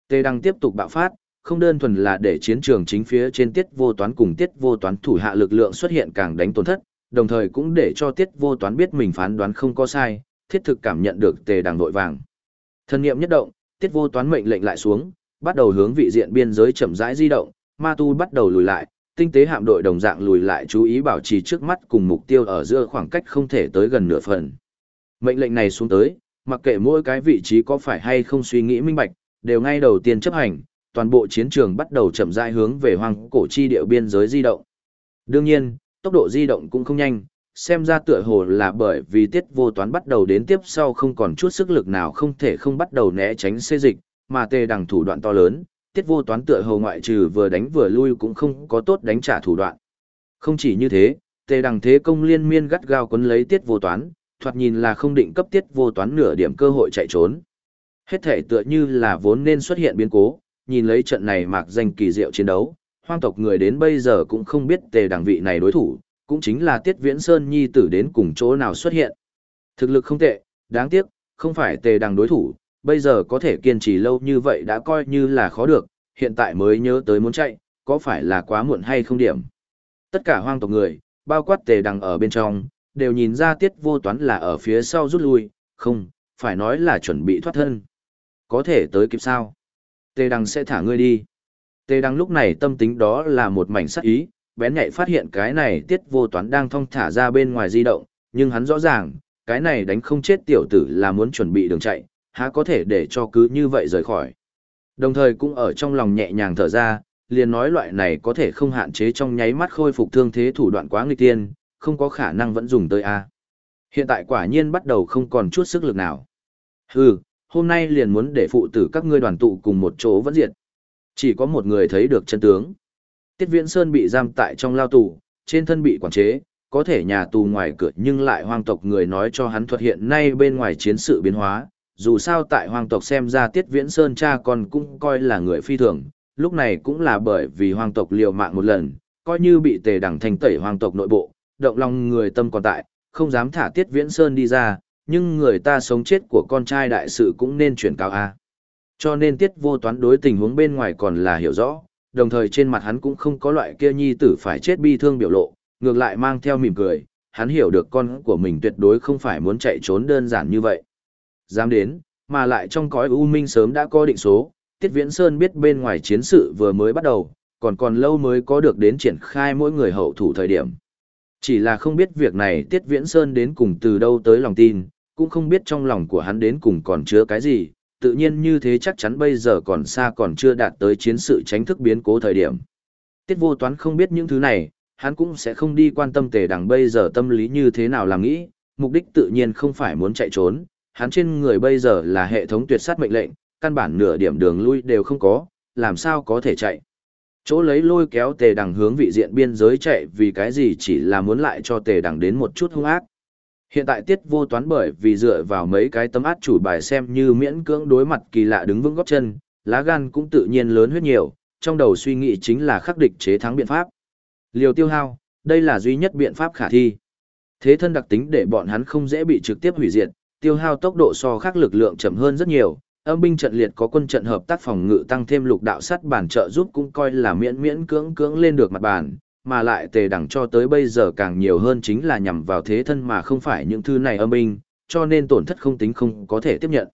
[SPEAKER 1] Tề đăng tiếp tục bạo phát, không đơn thuần là để chiến trường chính phía trên tiết vô toán cùng tiết vô toán thủ hạ lực lượng xuất hiện càng đánh tổn thất, đồng thời cũng để cho tiết vô toán biết mình phán đoán không có sai, thiết thực cảm nhận được tề đằng nội vàng. Thân niệm nhất động, tiết vô toán mệnh lệnh lại xuống, bắt đầu hướng vị diện biên giới chậm rãi di động, ma tu bắt đầu lùi lại, tinh tế hạm đội đồng dạng lùi lại chú ý bảo trì trước mắt cùng mục tiêu ở giữa khoảng cách không thể tới gần nửa phần. Mệnh lệnh này xuống tới, mặc kệ mỗi cái vị trí có phải hay không suy nghĩ minh bạch, đều ngay đầu tiên chấp hành, toàn bộ chiến trường bắt đầu chậm rãi hướng về hoang cổ chi địa biên giới di động. Đương nhiên, tốc độ di động cũng không nhanh, xem ra tựa hồ là bởi vì tiết vô toán bắt đầu đến tiếp sau không còn chút sức lực nào không thể không bắt đầu né tránh xê dịch, mà tề đằng thủ đoạn to lớn, tiết vô toán tựa hầu ngoại trừ vừa đánh vừa lui cũng không có tốt đánh trả thủ đoạn. Không chỉ như thế, tề đằng thế công liên miên gắt gao quấn lấy tiết vô toán, thoạt nhìn là không định cấp tiết vô toán nửa điểm cơ hội chạy trốn. Hết thể tựa như là vốn nên xuất hiện biến cố, nhìn lấy trận này mạc danh kỳ diệu chiến đấu, hoang tộc người đến bây giờ cũng không biết tề đằng vị này đối thủ, cũng chính là tiết viễn sơn nhi tử đến cùng chỗ nào xuất hiện. Thực lực không tệ, đáng tiếc, không phải tề đằng đối thủ, bây giờ có thể kiên trì lâu như vậy đã coi như là khó được, hiện tại mới nhớ tới muốn chạy, có phải là quá muộn hay không điểm. Tất cả hoang tộc người, bao quát tề đằng ở bên trong, đều nhìn ra tiết vô toán là ở phía sau rút lui, không, phải nói là chuẩn bị thoát thân. Có thể tới kịp sao? Tề đằng sẽ thả ngươi đi. Tề đằng lúc này tâm tính đó là một mảnh sắc ý, bén nhạy phát hiện cái này tiết vô toán đang thong thả ra bên ngoài di động, nhưng hắn rõ ràng, cái này đánh không chết tiểu tử là muốn chuẩn bị đường chạy, há có thể để cho cứ như vậy rời khỏi. Đồng thời cũng ở trong lòng nhẹ nhàng thở ra, liền nói loại này có thể không hạn chế trong nháy mắt khôi phục thương thế thủ đoạn quá nghịch tiên, không có khả năng vẫn dùng tới A. Hiện tại quả nhiên bắt đầu không còn chút sức lực nào. Hừ, hôm nay liền muốn để phụ tử các ngươi đoàn tụ cùng một chỗ vẫn diệt. Chỉ có một người thấy được chân tướng. Tiết Viễn Sơn bị giam tại trong lao tù, trên thân bị quản chế, có thể nhà tù ngoài cửa nhưng lại hoang tộc người nói cho hắn thuật hiện nay bên ngoài chiến sự biến hóa. Dù sao tại hoàng tộc xem ra Tiết Viễn Sơn cha con cũng coi là người phi thường, lúc này cũng là bởi vì hoàng tộc liều mạng một lần, coi như bị tề đẳng thành tẩy hoàng tộc nội bộ, động lòng người tâm còn tại, không dám thả Tiết Viễn Sơn đi ra, nhưng người ta sống chết của con trai đại sự cũng nên chuyển cao A. Cho nên Tiết vô toán đối tình huống bên ngoài còn là hiểu rõ, đồng thời trên mặt hắn cũng không có loại kia nhi tử phải chết bi thương biểu lộ, ngược lại mang theo mỉm cười, hắn hiểu được con của mình tuyệt đối không phải muốn chạy trốn đơn giản như vậy. Dám đến, mà lại trong cõi U Minh sớm đã có định số, Tiết Viễn Sơn biết bên ngoài chiến sự vừa mới bắt đầu, còn còn lâu mới có được đến triển khai mỗi người hậu thủ thời điểm. Chỉ là không biết việc này Tiết Viễn Sơn đến cùng từ đâu tới lòng tin, cũng không biết trong lòng của hắn đến cùng còn chứa cái gì, tự nhiên như thế chắc chắn bây giờ còn xa còn chưa đạt tới chiến sự tránh thức biến cố thời điểm. Tiết vô toán không biết những thứ này, hắn cũng sẽ không đi quan tâm tề đằng bây giờ tâm lý như thế nào làm nghĩ, mục đích tự nhiên không phải muốn chạy trốn, hắn trên người bây giờ là hệ thống tuyệt sát mệnh lệnh, căn bản nửa điểm đường lui đều không có, làm sao có thể chạy. Chỗ lấy lôi kéo tề đằng hướng vị diện biên giới chạy vì cái gì chỉ là muốn lại cho tề đằng đến một chút hung ác. Hiện tại tiết vô toán bởi vì dựa vào mấy cái tấm át chủ bài xem như miễn cưỡng đối mặt kỳ lạ đứng vững góc chân, lá gan cũng tự nhiên lớn huyết nhiều, trong đầu suy nghĩ chính là khắc địch chế thắng biện pháp. Liều tiêu hao, đây là duy nhất biện pháp khả thi. Thế thân đặc tính để bọn hắn không dễ bị trực tiếp hủy diệt, tiêu hao tốc độ so khác lực lượng chậm hơn rất nhiều, âm binh trận liệt có quân trận hợp tác phòng ngự tăng thêm lục đạo sắt bản trợ giúp cũng coi là miễn miễn cưỡng cưỡng lên được mặt bàn, mà lại tề đẳng cho tới bây giờ càng nhiều hơn chính là nhằm vào thế thân mà không phải những thứ này âm binh, cho nên tổn thất không tính không có thể tiếp nhận.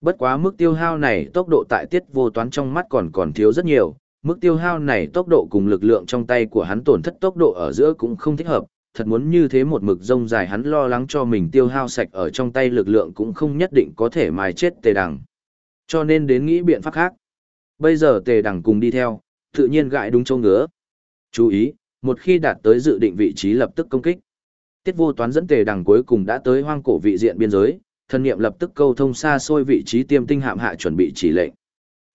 [SPEAKER 1] Bất quá mức tiêu hao này tốc độ tại tiết vô toán trong mắt còn còn thiếu rất nhiều, mức tiêu hao này tốc độ cùng lực lượng trong tay của hắn tổn thất tốc độ ở giữa cũng không thích hợp, thật muốn như thế một mực rông dài hắn lo lắng cho mình tiêu hao sạch ở trong tay lực lượng cũng không nhất định có thể mài chết tề đằng. Cho nên đến nghĩ biện pháp khác. Bây giờ tề đằng cùng đi theo, tự nhiên gãi đúng châu ngứa. Chú ý, một khi đạt tới dự định vị trí lập tức công kích. Tiết vô toán dẫn tề đằng cuối cùng đã tới hoang cổ vị diện biên giới, thân niệm lập tức câu thông xa xôi vị trí tiêm tinh hạm hạ chuẩn bị chỉ lệnh.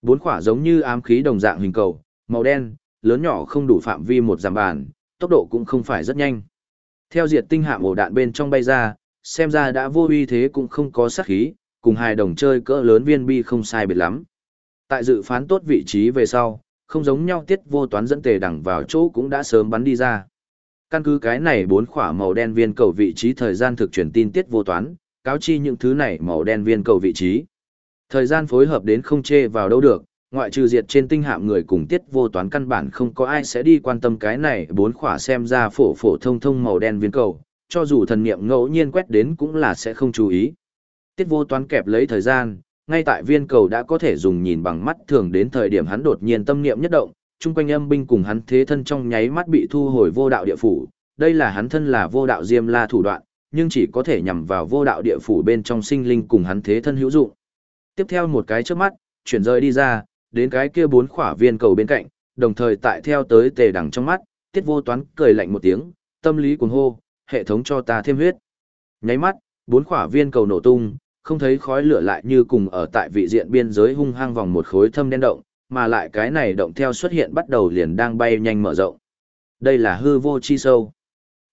[SPEAKER 1] Bốn quả giống như ám khí đồng dạng hình cầu, màu đen, lớn nhỏ không đủ phạm vi một giảm bàn, tốc độ cũng không phải rất nhanh. Theo diệt tinh hạm ổ đạn bên trong bay ra, xem ra đã vô uy thế cũng không có sát khí, cùng hai đồng chơi cỡ lớn viên bi không sai biệt lắm. Tại dự phán tốt vị trí về sau, không giống nhau tiết vô toán dẫn tề đẳng vào chỗ cũng đã sớm bắn đi ra. Căn cứ cái này bốn khỏa màu đen viên cầu vị trí thời gian thực truyền tin tiết vô toán, cáo chi những thứ này màu đen viên cầu vị trí. Thời gian phối hợp đến không chê vào đâu được, ngoại trừ diệt trên tinh hạm người cùng tiết vô toán căn bản không có ai sẽ đi quan tâm cái này bốn khỏa xem ra phổ phổ thông thông màu đen viên cầu, cho dù thần niệm ngẫu nhiên quét đến cũng là sẽ không chú ý. Tiết vô toán kẹp lấy thời gian, ngay tại viên cầu đã có thể dùng nhìn bằng mắt thường đến thời điểm hắn đột nhiên tâm niệm nhất động, chung quanh âm binh cùng hắn thế thân trong nháy mắt bị thu hồi vô đạo địa phủ, đây là hắn thân là vô đạo diêm la thủ đoạn, nhưng chỉ có thể nhằm vào vô đạo địa phủ bên trong sinh linh cùng hắn thế thân hữu dụng. Tiếp theo một cái trước mắt, chuyển rời đi ra, đến cái kia bốn khỏa viên cầu bên cạnh, đồng thời tại theo tới tề đằng trong mắt, tiết vô toán cười lạnh một tiếng, tâm lý cuồng hô, hệ thống cho ta thêm huyết. Nháy mắt, bốn khỏa viên cầu nổ tung, không thấy khói lửa lại như cùng ở tại vị diện biên giới hung hăng vòng một khối thâm đen động, mà lại cái này động theo xuất hiện bắt đầu liền đang bay nhanh mở rộng. Đây là hư vô chi sâu.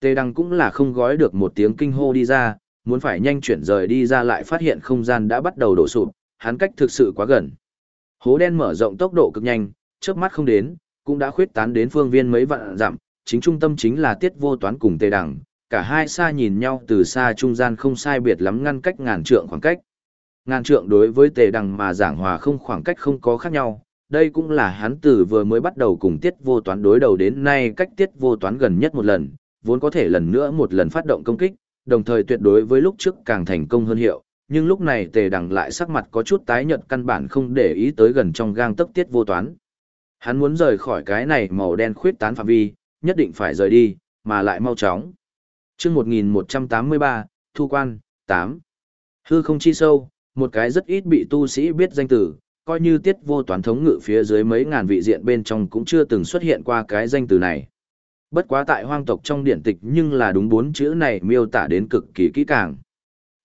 [SPEAKER 1] Tề đằng cũng là không gói được một tiếng kinh hô đi ra, muốn phải nhanh chuyển rời đi ra lại phát hiện không gian đã bắt đầu đổ sụp, hắn cách thực sự quá gần. Hố đen mở rộng tốc độ cực nhanh, chớp mắt không đến, cũng đã khuyết tán đến phương viên mấy vạn dặm, chính trung tâm chính là tiết vô toán cùng tề đằng, cả hai xa nhìn nhau từ xa trung gian không sai biệt lắm ngăn cách ngàn trượng khoảng cách. Ngàn trượng đối với tề đằng mà giảng hòa không khoảng cách không có khác nhau, đây cũng là hắn từ vừa mới bắt đầu cùng tiết vô toán đối đầu đến nay cách tiết vô toán gần nhất một lần, vốn có thể lần nữa một lần phát động công kích, đồng thời tuyệt đối với lúc trước càng thành công hơn hiệu, nhưng lúc này tề đằng lại sắc mặt có chút tái nhợt căn bản không để ý tới gần trong gang tấc tiết vô toán. Hắn muốn rời khỏi cái này màu đen khuyết tán phạm vi, nhất định phải rời đi, mà lại mau chóng. chương 1183, Thu Quan, tám Hư không chi sâu, một cái rất ít bị tu sĩ biết danh từ coi như tiết vô toán thống ngự phía dưới mấy ngàn vị diện bên trong cũng chưa từng xuất hiện qua cái danh từ này. Bất quá tại hoang tộc trong điển tịch nhưng là đúng bốn chữ này miêu tả đến cực kỳ kỹ càng.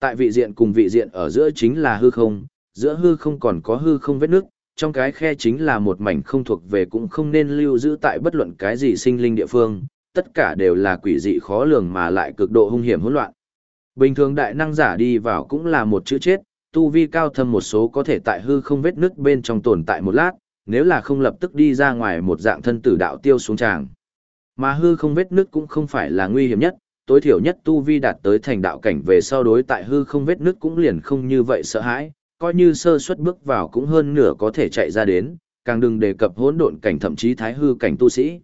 [SPEAKER 1] Tại vị diện cùng vị diện ở giữa chính là hư không, giữa hư không còn có hư không vết nước, trong cái khe chính là một mảnh không thuộc về cũng không nên lưu giữ tại bất luận cái gì sinh linh địa phương, tất cả đều là quỷ dị khó lường mà lại cực độ hung hiểm hỗn loạn. Bình thường đại năng giả đi vào cũng là một chữ chết, tu vi cao thâm một số có thể tại hư không vết nước bên trong tồn tại một lát, nếu là không lập tức đi ra ngoài một dạng thân tử đạo tiêu xuống tràng. Mà hư không vết nước cũng không phải là nguy hiểm nhất, tối thiểu nhất tu vi đạt tới thành đạo cảnh về sau đối tại hư không vết nước cũng liền không như vậy sợ hãi, coi như sơ suất bước vào cũng hơn nửa có thể chạy ra đến, càng đừng đề cập hỗn độn cảnh thậm chí thái hư cảnh tu sĩ.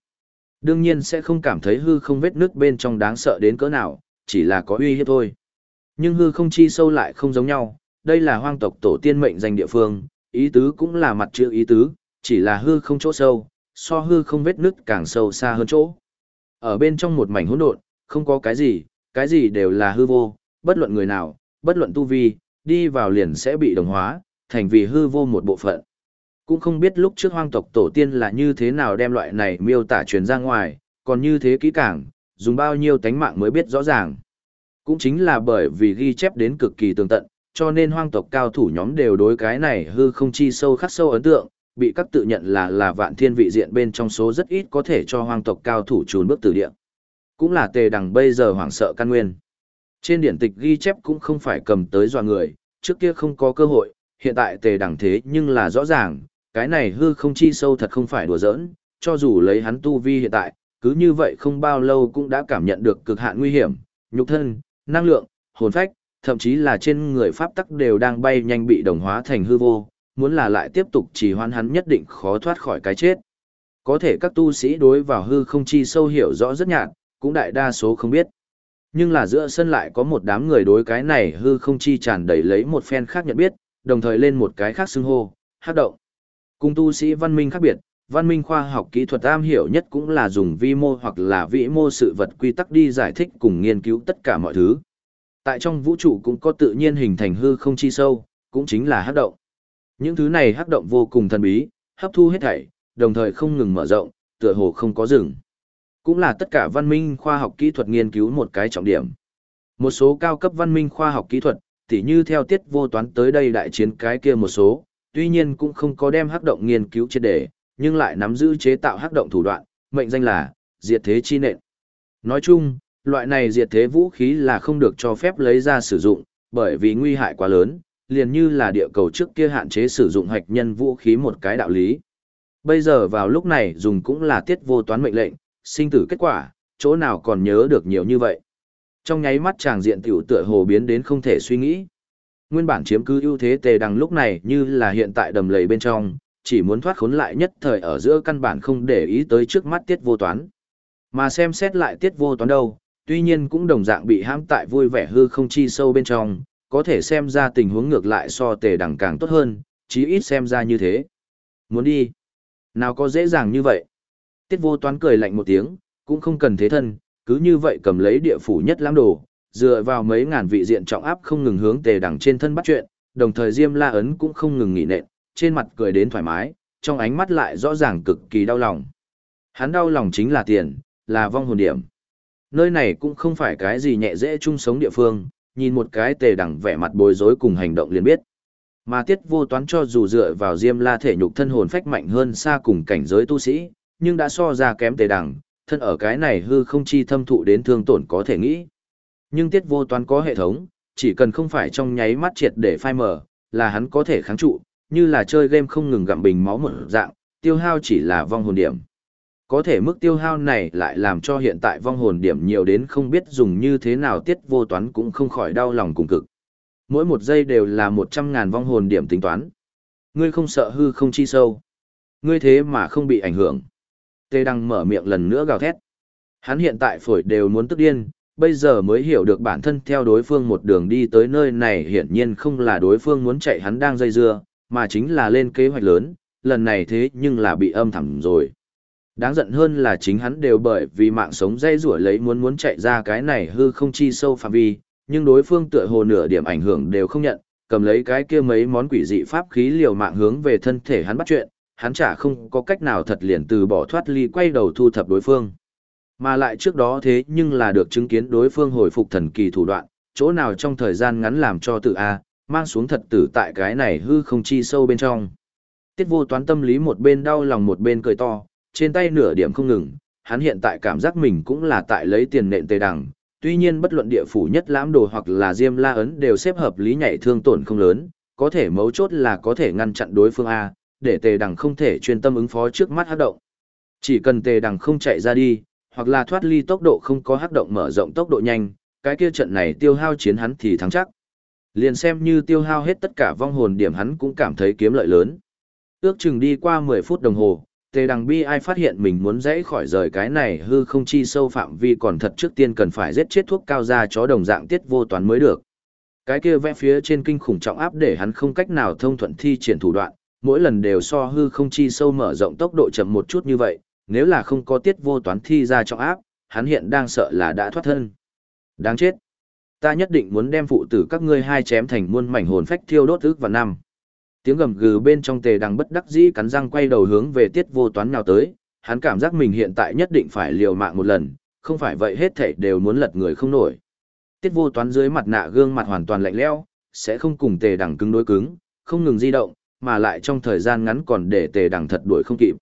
[SPEAKER 1] Đương nhiên sẽ không cảm thấy hư không vết nước bên trong đáng sợ đến cỡ nào, chỉ là có uy hiếp thôi. Nhưng hư không chi sâu lại không giống nhau, đây là hoang tộc tổ tiên mệnh danh địa phương, ý tứ cũng là mặt chữ ý tứ, chỉ là hư không chỗ sâu, so hư không vết nước càng sâu xa hơn chỗ. Ở bên trong một mảnh hỗn độn, không có cái gì, cái gì đều là hư vô, bất luận người nào, bất luận tu vi, đi vào liền sẽ bị đồng hóa, thành vì hư vô một bộ phận. Cũng không biết lúc trước hoang tộc tổ tiên là như thế nào đem loại này miêu tả truyền ra ngoài, còn như thế kỹ càng, dùng bao nhiêu tánh mạng mới biết rõ ràng. Cũng chính là bởi vì ghi chép đến cực kỳ tường tận, cho nên hoang tộc cao thủ nhóm đều đối cái này hư không chi sâu khắc sâu ấn tượng, bị các tự nhận là là vạn thiên vị diện bên trong số rất ít có thể cho hoang tộc cao thủ trốn bước từ địa. Cũng là tề đằng bây giờ hoảng sợ căn nguyên. Trên điển tịch ghi chép cũng không phải cầm tới dọa người, trước kia không có cơ hội, hiện tại tề đằng thế nhưng là rõ ràng, cái này hư không chi sâu thật không phải đùa giỡn, cho dù lấy hắn tu vi hiện tại, cứ như vậy không bao lâu cũng đã cảm nhận được cực hạn nguy hiểm, nhục thân, năng lượng, hồn phách, thậm chí là trên người pháp tắc đều đang bay nhanh bị đồng hóa thành hư vô, muốn là lại tiếp tục chỉ hoan hắn nhất định khó thoát khỏi cái chết. Có thể các tu sĩ đối vào hư không chi sâu hiểu rõ rất nhạt, cũng đại đa số không biết. Nhưng là giữa sân lại có một đám người đối cái này hư không chi tràn đầy lấy một phen khác nhận biết, đồng thời lên một cái khác xưng hô, hát động. Cùng tu sĩ văn minh khác biệt, văn minh khoa học kỹ thuật am hiểu nhất cũng là dùng vi mô hoặc là vĩ mô sự vật quy tắc đi giải thích cùng nghiên cứu tất cả mọi thứ. Tại trong vũ trụ cũng có tự nhiên hình thành hư không chi sâu, cũng chính là hát động. Những thứ này hát động vô cùng thần bí, hấp thu hết thảy, đồng thời không ngừng mở rộng, tựa hồ không có rừng. Cũng là tất cả văn minh khoa học kỹ thuật nghiên cứu một cái trọng điểm. Một số cao cấp văn minh khoa học kỹ thuật, tỉ như theo tiết vô toán tới đây đại chiến cái kia một số, tuy nhiên cũng không có đem hắc động nghiên cứu triệt đề, nhưng lại nắm giữ chế tạo hắc động thủ đoạn, mệnh danh là diệt thế chi nện. Nói chung, loại này diệt thế vũ khí là không được cho phép lấy ra sử dụng, bởi vì nguy hại quá lớn, liền như là địa cầu trước kia hạn chế sử dụng hạch nhân vũ khí một cái đạo lý. Bây giờ vào lúc này dùng cũng là tiết vô toán mệnh lệnh, sinh tử kết quả, chỗ nào còn nhớ được nhiều như vậy. Trong nháy mắt chàng diện tiểu tựa hồ biến đến không thể suy nghĩ. Nguyên bản chiếm cứ ưu thế tề đằng lúc này như là hiện tại đầm lầy bên trong, chỉ muốn thoát khốn lại nhất thời ở giữa căn bản không để ý tới trước mắt tiết vô toán. Mà xem xét lại tiết vô toán đâu, tuy nhiên cũng đồng dạng bị hãm tại vui vẻ hư không chi sâu bên trong, có thể xem ra tình huống ngược lại so tề đằng càng tốt hơn, chí ít xem ra như thế. Muốn đi? Nào có dễ dàng như vậy? Tiết vô toán cười lạnh một tiếng, cũng không cần thế thân, cứ như vậy cầm lấy địa phủ nhất lãm đồ, dựa vào mấy ngàn vị diện trọng áp không ngừng hướng tề đằng trên thân bắt chuyện, đồng thời Diêm La ấn cũng không ngừng nghỉ nện, trên mặt cười đến thoải mái, trong ánh mắt lại rõ ràng cực kỳ đau lòng. Hắn đau lòng chính là tiền, là vong hồn điểm. Nơi này cũng không phải cái gì nhẹ dễ chung sống địa phương, nhìn một cái tề đằng vẻ mặt bối rối cùng hành động liền biết. Mà tiết vô toán cho dù dựa vào diêm la thể nhục thân hồn phách mạnh hơn xa cùng cảnh giới tu sĩ, nhưng đã so ra kém tề đằng, thân ở cái này hư không chi thâm thụ đến thương tổn có thể nghĩ. Nhưng tiết vô toán có hệ thống, chỉ cần không phải trong nháy mắt triệt để phai mở, là hắn có thể kháng trụ, như là chơi game không ngừng gặm bình máu một dạng, tiêu hao chỉ là vong hồn điểm. Có thể mức tiêu hao này lại làm cho hiện tại vong hồn điểm nhiều đến không biết dùng như thế nào tiết vô toán cũng không khỏi đau lòng cùng cực. Mỗi một giây đều là một trăm ngàn vong hồn điểm tính toán. Ngươi không sợ hư không chi sâu. Ngươi thế mà không bị ảnh hưởng. Tê Đăng mở miệng lần nữa gào thét. Hắn hiện tại phổi đều muốn tức điên, bây giờ mới hiểu được bản thân theo đối phương một đường đi tới nơi này hiển nhiên không là đối phương muốn chạy hắn đang dây dưa, mà chính là lên kế hoạch lớn, lần này thế nhưng là bị âm thầm rồi. Đáng giận hơn là chính hắn đều bởi vì mạng sống dây rủa lấy muốn muốn chạy ra cái này hư không chi sâu phạm vi, nhưng đối phương tựa hồ nửa điểm ảnh hưởng đều không nhận, cầm lấy cái kia mấy món quỷ dị pháp khí liều mạng hướng về thân thể hắn bắt chuyện, hắn chả không có cách nào thật liền từ bỏ thoát ly quay đầu thu thập đối phương. Mà lại trước đó thế nhưng là được chứng kiến đối phương hồi phục thần kỳ thủ đoạn, chỗ nào trong thời gian ngắn làm cho tự A, mang xuống thật tử tại cái này hư không chi sâu bên trong. Tiết vô toán tâm lý một bên đau lòng một bên cười to, trên tay nửa điểm không ngừng, hắn hiện tại cảm giác mình cũng là tại lấy tiền nện tề đằng, tuy nhiên bất luận địa phủ nhất lãm đồ hoặc là diêm la ấn đều xếp hợp lý nhảy thương tổn không lớn, có thể mấu chốt là có thể ngăn chặn đối phương A, để tề đằng không thể chuyên tâm ứng phó trước mắt hát động. Chỉ cần tề đằng không chạy ra đi, hoặc là thoát ly tốc độ không có hát động mở rộng tốc độ nhanh, cái kia trận này tiêu hao chiến hắn thì thắng chắc. Liền xem như tiêu hao hết tất cả vong hồn điểm hắn cũng cảm thấy kiếm lợi lớn. Ước chừng đi qua 10 phút đồng hồ, tề đằng bi ai phát hiện mình muốn dãy khỏi rời cái này hư không chi sâu phạm vi còn thật trước tiên cần phải giết chết thuốc cao ra chó đồng dạng tiết vô toán mới được. Cái kia vẽ phía trên kinh khủng trọng áp để hắn không cách nào thông thuận thi triển thủ đoạn, mỗi lần đều so hư không chi sâu mở rộng tốc độ chậm một chút như vậy, nếu là không có tiết vô toán thi ra trọng áp, hắn hiện đang sợ là đã thoát thân. Đáng chết. Ta nhất định muốn đem phụ tử các ngươi hai chém thành muôn mảnh hồn phách thiêu đốt ức và năm. Tiếng gầm gừ bên trong tề đằng bất đắc dĩ cắn răng quay đầu hướng về tiết vô toán nào tới, hắn cảm giác mình hiện tại nhất định phải liều mạng một lần, không phải vậy hết thảy đều muốn lật người không nổi. Tiết vô toán dưới mặt nạ gương mặt hoàn toàn lạnh lẽo, sẽ không cùng tề đằng cứng đối cứng, không ngừng di động, mà lại trong thời gian ngắn còn để tề đằng thật đuổi không kịp.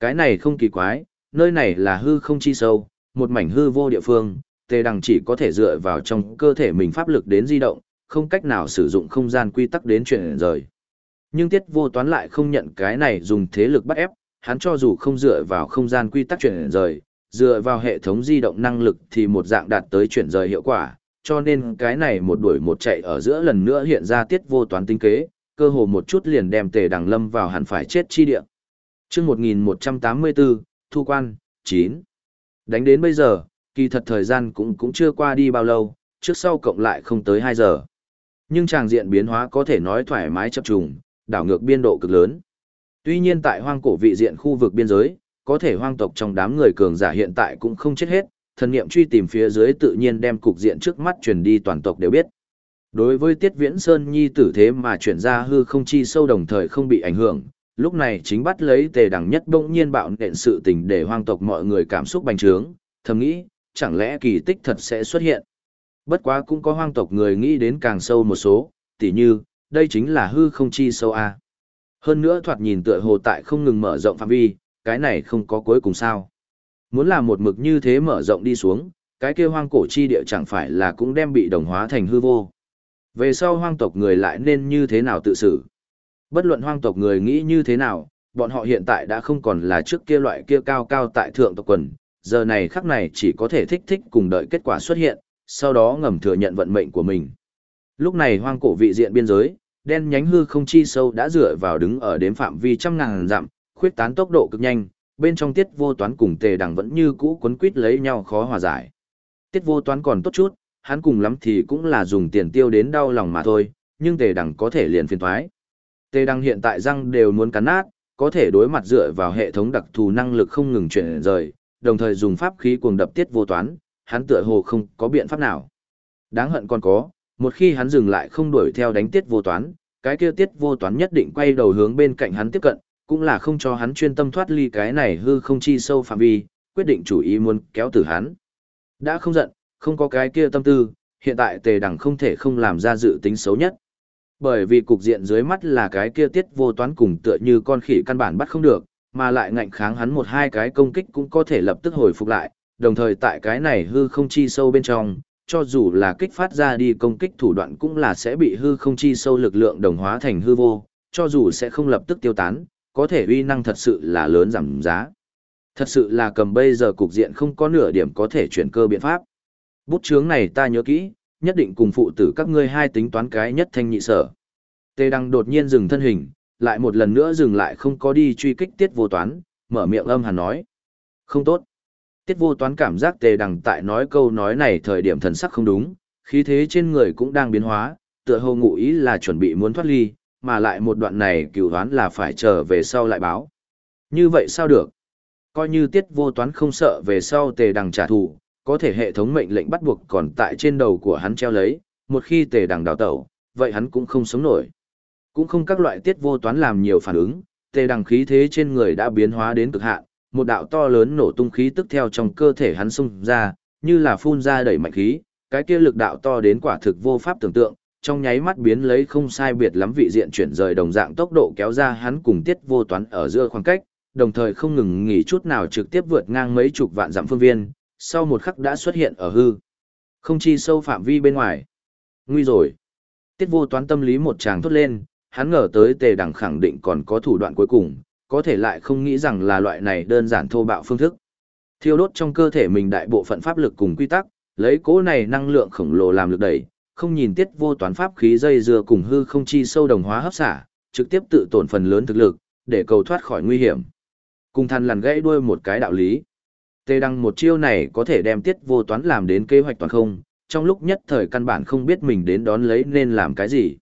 [SPEAKER 1] Cái này không kỳ quái, nơi này là hư không chi sâu, một mảnh hư vô địa phương, tề đằng chỉ có thể dựa vào trong cơ thể mình pháp lực đến di động, không cách nào sử dụng không gian quy tắc đến chuyển rời. Nhưng tiết vô toán lại không nhận cái này dùng thế lực bắt ép, hắn cho dù không dựa vào không gian quy tắc chuyển rời, dựa vào hệ thống di động năng lực thì một dạng đạt tới chuyển rời hiệu quả, cho nên cái này một đuổi một chạy ở giữa lần nữa hiện ra tiết vô toán tinh kế, cơ hồ một chút liền đem tề đằng lâm vào hẳn phải chết chi địa. chương 1184, Thu Quan, 9. Đánh đến bây giờ, kỳ thật thời gian cũng cũng chưa qua đi bao lâu, trước sau cộng lại không tới 2 giờ. Nhưng tràng diện biến hóa có thể nói thoải mái chập trùng, đảo ngược biên độ cực lớn. Tuy nhiên tại hoang cổ vị diện khu vực biên giới, có thể hoang tộc trong đám người cường giả hiện tại cũng không chết hết, thần niệm truy tìm phía dưới tự nhiên đem cục diện trước mắt truyền đi toàn tộc đều biết. Đối với Tiết Viễn Sơn Nhi tử thế mà chuyển ra hư không chi sâu đồng thời không bị ảnh hưởng, lúc này chính bắt lấy tề đẳng nhất bỗng nhiên bạo nện sự tình để hoang tộc mọi người cảm xúc bành trướng, thầm nghĩ, chẳng lẽ kỳ tích thật sẽ xuất hiện. Bất quá cũng có hoang tộc người nghĩ đến càng sâu một số, tỉ như, đây chính là hư không chi sâu A. Hơn nữa thoạt nhìn tựa hồ tại không ngừng mở rộng phạm vi, cái này không có cuối cùng sao. Muốn làm một mực như thế mở rộng đi xuống, cái kia hoang cổ chi địa chẳng phải là cũng đem bị đồng hóa thành hư vô. Về sau hoang tộc người lại nên như thế nào tự xử? Bất luận hoang tộc người nghĩ như thế nào, bọn họ hiện tại đã không còn là trước kia loại kia cao cao tại thượng tộc quần, giờ này khắc này chỉ có thể thích thích cùng đợi kết quả xuất hiện, sau đó ngầm thừa nhận vận mệnh của mình. Lúc này hoang cổ vị diện biên giới, đen nhánh hư không chi sâu đã dựa vào đứng ở đếm phạm vi trăm ngàn dặm, khuyết tán tốc độ cực nhanh, bên trong tiết vô toán cùng tề đằng vẫn như cũ quấn quýt lấy nhau khó hòa giải. Tiết vô toán còn tốt chút, hắn cùng lắm thì cũng là dùng tiền tiêu đến đau lòng mà thôi, nhưng tề đằng có thể liền phiền thoái. Tề đằng hiện tại răng đều muốn cắn nát, có thể đối mặt dựa vào hệ thống đặc thù năng lực không ngừng chuyển rời, đồng thời dùng pháp khí cuồng đập tiết vô toán, hắn tựa hồ không có biện pháp nào. Đáng hận còn có, một khi hắn dừng lại không đuổi theo đánh tiết vô toán, cái kia tiết vô toán nhất định quay đầu hướng bên cạnh hắn tiếp cận, cũng là không cho hắn chuyên tâm thoát ly cái này hư không chi sâu phạm vi, quyết định chủ ý muốn kéo tử hắn. Đã không giận, không có cái kia tâm tư, hiện tại tề đằng không thể không làm ra dự tính xấu nhất. Bởi vì cục diện dưới mắt là cái kia tiết vô toán cùng tựa như con khỉ căn bản bắt không được, mà lại ngạnh kháng hắn một hai cái công kích cũng có thể lập tức hồi phục lại, đồng thời tại cái này hư không chi sâu bên trong, cho dù là kích phát ra đi công kích thủ đoạn cũng là sẽ bị hư không chi sâu lực lượng đồng hóa thành hư vô, cho dù sẽ không lập tức tiêu tán, có thể uy năng thật sự là lớn giảm giá. Thật sự là cầm bây giờ cục diện không có nửa điểm có thể chuyển cơ biện pháp. Bút chướng này ta nhớ kỹ, nhất định cùng phụ tử các ngươi hai tính toán cái nhất thanh nhị sở. Tề Đăng đột nhiên dừng thân hình, lại một lần nữa dừng lại không có đi truy kích tiết vô toán, mở miệng âm hàn nói. Không tốt. Tiết vô toán cảm giác tề đằng tại nói câu nói này thời điểm thần sắc không đúng, khí thế trên người cũng đang biến hóa, tựa hồ ngụ ý là chuẩn bị muốn thoát ly, mà lại một đoạn này cửu đoán là phải chờ về sau lại báo. Như vậy sao được? Coi như tiết vô toán không sợ về sau tề đằng trả thù, có thể hệ thống mệnh lệnh bắt buộc còn tại trên đầu của hắn treo lấy, một khi tề đằng đào tẩu, vậy hắn cũng không sống nổi. Cũng không các loại tiết vô toán làm nhiều phản ứng, tề đằng khí thế trên người đã biến hóa đến cực hạn, một đạo to lớn nổ tung khí tức theo trong cơ thể hắn xung ra, như là phun ra đẩy mạnh khí, cái kia lực đạo to đến quả thực vô pháp tưởng tượng, trong nháy mắt biến lấy không sai biệt lắm vị diện chuyển rời đồng dạng tốc độ kéo ra hắn cùng tiết vô toán ở giữa khoảng cách, đồng thời không ngừng nghỉ chút nào trực tiếp vượt ngang mấy chục vạn dặm phương viên, sau một khắc đã xuất hiện ở hư. Không chi sâu phạm vi bên ngoài. Nguy rồi. Tiết vô toán tâm lý một tràng thốt lên, hắn ngờ tới tề đẳng khẳng định còn có thủ đoạn cuối cùng, có thể lại không nghĩ rằng là loại này đơn giản thô bạo phương thức. Thiêu đốt trong cơ thể mình đại bộ phận pháp lực cùng quy tắc, lấy cố này năng lượng khổng lồ làm lực đẩy, không nhìn tiết vô toán pháp khí dây dưa cùng hư không chi sâu đồng hóa hấp xả, trực tiếp tự tổn phần lớn thực lực, để cầu thoát khỏi nguy hiểm. Cùng thằn lằn gãy đuôi một cái đạo lý. Tề đăng một chiêu này có thể đem tiết vô toán làm đến kế hoạch toàn không, trong lúc nhất thời căn bản không biết mình đến đón lấy nên làm cái gì.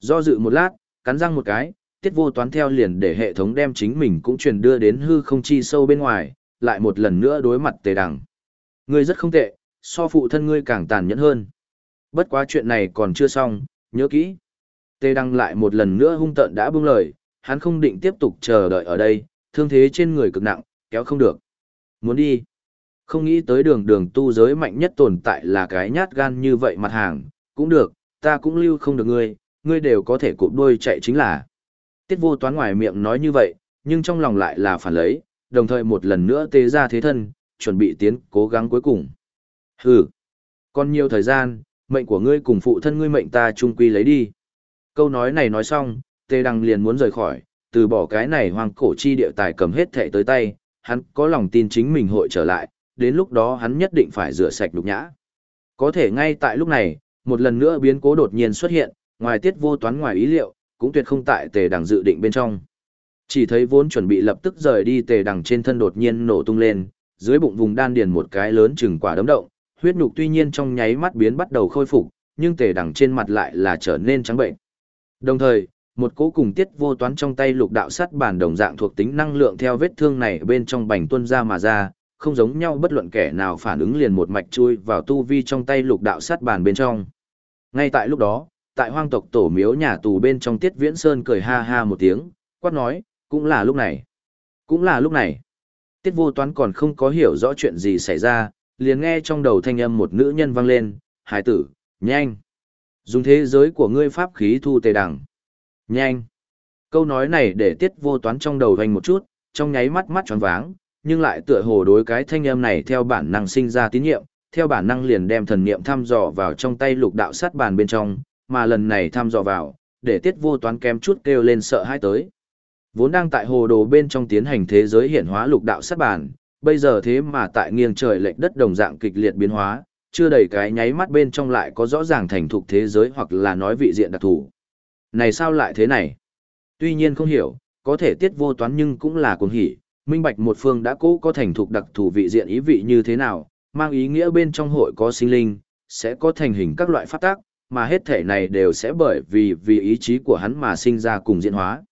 [SPEAKER 1] Do dự một lát, cắn răng một cái, tiết vô toán theo liền để hệ thống đem chính mình cũng truyền đưa đến hư không chi sâu bên ngoài, lại một lần nữa đối mặt tề đằng. Ngươi rất không tệ, so phụ thân ngươi càng tàn nhẫn hơn. Bất quá chuyện này còn chưa xong, nhớ kỹ. Tề đăng lại một lần nữa hung tợn đã buông lời, hắn không định tiếp tục chờ đợi ở đây, thương thế trên người cực nặng, kéo không được. Muốn đi. Không nghĩ tới đường đường tu giới mạnh nhất tồn tại là cái nhát gan như vậy mặt hàng, cũng được, ta cũng lưu không được ngươi, ngươi đều có thể cụp đuôi chạy chính là. Tiết vô toán ngoài miệng nói như vậy, nhưng trong lòng lại là phản lấy, đồng thời một lần nữa tê ra thế thân, chuẩn bị tiến cố gắng cuối cùng. Hừ, còn nhiều thời gian, mệnh của ngươi cùng phụ thân ngươi mệnh ta chung quy lấy đi. Câu nói này nói xong, tê đăng liền muốn rời khỏi, từ bỏ cái này hoang cổ chi địa tài cầm hết thệ tới tay, hắn có lòng tin chính mình hội trở lại, đến lúc đó hắn nhất định phải rửa sạch đục nhã. Có thể ngay tại lúc này, một lần nữa biến cố đột nhiên xuất hiện, ngoài tiết vô toán ngoài ý liệu, cũng tuyệt không tại tề đằng dự định bên trong. Chỉ thấy vốn chuẩn bị lập tức rời đi tề đằng trên thân đột nhiên nổ tung lên, dưới bụng vùng đan điền một cái lớn chừng quả đấm động, huyết nhục tuy nhiên trong nháy mắt biến bắt đầu khôi phục, nhưng tề đằng trên mặt lại là trở nên trắng bệnh. Đồng thời, một cỗ cùng tiết vô toán trong tay lục đạo sắt bản đồng dạng thuộc tính năng lượng theo vết thương này bên trong bành tuân ra mà ra, không giống nhau bất luận kẻ nào phản ứng liền một mạch chui vào tu vi trong tay lục đạo sắt bản bên trong. Ngay tại lúc đó, tại hoang tộc tổ miếu nhà tù bên trong tiết viễn sơn cười ha ha một tiếng, quát nói, cũng là lúc này. Cũng là lúc này. Tiết vô toán còn không có hiểu rõ chuyện gì xảy ra, liền nghe trong đầu thanh âm một nữ nhân vang lên, hải tử, nhanh. Dùng thế giới của ngươi pháp khí thu tề đằng. Nhanh. Câu nói này để tiết vô toán trong đầu hoành một chút, trong nháy mắt mắt tròn váng, nhưng lại tựa hồ đối cái thanh âm này theo bản năng sinh ra tín nhiệm, theo bản năng liền đem thần niệm thăm dò vào trong tay lục đạo sát bàn bên trong, mà lần này thăm dò vào, để tiết vô toán kém chút kêu lên sợ hãi tới. Vốn đang tại hồ đồ bên trong tiến hành thế giới hiện hóa lục đạo sát bàn, bây giờ thế mà tại nghiêng trời lệch đất đồng dạng kịch liệt biến hóa, chưa đầy cái nháy mắt bên trong lại có rõ ràng thành thục thế giới hoặc là nói vị diện đặc thù. Này sao lại thế này? Tuy nhiên không hiểu, có thể tiết vô toán nhưng cũng là cuồng hỉ, minh bạch một phương đã cố có thành thục đặc thù vị diện ý vị như thế nào, mang ý nghĩa bên trong hội có sinh linh, sẽ có thành hình các loại pháp tác, mà hết thể này đều sẽ bởi vì vì ý chí của hắn mà sinh ra cùng diễn hóa.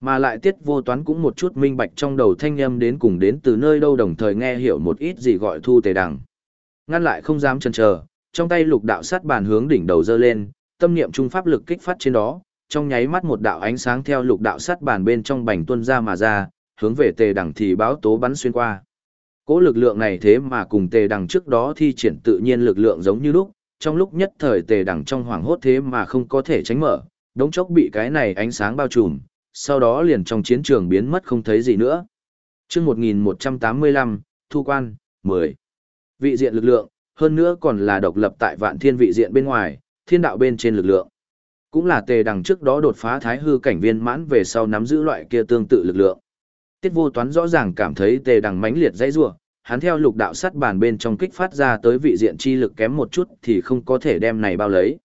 [SPEAKER 1] Mà lại tiết vô toán cũng một chút minh bạch trong đầu thanh âm đến cùng đến từ nơi đâu đồng thời nghe hiểu một ít gì gọi thu tề đằng. Ngăn lại không dám chần chờ, trong tay lục đạo sát bàn hướng đỉnh đầu dơ lên, tâm niệm trung pháp lực kích phát trên đó, trong nháy mắt một đạo ánh sáng theo lục đạo sắt bàn bên trong bành tuân ra mà ra, hướng về tề đằng thì báo tố bắn xuyên qua. Cố lực lượng này thế mà cùng tề đằng trước đó thi triển tự nhiên lực lượng giống như lúc, trong lúc nhất thời tề đằng trong hoàng hốt thế mà không có thể tránh mở, đống chốc bị cái này ánh sáng bao trùm, sau đó liền trong chiến trường biến mất không thấy gì nữa. Trước 1185, Thu Quan, 10. Vị diện lực lượng, hơn nữa còn là độc lập tại vạn thiên vị diện bên ngoài, thiên đạo bên trên lực lượng. Cũng là tề đằng trước đó đột phá thái hư cảnh viên mãn về sau nắm giữ loại kia tương tự lực lượng. Tiết vô toán rõ ràng cảm thấy tề đằng mãnh liệt dãy rủa hắn theo lục đạo sắt bàn bên trong kích phát ra tới vị diện chi lực kém một chút thì không có thể đem này bao lấy.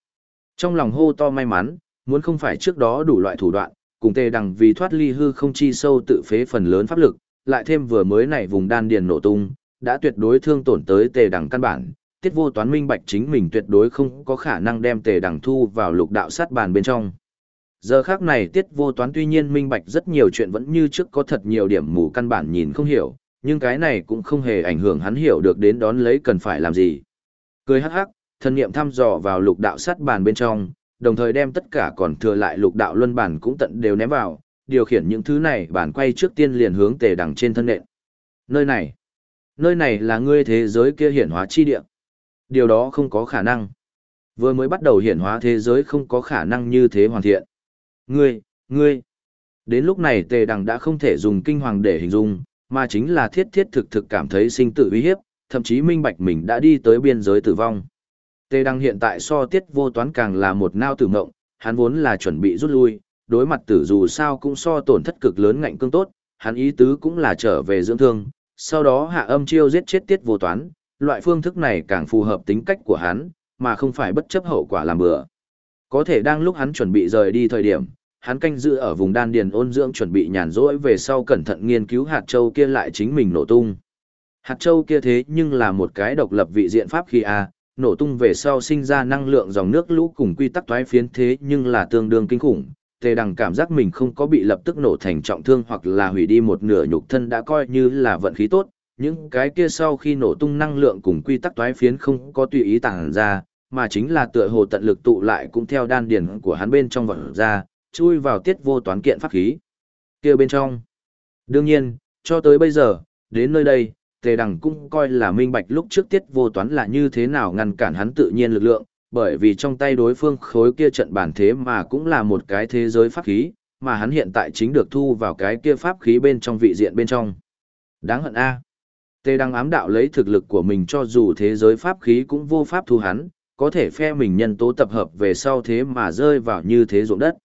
[SPEAKER 1] Trong lòng hô to may mắn, muốn không phải trước đó đủ loại thủ đoạn, cùng tề đằng vì thoát ly hư không chi sâu tự phế phần lớn pháp lực, lại thêm vừa mới này vùng đan điền nổ tung, đã tuyệt đối thương tổn tới tề đằng căn bản, tiết vô toán minh bạch chính mình tuyệt đối không có khả năng đem tề đằng thu vào lục đạo sát bàn bên trong. Giờ khác này tiết vô toán tuy nhiên minh bạch rất nhiều chuyện vẫn như trước có thật nhiều điểm mù căn bản nhìn không hiểu, nhưng cái này cũng không hề ảnh hưởng hắn hiểu được đến đón lấy cần phải làm gì. Cười hắc hắc, thân niệm thăm dò vào lục đạo sát bàn bên trong, đồng thời đem tất cả còn thừa lại lục đạo luân bản cũng tận đều ném vào, điều khiển những thứ này bản quay trước tiên liền hướng tề đằng trên thân nện. Nơi này, nơi này là ngươi thế giới kia hiển hóa chi địa. Điều đó không có khả năng. Vừa mới bắt đầu hiển hóa thế giới không có khả năng như thế hoàn thiện. Ngươi, ngươi. Đến lúc này tề đằng đã không thể dùng kinh hoàng để hình dung, mà chính là thiết thiết thực thực cảm thấy sinh tử uy hiếp, thậm chí minh bạch mình đã đi tới biên giới tử vong. Tề đăng hiện tại so tiết vô toán càng là một nao tử mộng, hắn vốn là chuẩn bị rút lui, đối mặt tử dù sao cũng so tổn thất cực lớn ngạnh cương tốt, hắn ý tứ cũng là trở về dưỡng thương, sau đó hạ âm chiêu giết chết tiết vô toán, loại phương thức này càng phù hợp tính cách của hắn, mà không phải bất chấp hậu quả làm bừa. Có thể đang lúc hắn chuẩn bị rời đi thời điểm, hắn canh giữ ở vùng đan điền ôn dưỡng chuẩn bị nhàn rỗi về sau cẩn thận nghiên cứu hạt châu kia lại chính mình nổ tung. Hạt châu kia thế nhưng là một cái độc lập vị diện pháp khi a, nổ tung về sau sinh ra năng lượng dòng nước lũ cùng quy tắc toái phiến thế nhưng là tương đương kinh khủng. Tề đằng cảm giác mình không có bị lập tức nổ thành trọng thương hoặc là hủy đi một nửa nhục thân đã coi như là vận khí tốt, những cái kia sau khi nổ tung năng lượng cùng quy tắc toái phiến không có tùy ý tản ra, mà chính là tựa hồ tận lực tụ lại cũng theo đan điển của hắn bên trong vỡ ra, chui vào tiết vô toán kiện pháp khí. kia bên trong. Đương nhiên, cho tới bây giờ, đến nơi đây, tề đằng cũng coi là minh bạch lúc trước tiết vô toán là như thế nào ngăn cản hắn tự nhiên lực lượng, bởi vì trong tay đối phương khối kia trận bản thế mà cũng là một cái thế giới pháp khí, mà hắn hiện tại chính được thu vào cái kia pháp khí bên trong vị diện bên trong. Đáng hận a. Tề đang ám đạo lấy thực lực của mình cho dù thế giới pháp khí cũng vô pháp thu hắn, có thể phe mình nhân tố tập hợp về sau thế mà rơi vào như thế ruộng đất.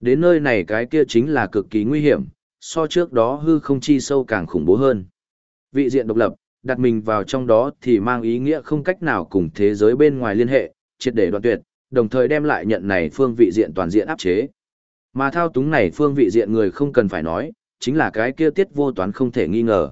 [SPEAKER 1] Đến nơi này cái kia chính là cực kỳ nguy hiểm, so trước đó hư không chi sâu càng khủng bố hơn. Vị diện độc lập, đặt mình vào trong đó thì mang ý nghĩa không cách nào cùng thế giới bên ngoài liên hệ, triệt để đoạn tuyệt, đồng thời đem lại nhận này phương vị diện toàn diện áp chế. Mà thao túng này phương vị diện người không cần phải nói, chính là cái kia tiết vô toán không thể nghi ngờ.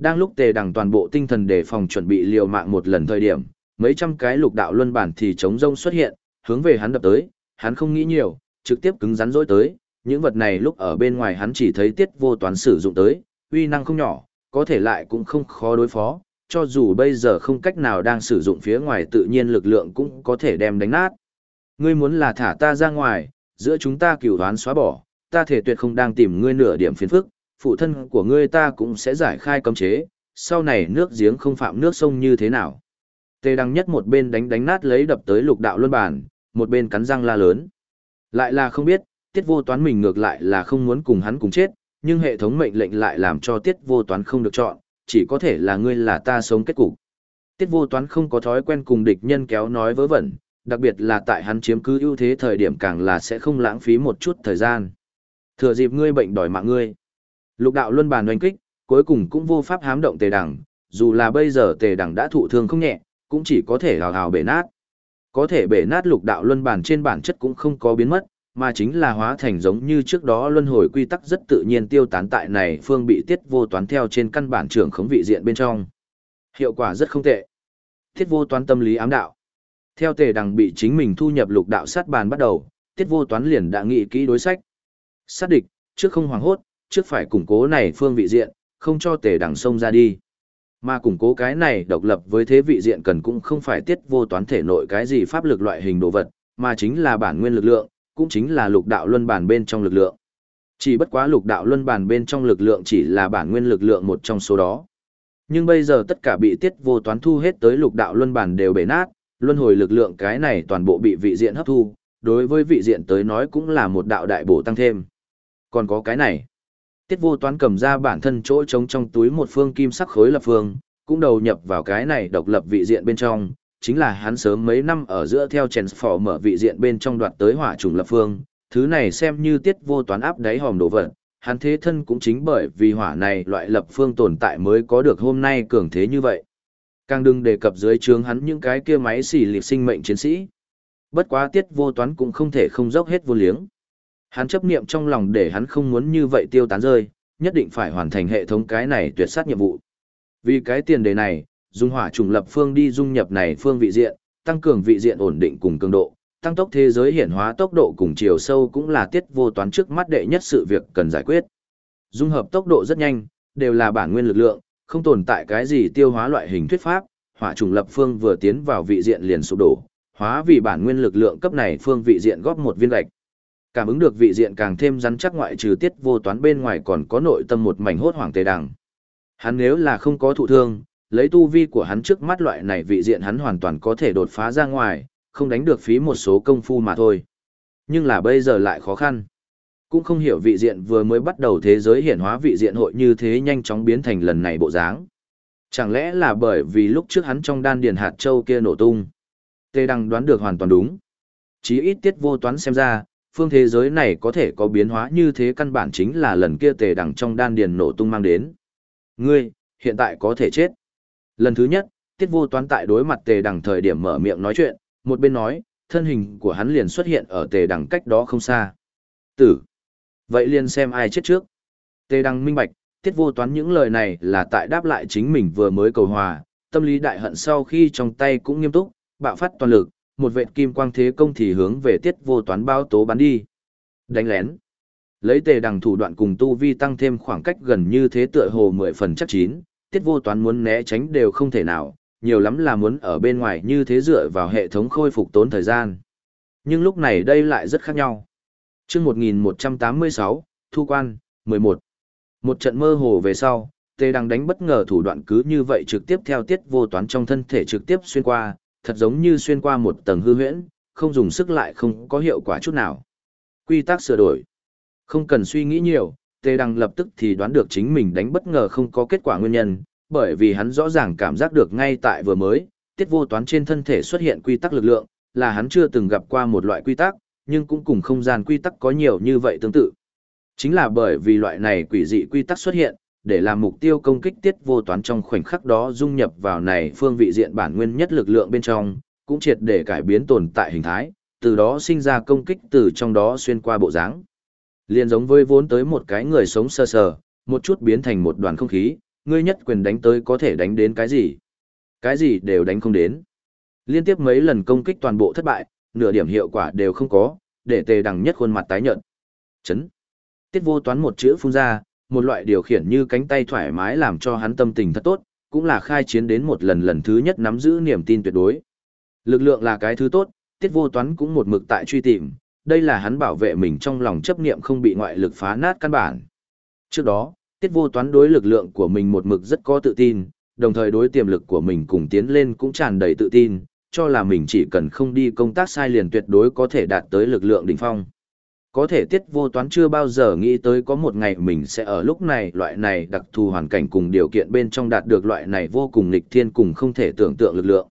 [SPEAKER 1] Đang lúc tề đằng toàn bộ tinh thần đề phòng chuẩn bị liều mạng một lần thời điểm, mấy trăm cái lục đạo luân bản thì chống rông xuất hiện, hướng về hắn đập tới, hắn không nghĩ nhiều, trực tiếp cứng rắn dối tới, những vật này lúc ở bên ngoài hắn chỉ thấy tiết vô toán sử dụng tới, uy năng không nhỏ, có thể lại cũng không khó đối phó, cho dù bây giờ không cách nào đang sử dụng phía ngoài tự nhiên lực lượng cũng có thể đem đánh nát. Ngươi muốn là thả ta ra ngoài, giữa chúng ta cửu đoán xóa bỏ, ta thể tuyệt không đang tìm ngươi nửa điểm phiền phức, phụ thân của ngươi ta cũng sẽ giải khai cấm chế, sau này nước giếng không phạm nước sông như thế nào. Tề đăng nhất một bên đánh đánh nát lấy đập tới lục đạo luân bản, một bên cắn răng la lớn. Lại là không biết, tiết vô toán mình ngược lại là không muốn cùng hắn cùng chết, nhưng hệ thống mệnh lệnh lại làm cho tiết vô toán không được chọn, chỉ có thể là ngươi là ta sống kết cục. Tiết vô toán không có thói quen cùng địch nhân kéo nói vớ vẩn, đặc biệt là tại hắn chiếm cứ ưu thế thời điểm càng là sẽ không lãng phí một chút thời gian. Thừa dịp ngươi bệnh đòi mạng ngươi. Lục đạo luân bàn oanh kích, cuối cùng cũng vô pháp hám động tề đẳng, dù là bây giờ tề đẳng đã thụ thương không nhẹ, cũng chỉ có thể hào hào bể nát. Có thể bể nát lục đạo luân bàn trên bản chất cũng không có biến mất, mà chính là hóa thành giống như trước đó luân hồi quy tắc rất tự nhiên tiêu tán tại này phương bị tiết vô toán theo trên căn bản trưởng khống vị diện bên trong. Hiệu quả rất không tệ. Tiết vô toán tâm lý ám đạo. Theo tề đằng bị chính mình thu nhập lục đạo sát bàn bắt đầu, tiết vô toán liền đã nghĩ kỹ đối sách. Sát địch, trước không hoảng hốt, trước phải củng cố này phương vị diện, không cho tề đằng sông ra đi. Mà củng cố cái này độc lập với thế vị diện cần cũng không phải tiết vô toán thể nội cái gì pháp lực loại hình đồ vật, mà chính là bản nguyên lực lượng, cũng chính là lục đạo luân bản bên trong lực lượng. Chỉ bất quá lục đạo luân bản bên trong lực lượng chỉ là bản nguyên lực lượng một trong số đó. Nhưng bây giờ tất cả bị tiết vô toán thu hết tới lục đạo luân bản đều bể nát, luân hồi lực lượng cái này toàn bộ bị vị diện hấp thu, đối với vị diện tới nói cũng là một đạo đại bổ tăng thêm. Còn có cái này. Tiết vô toán cầm ra bản thân chỗ trống trong túi một phương kim sắc khối lập phương, cũng đầu nhập vào cái này độc lập vị diện bên trong, chính là hắn sớm mấy năm ở giữa theo chèn mở vị diện bên trong đoạt tới hỏa trùng lập phương, thứ này xem như tiết vô toán áp đáy hòm đồ vật, hắn thế thân cũng chính bởi vì hỏa này loại lập phương tồn tại mới có được hôm nay cường thế như vậy. Càng đừng đề cập dưới trướng hắn những cái kia máy xỉ liệt sinh mệnh chiến sĩ. Bất quá tiết vô toán cũng không thể không dốc hết vô liếng. Hắn chấp niệm trong lòng để hắn không muốn như vậy tiêu tán rơi, nhất định phải hoàn thành hệ thống cái này tuyệt sát nhiệm vụ. Vì cái tiền đề này, dùng hỏa trùng lập phương đi dung nhập này phương vị diện, tăng cường vị diện ổn định cùng cường độ, tăng tốc thế giới hiển hóa tốc độ cùng chiều sâu cũng là tiết vô toán trước mắt đệ nhất sự việc cần giải quyết. Dung hợp tốc độ rất nhanh, đều là bản nguyên lực lượng, không tồn tại cái gì tiêu hóa loại hình thuyết pháp, hỏa trùng lập phương vừa tiến vào vị diện liền sụp đổ, hóa vì bản nguyên lực lượng cấp này phương vị diện góp một viên gạch. Cảm ứng được vị diện càng thêm rắn chắc ngoại trừ tiết vô toán bên ngoài còn có nội tâm một mảnh hốt hoảng tề đằng. Hắn nếu là không có thụ thương, lấy tu vi của hắn trước mắt loại này vị diện hắn hoàn toàn có thể đột phá ra ngoài, không đánh được phí một số công phu mà thôi. Nhưng là bây giờ lại khó khăn. Cũng không hiểu vị diện vừa mới bắt đầu thế giới hiển hóa vị diện hội như thế nhanh chóng biến thành lần này bộ dáng. Chẳng lẽ là bởi vì lúc trước hắn trong đan điền hạt châu kia nổ tung. Tê Đăng đoán được hoàn toàn đúng. Chí ít tiết vô toán xem ra, phương thế giới này có thể có biến hóa như thế căn bản chính là lần kia tề đằng trong đan điền nổ tung mang đến. Ngươi, hiện tại có thể chết. Lần thứ nhất, tiết vô toán tại đối mặt tề đằng thời điểm mở miệng nói chuyện, một bên nói, thân hình của hắn liền xuất hiện ở tề đằng cách đó không xa. Tử. Vậy liền xem ai chết trước. Tề đằng minh bạch, tiết vô toán những lời này là tại đáp lại chính mình vừa mới cầu hòa, tâm lý đại hận sau khi trong tay cũng nghiêm túc, bạo phát toàn lực, một vệt kim quang thế công thì hướng về tiết vô toán bao tố bắn đi. Đánh lén. Lấy tề đằng thủ đoạn cùng tu vi tăng thêm khoảng cách gần như thế tựa hồ mười phần chắc chín, tiết vô toán muốn né tránh đều không thể nào, nhiều lắm là muốn ở bên ngoài như thế dựa vào hệ thống khôi phục tốn thời gian. Nhưng lúc này đây lại rất khác nhau. chương 1186, Thu Quan, 11. Một trận mơ hồ về sau, tề đằng đánh bất ngờ thủ đoạn cứ như vậy trực tiếp theo tiết vô toán trong thân thể trực tiếp xuyên qua, thật giống như xuyên qua một tầng hư huyễn, không dùng sức lại không có hiệu quả chút nào. Quy tắc sửa đổi. Không cần suy nghĩ nhiều, Tề Đăng lập tức thì đoán được chính mình đánh bất ngờ không có kết quả nguyên nhân, bởi vì hắn rõ ràng cảm giác được ngay tại vừa mới, tiết vô toán trên thân thể xuất hiện quy tắc lực lượng, là hắn chưa từng gặp qua một loại quy tắc, nhưng cũng cùng không gian quy tắc có nhiều như vậy tương tự. Chính là bởi vì loại này quỷ dị quy tắc xuất hiện, để làm mục tiêu công kích tiết vô toán trong khoảnh khắc đó dung nhập vào này phương vị diện bản nguyên nhất lực lượng bên trong, cũng triệt để cải biến tồn tại hình thái, từ đó sinh ra công kích từ trong đó xuyên qua bộ dáng. Liên giống với vốn tới một cái người sống sơ sờ, một chút biến thành một đoàn không khí, ngươi nhất quyền đánh tới có thể đánh đến cái gì? Cái gì đều đánh không đến. Liên tiếp mấy lần công kích toàn bộ thất bại, nửa điểm hiệu quả đều không có, để tề đằng nhất khuôn mặt tái nhợt. Chấn. Tiết vô toán một chữ phun ra, một loại điều khiển như cánh tay thoải mái làm cho hắn tâm tình thật tốt, cũng là khai chiến đến một lần lần thứ nhất nắm giữ niềm tin tuyệt đối. Lực lượng là cái thứ tốt, tiết vô toán cũng một mực tại truy tìm, đây là hắn bảo vệ mình trong lòng chấp niệm không bị ngoại lực phá nát căn bản. Trước đó, tiết vô toán đối lực lượng của mình một mực rất có tự tin, đồng thời đối tiềm lực của mình cùng tiến lên cũng tràn đầy tự tin, cho là mình chỉ cần không đi công tác sai liền tuyệt đối có thể đạt tới lực lượng đỉnh phong. Có thể tiết vô toán chưa bao giờ nghĩ tới có một ngày mình sẽ ở lúc này loại này đặc thù hoàn cảnh cùng điều kiện bên trong đạt được loại này vô cùng lịch thiên cùng không thể tưởng tượng lực lượng.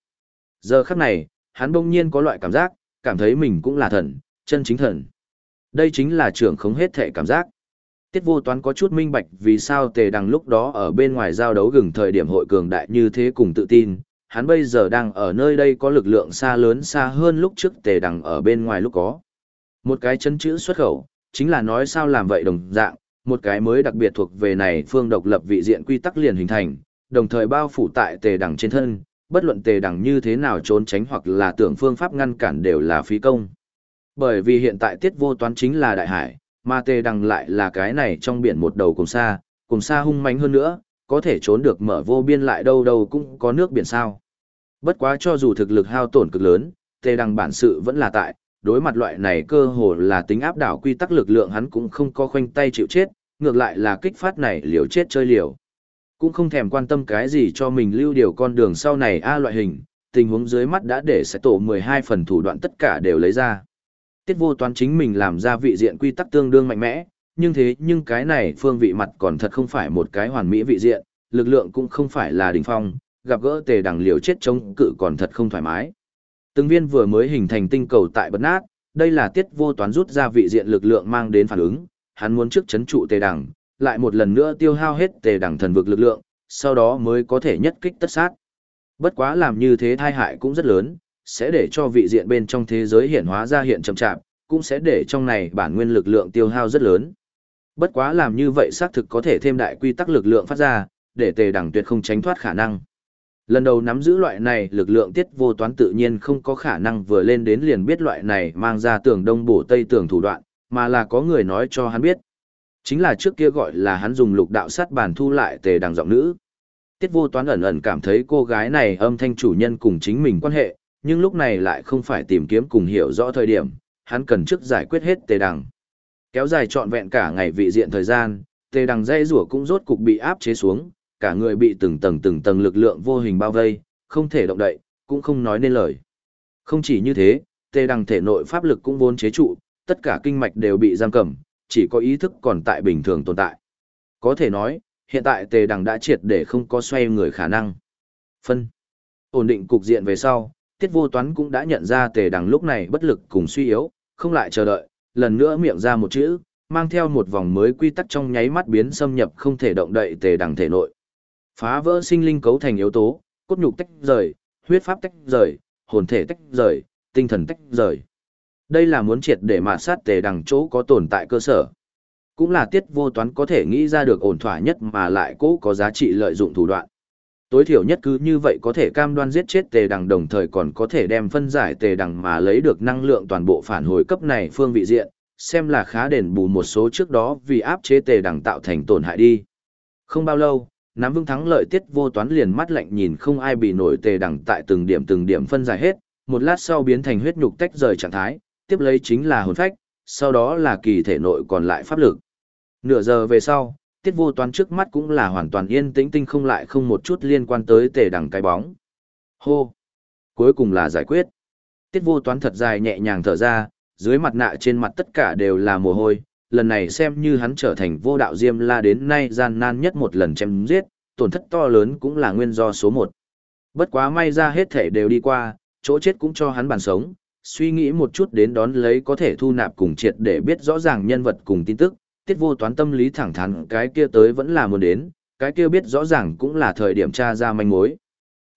[SPEAKER 1] Giờ khắc này, hắn bỗng nhiên có loại cảm giác, cảm thấy mình cũng là thần, chân chính thần. Đây chính là trưởng không hết thể cảm giác. Tiết vô toán có chút minh bạch vì sao tề đằng lúc đó ở bên ngoài giao đấu gừng thời điểm hội cường đại như thế cùng tự tin. Hắn bây giờ đang ở nơi đây có lực lượng xa lớn xa hơn lúc trước tề đằng ở bên ngoài lúc có. Một cái chân chữ xuất khẩu, chính là nói sao làm vậy đồng dạng, một cái mới đặc biệt thuộc về này phương độc lập vị diện quy tắc liền hình thành, đồng thời bao phủ tại tề đẳng trên thân, bất luận tề đẳng như thế nào trốn tránh hoặc là tưởng phương pháp ngăn cản đều là phí công. Bởi vì hiện tại tiết vô toán chính là đại hải, mà tề đẳng lại là cái này trong biển một đầu cùng xa, cùng xa hung mãnh hơn nữa, có thể trốn được mở vô biên lại đâu đâu cũng có nước biển sao. Bất quá cho dù thực lực hao tổn cực lớn, tề đằng bản sự vẫn là tại, đối mặt loại này cơ hồ là tính áp đảo quy tắc lực lượng hắn cũng không có khoanh tay chịu chết, ngược lại là kích phát này liều chết chơi liều. Cũng không thèm quan tâm cái gì cho mình lưu điều con đường sau này A loại hình, tình huống dưới mắt đã để sẽ tổ 12 phần thủ đoạn tất cả đều lấy ra. Tiết vô toán chính mình làm ra vị diện quy tắc tương đương mạnh mẽ, nhưng thế nhưng cái này phương vị mặt còn thật không phải một cái hoàn mỹ vị diện, lực lượng cũng không phải là đỉnh phong, gặp gỡ tề đằng liều chết chống cự còn thật không thoải mái. Từng viên vừa mới hình thành tinh cầu tại bật nát, đây là tiết vô toán rút ra vị diện lực lượng mang đến phản ứng, hắn muốn trước chấn trụ tề đẳng, lại một lần nữa tiêu hao hết tề đẳng thần vực lực lượng, sau đó mới có thể nhất kích tất sát. Bất quá làm như thế thai hại cũng rất lớn, sẽ để cho vị diện bên trong thế giới hiện hóa ra hiện chậm chạp, cũng sẽ để trong này bản nguyên lực lượng tiêu hao rất lớn. Bất quá làm như vậy xác thực có thể thêm đại quy tắc lực lượng phát ra, để tề đẳng tuyệt không tránh thoát khả năng. Lần đầu nắm giữ loại này lực lượng tiết vô toán tự nhiên không có khả năng vừa lên đến liền biết loại này mang ra tường đông bổ tây tường thủ đoạn, mà là có người nói cho hắn biết. Chính là trước kia gọi là hắn dùng lục đạo sát bàn thu lại tề đằng giọng nữ. Tiết vô toán ẩn ẩn cảm thấy cô gái này âm thanh chủ nhân cùng chính mình quan hệ, nhưng lúc này lại không phải tìm kiếm cùng hiểu rõ thời điểm, hắn cần trước giải quyết hết tề đằng. Kéo dài trọn vẹn cả ngày vị diện thời gian, tề đằng dây rủa cũng rốt cục bị áp chế xuống, cả người bị từng tầng từng tầng lực lượng vô hình bao vây, không thể động đậy, cũng không nói nên lời. Không chỉ như thế, tề đằng thể nội pháp lực cũng vốn chế trụ, tất cả kinh mạch đều bị giam cầm, chỉ có ý thức còn tại bình thường tồn tại. Có thể nói, hiện tại tề đằng đã triệt để không có xoay người khả năng. Phân. Ổn định cục diện về sau, tiết vô toán cũng đã nhận ra tề đằng lúc này bất lực cùng suy yếu, không lại chờ đợi, lần nữa miệng ra một chữ, mang theo một vòng mới quy tắc trong nháy mắt biến xâm nhập không thể động đậy tề đằng thể nội. Phá vỡ sinh linh cấu thành yếu tố, cốt nhục tách rời, huyết pháp tách rời, hồn thể tách rời, tinh thần tách rời. Đây là muốn triệt để mà sát tề đằng chỗ có tồn tại cơ sở. Cũng là tiết vô toán có thể nghĩ ra được ổn thỏa nhất mà lại cố có giá trị lợi dụng thủ đoạn. Tối thiểu nhất cứ như vậy có thể cam đoan giết chết tề đằng đồng thời còn có thể đem phân giải tề đằng mà lấy được năng lượng toàn bộ phản hồi cấp này phương vị diện, xem là khá đền bù một số trước đó vì áp chế tề đằng tạo thành tổn hại đi. Không bao lâu, nắm vững thắng lợi tiết vô toán liền mắt lạnh nhìn không ai bị nổi tề đẳng tại từng điểm từng điểm phân giải hết, một lát sau biến thành huyết nhục tách rời trạng thái, tiếp lấy chính là hồn phách, sau đó là kỳ thể nội còn lại pháp lực. Nửa giờ về sau, tiết vô toán trước mắt cũng là hoàn toàn yên tĩnh tinh không lại không một chút liên quan tới tề đẳng cái bóng. Hô! Cuối cùng là giải quyết. Tiết vô toán thật dài nhẹ nhàng thở ra, dưới mặt nạ trên mặt tất cả đều là mồ hôi, lần này xem như hắn trở thành vô đạo diêm la đến nay gian nan nhất một lần chém giết, tổn thất to lớn cũng là nguyên do số một. Bất quá may ra hết thể đều đi qua, chỗ chết cũng cho hắn bàn sống, suy nghĩ một chút đến đón lấy có thể thu nạp cùng triệt để biết rõ ràng nhân vật cùng tin tức, tiết vô toán tâm lý thẳng thắn cái kia tới vẫn là muốn đến, cái kia biết rõ ràng cũng là thời điểm tra ra manh mối.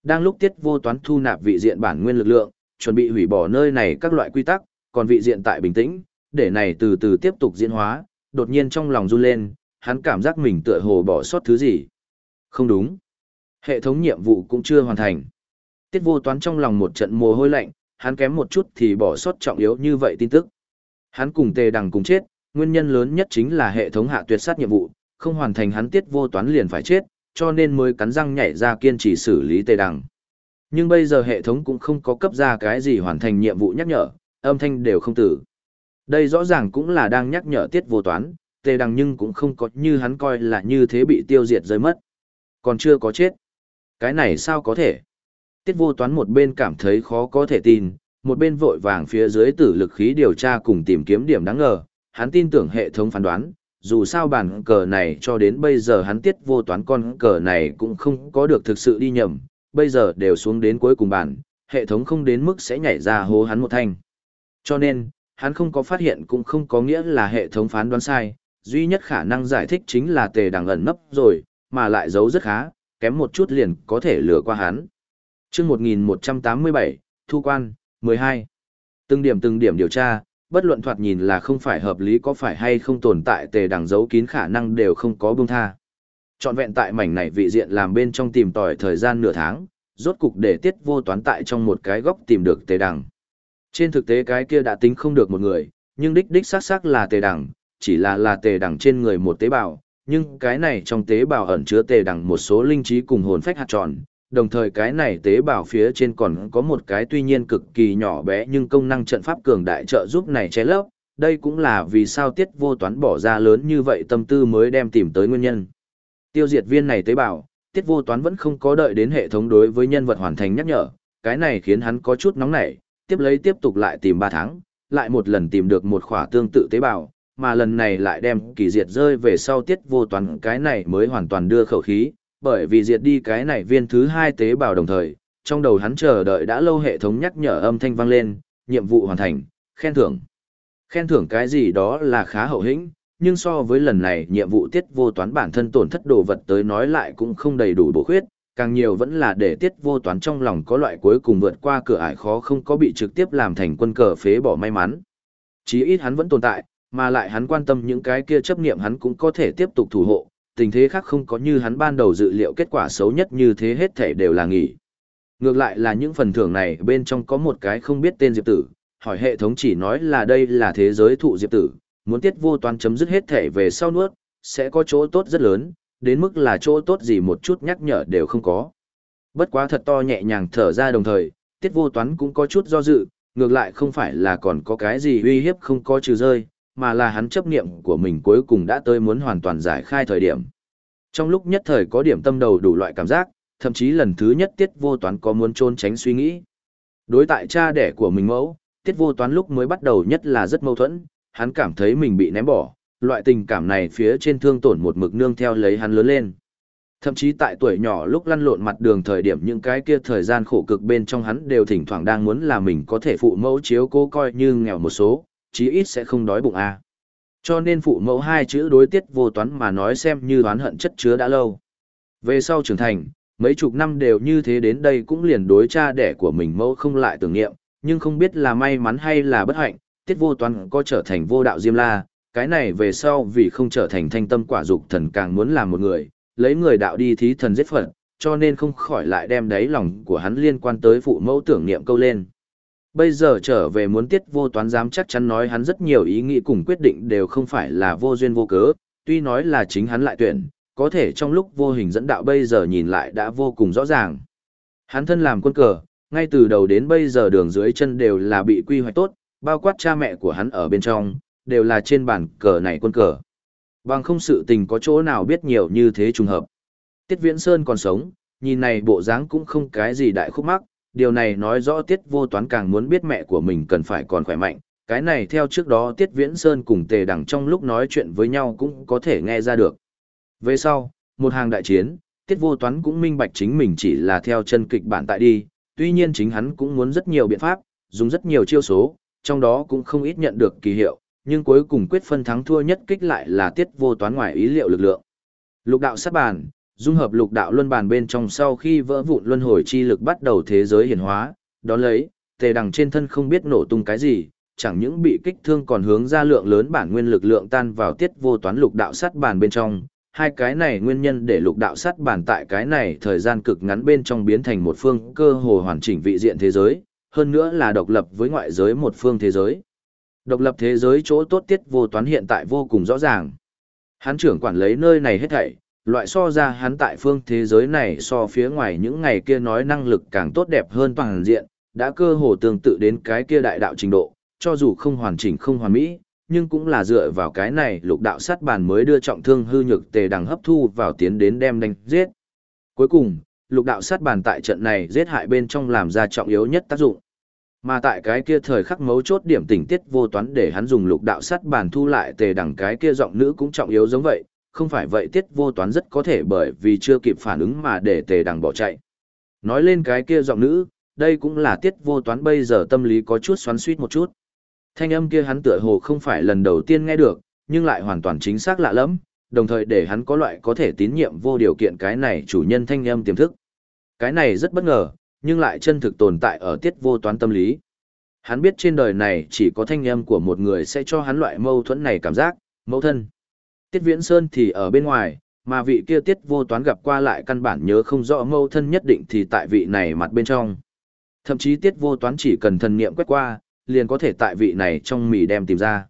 [SPEAKER 1] Đang lúc tiết vô toán thu nạp vị diện bản nguyên lực lượng, chuẩn bị hủy bỏ nơi này các loại quy tắc, còn vị diện tại bình tĩnh, để này từ từ tiếp tục diễn hóa, đột nhiên trong lòng run lên, hắn cảm giác mình tựa hồ bỏ sót thứ gì. Không đúng. Hệ thống nhiệm vụ cũng chưa hoàn thành. Tiết vô toán trong lòng một trận mồ hôi lạnh, hắn kém một chút thì bỏ sót trọng yếu như vậy tin tức. Hắn cùng tề đằng cùng chết, nguyên nhân lớn nhất chính là hệ thống hạ tuyệt sát nhiệm vụ, không hoàn thành hắn tiết vô toán liền phải chết, cho nên mới cắn răng nhảy ra kiên trì xử lý tề đằng. Nhưng bây giờ hệ thống cũng không có cấp ra cái gì hoàn thành nhiệm vụ nhắc nhở, âm thanh đều không tử. Đây rõ ràng cũng là đang nhắc nhở tiết vô toán, tề đằng nhưng cũng không có như hắn coi là như thế bị tiêu diệt rơi mất. Còn chưa có chết. Cái này sao có thể? Tiết vô toán một bên cảm thấy khó có thể tin, một bên vội vàng phía dưới tử lực khí điều tra cùng tìm kiếm điểm đáng ngờ, hắn tin tưởng hệ thống phán đoán, dù sao bản cờ này cho đến bây giờ hắn tiết vô toán con cờ này cũng không có được thực sự đi nhầm, bây giờ đều xuống đến cuối cùng bản, hệ thống không đến mức sẽ nhảy ra hố hắn một thanh. Cho nên, hắn không có phát hiện cũng không có nghĩa là hệ thống phán đoán sai, duy nhất khả năng giải thích chính là tề đằng ẩn nấp rồi, mà lại giấu rất khá, kém một chút liền có thể lừa qua hắn. Trước 1187, Thu Quan, 12. Từng điểm từng điểm điều tra, bất luận thoạt nhìn là không phải hợp lý có phải hay không tồn tại tề đằng giấu kín khả năng đều không có buông tha. Chọn vẹn tại mảnh này vị diện làm bên trong tìm tòi thời gian nửa tháng, rốt cục để tiết vô toán tại trong một cái góc tìm được tề đằng. Trên thực tế cái kia đã tính không được một người, nhưng đích đích xác xác là tề đẳng chỉ là là tề đẳng trên người một tế bào, nhưng cái này trong tế bào ẩn chứa tề đẳng một số linh trí cùng hồn phách hạt tròn, đồng thời cái này tế bào phía trên còn có một cái tuy nhiên cực kỳ nhỏ bé nhưng công năng trận pháp cường đại trợ giúp này che lấp, đây cũng là vì sao tiết vô toán bỏ ra lớn như vậy tâm tư mới đem tìm tới nguyên nhân. Tiêu diệt viên này tế bào, tiết vô toán vẫn không có đợi đến hệ thống đối với nhân vật hoàn thành nhắc nhở, cái này khiến hắn có chút nóng nảy, tiếp lấy tiếp tục lại tìm 3 tháng, lại một lần tìm được một khỏa tương tự tế bào, mà lần này lại đem kỳ diệt rơi về sau tiết vô toàn cái này mới hoàn toàn đưa khẩu khí, bởi vì diệt đi cái này viên thứ hai tế bào đồng thời, trong đầu hắn chờ đợi đã lâu hệ thống nhắc nhở âm thanh vang lên, nhiệm vụ hoàn thành, khen thưởng. Khen thưởng cái gì đó là khá hậu hĩnh, nhưng so với lần này nhiệm vụ tiết vô toán bản thân tổn thất đồ vật tới nói lại cũng không đầy đủ bổ khuyết, càng nhiều vẫn là để tiết vô toán trong lòng có loại cuối cùng vượt qua cửa ải khó không có bị trực tiếp làm thành quân cờ phế bỏ may mắn. Chí ít hắn vẫn tồn tại, mà lại hắn quan tâm những cái kia chấp niệm hắn cũng có thể tiếp tục thủ hộ, tình thế khác không có như hắn ban đầu dự liệu kết quả xấu nhất như thế hết thể đều là nghỉ. Ngược lại là những phần thưởng này bên trong có một cái không biết tên Diệp Tử, hỏi hệ thống chỉ nói là đây là thế giới thụ Diệp Tử, muốn tiết vô toán chấm dứt hết thể về sau nuốt, sẽ có chỗ tốt rất lớn, đến mức là chỗ tốt gì một chút nhắc nhở đều không có. Bất quá thật to nhẹ nhàng thở ra đồng thời, tiết vô toán cũng có chút do dự, ngược lại không phải là còn có cái gì uy hiếp không có trừ rơi, mà là hắn chấp niệm của mình cuối cùng đã tới muốn hoàn toàn giải khai thời điểm. Trong lúc nhất thời có điểm tâm đầu đủ loại cảm giác, thậm chí lần thứ nhất tiết vô toán có muốn trôn tránh suy nghĩ. Đối tại cha đẻ của mình mẫu, tiết vô toán lúc mới bắt đầu nhất là rất mâu thuẫn, hắn cảm thấy mình bị ném bỏ, loại tình cảm này phía trên thương tổn một mực nương theo lấy hắn lớn lên. Thậm chí tại tuổi nhỏ lúc lăn lộn mặt đường thời điểm những cái kia thời gian khổ cực bên trong hắn đều thỉnh thoảng đang muốn là mình có thể phụ mẫu chiếu cố coi như nghèo một số, chí ít sẽ không đói bụng a. À. Cho nên phụ mẫu hai chữ đối tiết vô toán mà nói xem như toán hận chất chứa đã lâu. Về sau trưởng thành, mấy chục năm đều như thế đến đây cũng liền đối cha đẻ của mình mẫu không lại tưởng niệm, nhưng không biết là may mắn hay là bất hạnh, tiết vô toán có trở thành vô đạo diêm la, cái này về sau vì không trở thành thanh tâm quả dục thần càng muốn làm một người, lấy người đạo đi thí thần giết phật, cho nên không khỏi lại đem đáy lòng của hắn liên quan tới phụ mẫu tưởng niệm câu lên. Bây giờ trở về muốn tiết vô toán dám chắc chắn nói hắn rất nhiều ý nghĩ cùng quyết định đều không phải là vô duyên vô cớ, tuy nói là chính hắn lại tuyển, có thể trong lúc vô hình dẫn đạo bây giờ nhìn lại đã vô cùng rõ ràng. Hắn thân làm quân cờ, ngay từ đầu đến bây giờ đường dưới chân đều là bị quy hoạch tốt, bao quát cha mẹ của hắn ở bên trong, đều là trên bàn cờ này quân cờ. Bằng không sự tình có chỗ nào biết nhiều như thế trùng hợp. Tiết Viễn Sơn còn sống, nhìn này bộ dáng cũng không cái gì đại khúc mắc, điều này nói rõ Tiết Vô Toán càng muốn biết mẹ của mình cần phải còn khỏe mạnh, cái này theo trước đó Tiết Viễn Sơn cùng Tề Đằng trong lúc nói chuyện với nhau cũng có thể nghe ra được. Về sau, một hàng đại chiến, Tiết Vô Toán cũng minh bạch chính mình chỉ là theo chân kịch bản tại đi, tuy nhiên chính hắn cũng muốn rất nhiều biện pháp, dùng rất nhiều chiêu số, trong đó cũng không ít nhận được kỳ hiệu, nhưng cuối cùng quyết phân thắng thua nhất kích lại là Tiết Vô Toán ngoài ý liệu lực lượng. Lục đạo sát bàn, dung hợp lục đạo luân bàn bên trong sau khi vỡ vụn luân hồi chi lực bắt đầu thế giới hiển hóa, đó lấy, tề đằng trên thân không biết nổ tung cái gì, chẳng những bị kích thương còn hướng ra lượng lớn bản nguyên lực lượng tan vào tiết vô toán lục đạo sát bàn bên trong. Hai cái này nguyên nhân để lục đạo sát bàn tại cái này thời gian cực ngắn bên trong biến thành một phương cơ hồ hoàn chỉnh vị diện thế giới, hơn nữa là độc lập với ngoại giới một phương thế giới. Độc lập thế giới chỗ tốt tiết vô toán hiện tại vô cùng rõ ràng. Hắn trưởng quản lấy nơi này hết thảy, loại so ra hắn tại phương thế giới này so phía ngoài những ngày kia nói năng lực càng tốt đẹp hơn toàn diện, đã cơ hồ tương tự đến cái kia đại đạo trình độ, cho dù không hoàn chỉnh không hoàn mỹ, nhưng cũng là dựa vào cái này lục đạo sát bàn mới đưa trọng thương hư nhược tề đằng hấp thu vào tiến đến đem đánh giết. Cuối cùng, lục đạo sát bàn tại trận này giết hại bên trong làm ra trọng yếu nhất tác dụng. Mà tại cái kia thời khắc mấu chốt điểm tình tiết vô toán để hắn dùng lục đạo sát bàn thu lại tề đằng cái kia giọng nữ cũng trọng yếu giống vậy, không phải vậy tiết vô toán rất có thể bởi vì chưa kịp phản ứng mà để tề đằng bỏ chạy. Nói lên cái kia giọng nữ, đây cũng là tiết vô toán bây giờ tâm lý có chút xoắn suýt một chút. Thanh âm kia hắn tựa hồ không phải lần đầu tiên nghe được, nhưng lại hoàn toàn chính xác lạ lẫm đồng thời để hắn có loại có thể tín nhiệm vô điều kiện cái này chủ nhân thanh âm tiềm thức. Cái này rất bất ngờ, nhưng lại chân thực tồn tại ở tiết vô toán tâm lý. Hắn biết trên đời này chỉ có thanh âm của một người sẽ cho hắn loại mâu thuẫn này cảm giác, mâu thân. Tiết Viễn Sơn thì ở bên ngoài, mà vị kia tiết vô toán gặp qua lại căn bản nhớ không rõ mâu thân nhất định thì tại vị này mặt bên trong. Thậm chí tiết vô toán chỉ cần thần niệm quét qua, liền có thể tại vị này trong mì đem tìm ra.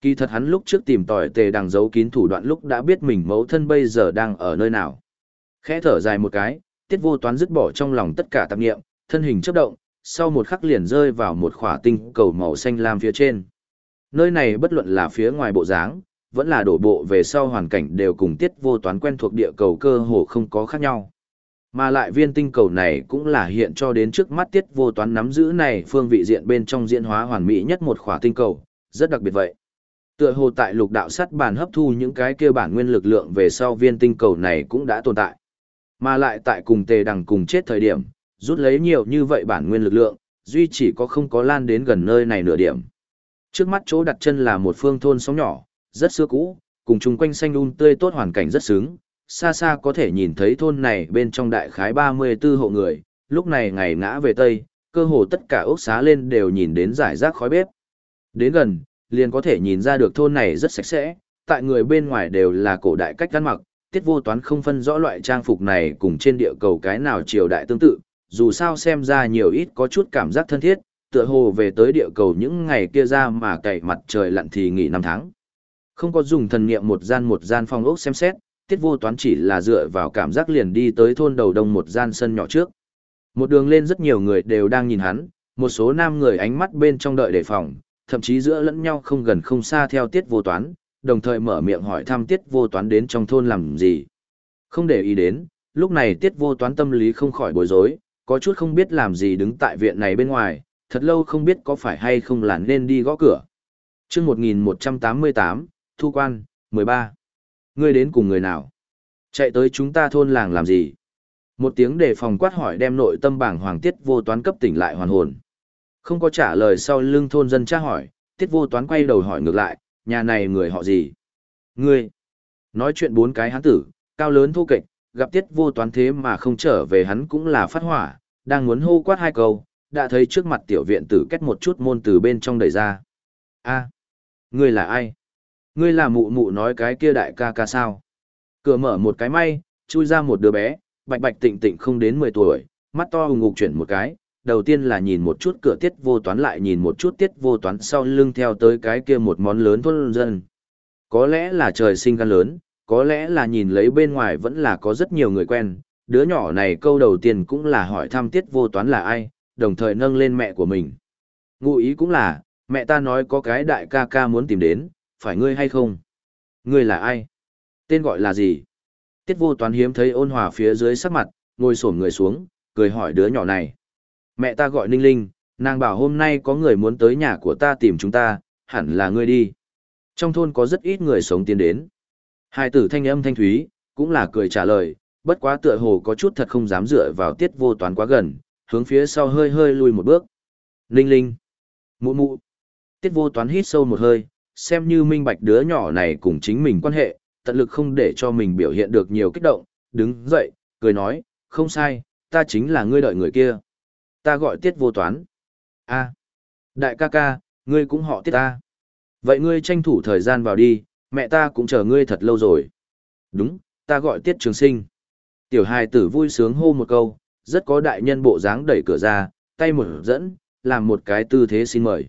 [SPEAKER 1] Kỳ thật hắn lúc trước tìm tỏi tề đằng giấu kín thủ đoạn lúc đã biết mình mẫu thân bây giờ đang ở nơi nào. Khẽ thở dài một cái, tiết vô toán dứt bỏ trong lòng tất cả tạp niệm, thân hình chấp động, sau một khắc liền rơi vào một khỏa tinh cầu màu xanh lam phía trên. Nơi này bất luận là phía ngoài bộ dáng, vẫn là đổ bộ về sau hoàn cảnh đều cùng tiết vô toán quen thuộc địa cầu cơ hồ không có khác nhau. Mà lại viên tinh cầu này cũng là hiện cho đến trước mắt tiết vô toán nắm giữ này phương vị diện bên trong diễn hóa hoàn mỹ nhất một khỏa tinh cầu, rất đặc biệt vậy. Tựa hồ tại lục đạo sắt bàn hấp thu những cái kia bản nguyên lực lượng về sau viên tinh cầu này cũng đã tồn tại. Mà lại tại cùng tề đằng cùng chết thời điểm, rút lấy nhiều như vậy bản nguyên lực lượng, duy chỉ có không có lan đến gần nơi này nửa điểm. Trước mắt chỗ đặt chân là một phương thôn sóng nhỏ, rất xưa cũ, cùng chung quanh xanh un tươi tốt hoàn cảnh rất sướng, xa xa có thể nhìn thấy thôn này bên trong đại khái 34 hộ người, lúc này ngày ngã về Tây, cơ hồ tất cả ốc xá lên đều nhìn đến giải rác khói bếp. Đến gần, liền có thể nhìn ra được thôn này rất sạch sẽ, tại người bên ngoài đều là cổ đại cách ăn mặc, tiết vô toán không phân rõ loại trang phục này cùng trên địa cầu cái nào triều đại tương tự, dù sao xem ra nhiều ít có chút cảm giác thân thiết, tựa hồ về tới địa cầu những ngày kia ra mà cày mặt trời lặn thì nghỉ năm tháng. Không có dùng thần niệm một gian một gian phong ốc xem xét, tiết vô toán chỉ là dựa vào cảm giác liền đi tới thôn đầu đông một gian sân nhỏ trước. Một đường lên rất nhiều người đều đang nhìn hắn, một số nam người ánh mắt bên trong đợi đề phòng, thậm chí giữa lẫn nhau không gần không xa theo tiết vô toán, đồng thời mở miệng hỏi thăm tiết vô toán đến trong thôn làm gì. Không để ý đến, lúc này tiết vô toán tâm lý không khỏi bối rối, có chút không biết làm gì đứng tại viện này bên ngoài, thật lâu không biết có phải hay không là nên đi gõ cửa. chương 1188, Thu Quan, 13. Ngươi đến cùng người nào? Chạy tới chúng ta thôn làng làm gì? Một tiếng đề phòng quát hỏi đem nội tâm bảng hoàng tiết vô toán cấp tỉnh lại hoàn hồn. Không có trả lời sau lưng thôn dân tra hỏi, tiết vô toán quay đầu hỏi ngược lại, nhà này người họ gì? Ngươi! Nói chuyện bốn cái hán tử, cao lớn thô kệch, gặp tiết vô toán thế mà không trở về hắn cũng là phát hỏa, đang muốn hô quát hai câu, đã thấy trước mặt tiểu viện tử kết một chút môn từ bên trong đẩy ra. a ngươi là ai? Ngươi là mụ mụ nói cái kia đại ca ca sao? Cửa mở một cái may, chui ra một đứa bé, bạch bạch tịnh tịnh không đến 10 tuổi, mắt to hùng ngục chuyển một cái, đầu tiên là nhìn một chút cửa tiết vô toán lại nhìn một chút tiết vô toán sau lưng theo tới cái kia một món lớn thôn dân. Có lẽ là trời sinh gan lớn, có lẽ là nhìn lấy bên ngoài vẫn là có rất nhiều người quen, đứa nhỏ này câu đầu tiên cũng là hỏi thăm tiết vô toán là ai, đồng thời nâng lên mẹ của mình. Ngụ ý cũng là, mẹ ta nói có cái đại ca ca muốn tìm đến, phải ngươi hay không? Ngươi là ai? Tên gọi là gì? Tiết vô toán hiếm thấy ôn hòa phía dưới sắc mặt, ngồi xổm người xuống, cười hỏi đứa nhỏ này. Mẹ ta gọi Ninh Linh, nàng bảo hôm nay có người muốn tới nhà của ta tìm chúng ta, hẳn là ngươi đi. Trong thôn có rất ít người sống tiến đến. Hai tử thanh âm thanh thúy, cũng là cười trả lời, bất quá tựa hồ có chút thật không dám dựa vào tiết vô toán quá gần, hướng phía sau hơi hơi lùi một bước. Ninh Linh. Mụ mụ. Tiết vô toán hít sâu một hơi, xem như minh bạch đứa nhỏ này cùng chính mình quan hệ, tận lực không để cho mình biểu hiện được nhiều kích động, đứng dậy, cười nói, không sai, ta chính là ngươi đợi người kia. Ta gọi tiết vô toán. a đại ca ca, ngươi cũng họ tiết ta. Vậy ngươi tranh thủ thời gian vào đi, mẹ ta cũng chờ ngươi thật lâu rồi. Đúng, ta gọi tiết trường sinh. Tiểu hài tử vui sướng hô một câu, rất có đại nhân bộ dáng đẩy cửa ra, tay một dẫn, làm một cái tư thế xin mời.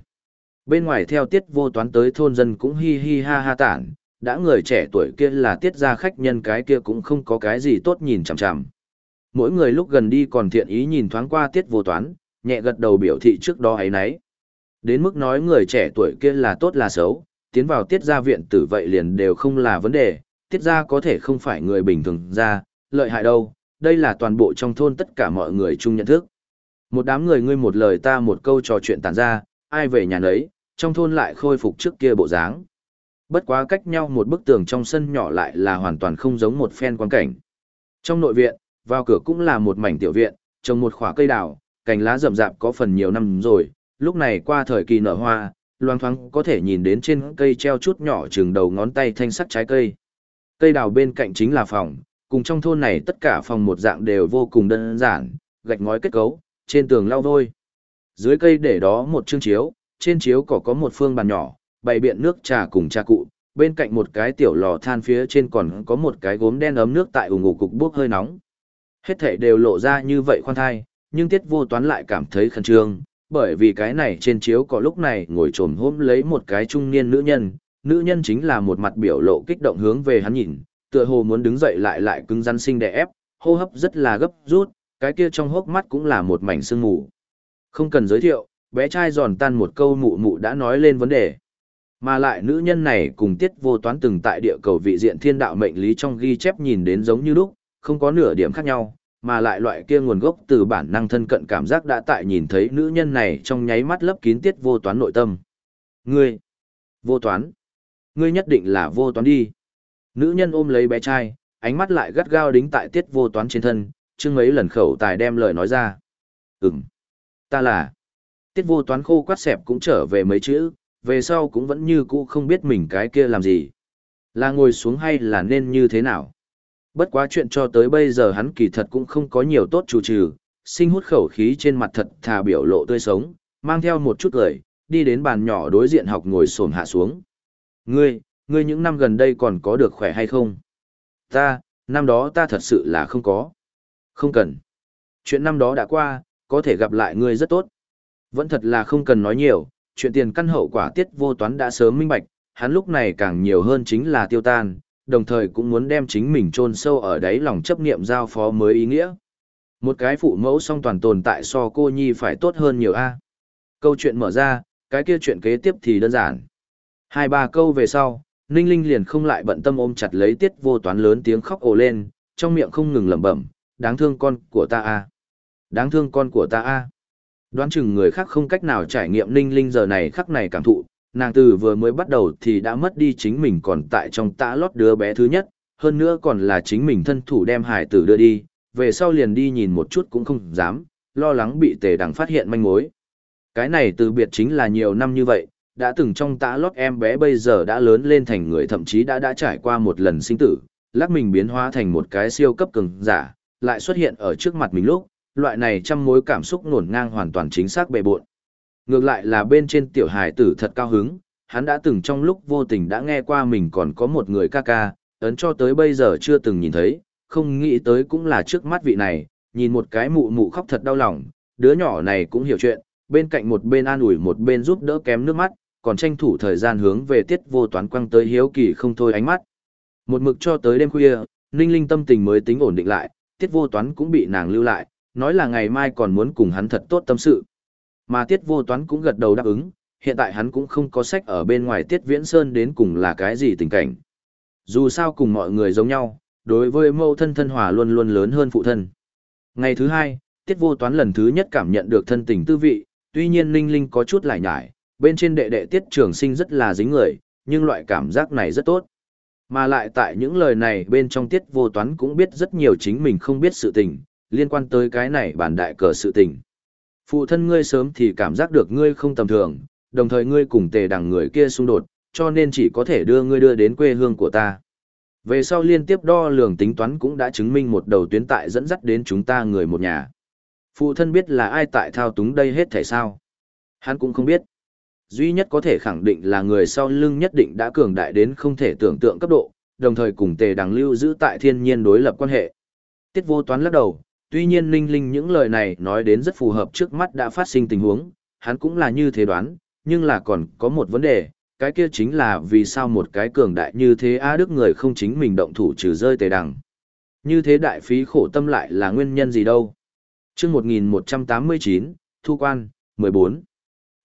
[SPEAKER 1] Bên ngoài theo tiết vô toán tới thôn dân cũng hi hi ha ha tản, đã người trẻ tuổi kia là tiết ra khách nhân cái kia cũng không có cái gì tốt nhìn chằm chằm. Mỗi người lúc gần đi còn thiện ý nhìn thoáng qua tiết vô toán, nhẹ gật đầu biểu thị trước đó ấy nấy. Đến mức nói người trẻ tuổi kia là tốt là xấu, tiến vào tiết gia viện tử vậy liền đều không là vấn đề, tiết gia có thể không phải người bình thường ra, lợi hại đâu, đây là toàn bộ trong thôn tất cả mọi người chung nhận thức. Một đám người ngươi một lời ta một câu trò chuyện tàn ra, ai về nhà nấy, trong thôn lại khôi phục trước kia bộ dáng. Bất quá cách nhau một bức tường trong sân nhỏ lại là hoàn toàn không giống một phen quan cảnh. Trong nội viện, vào cửa cũng là một mảnh tiểu viện, trồng một khỏa cây đào, cành lá rậm rạp có phần nhiều năm rồi, lúc này qua thời kỳ nở hoa, loang thoáng có thể nhìn đến trên cây treo chút nhỏ chừng đầu ngón tay thanh sắc trái cây. Cây đào bên cạnh chính là phòng, cùng trong thôn này tất cả phòng một dạng đều vô cùng đơn giản, gạch ngói kết cấu, trên tường lau vôi. Dưới cây để đó một chương chiếu, trên chiếu có có một phương bàn nhỏ, bày biện nước trà cùng trà cụ, bên cạnh một cái tiểu lò than phía trên còn có một cái gốm đen ấm nước tại ủng ngủ cục bốc hơi nóng. Hết thể đều lộ ra như vậy khoan thai, nhưng tiết vô toán lại cảm thấy khẩn trương, bởi vì cái này trên chiếu có lúc này ngồi trồm hôm lấy một cái trung niên nữ nhân, nữ nhân chính là một mặt biểu lộ kích động hướng về hắn nhìn, tựa hồ muốn đứng dậy lại lại cứng rắn sinh đè ép, hô hấp rất là gấp rút, cái kia trong hốc mắt cũng là một mảnh sương mù. Không cần giới thiệu, bé trai giòn tan một câu mụ mụ đã nói lên vấn đề. Mà lại nữ nhân này cùng tiết vô toán từng tại địa cầu vị diện thiên đạo mệnh lý trong ghi chép nhìn đến giống như lúc, không có nửa điểm khác nhau, mà lại loại kia nguồn gốc từ bản năng thân cận cảm giác đã tại nhìn thấy nữ nhân này trong nháy mắt lấp kín tiết vô toán nội tâm. Ngươi, vô toán, ngươi nhất định là vô toán đi. Nữ nhân ôm lấy bé trai, ánh mắt lại gắt gao đính tại tiết vô toán trên thân, chưng mấy lần khẩu tài đem lời nói ra. Ừm, ta là. Tiết vô toán khô quát xẹp cũng trở về mấy chữ, về sau cũng vẫn như cũ không biết mình cái kia làm gì. Là ngồi xuống hay là nên như thế nào. Bất quá chuyện cho tới bây giờ hắn kỳ thật cũng không có nhiều tốt chủ trừ, sinh hút khẩu khí trên mặt thật thà biểu lộ tươi sống, mang theo một chút lời đi đến bàn nhỏ đối diện học ngồi xổm hạ xuống. Ngươi, ngươi những năm gần đây còn có được khỏe hay không? Ta, năm đó ta thật sự là không có. Không cần. Chuyện năm đó đã qua, có thể gặp lại ngươi rất tốt. Vẫn thật là không cần nói nhiều, chuyện tiền căn hậu quả tiết vô toán đã sớm minh bạch, hắn lúc này càng nhiều hơn chính là tiêu tan, đồng thời cũng muốn đem chính mình chôn sâu ở đáy lòng chấp niệm giao phó mới ý nghĩa. Một cái phụ mẫu song toàn tồn tại so cô nhi phải tốt hơn nhiều a. Câu chuyện mở ra, cái kia chuyện kế tiếp thì đơn giản. Hai ba câu về sau, Ninh Linh liền không lại bận tâm ôm chặt lấy tiết vô toán lớn tiếng khóc ồ lên, trong miệng không ngừng lẩm bẩm, đáng thương con của ta a, đáng thương con của ta a. Đoán chừng người khác không cách nào trải nghiệm Ninh Linh giờ này khắc này cảm thụ, nàng từ vừa mới bắt đầu thì đã mất đi chính mình còn tại trong tã lót đứa bé thứ nhất, hơn nữa còn là chính mình thân thủ đem hải tử đưa đi, về sau liền đi nhìn một chút cũng không dám, lo lắng bị tề đằng phát hiện manh mối. Cái này từ biệt chính là nhiều năm như vậy, đã từng trong tã lót em bé bây giờ đã lớn lên thành người thậm chí đã đã trải qua một lần sinh tử, lắc mình biến hóa thành một cái siêu cấp cường giả, lại xuất hiện ở trước mặt mình lúc, loại này trăm mối cảm xúc nổn ngang hoàn toàn chính xác bề bộn. Ngược lại là bên trên tiểu hài tử thật cao hứng, hắn đã từng trong lúc vô tình đã nghe qua mình còn có một người ca ca, ấn cho tới bây giờ chưa từng nhìn thấy, không nghĩ tới cũng là trước mắt vị này, nhìn một cái mụ mụ khóc thật đau lòng, đứa nhỏ này cũng hiểu chuyện, bên cạnh một bên an ủi một bên giúp đỡ kém nước mắt, còn tranh thủ thời gian hướng về tiết vô toán quăng tới hiếu kỳ không thôi ánh mắt. Một mực cho tới đêm khuya, Ninh Linh tâm tình mới tính ổn định lại, tiết vô toán cũng bị nàng lưu lại, nói là ngày mai còn muốn cùng hắn thật tốt tâm sự. Mà tiết vô toán cũng gật đầu đáp ứng, hiện tại hắn cũng không có sách ở bên ngoài tiết viễn sơn đến cùng là cái gì tình cảnh. Dù sao cùng mọi người giống nhau, đối với mâu thân thân hòa luôn luôn lớn hơn phụ thân. Ngày thứ hai, tiết vô toán lần thứ nhất cảm nhận được thân tình tư vị, tuy nhiên Ninh Linh có chút lại nhải, bên trên đệ đệ tiết trường sinh rất là dính người, nhưng loại cảm giác này rất tốt. Mà lại tại những lời này bên trong tiết vô toán cũng biết rất nhiều chính mình không biết sự tình, liên quan tới cái này bản đại cờ sự tình. Phụ thân ngươi sớm thì cảm giác được ngươi không tầm thường, đồng thời ngươi cùng tề đằng người kia xung đột, cho nên chỉ có thể đưa ngươi đưa đến quê hương của ta. Về sau liên tiếp đo lường tính toán cũng đã chứng minh một đầu tuyến tại dẫn dắt đến chúng ta người một nhà. Phụ thân biết là ai tại thao túng đây hết thể sao? Hắn cũng không biết. Duy nhất có thể khẳng định là người sau lưng nhất định đã cường đại đến không thể tưởng tượng cấp độ, đồng thời cùng tề đằng lưu giữ tại thiên nhiên đối lập quan hệ. Tiết vô toán lắc đầu, tuy nhiên Ninh Linh những lời này nói đến rất phù hợp trước mắt đã phát sinh tình huống, hắn cũng là như thế đoán, nhưng là còn có một vấn đề, cái kia chính là vì sao một cái cường đại như thế A Đức người không chính mình động thủ trừ rơi tề đằng. Như thế đại phí khổ tâm lại là nguyên nhân gì đâu. Trước 1189, Thu Quan, 14.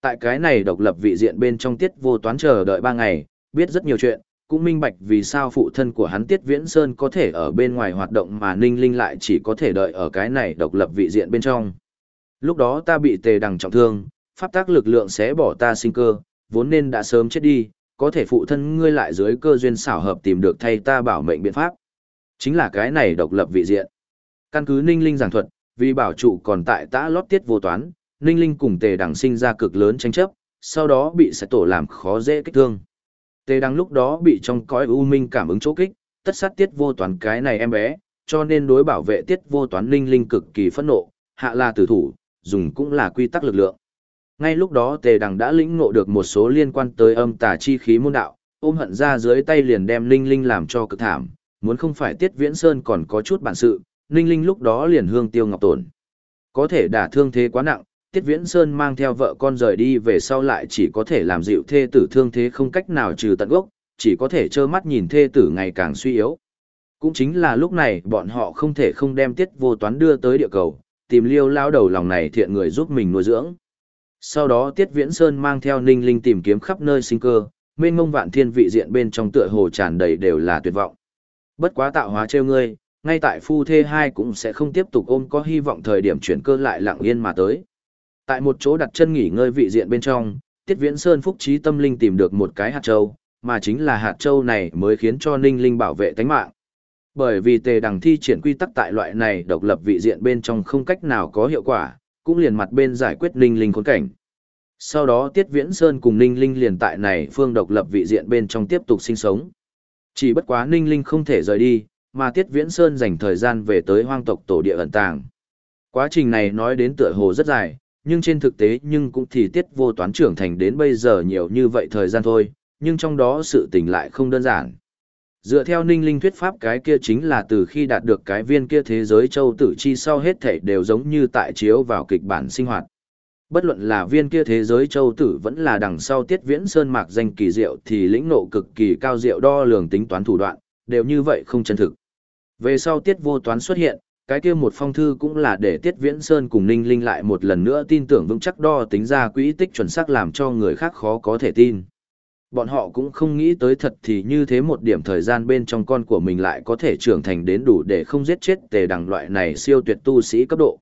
[SPEAKER 1] Tại cái này độc lập vị diện bên trong tiết vô toán chờ đợi 3 ngày, biết rất nhiều chuyện, cũng minh bạch vì sao phụ thân của hắn Tiết Viễn Sơn có thể ở bên ngoài hoạt động mà Ninh Linh lại chỉ có thể đợi ở cái này độc lập vị diện bên trong. Lúc đó ta bị tề đằng trọng thương, pháp tác lực lượng sẽ bỏ ta sinh cơ, vốn nên đã sớm chết đi, có thể phụ thân ngươi lại dưới cơ duyên xảo hợp tìm được thay ta bảo mệnh biện pháp. Chính là cái này độc lập vị diện. Căn cứ Ninh Linh giảng thuật, vì bảo trụ còn tại tã lót tiết vô toán, Ninh Linh cùng tề đằng sinh ra cực lớn tranh chấp, sau đó bị sẽ tổ làm khó dễ kích thương. Tề đang lúc đó bị trong cõi u minh cảm ứng chỗ kích, tất sát tiết vô toán cái này em bé, cho nên đối bảo vệ tiết vô toán linh Linh cực kỳ phẫn nộ, hạ là tử thủ, dùng cũng là quy tắc lực lượng. Ngay lúc đó Tề Đằng đã lĩnh ngộ được một số liên quan tới âm tà chi khí môn đạo, ôm hận ra dưới tay liền đem linh Linh làm cho cực thảm, muốn không phải Tiết Viễn Sơn còn có chút bản sự, linh Linh lúc đó liền hương tiêu ngọc tổn. Có thể đả thương thế quá nặng, Tiết Viễn Sơn mang theo vợ con rời đi về sau lại chỉ có thể làm dịu thê tử thương thế không cách nào trừ tận gốc, chỉ có thể trơ mắt nhìn thê tử ngày càng suy yếu. Cũng chính là lúc này bọn họ không thể không đem Tiết Vô Toán đưa tới địa cầu, tìm liêu lao đầu lòng này thiện người giúp mình nuôi dưỡng. Sau đó Tiết Viễn Sơn mang theo Ninh Linh tìm kiếm khắp nơi sinh cơ, mênh mông vạn thiên vị diện bên trong tựa hồ tràn đầy đều là tuyệt vọng. Bất quá tạo hóa trêu ngươi, ngay tại phu thê hai cũng sẽ không tiếp tục ôm có hy vọng thời điểm chuyển cơ lại lặng yên mà tới. Tại một chỗ đặt chân nghỉ ngơi vị diện bên trong, Tiết Viễn Sơn phúc trí tâm linh tìm được một cái hạt châu, mà chính là hạt châu này mới khiến cho Ninh Linh bảo vệ tánh mạng. Bởi vì tề đằng thi triển quy tắc tại loại này độc lập vị diện bên trong không cách nào có hiệu quả, cũng liền mặt bên giải quyết Ninh Linh khốn cảnh. Sau đó Tiết Viễn Sơn cùng Ninh Linh liền tại này phương độc lập vị diện bên trong tiếp tục sinh sống. Chỉ bất quá Ninh Linh không thể rời đi, mà Tiết Viễn Sơn dành thời gian về tới hoang tộc tổ địa ẩn tàng. Quá trình này nói đến tựa hồ rất dài, nhưng trên thực tế nhưng cũng thì Tiết vô toán trưởng thành đến bây giờ nhiều như vậy thời gian thôi, nhưng trong đó sự tình lại không đơn giản. Dựa theo ninh linh thuyết pháp cái kia chính là từ khi đạt được cái viên kia thế giới châu tử chi sau hết thể đều giống như tại chiếu vào kịch bản sinh hoạt. Bất luận là viên kia thế giới châu tử vẫn là đằng sau tiết viễn sơn mạc danh kỳ diệu thì lĩnh nộ cực kỳ cao diệu đo lường tính toán thủ đoạn, đều như vậy không chân thực. Về sau tiết vô toán xuất hiện, cái kia một phong thư cũng là để tiết viễn sơn cùng ninh linh lại một lần nữa tin tưởng vững chắc đo tính ra quỹ tích chuẩn xác làm cho người khác khó có thể tin. Bọn họ cũng không nghĩ tới thật thì như thế một điểm thời gian bên trong con của mình lại có thể trưởng thành đến đủ để không giết chết tề đằng loại này siêu tuyệt tu sĩ cấp độ.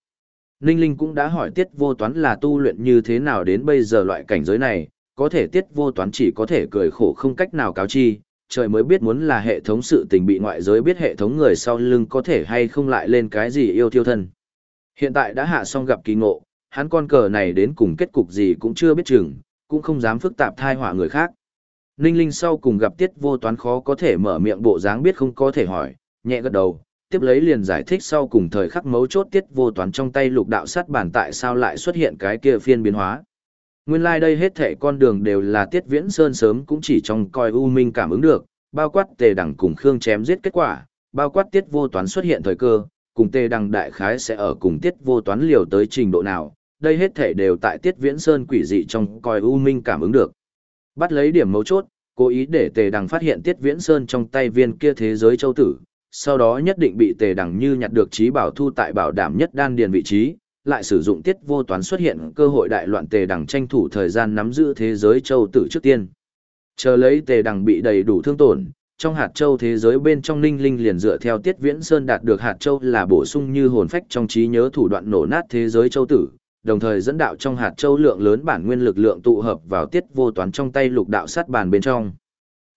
[SPEAKER 1] Ninh Linh cũng đã hỏi tiết vô toán là tu luyện như thế nào đến bây giờ loại cảnh giới này, có thể tiết vô toán chỉ có thể cười khổ không cách nào cáo chi, trời mới biết muốn là hệ thống sự tình bị ngoại giới biết hệ thống người sau lưng có thể hay không lại lên cái gì yêu thiêu thân. Hiện tại đã hạ xong gặp kỳ ngộ, hắn con cờ này đến cùng kết cục gì cũng chưa biết chừng, cũng không dám phức tạp thai họa người khác. Ninh Linh sau cùng gặp tiết vô toán khó có thể mở miệng bộ dáng biết không có thể hỏi, nhẹ gật đầu, tiếp lấy liền giải thích sau cùng thời khắc mấu chốt tiết vô toán trong tay lục đạo sát bản tại sao lại xuất hiện cái kia phiên biến hóa. Nguyên lai like đây hết thảy con đường đều là tiết viễn sơn sớm cũng chỉ trong coi u minh cảm ứng được, bao quát tề đằng cùng Khương chém giết kết quả, bao quát tiết vô toán xuất hiện thời cơ, cùng tề đằng đại khái sẽ ở cùng tiết vô toán liều tới trình độ nào, đây hết thảy đều tại tiết viễn sơn quỷ dị trong coi u minh cảm ứng được. Bắt lấy điểm mấu chốt, cố ý để tề đằng phát hiện tiết viễn sơn trong tay viên kia thế giới châu tử, sau đó nhất định bị tề đằng như nhặt được trí bảo thu tại bảo đảm nhất đan điền vị trí, lại sử dụng tiết vô toán xuất hiện cơ hội đại loạn tề đằng tranh thủ thời gian nắm giữ thế giới châu tử trước tiên. Chờ lấy tề đằng bị đầy đủ thương tổn, trong hạt châu thế giới bên trong ninh linh liền dựa theo tiết viễn sơn đạt được hạt châu là bổ sung như hồn phách trong trí nhớ thủ đoạn nổ nát thế giới châu tử, đồng thời dẫn đạo trong hạt châu lượng lớn bản nguyên lực lượng tụ hợp vào tiết vô toán trong tay lục đạo sát bàn bên trong.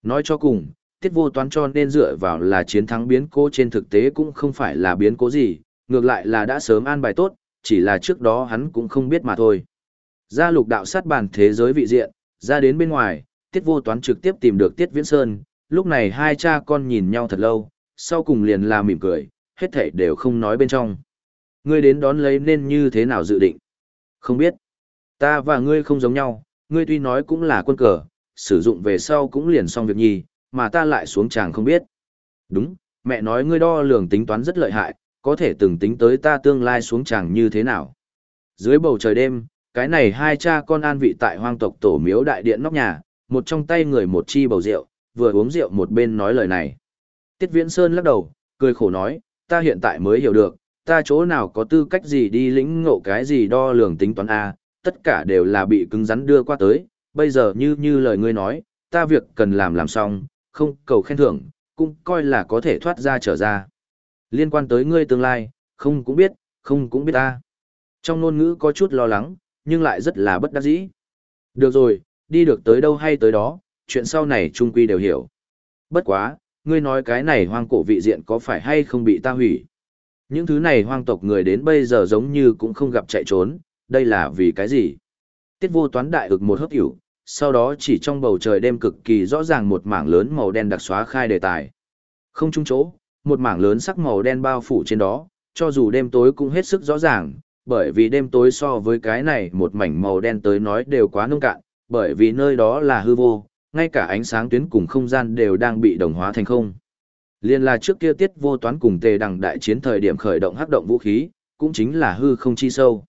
[SPEAKER 1] Nói cho cùng, tiết vô toán cho nên dựa vào là chiến thắng biến cố trên thực tế cũng không phải là biến cố gì, ngược lại là đã sớm an bài tốt, chỉ là trước đó hắn cũng không biết mà thôi. Ra lục đạo sát bàn thế giới vị diện, ra đến bên ngoài, tiết vô toán trực tiếp tìm được tiết viễn sơn, lúc này hai cha con nhìn nhau thật lâu, sau cùng liền là mỉm cười, hết thảy đều không nói bên trong. Ngươi đến đón lấy nên như thế nào dự định? Không biết. Ta và ngươi không giống nhau, ngươi tuy nói cũng là quân cờ, sử dụng về sau cũng liền xong việc nhì, mà ta lại xuống chàng không biết. Đúng, mẹ nói ngươi đo lường tính toán rất lợi hại, có thể từng tính tới ta tương lai xuống chẳng như thế nào. Dưới bầu trời đêm, cái này hai cha con an vị tại hoang tộc tổ miếu đại điện nóc nhà, một trong tay người một chi bầu rượu, vừa uống rượu một bên nói lời này. Tiết Viễn Sơn lắc đầu, cười khổ nói, ta hiện tại mới hiểu được, ta chỗ nào có tư cách gì đi lĩnh ngộ cái gì đo lường tính toán A, tất cả đều là bị cứng rắn đưa qua tới, bây giờ như như lời ngươi nói, ta việc cần làm làm xong, không cầu khen thưởng, cũng coi là có thể thoát ra trở ra. Liên quan tới ngươi tương lai, không cũng biết, không cũng biết ta. Trong ngôn ngữ có chút lo lắng, nhưng lại rất là bất đắc dĩ. Được rồi, đi được tới đâu hay tới đó, chuyện sau này trung quy đều hiểu. Bất quá, ngươi nói cái này hoang cổ vị diện có phải hay không bị ta hủy. Những thứ này hoang tộc người đến bây giờ giống như cũng không gặp chạy trốn, đây là vì cái gì? Tiết vô toán đại ực một hớp hiểu, sau đó chỉ trong bầu trời đêm cực kỳ rõ ràng một mảng lớn màu đen đặc xóa khai đề tài. Không trung chỗ, một mảng lớn sắc màu đen bao phủ trên đó, cho dù đêm tối cũng hết sức rõ ràng, bởi vì đêm tối so với cái này một mảnh màu đen tới nói đều quá nông cạn, bởi vì nơi đó là hư vô, ngay cả ánh sáng tuyến cùng không gian đều đang bị đồng hóa thành không. Liên là trước kia tiết vô toán cùng tề đằng đại chiến thời điểm khởi động hắc động vũ khí, cũng chính là hư không chi sâu.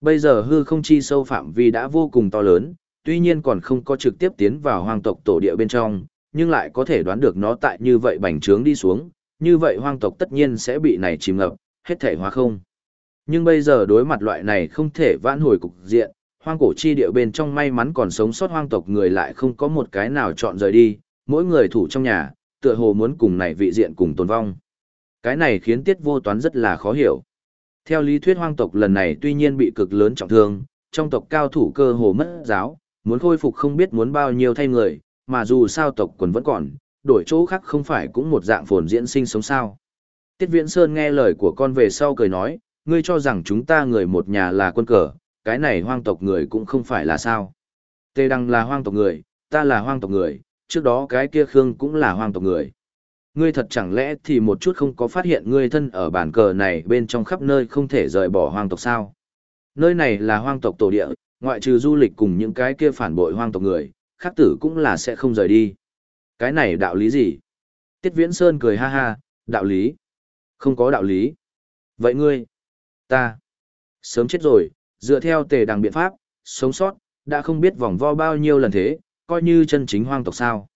[SPEAKER 1] Bây giờ hư không chi sâu phạm vi đã vô cùng to lớn, tuy nhiên còn không có trực tiếp tiến vào hoàng tộc tổ địa bên trong, nhưng lại có thể đoán được nó tại như vậy bành trướng đi xuống, như vậy hoang tộc tất nhiên sẽ bị này chìm ngập, hết thể hóa không. Nhưng bây giờ đối mặt loại này không thể vãn hồi cục diện, hoang cổ chi địa bên trong may mắn còn sống sót hoang tộc người lại không có một cái nào chọn rời đi, mỗi người thủ trong nhà, tựa hồ muốn cùng này vị diện cùng tồn vong. Cái này khiến tiết vô toán rất là khó hiểu. Theo lý thuyết hoang tộc lần này tuy nhiên bị cực lớn trọng thương, trong tộc cao thủ cơ hồ mất giáo, muốn khôi phục không biết muốn bao nhiêu thay người, mà dù sao tộc quần vẫn còn, đổi chỗ khác không phải cũng một dạng phồn diễn sinh sống sao. Tiết Viễn Sơn nghe lời của con về sau cười nói, ngươi cho rằng chúng ta người một nhà là quân cờ, cái này hoang tộc người cũng không phải là sao. Tề Đăng là hoang tộc người, ta là hoang tộc người, trước đó cái kia Khương cũng là hoang tộc người. Ngươi thật chẳng lẽ thì một chút không có phát hiện ngươi thân ở bản cờ này bên trong khắp nơi không thể rời bỏ hoang tộc sao. Nơi này là hoang tộc tổ địa, ngoại trừ du lịch cùng những cái kia phản bội hoang tộc người, khắc tử cũng là sẽ không rời đi. Cái này đạo lý gì? Tiết Viễn Sơn cười ha ha, đạo lý. Không có đạo lý. Vậy ngươi, ta, sớm chết rồi, dựa theo tề đằng biện pháp, sống sót, đã không biết vòng vo bao nhiêu lần thế, coi như chân chính hoang tộc sao.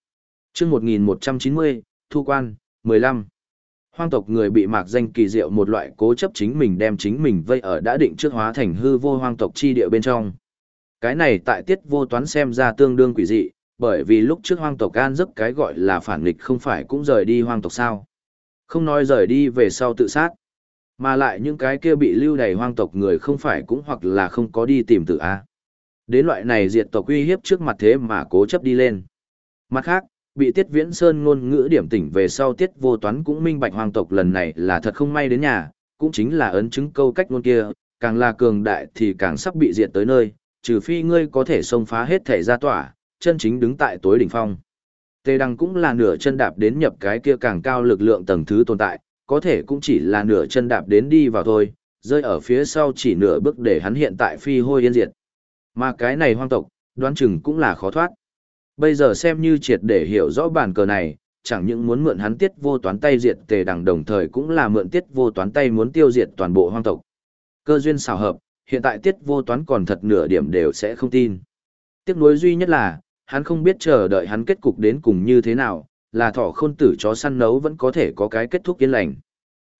[SPEAKER 1] chương 1190, Thu Quan, 15. Hoang tộc người bị mạc danh kỳ diệu một loại cố chấp chính mình đem chính mình vây ở đã định trước hóa thành hư vô hoang tộc chi địa bên trong. Cái này tại tiết vô toán xem ra tương đương quỷ dị, bởi vì lúc trước hoang tộc an giấc cái gọi là phản nghịch không phải cũng rời đi hoang tộc sao. Không nói rời đi về sau tự sát. Mà lại những cái kia bị lưu đày hoang tộc người không phải cũng hoặc là không có đi tìm tự A. Đến loại này diệt tộc uy hiếp trước mặt thế mà cố chấp đi lên. Mặt khác, bị Tiết Viễn Sơn ngôn ngữ điểm tỉnh về sau Tiết Vô Toán cũng minh bạch hoang tộc lần này là thật không may đến nhà, cũng chính là ấn chứng câu cách ngôn kia, càng là cường đại thì càng sắp bị diệt tới nơi, trừ phi ngươi có thể xông phá hết thể gia tỏa, chân chính đứng tại tối đỉnh phong. Tề Đăng cũng là nửa chân đạp đến nhập cái kia càng cao lực lượng tầng thứ tồn tại, có thể cũng chỉ là nửa chân đạp đến đi vào thôi, rơi ở phía sau chỉ nửa bước để hắn hiện tại phi hôi yên diệt. Mà cái này hoang tộc, đoán chừng cũng là khó thoát. Bây giờ xem như triệt để hiểu rõ bản cờ này, chẳng những muốn mượn hắn tiết vô toán tay diệt tề đằng đồng thời cũng là mượn tiết vô toán tay muốn tiêu diệt toàn bộ hoang tộc. Cơ duyên xào hợp, hiện tại tiết vô toán còn thật nửa điểm đều sẽ không tin. Tiếc nuối duy nhất là, hắn không biết chờ đợi hắn kết cục đến cùng như thế nào, là thỏ khôn tử chó săn nấu vẫn có thể có cái kết thúc yên lành.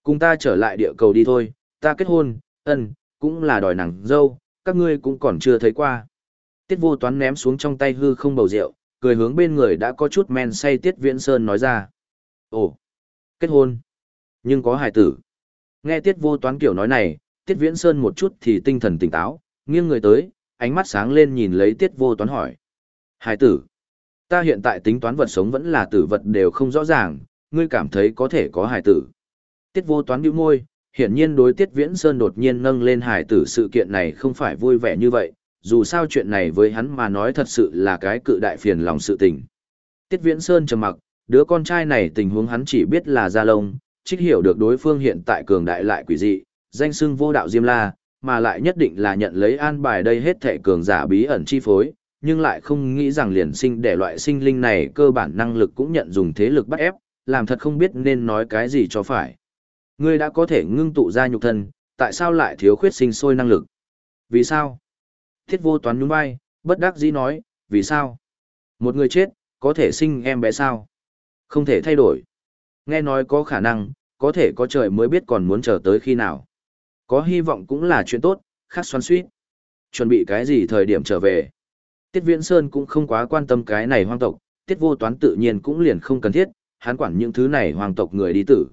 [SPEAKER 1] Cùng ta trở lại địa cầu đi thôi, ta kết hôn, ân, cũng là đòi nàng dâu, các ngươi cũng còn chưa thấy qua. Tiết vô toán ném xuống trong tay hư không bầu rượu, cười hướng bên người đã có chút men say Tiết Viễn Sơn nói ra. Ồ, kết hôn, nhưng có hài tử. Nghe Tiết vô toán kiểu nói này, Tiết Viễn Sơn một chút thì tinh thần tỉnh táo, nghiêng người tới, ánh mắt sáng lên nhìn lấy Tiết vô toán hỏi. Hải tử, ta hiện tại tính toán vật sống vẫn là tử vật đều không rõ ràng, ngươi cảm thấy có thể có hải tử. Tiết vô toán bĩu môi, hiển nhiên đối Tiết Viễn Sơn đột nhiên nâng lên hải tử sự kiện này không phải vui vẻ như vậy, dù sao chuyện này với hắn mà nói thật sự là cái cự đại phiền lòng sự tình. Tiết Viễn Sơn trầm mặc, đứa con trai này tình huống hắn chỉ biết là Gia Lông, trích hiểu được đối phương hiện tại cường đại lại quỷ dị, danh xưng vô đạo Diêm La, mà lại nhất định là nhận lấy an bài đây hết thể cường giả bí ẩn chi phối, nhưng lại không nghĩ rằng liền sinh để loại sinh linh này cơ bản năng lực cũng nhận dùng thế lực bắt ép, làm thật không biết nên nói cái gì cho phải. Ngươi đã có thể ngưng tụ ra nhục thân, tại sao lại thiếu khuyết sinh sôi năng lực? Vì sao? Thiết vô toán nhún vai, bất đắc dĩ nói, vì sao? Một người chết, có thể sinh em bé sao? Không thể thay đổi. Nghe nói có khả năng, có thể có trời mới biết còn muốn chờ tới khi nào. Có hy vọng cũng là chuyện tốt, khác xoắn suýt. Chuẩn bị cái gì thời điểm trở về. Tiết Viễn Sơn cũng không quá quan tâm cái này hoang tộc, Tiết Vô Toán tự nhiên cũng liền không cần thiết, hắn quản những thứ này hoàng tộc người đi tử.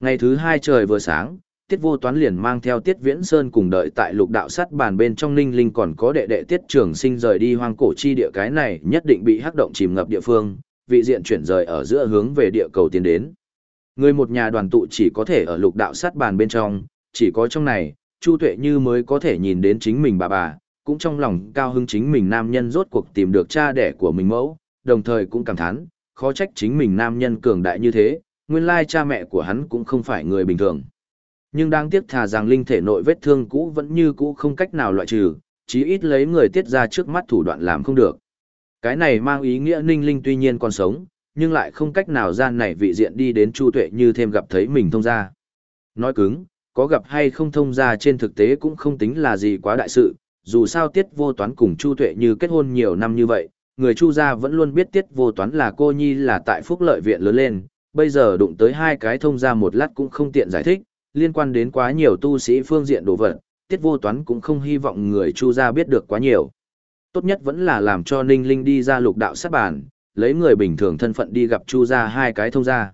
[SPEAKER 1] Ngày thứ hai trời vừa sáng, Tiết Vô Toán liền mang theo Tiết Viễn Sơn cùng đợi tại lục đạo sắt bàn bên trong Ninh Linh còn có đệ đệ Tiết Trường Sinh rời đi hoang cổ chi địa cái này nhất định bị hắc động chìm ngập địa phương, vị diện chuyển rời ở giữa hướng về địa cầu tiến đến. Người một nhà đoàn tụ chỉ có thể ở lục đạo sắt bàn bên trong, chỉ có trong này, Chu Tuệ Như mới có thể nhìn đến chính mình bà bà, cũng trong lòng cao hứng chính mình nam nhân rốt cuộc tìm được cha đẻ của mình mẫu, đồng thời cũng cảm thán, khó trách chính mình nam nhân cường đại như thế, nguyên lai cha mẹ của hắn cũng không phải người bình thường. Nhưng đáng tiếc thà rằng linh thể nội vết thương cũ vẫn như cũ không cách nào loại trừ, chí ít lấy người tiết ra trước mắt thủ đoạn làm không được. Cái này mang ý nghĩa ninh linh tuy nhiên còn sống, nhưng lại không cách nào gian này vị diện đi đến chu tuệ như thêm gặp thấy mình thông ra. Nói cứng, có gặp hay không thông ra trên thực tế cũng không tính là gì quá đại sự, dù sao tiết vô toán cùng chu tuệ như kết hôn nhiều năm như vậy, người chu gia vẫn luôn biết tiết vô toán là cô nhi là tại phúc lợi viện lớn lên, bây giờ đụng tới hai cái thông ra một lát cũng không tiện giải thích, liên quan đến quá nhiều tu sĩ phương diện đồ vật, tiết vô toán cũng không hy vọng người chu gia biết được quá nhiều. Tốt nhất vẫn là làm cho ninh linh đi ra lục đạo sát bản, lấy người bình thường thân phận đi gặp chu gia hai cái thông gia.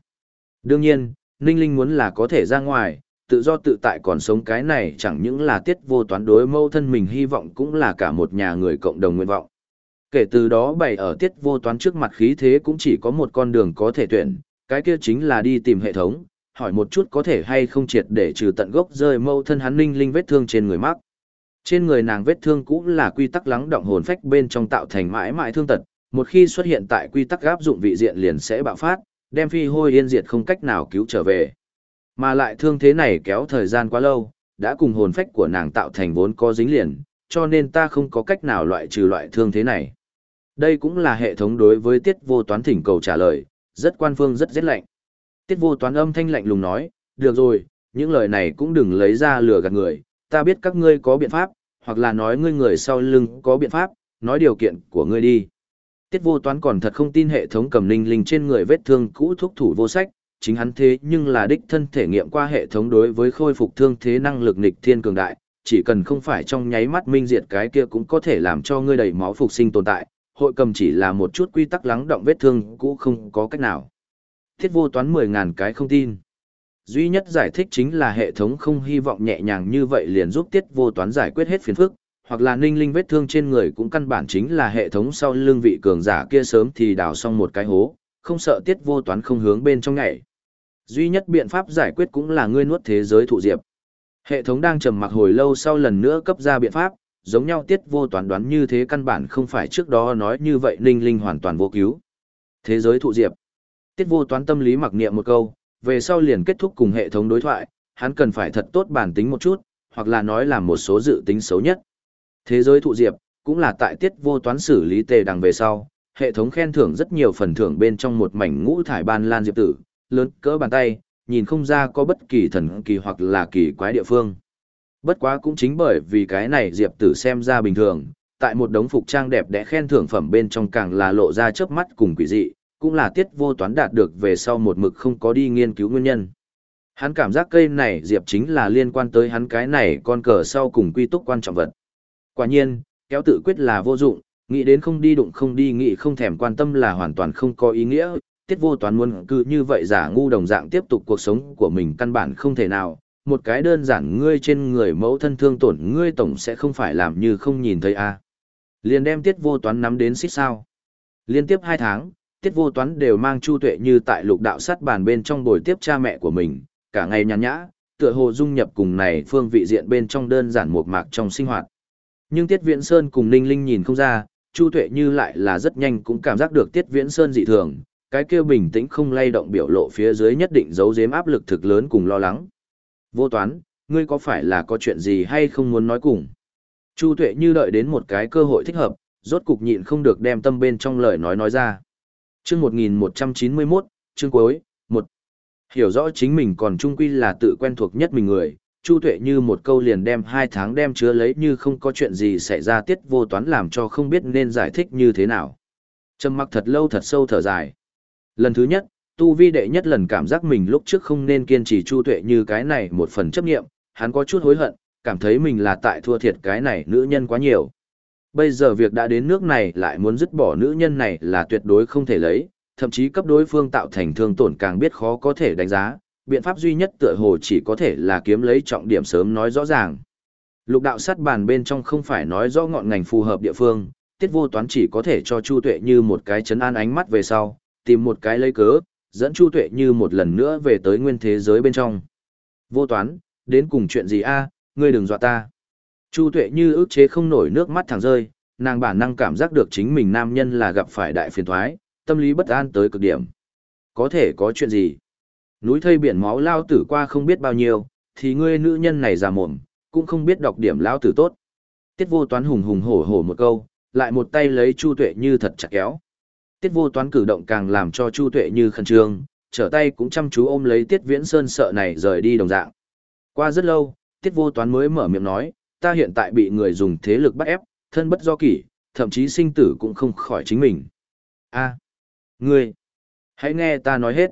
[SPEAKER 1] Đương nhiên, ninh linh muốn là có thể ra ngoài, tự do tự tại còn sống cái này chẳng những là tiết vô toán đối mâu thân mình hy vọng cũng là cả một nhà người cộng đồng nguyện vọng. Kể từ đó bày ở tiết vô toán trước mặt khí thế cũng chỉ có một con đường có thể tuyển, cái kia chính là đi tìm hệ thống, hỏi một chút có thể hay không triệt để trừ tận gốc rơi mâu thân hắn ninh linh vết thương trên người mắc. Trên người nàng vết thương cũng là quy tắc lắng động hồn phách bên trong tạo thành mãi mãi thương tật, một khi xuất hiện tại quy tắc áp dụng vị diện liền sẽ bạo phát, đem phi hôi yên diệt không cách nào cứu trở về. Mà lại thương thế này kéo thời gian quá lâu, đã cùng hồn phách của nàng tạo thành vốn có dính liền, cho nên ta không có cách nào loại trừ loại thương thế này. Đây cũng là hệ thống đối với tiết vô toán thỉnh cầu trả lời, rất quan phương rất rét lạnh. Tiết vô toán âm thanh lạnh lùng nói, được rồi, những lời này cũng đừng lấy ra lừa gạt người, ta biết các ngươi có biện pháp, hoặc là nói ngươi người sau lưng có biện pháp, nói điều kiện của ngươi đi. Tiết vô toán còn thật không tin hệ thống cầm linh linh trên người vết thương cũ thúc thủ vô sách, chính hắn thế nhưng là đích thân thể nghiệm qua hệ thống đối với khôi phục thương thế năng lực nịch thiên cường đại, chỉ cần không phải trong nháy mắt minh diệt cái kia cũng có thể làm cho ngươi đầy máu phục sinh tồn tại, hội cầm chỉ là một chút quy tắc lắng động vết thương cũ không có cách nào. Thiết vô toán 10.000 cái không tin. Duy nhất giải thích chính là hệ thống không hy vọng nhẹ nhàng như vậy liền giúp tiết vô toán giải quyết hết phiền phức, hoặc là ninh linh vết thương trên người cũng căn bản chính là hệ thống sau lưng vị cường giả kia sớm thì đào xong một cái hố, không sợ tiết vô toán không hướng bên trong nhảy. Duy nhất biện pháp giải quyết cũng là ngươi nuốt thế giới thụ diệp. Hệ thống đang trầm mặc hồi lâu sau lần nữa cấp ra biện pháp, giống nhau tiết vô toán đoán như thế căn bản không phải trước đó nói như vậy ninh linh hoàn toàn vô cứu. Thế giới thụ diệp. Tiết vô toán tâm lý mặc niệm một câu, về sau liền kết thúc cùng hệ thống đối thoại, hắn cần phải thật tốt bản tính một chút, hoặc là nói là một số dự tính xấu nhất. Thế giới thụ diệp, cũng là tại tiết vô toán xử lý tề đằng về sau, hệ thống khen thưởng rất nhiều phần thưởng bên trong một mảnh ngũ thải ban lan diệp tử, lớn cỡ bàn tay, nhìn không ra có bất kỳ thần kỳ hoặc là kỳ quái địa phương. Bất quá cũng chính bởi vì cái này Diệp Tử xem ra bình thường, tại một đống phục trang đẹp đẽ khen thưởng phẩm bên trong càng là lộ ra chớp mắt cùng quỷ dị, cũng là tiết vô toán đạt được về sau một mực không có đi nghiên cứu nguyên nhân. Hắn cảm giác cây này Diệp chính là liên quan tới hắn cái này con cờ sau cùng quy túc quan trọng vật. Quả nhiên, kéo tự quyết là vô dụng, nghĩ đến không đi đụng không đi nghĩ không thèm quan tâm là hoàn toàn không có ý nghĩa, tiết vô toán muốn cứ như vậy giả ngu đồng dạng tiếp tục cuộc sống của mình căn bản không thể nào, một cái đơn giản ngươi trên người mẫu thân thương tổn ngươi tổng sẽ không phải làm như không nhìn thấy a. À. liền đem tiết vô toán nắm đến xích sao. Liên tiếp hai tháng tiết vô toán đều mang chu tuệ như tại lục đạo sắt bàn bên trong bồi tiếp cha mẹ của mình. Cả ngày nhàn nhã tựa hồ dung nhập cùng này phương vị diện bên trong đơn giản một mạc trong sinh hoạt. Nhưng tiết viễn sơn cùng ninh linh nhìn không ra chu tuệ như lại là rất nhanh cũng cảm giác được tiết viễn sơn dị thường cái kia bình tĩnh không lay động biểu lộ phía dưới nhất định giấu giếm áp lực thực lớn cùng lo lắng Vô toán, ngươi có phải là có chuyện gì hay không muốn nói cùng? Chu Tuệ như đợi đến một cái cơ hội thích hợp, rốt cục nhịn không được đem tâm bên trong lời nói nói ra. Chương 1191, chương cuối, một Hiểu rõ chính mình còn trung quy là tự quen thuộc nhất mình người, Chu Tuệ như một câu liền đem hai tháng đem chứa lấy như không có chuyện gì xảy ra tiết vô toán làm cho không biết nên giải thích như thế nào. Trầm mặc thật lâu thật sâu thở dài. Lần thứ nhất, tu vi đệ nhất lần cảm giác mình lúc trước không nên kiên trì Chu Tuệ như cái này một phần chấp nghiệm, hắn có chút hối hận, cảm thấy mình là tại thua thiệt cái này nữ nhân quá nhiều. Bây giờ việc đã đến nước này lại muốn dứt bỏ nữ nhân này là tuyệt đối không thể lấy, thậm chí cấp đối phương tạo thành thương tổn càng biết khó có thể đánh giá, biện pháp duy nhất tựa hồ chỉ có thể là kiếm lấy trọng điểm sớm nói rõ ràng. Lục đạo sát bàn bên trong không phải nói rõ ngọn ngành phù hợp địa phương, tiết vô toán chỉ có thể cho Chu Tuệ như một cái chấn an ánh mắt về sau, tìm một cái lấy cớ, dẫn Chu Tuệ như một lần nữa về tới nguyên thế giới bên trong. Vô toán, đến cùng chuyện gì a ngươi đừng dọa ta. Chu Tuệ như ức chế không nổi nước mắt thẳng rơi, nàng bản năng cảm giác được chính mình nam nhân là gặp phải đại phiền thoái, tâm lý bất an tới cực điểm. Có thể có chuyện gì? Núi thây biển máu lao tử qua không biết bao nhiêu, thì ngươi nữ nhân này già mồm, cũng không biết đọc điểm lao tử tốt. Tiết vô toán hùng hùng hổ hổ một câu, lại một tay lấy Chu Tuệ Như thật chặt kéo. Tiết vô toán cử động càng làm cho Chu Tuệ Như khẩn trương, trở tay cũng chăm chú ôm lấy Tiết Viễn Sơn sợ này rời đi đồng dạng. Qua rất lâu, Tiết vô toán mới mở miệng nói, ta hiện tại bị người dùng thế lực bắt ép, thân bất do kỷ, thậm chí sinh tử cũng không khỏi chính mình. a ngươi, hãy nghe ta nói hết.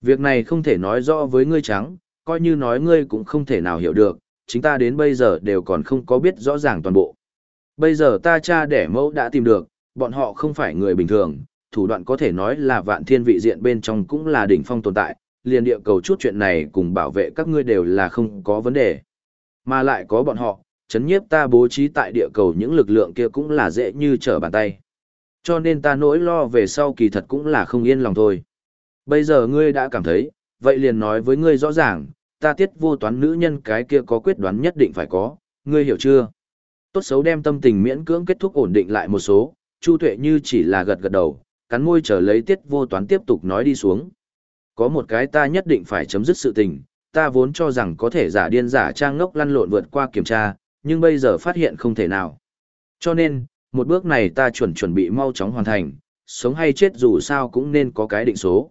[SPEAKER 1] Việc này không thể nói rõ với ngươi trắng, coi như nói ngươi cũng không thể nào hiểu được, chính ta đến bây giờ đều còn không có biết rõ ràng toàn bộ. Bây giờ ta cha đẻ mẫu đã tìm được, bọn họ không phải người bình thường, thủ đoạn có thể nói là vạn thiên vị diện bên trong cũng là đỉnh phong tồn tại, liền địa cầu chút chuyện này cùng bảo vệ các ngươi đều là không có vấn đề. Mà lại có bọn họ, chấn nhiếp ta bố trí tại địa cầu những lực lượng kia cũng là dễ như trở bàn tay. Cho nên ta nỗi lo về sau kỳ thật cũng là không yên lòng thôi. Bây giờ ngươi đã cảm thấy, vậy liền nói với ngươi rõ ràng, ta tiết vô toán nữ nhân cái kia có quyết đoán nhất định phải có, ngươi hiểu chưa? Tốt xấu đem tâm tình miễn cưỡng kết thúc ổn định lại một số, Chu Tuệ như chỉ là gật gật đầu, cắn môi chờ lấy tiết vô toán tiếp tục nói đi xuống. Có một cái ta nhất định phải chấm dứt sự tình, ta vốn cho rằng có thể giả điên giả trang ngốc lăn lộn vượt qua kiểm tra, nhưng bây giờ phát hiện không thể nào. Cho nên, một bước này ta chuẩn chuẩn bị mau chóng hoàn thành, sống hay chết dù sao cũng nên có cái định số.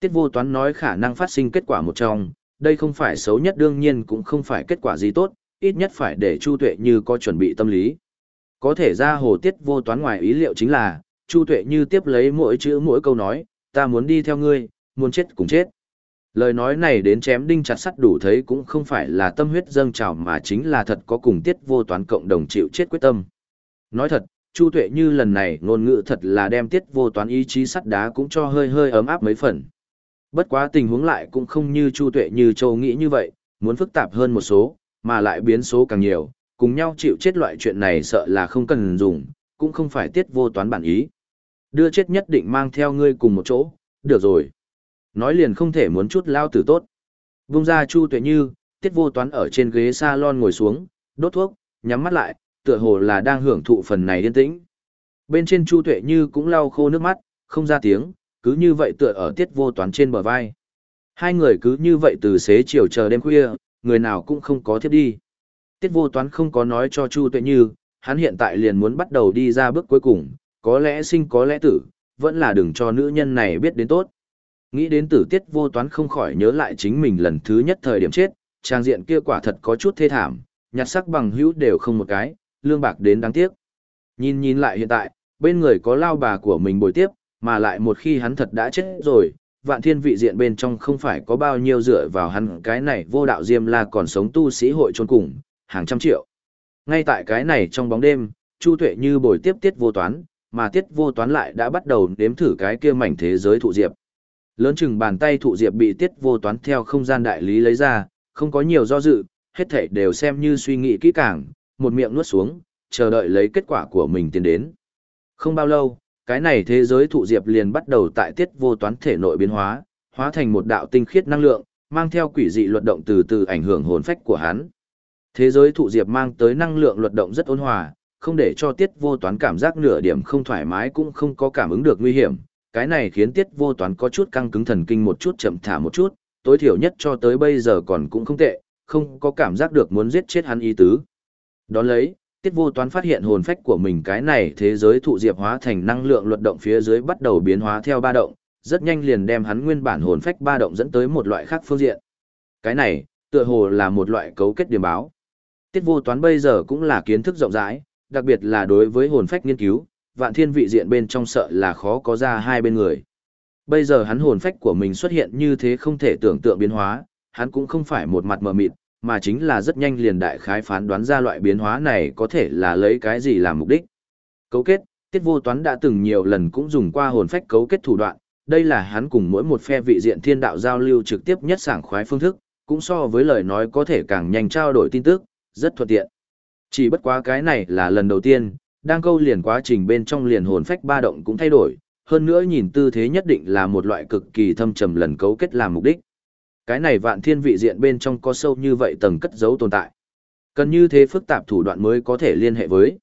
[SPEAKER 1] Tiết vô toán nói khả năng phát sinh kết quả một trong, đây không phải xấu nhất đương nhiên cũng không phải kết quả gì tốt, ít nhất phải để Chu Tuệ Như có chuẩn bị tâm lý. Có thể ra hồ tiết vô toán ngoài ý liệu chính là, Chu Tuệ Như tiếp lấy mỗi chữ mỗi câu nói, ta muốn đi theo ngươi, muốn chết cùng chết. Lời nói này đến chém đinh chặt sắt đủ thấy cũng không phải là tâm huyết dâng trào mà chính là thật có cùng tiết vô toán cộng đồng chịu chết quyết tâm. Nói thật, Chu Tuệ Như lần này ngôn ngữ thật là đem tiết vô toán ý chí sắt đá cũng cho hơi hơi ấm áp mấy phần. Bất quá tình huống lại cũng không như Chu Tuệ như Châu nghĩ như vậy, muốn phức tạp hơn một số, mà lại biến số càng nhiều, cùng nhau chịu chết loại chuyện này sợ là không cần dùng, cũng không phải tiết vô toán bản ý. Đưa chết nhất định mang theo ngươi cùng một chỗ, được rồi. Nói liền không thể muốn chút lao tử tốt. Vung ra Chu Tuệ Như, tiết vô toán ở trên ghế salon ngồi xuống, đốt thuốc, nhắm mắt lại, tựa hồ là đang hưởng thụ phần này yên tĩnh. Bên trên Chu Tuệ Như cũng lau khô nước mắt, không ra tiếng, cứ như vậy tựa ở tiết vô toán trên bờ vai. Hai người cứ như vậy từ xế chiều chờ đêm khuya, người nào cũng không có thiếp đi. Tiết vô toán không có nói cho Chu Tuệ Như, hắn hiện tại liền muốn bắt đầu đi ra bước cuối cùng, có lẽ sinh có lẽ tử, vẫn là đừng cho nữ nhân này biết đến tốt. Nghĩ đến tử tiết vô toán không khỏi nhớ lại chính mình lần thứ nhất thời điểm chết, trang diện kia quả thật có chút thê thảm, nhặt sắc bằng hữu đều không một cái, lương bạc đến đáng tiếc. Nhìn nhìn lại hiện tại, bên người có lao bà của mình bồi tiếp, mà lại một khi hắn thật đã chết rồi, vạn thiên vị diện bên trong không phải có bao nhiêu dựa vào hắn cái này vô đạo diêm la còn sống tu sĩ hội trôn cùng, hàng trăm triệu. Ngay tại cái này trong bóng đêm, Chu Tuệ như bồi tiếp tiết vô toán, mà tiết vô toán lại đã bắt đầu đếm thử cái kia mảnh thế giới thụ diệp. Lớn chừng bàn tay thụ diệp bị tiết vô toán theo không gian đại lý lấy ra, không có nhiều do dự, hết thảy đều xem như suy nghĩ kỹ càng, một miệng nuốt xuống, chờ đợi lấy kết quả của mình tiến đến. Không bao lâu, cái này thế giới thụ diệp liền bắt đầu tại tiết vô toán thể nội biến hóa, hóa thành một đạo tinh khiết năng lượng, mang theo quỷ dị luật động từ từ ảnh hưởng hồn phách của hắn. Thế giới thụ diệp mang tới năng lượng luật động rất ôn hòa, không để cho tiết vô toán cảm giác nửa điểm không thoải mái cũng không có cảm ứng được nguy hiểm. Cái này khiến tiết vô toán có chút căng cứng thần kinh một chút chậm thả một chút, tối thiểu nhất cho tới bây giờ còn cũng không tệ, không có cảm giác được muốn giết chết hắn ý tứ. Đón lấy, tiết vô toán phát hiện hồn phách của mình cái này thế giới thụ diệp hóa thành năng lượng luật động phía dưới bắt đầu biến hóa theo ba động, rất nhanh liền đem hắn nguyên bản hồn phách ba động dẫn tới một loại khác phương diện. Cái này, Tựa hồ là một loại cấu kết điểm báo. Tiết vô toán bây giờ cũng là kiến thức rộng rãi, đặc biệt là đối với hồn phách nghiên cứu, vạn thiên vị diện bên trong sợ là khó có ra hai bên người. Bây giờ hắn hồn phách của mình xuất hiện như thế không thể tưởng tượng biến hóa, hắn cũng không phải một mặt mờ mịt, mà chính là rất nhanh liền đại khái phán đoán ra loại biến hóa này có thể là lấy cái gì làm mục đích. Cấu kết, tiết vô toán đã từng nhiều lần cũng dùng qua hồn phách cấu kết thủ đoạn, đây là hắn cùng mỗi một phe vị diện thiên đạo giao lưu trực tiếp nhất sảng khoái phương thức, cũng so với lời nói có thể càng nhanh trao đổi tin tức, rất thuận tiện. Chỉ bất quá cái này là lần đầu tiên, đang câu liền quá trình bên trong liền hồn phách ba động cũng thay đổi, hơn nữa nhìn tư thế nhất định là một loại cực kỳ thâm trầm lần cấu kết làm mục đích. Cái này vạn thiên vị diện bên trong có sâu như vậy tầng cất giấu tồn tại. Cần như thế phức tạp thủ đoạn mới có thể liên hệ với.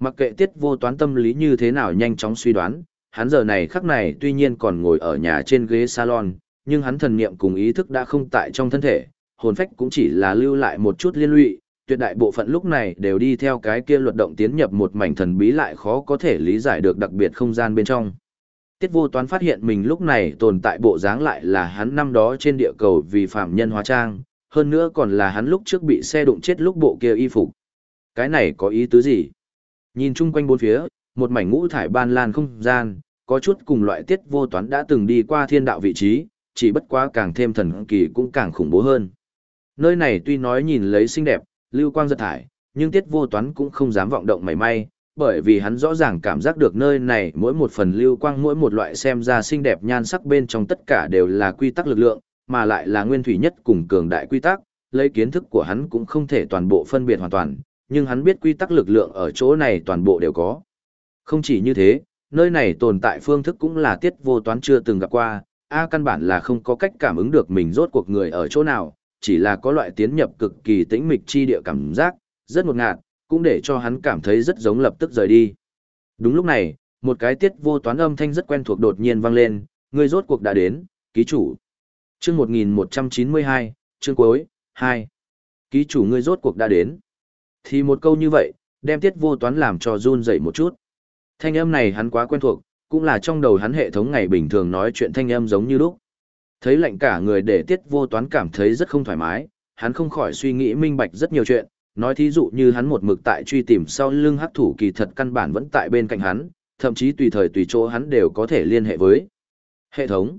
[SPEAKER 1] Mặc kệ tiết vô toán tâm lý như thế nào nhanh chóng suy đoán, hắn giờ này khắc này tuy nhiên còn ngồi ở nhà trên ghế salon, nhưng hắn thần niệm cùng ý thức đã không tại trong thân thể, hồn phách cũng chỉ là lưu lại một chút liên lụy, tuyệt đại bộ phận lúc này đều đi theo cái kia luật động tiến nhập một mảnh thần bí lại khó có thể lý giải được đặc biệt không gian bên trong. Tiết vô toán phát hiện mình lúc này tồn tại bộ dáng lại là hắn năm đó trên địa cầu vì phạm nhân hóa trang, hơn nữa còn là hắn lúc trước bị xe đụng chết lúc bộ kia y phục. Cái này có ý tứ gì? Nhìn chung quanh bốn phía, một mảnh ngũ thải ban lan không gian, có chút cùng loại tiết vô toán đã từng đi qua thiên đạo vị trí, chỉ bất quá càng thêm thần kỳ cũng càng khủng bố hơn. Nơi này tuy nói nhìn lấy xinh đẹp, lưu quang giật thải, nhưng tiết vô toán cũng không dám vọng động mảy may, bởi vì hắn rõ ràng cảm giác được nơi này mỗi một phần lưu quang mỗi một loại xem ra xinh đẹp nhan sắc bên trong tất cả đều là quy tắc lực lượng, mà lại là nguyên thủy nhất cùng cường đại quy tắc, lấy kiến thức của hắn cũng không thể toàn bộ phân biệt hoàn toàn, nhưng hắn biết quy tắc lực lượng ở chỗ này toàn bộ đều có. Không chỉ như thế, nơi này tồn tại phương thức cũng là tiết vô toán chưa từng gặp qua, A căn bản là không có cách cảm ứng được mình rốt cuộc người ở chỗ nào, chỉ là có loại tiến nhập cực kỳ tĩnh mịch chi địa cảm giác, rất ngột ngạt, cũng để cho hắn cảm thấy rất giống lập tức rời đi. Đúng lúc này, một cái tiết vô toán âm thanh rất quen thuộc đột nhiên vang lên, người rốt cuộc đã đến, ký chủ. Chương 1192, chương cuối, 2. Ký chủ ngươi rốt cuộc đã đến. Thì một câu như vậy, đem tiết vô toán làm cho run dậy một chút. Thanh âm này hắn quá quen thuộc, cũng là trong đầu hắn hệ thống ngày bình thường nói chuyện thanh âm giống như lúc. Thấy lạnh cả người để tiết vô toán cảm thấy rất không thoải mái, hắn không khỏi suy nghĩ minh bạch rất nhiều chuyện, nói thí dụ như hắn một mực tại truy tìm sau lưng hắc thủ kỳ thật căn bản vẫn tại bên cạnh hắn, thậm chí tùy thời tùy chỗ hắn đều có thể liên hệ với. Hệ thống.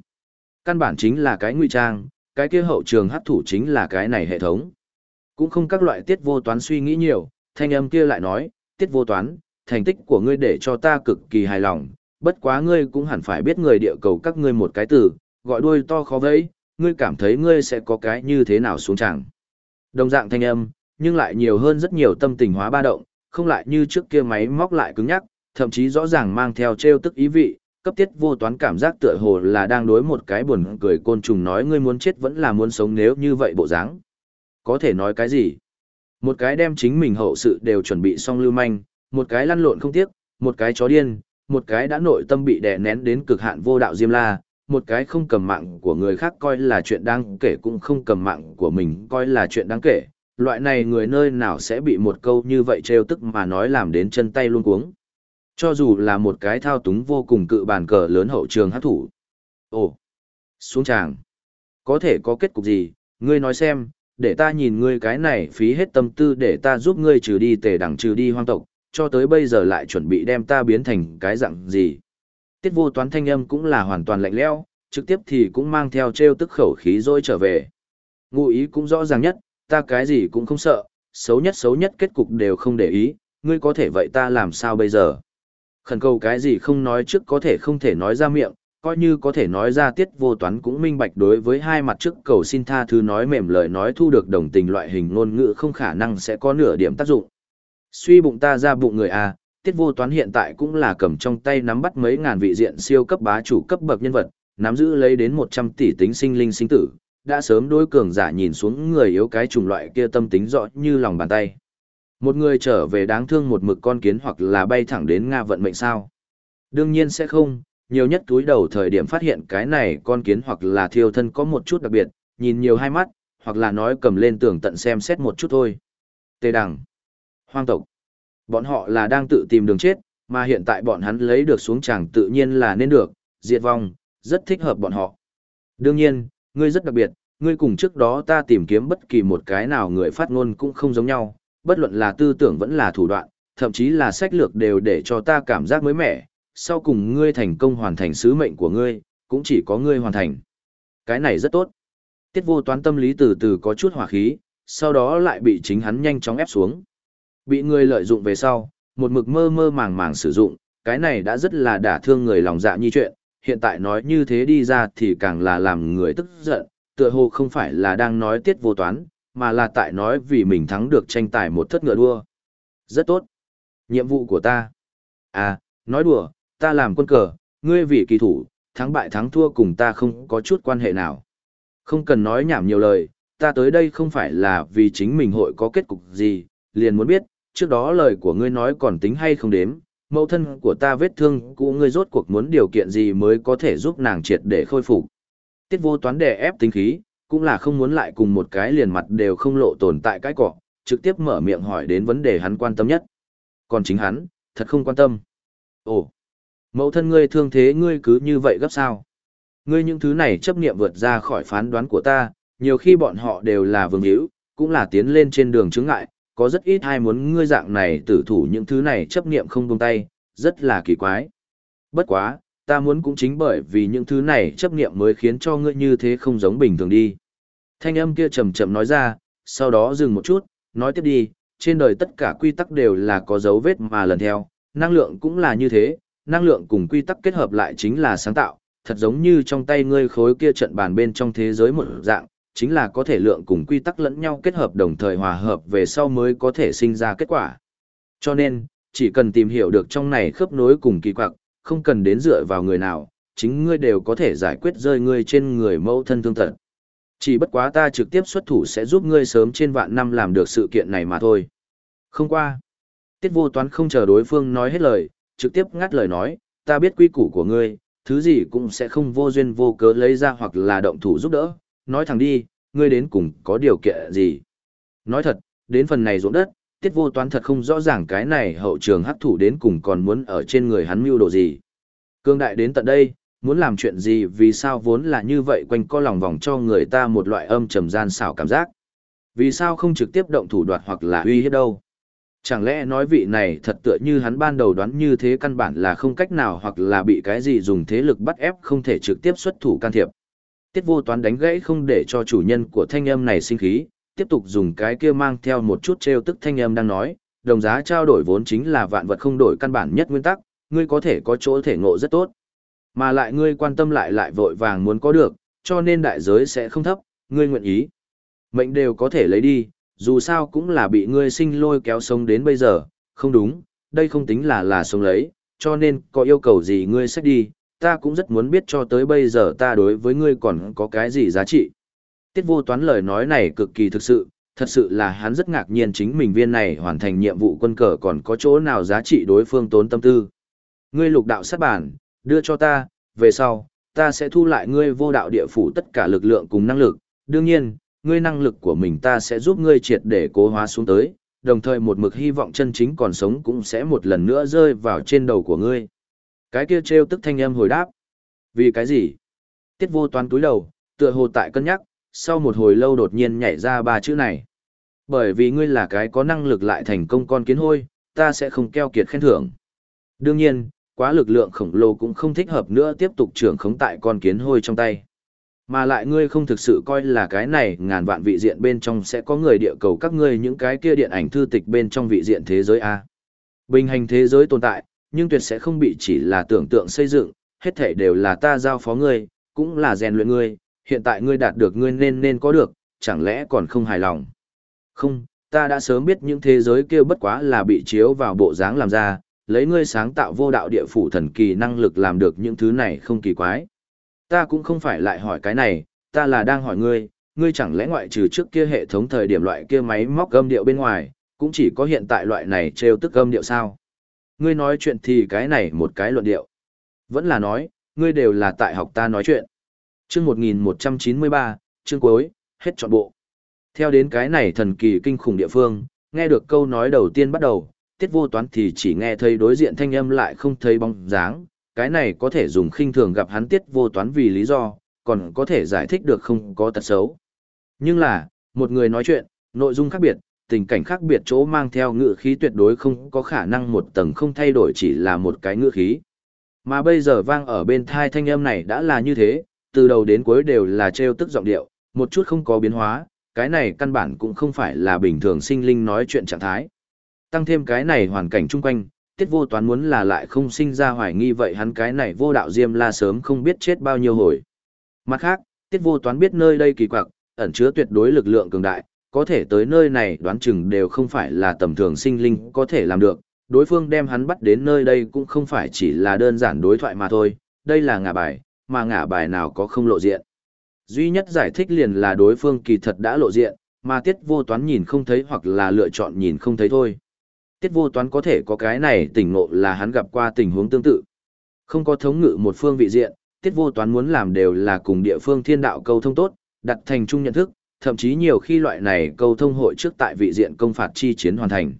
[SPEAKER 1] Căn bản chính là cái nguy trang, cái kia hậu trường hắc thủ chính là cái này hệ thống. Cũng không các loại tiết vô toán suy nghĩ nhiều, thanh âm kia lại nói, tiết vô toán, thành tích của ngươi để cho ta cực kỳ hài lòng, bất quá ngươi cũng hẳn phải biết người địa cầu các ngươi một cái từ, gọi đuôi to khó vẫy, ngươi cảm thấy ngươi sẽ có cái như thế nào xuống chẳng. Đồng dạng thanh âm, nhưng lại nhiều hơn rất nhiều tâm tình hóa ba động, không lại như trước kia máy móc lại cứng nhắc, thậm chí rõ ràng mang theo treo tức ý vị, cấp tiết vô toán cảm giác tựa hồ là đang đối một cái buồn cười côn trùng nói ngươi muốn chết vẫn là muốn sống nếu như vậy bộ dáng. Có thể nói cái gì? Một cái đem chính mình hậu sự đều chuẩn bị xong lưu manh, một cái lăn lộn không tiếc, một cái chó điên, một cái đã nội tâm bị đè nén đến cực hạn vô đạo diêm la, một cái không cầm mạng của người khác coi là chuyện đáng kể cũng không cầm mạng của mình coi là chuyện đáng kể. Loại này người nơi nào sẽ bị một câu như vậy trêu tức mà nói làm đến chân tay luôn cuống. Cho dù là một cái thao túng vô cùng cự bàn cờ lớn hậu trường hát thủ. Ồ, xuống tràng. Có thể có kết cục gì, ngươi nói xem, để ta nhìn ngươi cái này phí hết tâm tư để ta giúp ngươi trừ đi tề đẳng trừ đi hoang tộc, cho tới bây giờ lại chuẩn bị đem ta biến thành cái dạng gì. Tiết vô toán thanh âm cũng là hoàn toàn lạnh lẽo, trực tiếp thì cũng mang theo treo tức khẩu khí rồi trở về. Ngụ ý cũng rõ ràng nhất, ta cái gì cũng không sợ, xấu nhất xấu nhất kết cục đều không để ý, ngươi có thể vậy ta làm sao bây giờ? Khẩn cầu cái gì không nói trước có thể không thể nói ra miệng, coi như có thể nói ra tiết vô toán cũng minh bạch đối với hai mặt trước cầu xin tha thứ nói mềm lời nói thu được đồng tình loại hình ngôn ngữ không khả năng sẽ có nửa điểm tác dụng. Suy bụng ta ra bụng người à, tiết vô toán hiện tại cũng là cầm trong tay nắm bắt mấy ngàn vị diện siêu cấp bá chủ cấp bậc nhân vật, nắm giữ lấy đến 100 tỷ tính sinh linh sinh tử, đã sớm đối cường giả nhìn xuống người yếu cái chủng loại kia tâm tính rõ như lòng bàn tay. Một người trở về đáng thương một mực con kiến hoặc là bay thẳng đến Nga vận mệnh sao? Đương nhiên sẽ không, nhiều nhất túi đầu thời điểm phát hiện cái này con kiến hoặc là thiêu thân có một chút đặc biệt, nhìn nhiều hai mắt, hoặc là nói cầm lên tường tận xem xét một chút thôi. Tề đằng, hoang tộc, bọn họ là đang tự tìm đường chết, mà hiện tại bọn hắn lấy được xuống tràng tự nhiên là nên được, diệt vong, rất thích hợp bọn họ. Đương nhiên, ngươi rất đặc biệt, ngươi cùng trước đó ta tìm kiếm bất kỳ một cái nào người phát ngôn cũng không giống nhau, bất luận là tư tưởng vẫn là thủ đoạn, thậm chí là sách lược đều để cho ta cảm giác mới mẻ, sau cùng ngươi thành công hoàn thành sứ mệnh của ngươi, cũng chỉ có ngươi hoàn thành. Cái này rất tốt. Tiết vô toán tâm lý từ từ có chút hỏa khí, sau đó lại bị chính hắn nhanh chóng ép xuống. Bị người lợi dụng về sau, một mực mơ mơ màng màng sử dụng, cái này đã rất là đả thương người lòng dạ như chuyện, hiện tại nói như thế đi ra thì càng là làm người tức giận, tựa hồ không phải là đang nói tiết vô toán, mà là tại nói vì mình thắng được tranh tài một thất ngựa đua. Rất tốt. Nhiệm vụ của ta. À, nói đùa, ta làm quân cờ, ngươi vì kỳ thủ, thắng bại thắng thua cùng ta không có chút quan hệ nào. Không cần nói nhảm nhiều lời, ta tới đây không phải là vì chính mình hội có kết cục gì, liền muốn biết, trước đó lời của ngươi nói còn tính hay không đếm, mẫu thân của ta vết thương cũ ngươi rốt cuộc muốn điều kiện gì mới có thể giúp nàng triệt để khôi phục. Tiết vô toán đè ép tính khí, cũng là không muốn lại cùng một cái liền mặt đều không lộ tồn tại cái cọ, trực tiếp mở miệng hỏi đến vấn đề hắn quan tâm nhất. Còn chính hắn, thật không quan tâm. Ồ, mẫu thân ngươi thương thế ngươi cứ như vậy gấp sao? Ngươi những thứ này chấp niệm vượt ra khỏi phán đoán của ta, nhiều khi bọn họ đều là vương hữu, cũng là tiến lên trên đường chứng ngại, có rất ít ai muốn ngươi dạng này tử thủ những thứ này chấp niệm không buông tay, rất là kỳ quái. Bất quá, ta muốn cũng chính bởi vì những thứ này chấp niệm mới khiến cho ngươi như thế không giống bình thường đi. Thanh âm kia chậm chậm nói ra, sau đó dừng một chút, nói tiếp đi, trên đời tất cả quy tắc đều là có dấu vết mà lần theo, năng lượng cũng là như thế, năng lượng cùng quy tắc kết hợp lại chính là sáng tạo, thật giống như trong tay ngươi khối kia trận bàn bên trong thế giới một dạng, chính là có thể lượng cùng quy tắc lẫn nhau kết hợp đồng thời hòa hợp về sau mới có thể sinh ra kết quả. Cho nên, chỉ cần tìm hiểu được trong này khớp nối cùng kỳ quặc, không cần đến dựa vào người nào, chính ngươi đều có thể giải quyết rơi ngươi trên người mẫu thân thương tật. Chỉ bất quá ta trực tiếp xuất thủ sẽ giúp ngươi sớm trên vạn năm làm được sự kiện này mà thôi. Không qua. Tiết vô toán không chờ đối phương nói hết lời, trực tiếp ngắt lời nói, ta biết quy củ của ngươi, thứ gì cũng sẽ không vô duyên vô cớ lấy ra hoặc là động thủ giúp đỡ, nói thẳng đi, ngươi đến cùng có điều kiện gì. Nói thật, đến phần này ruộng đất, tiết vô toán thật không rõ ràng cái này hậu trường hắc thủ đến cùng còn muốn ở trên người hắn mưu đồ gì. Cương đại đến tận đây, muốn làm chuyện gì vì sao vốn là như vậy quanh co lòng vòng cho người ta một loại âm trầm gian xảo cảm giác. Vì sao không trực tiếp động thủ đoạt hoặc là uy hiếp đâu. Chẳng lẽ nói vị này thật tựa như hắn ban đầu đoán như thế căn bản là không cách nào hoặc là bị cái gì dùng thế lực bắt ép không thể trực tiếp xuất thủ can thiệp. Tiết vô toán đánh gãy không để cho chủ nhân của thanh âm này sinh khí, tiếp tục dùng cái kia mang theo một chút treo tức thanh âm đang nói, đồng giá trao đổi vốn chính là vạn vật không đổi căn bản nhất nguyên tắc, ngươi có thể có chỗ thể ngộ rất tốt. Mà lại ngươi quan tâm lại lại vội vàng muốn có được, cho nên đại giới sẽ không thấp, ngươi nguyện ý. Mệnh đều có thể lấy đi, dù sao cũng là bị ngươi sinh lôi kéo sống đến bây giờ, không đúng, đây không tính là là sống lấy, cho nên có yêu cầu gì ngươi sẽ đi, ta cũng rất muốn biết cho tới bây giờ ta đối với ngươi còn có cái gì giá trị. Tiết vô toán lời nói này cực kỳ thực sự, thật sự là hắn rất ngạc nhiên chính mình viên này hoàn thành nhiệm vụ quân cờ còn có chỗ nào giá trị đối phương tốn tâm tư. Ngươi lục đạo sát bản, đưa cho ta, về sau, ta sẽ thu lại ngươi vô đạo địa phủ tất cả lực lượng cùng năng lực, đương nhiên, ngươi năng lực của mình ta sẽ giúp ngươi triệt để cố hóa xuống tới, đồng thời một mực hy vọng chân chính còn sống cũng sẽ một lần nữa rơi vào trên đầu của ngươi. Cái kia trêu tức thanh âm hồi đáp. Vì cái gì? Tiết vô toán túi đầu, tựa hồ tại cân nhắc, sau một hồi lâu đột nhiên nhảy ra ba chữ này. Bởi vì ngươi là cái có năng lực lại thành công con kiến hôi, ta sẽ không keo kiệt khen thưởng. Đương nhiên, quá lực lượng khổng lồ cũng không thích hợp nữa tiếp tục trưởng khống tại con kiến hôi trong tay. Mà lại ngươi không thực sự coi là cái này ngàn vạn vị diện bên trong sẽ có người địa cầu các ngươi những cái kia điện ảnh thư tịch bên trong vị diện thế giới A. Bình hành thế giới tồn tại, nhưng tuyệt sẽ không bị chỉ là tưởng tượng xây dựng, hết thể đều là ta giao phó ngươi, cũng là rèn luyện ngươi, hiện tại ngươi đạt được ngươi nên nên có được, chẳng lẽ còn không hài lòng. Không, ta đã sớm biết những thế giới kia bất quá là bị chiếu vào bộ dáng làm ra, lấy ngươi sáng tạo vô đạo địa phủ thần kỳ năng lực làm được những thứ này không kỳ quái. Ta cũng không phải lại hỏi cái này, ta là đang hỏi ngươi, ngươi chẳng lẽ ngoại trừ trước kia hệ thống thời điểm loại kia máy móc âm điệu bên ngoài, cũng chỉ có hiện tại loại này trêu tức âm điệu sao? Ngươi nói chuyện thì cái này một cái luận điệu. Vẫn là nói, ngươi đều là tại học ta nói chuyện. Chương 1193, chương cuối, hết trọn bộ. Theo đến cái này thần kỳ kinh khủng địa phương, nghe được câu nói đầu tiên bắt đầu, tiết vô toán thì chỉ nghe thấy đối diện thanh âm lại không thấy bóng dáng, cái này có thể dùng khinh thường gặp hắn tiết vô toán vì lý do, còn có thể giải thích được không có tật xấu. Nhưng là, một người nói chuyện, nội dung khác biệt, tình cảnh khác biệt chỗ mang theo ngữ khí tuyệt đối không có khả năng một tầng không thay đổi chỉ là một cái ngữ khí. Mà bây giờ vang ở bên thai thanh âm này đã là như thế, từ đầu đến cuối đều là trêu tức giọng điệu, một chút không có biến hóa, cái này căn bản cũng không phải là bình thường sinh linh nói chuyện trạng thái. Tăng thêm cái này hoàn cảnh chung quanh, tiết vô toán muốn là lại không sinh ra hoài nghi vậy hắn cái này vô đạo diêm la sớm không biết chết bao nhiêu hồi. Mặt khác, tiết vô toán biết nơi đây kỳ quặc, ẩn chứa tuyệt đối lực lượng cường đại, có thể tới nơi này đoán chừng đều không phải là tầm thường sinh linh có thể làm được, đối phương đem hắn bắt đến nơi đây cũng không phải chỉ là đơn giản đối thoại mà thôi, đây là ngả bài, mà ngả bài nào có không lộ diện. Duy nhất giải thích liền là đối phương kỳ thật đã lộ diện, mà tiết vô toán nhìn không thấy hoặc là lựa chọn nhìn không thấy thôi. Tiết vô toán có thể có cái này tỉnh ngộ là hắn gặp qua tình huống tương tự. Không có thống ngự một phương vị diện, tiết vô toán muốn làm đều là cùng địa phương thiên đạo câu thông tốt, đặt thành chung nhận thức, thậm chí nhiều khi loại này câu thông hội trước tại vị diện công phạt chi chiến hoàn thành.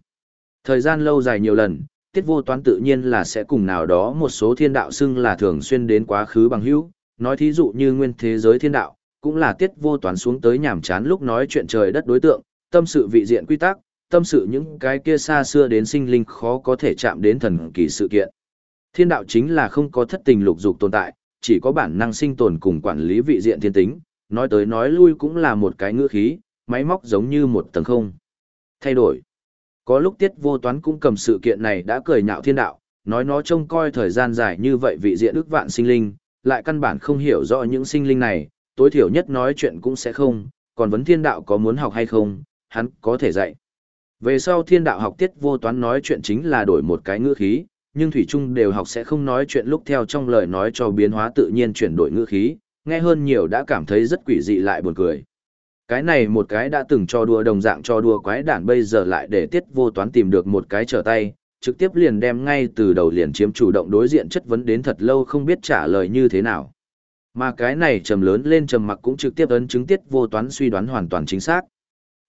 [SPEAKER 1] Thời gian lâu dài nhiều lần, tiết vô toán tự nhiên là sẽ cùng nào đó một số thiên đạo xưng là thường xuyên đến quá khứ bằng hữu, nói thí dụ như nguyên thế giới thiên đạo, cũng là tiết vô toán xuống tới nhảm chán lúc nói chuyện trời đất đối tượng, tâm sự vị diện quy tắc, tâm sự những cái kia xa xưa đến sinh linh khó có thể chạm đến thần kỳ sự kiện. Thiên đạo chính là không có thất tình lục dục tồn tại, chỉ có bản năng sinh tồn cùng quản lý vị diện thiên tính, nói tới nói lui cũng là một cái ngữ khí, máy móc giống như một tầng không. Thay đổi. Có lúc tiết vô toán cũng cầm sự kiện này đã cười nhạo thiên đạo, nói nó trông coi thời gian dài như vậy vị diện ước vạn sinh linh, lại căn bản không hiểu rõ những sinh linh này, tối thiểu nhất nói chuyện cũng sẽ không, còn vấn thiên đạo có muốn học hay không, hắn có thể dạy. Về sau thiên đạo học tiết vô toán nói chuyện chính là đổi một cái ngữ khí, nhưng Thủy Trung đều học sẽ không nói chuyện lúc theo trong lời nói cho biến hóa tự nhiên chuyển đổi ngữ khí, nghe hơn nhiều đã cảm thấy rất quỷ dị lại buồn cười. Cái này một cái đã từng cho đùa đồng dạng cho đùa quái đản bây giờ lại để tiết vô toán tìm được một cái trở tay, trực tiếp liền đem ngay từ đầu liền chiếm chủ động đối diện chất vấn đến thật lâu không biết trả lời như thế nào. Mà cái này trầm lớn lên trầm mặc cũng trực tiếp ấn chứng tiết vô toán suy đoán hoàn toàn chính xác.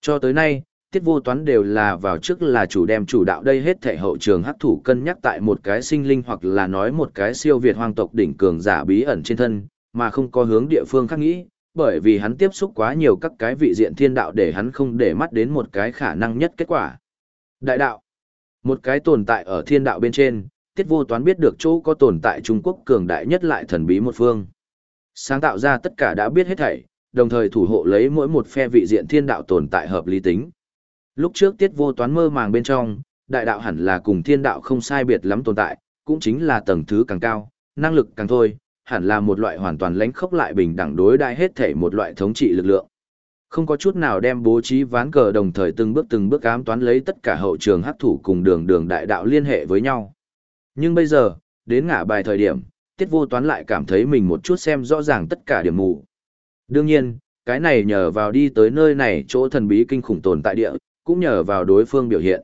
[SPEAKER 1] Cho tới nay, tiết vô toán đều là vào trước là chủ đem chủ đạo đây hết thể hậu trường hắc thủ cân nhắc tại một cái sinh linh hoặc là nói một cái siêu việt hoàng tộc đỉnh cường giả bí ẩn trên thân, mà không có hướng địa phương khác nghĩ, bởi vì hắn tiếp xúc quá nhiều các cái vị diện thiên đạo để hắn không để mắt đến một cái khả năng nhất kết quả. Đại đạo, một cái tồn tại ở thiên đạo bên trên, tiết vô toán biết được chỗ có tồn tại Trung Quốc cường đại nhất lại thần bí một phương. Sáng tạo ra tất cả đã biết hết thảy, đồng thời thủ hộ lấy mỗi một phe vị diện thiên đạo tồn tại hợp lý tính. Lúc trước tiết vô toán mơ màng bên trong, đại đạo hẳn là cùng thiên đạo không sai biệt lắm tồn tại, cũng chính là tầng thứ càng cao, năng lực càng thôi, hẳn là một loại hoàn toàn lãnh khốc lại bình đẳng đối đại hết thể một loại thống trị lực lượng. Không có chút nào đem bố trí ván cờ đồng thời từng bước từng bước ám toán lấy tất cả hậu trường hắc thủ cùng đường đường đại đạo liên hệ với nhau. Nhưng bây giờ, đến ngã bài thời điểm, tiết vô toán lại cảm thấy mình một chút xem rõ ràng tất cả điểm mù. Đương nhiên, cái này nhờ vào đi tới nơi này chỗ thần bí kinh khủng tồn tại địa, cũng nhờ vào đối phương biểu hiện.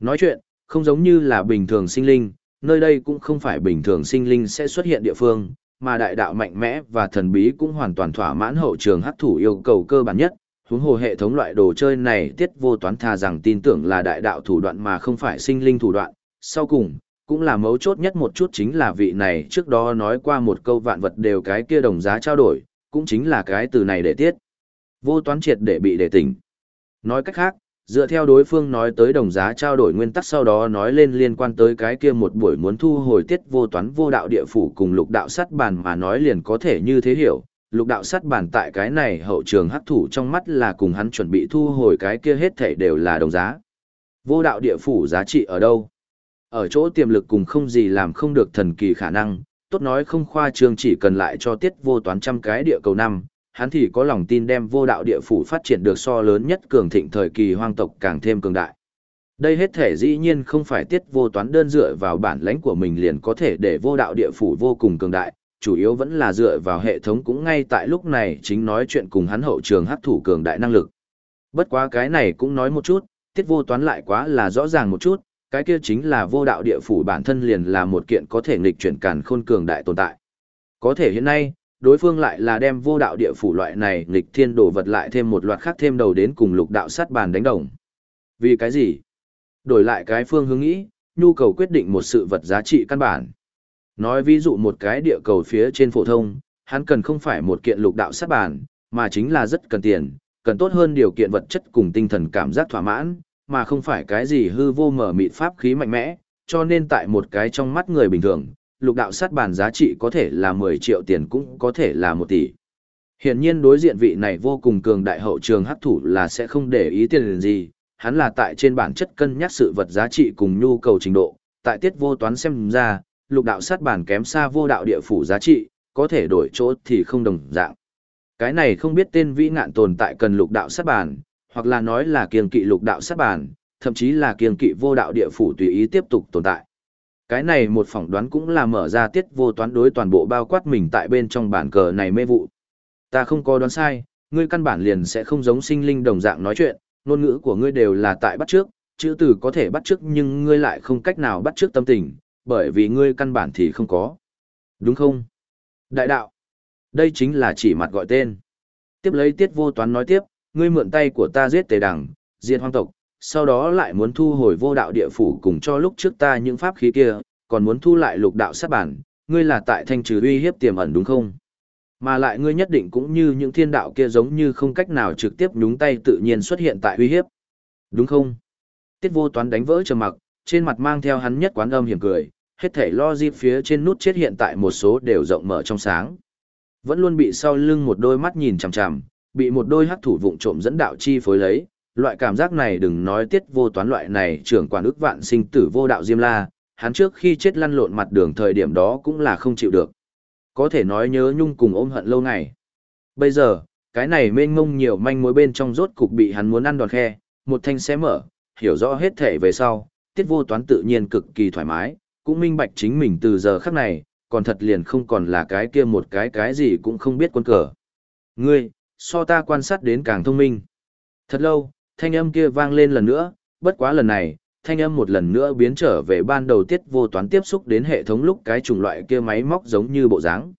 [SPEAKER 1] Nói chuyện, không giống như là bình thường sinh linh, nơi đây cũng không phải bình thường sinh linh sẽ xuất hiện địa phương, mà đại đạo mạnh mẽ và thần bí cũng hoàn toàn thỏa mãn hậu trường hắc thủ yêu cầu cơ bản nhất. Huống hồ hệ thống loại đồ chơi này tiết vô toán thà rằng tin tưởng là đại đạo thủ đoạn mà không phải sinh linh thủ đoạn. Sau cùng, cũng là mấu chốt nhất một chút chính là vị này trước đó nói qua một câu vạn vật đều cái kia đồng giá trao đổi, cũng chính là cái từ này để tiết. Vô toán triệt để bị đề tỉnh. Nói cách khác, dựa theo đối phương nói tới đồng giá trao đổi nguyên tắc sau đó nói lên liên quan tới cái kia một buổi muốn thu hồi tiết vô toán vô đạo địa phủ cùng lục đạo sắt bàn mà nói liền có thể như thế hiểu. Lục đạo sắt bàn tại cái này hậu trường hắc thủ trong mắt là cùng hắn chuẩn bị thu hồi cái kia hết thể đều là đồng giá. Vô đạo địa phủ giá trị ở đâu? Ở chỗ tiềm lực cùng không gì làm không được thần kỳ khả năng, tốt nói không khoa trương chỉ cần lại cho tiết vô toán trăm cái địa cầu năm, hắn thì có lòng tin đem vô đạo địa phủ phát triển được so lớn nhất cường thịnh thời kỳ hoang tộc càng thêm cường đại. Đây hết thể dĩ nhiên không phải tiết vô toán đơn dựa vào bản lãnh của mình liền có thể để vô đạo địa phủ vô cùng cường đại, chủ yếu vẫn là dựa vào hệ thống cũng ngay tại lúc này chính nói chuyện cùng hắn hậu trường hấp thủ cường đại năng lực. Bất quá cái này cũng nói một chút, tiết vô toán lại quá là rõ ràng một chút, cái kia chính là vô đạo địa phủ bản thân liền là một kiện có thể nghịch chuyển càn khôn cường đại tồn tại. Có thể hiện nay, đối phương lại là đem vô đạo địa phủ loại này nghịch thiên đổ vật lại thêm một loạt khác thêm đầu đến cùng lục đạo sát bàn đánh đồng. Vì cái gì? Đổi lại cái phương hướng nghĩ, nhu cầu quyết định một sự vật giá trị căn bản. Nói ví dụ một cái địa cầu phía trên phổ thông, hắn cần không phải một kiện lục đạo sát bàn, mà chính là rất cần tiền, cần tốt hơn điều kiện vật chất cùng tinh thần cảm giác thỏa mãn, mà không phải cái gì hư vô mở mịt pháp khí mạnh mẽ, cho nên tại một cái trong mắt người bình thường, lục đạo sát bản giá trị có thể là 10 triệu tiền cũng có thể là 1 tỷ. Hiện nhiên đối diện vị này vô cùng cường đại hậu trường hắc thủ là sẽ không để ý tiền gì, hắn là tại trên bản chất cân nhắc sự vật giá trị cùng nhu cầu trình độ, tại tiết vô toán xem ra, lục đạo sát bản kém xa vô đạo địa phủ giá trị, có thể đổi chỗ thì không đồng dạng. Cái này không biết tên vĩ ngạn tồn tại cần lục đạo sát bản, hoặc là nói là kiêng kỵ lục đạo sát bản, thậm chí là kiêng kỵ vô đạo địa phủ tùy ý tiếp tục tồn tại. Cái này một phỏng đoán cũng là mở ra tiết vô toán đối toàn bộ bao quát mình tại bên trong bản cờ này mê vụ. Ta không có đoán sai, ngươi căn bản liền sẽ không giống sinh linh đồng dạng nói chuyện, ngôn ngữ của ngươi đều là tại bắt trước, chữ từ có thể bắt trước nhưng ngươi lại không cách nào bắt trước tâm tình, bởi vì ngươi căn bản thì không có. Đúng không? Đại đạo. Đây chính là chỉ mặt gọi tên. Tiếp lấy tiết vô toán nói tiếp, ngươi mượn tay của ta giết tề đằng, diệt hoang tộc, sau đó lại muốn thu hồi vô đạo địa phủ cùng cho lúc trước ta những pháp khí kia, còn muốn thu lại lục đạo sát bản, ngươi là tại thanh trừ uy hiếp tiềm ẩn đúng không? Mà lại ngươi nhất định cũng như những thiên đạo kia giống như không cách nào trực tiếp nhúng tay tự nhiên xuất hiện tại uy hiếp. Đúng không? Tiết vô toán đánh vỡ trầm mặc, trên mặt mang theo hắn nhất quán âm hiểm cười, hết thể lo dịp phía trên nút chết hiện tại một số đều rộng mở trong sáng. Vẫn luôn bị sau lưng một đôi mắt nhìn chằm chằm, bị một đôi hắc thủ vụng trộm dẫn đạo chi phối lấy, loại cảm giác này đừng nói tiết vô toán loại này trưởng quản ức vạn sinh tử vô đạo diêm la, hắn trước khi chết lăn lộn mặt đường thời điểm đó cũng là không chịu được. Có thể nói nhớ nhung cùng ôm hận lâu ngày. Bây giờ, cái này mênh mông nhiều manh mối bên trong rốt cục bị hắn muốn ăn đòn khe, một thanh xé mở, hiểu rõ hết thể về sau, tiết vô toán tự nhiên cực kỳ thoải mái, cũng minh bạch chính mình từ giờ khắc này, còn thật liền không còn là cái kia một cái cái gì cũng không biết quân cờ. Ngươi, so ta quan sát đến càng thông minh. Thật lâu, thanh âm kia vang lên lần nữa, bất quá lần này, thanh âm một lần nữa biến trở về ban đầu tiết vô toán tiếp xúc đến hệ thống lúc cái chủng loại kia máy móc giống như bộ dáng.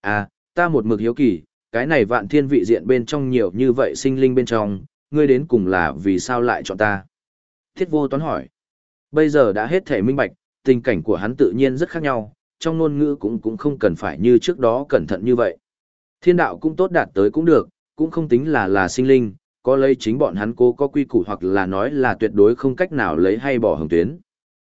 [SPEAKER 1] À, ta một mực hiếu kỳ, cái này vạn thiên vị diện bên trong nhiều như vậy sinh linh bên trong, ngươi đến cùng là vì sao lại chọn ta? Thiết vô toán hỏi. Bây giờ đã hết thể minh bạch, tình cảnh của hắn tự nhiên rất khác nhau, trong ngôn ngữ cũng cũng không cần phải như trước đó cẩn thận như vậy. Thiên đạo cũng tốt đạt tới cũng được, cũng không tính là là sinh linh, có lấy chính bọn hắn cố có quy củ hoặc là nói là tuyệt đối không cách nào lấy hay bỏ hồng tuyến.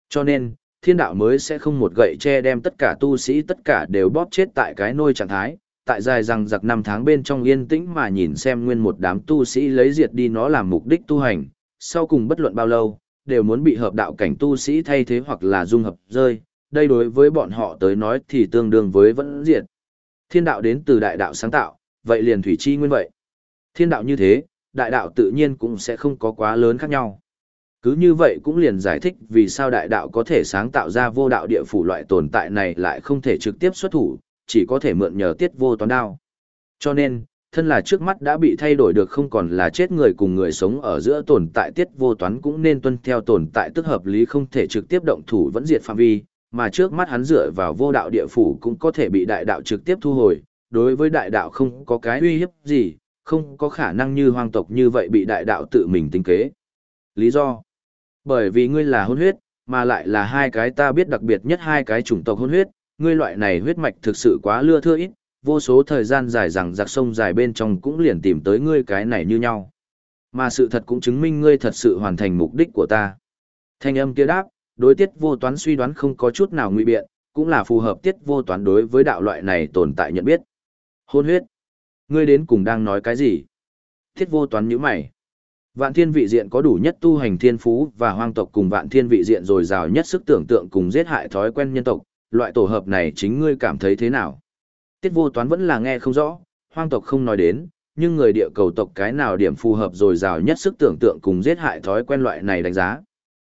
[SPEAKER 1] Cho nên, thiên đạo mới sẽ không một gậy che đem tất cả tu sĩ tất cả đều bóp chết tại cái nôi trạng thái, tại dài rằng giặc năm tháng bên trong yên tĩnh mà nhìn xem nguyên một đám tu sĩ lấy diệt đi nó làm mục đích tu hành, sau cùng bất luận bao lâu, đều muốn bị hợp đạo cảnh tu sĩ thay thế hoặc là dung hợp rơi, đây đối với bọn họ tới nói thì tương đương với vẫn diệt. Thiên đạo đến từ đại đạo sáng tạo, vậy liền thủy chi nguyên vậy. Thiên đạo như thế, đại đạo tự nhiên cũng sẽ không có quá lớn khác nhau. Cứ như vậy cũng liền giải thích vì sao đại đạo có thể sáng tạo ra vô đạo địa phủ loại tồn tại này lại không thể trực tiếp xuất thủ, chỉ có thể mượn nhờ tiết vô toán đao. Cho nên, thân là trước mắt đã bị thay đổi được không còn là chết người cùng người sống ở giữa tồn tại tiết vô toán cũng nên tuân theo tồn tại tức hợp lý không thể trực tiếp động thủ vẫn diệt phạm vi, mà trước mắt hắn dựa vào vô đạo địa phủ cũng có thể bị đại đạo trực tiếp thu hồi, đối với đại đạo không có cái uy hiếp gì, không có khả năng như hoang tộc như vậy bị đại đạo tự mình tính kế. Lý do? Bởi vì ngươi là hôn huyết, mà lại là hai cái ta biết đặc biệt nhất hai cái chủng tộc hôn huyết, ngươi loại này huyết mạch thực sự quá lưa thưa ít, vô số thời gian dài rằng giặc sông dài bên trong cũng liền tìm tới ngươi cái này như nhau. Mà sự thật cũng chứng minh ngươi thật sự hoàn thành mục đích của ta. Thanh âm kia đáp, đối tiết vô toán suy đoán không có chút nào nguy biện, cũng là phù hợp tiết vô toán đối với đạo loại này tồn tại nhận biết. Hôn huyết. Ngươi đến cùng đang nói cái gì? Tiết vô toán nhíu mày. Vạn thiên vị diện có đủ nhất tu hành thiên phú và hoang tộc cùng vạn thiên vị diện rồi rào nhất sức tưởng tượng cùng giết hại thói quen nhân tộc, loại tổ hợp này chính ngươi cảm thấy thế nào? Tiết vô toán vẫn là nghe không rõ, hoang tộc không nói đến, nhưng người địa cầu tộc cái nào điểm phù hợp rồi rào nhất sức tưởng tượng cùng giết hại thói quen loại này đánh giá.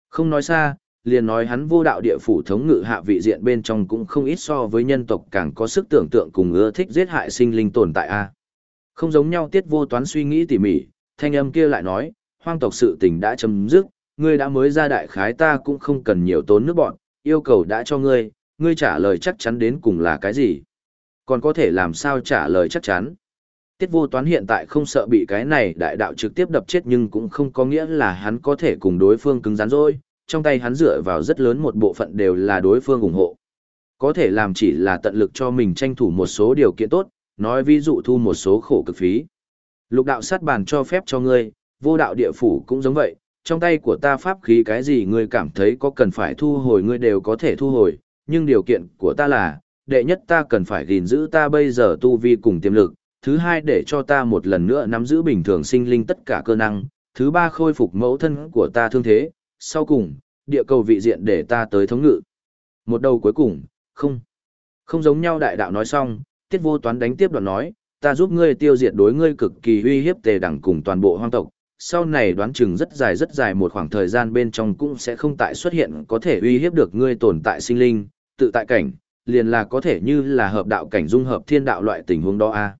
[SPEAKER 1] Không nói xa, liền nói hắn vô đạo địa phủ thống ngự hạ vị diện bên trong cũng không ít so với nhân tộc càng có sức tưởng tượng cùng ưa thích giết hại sinh linh tồn tại a. Không giống nhau tiết vô toán suy nghĩ tỉ mỉ, thanh âm kia lại nói, hoang tộc sự tình đã chấm dứt, ngươi đã mới ra đại khái ta cũng không cần nhiều tốn nước bọn, yêu cầu đã cho ngươi, ngươi trả lời chắc chắn đến cùng là cái gì. Còn có thể làm sao trả lời chắc chắn. Tiết vô toán hiện tại không sợ bị cái này đại đạo trực tiếp đập chết nhưng cũng không có nghĩa là hắn có thể cùng đối phương cứng rắn rồi, trong tay hắn dựa vào rất lớn một bộ phận đều là đối phương ủng hộ. Có thể làm chỉ là tận lực cho mình tranh thủ một số điều kiện tốt, nói ví dụ thu một số khổ cực phí. Lục đạo sát bàn cho phép cho ngươi, vô đạo địa phủ cũng giống vậy, trong tay của ta pháp khí cái gì ngươi cảm thấy có cần phải thu hồi ngươi đều có thể thu hồi, nhưng điều kiện của ta là, đệ nhất ta cần phải gìn giữ ta bây giờ tu vi cùng tiềm lực, thứ hai để cho ta một lần nữa nắm giữ bình thường sinh linh tất cả cơ năng, thứ ba khôi phục mẫu thân của ta thương thế, sau cùng, địa cầu vị diện để ta tới thống ngự. Một đầu cuối cùng, không. Không giống nhau đại đạo nói xong, tiết vô toán đánh tiếp đoạn nói, ta giúp ngươi tiêu diệt đối ngươi cực kỳ uy hiếp tề đẳng cùng toàn bộ hoang tộc, sau này đoán chừng rất dài rất dài một khoảng thời gian bên trong cũng sẽ không tại xuất hiện có thể uy hiếp được ngươi tồn tại sinh linh, tự tại cảnh, liền là có thể như là hợp đạo cảnh dung hợp thiên đạo loại tình huống đó a.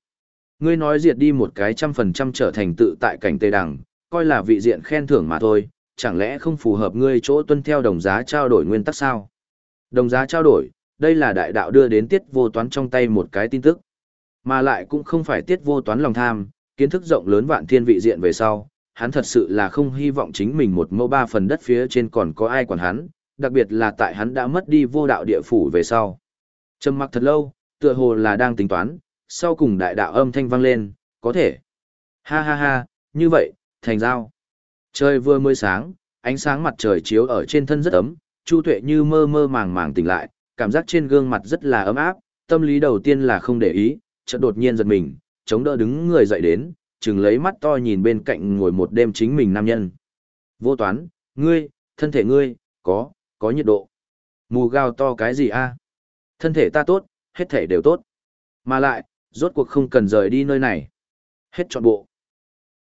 [SPEAKER 1] Ngươi nói diệt đi một cái trăm phần trăm trở thành tự tại cảnh tề đẳng, coi là vị diện khen thưởng mà thôi, chẳng lẽ không phù hợp ngươi chỗ tuân theo đồng giá trao đổi nguyên tắc sao? Đồng giá trao đổi, đây là đại đạo đưa đến tiết vô toán trong tay một cái tin tức. Mà lại cũng không phải tiết vô toán lòng tham, kiến thức rộng lớn vạn thiên vị diện về sau, hắn thật sự là không hy vọng chính mình một mẫu ba phần đất phía trên còn có ai quản hắn, đặc biệt là tại hắn đã mất đi vô đạo địa phủ về sau. Trầm mặc thật lâu, tựa hồ là đang tính toán, sau cùng đại đạo âm thanh vang lên, có thể. Ha ha ha, như vậy, thành giao. Trời vừa mới sáng, ánh sáng mặt trời chiếu ở trên thân rất ấm, Chu Tuệ như mơ mơ màng màng tỉnh lại, cảm giác trên gương mặt rất là ấm áp, tâm lý đầu tiên là không để ý, chợt đột nhiên giật mình, chống đỡ đứng người dậy đến, chừng lấy mắt to nhìn bên cạnh ngồi một đêm chính mình nam nhân. Vô toán, ngươi, thân thể ngươi, có, có nhiệt độ. Mù gao to cái gì a? Thân thể ta tốt, hết thể đều tốt. Mà lại, rốt cuộc không cần rời đi nơi này. Hết trọn bộ.